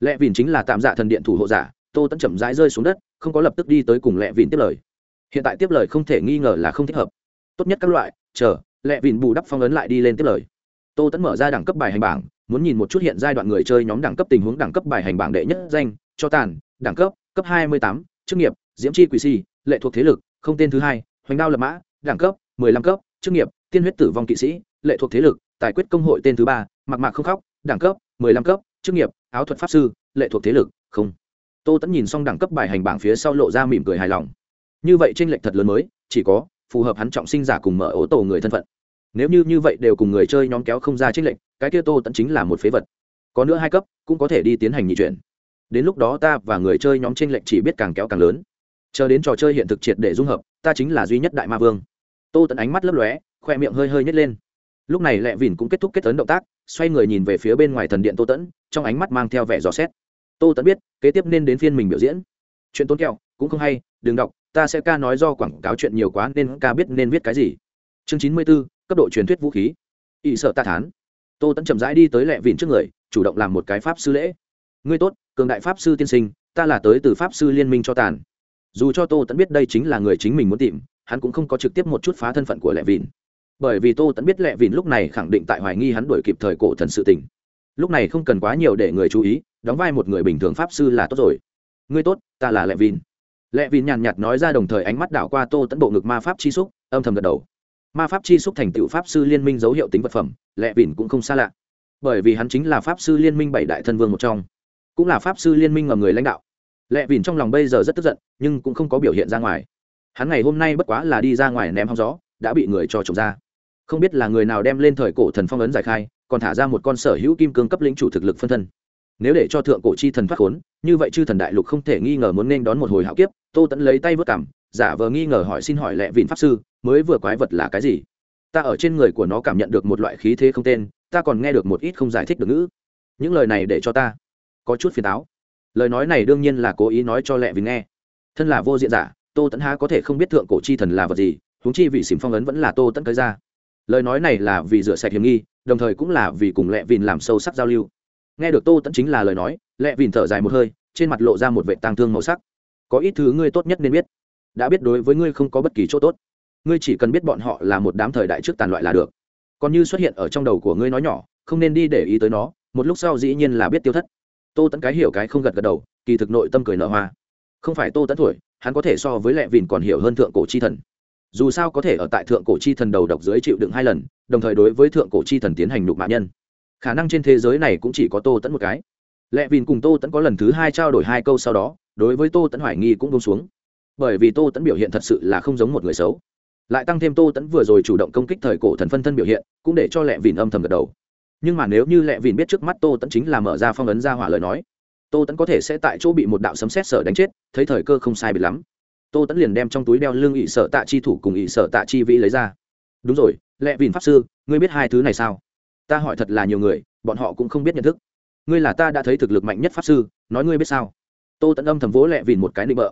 Lẽ vín chính là tạm giả thần điện thủ hộ giả, tô tẫn chậm rãi rơi xuống đất, không có lập tức đi tới cùng lẽ vín tiếp lời. Hiện tại tiếp lời không thể nghi ngờ là không thích hợp. Tốt nhất các loại, chờ lẽ vín bù đắp phong ấn lại đi lên tiếp lời. Tô tẫn mở ra đẳng cấp bài hành bảng muốn nhìn một chút hiện giai đoạn người chơi nhóm đẳng cấp tình huống đẳng cấp bài hành bảng đệ nhất danh, cho tàn, đẳng cấp cấp hai mươi tám, chức nghiệp, diễm chi quỷ si, lệ thuộc thế lực, không tên thứ hai, hoành đao lập mã, đẳng cấp, mười lăm cấp, chức nghiệp, tiên huyết tử vong kỵ sĩ, lệ thuộc thế lực, tài quyết công hội tên thứ ba, mặc mạc không khóc, đẳng cấp, mười lăm cấp, chức nghiệp, áo thuật pháp sư, lệ thuộc thế lực, không. Tô tẫn nhìn xong đẳng cấp bài hành bảng phía sau lộ ra mỉm cười hài lòng. Như vậy tranh lệch thật lớn mới, chỉ có phù hợp hắn trọng sinh giả cùng mở ố tổ người thân phận nếu như như vậy đều cùng người chơi nhóm kéo không ra trích lệnh cái kia tô tẫn chính là một phế vật. Có nữa hai cấp, cũng có thể đi tiến hành nhị chuyển. Đến lúc đó ta và người chơi nhóm tranh lệch chỉ biết càng kéo càng lớn. Chờ đến trò chơi hiện thực triệt để dung hợp, ta chính là duy nhất đại ma vương. Tô tẫn ánh mắt lấp lóe, khoe miệng hơi hơi nhét lên. Lúc này lẹ vìn cũng kết thúc kết tấn động tác, xoay người nhìn về phía bên ngoài thần điện tô tẫn trong ánh mắt mang theo vẻ dò xét. Tô tẫn biết, kế tiếp nên đến phiên mình biểu diễn. Chuyện tốn kẹo, cũng không hay, đừng đọc, ta sẽ ca nói do quảng cáo chuyện nhiều quá nên ca biết nên viết cái gì. Chương chín mươi b ố cấp độ truyền thuyết vũ khí. Ỵ sợ ta thán. Tô tẫn chậm rãi đi tới lẹ vìn trước người, chủ động làm một cái pháp sư lễ. Ngươi tốt, cường đại pháp sư tiên sinh, ta là tới từ pháp sư liên minh cho tàn. Dù cho tô tẫn biết đây chính là người chính mình muốn tìm, hắn cũng không có trực tiếp một chút phá thân phận của lẹ vìn bởi vì tô tẫn biết lẹ vìn lúc này khẳng định tại hoài nghi hắn đuổi kịp thời cổ thần sự tình. Lúc này không cần quá nhiều để người chú ý, đóng vai một người bình thường pháp sư là tốt rồi. Ngươi tốt, ta là lẹ vìn lẹ vìn nhàn nhạt nói ra đồng thời ánh mắt đảo qua tô tẫn bộ ngực ma pháp chi xúc, âm thầm gật đầu ma pháp chi xúc thành tựu pháp sư liên minh dấu hiệu tính vật phẩm lẹ vìn cũng không xa lạ. Bởi vì hắn chính là pháp sư liên minh bảy đại thân vương một trong. Cũng là pháp sư liên minh ngầm người lãnh đạo. Lẹ vìn trong lòng bây giờ rất tức giận, nhưng cũng không có biểu hiện ra ngoài. Hắn ngày hôm nay bất quá là đi ra ngoài ném hóng gió, đã bị người cho trộm ra. Không biết là người nào đem lên thời cổ thần phong ấn giải khai, còn thả ra một con sở hữu kim cương cấp lĩnh chủ thực lực phân thân. Nếu để cho thượng cổ chi thần thoát khốn, như vậy chư thần đại lục không thể nghi ngờ muốn nên đón một hồi hạo kiếp. Tô tẫn lấy tay vớt cảm, giả vờ nghi ngờ hỏi xin hỏi lẹ vịn pháp sư mới vừa quái vật là cái gì? Ta ở trên người của nó cảm nhận được một loại khí thế không tên, ta còn nghe được một ít không giải thích được ngữ. Những lời này để cho ta có chút phiền táo. Lời nói này đương nhiên là cố ý nói cho lẹ vì nghe. Thân là vô diện giả, tô tẫn há có thể không biết thượng cổ chi thần là vật gì, huống chi vị xìm phong ấn vẫn là tô tẫn tới ra lời nói này là vì rửa sạch hiểm nghi, đồng thời cũng là vì cùng lẹ vìn làm sâu sắc giao lưu. Nghe được tô tẫn chính là lời nói lẹ vìn thở dài một hơi, trên mặt lộ ra một vệ tang thương màu sắc. Có ít thứ ngươi tốt nhất nên biết. Đã biết đối với ngươi không có bất kỳ chỗ tốt ngươi chỉ cần biết bọn họ là một đám thời đại trước tàn loại là được. Còn như xuất hiện ở trong đầu của ngươi nói nhỏ, không nên đi để ý tới nó, một lúc sau dĩ nhiên là biết tiêu thất. Tô tẫn cái hiểu cái không gật gật đầu, kỳ thực nội tâm cười nở hoa. Không phải tô tẫn tuổi, hắn có thể so với lẹ vìn còn hiểu hơn thượng cổ chi thần. Dù sao có thể ở tại thượng cổ chi thần đầu độc dưới chịu đựng hai lần, đồng thời đối với thượng cổ chi thần tiến hành nhục mạ nhân. Khả năng trên thế giới này cũng chỉ có tô tẫn một cái. Lệ vìn cùng tô tẫn có lần thứ hai trao đổi hai câu sau đó, đối với tô tẫn hoài nghi cũng bông xuống. Bởi vì tô tẫn biểu hiện thật sự là không giống một người xấu lại tăng thêm tô tẫn vừa rồi chủ động công kích thời cổ thần phân thân biểu hiện, cũng để cho lẹ vìn âm thầm gật đầu. Nhưng mà nếu như lẹ vìn biết trước mắt tô tẫn chính là mở ra phong ấn ra hỏa lời nói, tô tẫn có thể sẽ tại chỗ bị một đạo sấm xét sở đánh chết, thấy thời cơ không sai biệt lắm. Tô tẫn liền đem trong túi đeo lưng ỵ sở tạ chi thủ cùng ỵ sở tạ chi vĩ lấy ra. Đúng rồi, lẹ vìn pháp sư, ngươi biết hai thứ này sao? Ta hỏi thật là nhiều người, bọn họ cũng không biết nhận thức. Ngươi là ta đã thấy thực lực mạnh nhất pháp sư, nói ngươi biết sao? Tô tẫn âm thầm vỗ lẹ vìn một cái nịnh bợ.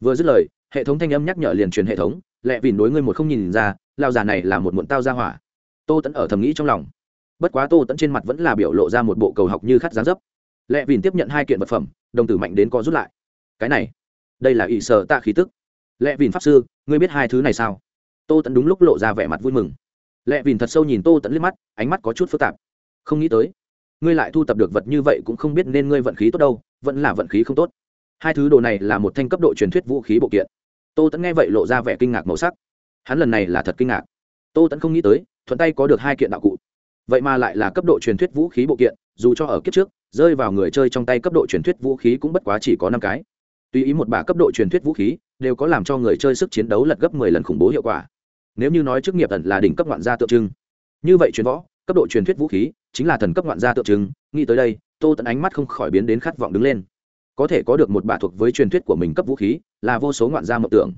Vừa dứt lời hệ thống thanh âm nhắc nhở liền truyền hệ thống, lẹ vìn đối ngươi một không nhìn ra, lao già này là một muộn tao ra hỏa. Tô tẫn ở thầm nghĩ trong lòng. Bất quá tô tẫn trên mặt vẫn là biểu lộ ra một bộ cầu học như khát giá dấp. Lẹ vìn tiếp nhận hai kiện vật phẩm, đồng tử mạnh đến co rút lại. Cái này, đây là ỷ sở tạ khí tức. Lẹ vìn pháp sư, ngươi biết hai thứ này sao? Tô tẫn đúng lúc lộ ra vẻ mặt vui mừng. Lẹ vìn thật sâu nhìn tô tẫn liếc mắt, ánh mắt có chút phức tạp. Không nghĩ tới, ngươi lại thu tập được vật như vậy cũng không biết nên ngươi vận khí tốt đâu, vẫn là vận khí không tốt. Hai thứ đồ này là một thanh cấp độ truyền thuyết vũ khí bộ kiện tô tẫn nghe vậy lộ ra vẻ kinh ngạc màu sắc. Hắn lần này là thật kinh ngạc. Tô tẫn không nghĩ tới, thuận tay có được hai kiện đạo cụ. Vậy mà lại là cấp độ truyền thuyết vũ khí bộ kiện, dù cho ở kiếp trước, rơi vào người chơi trong tay cấp độ truyền thuyết vũ khí cũng bất quá chỉ có năm cái. Tùy ý một bả cấp độ truyền thuyết vũ khí đều có làm cho người chơi sức chiến đấu lật gấp mười lần khủng bố hiệu quả. Nếu như nói chức nghiệp ẩn là đỉnh cấp ngoạn gia tượng trưng, như vậy truyền võ, cấp độ truyền thuyết vũ khí chính là thần cấp ngoạn gia tượng trưng. Nghĩ tới đây, tô tẫn ánh mắt không khỏi biến đến khát vọng đứng lên có thể có được một bả thuộc với truyền thuyết của mình cấp vũ khí, là vô số ngoạn gia mộng tưởng.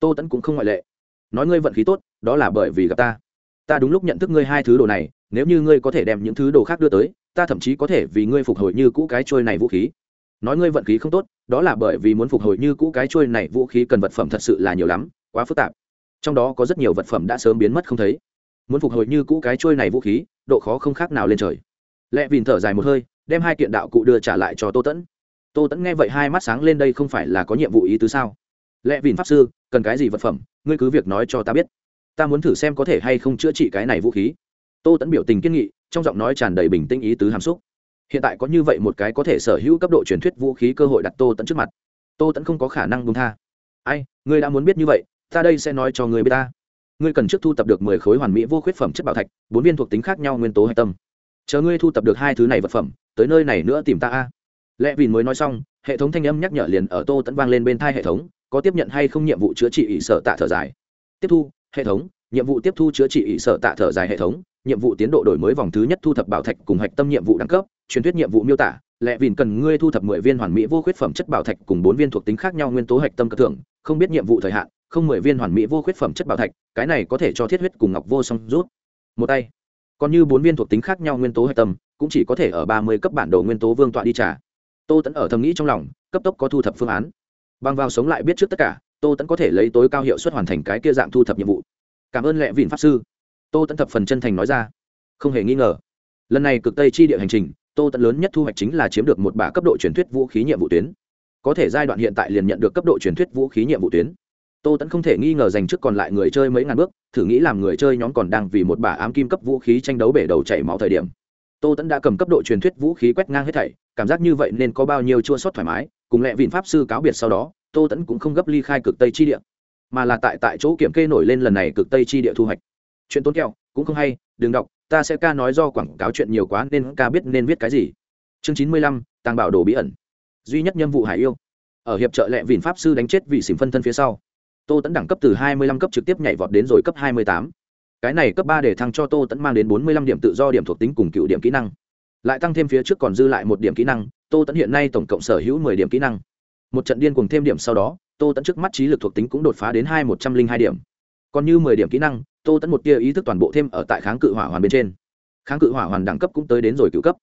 Tô tẫn cũng không ngoại lệ. Nói ngươi vận khí tốt, đó là bởi vì gặp ta. Ta đúng lúc nhận thức ngươi hai thứ đồ này, nếu như ngươi có thể đem những thứ đồ khác đưa tới, ta thậm chí có thể vì ngươi phục hồi như cũ cái trôi này vũ khí. Nói ngươi vận khí không tốt, đó là bởi vì muốn phục hồi như cũ cái trôi này vũ khí cần vật phẩm thật sự là nhiều lắm, quá phức tạp. Trong đó có rất nhiều vật phẩm đã sớm biến mất không thấy. Muốn phục hồi như cũ cái trôi này vũ khí, độ khó không khác nào lên trời. Lẽ vìn thở dài một hơi, đem hai kiện đạo cụ đưa trả lại cho tô tẫn tô tẫn nghe vậy hai mắt sáng lên đây không phải là có nhiệm vụ ý tứ sao? Lẽ vìn pháp sư, cần cái gì vật phẩm? Ngươi cứ việc nói cho ta biết. Ta muốn thử xem có thể hay không chữa trị cái này vũ khí. Tô tẫn biểu tình kiên nghị, trong giọng nói tràn đầy bình tĩnh ý tứ hàm xúc. Hiện tại có như vậy một cái có thể sở hữu cấp độ truyền thuyết vũ khí cơ hội đặt tô tẫn trước mặt. Tô tẫn không có khả năng bung tha. Ai, ngươi đã muốn biết như vậy, ta đây sẽ nói cho người biết ta. Ngươi cần trước thu tập được mười khối hoàn mỹ vô khuyết phẩm chất bảo thạch, bốn viên thuộc tính khác nhau nguyên tố hạch tâm. Chờ ngươi thu tập được hai thứ này vật phẩm, tới nơi này nữa tìm ta a lẽ vì mới nói xong, hệ thống thanh âm nhắc nhở liền ở tô tẫn vang lên bên thai hệ thống, có tiếp nhận hay không nhiệm vụ chữa trị ỷ sở tạ thở dài. Tiếp thu, hệ thống, nhiệm vụ tiếp thu chữa trị ỷ sở tạ thở dài hệ thống, nhiệm vụ tiến độ đổi mới vòng thứ nhất thu thập bảo thạch cùng hạch tâm nhiệm vụ đẳng cấp, truyền thuyết nhiệm vụ miêu tả, lẽ vìn cần ngươi thu thập mười viên hoàn mỹ vô khuyết phẩm chất bảo thạch cùng bốn viên thuộc tính khác nhau nguyên tố hạch tâm cơ thưởng, không biết nhiệm vụ thời hạn, không mười viên hoàn mỹ vô khuyết phẩm chất bảo thạch, cái này có thể cho thiết huyết cùng ngọc vô song rút. Một tay. Còn như bốn viên thuộc tính khác nhau nguyên tố hạch tâm, cũng chỉ có thể ở ba mươi cấp bản đồ nguyên tố vương tọa đi trả tô tẫn ở thầm nghĩ trong lòng, cấp tốc có thu thập phương án. Bằng vào sống lại biết trước tất cả, tô tẫn có thể lấy tối cao hiệu suất hoàn thành cái kia dạng thu thập nhiệm vụ. Cảm ơn lệ vịn pháp sư. Tô tẫn thập phần chân thành nói ra. Không hề nghi ngờ. Lần này cực tây chi địa hành trình, tô tẫn lớn nhất thu hoạch chính là chiếm được một bả cấp độ truyền thuyết vũ khí nhiệm vụ tuyến. Có thể giai đoạn hiện tại liền nhận được cấp độ truyền thuyết vũ khí nhiệm vụ tuyến. Tô tẫn không thể nghi ngờ dành trước còn lại người chơi mấy ngàn bước, thử nghĩ làm người chơi nhóm còn đang vì một bả ám kim cấp vũ khí tranh đấu bể đầu chảy máu thời điểm tô tẫn đã cầm cấp độ truyền thuyết vũ khí quét ngang hết thảy, cảm giác như vậy nên có bao nhiêu chua sót thoải mái, cùng lẹ vịn pháp sư cáo biệt sau đó, tô tẫn cũng không gấp ly khai cực tây chi địa, mà là tại tại chỗ kiểm kê nổi lên lần này cực tây chi địa thu hoạch. Chuyện tốn kẹo, cũng không hay, đừng đọc, ta sẽ ca nói do quảng cáo chuyện nhiều quá nên ca biết nên viết cái gì. Chương chín mươi lăm, tàng bảo đồ bí ẩn. Duy nhất nhiệm vụ hải yêu. Ở hiệp trợ lẹ vịn pháp sư đánh chết vị xỉm phân thân phía sau, tô tẫn đẳng cấp từ hai mươi lăm cấp trực tiếp nhảy vọt đến rồi cấp hai mươi tám cái này cấp ba để thăng cho tô tẫn mang đến bốn mươi lăm điểm tự do điểm thuộc tính cùng cựu điểm kỹ năng. Lại tăng thêm phía trước còn dư lại một điểm kỹ năng, tô tẫn hiện nay tổng cộng sở hữu mười điểm kỹ năng. Một trận điên cùng thêm điểm sau đó, tô tẫn trước mắt trí lực thuộc tính cũng đột phá đến hai một trăm linh hai điểm. Còn như mười điểm kỹ năng, tô tẫn một tia ý thức toàn bộ thêm ở tại kháng cự hỏa hoàn bên trên. Kháng cự hỏa hoàn đẳng cấp cũng tới đến rồi cựu cấp.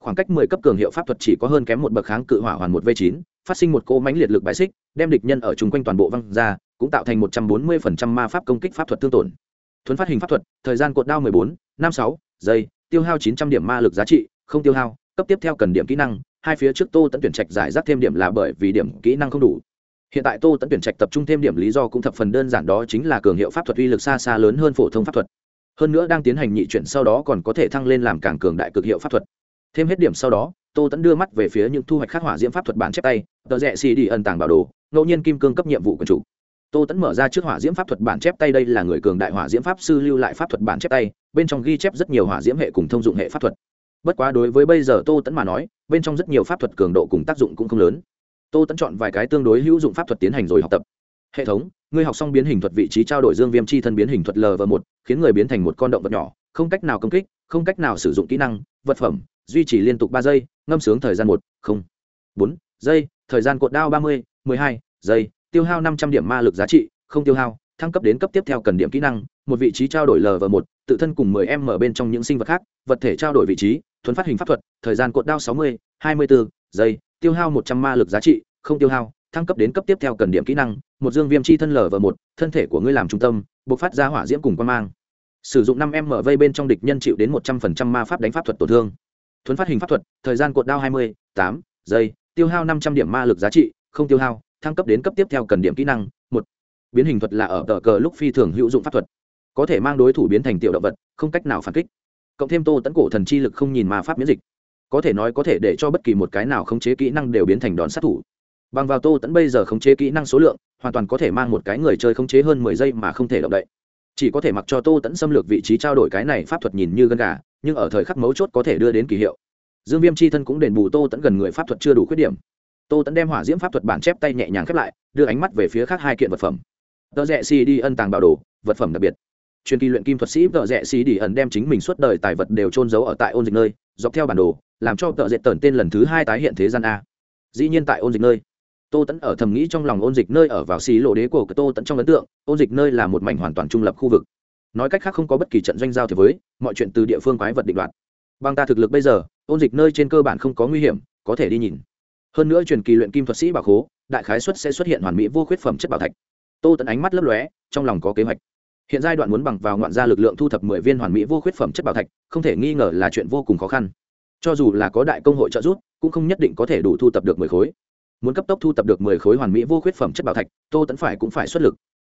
Khoảng cách mười cấp cường hiệu pháp thuật chỉ có hơn kém một bậc kháng cự hỏa hoàn một v chín, phát sinh một cô mánh liệt lực bài xích, đem địch nhân ở chung quanh toàn bộ văng ra, cũng tạo thành một trăm bốn mươi phần trăm ma pháp công kích pháp thuật tương tổn thuấn phát hình pháp thuật, thời gian cột đao mười bốn, năm sáu, giây, tiêu hao chín trăm điểm ma lực giá trị, không tiêu hao, cấp tiếp theo cần điểm kỹ năng, hai phía trước tô tẫn tuyển trạch giải rác thêm điểm là bởi vì điểm kỹ năng không đủ. Hiện tại tô tẫn tuyển trạch tập trung thêm điểm lý do cũng thập phần đơn giản đó chính là cường hiệu pháp thuật uy lực xa xa lớn hơn phổ thông pháp thuật. Hơn nữa đang tiến hành nhị chuyển sau đó còn có thể thăng lên làm càng cường đại cực hiệu pháp thuật. Thêm hết điểm sau đó, tô tẫn đưa mắt về phía những thu hoạch khắc hỏa diễm pháp thuật bản chép tay, tờ rẽ xì đi ẩn tàng bảo đồ, ngẫu nhiên kim cương cấp nhiệm vụ quần chủ tô tẫn mở ra trước hỏa diễm pháp thuật bản chép tay, đây là người cường đại hỏa diễm pháp sư lưu lại pháp thuật bản chép tay, bên trong ghi chép rất nhiều hỏa diễm hệ cùng thông dụng hệ pháp thuật. Bất quá đối với bây giờ tô tẫn mà nói, bên trong rất nhiều pháp thuật cường độ cùng tác dụng cũng không lớn. Tô tẫn chọn vài cái tương đối hữu dụng pháp thuật tiến hành rồi học tập. Hệ thống, ngươi học xong biến hình thuật vị trí trao đổi dương viêm chi thân biến hình thuật l và một, khiến người biến thành một con động vật nhỏ, không cách nào công kích, không cách nào sử dụng kỹ năng, vật phẩm, duy trì liên tục ba giây, ngâm sướng thời gian một, không, bốn, giây, thời gian cột đao ba mươi, mười hai, giây tiêu hao năm trăm điểm ma lực giá trị, không tiêu hao, thăng cấp đến cấp tiếp theo cần điểm kỹ năng, một vị trí trao đổi l và một, tự thân cùng mười em mở bên trong những sinh vật khác, vật thể trao đổi vị trí thuấn phát hình pháp thuật, thời gian cột đao sáu mươi, hai mươi bốn giây, tiêu hao một trăm ma lực giá trị, không tiêu hao, thăng cấp đến cấp tiếp theo cần điểm kỹ năng, một dương viêm chi thân l và một, thân thể của ngươi làm trung tâm buộc phát ra hỏa diễm cùng quan mang. Sử dụng năm em mở vây bên trong địch nhân chịu đến một trăm phần trăm ma pháp đánh pháp thuật tổn thương. Thuấn phát hình pháp thuật, thời gian cột đao hai mươi, tám giây, tiêu hao năm trăm điểm ma lực giá trị, không tiêu hao thăng cấp đến cấp tiếp theo cần điểm kỹ năng, một, biến hình thuật là ở tờ cờ lúc phi thường hữu dụng pháp thuật, có thể mang đối thủ biến thành tiểu động vật, không cách nào phản kích. Cộng thêm tô tấn cổ thần chi lực không nhìn mà pháp miễn dịch, có thể nói có thể để cho bất kỳ một cái nào khống chế kỹ năng đều biến thành đòn sát thủ. Bằng vào tô tấn bây giờ khống chế kỹ năng số lượng, hoàn toàn có thể mang một cái người chơi khống chế hơn mười giây mà không thể động đậy. Chỉ có thể mặc cho tô tấn xâm lược vị trí trao đổi cái này pháp thuật nhìn như gân gà, nhưng ở thời khắc mấu chốt có thể đưa đến kỳ hiệu. Dương viêm chi thân cũng đền bù tô tấn gần người pháp thuật chưa đủ khuyết điểm tô Tẫn đem hỏa diễm pháp thuật bản chép tay nhẹ nhàng khép lại, đưa ánh mắt về phía khác hai kiện vật phẩm. Tờ rẽ xì đi ân tàng bảo đồ, vật phẩm đặc biệt. Truyền kỳ luyện kim thuật sĩ tờ rẽ xì đi ẩn đem chính mình suốt đời tài vật đều trôn giấu ở tại ôn dịch nơi, dọc theo bản đồ, làm cho tờ rẽ tần tên lần thứ hai tái hiện thế gian a. Dĩ nhiên tại ôn dịch nơi, tô tẫn ở thầm nghĩ trong lòng ôn dịch nơi ở vào xí lộ đế của tô tẫn trong ấn tượng, ôn dịch nơi là một mảnh hoàn toàn trung lập khu vực. Nói cách khác không có bất kỳ trận doanh giao thế với, mọi chuyện từ địa phương quái vật định đoạt. Bằng ta thực lực bây giờ, ôn dịch nơi trên cơ bản không có nguy hiểm, có thể đi nhìn hơn nữa truyền kỳ luyện kim thuật sĩ bảo khố, đại khái xuất sẽ xuất hiện hoàn mỹ vô khuyết phẩm chất bảo thạch. Tô tẫn ánh mắt lấp lóe, trong lòng có kế hoạch. Hiện giai đoạn muốn bằng vào ngoạn gia lực lượng thu thập mười viên hoàn mỹ vô khuyết phẩm chất bảo thạch, không thể nghi ngờ là chuyện vô cùng khó khăn. Cho dù là có đại công hội trợ giúp, cũng không nhất định có thể đủ thu thập được mười khối. Muốn cấp tốc thu thập được mười khối hoàn mỹ vô khuyết phẩm chất bảo thạch, tô tẫn phải cũng phải xuất lực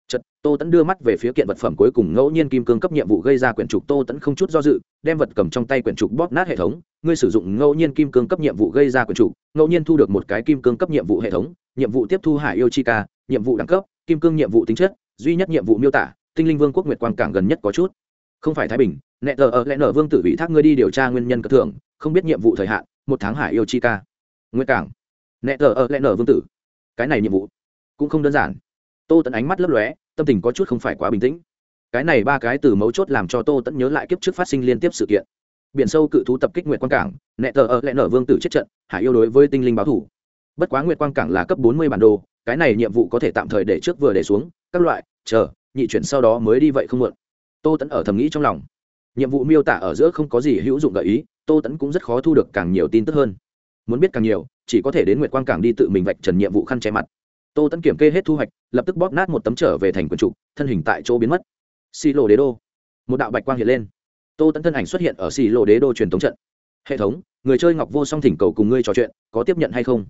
chật tô tẫn đưa mắt về phía kiện vật phẩm cuối cùng ngẫu nhiên kim cương cấp nhiệm vụ gây ra quyển trục tô tẫn không chút do dự, đem vật cầm trong tay quyển trục bóp nát hệ thống. Ngươi sử dụng ngẫu nhiên kim cương cấp nhiệm vụ gây ra quyển trục, ngẫu nhiên thu được một cái kim cương cấp nhiệm vụ hệ thống. Nhiệm vụ tiếp thu hải yêu chi ca, nhiệm vụ đẳng cấp, kim cương nhiệm vụ tính chất, duy nhất nhiệm vụ miêu tả, tinh linh vương quốc nguyệt quang cảng gần nhất có chút. Không phải thái bình, nẹ tờ ở lẽ nở vương tử vị thác ngươi đi điều tra nguyên nhân cất thưởng, không biết nhiệm vụ thời hạn, một tháng hải yêu chi ca. Nguyệt cảng, nẹ tờ ở lẽ nở vương tử. Cái này nhiệm vụ cũng không đơn giản tô tẫn ánh mắt lấp lóe, tâm tình có chút không phải quá bình tĩnh. Cái này ba cái từ mấu chốt làm cho tô tẫn nhớ lại kiếp trước phát sinh liên tiếp sự kiện. Biển sâu cự thú tập kích nguyệt quang cảng, nẹ tờ ờ, ở lẽ nở vương tử chết trận, hải yêu đối với tinh linh báo thủ. Bất quá nguyệt quang cảng là cấp bốn mươi bản đồ, cái này nhiệm vụ có thể tạm thời để trước vừa để xuống, các loại, chờ, nhị chuyển sau đó mới đi vậy không muộn. Tô tẫn ở thầm nghĩ trong lòng. Nhiệm vụ miêu tả ở giữa không có gì hữu dụng gợi ý, tô tẫn cũng rất khó thu được càng nhiều tin tức hơn. Muốn biết càng nhiều, chỉ có thể đến nguyệt quang cảng đi tự mình vạch trần nhiệm vụ khăn che mặt tô tẫn kiểm kê hết thu hoạch lập tức bóp nát một tấm trở về thành quần trục thân hình tại chỗ biến mất. Xì lộ đế đô. Một đạo bạch quang hiện lên. Tô tẫn thân ảnh xuất hiện ở xì lộ đế đô truyền thống trận. Hệ thống người chơi ngọc vô song thỉnh cầu cùng ngươi trò chuyện có tiếp nhận hay không?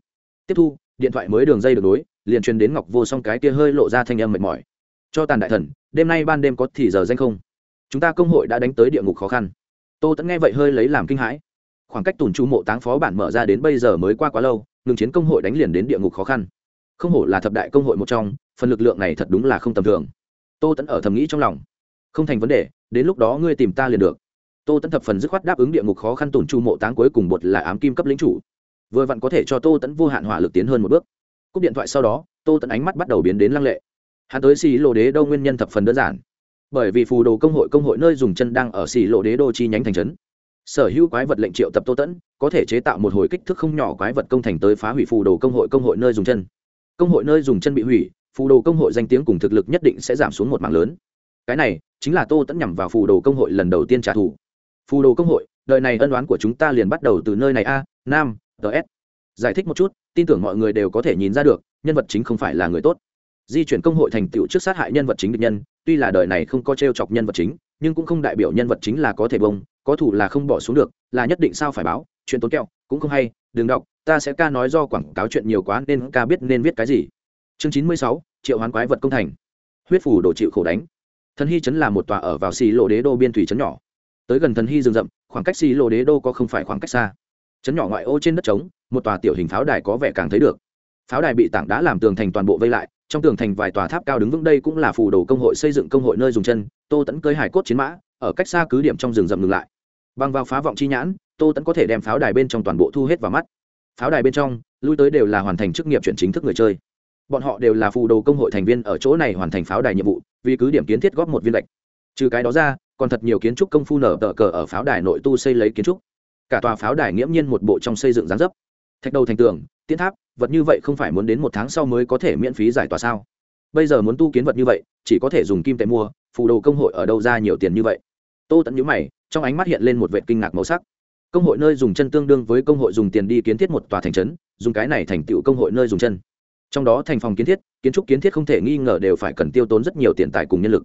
Tiếp thu điện thoại mới đường dây được nối, liền truyền đến ngọc vô song cái kia hơi lộ ra thanh âm mệt mỏi. Cho tàn đại thần đêm nay ban đêm có thì giờ danh không? Chúng ta công hội đã đánh tới địa ngục khó khăn. Tô tẫn nghe vậy hơi lấy làm kinh hãi. Khoảng cách tùn chu mộ táng phó bản mở ra đến bây giờ mới qua quá lâu ngừng chiến công hội đánh liền đến địa ngục khó khăn không hổ là thập đại công hội một trong, phần lực lượng này thật đúng là không tầm thường. Tô tẫn ở thầm nghĩ trong lòng. Không thành vấn đề, đến lúc đó ngươi tìm ta liền được. Tô tẫn thập phần dứt khoát đáp ứng địa ngục khó khăn tổn chu mộ táng cuối cùng bột là ám kim cấp lính chủ. Vừa vặn có thể cho tô tẫn vô hạn hỏa lực tiến hơn một bước. Cúp điện thoại sau đó, tô tẫn ánh mắt bắt đầu biến đến lăng lệ. Hắn tới xì lộ đế đô nguyên nhân thập phần đơn giản. Bởi vì phù đồ công hội công hội nơi dùng chân đang ở xì lộ đế đô chi nhánh thành trấn. Sở hữu quái vật lệnh triệu tập tô tẫn có thể chế tạo một hồi kích thước không nhỏ quái vật công thành tới phá hủy phù đồ công hội công hội nơi dùng chân công hội nơi dùng chân bị hủy, phù đồ công hội danh tiếng cùng thực lực nhất định sẽ giảm xuống một mảng lớn. Cái này chính là tô tẫn nhằm vào phù đồ công hội lần đầu tiên trả thù. Phù đồ công hội, đời này ân đoán của chúng ta liền bắt đầu từ nơi này a, nam ts giải thích một chút, tin tưởng mọi người đều có thể nhìn ra được, nhân vật chính không phải là người tốt. Di chuyển công hội thành tựu trước sát hại nhân vật chính địch nhân, tuy là đời này không có t r e o chọc nhân vật chính, nhưng cũng không đại biểu nhân vật chính là có thể bông, có thủ là không bỏ xuống được, là nhất định sao phải báo chuyện tốn kẹo, cũng không hay, đừng đọc, ta sẽ ca nói do quảng cáo chuyện nhiều quá nên ca biết nên viết cái gì. Chương chín mươi sáu, triệu hoán quái vật công thành. Huyết phủ đổ chịu khổ đánh. Thần hy chấn là một tòa ở vào xì lộ đế đô biên thủy chấn nhỏ. Tới gần thần hy rừng rậm, khoảng cách xì lộ đế đô có không phải khoảng cách xa. Chấn nhỏ ngoại ô trên đất trống, một tòa tiểu hình pháo đài có vẻ càng thấy được. Pháo đài bị tảng đá làm tường thành toàn bộ vây lại, trong tường thành vài tòa tháp cao đứng vững đây cũng là phù đồ công hội xây dựng công hội nơi dùng chân, tô tẫn cơi hải cốt chiến mã, ở cách xa cứ điểm trong rừng rậm ngừng lại bằng vào phá vọng chi nhãn, tô tẫn có thể đem pháo đài bên trong toàn bộ thu hết vào mắt. Pháo đài bên trong, lui tới đều là hoàn thành chức nghiệp chuyển chính thức người chơi. Bọn họ đều là phù đồ công hội thành viên ở chỗ này hoàn thành pháo đài nhiệm vụ, vì cứ điểm kiến thiết góp một viên lệch. Trừ cái đó ra, còn thật nhiều kiến trúc công phu nở tờ cờ ở pháo đài nội tu xây lấy kiến trúc. Cả tòa pháo đài nghiễm nhiên một bộ trong xây dựng gián dấp. Thạch đầu thành tường tiến tháp, vật như vậy không phải muốn đến một tháng sau mới có thể miễn phí giải tỏa sao? Bây giờ muốn tu kiến vật như vậy, chỉ có thể dùng kim tệ mua, phù đồ công hội ở đâu ra nhiều tiền như vậy? Tô tẫn nhữ mày trong ánh mắt hiện lên một vệ kinh ngạc màu sắc. Công hội nơi dùng chân tương đương với công hội dùng tiền đi kiến thiết một tòa thành trấn, dùng cái này thành tựu công hội nơi dùng chân. Trong đó thành phòng kiến thiết, kiến trúc kiến thiết không thể nghi ngờ đều phải cần tiêu tốn rất nhiều tiền tài cùng nhân lực.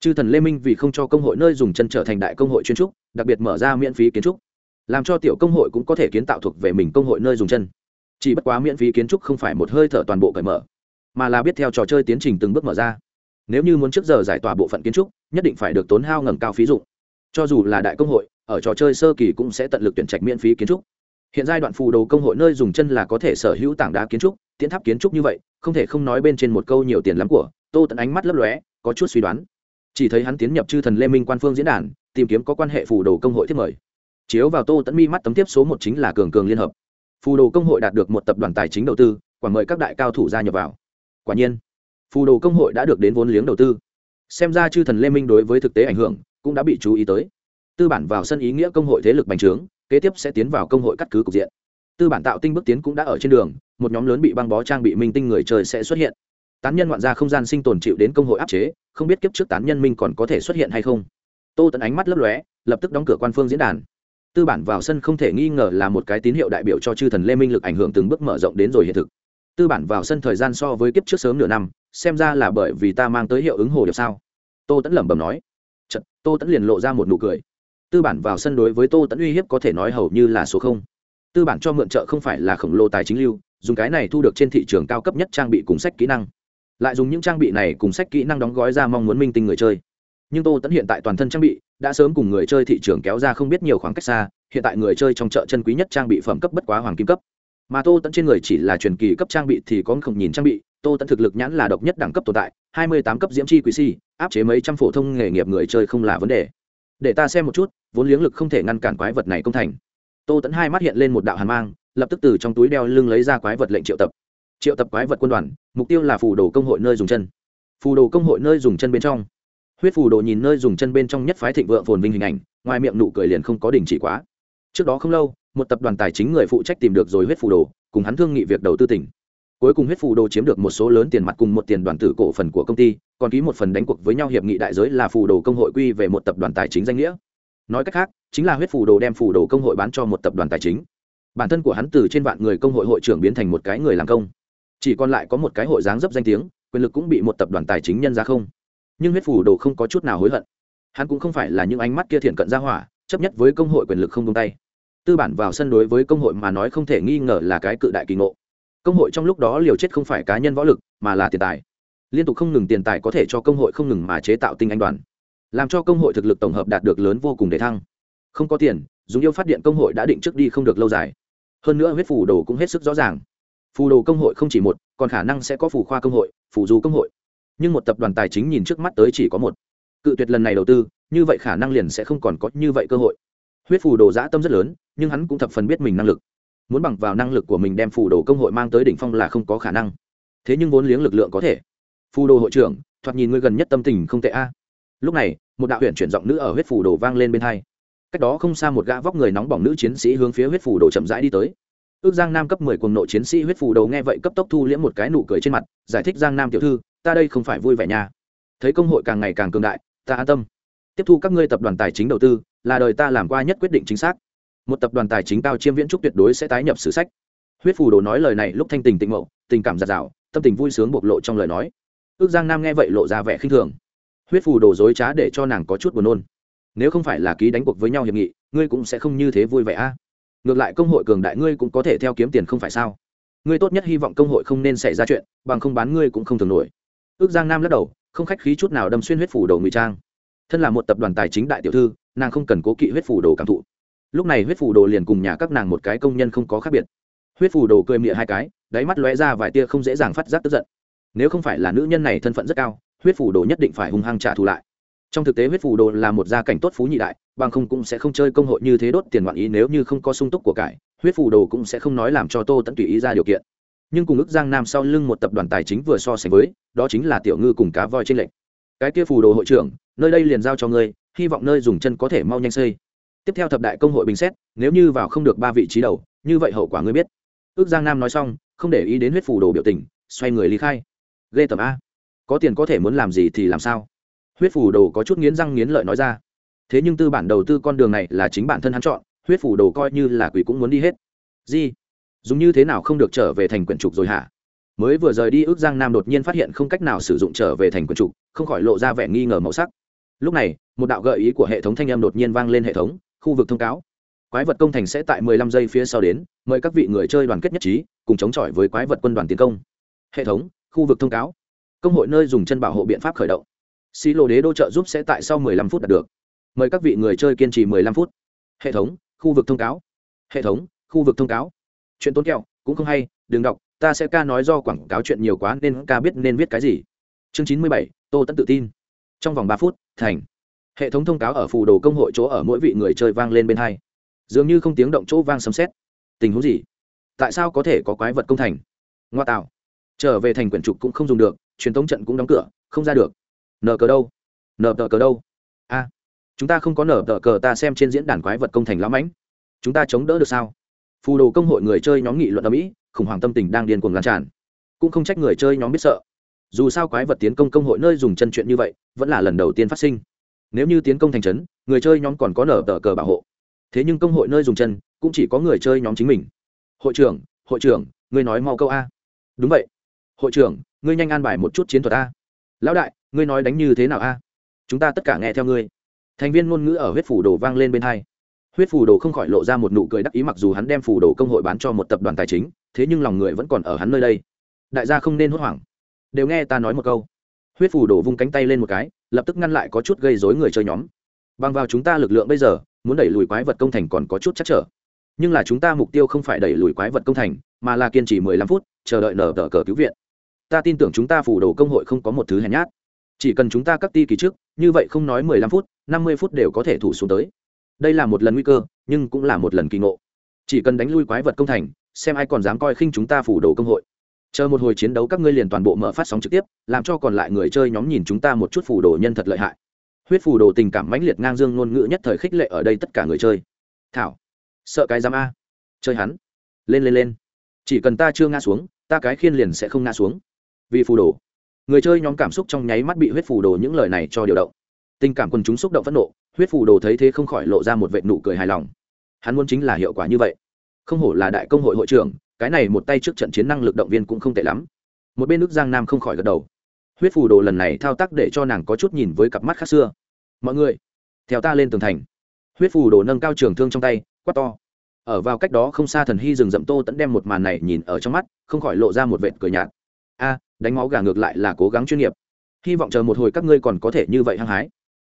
Chư thần lê minh vì không cho công hội nơi dùng chân trở thành đại công hội chuyên trúc, đặc biệt mở ra miễn phí kiến trúc. Làm cho tiểu công hội cũng có thể kiến tạo thuộc về mình công hội nơi dùng chân. Chỉ bất quá miễn phí kiến trúc không phải một hơi thở toàn bộ cởi mở, mà là biết theo trò chơi tiến trình từng bước mở ra. Nếu như muốn trước giờ giải tỏa bộ phận kiến trúc, nhất định phải được tốn hao ngầm cao phí dụng cho dù là đại công hội, ở trò chơi sơ kỳ cũng sẽ tận lực tuyển trạch miễn phí kiến trúc. Hiện giai đoạn phù đồ công hội nơi dùng chân là có thể sở hữu tảng đá kiến trúc tiến tháp kiến trúc như vậy, không thể không nói bên trên một câu nhiều tiền lắm của tô tận ánh mắt lấp lóe, có chút suy đoán. Chỉ thấy hắn tiến nhập chư thần lê minh quan phương diễn đàn, tìm kiếm có quan hệ phù đồ công hội thiết mời. Chiếu vào tô tẫn mi mắt tấm tiếp số một chính là cường cường liên hợp. Phù đồ công hội đạt được một tập đoàn tài chính đầu tư, quả mời các đại cao thủ gia nhập vào. Quả nhiên, phù đồ công hội đã được đến vốn liếng đầu tư. Xem ra chư thần lê minh đối với thực tế ảnh hưởng cũng đã bị chú ý tới. Tư bản vào sân ý nghĩa công hội thế lực bành trướng, kế tiếp sẽ tiến vào công hội cắt cứ cục diện. Tư bản tạo tinh bước tiến cũng đã ở trên đường, một nhóm lớn bị băng bó trang bị minh tinh người trời sẽ xuất hiện. Tán nhân ngoạn ra không gian sinh tồn chịu đến công hội áp chế, không biết kiếp trước tán nhân minh còn có thể xuất hiện hay không. Tô tẫn ánh mắt lấp lóe, lập tức đóng cửa quan phương diễn đàn. Tư bản vào sân không thể nghi ngờ là một cái tín hiệu đại biểu cho chư thần lê minh lực ảnh hưởng từng bước mở rộng đến rồi hiện thực. Tư bản vào sân thời gian so với kiếp trước sớm nửa năm, xem ra là bởi vì ta mang tới hiệu ứng hồ điệp sao? Tô tẫn lẩm bẩm nói. Chật, tô tẫn liền lộ ra một nụ cười. Tư bản vào sân đối với tô tẫn uy hiếp có thể nói hầu như là số không. Tư bản cho mượn trợ không phải là khổng lồ tài chính lưu dùng cái này thu được trên thị trường cao cấp nhất trang bị cùng sách kỹ năng. Lại dùng những trang bị này cùng sách kỹ năng đóng gói ra mong muốn minh tinh người chơi. Nhưng tô tẫn hiện tại toàn thân trang bị đã sớm cùng người chơi thị trường kéo ra không biết nhiều khoảng cách xa hiện tại người chơi trong chợ chân quý nhất trang bị phẩm cấp bất quá hoàng kim cấp. Mà tô tẫn trên người chỉ là truyền kỳ cấp trang bị thì có không nhìn trang bị tô tẫn thực lực nhãn là độc nhất đẳng cấp tồn tại hai mươi tám cấp diễm chi quý si áp chế mấy trăm phổ thông nghề nghiệp người chơi không là vấn đề. Để ta xem một chút, vốn liếng lực không thể ngăn cản quái vật này công thành. Tô tẫn hai mắt hiện lên một đạo hàn mang, lập tức từ trong túi đeo lưng lấy ra quái vật lệnh triệu tập. Triệu tập quái vật quân đoàn, mục tiêu là phù đồ công hội nơi dùng chân. Phù đồ công hội nơi dùng chân bên trong. Huyết phù đồ nhìn nơi dùng chân bên trong nhất phái thịnh vượng phồn vinh hình ảnh, ngoài miệng nụ cười liền không có đình chỉ quá. Trước đó không lâu, một tập đoàn tài chính người phụ trách tìm được rồi huyết phù đồ, cùng hắn thương nghị việc đầu tư tỉnh cuối cùng huyết phù đồ chiếm được một số lớn tiền mặt cùng một tiền đoàn tử cổ phần của công ty, còn ký một phần đánh cuộc với nhau hiệp nghị đại giới là phù đồ công hội quy về một tập đoàn tài chính danh nghĩa. Nói cách khác, chính là huyết phù đồ đem phù đồ công hội bán cho một tập đoàn tài chính. Bản thân của hắn từ trên vạn người công hội hội trưởng biến thành một cái người làm công. Chỉ còn lại có một cái hội dáng dấp danh tiếng, quyền lực cũng bị một tập đoàn tài chính nhân ra không. Nhưng huyết phù đồ không có chút nào hối hận. Hắn cũng không phải là những ánh mắt kia thiện cận ra hỏa, chấp nhất với công hội quyền lực không tung tay. Tư bản vào sân đối với công hội mà nói không thể nghi ngờ là cái cự đại kỳ ngộ công hội trong lúc đó liều chết không phải cá nhân võ lực, mà là tiền tài. Liên tục không ngừng tiền tài có thể cho công hội không ngừng mà chế tạo tinh anh đoàn, làm cho công hội thực lực tổng hợp đạt được lớn vô cùng để thăng. Không có tiền, dùng yêu phát điện công hội đã định trước đi không được lâu dài. Hơn nữa huyết phù đồ cũng hết sức rõ ràng. Phù đồ công hội không chỉ một, còn khả năng sẽ có phù khoa công hội, phù du công hội. Nhưng một tập đoàn tài chính nhìn trước mắt tới chỉ có một. Cự tuyệt lần này đầu tư, như vậy khả năng liền sẽ không còn có như vậy cơ hội. Huyết phù đồ giã tâm rất lớn, nhưng hắn cũng thập phần biết mình năng lực muốn bằng vào năng lực của mình đem phù đồ công hội mang tới đỉnh phong là không có khả năng. Thế nhưng vốn liếng lực lượng có thể. Phù đồ hội trưởng, thoạt nhìn ngươi gần nhất tâm tình không tệ a. Lúc này, một đạo huyện chuyển giọng nữ ở huyết phù đồ vang lên bên hai. Cách đó không xa một gã vóc người nóng bỏng nữ chiến sĩ hướng phía huyết phù đồ chậm rãi đi tới. Ước giang nam cấp mười cuồng nộ chiến sĩ huyết phù đồ nghe vậy cấp tốc thu liễm một cái nụ cười trên mặt, giải thích giang nam tiểu thư, ta đây không phải vui vẻ nha. Thấy công hội càng ngày càng cường đại, ta an tâm. Tiếp thu các ngươi tập đoàn tài chính đầu tư, là đời ta làm qua nhất quyết định chính xác một tập đoàn tài chính cao chiêm viễn trúc tuyệt đối sẽ tái nhập sử sách. Huyết phù đồ nói lời này lúc thanh tình tịnh mậu tình cảm giạt rào, tâm tình vui sướng bộc lộ trong lời nói. Ước giang nam nghe vậy lộ ra vẻ khinh thường. Huyết phù đồ dối trá để cho nàng có chút buồn nôn. Nếu không phải là ký đánh cuộc với nhau hiệp nghị, ngươi cũng sẽ không như thế vui vẻ a. Ngược lại công hội cường đại ngươi cũng có thể theo kiếm tiền không phải sao? Ngươi tốt nhất hy vọng công hội không nên xảy ra chuyện, bằng không bán ngươi cũng không thường nổi. Ước giang nam lắc đầu, không khách khí chút nào đâm xuyên huyết phủ đồ ngụy trang. Thân là một tập đoàn tài chính đại tiểu thư, nàng không cần cố kỵ huyết phủ đồ cảm thụ lúc này huyết phủ đồ liền cùng nhà các nàng một cái công nhân không có khác biệt. Huyết phủ đồ cười mịa hai cái, đáy mắt lóe ra vài tia không dễ dàng phát giác tức giận. Nếu không phải là nữ nhân này thân phận rất cao, huyết phủ đồ nhất định phải hung hăng trả thù lại. Trong thực tế huyết phủ đồ là một gia cảnh tốt phú nhị đại, bằng không cũng sẽ không chơi công hội như thế đốt tiền ngoạn ý nếu như không có sung túc của cải, huyết phủ đồ cũng sẽ không nói làm cho tô tẫn tùy ý ra điều kiện. Nhưng cùng ức giang nam sau lưng một tập đoàn tài chính vừa so sánh với, đó chính là tiểu ngư cùng cá voi trên lệnh cái kia phù đồ hội trưởng, nơi đây liền giao cho ngươi, hy vọng nơi dùng chân có thể mau nhanh xây tiếp theo thập đại công hội bình xét, nếu như vào không được ba vị trí đầu, như vậy hậu quả ngươi biết. Ước giang nam nói xong, không để ý đến huyết phù đồ biểu tình, xoay người lý khai. Ghê tầm a. Có tiền có thể muốn làm gì thì làm sao? Huyết phù đồ có chút nghiến răng nghiến lợi nói ra. Thế nhưng tư bản đầu tư con đường này là chính bản thân hắn chọn, huyết phù đồ coi như là quỷ cũng muốn đi hết. Gì? Dùng như thế nào không được trở về thành quyển trục rồi hả? Mới vừa rời đi, ước giang nam đột nhiên phát hiện không cách nào sử dụng trở về thành quyển trục, không khỏi lộ ra vẻ nghi ngờ màu sắc. Lúc này, một đạo gợi ý của hệ thống thanh âm đột nhiên vang lên hệ thống khu vực thông cáo. Quái vật công thành sẽ tại 15 giây phía sau đến, mời các vị người chơi đoàn kết nhất trí, cùng chống chọi với quái vật quân đoàn tiến công. Hệ thống, khu vực thông cáo. Công hội nơi dùng chân bảo hộ biện pháp khởi động. Xí lô đế đô trợ giúp sẽ tại sau 15 phút đạt được. Mời các vị người chơi kiên trì 15 phút. Hệ thống, khu vực thông cáo. Hệ thống, khu vực thông cáo. Chuyện tốn kẹo, cũng không hay, đừng đọc, ta sẽ ca nói do quảng cáo chuyện nhiều quá nên ca biết nên viết cái gì. Chương chín mươi bảy, tô tẫn tự tin. Trong vòng ba phút, thành hệ thống thông cáo ở phù đồ công hội chỗ ở mỗi vị người chơi vang lên bên hai. Dường như không tiếng động chỗ vang sấm xét tình huống gì? Tại sao có thể có quái vật công thành? Ngoa tạo. Trở về thành quyển trục cũng không dùng được, truyền thống trận cũng đóng cửa, không ra được. Nờ cờ đâu? Nờ tờ cờ đâu? A. Chúng ta không có nở tờ cờ, ta xem trên diễn đàn quái vật công thành lãm ánh. Chúng ta chống đỡ được sao? Phù đồ công hội người chơi nhóm nghị luận ở mỹ, khủng hoảng tâm tình đang điên cuồng lan tràn. Cũng không trách người chơi nhóm biết sợ. Dù sao quái vật tiến công công hội nơi dùng chân chuyện như vậy, vẫn là lần đầu tiên phát sinh nếu như tiến công thành trấn, người chơi nhóm còn có nở tờ cờ bảo hộ. Thế nhưng công hội nơi dùng chân, cũng chỉ có người chơi nhóm chính mình. Hội trưởng hội trưởng, ngươi nói mau câu a. Đúng vậy. Hội trưởng, ngươi nhanh an bài một chút chiến thuật a. Lão đại, ngươi nói đánh như thế nào a? Chúng ta tất cả nghe theo ngươi. Thành viên ngôn ngữ ở huyết phủ đồ vang lên bên hai. Huyết phủ đồ không khỏi lộ ra một nụ cười đắc ý mặc dù hắn đem phủ đồ công hội bán cho một tập đoàn tài chính, thế nhưng lòng người vẫn còn ở hắn nơi đây. Đại gia không nên hốt hoảng. Đều nghe ta nói một câu huyết phù đổ vung cánh tay lên một cái, lập tức ngăn lại có chút gây dối người chơi nhóm. Bằng vào chúng ta lực lượng bây giờ, muốn đẩy lùi quái vật công thành còn có chút chắc trở. Nhưng là chúng ta mục tiêu không phải đẩy lùi quái vật công thành, mà là kiên trì mười lăm phút, chờ đợi nở tờ cờ cứu viện. Ta tin tưởng chúng ta phủ đồ công hội không có một thứ hèn nhát. Chỉ cần chúng ta cắt ti kỳ trước, như vậy không nói mười lăm phút, năm mươi phút đều có thể thủ xuống tới. Đây là một lần nguy cơ, nhưng cũng là một lần kỳ ngộ. Chỉ cần đánh lui quái vật công thành, xem ai còn dám coi khinh chúng ta phủ đồ công hội chờ một hồi chiến đấu các ngươi liền toàn bộ mở phát sóng trực tiếp, làm cho còn lại người chơi nhóm nhìn chúng ta một chút phủ đồ nhân thật lợi hại. Huyết phủ đồ tình cảm mãnh liệt ngang dương ngôn ngữ nhất thời khích lệ ở đây tất cả người chơi. Thảo, sợ cái dám a. Chơi hắn. Lên lên lên. Chỉ cần ta chưa ngã xuống, ta cái khiên liền sẽ không ngã xuống. Vì phù đồ. Người chơi nhóm cảm xúc trong nháy mắt bị huyết phù đồ những lời này cho điều động. Tình cảm quần chúng xúc động phẫn nộ, huyết phù đồ thấy thế không khỏi lộ ra một vệ nụ cười hài lòng. Hắn muốn chính là hiệu quả như vậy. Không hổ là đại công hội hội trưởng cái này một tay trước trận chiến năng lực động viên cũng không tệ lắm. Một bên nước giang nam không khỏi gật đầu. Huyết phù đồ lần này thao tác để cho nàng có chút nhìn với cặp mắt khác xưa. Mọi người, theo ta lên tường thành. Huyết phù đồ nâng cao trường thương trong tay, quát to. Ở vào cách đó không xa thần hy rừng rậm tô tẫn đem một màn này nhìn ở trong mắt, không khỏi lộ ra một vệt cười nhạt. A, đánh máu gà ngược lại là cố gắng chuyên nghiệp. Hy vọng chờ một hồi các ngươi còn có thể như vậy hăng hái.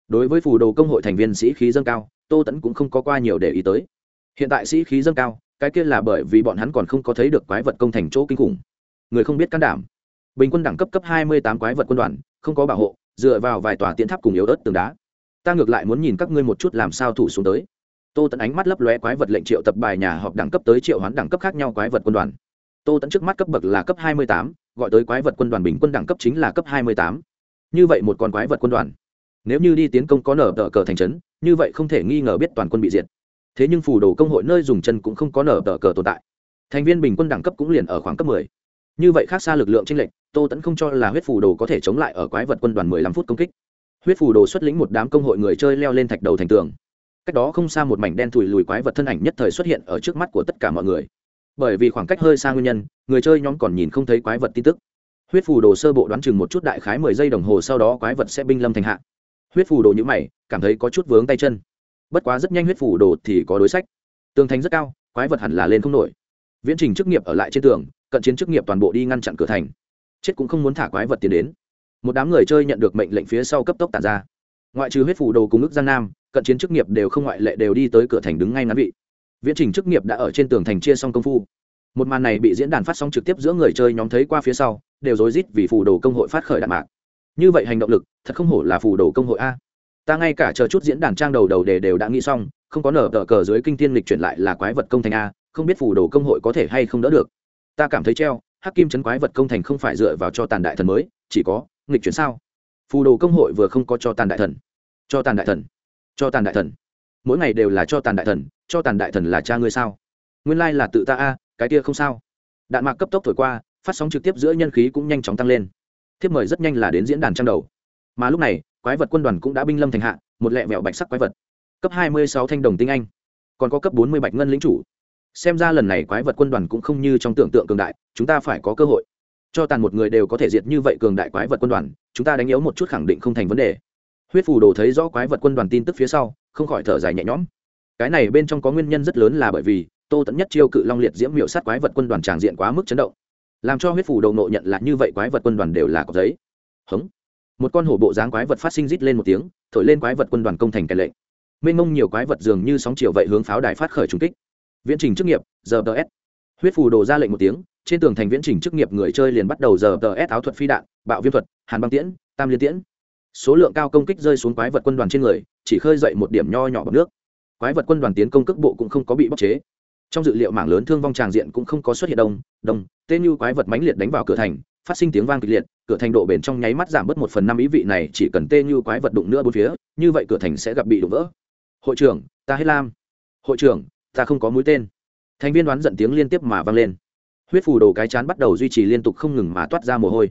Đối với phù đồ công hội thành viên sĩ khí dâng cao, tô tẫn cũng không có qua nhiều để ý tới. Hiện tại sĩ khí dâng cao cái kia là bởi vì bọn hắn còn không có thấy được quái vật công thành chỗ kinh khủng. Người không biết can đảm. Bình quân đẳng cấp cấp hai mươi tám quái vật quân đoàn, không có bảo hộ, dựa vào vài tòa tiến tháp cùng yếu ớt tường đá. Ta ngược lại muốn nhìn các ngươi một chút làm sao thủ xuống tới. Tô tẫn ánh mắt lấp lóe quái vật lệnh triệu tập bài nhà họp đẳng cấp tới triệu hoán đẳng cấp khác nhau quái vật quân đoàn. Tô tẫn trước mắt cấp bậc là cấp hai mươi tám, gọi tới quái vật quân đoàn bình quân đẳng cấp chính là cấp hai mươi tám. Như vậy một con quái vật quân đoàn, nếu như đi tiến công có nở tờ cờ thành trấn, như vậy không thể nghi ngờ biết toàn quân bị diệt thế nhưng phù đồ công hội nơi dùng chân cũng không có nở tờ cờ tồn tại. Thành viên bình quân đẳng cấp cũng liền ở khoảng cấp mười. Như vậy khác xa lực lượng tranh lệch, tô tẫn không cho là huyết phù đồ có thể chống lại ở quái vật quân đoàn mười lăm phút công kích. Huyết phù đồ xuất lĩnh một đám công hội người chơi leo lên thạch đầu thành tường. Cách đó không xa một mảnh đen thùi lùi quái vật thân ảnh nhất thời xuất hiện ở trước mắt của tất cả mọi người. Bởi vì khoảng cách hơi xa nguyên nhân, người chơi nhóm còn nhìn không thấy quái vật tin tức. Huyết phù đồ sơ bộ đoán chừng một chút đại khái mười giây đồng hồ sau đó quái vật sẽ binh lâm thành hạ. Huyết phù đồ nhữ mày, cảm thấy có chút vướng tay chân bất quá rất nhanh huyết phủ đồ thì có đối sách. Tường thành rất cao, quái vật hẳn là lên không nổi. Viễn trình chức nghiệp ở lại trên tường, cận chiến chức nghiệp toàn bộ đi ngăn chặn cửa thành. Chết cũng không muốn thả quái vật tiến đến. Một đám người chơi nhận được mệnh lệnh phía sau cấp tốc tàn ra. Ngoại trừ huyết phủ đồ cùng ước giang nam, cận chiến chức nghiệp đều không ngoại lệ đều đi tới cửa thành đứng ngay ngắn vị. Viễn trình chức nghiệp đã ở trên tường thành chia xong công phu. Một màn này bị diễn đàn phát sóng trực tiếp giữa người chơi nhóm thấy qua phía sau, đều rối rít vì phù đồ công hội phát khởi đạn mạc. Như vậy hành động lực, thật không hổ là phù đồ công hội a ta ngay cả chờ chút diễn đàn trang đầu đầu đề đều đã nghĩ xong, không có nở tờ cờ dưới kinh tiên lịch chuyển lại là quái vật công thành a, không biết phù đồ công hội có thể hay không đỡ được. Ta cảm thấy treo, hắc kim chấn quái vật công thành không phải dựa vào cho tàn đại thần mới, chỉ có, nghịch chuyển sao? Phù đồ công hội vừa không có cho tàn đại thần. Cho tàn đại thần. Cho tàn đại thần. Mỗi ngày đều là cho tàn đại thần, cho tàn đại thần là cha ngươi sao? Nguyên lai là tự ta a, cái kia không sao. Đạn mạc cấp tốc thổi qua, phát sóng trực tiếp giữa nhân khí cũng nhanh chóng tăng lên. Thiếp mời rất nhanh là đến diễn đàn trang đầu. Mà lúc này quái vật quân đoàn cũng đã binh lâm thành hạ, một lẹ vẹo bạch sắc quái vật. Cấp hai mươi sáu thanh đồng tinh anh, còn có cấp bốn mươi bạch ngân lính chủ. Xem ra lần này quái vật quân đoàn cũng không như trong tưởng tượng cường đại, chúng ta phải có cơ hội. Cho tàn một người đều có thể diệt như vậy cường đại quái vật quân đoàn, chúng ta đánh yếu một chút khẳng định không thành vấn đề. Huyết phù đồ thấy rõ quái vật quân đoàn tin tức phía sau, không khỏi thở dài nhẹ nhõm. Cái này bên trong có nguyên nhân rất lớn là bởi vì, tô tẫn nhất chiêu cự long liệt diễm miệu sát quái vật quân đoàn tràng diện quá mức chấn động, làm cho huyết phù đồ nộ nhận là như vậy quái vật quân đoàn đều là có giấy. Hống một con hổ bộ dáng quái vật phát sinh rít lên một tiếng, thổi lên quái vật quân đoàn công thành cải lệnh. Mênh mông nhiều quái vật dường như sóng chiều vậy hướng pháo đài phát khởi trung kích. Viễn trình chức nghiệp giờ ts huyết phù đồ ra lệnh một tiếng, trên tường thành viễn trình chức nghiệp người chơi liền bắt đầu giờ ts áo thuật phi đạn, bạo viêm thuật, hàn băng tiễn, tam liên tiễn. Số lượng cao công kích rơi xuống quái vật quân đoàn trên người, chỉ khơi dậy một điểm nho nhỏ bằng nước. Quái vật quân đoàn tiến công cước bộ cũng không có bị bóc chế. Trong dự liệu mảng lớn thương vong tràng diện cũng không có xuất hiện đông đông, tên như quái vật mãnh liệt đánh vào cửa thành phát sinh tiếng vang kịch liệt, cửa thành độ bền trong nháy mắt giảm bớt một phần năm ý vị này, chỉ cần tê như quái vật đụng nữa bốn phía, như vậy cửa thành sẽ gặp bị đụng vỡ. Hội trưởng, ta hết lam. Hội trưởng, ta không có mũi tên. Thành viên đoán giận tiếng liên tiếp mà vang lên. Huyết phù đồ cái chán bắt đầu duy trì liên tục không ngừng mà toát ra mồ hôi.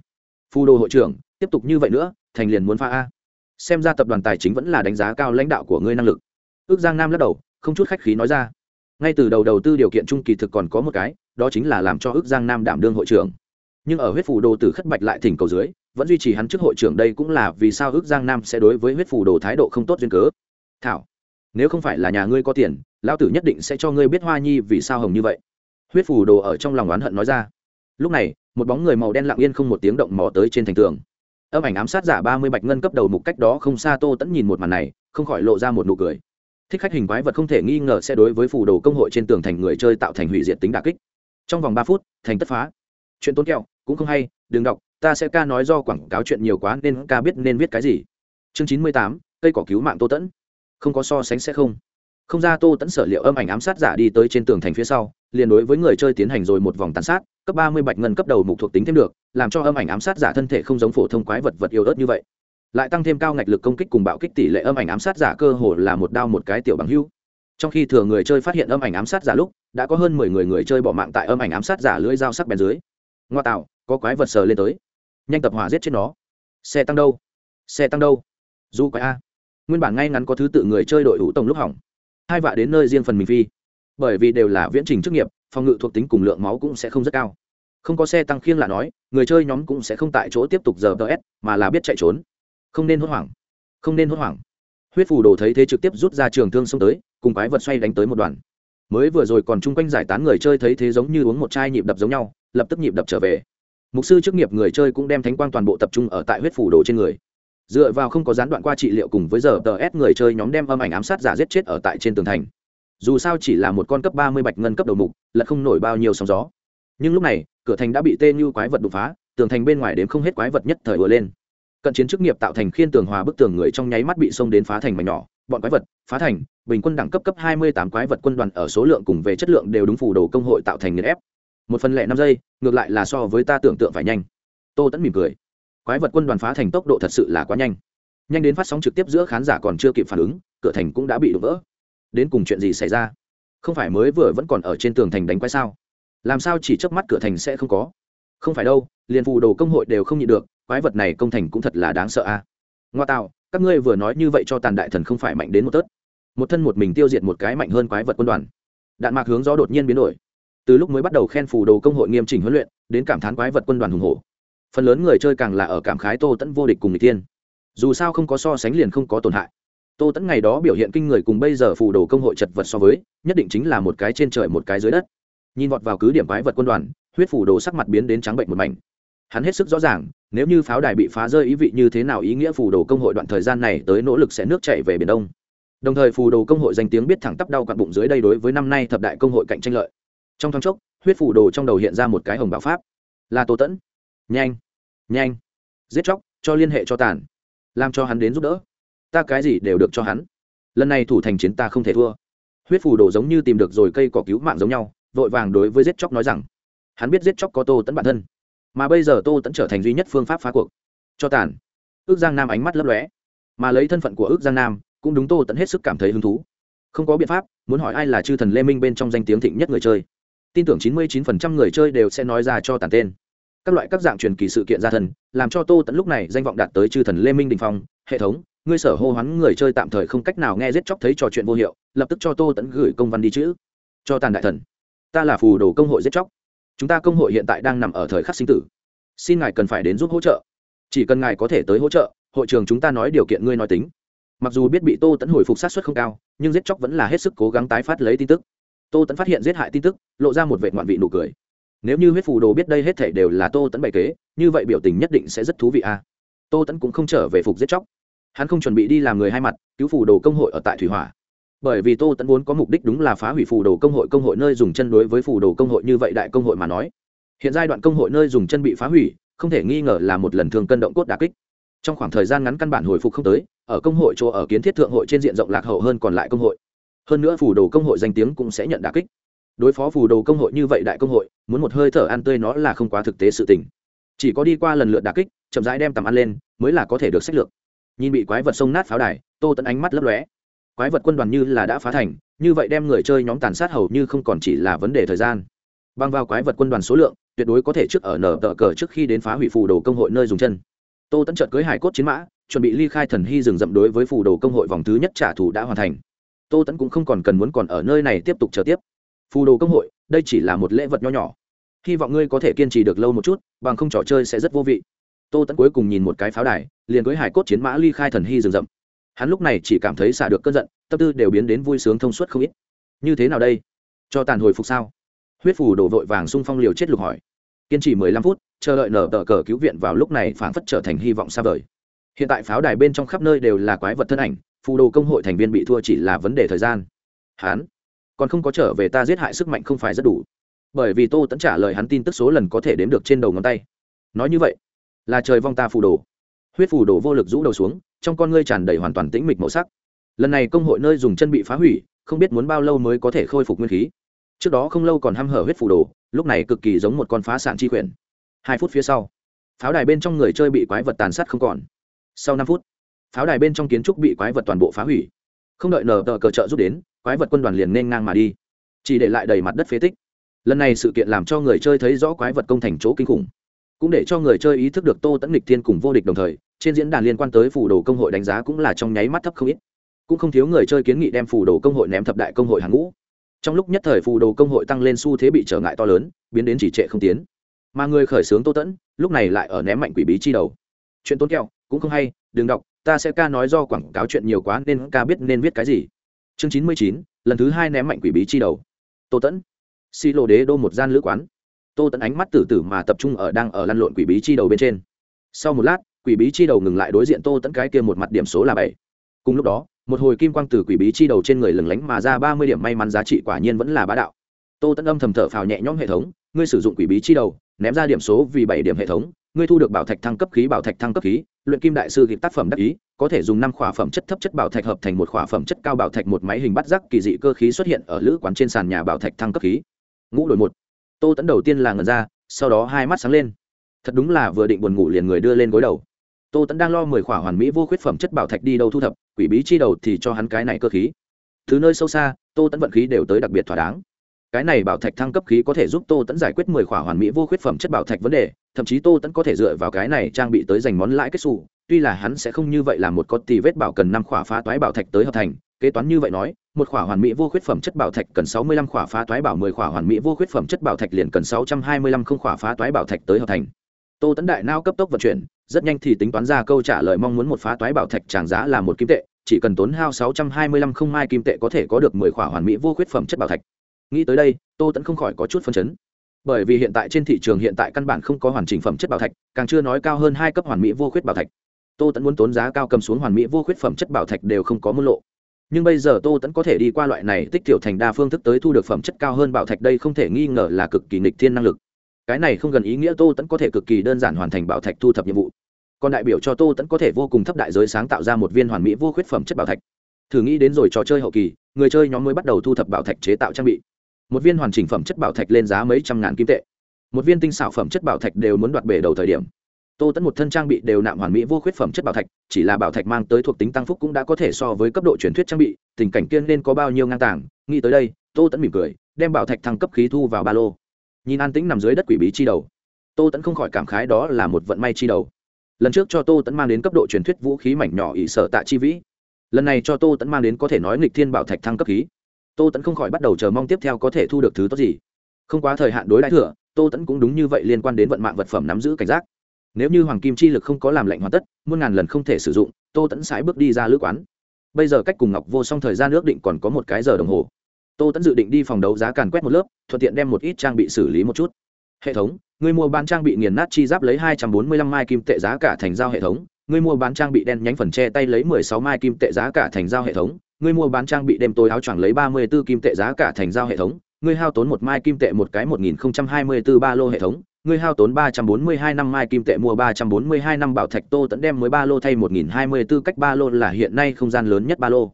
Phù đồ hội trưởng, tiếp tục như vậy nữa, thành liền muốn pha a. Xem ra tập đoàn tài chính vẫn là đánh giá cao lãnh đạo của ngươi năng lực. Ước giang nam lắc đầu, không chút khách khí nói ra. Ngay từ đầu đầu tư điều kiện trung kỳ thực còn có một cái, đó chính là làm cho ước giang nam đảm đương hội trưởng nhưng ở huyết phù đồ tử khất bạch lại thỉnh cầu dưới, vẫn duy trì hắn trước hội trưởng đây cũng là vì sao ước giang nam sẽ đối với huyết phù đồ thái độ không tốt duyên cớ. Thảo, nếu không phải là nhà ngươi có tiền, lão tử nhất định sẽ cho ngươi biết hoa nhi vì sao hồng như vậy. Huyết phù đồ ở trong lòng oán hận nói ra. Lúc này, một bóng người màu đen lặng yên không một tiếng động mò tới trên thành tường. Âm ảnh ám sát giả ba mươi bạch ngân cấp đầu mục cách đó không xa tô tẫn nhìn một màn này, không khỏi lộ ra một nụ cười. Thích khách hình quái vật không thể nghi ngờ sẽ đối với phù đồ công hội trên tường thành người chơi tạo thành hủy diệt tính đà kích. Trong vòng ba phút, thành tất phá. Chuyện tốn kẹo cũng không hay, đừng đọc, ta sẽ ca nói do quảng cáo chuyện nhiều quá nên ca biết nên viết cái gì. Chương chín mươi tám, cây cỏ cứu mạng tô tẫn. Không có so sánh sẽ không. Không ra tô tẫn sở liệu âm ảnh ám sát giả đi tới trên tường thành phía sau, liền đối với người chơi tiến hành rồi một vòng tàn sát, cấp ba mươi bạch ngân cấp đầu mục thuộc tính thêm được, làm cho âm ảnh ám sát giả thân thể không giống phổ thông quái vật vật yêu ớt như vậy. Lại tăng thêm cao ngạch lực công kích cùng bạo kích tỷ lệ âm ảnh ám sát giả cơ hồ là một đao một cái tiểu bằng hưu. Trong khi thừa người chơi phát hiện âm ảnh ám sát giả lúc, đã có hơn mười người người chơi bỏ mạng tại âm ảnh ám sát giả lưỡi dao sắc bén dưới. Ngoa tạo có quái vật sờ lên tới. Nhanh tập hỏa giết chết nó. Xe tăng đâu? Xe tăng đâu? Du quái a. Nguyên bản ngay ngắn có thứ tự người chơi đội hữu tổng lúc hỏng. Hai vạ đến nơi riêng phần mình phi. Bởi vì đều là viễn trình chức nghiệp, phòng ngự thuộc tính cùng lượng máu cũng sẽ không rất cao. Không có xe tăng khiêng là nói, người chơi nhóm cũng sẽ không tại chỗ tiếp tục giờ ts mà là biết chạy trốn. Không nên hốt hoảng. Không nên hốt hoảng. Huyết phù đồ thấy thế trực tiếp rút ra trường thương xông tới, cùng quái vật xoay đánh tới một đoàn. Mới vừa rồi còn chung quanh giải tán người chơi thấy thế giống như uống một chai nhịp đập giống nhau, lập tức nhịp đập trở về mục sư chức nghiệp người chơi cũng đem thánh quang toàn bộ tập trung ở tại huyết phủ đồ trên người. Dựa vào không có gián đoạn qua trị liệu cùng với giờ tờ s người chơi nhóm đem âm ảnh ám sát giả giết chết ở tại trên tường thành. Dù sao chỉ là một con cấp ba mươi bạch ngân cấp đầu mục lật không nổi bao nhiêu sóng gió. Nhưng lúc này, cửa thành đã bị tê như quái vật đột phá, tường thành bên ngoài đếm không hết quái vật nhất thời vừa lên. Cận chiến chức nghiệp tạo thành khiên tường hòa bức tường người trong nháy mắt bị xông đến phá thành mảnh nhỏ, bọn quái vật, phá thành, bình quân đẳng cấp cấp hai mươi tám quái vật quân đoàn ở số lượng cùng về chất lượng đều đúng phủ đồ công hội tạo thành nghiền ép một phần lẻ năm giây, ngược lại là so với ta tưởng tượng phải nhanh. Tô tẫn mỉm cười. Quái vật quân đoàn phá thành tốc độ thật sự là quá nhanh. Nhanh đến phát sóng trực tiếp giữa khán giả còn chưa kịp phản ứng, cửa thành cũng đã bị đổ vỡ. Đến cùng chuyện gì xảy ra? Không phải mới vừa vẫn còn ở trên tường thành đánh quái sao? Làm sao chỉ chớp mắt cửa thành sẽ không có? Không phải đâu, liền phù đồ công hội đều không nhịn được, quái vật này công thành cũng thật là đáng sợ a. À. ngoa tạo, các ngươi vừa nói như vậy cho tàn đại thần không phải mạnh đến một tớt một thân một mình tiêu diệt một cái mạnh hơn quái vật quân đoàn. Đạn mạc hướng gió đột nhiên biến đổi từ lúc mới bắt đầu khen phù đồ công hội nghiêm chỉnh huấn luyện, đến cảm thán quái vật quân đoàn hùng hổ. Phần lớn người chơi càng là ở cảm khái tô tẫn vô địch cùng người tiên dù sao không có so sánh liền không có tổn hại. Tô tẫn ngày đó biểu hiện kinh người cùng bây giờ phù đồ công hội chật vật so với, nhất định chính là một cái trên trời một cái dưới đất. Nhìn vọt vào cứ điểm quái vật quân đoàn, huyết phù đồ sắc mặt biến đến trắng bệnh một mảnh. Hắn hết sức rõ ràng, nếu như pháo đài bị phá rơi ý vị như thế nào ý nghĩa phù đồ công hội đoạn thời gian này tới nỗ lực sẽ nước chảy về biển đông. Đồng thời phù đồ công hội danh tiếng biết thẳng tắp đau cặn bụng dưới đây đối với năm nay thập đại công hội cạnh tranh lợi trong thoáng chốc, huyết phủ đồ trong đầu hiện ra một cái hồng bảo pháp. Là tô tẫn. Nhanh nhanh. Giết chóc, cho liên hệ cho tàn. Làm cho hắn đến giúp đỡ. Ta cái gì đều được cho hắn. Lần này thủ thành chiến ta không thể thua. Huyết phủ đồ giống như tìm được rồi cây cỏ cứu mạng giống nhau, vội vàng đối với giết chóc nói rằng, hắn biết giết chóc có tô tẫn bản thân, mà bây giờ tô tẫn trở thành duy nhất phương pháp phá cuộc. Cho tàn. Ước giang nam ánh mắt lấp lóe, mà lấy thân phận của ước giang nam, cũng đúng tô tẫn hết sức cảm thấy hứng thú. Không có biện pháp, muốn hỏi ai là chư thần lê minh bên trong danh tiếng thịnh nhất người chơi tin tưởng chín mươi chín phần trăm người chơi đều sẽ nói ra cho tàn tên. Các loại các dạng truyền kỳ sự kiện gia thân làm cho tô tẫn lúc này danh vọng đạt tới chư thần lê minh đình phong. Hệ thống, ngươi sở hô hoán người chơi tạm thời không cách nào nghe giết chóc thấy trò chuyện vô hiệu, lập tức cho tô tẫn gửi công văn đi chữ. Cho tàn đại thần. Ta là phù đồ công hội giết chóc. Chúng ta công hội hiện tại đang nằm ở thời khắc sinh tử. Xin ngài cần phải đến giúp hỗ trợ. Chỉ cần ngài có thể tới hỗ trợ, hội trường chúng ta nói điều kiện ngươi nói tính. Mặc dù biết bị tô tẫn hồi phục sát xuất không cao, nhưng giết chóc vẫn là hết sức cố gắng tái phát lấy tin tức tô tẫn phát hiện giết hại tin tức, lộ ra một vệ ngoạn vị nụ cười. Nếu như huyết phù đồ biết đây hết thể đều là tô tẫn bày kế, như vậy biểu tình nhất định sẽ rất thú vị a. À? tô tẫn cũng không trở về phục giết chóc. Hắn không chuẩn bị đi làm người hai mặt, cứu phù đồ công hội ở tại thủy hỏa. Bởi vì tô tẫn vốn có mục đích đúng là phá hủy phù đồ công hội công hội nơi dùng chân đối với phù đồ công hội như vậy đại công hội mà nói. Hiện giai đoạn công hội nơi dùng chân bị phá hủy, không thể nghi ngờ là một lần thường cân động cốt đà kích. Trong khoảng thời gian ngắn căn bản hồi phục không tới, ở công hội chỗ ở kiến thiết thượng hội trên diện rộng lạc hậu hơn còn lại công hội hơn nữa phù đồ công hội danh tiếng cũng sẽ nhận đà kích. Đối phó phù đồ công hội như vậy đại công hội, muốn một hơi thở ăn tươi nó là không quá thực tế sự tình. Chỉ có đi qua lần lượt đà kích, chậm rãi đem tầm ăn lên, mới là có thể được sách lược. Nhìn bị quái vật sông nát pháo đài, tô tẫn ánh mắt lấp lóe. Quái vật quân đoàn như là đã phá thành, như vậy đem người chơi nhóm tàn sát hầu như không còn chỉ là vấn đề thời gian. Băng vào quái vật quân đoàn số lượng, tuyệt đối có thể trước ở nở tờ cờ trước khi đến phá hủy phù đồ công hội nơi dùng chân. Tô tẫn trợt cưới hải cốt chiến mã, chuẩn bị ly khai thần hy rừng rậm đối với phù đồ công hội vòng thứ nhất trả thù đã hoàn thành tô tẫn cũng không còn cần muốn còn ở nơi này tiếp tục chờ tiếp. Phù đồ công hội, đây chỉ là một lễ vật nho nhỏ. Hy vọng ngươi có thể kiên trì được lâu một chút, bằng không trò chơi sẽ rất vô vị. Tô tẫn cuối cùng nhìn một cái pháo đài, liền với hải cốt chiến mã ly khai thần hy rừng rậm. Hắn lúc này chỉ cảm thấy xả được cơn giận, tâm tư đều biến đến vui sướng thông suốt không ít. Như thế nào đây? Cho tàn hồi phục sao? Huyết phù đổ vội vàng xung phong liều chết lục hỏi. Kiên trì mười lăm phút, chờ đợi nở tờ cờ cứu viện vào lúc này phảng phất trở thành hy vọng xa vời. Hiện tại pháo đài bên trong khắp nơi đều là quái vật thân ảnh phù đồ công hội thành viên bị thua chỉ là vấn đề thời gian. Hắn còn không có trở về ta giết hại sức mạnh không phải rất đủ. Bởi vì tô tẫn trả lời hắn tin tức số lần có thể đếm được trên đầu ngón tay. Nói như vậy, là trời vong ta phù đồ. Huyết phù đồ vô lực rũ đầu xuống, trong con ngươi tràn đầy hoàn toàn tĩnh mịch màu sắc. Lần này công hội nơi dùng chân bị phá hủy, không biết muốn bao lâu mới có thể khôi phục nguyên khí. Trước đó không lâu còn h hở huyết phù đồ, lúc này cực kỳ giống một con phá sản chi quyển. Hai phút phía sau, pháo đài bên trong người chơi bị quái vật tàn sát không còn. Sau năm phút pháo đài bên trong kiến trúc bị quái vật toàn bộ phá hủy. Không đợi nờ tờ cờ trợ rút đến, quái vật quân đoàn liền nên ngang mà đi. Chỉ để lại đầy mặt đất phế tích. Lần này sự kiện làm cho người chơi thấy rõ quái vật công thành chỗ kinh khủng. Cũng để cho người chơi ý thức được tô tẫn lịch thiên cùng vô địch đồng thời, trên diễn đàn liên quan tới phủ đồ công hội đánh giá cũng là trong nháy mắt thấp không ít. Cũng không thiếu người chơi kiến nghị đem phủ đồ công hội ném thập đại công hội hàng ngũ. Trong lúc nhất thời phù đồ công hội tăng lên xu thế bị trở ngại to lớn, biến đến chỉ trệ không tiến. Mà người khởi xướng tô tẫn lúc này lại ở ném mạnh quỷ bí chi đầu. Chuyện tốn kẹo, cũng không hay, đừng đọc ta sẽ ca nói do quảng cáo chuyện nhiều quá nên ca biết nên viết cái gì. Chương chín mươi chín, lần thứ hai ném mạnh quỷ bí chi đầu. Tô tẫn. Xi lô đế đô một gian lữ quán. Tô tẫn ánh mắt tử tử mà tập trung ở đang ở lăn lộn quỷ bí chi đầu bên trên. Sau một lát, quỷ bí chi đầu ngừng lại đối diện tô tẫn cái kia một mặt điểm số là bảy. Cùng lúc đó, một hồi kim quang từ quỷ bí chi đầu trên người lừng lánh mà ra ba mươi điểm may mắn giá trị quả nhiên vẫn là bá đạo. Tô tẫn âm thầm thở phào nhẹ nhõm hệ thống, ngươi sử dụng quỷ bí chi đầu, ném ra điểm số vì bảy điểm hệ thống, ngươi thu được bảo thạch thăng cấp khí, bảo thạch thăng cấp khí luyện kim đại sư kịp tác phẩm đắc ý, có thể dùng năm khỏa phẩm chất thấp chất bảo thạch hợp thành một khỏa phẩm chất cao bảo thạch một máy hình bắt rắc kỳ dị cơ khí xuất hiện ở lữ quán trên sàn nhà bảo thạch thăng cấp khí. Ngũ đổi một. Tô tẫn đầu tiên là ngần ra, sau đó hai mắt sáng lên. Thật đúng là vừa định buồn ngủ liền người đưa lên gối đầu. Tô tẫn đang lo mười khỏa hoàn mỹ vô khuyết phẩm chất bảo thạch đi đâu thu thập, quỷ bí chi đầu thì cho hắn cái này cơ khí. Thứ nơi sâu xa, tô tẫn vận khí đều tới đặc biệt thỏa đáng cái này bảo thạch thăng cấp khí có thể giúp tô tẫn giải quyết mười khỏa hoàn mỹ vô khuyết phẩm chất bảo thạch vấn đề, thậm chí tô tẫn có thể dựa vào cái này trang bị tới giành món lãi kết xù. Tuy là hắn sẽ không như vậy là một con tì vết bảo cần năm khỏa phá toái bảo thạch tới hợp thành, kế toán như vậy nói, một khỏa hoàn mỹ vô khuyết phẩm chất bảo thạch cần sáu mươi lăm khỏa phá toái bảo, mười khỏa hoàn mỹ vô khuyết phẩm chất bảo thạch liền cần sáu trăm hai mươi lăm không khỏa phá toái bảo thạch tới hợp thành. Tô tẫn đại nao cấp tốc vận chuyển, rất nhanh thì tính toán ra câu trả lời mong muốn một phá toái bảo thạch tràng giá là một kim tệ, chỉ cần tốn hao sáu trăm hai mươi lăm không mai kim tệ có thể có được mười khỏa hoàn mỹ vô khuyết phẩm chất bảo thạch nghĩ tới đây, tô tẫn không khỏi có chút phân chấn. Bởi vì hiện tại trên thị trường hiện tại căn bản không có hoàn chỉnh phẩm chất bảo thạch, càng chưa nói cao hơn hai cấp hoàn mỹ vô khuyết bảo thạch. Tô tẫn muốn tốn giá cao cầm xuống hoàn mỹ vô khuyết phẩm chất bảo thạch đều không có môn lộ. Nhưng bây giờ tô tẫn có thể đi qua loại này tích tiểu thành đa phương thức tới thu được phẩm chất cao hơn bảo thạch đây không thể nghi ngờ là cực kỳ nghịch thiên năng lực. Cái này không gần ý nghĩa tô tẫn có thể cực kỳ đơn giản hoàn thành bảo thạch thu thập nhiệm vụ. Còn đại biểu cho tô tẫn có thể vô cùng thấp đại giới sáng tạo ra một viên hoàn mỹ vô khuyết phẩm chất bảo thạch. Thử nghĩ đến rồi trò chơi hậu kỳ, người chơi nhóm mới bắt đầu thu thập bảo thạch chế tạo trang bị một viên hoàn chỉnh phẩm chất bảo thạch lên giá mấy trăm ngàn kim tệ. Một viên tinh xảo phẩm chất bảo thạch đều muốn đoạt bể đầu thời điểm. Tô tẫn một thân trang bị đều nạm hoàn mỹ vô khuyết phẩm chất bảo thạch, chỉ là bảo thạch mang tới thuộc tính tăng phúc cũng đã có thể so với cấp độ truyền thuyết trang bị, tình cảnh kiên nên có bao nhiêu ngang tàng, nghĩ tới đây, tô tẫn mỉm cười, đem bảo thạch thăng cấp khí thu vào ba lô. Nhìn an tĩnh nằm dưới đất quỷ bí chi đầu, tô tẫn không khỏi cảm khái đó là một vận may chi đầu. Lần trước cho tô tẫn mang đến cấp độ truyền thuyết vũ khí mảnh nhỏ ỷ sở tạ chi vĩ, lần này cho tô tẫn mang đến có thể nói nghịch thiên bảo thạch thăng cấp khí tô tẫn không khỏi bắt đầu chờ mong tiếp theo có thể thu được thứ tốt gì. Không quá thời hạn đối đãi thừa, tô tẫn cũng đúng như vậy liên quan đến vận mạng vật phẩm nắm giữ cảnh giác. Nếu như hoàng kim chi lực không có làm lệnh hoàn tất, muôn ngàn lần không thể sử dụng, tô tẫn sải bước đi ra lữ quán. Bây giờ cách cùng ngọc vô song thời gian ước định còn có một cái giờ đồng hồ. Tô tẫn dự định đi phòng đấu giá càn quét một lớp, thuận tiện đem một ít trang bị xử lý một chút. Hệ thống, người mua bán trang bị nghiền nát chi giáp lấy hai trăm bốn mươi lăm mai kim tệ giá cả thành giao hệ thống. Người mua bán trang bị đen nhánh phần tre tay lấy mười sáu mai kim tệ giá cả thành giao hệ thống. Ngươi mua bán trang bị đêm tối áo choàng lấy ba mươi 34 kim tệ giá cả thành giao hệ thống, Ngươi hao tốn một mai kim tệ một cái một nghìn hai mươi 1024 ba lô hệ thống, Ngươi hao tốn ba trăm bốn mươi hai năm mai kim tệ mua ba trăm bốn mươi hai năm bảo thạch tô tận đem mới ba lô thay một nghìn hai mươi 1024 cách ba lô là hiện nay không gian lớn nhất ba lô.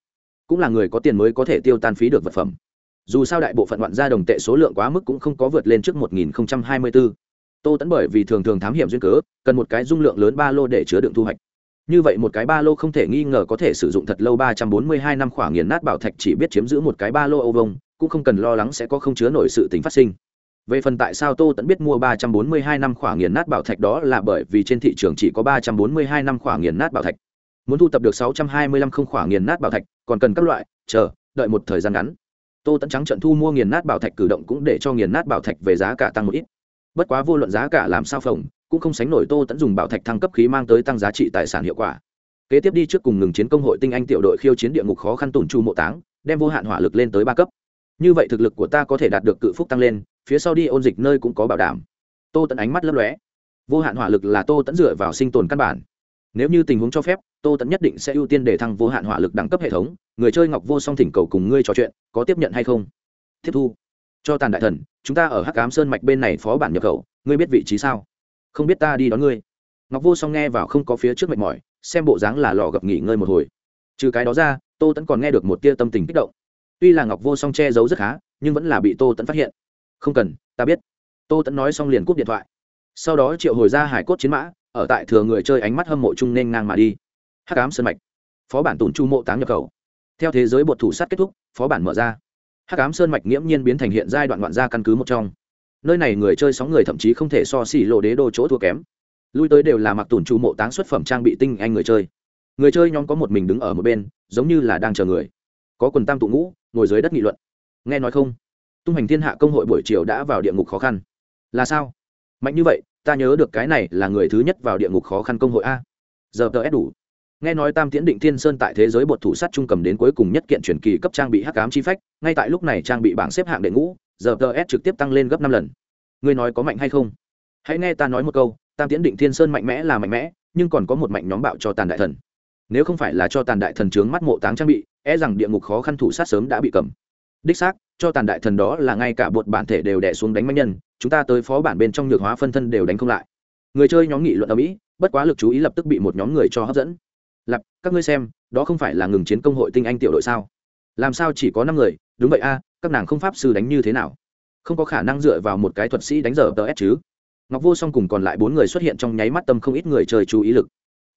Cũng là người có tiền mới có thể tiêu tan phí được vật phẩm. Dù sao đại bộ phận ngoạn gia đồng tệ số lượng quá mức cũng không có vượt lên trước 1024. tô tấn bởi vì thường thường thám hiểm duyên cớ, cần một cái dung lượng lớn ba lô để chứa đựng thu hoạch như vậy một cái ba lô không thể nghi ngờ có thể sử dụng thật lâu ba trăm bốn mươi hai năm khoảng nghiền nát bảo thạch chỉ biết chiếm giữ một cái ba lô ô vông cũng không cần lo lắng sẽ có không chứa nổi sự tính phát sinh. Về phần tại sao tô tẫn biết mua ba trăm bốn mươi hai năm khoảng nghiền nát bảo thạch đó là bởi vì trên thị trường chỉ có ba trăm bốn mươi hai năm khoảng nghiền nát bảo thạch. Muốn thu tập được sáu trăm hai mươi lăm không khoảng nghiền nát bảo thạch, còn cần các loại, chờ, đợi một thời gian ngắn. Tô tẫn trắng trận thu mua nghiền nát bảo thạch cử động cũng để cho nghiền nát bảo thạch về giá cả tăng một ít. Bất quá vô luận giá cả làm sao phồng cũng không sánh nổi tô tẫn dùng bảo thạch thăng cấp khí mang tới tăng giá trị tài sản hiệu quả. Kế tiếp đi trước cùng ngừng chiến công hội tinh anh tiểu đội khiêu chiến địa ngục khó khăn tủn chu mộ táng, đem vô hạn hỏa lực lên tới ba cấp. Như vậy thực lực của ta có thể đạt được cự phúc tăng lên, phía sau đi ôn dịch nơi cũng có bảo đảm. Tô tẫn ánh mắt lấp lóe. Vô hạn hỏa lực là tô tẫn dựa vào sinh tồn căn bản. Nếu như tình huống cho phép, tô tẫn nhất định sẽ ưu tiên để thăng vô hạn hỏa lực đẳng cấp hệ thống. Người chơi ngọc vô song thỉnh cầu cùng ngươi trò chuyện, có tiếp nhận hay không? Tiếp thu. Cho tàn đại thần, chúng ta ở hắc cám sơn mạch bên này phó bản nhập khẩu, ngươi biết vị trí sao? Không biết ta đi đón ngươi. Ngọc vô song nghe vào không có phía trước mệt mỏi, xem bộ dáng là lò gặp nghỉ ngơi một hồi. Trừ cái đó ra, tô tẫn còn nghe được một tia tâm tình kích động. Tuy là ngọc vô song che giấu rất khá, nhưng vẫn là bị tô tẫn phát hiện. Không cần, ta biết. Tô tẫn nói xong liền cúp điện thoại. Sau đó triệu hồi ra hải cốt chiến mã, ở tại thừa người chơi ánh mắt hâm mộ chung nên ngang mà đi. Hắc ám sơn mạch. Phó bản tùn chu mộ táng nhập khẩu. Theo thế giới bột thủ sát kết thúc, phó bản mở ra. Hắc ám sơn mạch nghiễm nhiên biến thành hiện giai đoạn ngoạn gia căn cứ một trong nơi này người chơi sóng người thậm chí không thể so xỉ lộ đế đô chỗ thua kém. Lui tới đều là mặc tủn trụ mộ táng xuất phẩm trang bị tinh anh người chơi. Người chơi nhóm có một mình đứng ở một bên, giống như là đang chờ người. Có quần tam tụ ngũ, ngồi dưới đất nghị luận. Nghe nói không? Tung hành thiên hạ công hội buổi chiều đã vào địa ngục khó khăn. Là sao? Mạnh như vậy, ta nhớ được cái này là người thứ nhất vào địa ngục khó khăn công hội a. Giờ tờ ép đủ. Nghe nói tam tiễn định thiên sơn tại thế giới bột thủ sát trung cầm đến cuối cùng nhất kiện truyền kỳ cấp trang bị hắc ám chi phách, ngay tại lúc này trang bị bảng xếp hạng đệ ngũ giờ tờ s trực tiếp tăng lên gấp năm lần. Ngươi nói có mạnh hay không? Hãy nghe ta nói một câu tam tiễn định thiên sơn mạnh mẽ là mạnh mẽ nhưng còn có một mạnh nhóm bạo cho tàn đại thần. Nếu không phải là cho tàn đại thần trướng mắt mộ táng trang bị e rằng địa ngục khó khăn thủ sát sớm đã bị cầm. Đích xác cho tàn đại thần đó là ngay cả bột bản thể đều đẻ xuống đánh mạnh nhân chúng ta tới phó bản bên trong nhược hóa phân thân đều đánh không lại. Người chơi nhóm nghị luận ở mỹ bất quá lực chú ý lập tức bị một nhóm người cho hấp dẫn. Lập, các ngươi xem đó không phải là ngừng chiến công hội tinh anh tiểu đội sao? Làm sao chỉ có năm người? Đúng vậy a các nàng không pháp sư đánh như thế nào? Không có khả năng dựa vào một cái thuật sĩ đánh giờ tờ s chứ. Ngọc vô song cùng còn lại bốn người xuất hiện trong nháy mắt tâm không ít người chơi chú ý lực.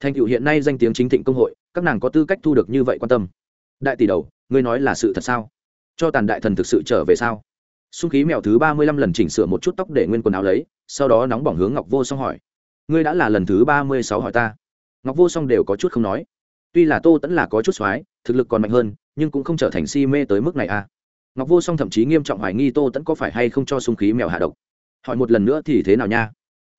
Thành tựu hiện nay danh tiếng chính thịnh công hội, các nàng có tư cách thu được như vậy quan tâm? Đại tỷ đầu, ngươi nói là sự thật sao? Cho tàn đại thần thực sự trở về sao? Xung khí mèo thứ ba mươi lăm lần chỉnh sửa một chút tóc để nguyên quần áo lấy, sau đó nóng bỏng hướng ngọc vô song hỏi. Ngươi đã là lần thứ ba mươi sáu hỏi ta. Ngọc vô song đều có chút không nói. Tuy là tô tẫn là có chút x thực lực còn mạnh hơn, nhưng cũng không trở thành si mê tới mức này à ngọc vô song thậm chí nghiêm trọng hoài nghi tô tẫn có phải hay không cho sung khí mèo hạ độc. Hỏi một lần nữa thì thế nào nha?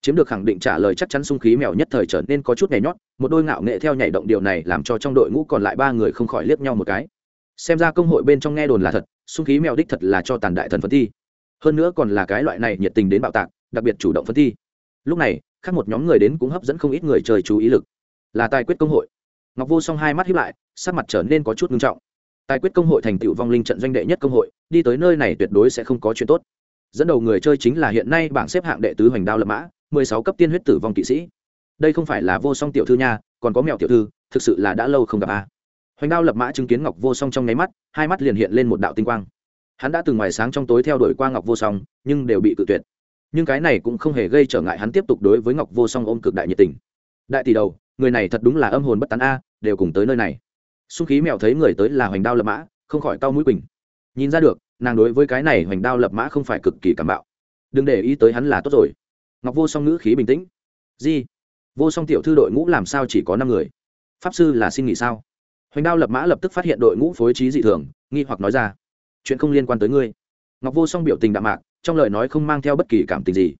Chiếm được khẳng định trả lời chắc chắn sung khí mèo nhất thời trở nên có chút nhảy nhót, một đôi ngạo nghệ theo nhảy động điều này làm cho trong đội ngũ còn lại ba người không khỏi liếc nhau một cái. Xem ra công hội bên trong nghe đồn là thật, sung khí mèo đích thật là cho tàn đại thần phân thi. Hơn nữa còn là cái loại này nhiệt tình đến bạo tạc, đặc biệt chủ động phân thi. Lúc này, khác một nhóm người đến cũng hấp dẫn không ít người chơi chú ý lực. Là tài quyết công hội. Ngọc vô song hai mắt hiếp lại, sắc mặt trở nên có chút nghiêm trọng tài quyết công hội thành tựu vong linh trận doanh đệ nhất công hội, đi tới nơi này tuyệt đối sẽ không có chuyện tốt. Dẫn đầu người chơi chính là hiện nay bảng xếp hạng đệ tứ hoành đao lập mã, mười sáu cấp tiên huyết tử vong kỵ sĩ. Đây không phải là vô song tiểu thư nha, còn có mèo tiểu thư, thực sự là đã lâu không gặp a. Hoành đao lập mã chứng kiến ngọc vô song trong nháy mắt, hai mắt liền hiện lên một đạo tinh quang. Hắn đã từng ngoài sáng trong tối theo đuổi qua ngọc vô song, nhưng đều bị cự tuyệt. Nhưng cái này cũng không hề gây trở ngại hắn tiếp tục đối với ngọc vô song ôm cực đại nhiệt tình. Đại tỷ đầu, người này thật đúng là âm hồn bất tán a, đều cùng tới nơi này xung khí mèo thấy người tới là hoành đao lập mã, không khỏi cau mũi quỳnh. Nhìn ra được, nàng đối với cái này hoành đao lập mã không phải cực kỳ cảm bạo. Đừng để ý tới hắn là tốt rồi. Ngọc vô song ngữ khí bình tĩnh. Di vô song tiểu thư đội ngũ làm sao chỉ có năm người? Pháp sư là xin nghỉ sao? Hoành đao lập mã lập tức phát hiện đội ngũ phối trí dị thường, nghi hoặc nói ra. Chuyện không liên quan tới ngươi. Ngọc vô song biểu tình đạm mạc, trong lời nói không mang theo bất kỳ cảm tình gì.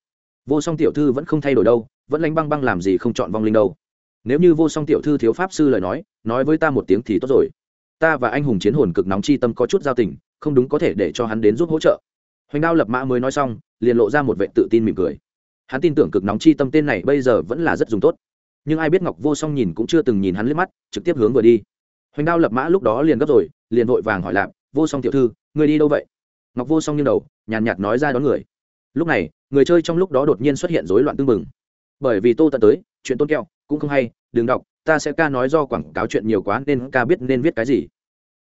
Vô song tiểu thư vẫn không thay đổi đâu, vẫn lánh băng băng làm gì không chọn vong linh đâu nếu như vô song tiểu thư thiếu pháp sư lời nói nói với ta một tiếng thì tốt rồi. Ta và anh hùng chiến hồn cực nóng chi tâm có chút giao tình, không đúng có thể để cho hắn đến giúp hỗ trợ. Hoành đao lập mã mới nói xong, liền lộ ra một vệ tự tin mỉm cười. Hắn tin tưởng cực nóng chi tâm tên này bây giờ vẫn là rất dùng tốt. Nhưng ai biết ngọc vô song nhìn cũng chưa từng nhìn hắn liếc mắt, trực tiếp hướng vừa đi. Hoành đao lập mã lúc đó liền gấp rồi, liền vội vàng hỏi lạp, vô song tiểu thư, người đi đâu vậy? Ngọc vô song nghiêng đầu, nhàn nhạt nói ra đón người. Lúc này, người chơi trong lúc đó đột nhiên xuất hiện rối loạn tưng bừng. bởi vì tô tận tới, chuyện tôn keo cũng không hay, đừng đọc, ta sẽ ca nói do quảng cáo chuyện nhiều quá nên ca biết nên viết cái gì.